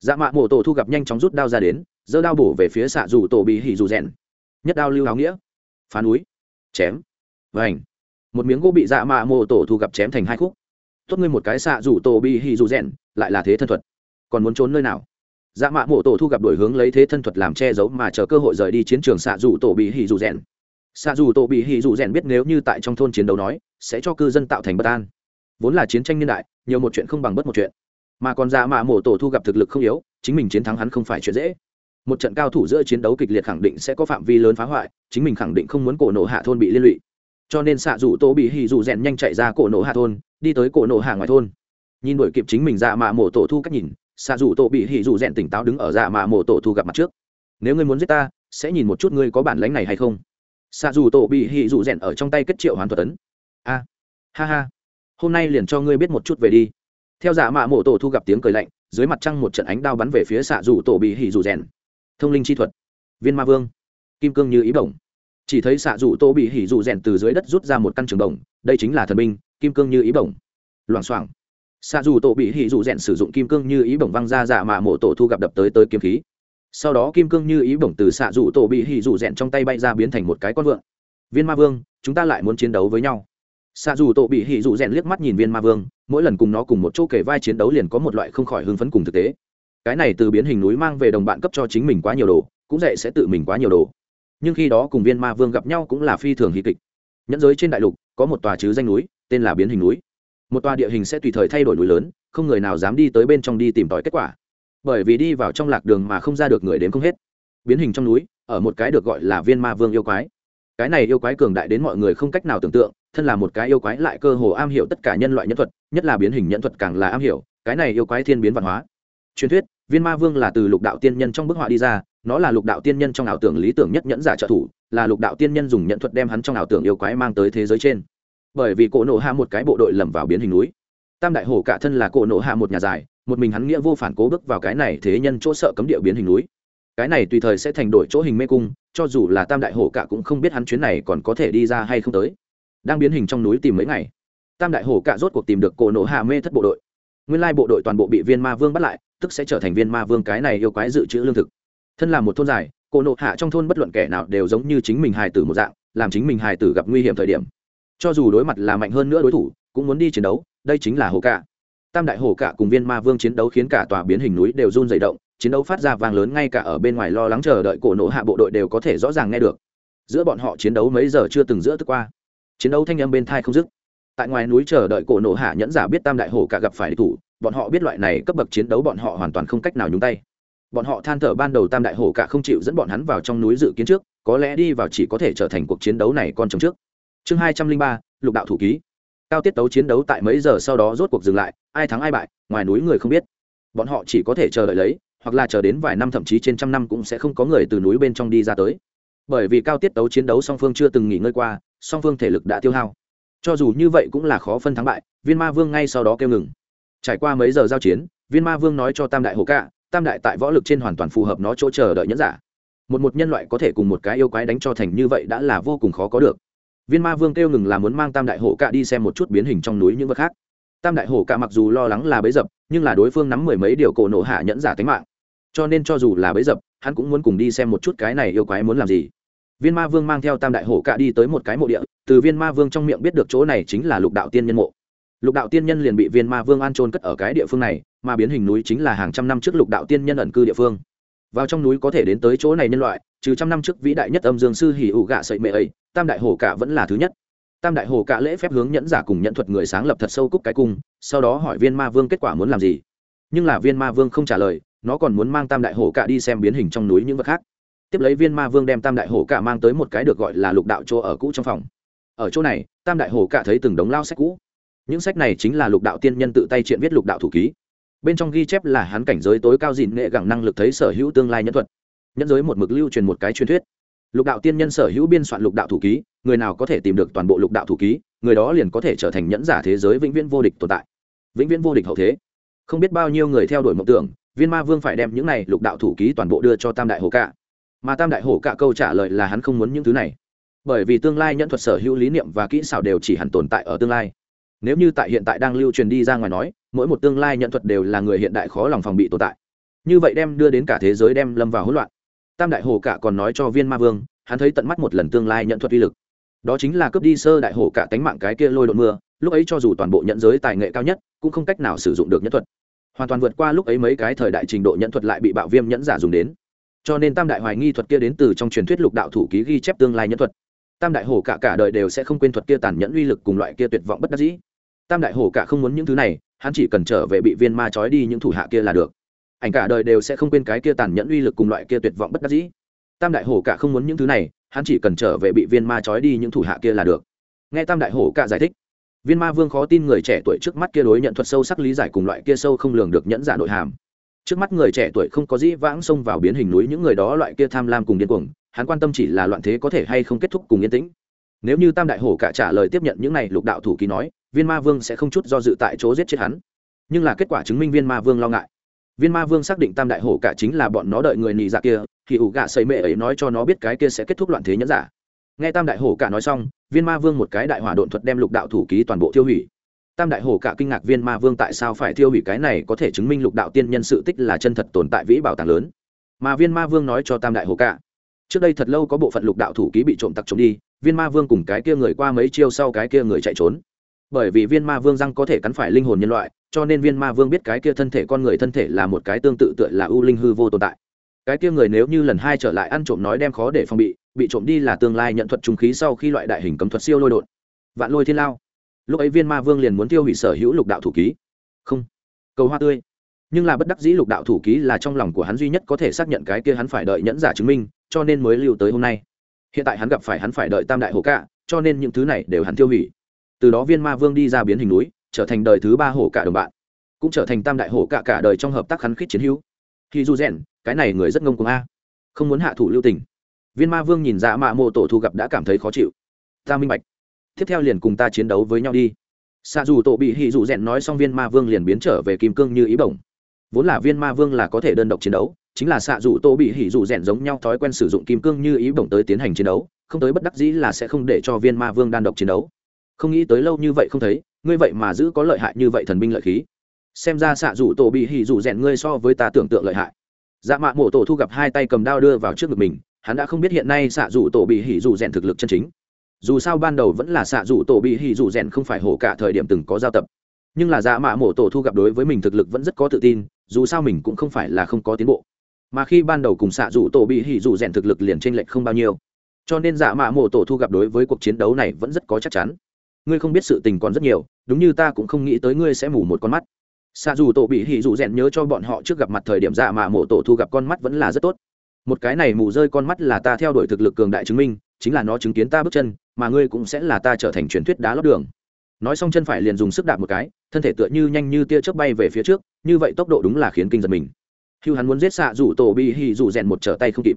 Dạ mạ mổ tổ thu gặp nhanh chóng rút đao ra đến, giơ đao bổ về phía xạ dù tổ bị hỉ dù rèn. Nhất đao lưu áo nghĩa. Phá núi. Chém. Vành. Một miếng gỗ bị dạ mạ mổ tổ thu gặp chém thành hai khúc. Tốt ngươi một cái xạ dù tổ bị hỉ dù rèn, lại là thế thân thuật. Còn muốn trốn nơi nào? Dạ mạ mổ tổ thu gặp đổi hướng lấy thế thân thuật làm che giấu mà chờ cơ hội rời đi chiến trường xạ dù tổ bị hỉ dù rèn. Xạ dù tổ bị hỉ dù rèn biết nếu như tại trong thôn chiến đấu nói, sẽ cho cư dân tạo thành bất an. Vốn là chiến tranh niên đại, nhiều một chuyện không bằng bất một chuyện mà còn dạ mạ mổ tổ thu gặp thực lực không yếu, chính mình chiến thắng hắn không phải chuyện dễ. Một trận cao thủ giữa chiến đấu kịch liệt khẳng định sẽ có phạm vi lớn phá hoại, chính mình khẳng định không muốn cổ nổ hạ thôn bị liên lụy. Cho nên xạ rủ tô bị hì dù rèn nhanh chạy ra cổ nổ hạ thôn, đi tới cổ nổ hạ ngoài thôn. Nhìn đuổi kịp chính mình dạ mạ mổ tổ thu cách nhìn, xạ rủ tô bị hì dù rèn tỉnh táo đứng ở dạ mạ mổ tổ thu gặp mặt trước. Nếu ngươi muốn giết ta, sẽ nhìn một chút ngươi có bản lánh này hay không? Xạ dù tổ bị hì dù rèn ở trong tay kết triệu hoàn thuật ấn. A, ha ha, hôm nay liền cho ngươi biết một chút về đi theo giả mạ mộ tổ thu gặp tiếng cười lạnh, dưới mặt trăng một trận ánh đao bắn về phía xạ dù tổ bị hỉ dù rèn. Thông linh chi thuật. Viên ma vương. Kim cương như ý bổng. Chỉ thấy xạ dù tô bị hỉ dù rèn từ dưới đất rút ra một căn trường bổng, đây chính là thần binh, kim cương như ý bổng. Loảng xoảng. Xạ dù tổ bị hỉ dù rèn sử dụng kim cương như ý bổng văng ra dạ mạ mộ tổ thu gặp đập tới tới kiếm khí. Sau đó kim cương như ý bổng từ xạ dù tổ bị hỉ dù rèn trong tay bay ra biến thành một cái con vượn. Viên ma vương, chúng ta lại muốn chiến đấu với nhau xạ dù tổ bị hỉ dù rèn liếc mắt nhìn viên ma vương, mỗi lần cùng nó cùng một chỗ kể vai chiến đấu liền có một loại không khỏi hưng phấn cùng thực tế. Cái này từ biến hình núi mang về đồng bạn cấp cho chính mình quá nhiều đồ, cũng dạy sẽ tự mình quá nhiều đồ. Nhưng khi đó cùng viên ma vương gặp nhau cũng là phi thường hy kịch. Nhẫn giới trên đại lục, có một tòa chứ danh núi, tên là biến hình núi. Một tòa địa hình sẽ tùy thời thay đổi núi lớn, không người nào dám đi tới bên trong đi tìm tòi kết quả. Bởi vì đi vào trong lạc đường mà không ra được người đến không hết. Biến hình trong núi, ở một cái được gọi là viên ma vương yêu quái cái này yêu quái cường đại đến mọi người không cách nào tưởng tượng, thân là một cái yêu quái lại cơ hồ am hiểu tất cả nhân loại nhân thuật, nhất là biến hình nhân thuật càng là am hiểu, cái này yêu quái thiên biến văn hóa. Truyền thuyết, viên ma vương là từ lục đạo tiên nhân trong bức họa đi ra, nó là lục đạo tiên nhân trong ảo tưởng lý tưởng nhất nhẫn giả trợ thủ, là lục đạo tiên nhân dùng nhận thuật đem hắn trong ảo tưởng yêu quái mang tới thế giới trên. Bởi vì cổ nộ hạ một cái bộ đội lầm vào biến hình núi. Tam đại hổ cả thân là cổ nộ hạ một nhà dài, một mình hắn nghĩa vô phản cố bước vào cái này thế nhân chỗ sợ cấm địa biến hình núi cái này tùy thời sẽ thành đổi chỗ hình mê cung, cho dù là tam đại hổ cả cũng không biết hắn chuyến này còn có thể đi ra hay không tới. Đang biến hình trong núi tìm mấy ngày, tam đại hổ cả rốt cuộc tìm được cổ nộ hạ mê thất bộ đội. Nguyên lai bộ đội toàn bộ bị viên ma vương bắt lại, tức sẽ trở thành viên ma vương cái này yêu quái dự trữ lương thực. Thân là một thôn dài, cổ nộ hạ trong thôn bất luận kẻ nào đều giống như chính mình hài tử một dạng, làm chính mình hài tử gặp nguy hiểm thời điểm. Cho dù đối mặt là mạnh hơn nữa đối thủ, cũng muốn đi chiến đấu, đây chính là hồ cả. Tam đại hồ cả cùng viên ma vương chiến đấu khiến cả tòa biến hình núi đều run dày động chiến đấu phát ra vang lớn ngay cả ở bên ngoài lo lắng chờ đợi cổ nổ hạ bộ đội đều có thể rõ ràng nghe được. Giữa bọn họ chiến đấu mấy giờ chưa từng giữa tức qua. Chiến đấu thanh âm bên thai không dứt. Tại ngoài núi chờ đợi cổ nổ hạ nhẫn giả biết tam đại hồ cả gặp phải địch thủ, bọn họ biết loại này cấp bậc chiến đấu bọn họ hoàn toàn không cách nào nhúng tay. Bọn họ than thở ban đầu tam đại hổ cả không chịu dẫn bọn hắn vào trong núi dự kiến trước, có lẽ đi vào chỉ có thể trở thành cuộc chiến đấu này con chồng trước. Chương hai trăm linh ba, lục đạo thủ ký. Cao tiết tấu chiến đấu tại mấy giờ sau đó rốt cuộc dừng lại, ai thắng ai bại, ngoài núi người không biết. Bọn họ chỉ có thể chờ đợi lấy hoặc là chờ đến vài năm, thậm chí trên trăm năm cũng sẽ không có người từ núi bên trong đi ra tới. Bởi vì cao tiết tấu chiến đấu song phương chưa từng nghỉ ngơi qua, song phương thể lực đã tiêu hao. Cho dù như vậy cũng là khó phân thắng bại, viên ma vương ngay sau đó kêu ngừng. Trải qua mấy giờ giao chiến, viên ma vương nói cho tam đại hồ cạ, tam đại tại võ lực trên hoàn toàn phù hợp nó chỗ chờ đợi nhẫn giả. Một một nhân loại có thể cùng một cái yêu quái đánh cho thành như vậy đã là vô cùng khó có được. Viên ma vương kêu ngừng là muốn mang tam đại hổ cạ đi xem một chút biến hình trong núi những vật khác. Tam đại hổ cạ mặc dù lo lắng là bấy dập, nhưng là đối phương nắm mười mấy điều cổ nổ hạ nhẫn giả tính mạng cho nên cho dù là bấy dập, hắn cũng muốn cùng đi xem một chút cái này yêu quái muốn làm gì. Viên ma vương mang theo tam đại hổ cạ đi tới một cái mộ địa, từ viên ma vương trong miệng biết được chỗ này chính là lục đạo tiên nhân mộ. Lục đạo tiên nhân liền bị viên ma vương an trôn cất ở cái địa phương này, mà biến hình núi chính là hàng trăm năm trước lục đạo tiên nhân ẩn cư địa phương. Vào trong núi có thể đến tới chỗ này nhân loại, trừ trăm năm trước vĩ đại nhất âm dương sư hỉ ủ gạ sậy mệ ấy, tam đại Hổ cả vẫn là thứ nhất. Tam đại Hổ cả lễ phép hướng nhẫn giả cùng nhận thuật người sáng lập thật sâu cúc cái cung, sau đó hỏi viên ma vương kết quả muốn làm gì. Nhưng là viên ma vương không trả lời nó còn muốn mang tam đại Hổ cả đi xem biến hình trong núi những vật khác. Tiếp lấy viên ma vương đem tam đại Hổ cả mang tới một cái được gọi là lục đạo chỗ ở cũ trong phòng. Ở chỗ này, tam đại Hổ cả thấy từng đống lao sách cũ. Những sách này chính là lục đạo tiên nhân tự tay chuyện viết lục đạo thủ ký. Bên trong ghi chép là hắn cảnh giới tối cao dìn nghệ gẳng năng lực thấy sở hữu tương lai nhân thuật. Nhân giới một mực lưu truyền một cái truyền thuyết. Lục đạo tiên nhân sở hữu biên soạn lục đạo thủ ký, người nào có thể tìm được toàn bộ lục đạo thủ ký, người đó liền có thể trở thành nhẫn giả thế giới vĩnh viễn vô địch tồn tại. Vĩnh viễn vô địch hậu thế. Không biết bao nhiêu người theo đuổi mộng tưởng viên ma vương phải đem những này lục đạo thủ ký toàn bộ đưa cho tam đại Hổ cạ mà tam đại Hổ cạ câu trả lời là hắn không muốn những thứ này. Bởi vì tương lai Nhận thuật sở hữu lý niệm và kỹ xảo đều chỉ hẳn tồn tại ở tương lai. Nếu như tại hiện tại đang lưu truyền đi ra ngoài nói, mỗi một tương lai nhận thuật đều là người hiện đại khó lòng phòng bị tồn tại. Như vậy đem đưa đến cả thế giới đem lâm vào hỗn loạn. Tam đại Hổ cả còn nói cho viên ma vương, hắn thấy tận mắt một lần tương lai nhận thuật uy lực. Đó chính là cướp đi sơ đại Hổ cả tánh mạng cái kia lôi đột mưa, lúc ấy cho dù toàn bộ nhận giới tài nghệ cao nhất, cũng không cách nào sử dụng được nhẫn thuật hoàn toàn vượt qua lúc ấy mấy cái thời đại trình độ nhẫn thuật lại bị bạo viêm nhẫn giả dùng đến. Cho nên tam đại hoài nghi thuật kia đến từ trong truyền thuyết lục đạo thủ ký ghi chép tương lai nhẫn thuật. Tam đại hổ cả cả đời đều sẽ không quên thuật kia tàn nhẫn uy lực cùng loại kia tuyệt vọng bất đắc dĩ. Tam đại hổ cả không muốn những thứ này, hắn chỉ cần trở về bị viên ma trói đi những thủ hạ kia là được. Ảnh cả đời đều sẽ không quên cái kia tàn nhẫn uy lực cùng loại kia tuyệt vọng bất đắc dĩ. Tam đại hổ cả không muốn những thứ này, hắn chỉ cần trở về bị viên ma trói đi những thủ hạ kia là được. Nghe tam đại hổ cả giải thích viên ma vương khó tin người trẻ tuổi trước mắt kia đối nhận thuật sâu sắc lý giải cùng loại kia sâu không lường được nhẫn giả nội hàm. Trước mắt người trẻ tuổi không có dĩ vãng xông vào biến hình núi những người đó loại kia tham lam cùng điên cuồng, hắn quan tâm chỉ là loạn thế có thể hay không kết thúc cùng yên tĩnh. Nếu như tam đại hổ cả trả lời tiếp nhận những này, lục đạo thủ ký nói, viên ma vương sẽ không chút do dự tại chỗ giết chết hắn. Nhưng là kết quả chứng minh viên ma vương lo ngại. Viên ma vương xác định tam đại hổ cả chính là bọn nó đợi người nị dạ kia, thì ủ gạ xây mệ ấy nói cho nó biết cái kia sẽ kết thúc loạn thế nhẫn giả. Nghe tam đại hổ cả nói xong viên ma vương một cái đại hỏa độn thuật đem lục đạo thủ ký toàn bộ tiêu hủy. Tam đại hồ cả kinh ngạc viên ma vương tại sao phải tiêu hủy cái này có thể chứng minh lục đạo tiên nhân sự tích là chân thật tồn tại vĩ bảo tàng lớn. Mà viên ma vương nói cho tam đại hồ cả, trước đây thật lâu có bộ phận lục đạo thủ ký bị trộm tặc trộm đi, viên ma vương cùng cái kia người qua mấy chiêu sau cái kia người chạy trốn. Bởi vì viên ma vương răng có thể cắn phải linh hồn nhân loại, cho nên viên ma vương biết cái kia thân thể con người thân thể là một cái tương tự tựa là ưu linh hư vô tồn tại cái kia người nếu như lần hai trở lại ăn trộm nói đem khó để phòng bị bị trộm đi là tương lai nhận thuật trùng khí sau khi loại đại hình cấm thuật siêu lôi đột. Vạn lôi thiên lao. Lúc ấy viên ma vương liền muốn tiêu hủy sở hữu lục đạo thủ ký. Không. Cầu hoa tươi. Nhưng là bất đắc dĩ lục đạo thủ ký là trong lòng của hắn duy nhất có thể xác nhận cái kia hắn phải đợi nhẫn giả chứng minh, cho nên mới lưu tới hôm nay. Hiện tại hắn gặp phải hắn phải đợi tam đại hổ cả, cho nên những thứ này đều hắn tiêu hủy. Từ đó viên ma vương đi ra biến hình núi, trở thành đời thứ ba hổ cả đồng bạn. Cũng trở thành tam đại hổ cả cả đời trong hợp tác hắn khít chiến hữu khi du rèn, cái này người rất ngông cuồng a. Không muốn hạ thủ lưu tình. Viên ma vương nhìn dạ mạ mộ tổ thu gặp đã cảm thấy khó chịu. Ta minh bạch. Tiếp theo liền cùng ta chiến đấu với nhau đi. Xạ dù tổ bị hì dù rèn nói xong viên ma vương liền biến trở về kim cương như ý bổng. Vốn là viên ma vương là có thể đơn độc chiến đấu, chính là xạ dù tô bị hỉ dù rèn giống nhau thói quen sử dụng kim cương như ý bổng tới tiến hành chiến đấu, không tới bất đắc dĩ là sẽ không để cho viên ma vương đơn độc chiến đấu. Không nghĩ tới lâu như vậy không thấy, ngươi vậy mà giữ có lợi hại như vậy thần binh lợi khí xem ra xạ rủ tổ bị hỉ rủ rèn ngươi so với ta tưởng tượng lợi hại. Dạ mạ mộ tổ thu gặp hai tay cầm đao đưa vào trước ngực mình, hắn đã không biết hiện nay xạ rủ tổ bị hỉ rủ rèn thực lực chân chính. Dù sao ban đầu vẫn là xạ rủ tổ bị hỉ rủ rèn không phải hổ cả thời điểm từng có giao tập. Nhưng là dạ mạ mộ tổ thu gặp đối với mình thực lực vẫn rất có tự tin, dù sao mình cũng không phải là không có tiến bộ. Mà khi ban đầu cùng xạ rủ tổ bị hỉ rủ rèn thực lực liền t r ê n lệch không bao nhiêu. Cho nên dạ mạ mộ tổ thu gặp đối với cuộc chiến đấu này vẫn rất có chắc chắn. Ngươi không biết sự tình còn rất nhiều, đúng như ta cũng không nghĩ tới ngươi sẽ mù một con mắt xa dù tổ bị hỉ dù rèn nhớ cho bọn họ trước gặp mặt thời điểm dạ mạ mộ tổ thu gặp con mắt vẫn là rất tốt. Một cái này mù rơi con mắt là ta theo đuổi thực lực cường đại chứng minh, chính là nó chứng kiến ta bước chân, mà ngươi cũng sẽ là ta trở thành truyền thuyết đá lót đường. Nói xong chân phải liền dùng sức đạp một cái, thân thể tựa như nhanh như tia chớp bay về phía trước, như vậy tốc độ đúng là khiến kinh giật mình. Hưu hắn muốn giết xạ dù tổ bị hì dù rèn một trở tay không kịp.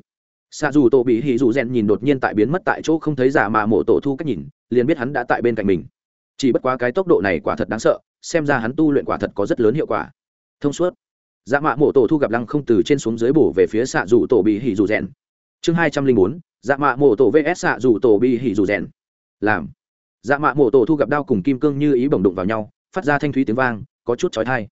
Xạ dù tổ bị hì dù rèn nhìn đột nhiên tại biến mất tại chỗ không thấy giả mà mộ tổ thu cách nhìn, liền biết hắn đã tại bên cạnh mình. Chỉ bất quá cái tốc độ này quả thật đáng sợ xem ra hắn tu luyện quả thật có rất lớn hiệu quả. Thông suốt. Dạ mạ mộ tổ thu gặp lăng không từ trên xuống dưới bổ về phía xạ dù tổ bị hỉ dù rèn. Chương hai trăm linh bốn dạ mạ mộ tổ vs xạ dù tổ bị hỉ dù rèn. Làm. Dạ mạ mộ tổ thu gặp đao cùng kim cương như ý bồng đụng vào nhau, phát ra thanh thúy tiếng vang, có chút chói thai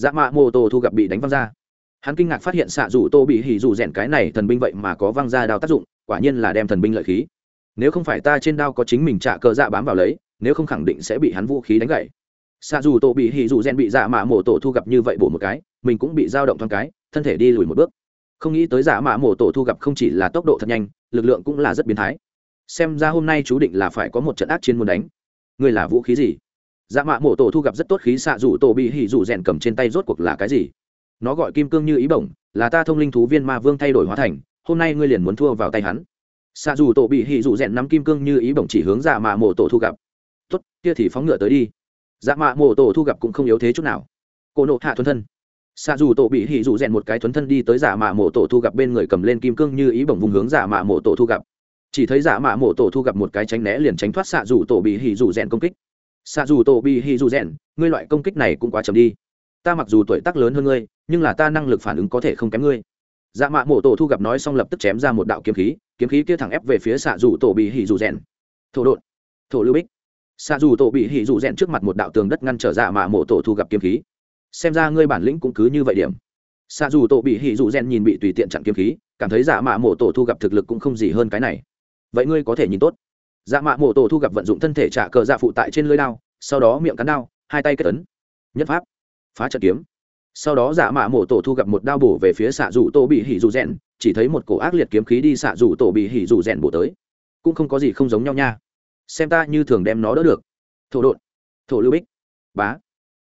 dạ mạ mộ tổ thu gặp bị đánh văng ra. Hắn kinh ngạc phát hiện xạ dù tô bị hỉ dù rèn cái này thần binh vậy mà có văng ra đao tác dụng, quả nhiên là đem thần binh lợi khí. Nếu không phải ta trên đao có chính mình trả cờ dạ bám vào lấy, nếu không khẳng định sẽ bị hắn vũ khí đánh gậy xa dù tổ bị hỉ dù gen bị dạ mạ mổ tổ thu gặp như vậy bổ một cái, mình cũng bị dao động thoáng cái, thân thể đi lùi một bước. Không nghĩ tới dạ mạ mổ tổ thu gặp không chỉ là tốc độ thật nhanh, lực lượng cũng là rất biến thái. Xem ra hôm nay chú định là phải có một trận ác chiến muốn đánh. Ngươi là vũ khí gì? Dạ mạ mổ tổ thu gặp rất tốt khí xạ dù tổ bị hỉ dù rèn cầm trên tay rốt cuộc là cái gì? Nó gọi kim cương như ý bổng, là ta thông linh thú viên ma vương thay đổi hóa thành, hôm nay ngươi liền muốn thua vào tay hắn. Xạ dù tổ bị hỉ dù rèn nắm kim cương như ý bổng chỉ hướng dạ mạ mổ tổ thu gặp. Tốt, kia thì phóng ngựa tới đi dạ mạ mộ tổ thu gặp cũng không yếu thế chút nào. Cô nộ hạ thuần thân. Xạ dù tổ bị hỉ dù rèn một cái thuấn thân đi tới giả mạ mộ tổ thu gặp bên người cầm lên kim cương như ý bổng vùng hướng giả mạ mộ tổ thu gặp. Chỉ thấy giả mạ mộ tổ thu gặp một cái tránh né liền tránh thoát xạ dù tổ bị hỉ dù rèn công kích. Xạ dù tổ bị hỉ dù rèn, ngươi loại công kích này cũng quá chậm đi. Ta mặc dù tuổi tác lớn hơn ngươi, nhưng là ta năng lực phản ứng có thể không kém ngươi. Dạ mạ mộ tổ thu gặp nói xong lập tức chém ra một đạo kiếm khí kiếm khí kia thẳng ép về phía xạ dù tổ bị hỉ dù rèn. Thổ đột thổ lưu bích xạ dù tổ bị hỉ dù rèn trước mặt một đạo tường đất ngăn trở dạ mạ mộ tổ thu gặp kiếm khí. Xem ra ngươi bản lĩnh cũng cứ như vậy điểm. Xạ dù tổ bị hỉ dù rèn nhìn bị tùy tiện chặn kiếm khí, cảm thấy dạ mạ mộ tổ thu gặp thực lực cũng không gì hơn cái này. Vậy ngươi có thể nhìn tốt. Dạ mạ mộ tổ thu gặp vận dụng thân thể trả cờ dạ phụ tại trên lưới đao, sau đó miệng cắn đao, hai tay kết tấn nhất pháp. Phá trận kiếm. Sau đó dạ mạ mộ tổ thu gặp một đao bổ về phía xạ dù tổ bị hỉ dù rèn, chỉ thấy một cổ ác liệt kiếm khí đi xạ dù tổ bị hỉ dù rèn bổ tới. Cũng không có gì không giống nhau nha xem ta như thường đem nó đỡ được. Thổ đột thổ lưu bích. Bá.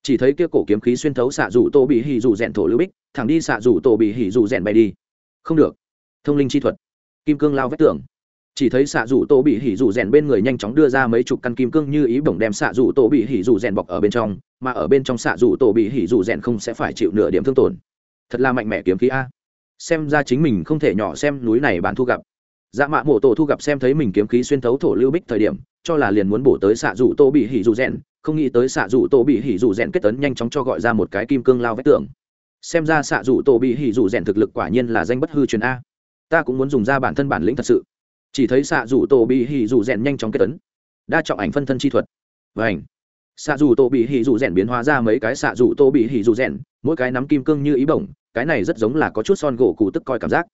Chỉ thấy kia cổ kiếm khí xuyên thấu xạ rủ tô bị hỉ rủ rèn thổ lưu bích, thẳng đi xạ rủ tô bị hỉ rủ rèn bay đi. Không được. Thông linh chi thuật. Kim cương lao vách tường. Chỉ thấy xạ rủ tô bị hỉ rủ rèn bên người nhanh chóng đưa ra mấy chục căn kim cương như ý bổng đem xạ rủ tô bị hỉ rủ rèn bọc ở bên trong, mà ở bên trong xạ rủ tô bị hỉ rủ rèn không sẽ phải chịu nửa điểm thương tổn. Thật là mạnh mẽ kiếm khí a. Xem ra chính mình không thể nhỏ xem núi này bạn thu gặp. Dạ mạ mộ tổ thu gặp xem thấy mình kiếm khí xuyên thấu thổ lưu bích thời điểm cho là liền muốn bổ tới xạ dụ tô bị hỉ dù rèn, không nghĩ tới xạ dụ tô bị hỉ dù rèn kết tấn nhanh chóng cho gọi ra một cái kim cương lao vách tường. Xem ra xạ dụ tô bị hỉ dù rèn thực lực quả nhiên là danh bất hư truyền a. Ta cũng muốn dùng ra bản thân bản lĩnh thật sự. Chỉ thấy xạ dụ tô bị hỉ dù rèn nhanh chóng kết tấn. Đa trọng ảnh phân thân chi thuật. Và ảnh xạ dù tô bị hỉ dù rèn biến hóa ra mấy cái xạ dù tô bị hỉ dù rèn, mỗi cái nắm kim cương như ý bổng, cái này rất giống là có chút son gỗ cụ tức coi cảm giác.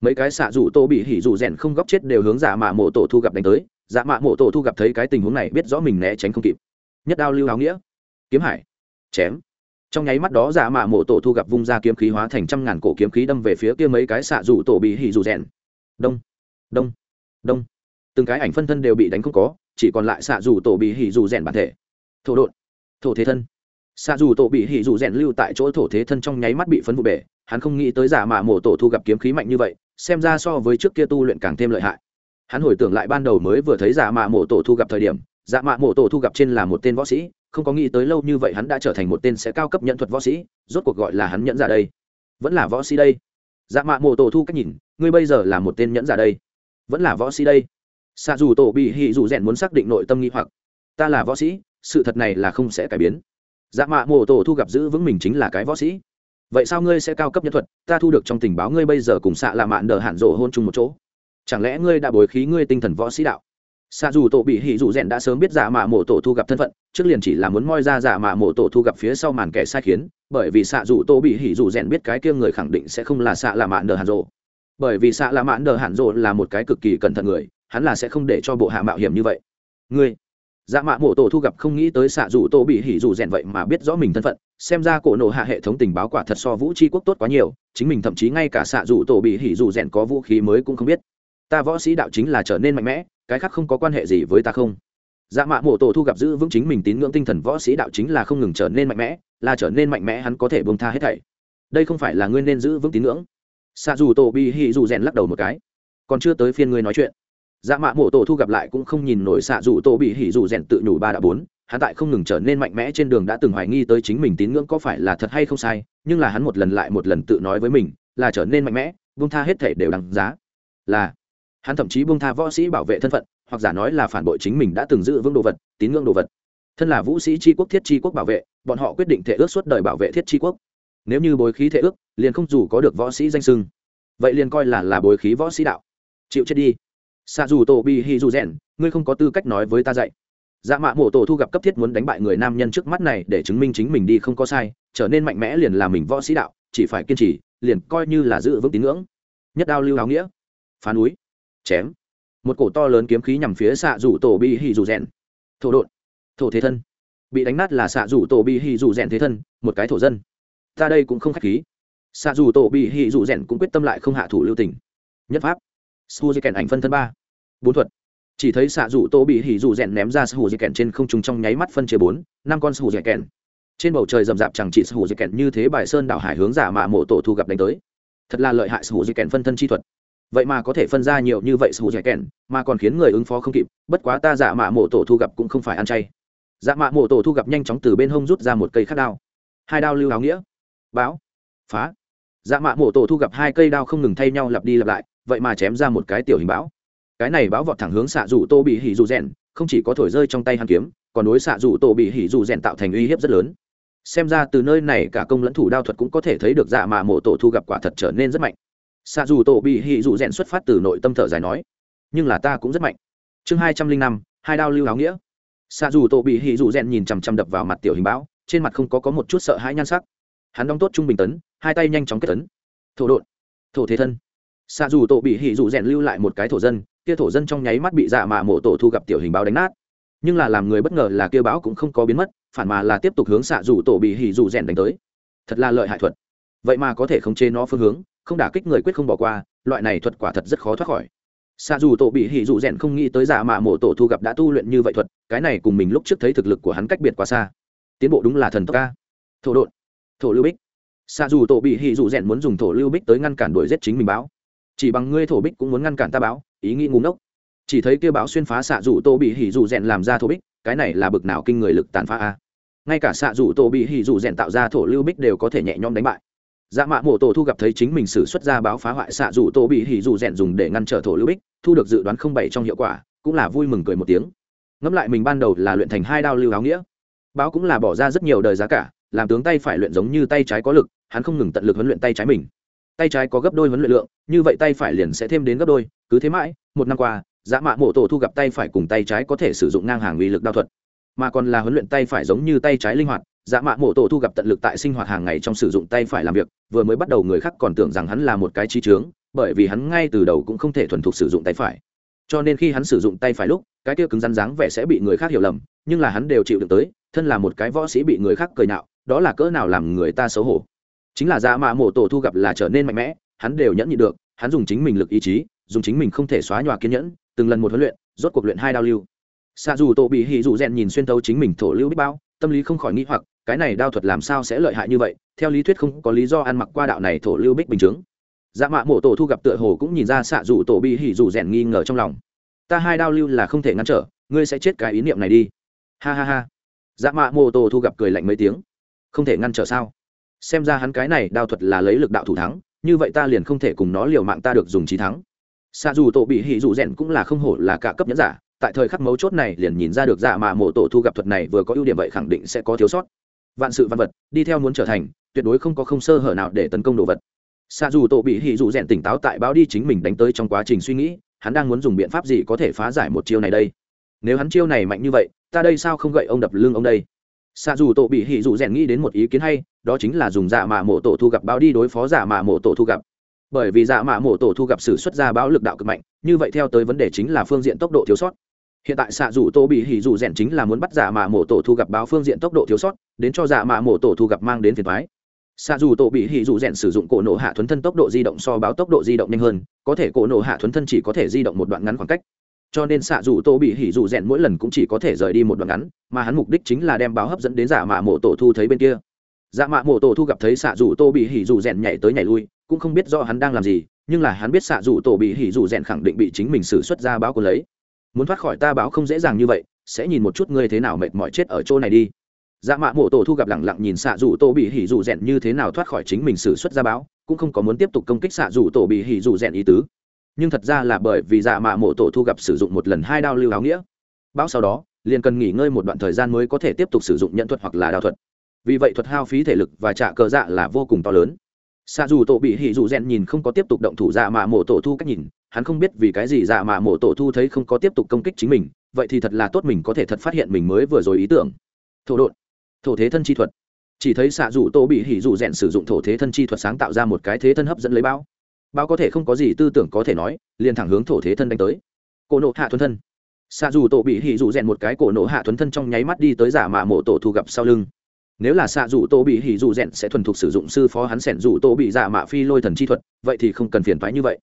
Mấy cái xạ dù tô bị hỉ dù rèn không góc chết đều hướng giả mạ mộ tổ thu gặp đánh tới giả mạ mộ tổ thu gặp thấy cái tình huống này biết rõ mình né tránh không kịp. Nhất đao lưu áo nghĩa. Kiếm hải. Chém. Trong nháy mắt đó giả mạ mộ tổ thu gặp vung ra kiếm khí hóa thành trăm ngàn cổ kiếm khí đâm về phía kia mấy cái xạ rủ tổ bị hỉ rủ rèn. Đông. Đông. Đông. Từng cái ảnh phân thân đều bị đánh không có, chỉ còn lại xạ rủ tổ bị hỉ rủ rèn bản thể. Thổ đột thổ thế thân. Xạ dù tổ bị hỉ dù rèn lưu tại chỗ thổ thế thân trong nháy mắt bị phấn vụ bể, hắn không nghĩ tới giả mạ mổ tổ thu gặp kiếm khí mạnh như vậy, xem ra so với trước kia tu luyện càng thêm lợi hại hắn hồi tưởng lại ban đầu mới vừa thấy giả mạ mổ tổ thu gặp thời điểm giả mạ mổ tổ thu gặp trên là một tên võ sĩ, không có nghĩ tới lâu như vậy hắn đã trở thành một tên sẽ cao cấp nhận thuật võ sĩ, rốt cuộc gọi là hắn nhẫn giả đây. Vẫn là võ sĩ đây. Dạ mạ mổ tổ thu cách nhìn, ngươi bây giờ là một tên nhẫn giả đây. Vẫn là võ sĩ đây. Xạ dù tổ bị hị dù rèn muốn xác định nội tâm nghi hoặc. Ta là võ sĩ, sự thật này là không sẽ cải biến. Dạ mạ mổ tổ thu gặp giữ vững mình chính là cái võ sĩ. Vậy sao ngươi sẽ cao cấp nhân thuật? Ta thu được trong tình báo ngươi bây giờ cùng xạ là mạn đờ hạn rộ hôn chung một chỗ chẳng lẽ ngươi đã bồi khí ngươi tinh thần võ sĩ đạo? Xa dù tổ bị hỉ dù rèn đã sớm biết giả mạ mổ tổ thu gặp thân phận, trước liền chỉ là muốn moi ra giả mạ mổ tổ thu gặp phía sau màn kẻ sai khiến, bởi vì xạ dù tổ bị hỉ dù rèn biết cái kia người khẳng định sẽ không là xạ là mạn đờ Hàn rộ bởi vì xạ là mạn đờ Hàn rộ là một cái cực kỳ cẩn thận người, hắn là sẽ không để cho bộ hạ mạo hiểm như vậy. Ngươi dạ mạ mổ tổ thu gặp không nghĩ tới xạ dù tổ bị hỉ dù rèn vậy mà biết rõ mình thân phận, xem ra cổ nổ hạ hệ thống tình báo quả thật so vũ tri quốc tốt quá nhiều, chính mình thậm chí ngay cả xạ dù tổ bị hỉ dù rèn có vũ khí mới cũng không biết ta võ sĩ đạo chính là trở nên mạnh mẽ, cái khác không có quan hệ gì với ta không. Dạ mạ mộ tổ thu gặp giữ vững chính mình tín ngưỡng tinh thần võ sĩ đạo chính là không ngừng trở nên mạnh mẽ, là trở nên mạnh mẽ hắn có thể bông tha hết thảy. Đây không phải là ngươi nên giữ vững tín ngưỡng. Xa dù tổ bị hỉ dù rèn lắc đầu một cái. Còn chưa tới phiên ngươi nói chuyện. Dạ mạ mộ tổ thu gặp lại cũng không nhìn nổi xạ dù tổ bị hỉ dù rèn tự nhủ ba đã bốn, hắn tại không ngừng trở nên mạnh mẽ trên đường đã từng hoài nghi tới chính mình tín ngưỡng có phải là thật hay không sai, nhưng là hắn một lần lại một lần tự nói với mình, là trở nên mạnh mẽ, buông tha hết thể đều đằng giá. Là hắn thậm chí buông tha võ sĩ bảo vệ thân phận, hoặc giả nói là phản bội chính mình đã từng giữ vững đồ vật, tín ngưỡng đồ vật. Thân là vũ sĩ tri quốc, thiết tri quốc bảo vệ, bọn họ quyết định thể ước suốt đời bảo vệ thiết tri quốc. Nếu như bối khí thể ước, liền không dù có được võ sĩ danh sưng vậy liền coi là là bối khí võ sĩ đạo. Chịu chết đi. Xa dù tổ bi hi dù rèn, ngươi không có tư cách nói với ta dạy. Dạ mạ mổ tổ thu gặp cấp thiết muốn đánh bại người nam nhân trước mắt này để chứng minh chính mình đi không có sai, trở nên mạnh mẽ liền là mình võ sĩ đạo, chỉ phải kiên trì, liền coi như là giữ vững tín ngưỡng. Nhất đao lưu áo nghĩa. Phá núi chém. Một cổ to lớn kiếm khí nhằm phía xạ rủ tổ bị hì dù rèn thổ đột thổ thế thân. Bị đánh nát là xạ rủ tổ bị hì dù rèn thế thân, một cái thổ dân. Ta đây cũng không khách khí. Xạ dù tổ bị hì dù rèn cũng quyết tâm lại không hạ thủ lưu tình. Nhất pháp. Su di kèn ảnh phân thân ba. Bốn thuật. Chỉ thấy xạ rủ tổ bị hỉ dù rèn ném ra su di kèn trên không trung trong nháy mắt phân chia bốn, năm con su di kèn trên bầu trời rậm rạp chẳng chỉ su di kèn như thế bài sơn đảo hải hướng giả mạ mộ tổ thu gặp đánh tới. Thật là lợi hại su di kèn phân thân chi thuật vậy mà có thể phân ra nhiều như vậy su giải kèn mà còn khiến người ứng phó không kịp, bất quá ta giả mạ mộ tổ thu gặp cũng không phải ăn chay. Giả mạ mộ tổ thu gặp nhanh chóng từ bên hông rút ra một cây khát đao. Hai đao lưu áo nghĩa. Báo phá. Dạ mạ mộ tổ thu gặp hai cây đao không ngừng thay nhau lặp đi lặp lại, vậy mà chém ra một cái tiểu hình bão. Cái này bão vọt thẳng hướng xạ rủ tô bị hỉ dù rèn, không chỉ có thổi rơi trong tay hàn kiếm, còn đối xạ rủ tô bị hỉ dù rèn tạo thành uy hiếp rất lớn. Xem ra từ nơi này cả công lẫn thủ đao thuật cũng có thể thấy được dạ mạ mộ tổ thu gặp quả thật trở nên rất mạnh xạ dù tổ bị hỉ dù rèn xuất phát từ nội tâm thở dài nói, nhưng là ta cũng rất mạnh. Chương hai trăm linh năm, hai đao lưu áo nghĩa. Xạ dù tổ bị hỉ dù rèn nhìn chằm chằm đập vào mặt tiểu hình bão, trên mặt không có có một chút sợ hãi nhan sắc. Hắn đóng tốt trung bình tấn, hai tay nhanh chóng kết tấn. Thổ đột thổ thế thân. Xạ dù tổ bị hỉ dù rèn lưu lại một cái thổ dân, kia thổ dân trong nháy mắt bị dạ mạ mộ tổ thu gặp tiểu hình báo đánh nát. Nhưng là làm người bất ngờ là kia báo cũng không có biến mất, phản mà là tiếp tục hướng xạ dù tổ bị hỉ dù rèn đánh tới. Thật là lợi hại thuật. Vậy mà có thể khống chế nó phương hướng không đả kích người quyết không bỏ qua, loại này thuật quả thật rất khó thoát khỏi. Xa dù tổ bị hỉ dù rèn không nghĩ tới giả mạ mộ tổ thu gặp đã tu luyện như vậy thuật, cái này cùng mình lúc trước thấy thực lực của hắn cách biệt quá xa. Tiến bộ đúng là thần tốc ca thổ đột thổ lưu bích. Xa dù tổ bị hỉ dù rèn muốn dùng thổ lưu bích tới ngăn cản đuổi giết chính mình báo. Chỉ bằng ngươi thổ bích cũng muốn ngăn cản ta báo, ý nghĩ ngu ngốc. Chỉ thấy kia báo xuyên phá xạ dù tô bị hỉ dù rèn làm ra thổ bích, cái này là bực nào kinh người lực tàn phá a. Ngay cả xạ dù tô bị hỉ dù rèn tạo ra thổ lưu bích đều có thể nhẹ nhõm đánh bại dạ mạ mộ tổ thu gặp thấy chính mình xử xuất ra báo phá hoại xạ dù tô bị hỉ dù rèn dùng để ngăn trở thổ lưu bích, thu được dự đoán không bảy trong hiệu quả, cũng là vui mừng cười một tiếng. Ngẫm lại mình ban đầu là luyện thành hai đao lưu áo nghĩa. Báo cũng là bỏ ra rất nhiều đời giá cả, làm tướng tay phải luyện giống như tay trái có lực, hắn không ngừng tận lực huấn luyện tay trái mình. Tay trái có gấp đôi huấn luyện lượng, như vậy tay phải liền sẽ thêm đến gấp đôi, cứ thế mãi, một năm qua dã mạ mộ tổ thu gặp tay phải cùng tay trái có thể sử dụng ngang hàng uy lực đao thuật, mà còn là huấn luyện tay phải giống như tay trái linh hoạt dạ mạ mộ tổ thu gặp tận lực tại sinh hoạt hàng ngày trong sử dụng tay phải làm việc, vừa mới bắt đầu người khác còn tưởng rằng hắn là một cái trí trướng bởi vì hắn ngay từ đầu cũng không thể thuần thục sử dụng tay phải. Cho nên khi hắn sử dụng tay phải lúc, cái kia cứng rắn dáng vẻ sẽ bị người khác hiểu lầm, nhưng là hắn đều chịu được tới, thân là một cái võ sĩ bị người khác cười nhạo đó là cỡ nào làm người ta xấu hổ. Chính là dạ mạ mổ tổ thu gặp là trở nên mạnh mẽ, hắn đều nhẫn nhịn được, hắn dùng chính mình lực ý chí, dùng chính mình không thể xóa nhòa kiên nhẫn, từng lần một huấn luyện, rốt cuộc luyện hai đao lưu. Xa dù tổ bị hỉ dù rèn nhìn xuyên tấu chính mình thổ lưu biết bao, tâm lý không khỏi nghĩ hoặc cái này đao thuật làm sao sẽ lợi hại như vậy? Theo lý thuyết không có lý do ăn mặc qua đạo này thổ lưu bích bình chứng dạ mạ mổ tổ thu gặp tựa hồ cũng nhìn ra xạ dù tổ bị hỉ dù rèn nghi ngờ trong lòng. Ta hai đao lưu là không thể ngăn trở, ngươi sẽ chết cái ý niệm này đi. Ha ha ha. Dạ mạ mổ tổ thu gặp cười lạnh mấy tiếng. Không thể ngăn trở sao? Xem ra hắn cái này đao thuật là lấy lực đạo thủ thắng, như vậy ta liền không thể cùng nó liều mạng ta được dùng trí thắng. Xạ dù tổ bị hỉ dù rèn cũng là không hổ là cả cấp nhẫn giả, tại thời khắc mấu chốt này liền nhìn ra được dạ mạ mổ tổ thu gặp thuật này vừa có ưu điểm vậy khẳng định sẽ có thiếu sót vạn sự văn vật, đi theo muốn trở thành, tuyệt đối không có không sơ hở nào để tấn công đồ vật. Xa dù tổ bị hỉ dù rèn tỉnh táo tại báo đi chính mình đánh tới trong quá trình suy nghĩ, hắn đang muốn dùng biện pháp gì có thể phá giải một chiêu này đây? Nếu hắn chiêu này mạnh như vậy, ta đây sao không gậy ông đập lưng ông đây? Xa dù tổ bị hỉ dù rèn nghĩ đến một ý kiến hay, đó chính là dùng dạ mạ mộ tổ thu gặp báo đi đối phó dạ mạ mộ tổ thu gặp. Bởi vì dạ mạ mộ tổ thu gặp sử xuất ra báo lực đạo cực mạnh, như vậy theo tới vấn đề chính là phương diện tốc độ thiếu sót hiện tại xạ dù tô bị hỉ dù rèn chính là muốn bắt giả mạ mổ tổ thu gặp báo phương diện tốc độ thiếu sót, đến cho giả mạ mổ tổ thu gặp mang đến phiền thoái xạ dù tổ bị hỉ dù rèn sử dụng cổ nổ hạ thuấn thân tốc độ di động so báo tốc độ di động nhanh hơn, có thể cổ nổ hạ thuấn thân chỉ có thể di động một đoạn ngắn khoảng cách. Cho nên xạ dù tô bị hỉ dù rèn mỗi lần cũng chỉ có thể rời đi một đoạn ngắn, mà hắn mục đích chính là đem báo hấp dẫn đến giả mạ mổ tổ thu thấy bên kia. Giả mạ mổ tổ thu gặp thấy xạ dù tô bị hỉ dù rèn nhảy tới nhảy lui, cũng không biết do hắn đang làm gì, nhưng là hắn biết xạ dù tổ bị hỉ dù rèn khẳng định bị chính mình xử xuất ra báo của lấy muốn thoát khỏi ta báo không dễ dàng như vậy, sẽ nhìn một chút ngươi thế nào mệt mỏi chết ở chỗ này đi. Dạ mạ mộ tổ thu gặp lẳng lặng nhìn xạ dù tổ bị hỉ dù rèn như thế nào thoát khỏi chính mình xử xuất ra báo, cũng không có muốn tiếp tục công kích xạ dù tổ bị hỉ dù rèn ý tứ. Nhưng thật ra là bởi vì dạ mạ mộ tổ thu gặp sử dụng một lần hai đao lưu áo nghĩa. Báo sau đó, liền cần nghỉ ngơi một đoạn thời gian mới có thể tiếp tục sử dụng nhận thuật hoặc là đao thuật. Vì vậy thuật hao phí thể lực và trả cờ dạ là vô cùng to lớn. Xạ dù tổ bị hỉ dù rèn nhìn không có tiếp tục động thủ dạ mạ mộ tổ thu cách nhìn hắn không biết vì cái gì dạ mà mộ tổ thu thấy không có tiếp tục công kích chính mình, vậy thì thật là tốt mình có thể thật phát hiện mình mới vừa rồi ý tưởng. Thổ đột thổ thế thân chi thuật. Chỉ thấy xạ rủ tô bị hỉ rủ rèn sử dụng thổ thế thân chi thuật sáng tạo ra một cái thế thân hấp dẫn lấy bao bao có thể không có gì tư tưởng có thể nói, liền thẳng hướng thổ thế thân đánh tới. Cổ nộ hạ thuần thân. Xạ dù tổ bị hỉ dù rèn một cái cổ nộ hạ thuần thân trong nháy mắt đi tới giả mạ mộ tổ thu gặp sau lưng. Nếu là xạ dù tô bị hỉ dù rèn sẽ thuần thục sử dụng sư phó hắn sẻn dù tô bị giả mạ phi lôi thần chi thuật, vậy thì không cần phiền thoái như vậy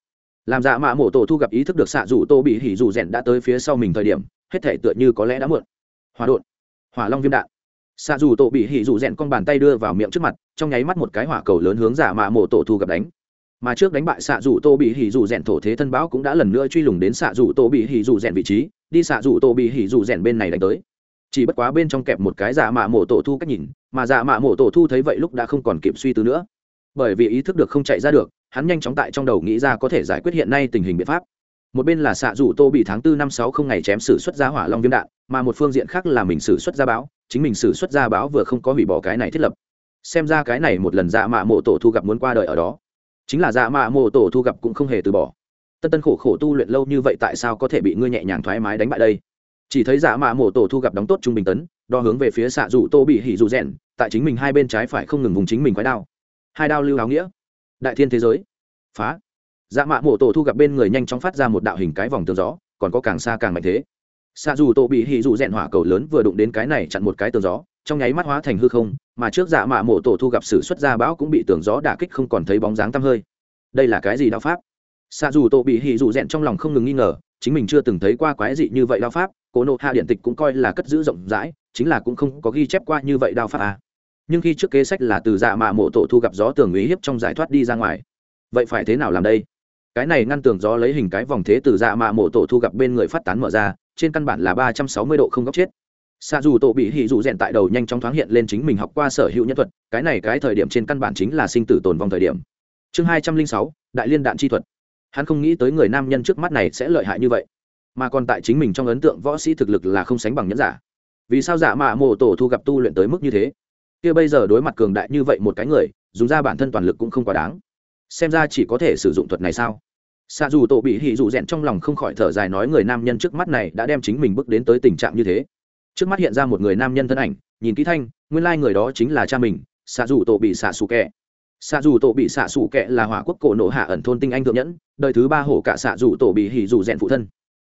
làm dạ mạ mổ tổ thu gặp ý thức được xạ dù tô bị hỉ dù rèn đã tới phía sau mình thời điểm, hết thể tựa như có lẽ đã muộn. Hòa đột hỏa long viêm đạn. Xạ dù tổ bị hỉ dù rèn con bàn tay đưa vào miệng trước mặt, trong nháy mắt một cái hỏa cầu lớn hướng dạ mạ mổ tổ thu gặp đánh. Mà trước đánh bại xạ dù tô bị hỉ dù rèn, thổ thế thân báo cũng đã lần nữa truy lùng đến xạ dù tô bị hỉ dù rèn vị trí, đi xạ dù tô bị hỉ dù rèn bên này đánh tới. Chỉ bất quá bên trong kẹp một cái dạ mạ mổ tổ thu cách nhìn, mà dạ mạ mổ tổ thu thấy vậy lúc đã không còn kịp suy tư nữa. Bởi vì ý thức được không chạy ra được hắn nhanh chóng tại trong đầu nghĩ ra có thể giải quyết hiện nay tình hình biện pháp. Một bên là xạ rủ tô bị tháng tư năm sáu không ngày chém xử xuất ra hỏa long viêm đạn, mà một phương diện khác là mình xử xuất ra báo, chính mình xử xuất ra báo vừa không có hủy bỏ cái này thiết lập. Xem ra cái này một lần dạ mạ mộ tổ thu gặp muốn qua đời ở đó. Chính là dạ mạ mộ tổ thu gặp cũng không hề từ bỏ. Tân tân khổ khổ tu luyện lâu như vậy tại sao có thể bị ngươi nhẹ nhàng thoải mái đánh bại đây? Chỉ thấy dạ mạ mộ tổ thu gặp đóng tốt trung bình tấn, đo hướng về phía xạ rủ tô bị hỉ dù rèn, tại chính mình hai bên trái phải không ngừng vùng chính mình quái đao. Hai đao lưu áo nghĩa đại thiên thế giới. Phá. Dạ mạ mổ tổ thu gặp bên người nhanh chóng phát ra một đạo hình cái vòng tường gió, còn có càng xa càng mạnh thế. Xa dù tổ bị hì dù rèn hỏa cầu lớn vừa đụng đến cái này chặn một cái tường gió, trong nháy mắt hóa thành hư không, mà trước dạ mạ mổ tổ thu gặp sự xuất ra bão cũng bị tường gió đả kích không còn thấy bóng dáng tăm hơi. Đây là cái gì đạo pháp? Xa dù tổ bị hì dù rèn trong lòng không ngừng nghi ngờ, chính mình chưa từng thấy qua quái dị như vậy đạo pháp, cố nộ hạ điện tịch cũng coi là cất giữ rộng rãi, chính là cũng không có ghi chép qua như vậy đạo pháp à nhưng khi trước kế sách là từ dạ mạ mộ tổ thu gặp gió tường uy hiếp trong giải thoát đi ra ngoài, vậy phải thế nào làm đây? Cái này ngăn tường gió lấy hình cái vòng thế từ dạ mạ mộ tổ thu gặp bên người phát tán mở ra, trên căn bản là ba trăm sáu mươi độ không góc chết. Xa dù tổ bị hỉ dù rèn tại đầu nhanh chóng thoáng hiện lên chính mình học qua sở hữu nhân thuật, cái này cái thời điểm trên căn bản chính là sinh tử tồn vong thời điểm. Chương hai trăm linh sáu, đại liên đạn chi thuật. Hắn không nghĩ tới người nam nhân trước mắt này sẽ lợi hại như vậy, mà còn tại chính mình trong ấn tượng võ sĩ thực lực là không sánh bằng nhẫn giả. Vì sao giả mạ mộ tổ thu gặp tu luyện tới mức như thế? Kia bây giờ đối mặt cường đại như vậy một cái người, dùng ra bản thân toàn lực cũng không quá đáng. Xem ra chỉ có thể sử dụng thuật này sao? Xa dù tổ bị hỉ dù rèn trong lòng không khỏi thở dài nói người nam nhân trước mắt này đã đem chính mình bước đến tới tình trạng như thế. Trước mắt hiện ra một người nam nhân thân ảnh, nhìn kỹ thanh, nguyên lai、like、người đó chính là cha mình xa dù tổ bị xạ xù kẹ. Xạ dù tổ bị xạ xù kẹ là hỏa quốc cổ nộ hạ ẩn thôn tinh anh thượng nhẫn, đời thứ ba hổ cả xạ dù tổ bị hỉ dù rèn phụ thân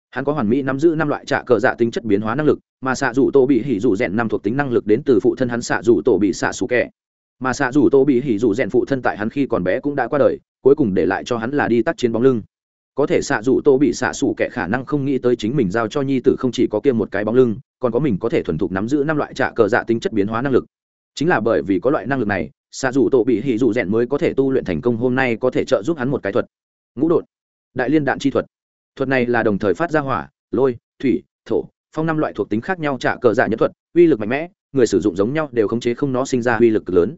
hắn có hoàn mỹ nắm giữ năm loại trạ cờ dạ tính chất biến hóa năng lực, mà xạ dù tô bị hỉ dù rèn năm thuộc tính năng lực đến từ phụ thân hắn xạ dù tổ bị xạ xù kẹ mà xạ dù tô bị hỉ dù rèn phụ thân tại hắn khi còn bé cũng đã qua đời, cuối cùng để lại cho hắn là đi tắt chiến bóng lưng. Có thể xạ dù tô bị xạ xù kẻ khả năng không nghĩ tới chính mình giao cho nhi tử không chỉ có kia một cái bóng lưng, còn có mình có thể thuần thục nắm giữ năm loại trạ cờ dạ tính chất biến hóa năng lực. Chính là bởi vì có loại năng lực này, xạ dù tổ bị hỉ dù rèn mới có thể tu luyện thành công hôm nay có thể trợ giúp hắn một cái thuật. Ngũ đột. Đại liên đạn chi thuật thuật này là đồng thời phát ra hỏa, lôi, thủy, thổ, phong năm loại thuộc tính khác nhau trả cờ dạ nhất thuật, uy lực mạnh mẽ, người sử dụng giống nhau đều khống chế không nó sinh ra uy lực lớn.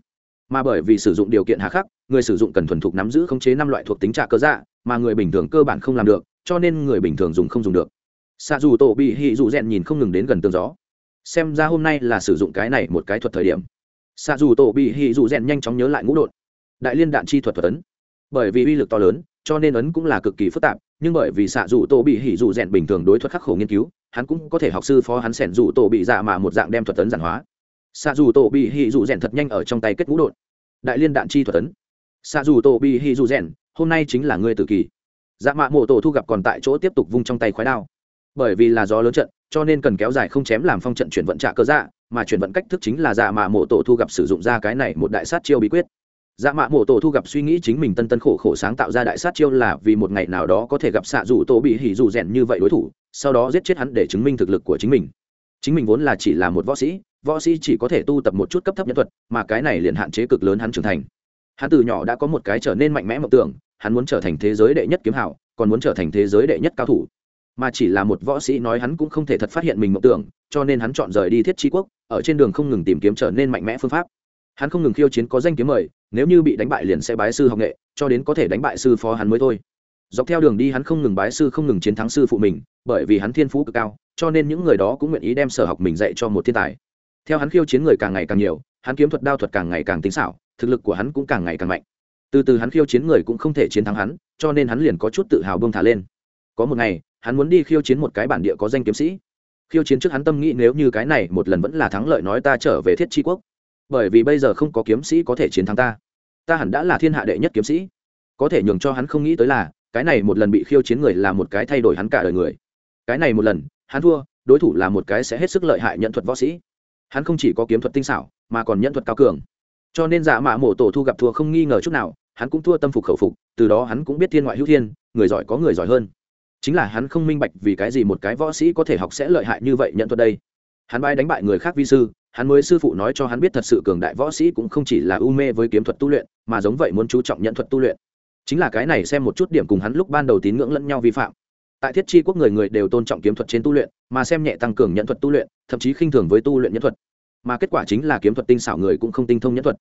Mà bởi vì sử dụng điều kiện hà khắc, người sử dụng cần thuần thục nắm giữ khống chế năm loại thuộc tính trả cờ dạ mà người bình thường cơ bản không làm được, cho nên người bình thường dùng không dùng được. Xạ dù tổ bị hị dù rèn nhìn không ngừng đến gần tường gió. Xem ra hôm nay là sử dụng cái này một cái thuật thời điểm. Xạ dù tổ bị hị dù rèn nhanh chóng nhớ lại ngũ đột đại liên đạn chi thuật thuật ấn. Bởi vì uy lực to lớn, cho nên ấn cũng là cực kỳ phức tạp nhưng bởi vì xạ dù tổ bị hỉ dù rèn bình thường đối thuật khắc khổ nghiên cứu, hắn cũng có thể học sư phó hắn sẻn dù tổ bị dạ mà một dạng đem thuật tấn giản hóa. Xạ dù tổ bị hỉ dù rèn thật nhanh ở trong tay kết ngũ đột đại liên đạn chi thuật tấn. Xạ dù tổ bị hỉ dù rèn, hôm nay chính là ngươi tử kỳ. Dạ mạ mộ tổ thu gặp còn tại chỗ tiếp tục vung trong tay khói đao. Bởi vì là gió lớn trận, cho nên cần kéo dài không chém làm phong trận chuyển vận trạ cơ dạ mà chuyển vận cách thức chính là dạ mạ mộ tổ thu gặp sử dụng ra cái này một đại sát chiêu bí quyết dạ mạ mộ tổ thu gặp suy nghĩ chính mình tân tân khổ khổ sáng tạo ra đại sát chiêu là vì một ngày nào đó có thể gặp xạ dù tổ bị hỉ dù rèn như vậy đối thủ, sau đó giết chết hắn để chứng minh thực lực của chính mình. Chính mình vốn là chỉ là một võ sĩ võ sĩ chỉ có thể tu tập một chút cấp thấp nhân thuật, mà cái này liền hạn chế cực lớn hắn trưởng thành. Hắn từ nhỏ đã có một cái trở nên mạnh mẽ mộng tưởng, hắn muốn trở thành thế giới đệ nhất kiếm hảo còn muốn trở thành thế giới đệ nhất cao thủ. Mà chỉ là một võ sĩ nói hắn cũng không thể thật phát hiện mình mộng tưởng, cho nên hắn chọn rời đi thiết tri quốc, ở trên đường không ngừng tìm kiếm trở nên mạnh mẽ phương pháp hắn không ngừng khiêu chiến có danh kiếm mời, nếu như bị đánh bại liền sẽ bái sư học nghệ, cho đến có thể đánh bại sư phó hắn mới thôi. Dọc theo đường đi hắn không ngừng bái sư, không ngừng chiến thắng sư phụ mình, bởi vì hắn thiên phú cực cao, cho nên những người đó cũng nguyện ý đem sở học mình dạy cho một thiên tài. Theo hắn khiêu chiến người càng ngày càng nhiều, hắn kiếm thuật, đao thuật càng ngày càng tính xảo, thực lực của hắn cũng càng ngày càng mạnh. Từ từ hắn khiêu chiến người cũng không thể chiến thắng hắn, cho nên hắn liền có chút tự hào bông thả lên. Có một ngày, hắn muốn đi khiêu chiến một cái bản địa có danh kiếm sĩ. Khiêu chiến trước hắn tâm nghĩ nếu như cái này một lần vẫn là thắng lợi nói ta trở về thiết tri quốc bởi vì bây giờ không có kiếm sĩ có thể chiến thắng ta. Ta hẳn đã là thiên hạ đệ nhất kiếm sĩ. Có thể nhường cho hắn không nghĩ tới là, cái này một lần bị khiêu chiến người là một cái thay đổi hắn cả đời người. Cái này một lần, hắn thua, đối thủ là một cái sẽ hết sức lợi hại nhận thuật võ sĩ. Hắn không chỉ có kiếm thuật tinh xảo, mà còn nhận thuật cao cường. Cho nên dạ mạ mổ tổ thu gặp thua không nghi ngờ chút nào, hắn cũng thua tâm phục khẩu phục, từ đó hắn cũng biết thiên ngoại hữu thiên, người giỏi có người giỏi hơn. Chính là hắn không minh bạch vì cái gì một cái võ sĩ có thể học sẽ lợi hại như vậy nhận thuật đây. Hắn bay đánh bại người khác vi sư hắn mới sư phụ nói cho hắn biết thật sự cường đại võ sĩ cũng không chỉ là u mê với kiếm thuật tu luyện, mà giống vậy muốn chú trọng nhận thuật tu luyện. Chính là cái này xem một chút điểm cùng hắn lúc ban đầu tín ngưỡng lẫn nhau vi phạm. Tại thiết chi quốc người người đều tôn trọng kiếm thuật trên tu luyện, mà xem nhẹ tăng cường nhận thuật tu luyện, thậm chí khinh thường với tu luyện nhân thuật. Mà kết quả chính là kiếm thuật tinh xảo người cũng không tinh thông nhân thuật.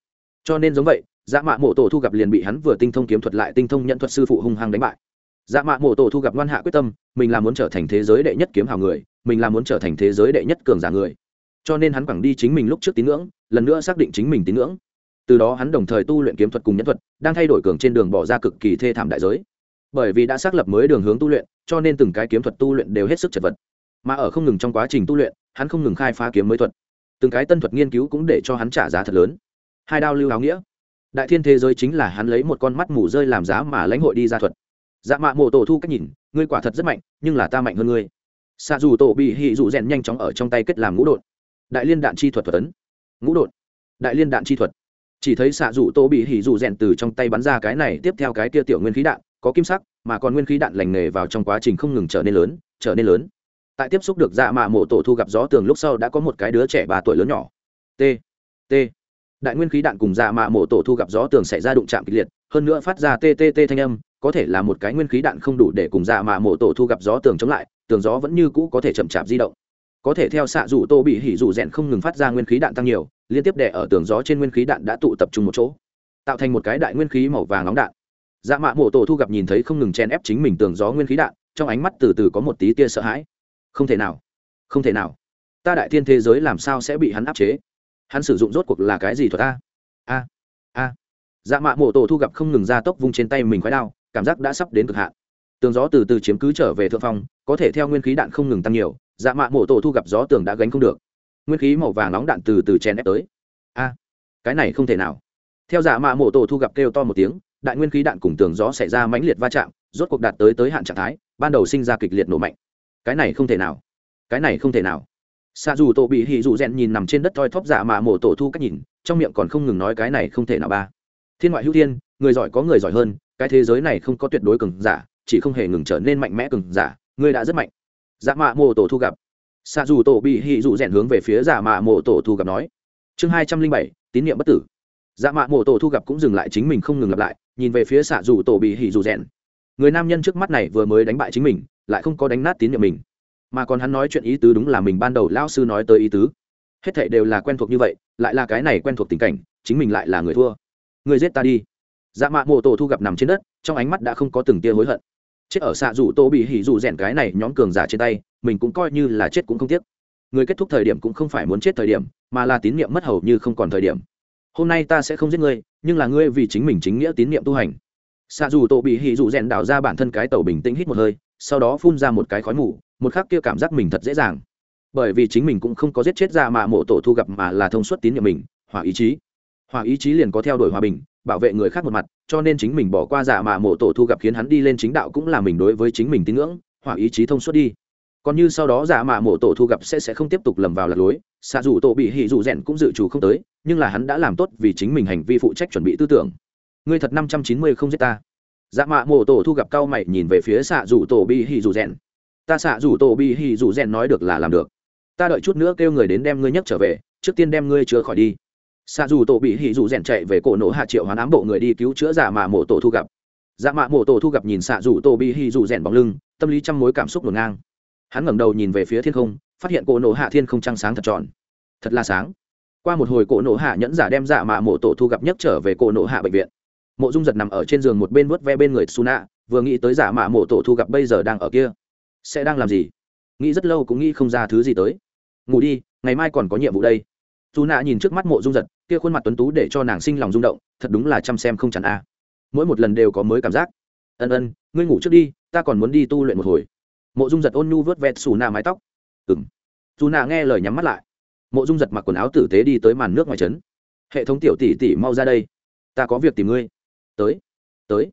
Cho nên giống vậy dạ mạ mộ tổ thu gặp liền bị hắn vừa tinh thông kiếm thuật lại tinh thông nhận thuật sư phụ hung hăng đánh bại. Dạ mạ mộ tổ thu gặp ngoan hạ quyết tâm, mình là muốn trở thành thế giới đệ nhất kiếm hào người, mình là muốn trở thành thế giới đệ nhất cường giả người cho nên hắn quẳng đi chính mình lúc trước tín ngưỡng, lần nữa xác định chính mình tín ngưỡng. Từ đó hắn đồng thời tu luyện kiếm thuật cùng nhân thuật, đang thay đổi cường trên đường bỏ ra cực kỳ thê thảm đại giới. Bởi vì đã xác lập mới đường hướng tu luyện, cho nên từng cái kiếm thuật tu luyện đều hết sức chật vật. Mà ở không ngừng trong quá trình tu luyện, hắn không ngừng khai phá kiếm mới thuật. Từng cái tân thuật nghiên cứu cũng để cho hắn trả giá thật lớn. Hai đao lưu áo nghĩa. Đại thiên thế giới chính là hắn lấy một con mắt mù rơi làm giá mà lãnh hội đi ra thuật. Dạ mạ mộ tổ thu cách nhìn, ngươi quả thật rất mạnh, nhưng là ta mạnh hơn ngươi. Xạ dù tổ bị hị dụ rèn nhanh chóng ở trong tay kết làm ngũ đột đại liên đạn chi thuật thuật tấn ngũ đột. Đại liên đạn chi thuật. Chỉ thấy xạ rủ tô bị hỉ rủ rèn từ trong tay bắn ra cái này, tiếp theo cái kia tiểu nguyên khí đạn, có kim sắc, mà còn nguyên khí đạn lành nghề vào trong quá trình không ngừng trở nên lớn, trở nên lớn. Tại tiếp xúc được dạ mạ mộ tổ thu gặp gió tường lúc sau đã có một cái đứa trẻ ba tuổi lớn nhỏ. T. T. Đại nguyên khí đạn cùng dạ mạ mộ tổ thu gặp gió tường xảy ra đụng chạm kịch liệt, hơn nữa phát ra ttt thanh âm, có thể là một cái nguyên khí đạn không đủ để cùng dạ mạ mộ tổ thu gặp gió tường chống lại, tường gió vẫn như cũ có thể chậm chạp di động có thể theo xạ dù tô bị hỉ dù rèn không ngừng phát ra nguyên khí đạn tăng nhiều, liên tiếp đè ở tường gió trên nguyên khí đạn đã tụ tập trung một chỗ, tạo thành một cái đại nguyên khí màu vàng nóng đạn. Dạ mạ mổ tổ thu gặp nhìn thấy không ngừng chen ép chính mình tường gió nguyên khí đạn, trong ánh mắt từ từ có một tí tia sợ hãi. Không thể nào, không thể nào. Ta đại thiên thế giới làm sao sẽ bị hắn áp chế? Hắn sử dụng rốt cuộc là cái gì thuật ta? A a. Dạ mạ mổ tổ thu gặp không ngừng ra tốc vung trên tay mình khói đao, cảm giác đã sắp đến cực hạn. Tường gió từ từ chiếm cứ trở về thượng phong, có thể theo nguyên khí đạn không ngừng tăng nhiều dạ mạ mổ tổ thu gặp gió tường đã gánh không được. Nguyên khí màu vàng nóng đạn từ từ chen ép tới. A, cái này không thể nào. Theo dạ mạ mổ tổ thu gặp kêu to một tiếng, đại nguyên khí đạn cùng tường gió xảy ra mãnh liệt va chạm, rốt cuộc đạt tới tới hạn trạng thái, ban đầu sinh ra kịch liệt nổ mạnh. Cái này không thể nào. Cái này không thể nào. Xa dù tổ bị hì dù rèn nhìn nằm trên đất thoi thóp dạ mạ mổ tổ thu cách nhìn, trong miệng còn không ngừng nói cái này không thể nào ba. Thiên ngoại hữu thiên, người giỏi có người giỏi hơn, cái thế giới này không có tuyệt đối cường giả, chỉ không hề ngừng trở nên mạnh mẽ cường giả ngươi đã rất mạnh dạ mạ mộ tổ thu gặp. Xa dù tổ bị Hỉ dù rèn hướng về phía dạ mạ mộ tổ thu gặp nói, chương hai trăm linh bảy, tín nhiệm bất tử. Dạ mạ mộ tổ thu gặp cũng dừng lại chính mình không ngừng lặp lại, nhìn về phía xạ dù tổ bị hỉ dù rèn. Người nam nhân trước mắt này vừa mới đánh bại chính mình, lại không có đánh nát tín nhiệm mình, mà còn hắn nói chuyện ý tứ đúng là mình ban đầu lao sư nói tới ý tứ. Hết thảy đều là quen thuộc như vậy, lại là cái này quen thuộc tình cảnh, chính mình lại là người thua. Người giết ta đi. Dạ mạ mộ tổ thu gặp nằm trên đất, trong ánh mắt đã không có từng tia hối hận chết ở xạ rủ tô bị hỉ rủ rèn cái này nhóm cường giả trên tay, mình cũng coi như là chết cũng không tiếc. Người kết thúc thời điểm cũng không phải muốn chết thời điểm, mà là tín nhiệm mất hầu như không còn thời điểm. Hôm nay ta sẽ không giết ngươi, nhưng là ngươi vì chính mình chính nghĩa tín nhiệm tu hành. Xạ dù tổ bị hỉ rủ rèn đào ra bản thân cái tàu bình tĩnh hít một hơi, sau đó phun ra một cái khói mù, một khắc kia cảm giác mình thật dễ dàng. Bởi vì chính mình cũng không có giết chết ra mà mộ tổ thu gặp mà là thông suốt tín nhiệm mình, hỏa ý chí. Hỏa ý chí liền có theo đuổi hòa bình, bảo vệ người khác một mặt cho nên chính mình bỏ qua dạ giả mà mộ tổ thu gặp khiến hắn đi lên chính đạo cũng là mình đối với chính mình tín ngưỡng hoặc ý chí thông suốt đi. Còn như sau đó giả mạ mộ tổ thu gặp sẽ sẽ không tiếp tục lầm vào lạc lối, xạ dù tổ bị hỉ dù rèn cũng dự trù không tới, nhưng là hắn đã làm tốt vì chính mình hành vi phụ trách chuẩn bị tư tưởng. Ngươi thật năm trăm chín mươi không giết ta. Dạ mạ mộ tổ thu gặp cao mày nhìn về phía xạ dù tổ bị hỉ dù rèn. Ta xạ dù tổ bị hỉ dù rèn nói được là làm được. Ta đợi chút nữa kêu người đến đem ngươi nhấc trở về, trước tiên đem ngươi chữa khỏi đi xạ dù tổ bị hỉ dù rèn chạy về cổ nổ hạ triệu hoán ám bộ người đi cứu chữa giả mạ mộ tổ thu gặp. Dạ mạ mộ tổ thu gặp nhìn xạ dù tổ bị hỉ dù rèn bóng lưng, tâm lý trăm mối cảm xúc ngổn ngang. Hắn ngẩng đầu nhìn về phía thiên không, phát hiện cổ nổ hạ thiên không trăng sáng thật tròn. Thật là sáng. Qua một hồi cổ nổ hạ nhẫn giả đem dạ mạ mộ tổ thu gặp nhất trở về cổ nổ hạ bệnh viện. Mộ dung giật nằm ở trên giường một bên vớt ve bên người su nạ vừa nghĩ tới giả mạ mộ tổ thu gặp bây giờ đang ở kia, sẽ đang làm gì? Nghĩ rất lâu cũng nghĩ không ra thứ gì tới. Ngủ đi, ngày mai còn có nhiệm vụ đây dù nạ nhìn trước mắt mộ dung giật, kia khuôn mặt tuấn tú để cho nàng sinh lòng rung động, thật đúng là chăm xem không chẳng a. Mỗi một lần đều có mới cảm giác. Ân ân, ngươi ngủ trước đi, ta còn muốn đi tu luyện một hồi. Mộ dung giật ôn nhu vớt vẹt xù nạ mái tóc. Ừng dù nạ nghe lời nhắm mắt lại. Mộ dung giật mặc quần áo tử tế đi tới màn nước ngoài trấn. Hệ thống tiểu tỷ tỷ mau ra đây. Ta có việc tìm ngươi. Tới tới.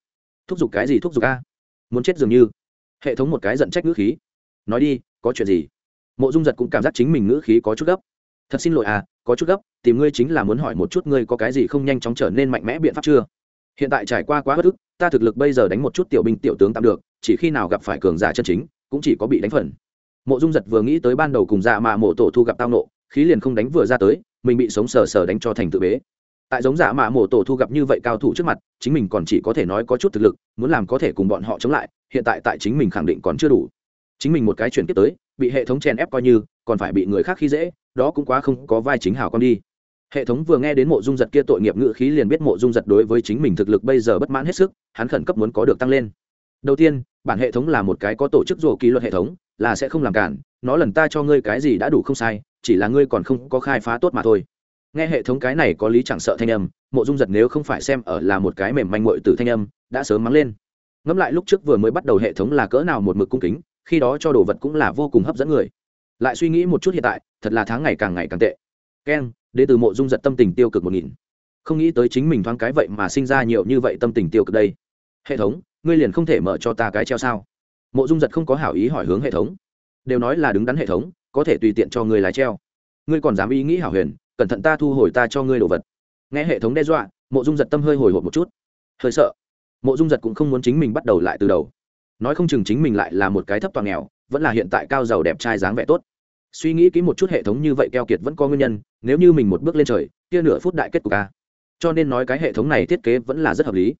Thúc giục cái gì thúc giục a? Muốn chết dường như. Hệ thống một cái giận trách ngữ khí. Nói đi, có chuyện gì? Mộ dung giật cũng cảm giác chính mình ngữ khí có chút gấp. Thật xin lỗi à có chút gấp, tìm ngươi chính là muốn hỏi một chút ngươi có cái gì không nhanh chóng trở nên mạnh mẽ biện pháp chưa? Hiện tại trải qua quá bất ức, ta thực lực bây giờ đánh một chút tiểu binh tiểu tướng tạm được, chỉ khi nào gặp phải cường giả chân chính, cũng chỉ có bị đánh phần. Mộ dung giật vừa nghĩ tới ban đầu cùng dạ mà mộ tổ thu gặp tao nộ, khí liền không đánh vừa ra tới, mình bị sống sờ sờ đánh cho thành tự bế. Tại giống dạ mà mộ tổ thu gặp như vậy cao thủ trước mặt, chính mình còn chỉ có thể nói có chút thực lực, muốn làm có thể cùng bọn họ chống lại, hiện tại tại chính mình khẳng định còn chưa đủ. Chính mình một cái chuyển tiếp tới, bị hệ thống chèn ép coi như, còn phải bị người khác khi dễ đó cũng quá không có vai chính hảo con đi. Hệ thống vừa nghe đến mộ dung giật kia tội nghiệp ngự khí liền biết mộ dung giật đối với chính mình thực lực bây giờ bất mãn hết sức, hắn khẩn cấp muốn có được tăng lên. Đầu tiên, bản hệ thống là một cái có tổ chức rùa kỷ luật hệ thống, là sẽ không làm cản, nó lần ta cho ngươi cái gì đã đủ không sai, chỉ là ngươi còn không có khai phá tốt mà thôi. Nghe hệ thống cái này có lý chẳng sợ thanh âm, mộ dung giật nếu không phải xem ở là một cái mềm manh mội từ thanh âm, đã sớm mắng lên. Ngẫm lại lúc trước vừa mới bắt đầu hệ thống là cỡ nào một mực cung kính, khi đó cho đồ vật cũng là vô cùng hấp dẫn người. Lại suy nghĩ một chút hiện tại thật là tháng ngày càng ngày càng tệ. Keng đ từ mộ dung giật tâm tình tiêu cực một nghìn. Không nghĩ tới chính mình thoáng cái vậy mà sinh ra nhiều như vậy tâm tình tiêu cực đây. Hệ thống, ngươi liền không thể mở cho ta cái treo sao? Mộ dung giật không có hảo ý hỏi hướng hệ thống. Đều nói là đứng đắn hệ thống, có thể tùy tiện cho ngươi lái treo. Ngươi còn dám ý nghĩ hảo huyền, cẩn thận ta thu hồi ta cho ngươi đồ vật. Nghe hệ thống đe dọa, mộ dung giật tâm hơi hồi hộp một chút. Hơi sợ. Mộ dung giật cũng không muốn chính mình bắt đầu lại từ đầu. Nói không chừng chính mình lại là một cái thấp toàn nghèo, vẫn là hiện tại cao giàu đẹp trai dáng vẻ tốt suy nghĩ kỹ một chút hệ thống như vậy keo kiệt vẫn có nguyên nhân, nếu như mình một bước lên trời, kia nửa phút đại kết của a à. cho nên nói cái hệ thống này thiết kế vẫn là rất hợp lý.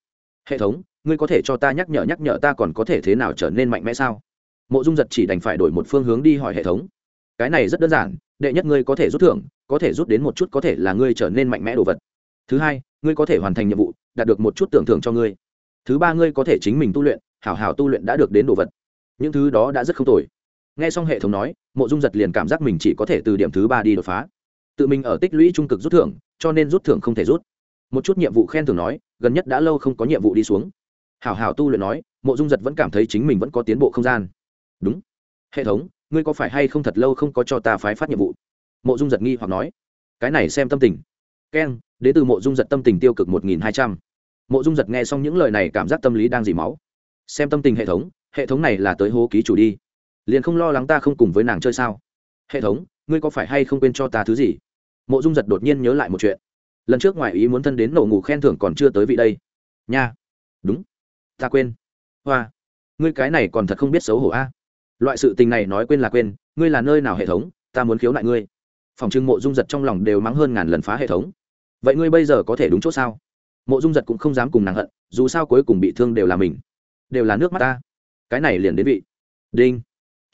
Hệ thống, ngươi có thể cho ta nhắc nhở nhắc nhở ta còn có thể thế nào trở nên mạnh mẽ sao? Mộ dung giật chỉ đành phải đổi một phương hướng đi hỏi hệ thống. Cái này rất đơn giản, đệ nhất ngươi có thể rút thưởng, có thể rút đến một chút có thể là ngươi trở nên mạnh mẽ đồ vật. Thứ hai, ngươi có thể hoàn thành nhiệm vụ, đạt được một chút tưởng thưởng cho ngươi. Thứ ba, ngươi có thể chính mình tu luyện, hảo hảo tu luyện đã được đến đồ vật. Những thứ đó đã rất không tồi nghe xong hệ thống nói, mộ dung giật liền cảm giác mình chỉ có thể từ điểm thứ ba đi đột phá. Tự mình ở tích lũy trung cực rút thưởng, cho nên rút thưởng không thể rút. Một chút nhiệm vụ khen thưởng nói, gần nhất đã lâu không có nhiệm vụ đi xuống. Hảo hảo tu luyện nói, mộ dung giật vẫn cảm thấy chính mình vẫn có tiến bộ không gian. Đúng. Hệ thống, ngươi có phải hay không thật lâu không có cho ta phái phát nhiệm vụ? Mộ dung giật nghi hoặc nói. Cái này xem tâm tình. Keng, đến từ mộ dung giật tâm tình tiêu cực một nghìn hai trăm. Mộ dung giật nghe xong những lời này cảm giác tâm lý đang dỉ máu. Xem tâm tình hệ thống hệ thống này là tới hố ký chủ đi liền không lo lắng ta không cùng với nàng chơi sao? Hệ thống, ngươi có phải hay không quên cho ta thứ gì? Mộ dung giật đột nhiên nhớ lại một chuyện. Lần trước ngoại ý muốn thân đến nổ ngủ khen thưởng còn chưa tới vị đây. Nha. Đúng. Ta quên. Hoa. Ngươi cái này còn thật không biết xấu hổ a. Loại sự tình này nói quên là quên, ngươi là nơi nào hệ thống, ta muốn khiếu nại ngươi. Phòng trưng mộ dung giật trong lòng đều mắng hơn ngàn lần phá hệ thống. Vậy ngươi bây giờ có thể đúng chỗ sao? Mộ dung giật cũng không dám cùng nàng hận, dù sao cuối cùng bị thương đều là mình, đều là nước mắt ta. Cái này liền đến vị. Đinh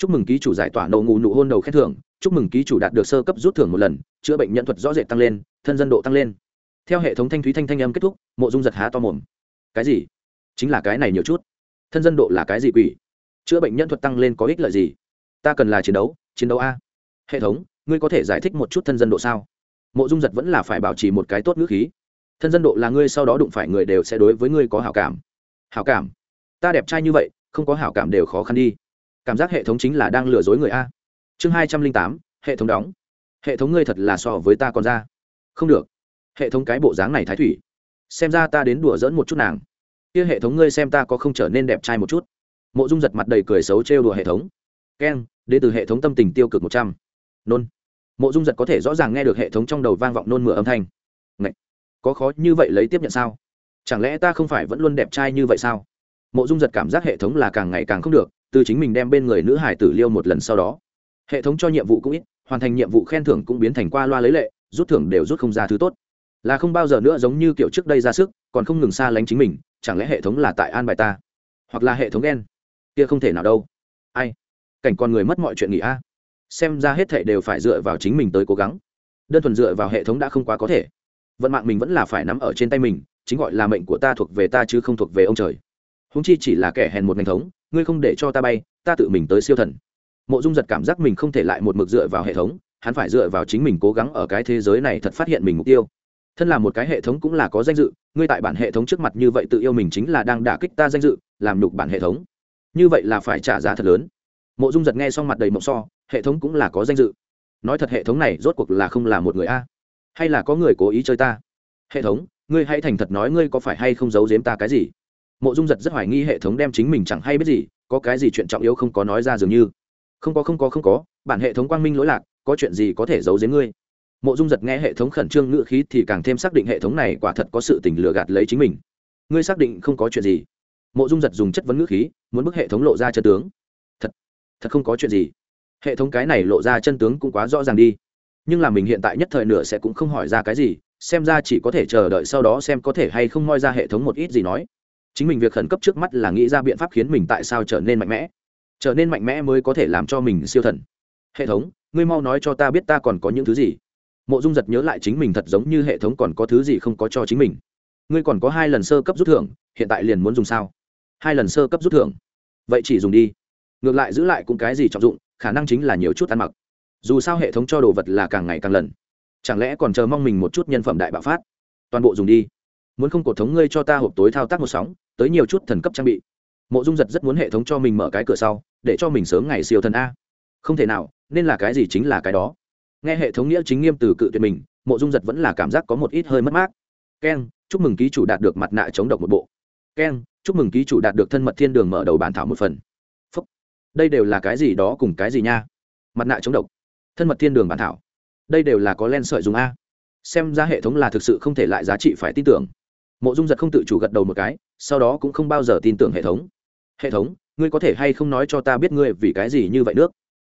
chúc mừng ký chủ giải tỏa nổ ngủ nụ hôn đầu khen thưởng, chúc mừng ký chủ đạt được sơ cấp rút thưởng một lần, chữa bệnh nhân thuật rõ rệt tăng lên, thân dân độ tăng lên. Theo hệ thống thanh thúy thanh thanh âm kết thúc, mộ dung giật há to mồm. Cái gì? Chính là cái này nhiều chút. Thân dân độ là cái gì quỷ? Chữa bệnh nhân thuật tăng lên có ích lợi gì? Ta cần là chiến đấu chiến đấu a. Hệ thống, ngươi có thể giải thích một chút thân dân độ sao? Mộ dung giật vẫn là phải bảo trì một cái tốt ngữ khí. Thân dân độ là ngươi sau đó đụng phải người đều sẽ đối với ngươi có hảo cảm. Hảo cảm? Ta đẹp trai như vậy, không có hảo cảm đều khó khăn đi cảm giác hệ thống chính là đang lừa dối người a. Chương hai trăm linh tám, hệ thống đóng. Hệ thống ngươi thật là so với ta còn ra. Không được. Hệ thống cái bộ dáng này thái thủy. Xem ra ta đến đùa dỡn một chút nàng. Kia hệ thống ngươi xem ta có không trở nên đẹp trai một chút. Mộ dung giật mặt đầy cười xấu trêu đùa hệ thống. Keng đến từ hệ thống tâm tình tiêu cực một trăm. Nôn. Mộ dung giật có thể rõ ràng nghe được hệ thống trong đầu vang vọng nôn mửa âm thanh. Ngậy! có khó như vậy lấy tiếp nhận sao? Chẳng lẽ ta không phải vẫn luôn đẹp trai như vậy sao? Mộ dung giật cảm giác hệ thống là càng ngày càng không được, từ chính mình đem bên người nữ hải tử liêu một lần sau đó. Hệ thống cho nhiệm vụ cũng ít, hoàn thành nhiệm vụ khen thưởng cũng biến thành qua loa lấy lệ, rút thưởng đều rút không ra thứ tốt. Là không bao giờ nữa giống như kiểu trước đây ra sức, còn không ngừng xa lánh chính mình, chẳng lẽ hệ thống là tại an bài ta? Hoặc là hệ thống đen kia không thể nào đâu. Ai? Cảnh con người mất mọi chuyện nghỉ a. Xem ra hết thệ đều phải dựa vào chính mình tới cố gắng. Đơn thuần dựa vào hệ thống đã không quá có thể. Vận mạng mình vẫn là phải nắm ở trên tay mình, chính gọi là mệnh của ta thuộc về ta chứ không thuộc về ông trời húng chi chỉ là kẻ hèn một ngành thống, ngươi không để cho ta bay, ta tự mình tới siêu thần. Mộ dung giật cảm giác mình không thể lại một mực dựa vào hệ thống, hắn phải dựa vào chính mình cố gắng ở cái thế giới này thật phát hiện mình mục tiêu. Thân là một cái hệ thống cũng là có danh dự, ngươi tại bản hệ thống trước mặt như vậy tự yêu mình chính là đang đả kích ta danh dự, làm nhục bản hệ thống. Như vậy là phải trả giá thật lớn. Mộ dung giật nghe xong mặt đầy mộng so, hệ thống cũng là có danh dự. Nói thật hệ thống này rốt cuộc là không là một người a. Hay là có người cố ý chơi ta? Hệ thống, ngươi hãy thành thật nói ngươi có phải hay không giấu giếm ta cái gì? Mộ dung giật rất hoài nghi hệ thống đem chính mình chẳng hay biết gì, có cái gì chuyện trọng yếu không có nói ra dường như. Không có không có không có, bản hệ thống quang minh lỗi lạc, có chuyện gì có thể giấu giếm ngươi? Mộ dung giật nghe hệ thống khẩn trương ngữ khí thì càng thêm xác định hệ thống này quả thật có sự tình lừa gạt lấy chính mình. Ngươi xác định không có chuyện gì? Mộ dung giật dùng chất vấn ngữ khí, muốn bức hệ thống lộ ra chân tướng. Thật thật không có chuyện gì. Hệ thống cái này lộ ra chân tướng cũng quá rõ ràng đi. Nhưng là mình hiện tại nhất thời nửa sẽ cũng không hỏi ra cái gì, xem ra chỉ có thể chờ đợi sau đó xem có thể hay không moi ra hệ thống một ít gì nói chính mình việc khẩn cấp trước mắt là nghĩ ra biện pháp khiến mình tại sao trở nên mạnh mẽ. Trở nên mạnh mẽ mới có thể làm cho mình siêu thần. Hệ thống, ngươi mau nói cho ta biết ta còn có những thứ gì. Mộ dung giật nhớ lại chính mình thật giống như hệ thống còn có thứ gì không có cho chính mình. Ngươi còn có hai lần sơ cấp rút thưởng, hiện tại liền muốn dùng sao? Hai lần sơ cấp rút thưởng. Vậy chỉ dùng đi. Ngược lại giữ lại cũng cái gì trọng dụng, khả năng chính là nhiều chút ăn mặc. Dù sao hệ thống cho đồ vật là càng ngày càng lần. Chẳng lẽ còn chờ mong mình một chút nhân phẩm đại bạo phát? Toàn bộ dùng đi muốn không cổ thống ngươi cho ta hộp tối thao tác một sóng, tới nhiều chút thần cấp trang bị. Mộ dung giật rất muốn hệ thống cho mình mở cái cửa sau, để cho mình sớm ngày siêu thần a. Không thể nào, nên là cái gì chính là cái đó. Nghe hệ thống nghĩa chính nghiêm từ cự tuyệt mình, mộ dung giật vẫn là cảm giác có một ít hơi mất mát. Keng chúc mừng ký chủ đạt được mặt nạ chống độc một bộ. Keng chúc mừng ký chủ đạt được thân mật thiên đường mở đầu bản thảo một phần. Phúc. đây đều là cái gì đó cùng cái gì nha? Mặt nạ chống độc. Thân mật thiên đường bản thảo. Đây đều là có len sợi dùng a. Xem ra hệ thống là thực sự không thể lại giá trị phải tin tưởng mộ dung giật không tự chủ gật đầu một cái, sau đó cũng không bao giờ tin tưởng hệ thống. Hệ thống, ngươi có thể hay không nói cho ta biết ngươi vì cái gì như vậy nước?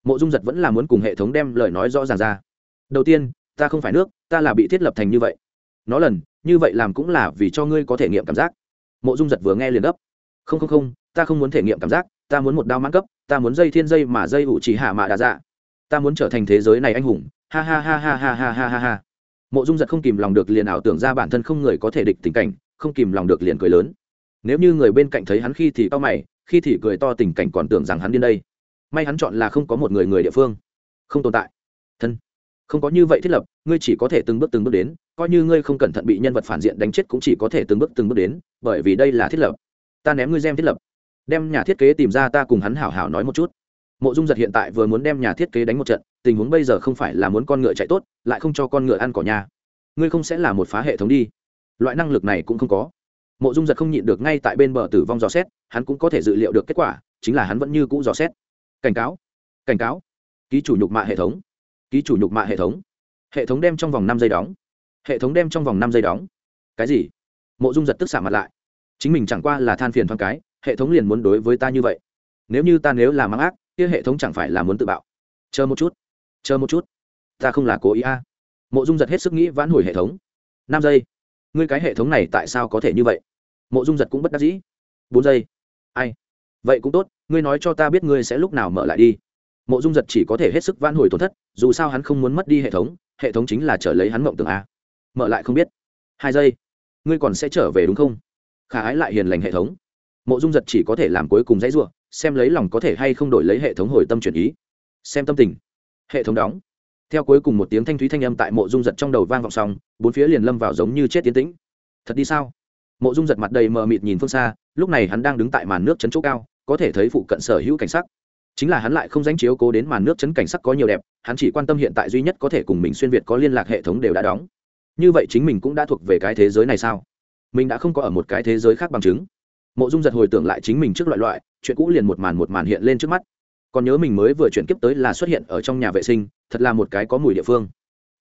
Mộ dung giật vẫn là muốn cùng hệ thống đem lời nói rõ ràng ra. Đầu tiên, ta không phải nước, ta là bị thiết lập thành như vậy. Nó lần, như vậy làm cũng là vì cho ngươi có thể nghiệm cảm giác. Mộ dung giật vừa nghe liền gấp. Không không không, ta không muốn thể nghiệm cảm giác, ta muốn một đao mãn cấp, ta muốn dây thiên dây mà dây ủ chỉ hạ mạ đà dạ. Ta muốn trở thành thế giới này anh hùng. Ha ha ha ha ha ha ha ha ha mộ dung giật không kìm lòng được liền ảo tưởng ra bản thân không người có thể địch tình cảnh, không kìm lòng được liền cười lớn. Nếu như người bên cạnh thấy hắn khi thì to mày, khi thì cười to tình cảnh còn tưởng rằng hắn điên đây. May hắn chọn là không có một người người địa phương, không tồn tại. Thân, không có như vậy thiết lập, ngươi chỉ có thể từng bước từng bước đến, coi như ngươi không cẩn thận bị nhân vật phản diện đánh chết cũng chỉ có thể từng bước từng bước đến, bởi vì đây là thiết lập. Ta ném ngươi gem thiết lập. Đem nhà thiết kế tìm ra ta cùng hắn hảo hảo nói một chút. Mộ dung giật hiện tại vừa muốn đem nhà thiết kế đánh một trận tình huống bây giờ không phải là muốn con ngựa chạy tốt, lại không cho con ngựa ăn cỏ nhà. Ngươi không sẽ là một phá hệ thống đi. Loại năng lực này cũng không có. Mộ dung giật không nhịn được ngay tại bên bờ tử vong dò xét, hắn cũng có thể dự liệu được kết quả, chính là hắn vẫn như cũ dò xét. Cảnh cáo cảnh cáo. Ký chủ nhục mạ hệ thống. Ký chủ nhục mạ hệ thống. Hệ thống đem trong vòng năm giây đóng. Hệ thống đem trong vòng năm giây đóng. Cái gì? Mộ dung giật tức xả mặt lại. Chính mình chẳng qua là than phiền thoáng cái, hệ thống liền muốn đối với ta như vậy. Nếu như ta nếu là mang ác, kia hệ thống chẳng phải là muốn tự bạo. Chờ một chút chờ một chút. Ta không là cố ý a. Mộ dung giật hết sức nghĩ vãn hồi hệ thống. Năm giây. Ngươi cái hệ thống này tại sao có thể như vậy? Mộ dung giật cũng bất đắc dĩ. Bốn giây. Ai? Vậy cũng tốt, ngươi nói cho ta biết ngươi sẽ lúc nào mở lại đi. Mộ dung giật chỉ có thể hết sức van hồi tổn thất, dù sao hắn không muốn mất đi hệ thống hệ thống chính là trở lấy hắn mộng tưởng a. Mở lại không biết. Hai giây. Ngươi còn sẽ trở về đúng không? Khả ái lại hiền lành hệ thống. Mộ dung giật chỉ có thể làm cuối cùng dãy r u ộ xem lấy lòng có thể hay không đổi lấy hệ thống hồi tâm chuyển ý. Xem tâm tình hệ thống đóng. Theo cuối cùng một tiếng thanh thúy thanh âm tại mộ dung giật trong đầu vang vọng xong, bốn phía liền lâm vào giống như chết tiến tĩnh. Thật đi sao? Mộ dung giật mặt đầy mờ mịt nhìn phương xa, lúc này hắn đang đứng tại màn nước chấn chỗ cao, có thể thấy phụ cận sở hữu cảnh sắc. Chính là hắn lại không dánh chiếu cố đến màn nước chấn cảnh sắc có nhiều đẹp, hắn chỉ quan tâm hiện tại duy nhất có thể cùng mình xuyên việt có liên lạc hệ thống đều đã đóng. Như vậy chính mình cũng đã thuộc về cái thế giới này sao? Mình đã không có ở một cái thế giới khác bằng chứng. Mộ dung giật hồi tưởng lại chính mình trước loại loại, chuyện cũ liền một màn một màn hiện lên trước mắt còn nhớ mình mới vừa chuyển kiếp tới là xuất hiện ở trong nhà vệ sinh, thật là một cái có mùi địa phương.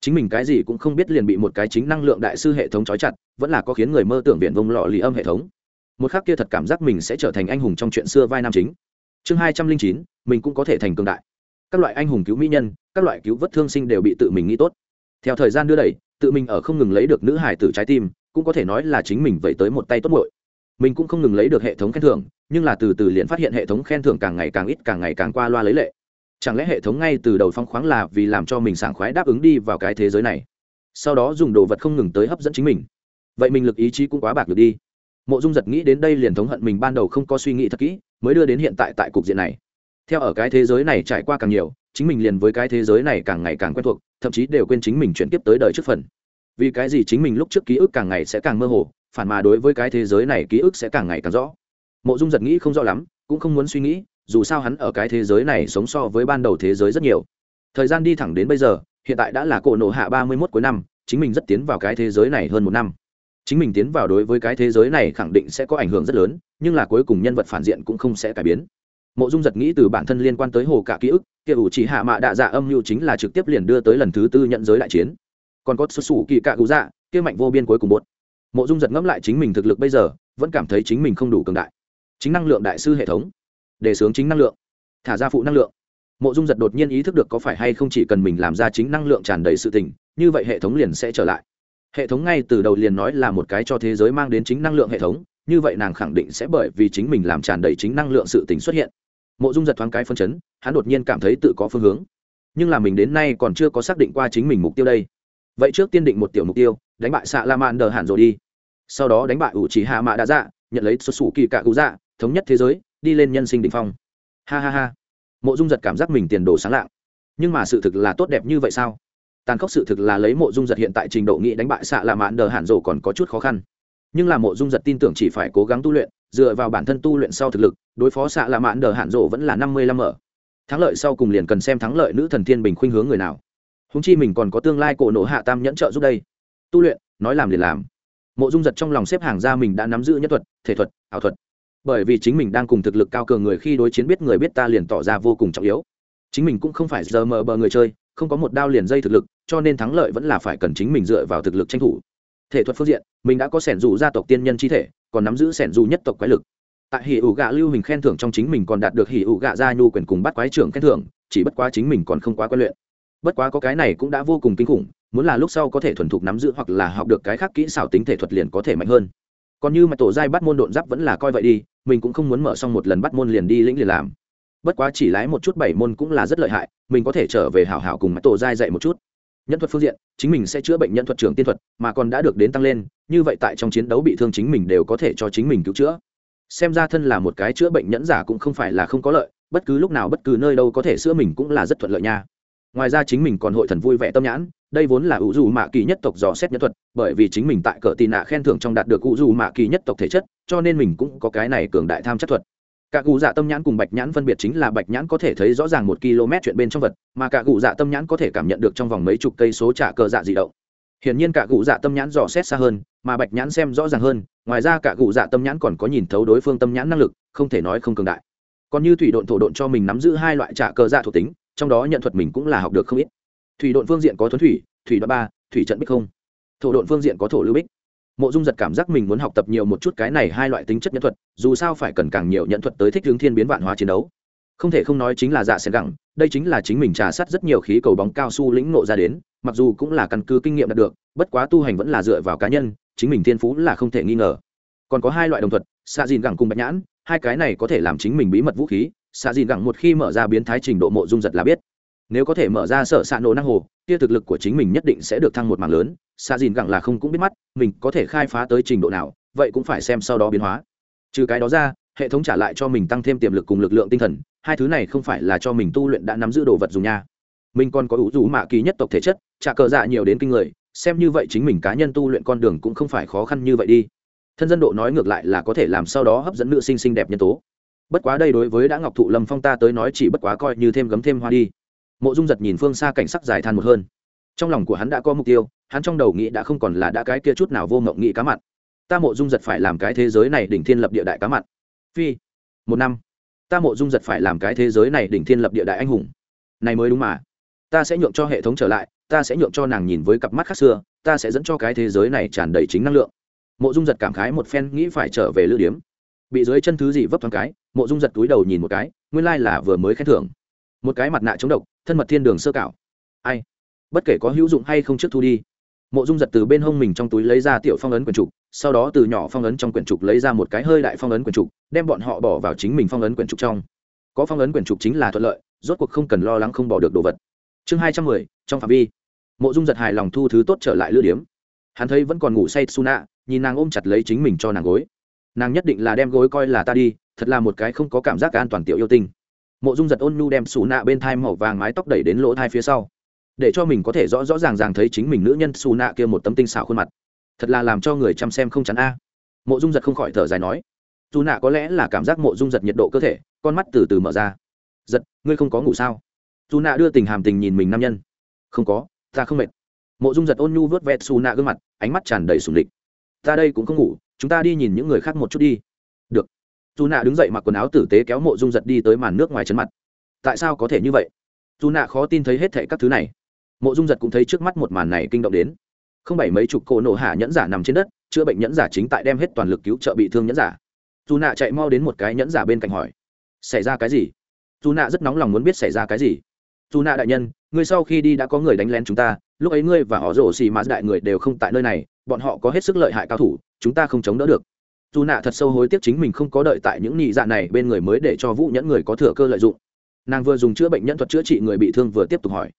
Chính mình cái gì cũng không biết liền bị một cái chính năng lượng đại sư hệ thống trói chặt, vẫn là có khiến người mơ tưởng viện vông lọ lì âm hệ thống. Một khác kia thật cảm giác mình sẽ trở thành anh hùng trong chuyện xưa vai nam chính. Chương hai trăm linh chín, mình cũng có thể thành cường đại. Các loại anh hùng cứu mỹ nhân, các loại cứu vất thương sinh đều bị tự mình nghĩ tốt. Theo thời gian đưa đẩy, tự mình ở không ngừng lấy được nữ hải tử trái tim, cũng có thể nói là chính mình vậy tới một tay tốt bội mình cũng không ngừng lấy được hệ thống khen thưởng, nhưng là từ từ liền phát hiện hệ thống khen thưởng càng ngày càng ít, càng ngày càng qua loa lấy lệ. Chẳng lẽ hệ thống ngay từ đầu phong khoáng là vì làm cho mình sảng khoái đáp ứng đi vào cái thế giới này? Sau đó dùng đồ vật không ngừng tới hấp dẫn chính mình. Vậy mình lực ý chí cũng quá bạc được đi. Mộ dung giật nghĩ đến đây liền thống hận mình ban đầu không có suy nghĩ thật kỹ, mới đưa đến hiện tại tại cục diện này. Theo ở cái thế giới này trải qua càng nhiều, chính mình liền với cái thế giới này càng ngày càng quen thuộc, thậm chí đều quên chính mình chuyển tiếp tới đời trước phần. Vì cái gì chính mình lúc trước ký ức càng ngày sẽ càng mơ hồ phản mà đối với cái thế giới này ký ức sẽ càng ngày càng rõ. Mộ dung giật nghĩ không rõ lắm, cũng không muốn suy nghĩ, dù sao hắn ở cái thế giới này sống so với ban đầu thế giới rất nhiều. Thời gian đi thẳng đến bây giờ, hiện tại đã là cổ nộ hạ ba mươi mốt cuối năm, chính mình rất tiến vào cái thế giới này hơn một năm. Chính mình tiến vào đối với cái thế giới này khẳng định sẽ có ảnh hưởng rất lớn, nhưng là cuối cùng nhân vật phản diện cũng không sẽ cải biến. Mộ dung giật nghĩ từ bản thân liên quan tới hồ cả ký ức, kia ủ chỉ hạ mạ đạ dạ âm mưu chính là trực tiếp liền đưa tới lần thứ tư nhận giới đại chiến. Còn có xuất xù kỳ cạ cụ dạ kia mạnh vô biên cuối cùng bột mộ dung giật ngẫm lại chính mình thực lực bây giờ, vẫn cảm thấy chính mình không đủ cường đại. Chính năng lượng đại sư hệ thống. Đề xướng chính năng lượng. Thả ra phụ năng lượng. Mộ dung giật đột nhiên ý thức được có phải hay không chỉ cần mình làm ra chính năng lượng tràn đầy sự tình, như vậy hệ thống liền sẽ trở lại. Hệ thống ngay từ đầu liền nói là một cái cho thế giới mang đến chính năng lượng hệ thống, như vậy nàng khẳng định sẽ bởi vì chính mình làm tràn đầy chính năng lượng sự tình xuất hiện. Mộ dung giật thoáng cái phân chấn, hắn đột nhiên cảm thấy tự có phương hướng. Nhưng là mình đến nay còn chưa có xác định qua chính mình mục tiêu đây. Vậy trước tiên định một tiểu mục tiêu, đánh bại xạ la man đờ hẳn rồi đi sau đó đánh bại ủ chỉ hạ mạ đã dạ nhận lấy xuất xù kỳ cạ cụ dạ thống nhất thế giới, đi lên nhân sinh đ ỉ n h phong. Ha ha ha. Mộ dung giật cảm giác mình tiền đồ sáng lạng. Nhưng mà sự thực là tốt đẹp như vậy sao? Tàn khốc sự thực là lấy mộ dung giật hiện tại trình độ nghị đánh bại xạ là mạn đờ hẳn rổ còn có chút khó khăn. Nhưng là mộ dung giật tin tưởng chỉ phải cố gắng tu luyện, dựa vào bản thân tu luyện sau thực lực, đối phó xạ là mạn đờ hẳn rổ vẫn là năm mươi lăm ở thắng lợi sau cùng liền cần xem thắng lợi nữ thần thiên bình khuynh hướng người nào. Húng chi mình còn có tương lai cổ nổ hạ tam nhẫn trợ giúp đây. Tu luyện, nói làm liền làm mộ dung giật trong lòng xếp hàng ra mình đã nắm giữ nhất thuật, thể thuật, ảo thuật. Bởi vì chính mình đang cùng thực lực cao cường người khi đối chiến biết người biết ta liền tỏ ra vô cùng trọng yếu. Chính mình cũng không phải giờ mờ bờ người chơi, không có một đao liền dây thực lực, cho nên thắng lợi vẫn là phải cần chính mình dựa vào thực lực tranh thủ. Thể thuật phương diện, mình đã có sẻn dù gia tộc tiên nhân chi thể, còn nắm giữ sẻn dù nhất tộc quái lực. Tại hỉ ủ gạ lưu mình khen thưởng trong chính mình còn đạt được hỉ ủ gạ gia nhu quyền cùng bắt quái trưởng khen thưởng, chỉ bất quá chính mình còn không quá quen luyện. Bất quá có cái này cũng đã vô cùng kinh khủng muốn là lúc sau có thể thuần thục nắm giữ hoặc là học được cái khác kỹ xảo tính thể thuật liền có thể mạnh hơn. Còn như mà tổ giai bắt môn độn giáp vẫn là coi vậy đi, mình cũng không muốn mở xong một lần bắt môn liền đi lĩnh liền làm. Bất quá chỉ lái một chút bảy môn cũng là rất lợi hại, mình có thể trở về hảo hảo cùng mà tổ giai dạy một chút. Nhân thuật phương diện, chính mình sẽ chữa bệnh nhân thuật trưởng tiên thuật, mà còn đã được đến tăng lên, như vậy tại trong chiến đấu bị thương chính mình đều có thể cho chính mình cứu chữa. Xem ra thân là một cái chữa bệnh nhẫn giả cũng không phải là không có lợi, bất cứ lúc nào bất cứ nơi đâu có thể chữa mình cũng là rất thuận lợi nha ngoài ra chính mình còn hội thần vui vẻ tâm nhãn, đây vốn là ủ dù mạ kỳ nhất tộc dò xét nhân thuật, bởi vì chính mình tại cờ tì nạ khen thưởng trong đạt được ủ dù mạ kỳ nhất tộc thể chất, cho nên mình cũng có cái này cường đại tham chất thuật. Cả cụ dạ tâm nhãn cùng bạch nhãn phân biệt chính là bạch nhãn có thể thấy rõ ràng một km chuyện bên trong vật, mà cả cụ dạ tâm nhãn có thể cảm nhận được trong vòng mấy chục cây số trả cờ dạ dị động. Hiển nhiên cả cụ dạ tâm nhãn dò xét xa hơn, mà bạch nhãn xem rõ ràng hơn, ngoài ra cả cụ dạ tâm nhãn còn có nhìn thấu đối phương tâm nhãn năng lực, không thể nói không cường đại. Còn như thủy độn thổ độn cho mình nắm giữ hai loại trả cờ dạ thuộc tính trong đó nhận thuật mình cũng là học được không ít. Thủy độn phương diện có thuấn thủy thủy đoạn ba, thủy trận bích không. Thổ độn phương diện có thổ lưu bích. Mộ dung giật cảm giác mình muốn học tập nhiều một chút cái này hai loại tính chất nhân thuật, dù sao phải cần càng nhiều nhận thuật tới thích hướng thiên biến vạn hóa chiến đấu. Không thể không nói chính là dạ sẽ gẳng, đây chính là chính mình trà sát rất nhiều khí cầu bóng cao su lĩnh nộ ra đến, mặc dù cũng là căn cứ kinh nghiệm đạt được, bất quá tu hành vẫn là dựa vào cá nhân, chính mình thiên phú là không thể nghi ngờ. Còn có hai loại đồng thuật, xạ dìn gẳng cùng bạch nhãn, hai cái này có thể làm chính mình bí mật vũ khí xạ dìn gẳng một khi mở ra biến thái trình độ mộ dung giật là biết. Nếu có thể mở ra sở xạ nổ năng hồ, kia thực lực của chính mình nhất định sẽ được thăng một mảng lớn. Xạ dìn gẳng là không cũng biết mắt, mình có thể khai phá tới trình độ nào, vậy cũng phải xem sau đó biến hóa. Trừ cái đó ra, hệ thống trả lại cho mình tăng thêm tiềm lực cùng lực lượng tinh thần, hai thứ này không phải là cho mình tu luyện đã nắm giữ đồ vật dùng nha. Mình còn có ủ rũ mạ kỳ nhất tộc thể chất, trả cờ dạ nhiều đến kinh người, xem như vậy chính mình cá nhân tu luyện con đường cũng không phải khó khăn như vậy đi. Thân dân độ nói ngược lại là có thể làm sau đó hấp dẫn nữ sinh xinh đẹp nhân tố bất quá đây đối với đã ngọc thụ lâm phong ta tới nói chỉ bất quá coi như thêm gấm thêm hoa đi. Mộ dung giật nhìn phương xa cảnh sắc dài than một hơn. Trong lòng của hắn đã có mục tiêu, hắn trong đầu nghĩ đã không còn là đã cái kia chút nào vô mộng nghĩ cá mặn. Ta mộ dung giật phải làm cái thế giới này đỉnh thiên lập địa đại cá mặn. Phi, một năm. Ta mộ dung giật phải làm cái thế giới này đỉnh thiên lập địa đại anh hùng. Này mới đúng mà. Ta sẽ nhượng cho hệ thống trở lại, ta sẽ nhượng cho nàng nhìn với cặp mắt khác xưa, ta sẽ dẫn cho cái thế giới này tràn đầy chính năng lượng. Mộ dung giật cảm khái một phen, nghĩ phải trở về lữ điếm bị dưới chân thứ gì vấp thoáng cái, mộ dung giật túi đầu nhìn một cái, nguyên lai là vừa mới khen thưởng. Một cái mặt nạ chống độc, thân mật thiên đường sơ cảo. Ai? Bất kể có hữu dụng hay không trước thu đi. Mộ dung giật từ bên hông mình trong túi lấy ra tiểu phong ấn quyển trục, sau đó từ nhỏ phong ấn trong quyển trục lấy ra một cái hơi đại phong ấn quyển trục, đem bọn họ bỏ vào chính mình phong ấn quyển trục trong. Có phong ấn quyển trục chính là thuận lợi, rốt cuộc không cần lo lắng không bỏ được đồ vật. Chương hai trăm mười, trong phạm vi. Mộ dung giật hài lòng thu thứ tốt trở lại lưu điếm. Hắn thấy vẫn còn ngủ say suna, nhìn nàng ôm chặt lấy chính mình cho nàng gối nàng nhất định là đem gối coi là ta đi, thật là một cái không có cảm giác an toàn tiểu yêu tinh. Mộ dung giật ôn nhu đem xù nạ bên thai màu vàng mái tóc đẩy đến lỗ thai phía sau, để cho mình có thể rõ rõ ràng ràng thấy chính mình nữ nhân xù nạ kia một tấm tinh xảo khuôn mặt. Thật là làm cho người chăm xem không chắn a. Mộ dung giật không khỏi thở dài nói dù nạ có lẽ là cảm giác mộ dung giật nhiệt độ cơ thể, con mắt từ từ mở ra. Giật, ngươi không có ngủ sao? Dù nạ đưa tình hàm tình nhìn mình nam nhân. Không có, ta không mệt. Mộ dung giật ôn nhu vớt vẹt xù nạ gương mặt, ánh mắt tràn đầy sùng địch. Ta đây cũng không ngủ chúng ta đi nhìn những người khác một chút đi. Được. Dù nạ đứng dậy mặc quần áo tử tế kéo mộ dung giật đi tới màn nước ngoài chân mặt. Tại sao có thể như vậy? Dù nạ khó tin thấy hết thệ các thứ này. Mộ dung giật cũng thấy trước mắt một màn này kinh động đến. Không bảy mấy chục cổ nổ hạ nhẫn giả nằm trên đất, chữa bệnh nhẫn giả chính tại đem hết toàn lực cứu trợ bị thương nhẫn giả. Dù nạ chạy mau đến một cái nhẫn giả bên cạnh hỏi, xảy ra cái gì? Dù nạ rất nóng lòng muốn biết xảy ra cái gì. Dù nạ đại nhân, ngươi sau khi đi đã có người đánh lén chúng ta, lúc ấy ngươi và họ rổ xì mã đại người đều không tại nơi này, bọn họ có hết sức lợi hại cao thủ chúng ta không chống đỡ được. Dù nạ thật sâu hối tiếc chính mình không có đợi tại những nhị dạ này bên người mới để cho vũ nhẫn người có thừa cơ lợi dụng. Nàng vừa dùng chữa bệnh nhân thuật chữa trị người bị thương vừa tiếp tục hỏi.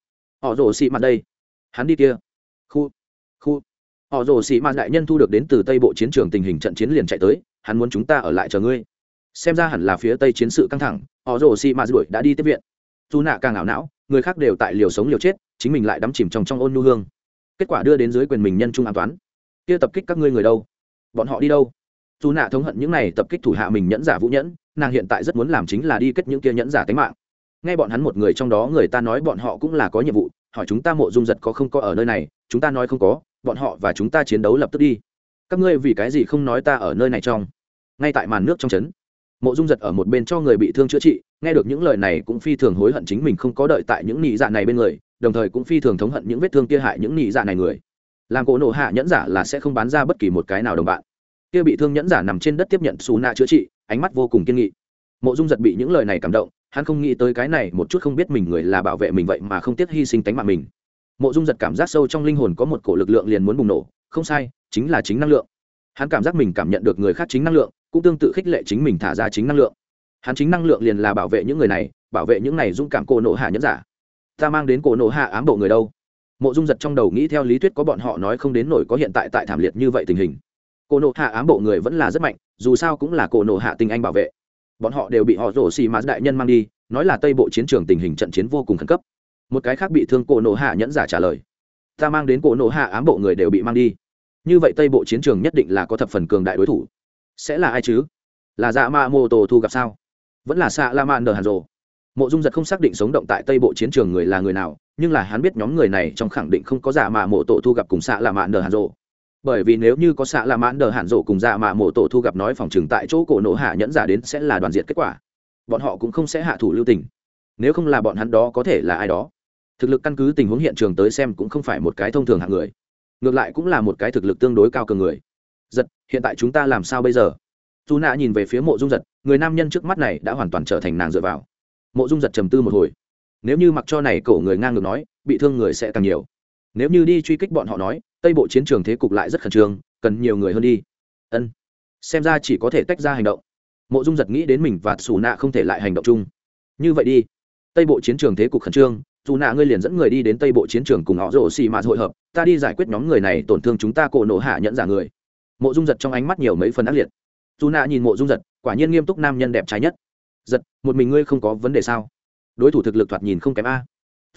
Họ rồ xị mặt đây. Hắn đi kia. Khu. Khu. Họ rồ xị mặt đại nhân thu được đến từ tây bộ chiến trường tình hình trận chiến liền chạy tới, hắn muốn chúng ta ở lại chờ ngươi. Xem ra hẳn là phía tây chiến sự căng thẳng, họ rồ xị mặt đuổi đã đi tiếp viện. Dù nạ càng ảo não, người khác đều tại liều sống liều chết, chính mình lại đắm chìm trong trong ôn nu hương. Kết quả đưa đến dưới quyền mình nhân trung an toán. Kia tập kích các ngươi người đâu? Bọn họ đi đâu? Dù nạ thống hận những này tập kích thủ hạ mình nhẫn giả vũ nhẫn, nàng hiện tại rất muốn làm chính là đi kết những kia nhẫn giả tính mạng. Nghe bọn hắn một người trong đó người ta nói bọn họ cũng là có nhiệm vụ, hỏi chúng ta mộ dung giật có không có ở nơi này, chúng ta nói không có, bọn họ và chúng ta chiến đấu lập tức đi. Các ngươi vì cái gì không nói ta ở nơi này trong? Ngay tại màn nước trong trấn, mộ dung giật ở một bên cho người bị thương chữa trị, nghe được những lời này cũng phi thường hối hận chính mình không có đợi tại những nị dạ này bên người, đồng thời cũng phi thường thống hận những vết thương kia hại những nị dạ này người làm cổ nộ hạ nhẫn giả là sẽ không bán ra bất kỳ một cái nào đồng bạn. Kia bị thương nhẫn giả nằm trên đất tiếp nhận xù nạ chữa trị, ánh mắt vô cùng kiên nghị. Mộ dung giật bị những lời này cảm động, hắn không nghĩ tới cái này một chút không biết mình người là bảo vệ mình vậy mà không tiếc hy sinh tánh mạng mình. Mộ dung giật cảm giác sâu trong linh hồn có một cổ lực lượng liền muốn bùng nổ, không sai, chính là chính năng lượng. Hắn cảm giác mình cảm nhận được người khác chính năng lượng, cũng tương tự khích lệ chính mình thả ra chính năng lượng. Hắn chính năng lượng liền là bảo vệ những người này, bảo vệ những này dũng cảm cổ nộ hạ nhẫn giả. Ta mang đến cổ nộ hạ ám bộ người đâu? Mộ dung giật trong đầu nghĩ theo lý thuyết có bọn họ nói không đến nổi có hiện tại tại thảm liệt như vậy tình hình. Cổ nộ hạ ám bộ người vẫn là rất mạnh, dù sao cũng là cổ nộ hạ tình anh bảo vệ. Bọn họ đều bị họ rổ xì mã đại nhân mang đi, nói là tây bộ chiến trường tình hình trận chiến vô cùng khẩn cấp. Một cái khác bị thương cổ nộ hạ nhẫn giả trả lời, ta mang đến cổ nộ hạ ám bộ người đều bị mang đi. Như vậy tây bộ chiến trường nhất định là có thập phần cường đại đối thủ. Sẽ là ai chứ? Là dạ ma mô tô thu gặp sao? Vẫn là xạ la man nờ hàn rồ. Mộ dung giật không xác định sống động tại tây bộ chiến trường người là người nào nhưng là hắn biết nhóm người này trong khẳng định không có giả mạ mộ tổ thu gặp cùng xạ là mạn nở hàn rộ. Bởi vì nếu như có xạ là mạn nở hàn rộ cùng giả mạ mộ tổ thu gặp nói phòng trừng tại chỗ cổ nổ hạ nhẫn giả đến sẽ là đoàn diệt kết quả. Bọn họ cũng không sẽ hạ thủ lưu tình. Nếu không là bọn hắn đó có thể là ai đó. Thực lực căn cứ tình huống hiện trường tới xem cũng không phải một cái thông thường hạng người. Ngược lại cũng là một cái thực lực tương đối cao cường người. Giật, hiện tại chúng ta làm sao bây giờ? Dù nạ nhìn về phía mộ dung giật, người nam nhân trước mắt này đã hoàn toàn trở thành nàng dựa vào. Mộ dung giật trầm tư một hồi nếu như mặc cho này cổ người ngang ngược nói, bị thương người sẽ càng nhiều. Nếu như đi truy kích bọn họ nói, tây bộ chiến trường thế cục lại rất khẩn trương, cần nhiều người hơn đi. Ân. Xem ra chỉ có thể tách ra hành động. Mộ dung giật nghĩ đến mình và xù nạ không thể lại hành động chung. Như vậy đi. Tây bộ chiến trường thế cục khẩn trương dù nạ ngươi liền dẫn người đi đến tây bộ chiến trường cùng họ rổ xì mạt hội hợp, ta đi giải quyết nhóm người này, tổn thương chúng ta cổ nổ hạ nhẫn giả người. Mộ dung giật trong ánh mắt nhiều mấy phần ác liệt. Dù nạ nhìn mộ dung giật, quả nhiên nghiêm túc nam nhân đẹp trái nhất. Giật, một mình ngươi không có vấn đề sao? Đối thủ thực lực thoạt nhìn không kém a.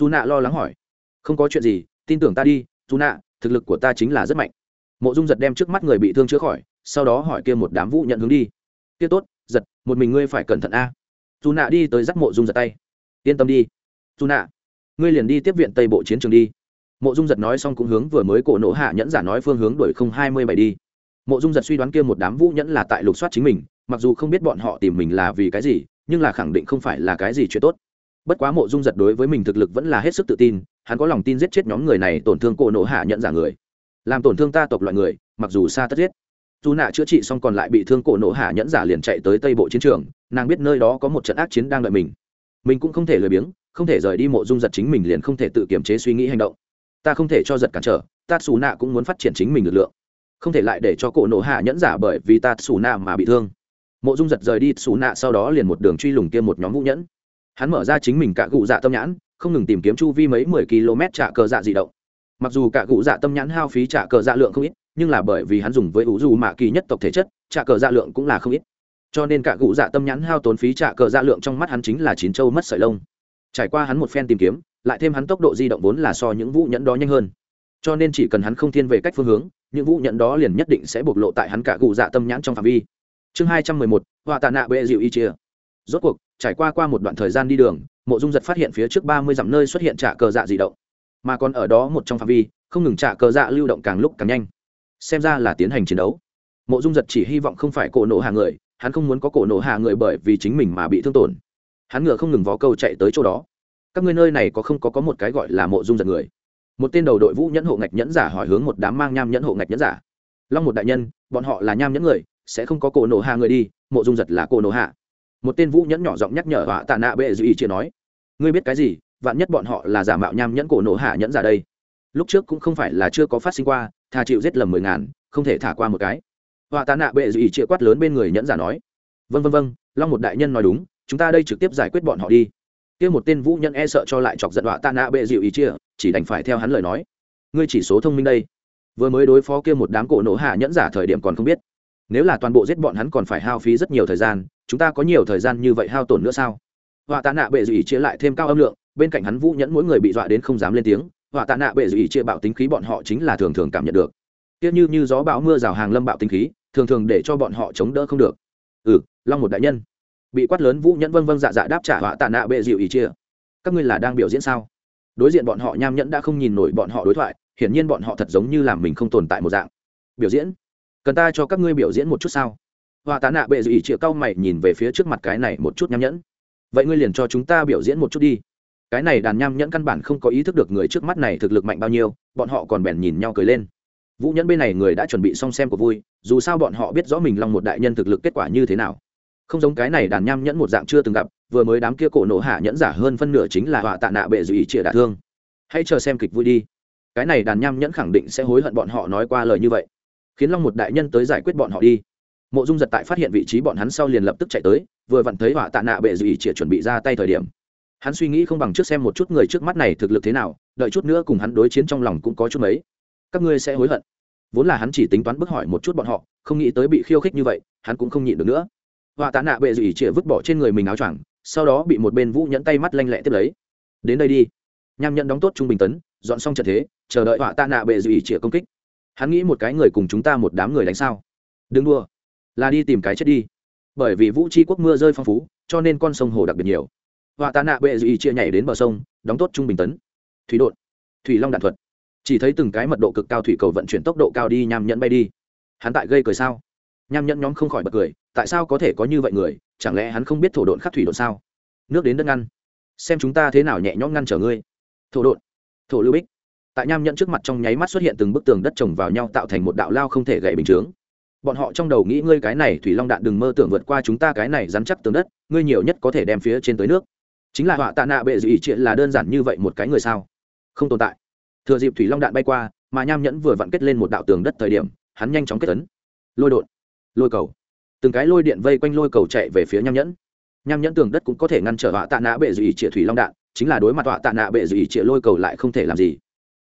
Dù nạ lo lắng hỏi. Không có chuyện gì, tin tưởng ta đi dù nạ thực lực của ta chính là rất mạnh. Mộ dung giật đem trước mắt người bị thương chữa khỏi, sau đó hỏi kia một đám vũ nhận hướng đi. Kia tốt, giật, một mình ngươi phải cẩn thận a. Dù nạ đi tới dắt mộ dung giật tay. Yên tâm đi. Dù nạ ngươi liền đi tiếp viện tây bộ chiến trường đi. Mộ dung giật nói xong cũng hướng vừa mới cổ nổ hạ nhẫn giả nói phương hướng đổi không hai mươi bảy đi. Mộ dung giật suy đoán kia một đám vũ nhẫn là tại lục soát chính mình, mặc dù không biết bọn họ tìm mình là vì cái gì, nhưng là khẳng định không phải là cái gì chuyện tốt bất quá mộ dung giật đối với mình thực lực vẫn là hết sức tự tin, hắn có lòng tin giết chết nhóm người này tổn thương cổ nổ hạ nhẫn giả người. Làm tổn thương ta tộc loại người, mặc dù xa tất giết. Dù nạ chữa trị xong còn lại bị thương cổ nổ hạ nhẫn giả liền chạy tới tây bộ chiến trường, nàng biết nơi đó có một trận ác chiến đang đợi mình. Mình cũng không thể lười biếng, không thể rời đi mộ dung giật chính mình liền không thể tự kiềm chế suy nghĩ hành động. Ta không thể cho giật cản trở, ta xù nạ cũng muốn phát triển chính mình lực lượng. Không thể lại để cho cổ nổ hạ nhẫn giả bởi vì ta xù nạ mà bị thương. Mộ dung giật rời đi xù nạ sau đó liền một đường truy lùng kia một nhóm vũ nhẫn hắn mở ra chính mình cả cụ dạ tâm nhãn, không ngừng tìm kiếm chu vi mấy mười km trả cờ dạ di động. Mặc dù cả cụ dạ tâm nhãn hao phí trả cờ dạ lượng không ít, nhưng là bởi vì hắn dùng với ủ dù mạ kỳ nhất tộc thể chất, trả cờ dạ lượng cũng là không ít. Cho nên cả cụ dạ tâm nhãn hao tốn phí trả cờ dạ lượng trong mắt hắn chính là chín châu mất sợi lông. Trải qua hắn một phen tìm kiếm, lại thêm hắn tốc độ di động vốn là so những vũ nhẫn đó nhanh hơn. Cho nên chỉ cần hắn không thiên về cách phương hướng, những vũ nhẫn đó liền nhất định sẽ bộc lộ tại hắn cả cụ dạ tâm nhãn trong phạm vi. Chương hai trăm mười một, họa tạ nạ bệ dịu y chia. Rốt cuộc trải qua qua một đoạn thời gian đi đường, mộ dung giật phát hiện phía trước ba mươi dặm nơi xuất hiện trả cờ dạ di động. Mà còn ở đó một trong phạm vi, không ngừng trả cờ dạ lưu động càng lúc càng nhanh. Xem ra là tiến hành chiến đấu. Mộ dung giật chỉ hy vọng không phải cổ nổ hạ người, hắn không muốn có cổ nổ hạ người bởi vì chính mình mà bị thương tổn. Hắn ngựa không ngừng vó câu chạy tới chỗ đó. Các ngươi nơi này có không có có một cái gọi là mộ dung giật người? Một tên đầu đội vũ nhẫn hộ ngạch nhẫn giả hỏi hướng một đám mang nham nhẫn hộ ngạch nhẫn giả. Long một đại nhân, bọn họ là nham nhẫn người, sẽ không có cổ nổ hạ người đi, mộ dung giật là cổ nổ hạ một tên vũ nhẫn nhỏ giọng nhắc nhở họa tạ nạ bệ dư ý chia nói, ngươi biết cái gì? Vạn nhất bọn họ là giả mạo nham nhẫn cổ nổ hạ nhẫn giả đây. Lúc trước cũng không phải là chưa có phát sinh qua, thà chịu giết lầm mười ngàn, không thể thả qua một cái. Họa tạ nạ bệ dư ý chia quát lớn bên người nhẫn giả nói vân vân vân long một đại nhân nói đúng, chúng ta đây trực tiếp giải quyết bọn họ đi. Kia một tên vũ nhân e sợ cho lại chọc giận họa tạ nạ bệ dịu ý chia, chỉ đành phải theo hắn lời nói, ngươi chỉ số thông minh đây. Vừa mới đối phó kia một đám cổ nổ hạ nhẫn giả thời điểm còn không biết nếu là toàn bộ giết bọn hắn còn phải hao phí rất nhiều thời gian, chúng ta có nhiều thời gian như vậy hao tổn nữa sao? Họa tạ nạ bệ dù ý chia lại thêm cao âm lượng, bên cạnh hắn vũ nhẫn mỗi người bị dọa đến không dám lên tiếng, họa tạ nạ bệ dù ý chia bạo tính khí bọn họ chính là thường thường cảm nhận được. Tiếc như như gió bão mưa rào hàng lâm bạo tính khí, thường thường để cho bọn họ chống đỡ không được. Ừ long một đại nhân. Bị quát lớn vũ nhẫn vâng vâng dạ dạ đáp trả họa tạ nạ bệ dịu ý chia. Các ngươi là đang biểu diễn sao? Đối diện bọn họ nham nhẫn đã không nhìn nổi bọn họ đối thoại, hiển nhiên bọn họ thật giống như làm mình không tồn tại một dạng. Biểu diễn cần ta cho các ngươi biểu diễn một chút sao? Họa tạ nạ bệ dù ý chĩa cao mày nhìn về phía trước mặt cái này một chút nham nhẫn. Vậy ngươi liền cho chúng ta biểu diễn một chút đi. Cái này đàn nham nhẫn căn bản không có ý thức được người trước mắt này thực lực mạnh bao nhiêu, bọn họ còn bèn nhìn nhau cười lên. Vũ nhẫn bên này người đã chuẩn bị xong xem của vui, dù sao bọn họ biết rõ mình lòng một đại nhân thực lực kết quả như thế nào. Không giống cái này đàn nham nhẫn một dạng chưa từng gặp, vừa mới đám kia cổ nổ hạ nhẫn giả hơn phân nửa chính là họa tạ nạ bệ dù ý chĩa đả thương. Hãy chờ xem kịch vui đi. Cái này đàn nham nhẫn khẳng định sẽ hối hận bọn họ nói qua lời như vậy khiến long một đại nhân tới giải quyết bọn họ đi. Mộ dung giật tại phát hiện vị trí bọn hắn sau liền lập tức chạy tới, vừa vặn thấy họa tạ nạ bệ dù ý chĩa chuẩn bị ra tay thời điểm. Hắn suy nghĩ không bằng trước xem một chút người trước mắt này thực lực thế nào, đợi chút nữa cùng hắn đối chiến trong lòng cũng có chút mấy. Các ngươi sẽ hối hận. Vốn là hắn chỉ tính toán bức hỏi một chút bọn họ, không nghĩ tới bị khiêu khích như vậy, hắn cũng không nhịn được nữa. Họa tạ nạ bệ dù chĩa vứt bỏ trên người mình áo choàng, sau đó bị một bên vũ nhẫn tay mắt lanh lẹ tiếp lấy. Đến đây đi. Nham nhẫn đóng tốt trung bình tấn, dọn xong trận thế, chờ đợi họa tạ nạ bệ dù chĩa công kích hắn nghĩ một cái người cùng chúng ta một đám người đánh sao? Đừng đua là đi tìm cái chết đi. Bởi vì vũ tri quốc mưa rơi phong phú, cho nên con sông hồ đặc biệt nhiều. Họa tạ nạ bệ dù chia nhảy đến bờ sông, đóng tốt trung bình tấn. Thủy đột thủy long đạn thuật. Chỉ thấy từng cái mật độ cực cao thủy cầu vận chuyển tốc độ cao đi, nham nhẫn bay đi. Hắn tại gây cười sao? Nham nhẫn nhóm không khỏi bật cười, tại sao có thể có như vậy người? Chẳng lẽ hắn không biết thổ độn khắc thủy độn sao? Nước đến đất ngăn. Xem chúng ta thế nào nhẹ nhõm ngăn trở ngươi. Thổ độn. Thổ lưu bích tại nham nhẫn trước mặt trong nháy mắt xuất hiện từng bức tường đất trồng vào nhau tạo thành một đạo lao không thể gậy bình chướng. Bọn họ trong đầu nghĩ ngươi cái này thủy long đạn đừng mơ tưởng vượt qua chúng ta cái này dám chắc tường đất, ngươi nhiều nhất có thể đem phía trên tới nước. Chính là họa tạ nạ bệ dị chuyện là đơn giản như vậy một cái người sao? Không tồn tại. Thừa dịp thủy long đạn bay qua, mà nham nhẫn vừa vặn kết lên một đạo tường đất thời điểm, hắn nhanh chóng kết tấn lôi đột lôi cầu. Từng cái lôi điện vây quanh lôi cầu chạy về phía nham nhẫn. Nham nhẫn tường đất cũng có thể ngăn trở họa tạ nạ bệ dị trịa thủy long đạn, chính là đối mặt họa tạ nạ bệ dị trịa lôi cầu lại không thể làm gì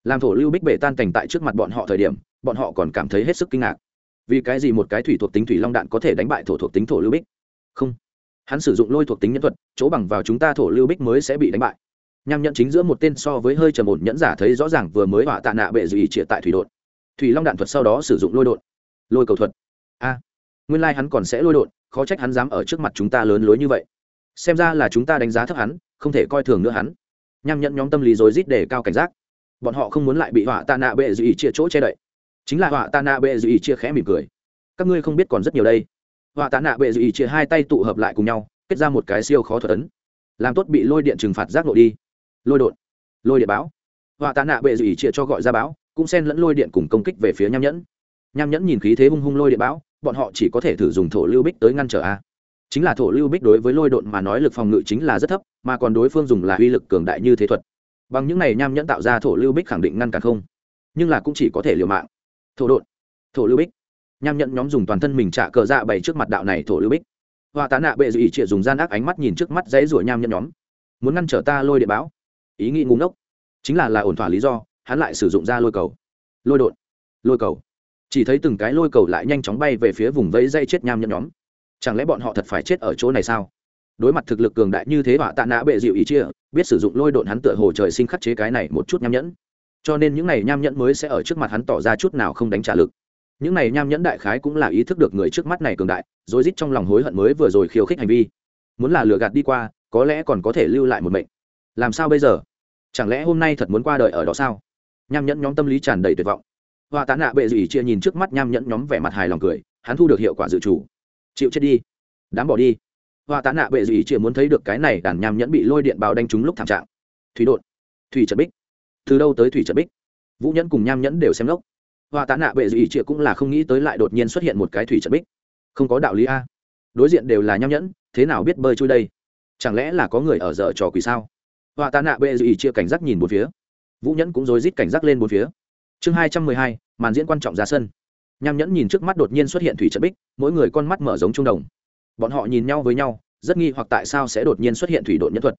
làm thổ lưu bích bể tan cảnh tại trước mặt bọn họ thời điểm, bọn họ còn cảm thấy hết sức kinh ngạc. Vì cái gì một cái thủy thuộc tính thủy long đạn có thể đánh bại thổ thuộc tính thổ lưu bích? Không. Hắn sử dụng lôi thuộc tính nhân thuật, chỗ bằng vào chúng ta thổ lưu bích mới sẽ bị đánh bại. Nham nhẫn chính giữa một tên so với hơi trầm ổn nhẫn giả thấy rõ ràng vừa mới hỏa tạ nạ bệ dị trịa tại thủy đột thủy long đạn thuật sau đó sử dụng lôi đột lôi cầu thuật. A. Nguyên lai、like、hắn còn sẽ lôi đột khó trách hắn dám ở trước mặt chúng ta lớn lối như vậy. Xem ra là chúng ta đánh giá thấp hắn, không thể coi thường nữa hắn. Nham nhẫn nhóm tâm lý rối rít để cao cảnh giác bọn họ không muốn lại bị họa tạ nạ bệ dị chia chỗ che đậy. Chính là họa tạ nạ bệ dị chia khẽ mỉm cười. Các ngươi không biết còn rất nhiều đây. Họa tạ nạ bệ dị chia hai tay tụ hợp lại cùng nhau, kết ra một cái siêu khó thuật ấn. Làm tốt bị lôi điện trừng phạt giác nội đi. Lôi đột. Lôi điện báo. Họa tạ nạ bệ dị chia cho gọi ra báo, cũng xen lẫn lôi điện cùng công kích về phía nham nhẫn. Nham nhẫn nhìn khí thế hung hung lôi điện bão bọn họ chỉ có thể thử dùng thổ lưu bích tới ngăn trở a. Chính là thổ lưu bích đối với lôi độn mà nói lực phòng ngự chính là rất thấp, mà còn đối phương dùng là uy lực cường đại như thế thuật bằng những này nham nhẫn tạo ra thổ lưu bích khẳng định ngăn cản không? Nhưng là cũng chỉ có thể liều mạng. Thổ đột thổ lưu bích. Nham nhẫn nhóm dùng toàn thân mình trả cờ dạ bày trước mặt đạo này thổ lưu bích. Hoa tá nạ bệ dị trịa dùng gian ác ánh mắt nhìn trước mắt dãy rủa nham nhẫn nhóm. Muốn ngăn trở ta lôi địa báo. Ý nghĩ ngúng ốc chính là là ổn thỏa lý do, hắn lại sử dụng ra lôi cầu. Lôi đột lôi cầu. Chỉ thấy từng cái lôi cầu lại nhanh chóng bay về phía vùng vẫy dây chết nham nhẫn nhóm. Chẳng lẽ bọn họ thật phải chết ở chỗ này sao? Đối mặt thực lực cường đại như thế họa tạ nã bệ dịu ý chia, biết sử dụng lôi độn hắn tựa hồ trời sinh khắc chế cái này một chút nham nhẫn. Cho nên những này nham nhẫn mới sẽ ở trước mặt hắn tỏ ra chút nào không đánh trả lực. Những này nham nhẫn đại khái cũng là ý thức được người trước mắt này cường đại rồi rít trong lòng hối hận mới vừa rồi khiêu khích hành vi. Muốn là lừa gạt đi qua, có lẽ còn có thể lưu lại một mệnh. Làm sao bây giờ? Chẳng lẽ hôm nay thật muốn qua đời ở đó sao? Nham nhẫn nhóm tâm lý tràn đầy tuyệt vọng. Họa tán nạ bệ dị chia nhìn trước mắt nham nhẫn nhóm vẻ mặt hài lòng cười, hắn thu được hiệu quả dự chủ chịu chết đi. Đám bỏ đi hoa tán nạ bệ dị chỉ muốn thấy được cái này đàn nham nhẫn bị lôi điện bào đánh trúng lúc thảm trạng. Thủy đột thủy trật bích. Từ đâu tới thủy trật bích? Vũ nhẫn cùng nham nhẫn đều xem lốc hoa tán nạ bệ dị chỉ cũng là không nghĩ tới lại đột nhiên xuất hiện một cái thủy trật bích. Không có đạo lý a. Đối diện đều là nham nhẫn, thế nào biết bơi chui đây? Chẳng lẽ là có người ở dở trò quỷ sao? Hoa tán nạ bệ dị chia cảnh giác nhìn một phía. Vũ nhẫn cũng rối rít cảnh giác lên bốn phía. Chương hai trăm mười hai, màn diễn quan trọng ra sân. Nham nhẫn nhìn trước mắt đột nhiên xuất hiện thủy trận bích, mỗi người con mắt mở giống trung đồng bọn họ nhìn nhau với nhau, rất nghi hoặc tại sao sẽ đột nhiên xuất hiện thủy độn nhân thuật.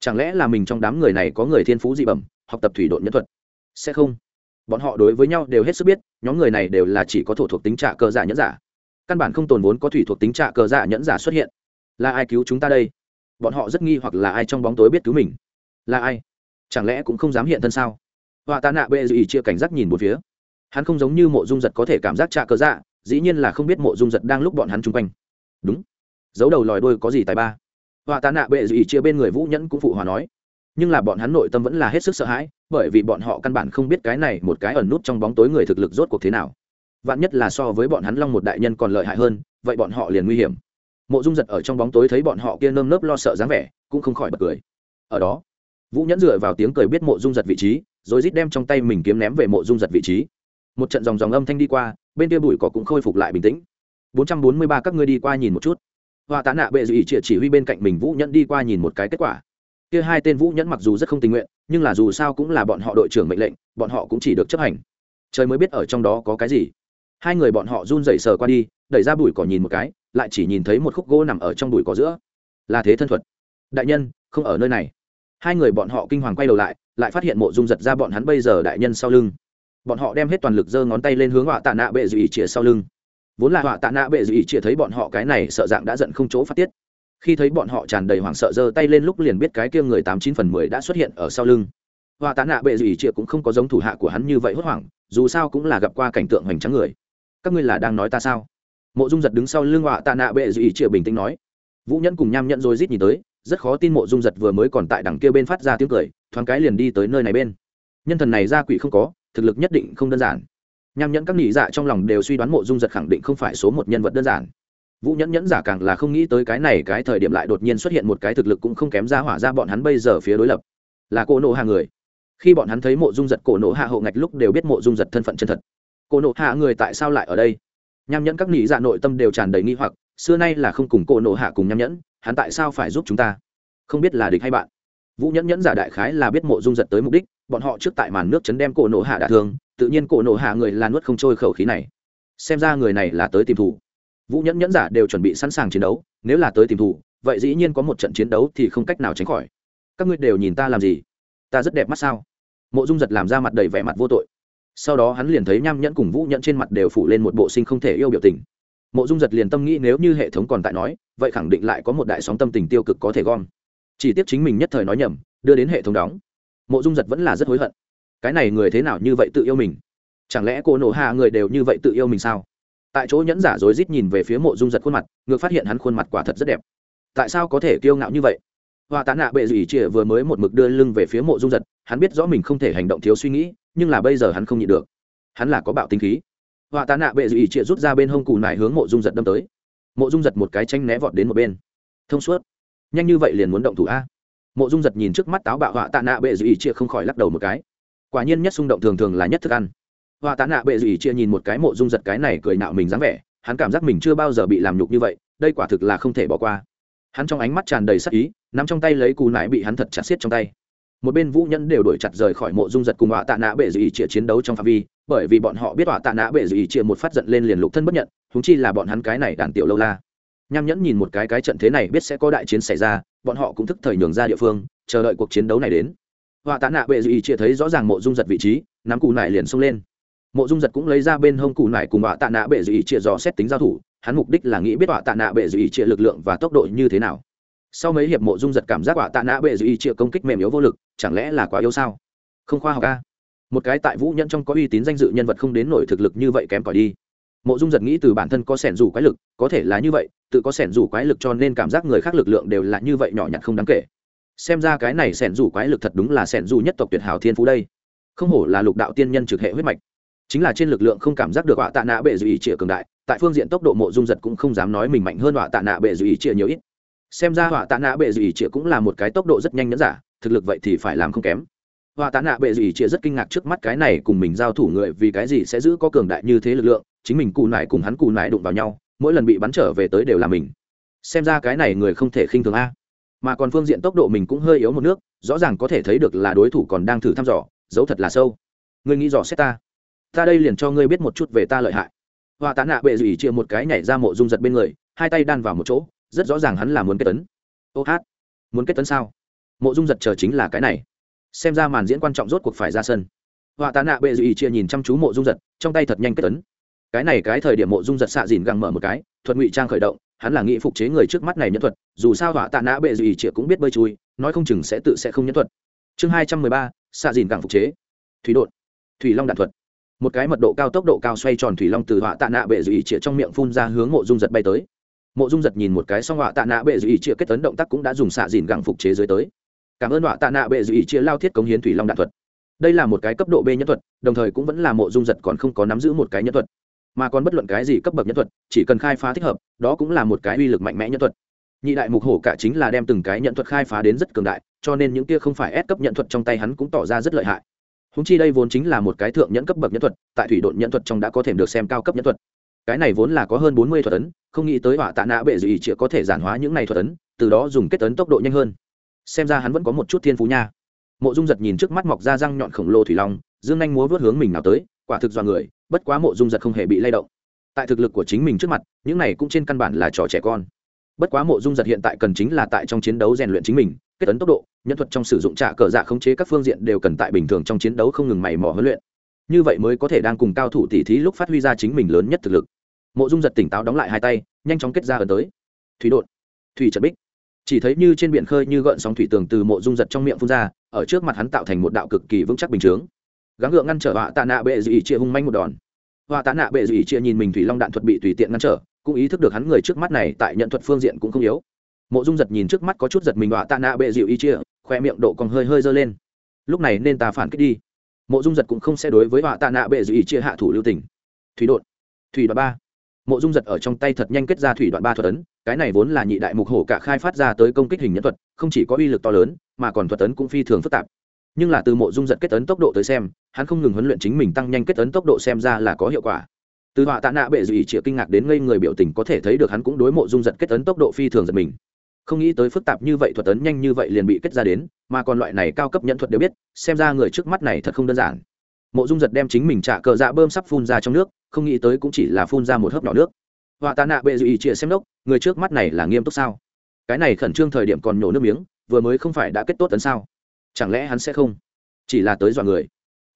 Chẳng lẽ là mình trong đám người này có người thiên phú dị bẩm, học tập thủy độn nhân thuật? Sẽ không. Bọn họ đối với nhau đều hết sức biết, nhóm người này đều là chỉ có thổ thuộc tính trạ cơ giả nhẫn giả. Căn bản không tồn vốn có thủy thuộc tính trạ cơ giả nhẫn giả xuất hiện. Là ai cứu chúng ta đây? Bọn họ rất nghi hoặc là ai trong bóng tối biết cứu mình? Là ai? Chẳng lẽ cũng không dám hiện thân sao? Họa tạ nạ bệ dị chia cảnh giác nhìn một phía. Hắn không giống như mộ dung giật có thể cảm giác trạ cờ dạ dĩ nhiên là không biết mộ dung giật đang lúc bọn hắn chung quanh. Đúng giấu đầu lòi đôi có gì tài ba. Họa tạ nạ bệ dị chia bên người vũ nhẫn cũng phụ hòa nói, nhưng là bọn hắn nội tâm vẫn là hết sức sợ hãi, bởi vì bọn họ căn bản không biết cái này một cái ẩn nút trong bóng tối người thực lực rốt cuộc thế nào. Vạn nhất là so với bọn hắn long một đại nhân còn lợi hại hơn, vậy bọn họ liền nguy hiểm. Mộ dung giật ở trong bóng tối thấy bọn họ kia nơm nớp lo sợ dáng vẻ, cũng không khỏi bật cười. Ở đó, vũ nhẫn dựa vào tiếng cười biết mộ dung giật vị trí, rồi rít đem trong tay mình kiếm ném về mộ dung giật vị trí. Một trận dòng dòng âm thanh đi qua, bên kia bụi cỏ cũng khôi phục lại bình tĩnh. Bốn trăm bốn mươi ba các ngươi đi qua nhìn một chút hoa tá nạ bệ dị Triệt chỉ huy bên cạnh mình vũ nhẫn đi qua nhìn một cái kết quả. Kia hai tên vũ nhẫn mặc dù rất không tình nguyện, nhưng là dù sao cũng là bọn họ đội trưởng mệnh lệnh, bọn họ cũng chỉ được chấp hành. Trời mới biết ở trong đó có cái gì. Hai người bọn họ run rẩy sờ qua đi, đẩy ra bụi cỏ nhìn một cái, lại chỉ nhìn thấy một khúc gỗ nằm ở trong bụi cỏ giữa. Là thế thân thuật. Đại nhân, không ở nơi này. Hai người bọn họ kinh hoàng quay đầu lại lại phát hiện mộ dung giật ra bọn hắn bây giờ đại nhân sau lưng. Bọn họ đem hết toàn lực giơ ngón tay lên hướng họa tạ nạ bệ dị chĩa sau lưng vốn là họa tạ nạ bệ dị chĩa thấy bọn họ cái này sợ dạng đã giận không chỗ phát tiết. Khi thấy bọn họ tràn đầy hoảng sợ giơ tay lên lúc liền biết cái kia người tám chín phần mười đã xuất hiện ở sau lưng. Họa tạ nạ bệ dị chĩa cũng không có giống thủ hạ của hắn như vậy hốt hoảng, dù sao cũng là gặp qua cảnh tượng hoành trắng người. Các ngươi là đang nói ta sao? Mộ dung giật đứng sau lưng họa tạ nạ bệ dị chĩa bình tĩnh nói. Vũ nhẫn cùng nham nhẫn rồi rít nhìn tới, rất khó tin mộ dung giật vừa mới còn tại đằng kia bên phát ra tiếng cười, thoáng cái liền đi tới nơi này bên. Nhân thần này ra quỷ không có, thực lực nhất định không đơn giản nham nhẫn các nhị dạ trong lòng đều suy đoán mộ dung giật khẳng định không phải số một nhân vật đơn giản. Vũ nhẫn nhẫn giả càng là không nghĩ tới cái này, cái thời điểm lại đột nhiên xuất hiện một cái thực lực cũng không kém ra hỏa ra bọn hắn bây giờ phía đối lập. Là cô nộ hạ người. Khi bọn hắn thấy mộ dung giật cổ nộ hạ hậu ngạch lúc đều biết mộ dung giật thân phận chân thật. Cổ nộ hạ người tại sao lại ở đây? Nham nhẫn các nhị dạ nội tâm đều tràn đầy nghi hoặc, xưa nay là không cùng cổ nộ hạ cùng nham nhẫn, hắn tại sao phải giúp chúng ta? Không biết là địch hay bạn. Vũ nhẫn nhẫn giả đại khái là biết mộ dung giật tới mục đích bọn họ trước tại màn nước chấn đem cổ nổ hạ đả thương, tự nhiên cổ nổ hạ người là nuốt không trôi khẩu khí này. Xem ra người này là tới tìm thủ. Vũ nhẫn nhẫn giả đều chuẩn bị sẵn sàng chiến đấu, nếu là tới tìm thủ, vậy dĩ nhiên có một trận chiến đấu thì không cách nào tránh khỏi. Các ngươi đều nhìn ta làm gì? Ta rất đẹp mắt sao? Mộ dung giật làm ra mặt đầy vẻ mặt vô tội. Sau đó hắn liền thấy nham nhẫn cùng vũ nhẫn trên mặt đều phủ lên một bộ sinh không thể yêu biểu tình. Mộ dung giật liền tâm nghĩ nếu như hệ thống còn tại nói, vậy khẳng định lại có một đại sóng tâm tình tiêu cực có thể gom. Chỉ tiếc chính mình nhất thời nói nhầm, đưa đến hệ thống đóng mộ dung giật vẫn là rất hối hận. Cái này người thế nào như vậy tự yêu mình? Chẳng lẽ cô nổ hạ người đều như vậy tự yêu mình sao? Tại chỗ nhẫn giả rối rít nhìn về phía mộ dung giật khuôn mặt, ngược phát hiện hắn khuôn mặt quả thật rất đẹp. Tại sao có thể kiêu ngạo như vậy? Hòa tạ nạ bệ dùy chĩa vừa mới một mực đưa lưng về phía mộ dung giật, hắn biết rõ mình không thể hành động thiếu suy nghĩ, nhưng là bây giờ hắn không nhịn được. Hắn là có bạo tính khí. Hòa tạ nạ bệ dùy chĩa rút ra bên hông cù nải hướng mộ dung giật đâm tới. Mộ dung giật một cái tranh né vọt đến một bên. Thông suốt. Nhanh như vậy liền muốn động thủ a? Mộ dung giật nhìn trước mắt táo bạo họa tạ nạ bệ dùy chia không khỏi lắc đầu một cái. Quả nhiên nhất xung động thường thường là nhất thức ăn. Họa tạ nạ bệ dùy chia nhìn một cái mộ dung giật cái này cười nạo mình dáng vẻ, hắn cảm giác mình chưa bao giờ bị làm nhục như vậy, đây quả thực là không thể bỏ qua. Hắn trong ánh mắt tràn đầy sắc ý, nắm trong tay lấy cù nải bị hắn thật chặt xiết trong tay. Một bên vũ nhẫn đều đổi chặt rời khỏi mộ dung giật cùng họa tạ nạ bệ dùy chia chiến đấu trong phạm vi, bởi vì bọn họ biết họa tạ nạ bệ dùy chia một phát giận lên liền lục thân bất nhận húng chi là bọn hắn cái này đàn tiểu lâu la nham nhẫn nhìn một cái cái trận thế này biết sẽ có đại chiến xảy ra, bọn họ cũng thức thời nhường ra địa phương, chờ đợi cuộc chiến đấu này đến. Họa tạ nạ bệ dị chia thấy rõ ràng mộ dung giật vị trí, nắm cù nải liền xông lên. Mộ dung giật cũng lấy ra bên hông cù nải cùng họa tạ nạ bệ dị chia dò xét tính giao thủ, hắn mục đích là nghĩ biết họa tạ nạ bệ dị chia lực lượng và tốc độ như thế nào. Sau mấy hiệp mộ dung giật cảm giác họa tạ nạ bệ dị chia công kích mềm yếu vô lực, chẳng lẽ là quá yếu sao? Không khoa học ca một cái tại vũ nhẫn trong có uy tín danh dự nhân vật không đến nổi thực lực như vậy kém cỏi đi mộ dung giật nghĩ từ bản thân có sẻn rủ quái lực, có thể là như vậy, tự có sẻn rủ quái lực cho nên cảm giác người khác lực lượng đều là như vậy nhỏ nhặt không đáng kể. Xem ra cái này sẻn rủ quái lực thật đúng là sẻn rủ nhất tộc tuyệt hảo thiên phú đây. Không hổ là lục đạo tiên nhân trực hệ huyết mạch. Chính là trên lực lượng không cảm giác được họa tạ nạ bệ dù ý chĩa cường đại, tại phương diện tốc độ mộ dung giật cũng không dám nói mình mạnh hơn họa tạ nạ bệ dù ý chĩa nhiều ít. Xem ra họa tạ nạ bệ dù ý chĩa cũng là một cái tốc độ rất nhanh nhẫn giả, thực lực vậy thì phải làm không kém. Họa tạ nạ bệ dù ý chĩa rất kinh ngạc trước mắt cái này cùng mình giao thủ người vì cái gì sẽ giữ có cường đại như thế lực lượng chính mình cù nải cùng hắn cù nải đụng vào nhau, mỗi lần bị bắn trở về tới đều là mình. Xem ra cái này người không thể khinh thường a. Mà còn phương diện tốc độ mình cũng hơi yếu một nước, rõ ràng có thể thấy được là đối thủ còn đang thử thăm dò, giấu thật là sâu. Ngươi nghĩ dò xét ta? Ta đây liền cho ngươi biết một chút về ta lợi hại. Họa tạ nạ bệ dùy chia một cái nhảy ra mộ dung giật bên người, hai tay đan vào một chỗ, rất rõ ràng hắn là muốn kết tấn. Ô hát, muốn kết tấn sao? Mộ dung giật chờ chính là cái này. Xem ra màn diễn quan trọng rốt cuộc phải ra sân. Họa tạ nạ bệ dùy chia nhìn chăm chú mộ dung giật, trong tay thật nhanh kết tấn cái này cái thời điểm mộ dung giật xạ dìn găng mở một cái, thuật ngụy trang khởi động, hắn là nghĩ phục chế người trước mắt này nhân thuật, dù sao họa tạ nã bệ dù ý chĩa cũng biết bơi chui, nói không chừng sẽ tự sẽ không nhân thuật. Chương hai trăm mười ba, xạ dìn găng phục chế. Thủy đột. Thủy long đạn thuật. Một cái mật độ cao tốc độ cao xoay tròn thủy long từ họa tạ nạ bệ dù ý chĩa trong miệng phun ra hướng mộ dung giật bay tới. Mộ dung giật nhìn một cái xong họa tạ nạ bệ dù ý chĩa kết tấn động tác cũng đã dùng xạ dìn găng phục chế dưới tới. Cảm ơn họa tạ nạ bệ dù ý chĩa lao thiết cống hiến thủy long đạn thuật. Đây là một cái cấp độ b nhân thuật, đồng thời cũng vẫn là mộ dung giật còn không có nắm giữ một cái nhân thuật mà còn bất luận cái gì cấp bậc nhân thuật, chỉ cần khai phá thích hợp, đó cũng là một cái uy lực mạnh mẽ nhân thuật. Nhị đại mục hổ cả chính là đem từng cái nhận thuật khai phá đến rất cường đại, cho nên những kia không phải ép cấp nhận thuật trong tay hắn cũng tỏ ra rất lợi hại. Húng chi đây vốn chính là một cái thượng nhẫn cấp bậc nhân thuật, tại thủy độn nhân thuật trong đã có thể được xem cao cấp nhân thuật. Cái này vốn là có hơn bốn mươi thuật ấn, không nghĩ tới họa tạ nạ bệ dự ý chĩa có thể giản hóa những này thuật ấn, từ đó dùng kết ấn tốc độ nhanh hơn. Xem ra hắn vẫn có một chút thiên phú nha. Mộ dung giật nhìn trước mắt mọc ra răng nhọn khổng lồ thủy long, dương anh múa vớt hướng mình nào tới quả thực do người, bất quá mộ dung giật không hề bị lay động. Tại thực lực của chính mình trước mặt, những này cũng trên căn bản là trò trẻ con. Bất quá mộ dung giật hiện tại cần chính là tại trong chiến đấu rèn luyện chính mình, kết tấn tốc độ, nhân thuật trong sử dụng trạ cờ dạ khống chế các phương diện đều cần tại bình thường trong chiến đấu không ngừng mày mò huấn luyện. Như vậy mới có thể đang cùng cao thủ tỉ thí lúc phát huy ra chính mình lớn nhất thực lực. Mộ dung giật tỉnh táo đóng lại hai tay, nhanh chóng kết ra ở tới. Thủy đột thủy trật bích. Chỉ thấy như trên biển khơi như gợn sóng thủy tường từ mộ dung giật trong miệng phun ra, ở trước mặt hắn tạo thành một đạo cực kỳ vững chắc bình chướng gắng gượng ngăn trở họa tạ nạ bệ dị chia hung manh một đòn. Họa tạ nạ bệ dị chia nhìn mình thủy long đạn thuật bị tùy tiện ngăn trở, cũng ý thức được hắn người trước mắt này tại nhận thuật phương diện cũng không yếu. Mộ dung giật nhìn trước mắt có chút giật mình họa tạ nạ bệ dịu y chia khoe miệng độ còn hơi hơi dơ lên. Lúc này nên ta phản kích đi. Mộ dung giật cũng không sẽ đối với họa tạ nạ bệ dịu y chia hạ thủ lưu tình. Thủy đột. Thủy đoạn ba. Mộ dung giật ở trong tay thật nhanh kết ra thủy đoạn ba thuật ấn, cái này vốn là nhị đại mục hổ cả khai phát ra tới công kích hình nhân thuật, không chỉ có uy lực to lớn, mà còn thuật ấn cũng phi thường phức tạp. Nhưng là từ mộ dung giật kết ấn tốc độ tới xem hắn không ngừng huấn luyện chính mình tăng nhanh kết ấn tốc độ xem ra là có hiệu quả. Từ họa tạ nạ bệ dù ý chĩa kinh ngạc đến ngây người biểu tình có thể thấy được hắn cũng đối mộ dung giật kết ấn tốc độ phi thường giật mình. Không nghĩ tới phức tạp như vậy thuật ấn nhanh như vậy liền bị kết ra đến, mà còn loại này cao cấp nhận thuật đều biết, xem ra người trước mắt này thật không đơn giản. Mộ dung giật đem chính mình trả cờ dạ bơm sắp phun ra trong nước, không nghĩ tới cũng chỉ là phun ra một hớp nhỏ nước. Họa tạ nạ bệ dù ý chĩa xem đốc, người trước mắt này là nghiêm túc sao? Cái này khẩn trương thời điểm còn nhổ nước miếng, vừa mới không phải đã kết tốt tấn sao? Chẳng lẽ hắn sẽ không? Chỉ là tới dọa người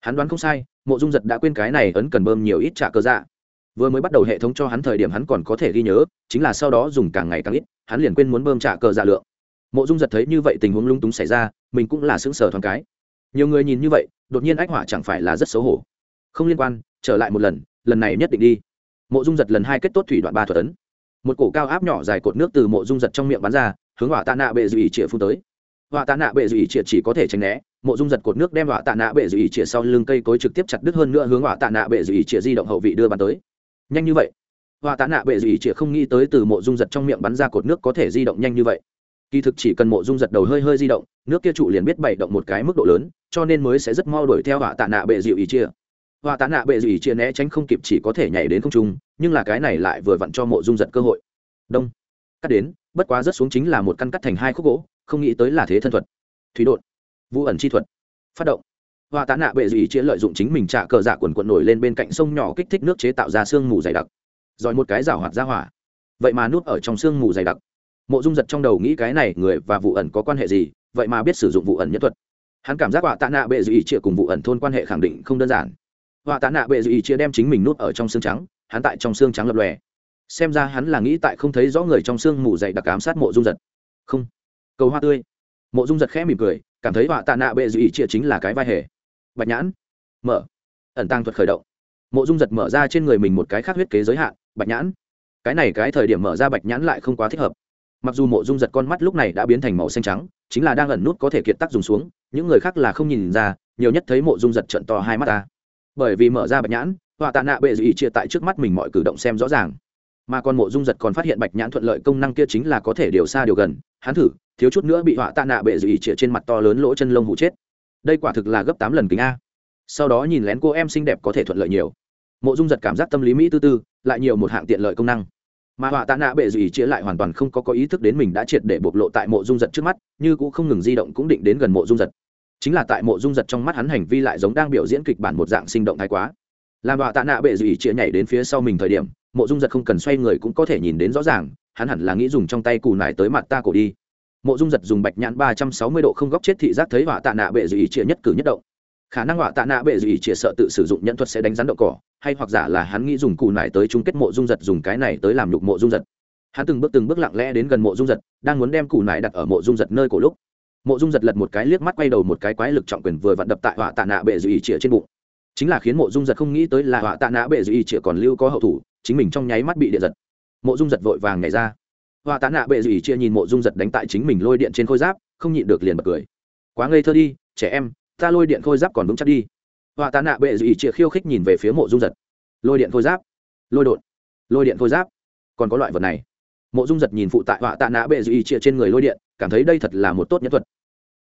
hắn đoán không sai, mộ dung giật đã quên cái này ấn cần bơm nhiều ít trả cơ dạ. Vừa mới bắt đầu hệ thống cho hắn thời điểm hắn còn có thể ghi nhớ, chính là sau đó dùng càng ngày càng ít, hắn liền quên muốn bơm trả cờ dạ lượng. Mộ dung giật thấy như vậy tình huống lung túng xảy ra, mình cũng là xứng sở thoáng cái. Nhiều người nhìn như vậy, đột nhiên ách hỏa chẳng phải là rất xấu hổ. Không liên quan, trở lại một lần lần này nhất định đi. Mộ dung giật lần hai kết tốt thủy đoạn ba thuật ấn. Một cổ cao áp nhỏ dài cột nước từ mộ dung giật trong miệng bắn ra, hướng hỏa tạ nạ bệ dù ỉ chĩa phun tới. Hỏa tạ nạ bệ dù ỉ chĩa chỉ có thể tránh né mộ dung giật cột nước đem hỏa tạ nạ bệ dự ý chĩa sau lưng cây cối trực tiếp chặt đứt hơn nữa hướng hỏa tạ nạ bệ dự ý chĩa di động hậu vị đưa bàn tới. Nhanh như vậy? Hỏa tạ nạ bệ dự ý chĩa không nghĩ tới từ mộ dung giật trong miệng bắn ra cột nước có thể di động nhanh như vậy. Kỳ thực chỉ cần mộ dung giật đầu hơi hơi di động, nước kia trụ liền biết bày động một cái mức độ lớn, cho nên mới sẽ rất mau đuổi theo hỏa tạ nạ bệ dịu ý chia hỏa tạ nạ bệ dịu ý chia né tránh không kịp chỉ có thể nhảy đến không trung, nhưng là cái này lại vừa vặn cho mộ dung giật cơ hội. Đông. Cắt đến, bất quá rất xuống chính là một căn cắt thành hai khúc gỗ, không nghĩ tới là thế thân thuật. Thủy đột vũ ẩn chi thuật. Phát động. Hỏa tạ nạ bệ dị chia lợi dụng chính mình trả cờ dạ quần quận nổi lên bên cạnh sông nhỏ kích thích nước chế tạo ra sương mù dày đặc. Rồi một cái rào hoạt ra hỏa. Vậy mà nút ở trong sương mù dày đặc. Mộ dung giật trong đầu nghĩ cái này, người và vụ ẩn có quan hệ gì? Vậy mà biết sử dụng vụ ẩn nhất thuật. Hắn cảm giác họa tạ nạ bệ dị chia cùng vụ ẩn thôn quan hệ khẳng định không đơn giản. Họa tạ nạ bệ dị chia đem chính mình nút ở trong xương trắng, hắn tại trong xương trắng lập lòe. Xem ra hắn là nghĩ tại không thấy rõ người trong xương mù dày đặc ám sát mộ dung giật. Không. Cầu hoa tươi. Mộ dung giật khẽ mỉm cười cảm thấy họa tạ nạ bệ dư ý chia chính là cái vai hề. Bạch nhãn. Mở. Ẩn tăng thuật khởi động. Mộ dung giật mở ra trên người mình một cái khác huyết kế giới hạn, bạch nhãn. Cái này cái thời điểm mở ra bạch nhãn lại không quá thích hợp. Mặc dù mộ dung giật con mắt lúc này đã biến thành màu xanh trắng, chính là đang ẩn nút có thể kiệt tác dùng xuống, những người khác là không nhìn ra, nhiều nhất thấy mộ dung giật trận to hai mắt ta. Bởi vì mở ra bạch nhãn, họa tạ nạ bệ dị chia tại trước mắt mình mọi cử động xem rõ ràng. Mà còn mộ dung giật còn phát hiện bạch nhãn thuận lợi công năng kia chính là có thể điều xa điều gần, hắn thử thiếu chút nữa bị họa tạ nạ bệ dị chĩa trên mặt to lớn lỗ chân lông hụ chết. Đây quả thực là gấp tám lần kính a. Sau đó nhìn lén cô em xinh đẹp có thể thuận lợi nhiều. Mộ dung giật cảm giác tâm lý mỹ tư tư, lại nhiều một hạng tiện lợi công năng. Mà họa tạ nạ bệ dị chĩa lại hoàn toàn không có có ý thức đến mình đã triệt để bộc lộ tại mộ dung giật trước mắt, như cũng không ngừng di động cũng định đến gần mộ dung giật. Chính là tại mộ dung giật trong mắt hắn hành vi lại giống đang biểu diễn kịch bản một dạng sinh động thái quá. Làm họa tạ nạ bệ dị chĩa nhảy đến phía sau mình thời điểm, mộ dung giật không cần xoay người cũng có thể nhìn đến rõ ràng, hắn hẳn là nghĩ dùng trong tay cù nải tới mặt ta cổ đi mộ dung giật dùng bạch nhãn ba trăm sáu mươi độ không góc chết thị giác thấy họa tạ nạ bệ rưỡi chĩa nhất cử nhất động. Khả năng họa tạ nạ bệ rưỡi chĩa sợ tự sử dụng nhân thuật sẽ đánh rắn đậu cỏ, hay hoặc giả là hắn nghĩ dùng cù nải tới chung kết mộ dung giật dùng cái này tới làm nhục mộ dung giật. Hắn từng bước từng bước lặng lẽ đến gần mộ dung giật, đang muốn đem cù nải đặt ở mộ dung giật nơi cổ lúc. Mộ dung giật lật một cái liếc mắt quay đầu một cái quái lực trọng quyền vừa vặn đập tại họa tạ nạ bệ dị chĩa trên bụng. Chính là khiến mộ dung giật không nghĩ tới là họa tạ nạ bệ dị chĩa còn lưu có hậu thủ, chính mình trong nháy mắt bị điện giật. Mộ dung giật vội vàng nhảy ra hoa tạ nạ bệ dị chia nhìn mộ dung giật đánh tại chính mình lôi điện trên khôi giáp, không nhịn được liền bật cười. Quá ngây thơ đi, trẻ em, ta lôi điện khôi giáp còn vững chắc đi. Hoa tạ nạ bệ dị chia khiêu khích nhìn về phía mộ dung giật. Lôi điện khôi giáp, lôi đột, lôi điện khôi giáp. Còn có loại vật này. Mộ dung giật nhìn phụ tại họa tạ nạ bệ dị chia trên người lôi điện, cảm thấy đây thật là một tốt nhân thuật.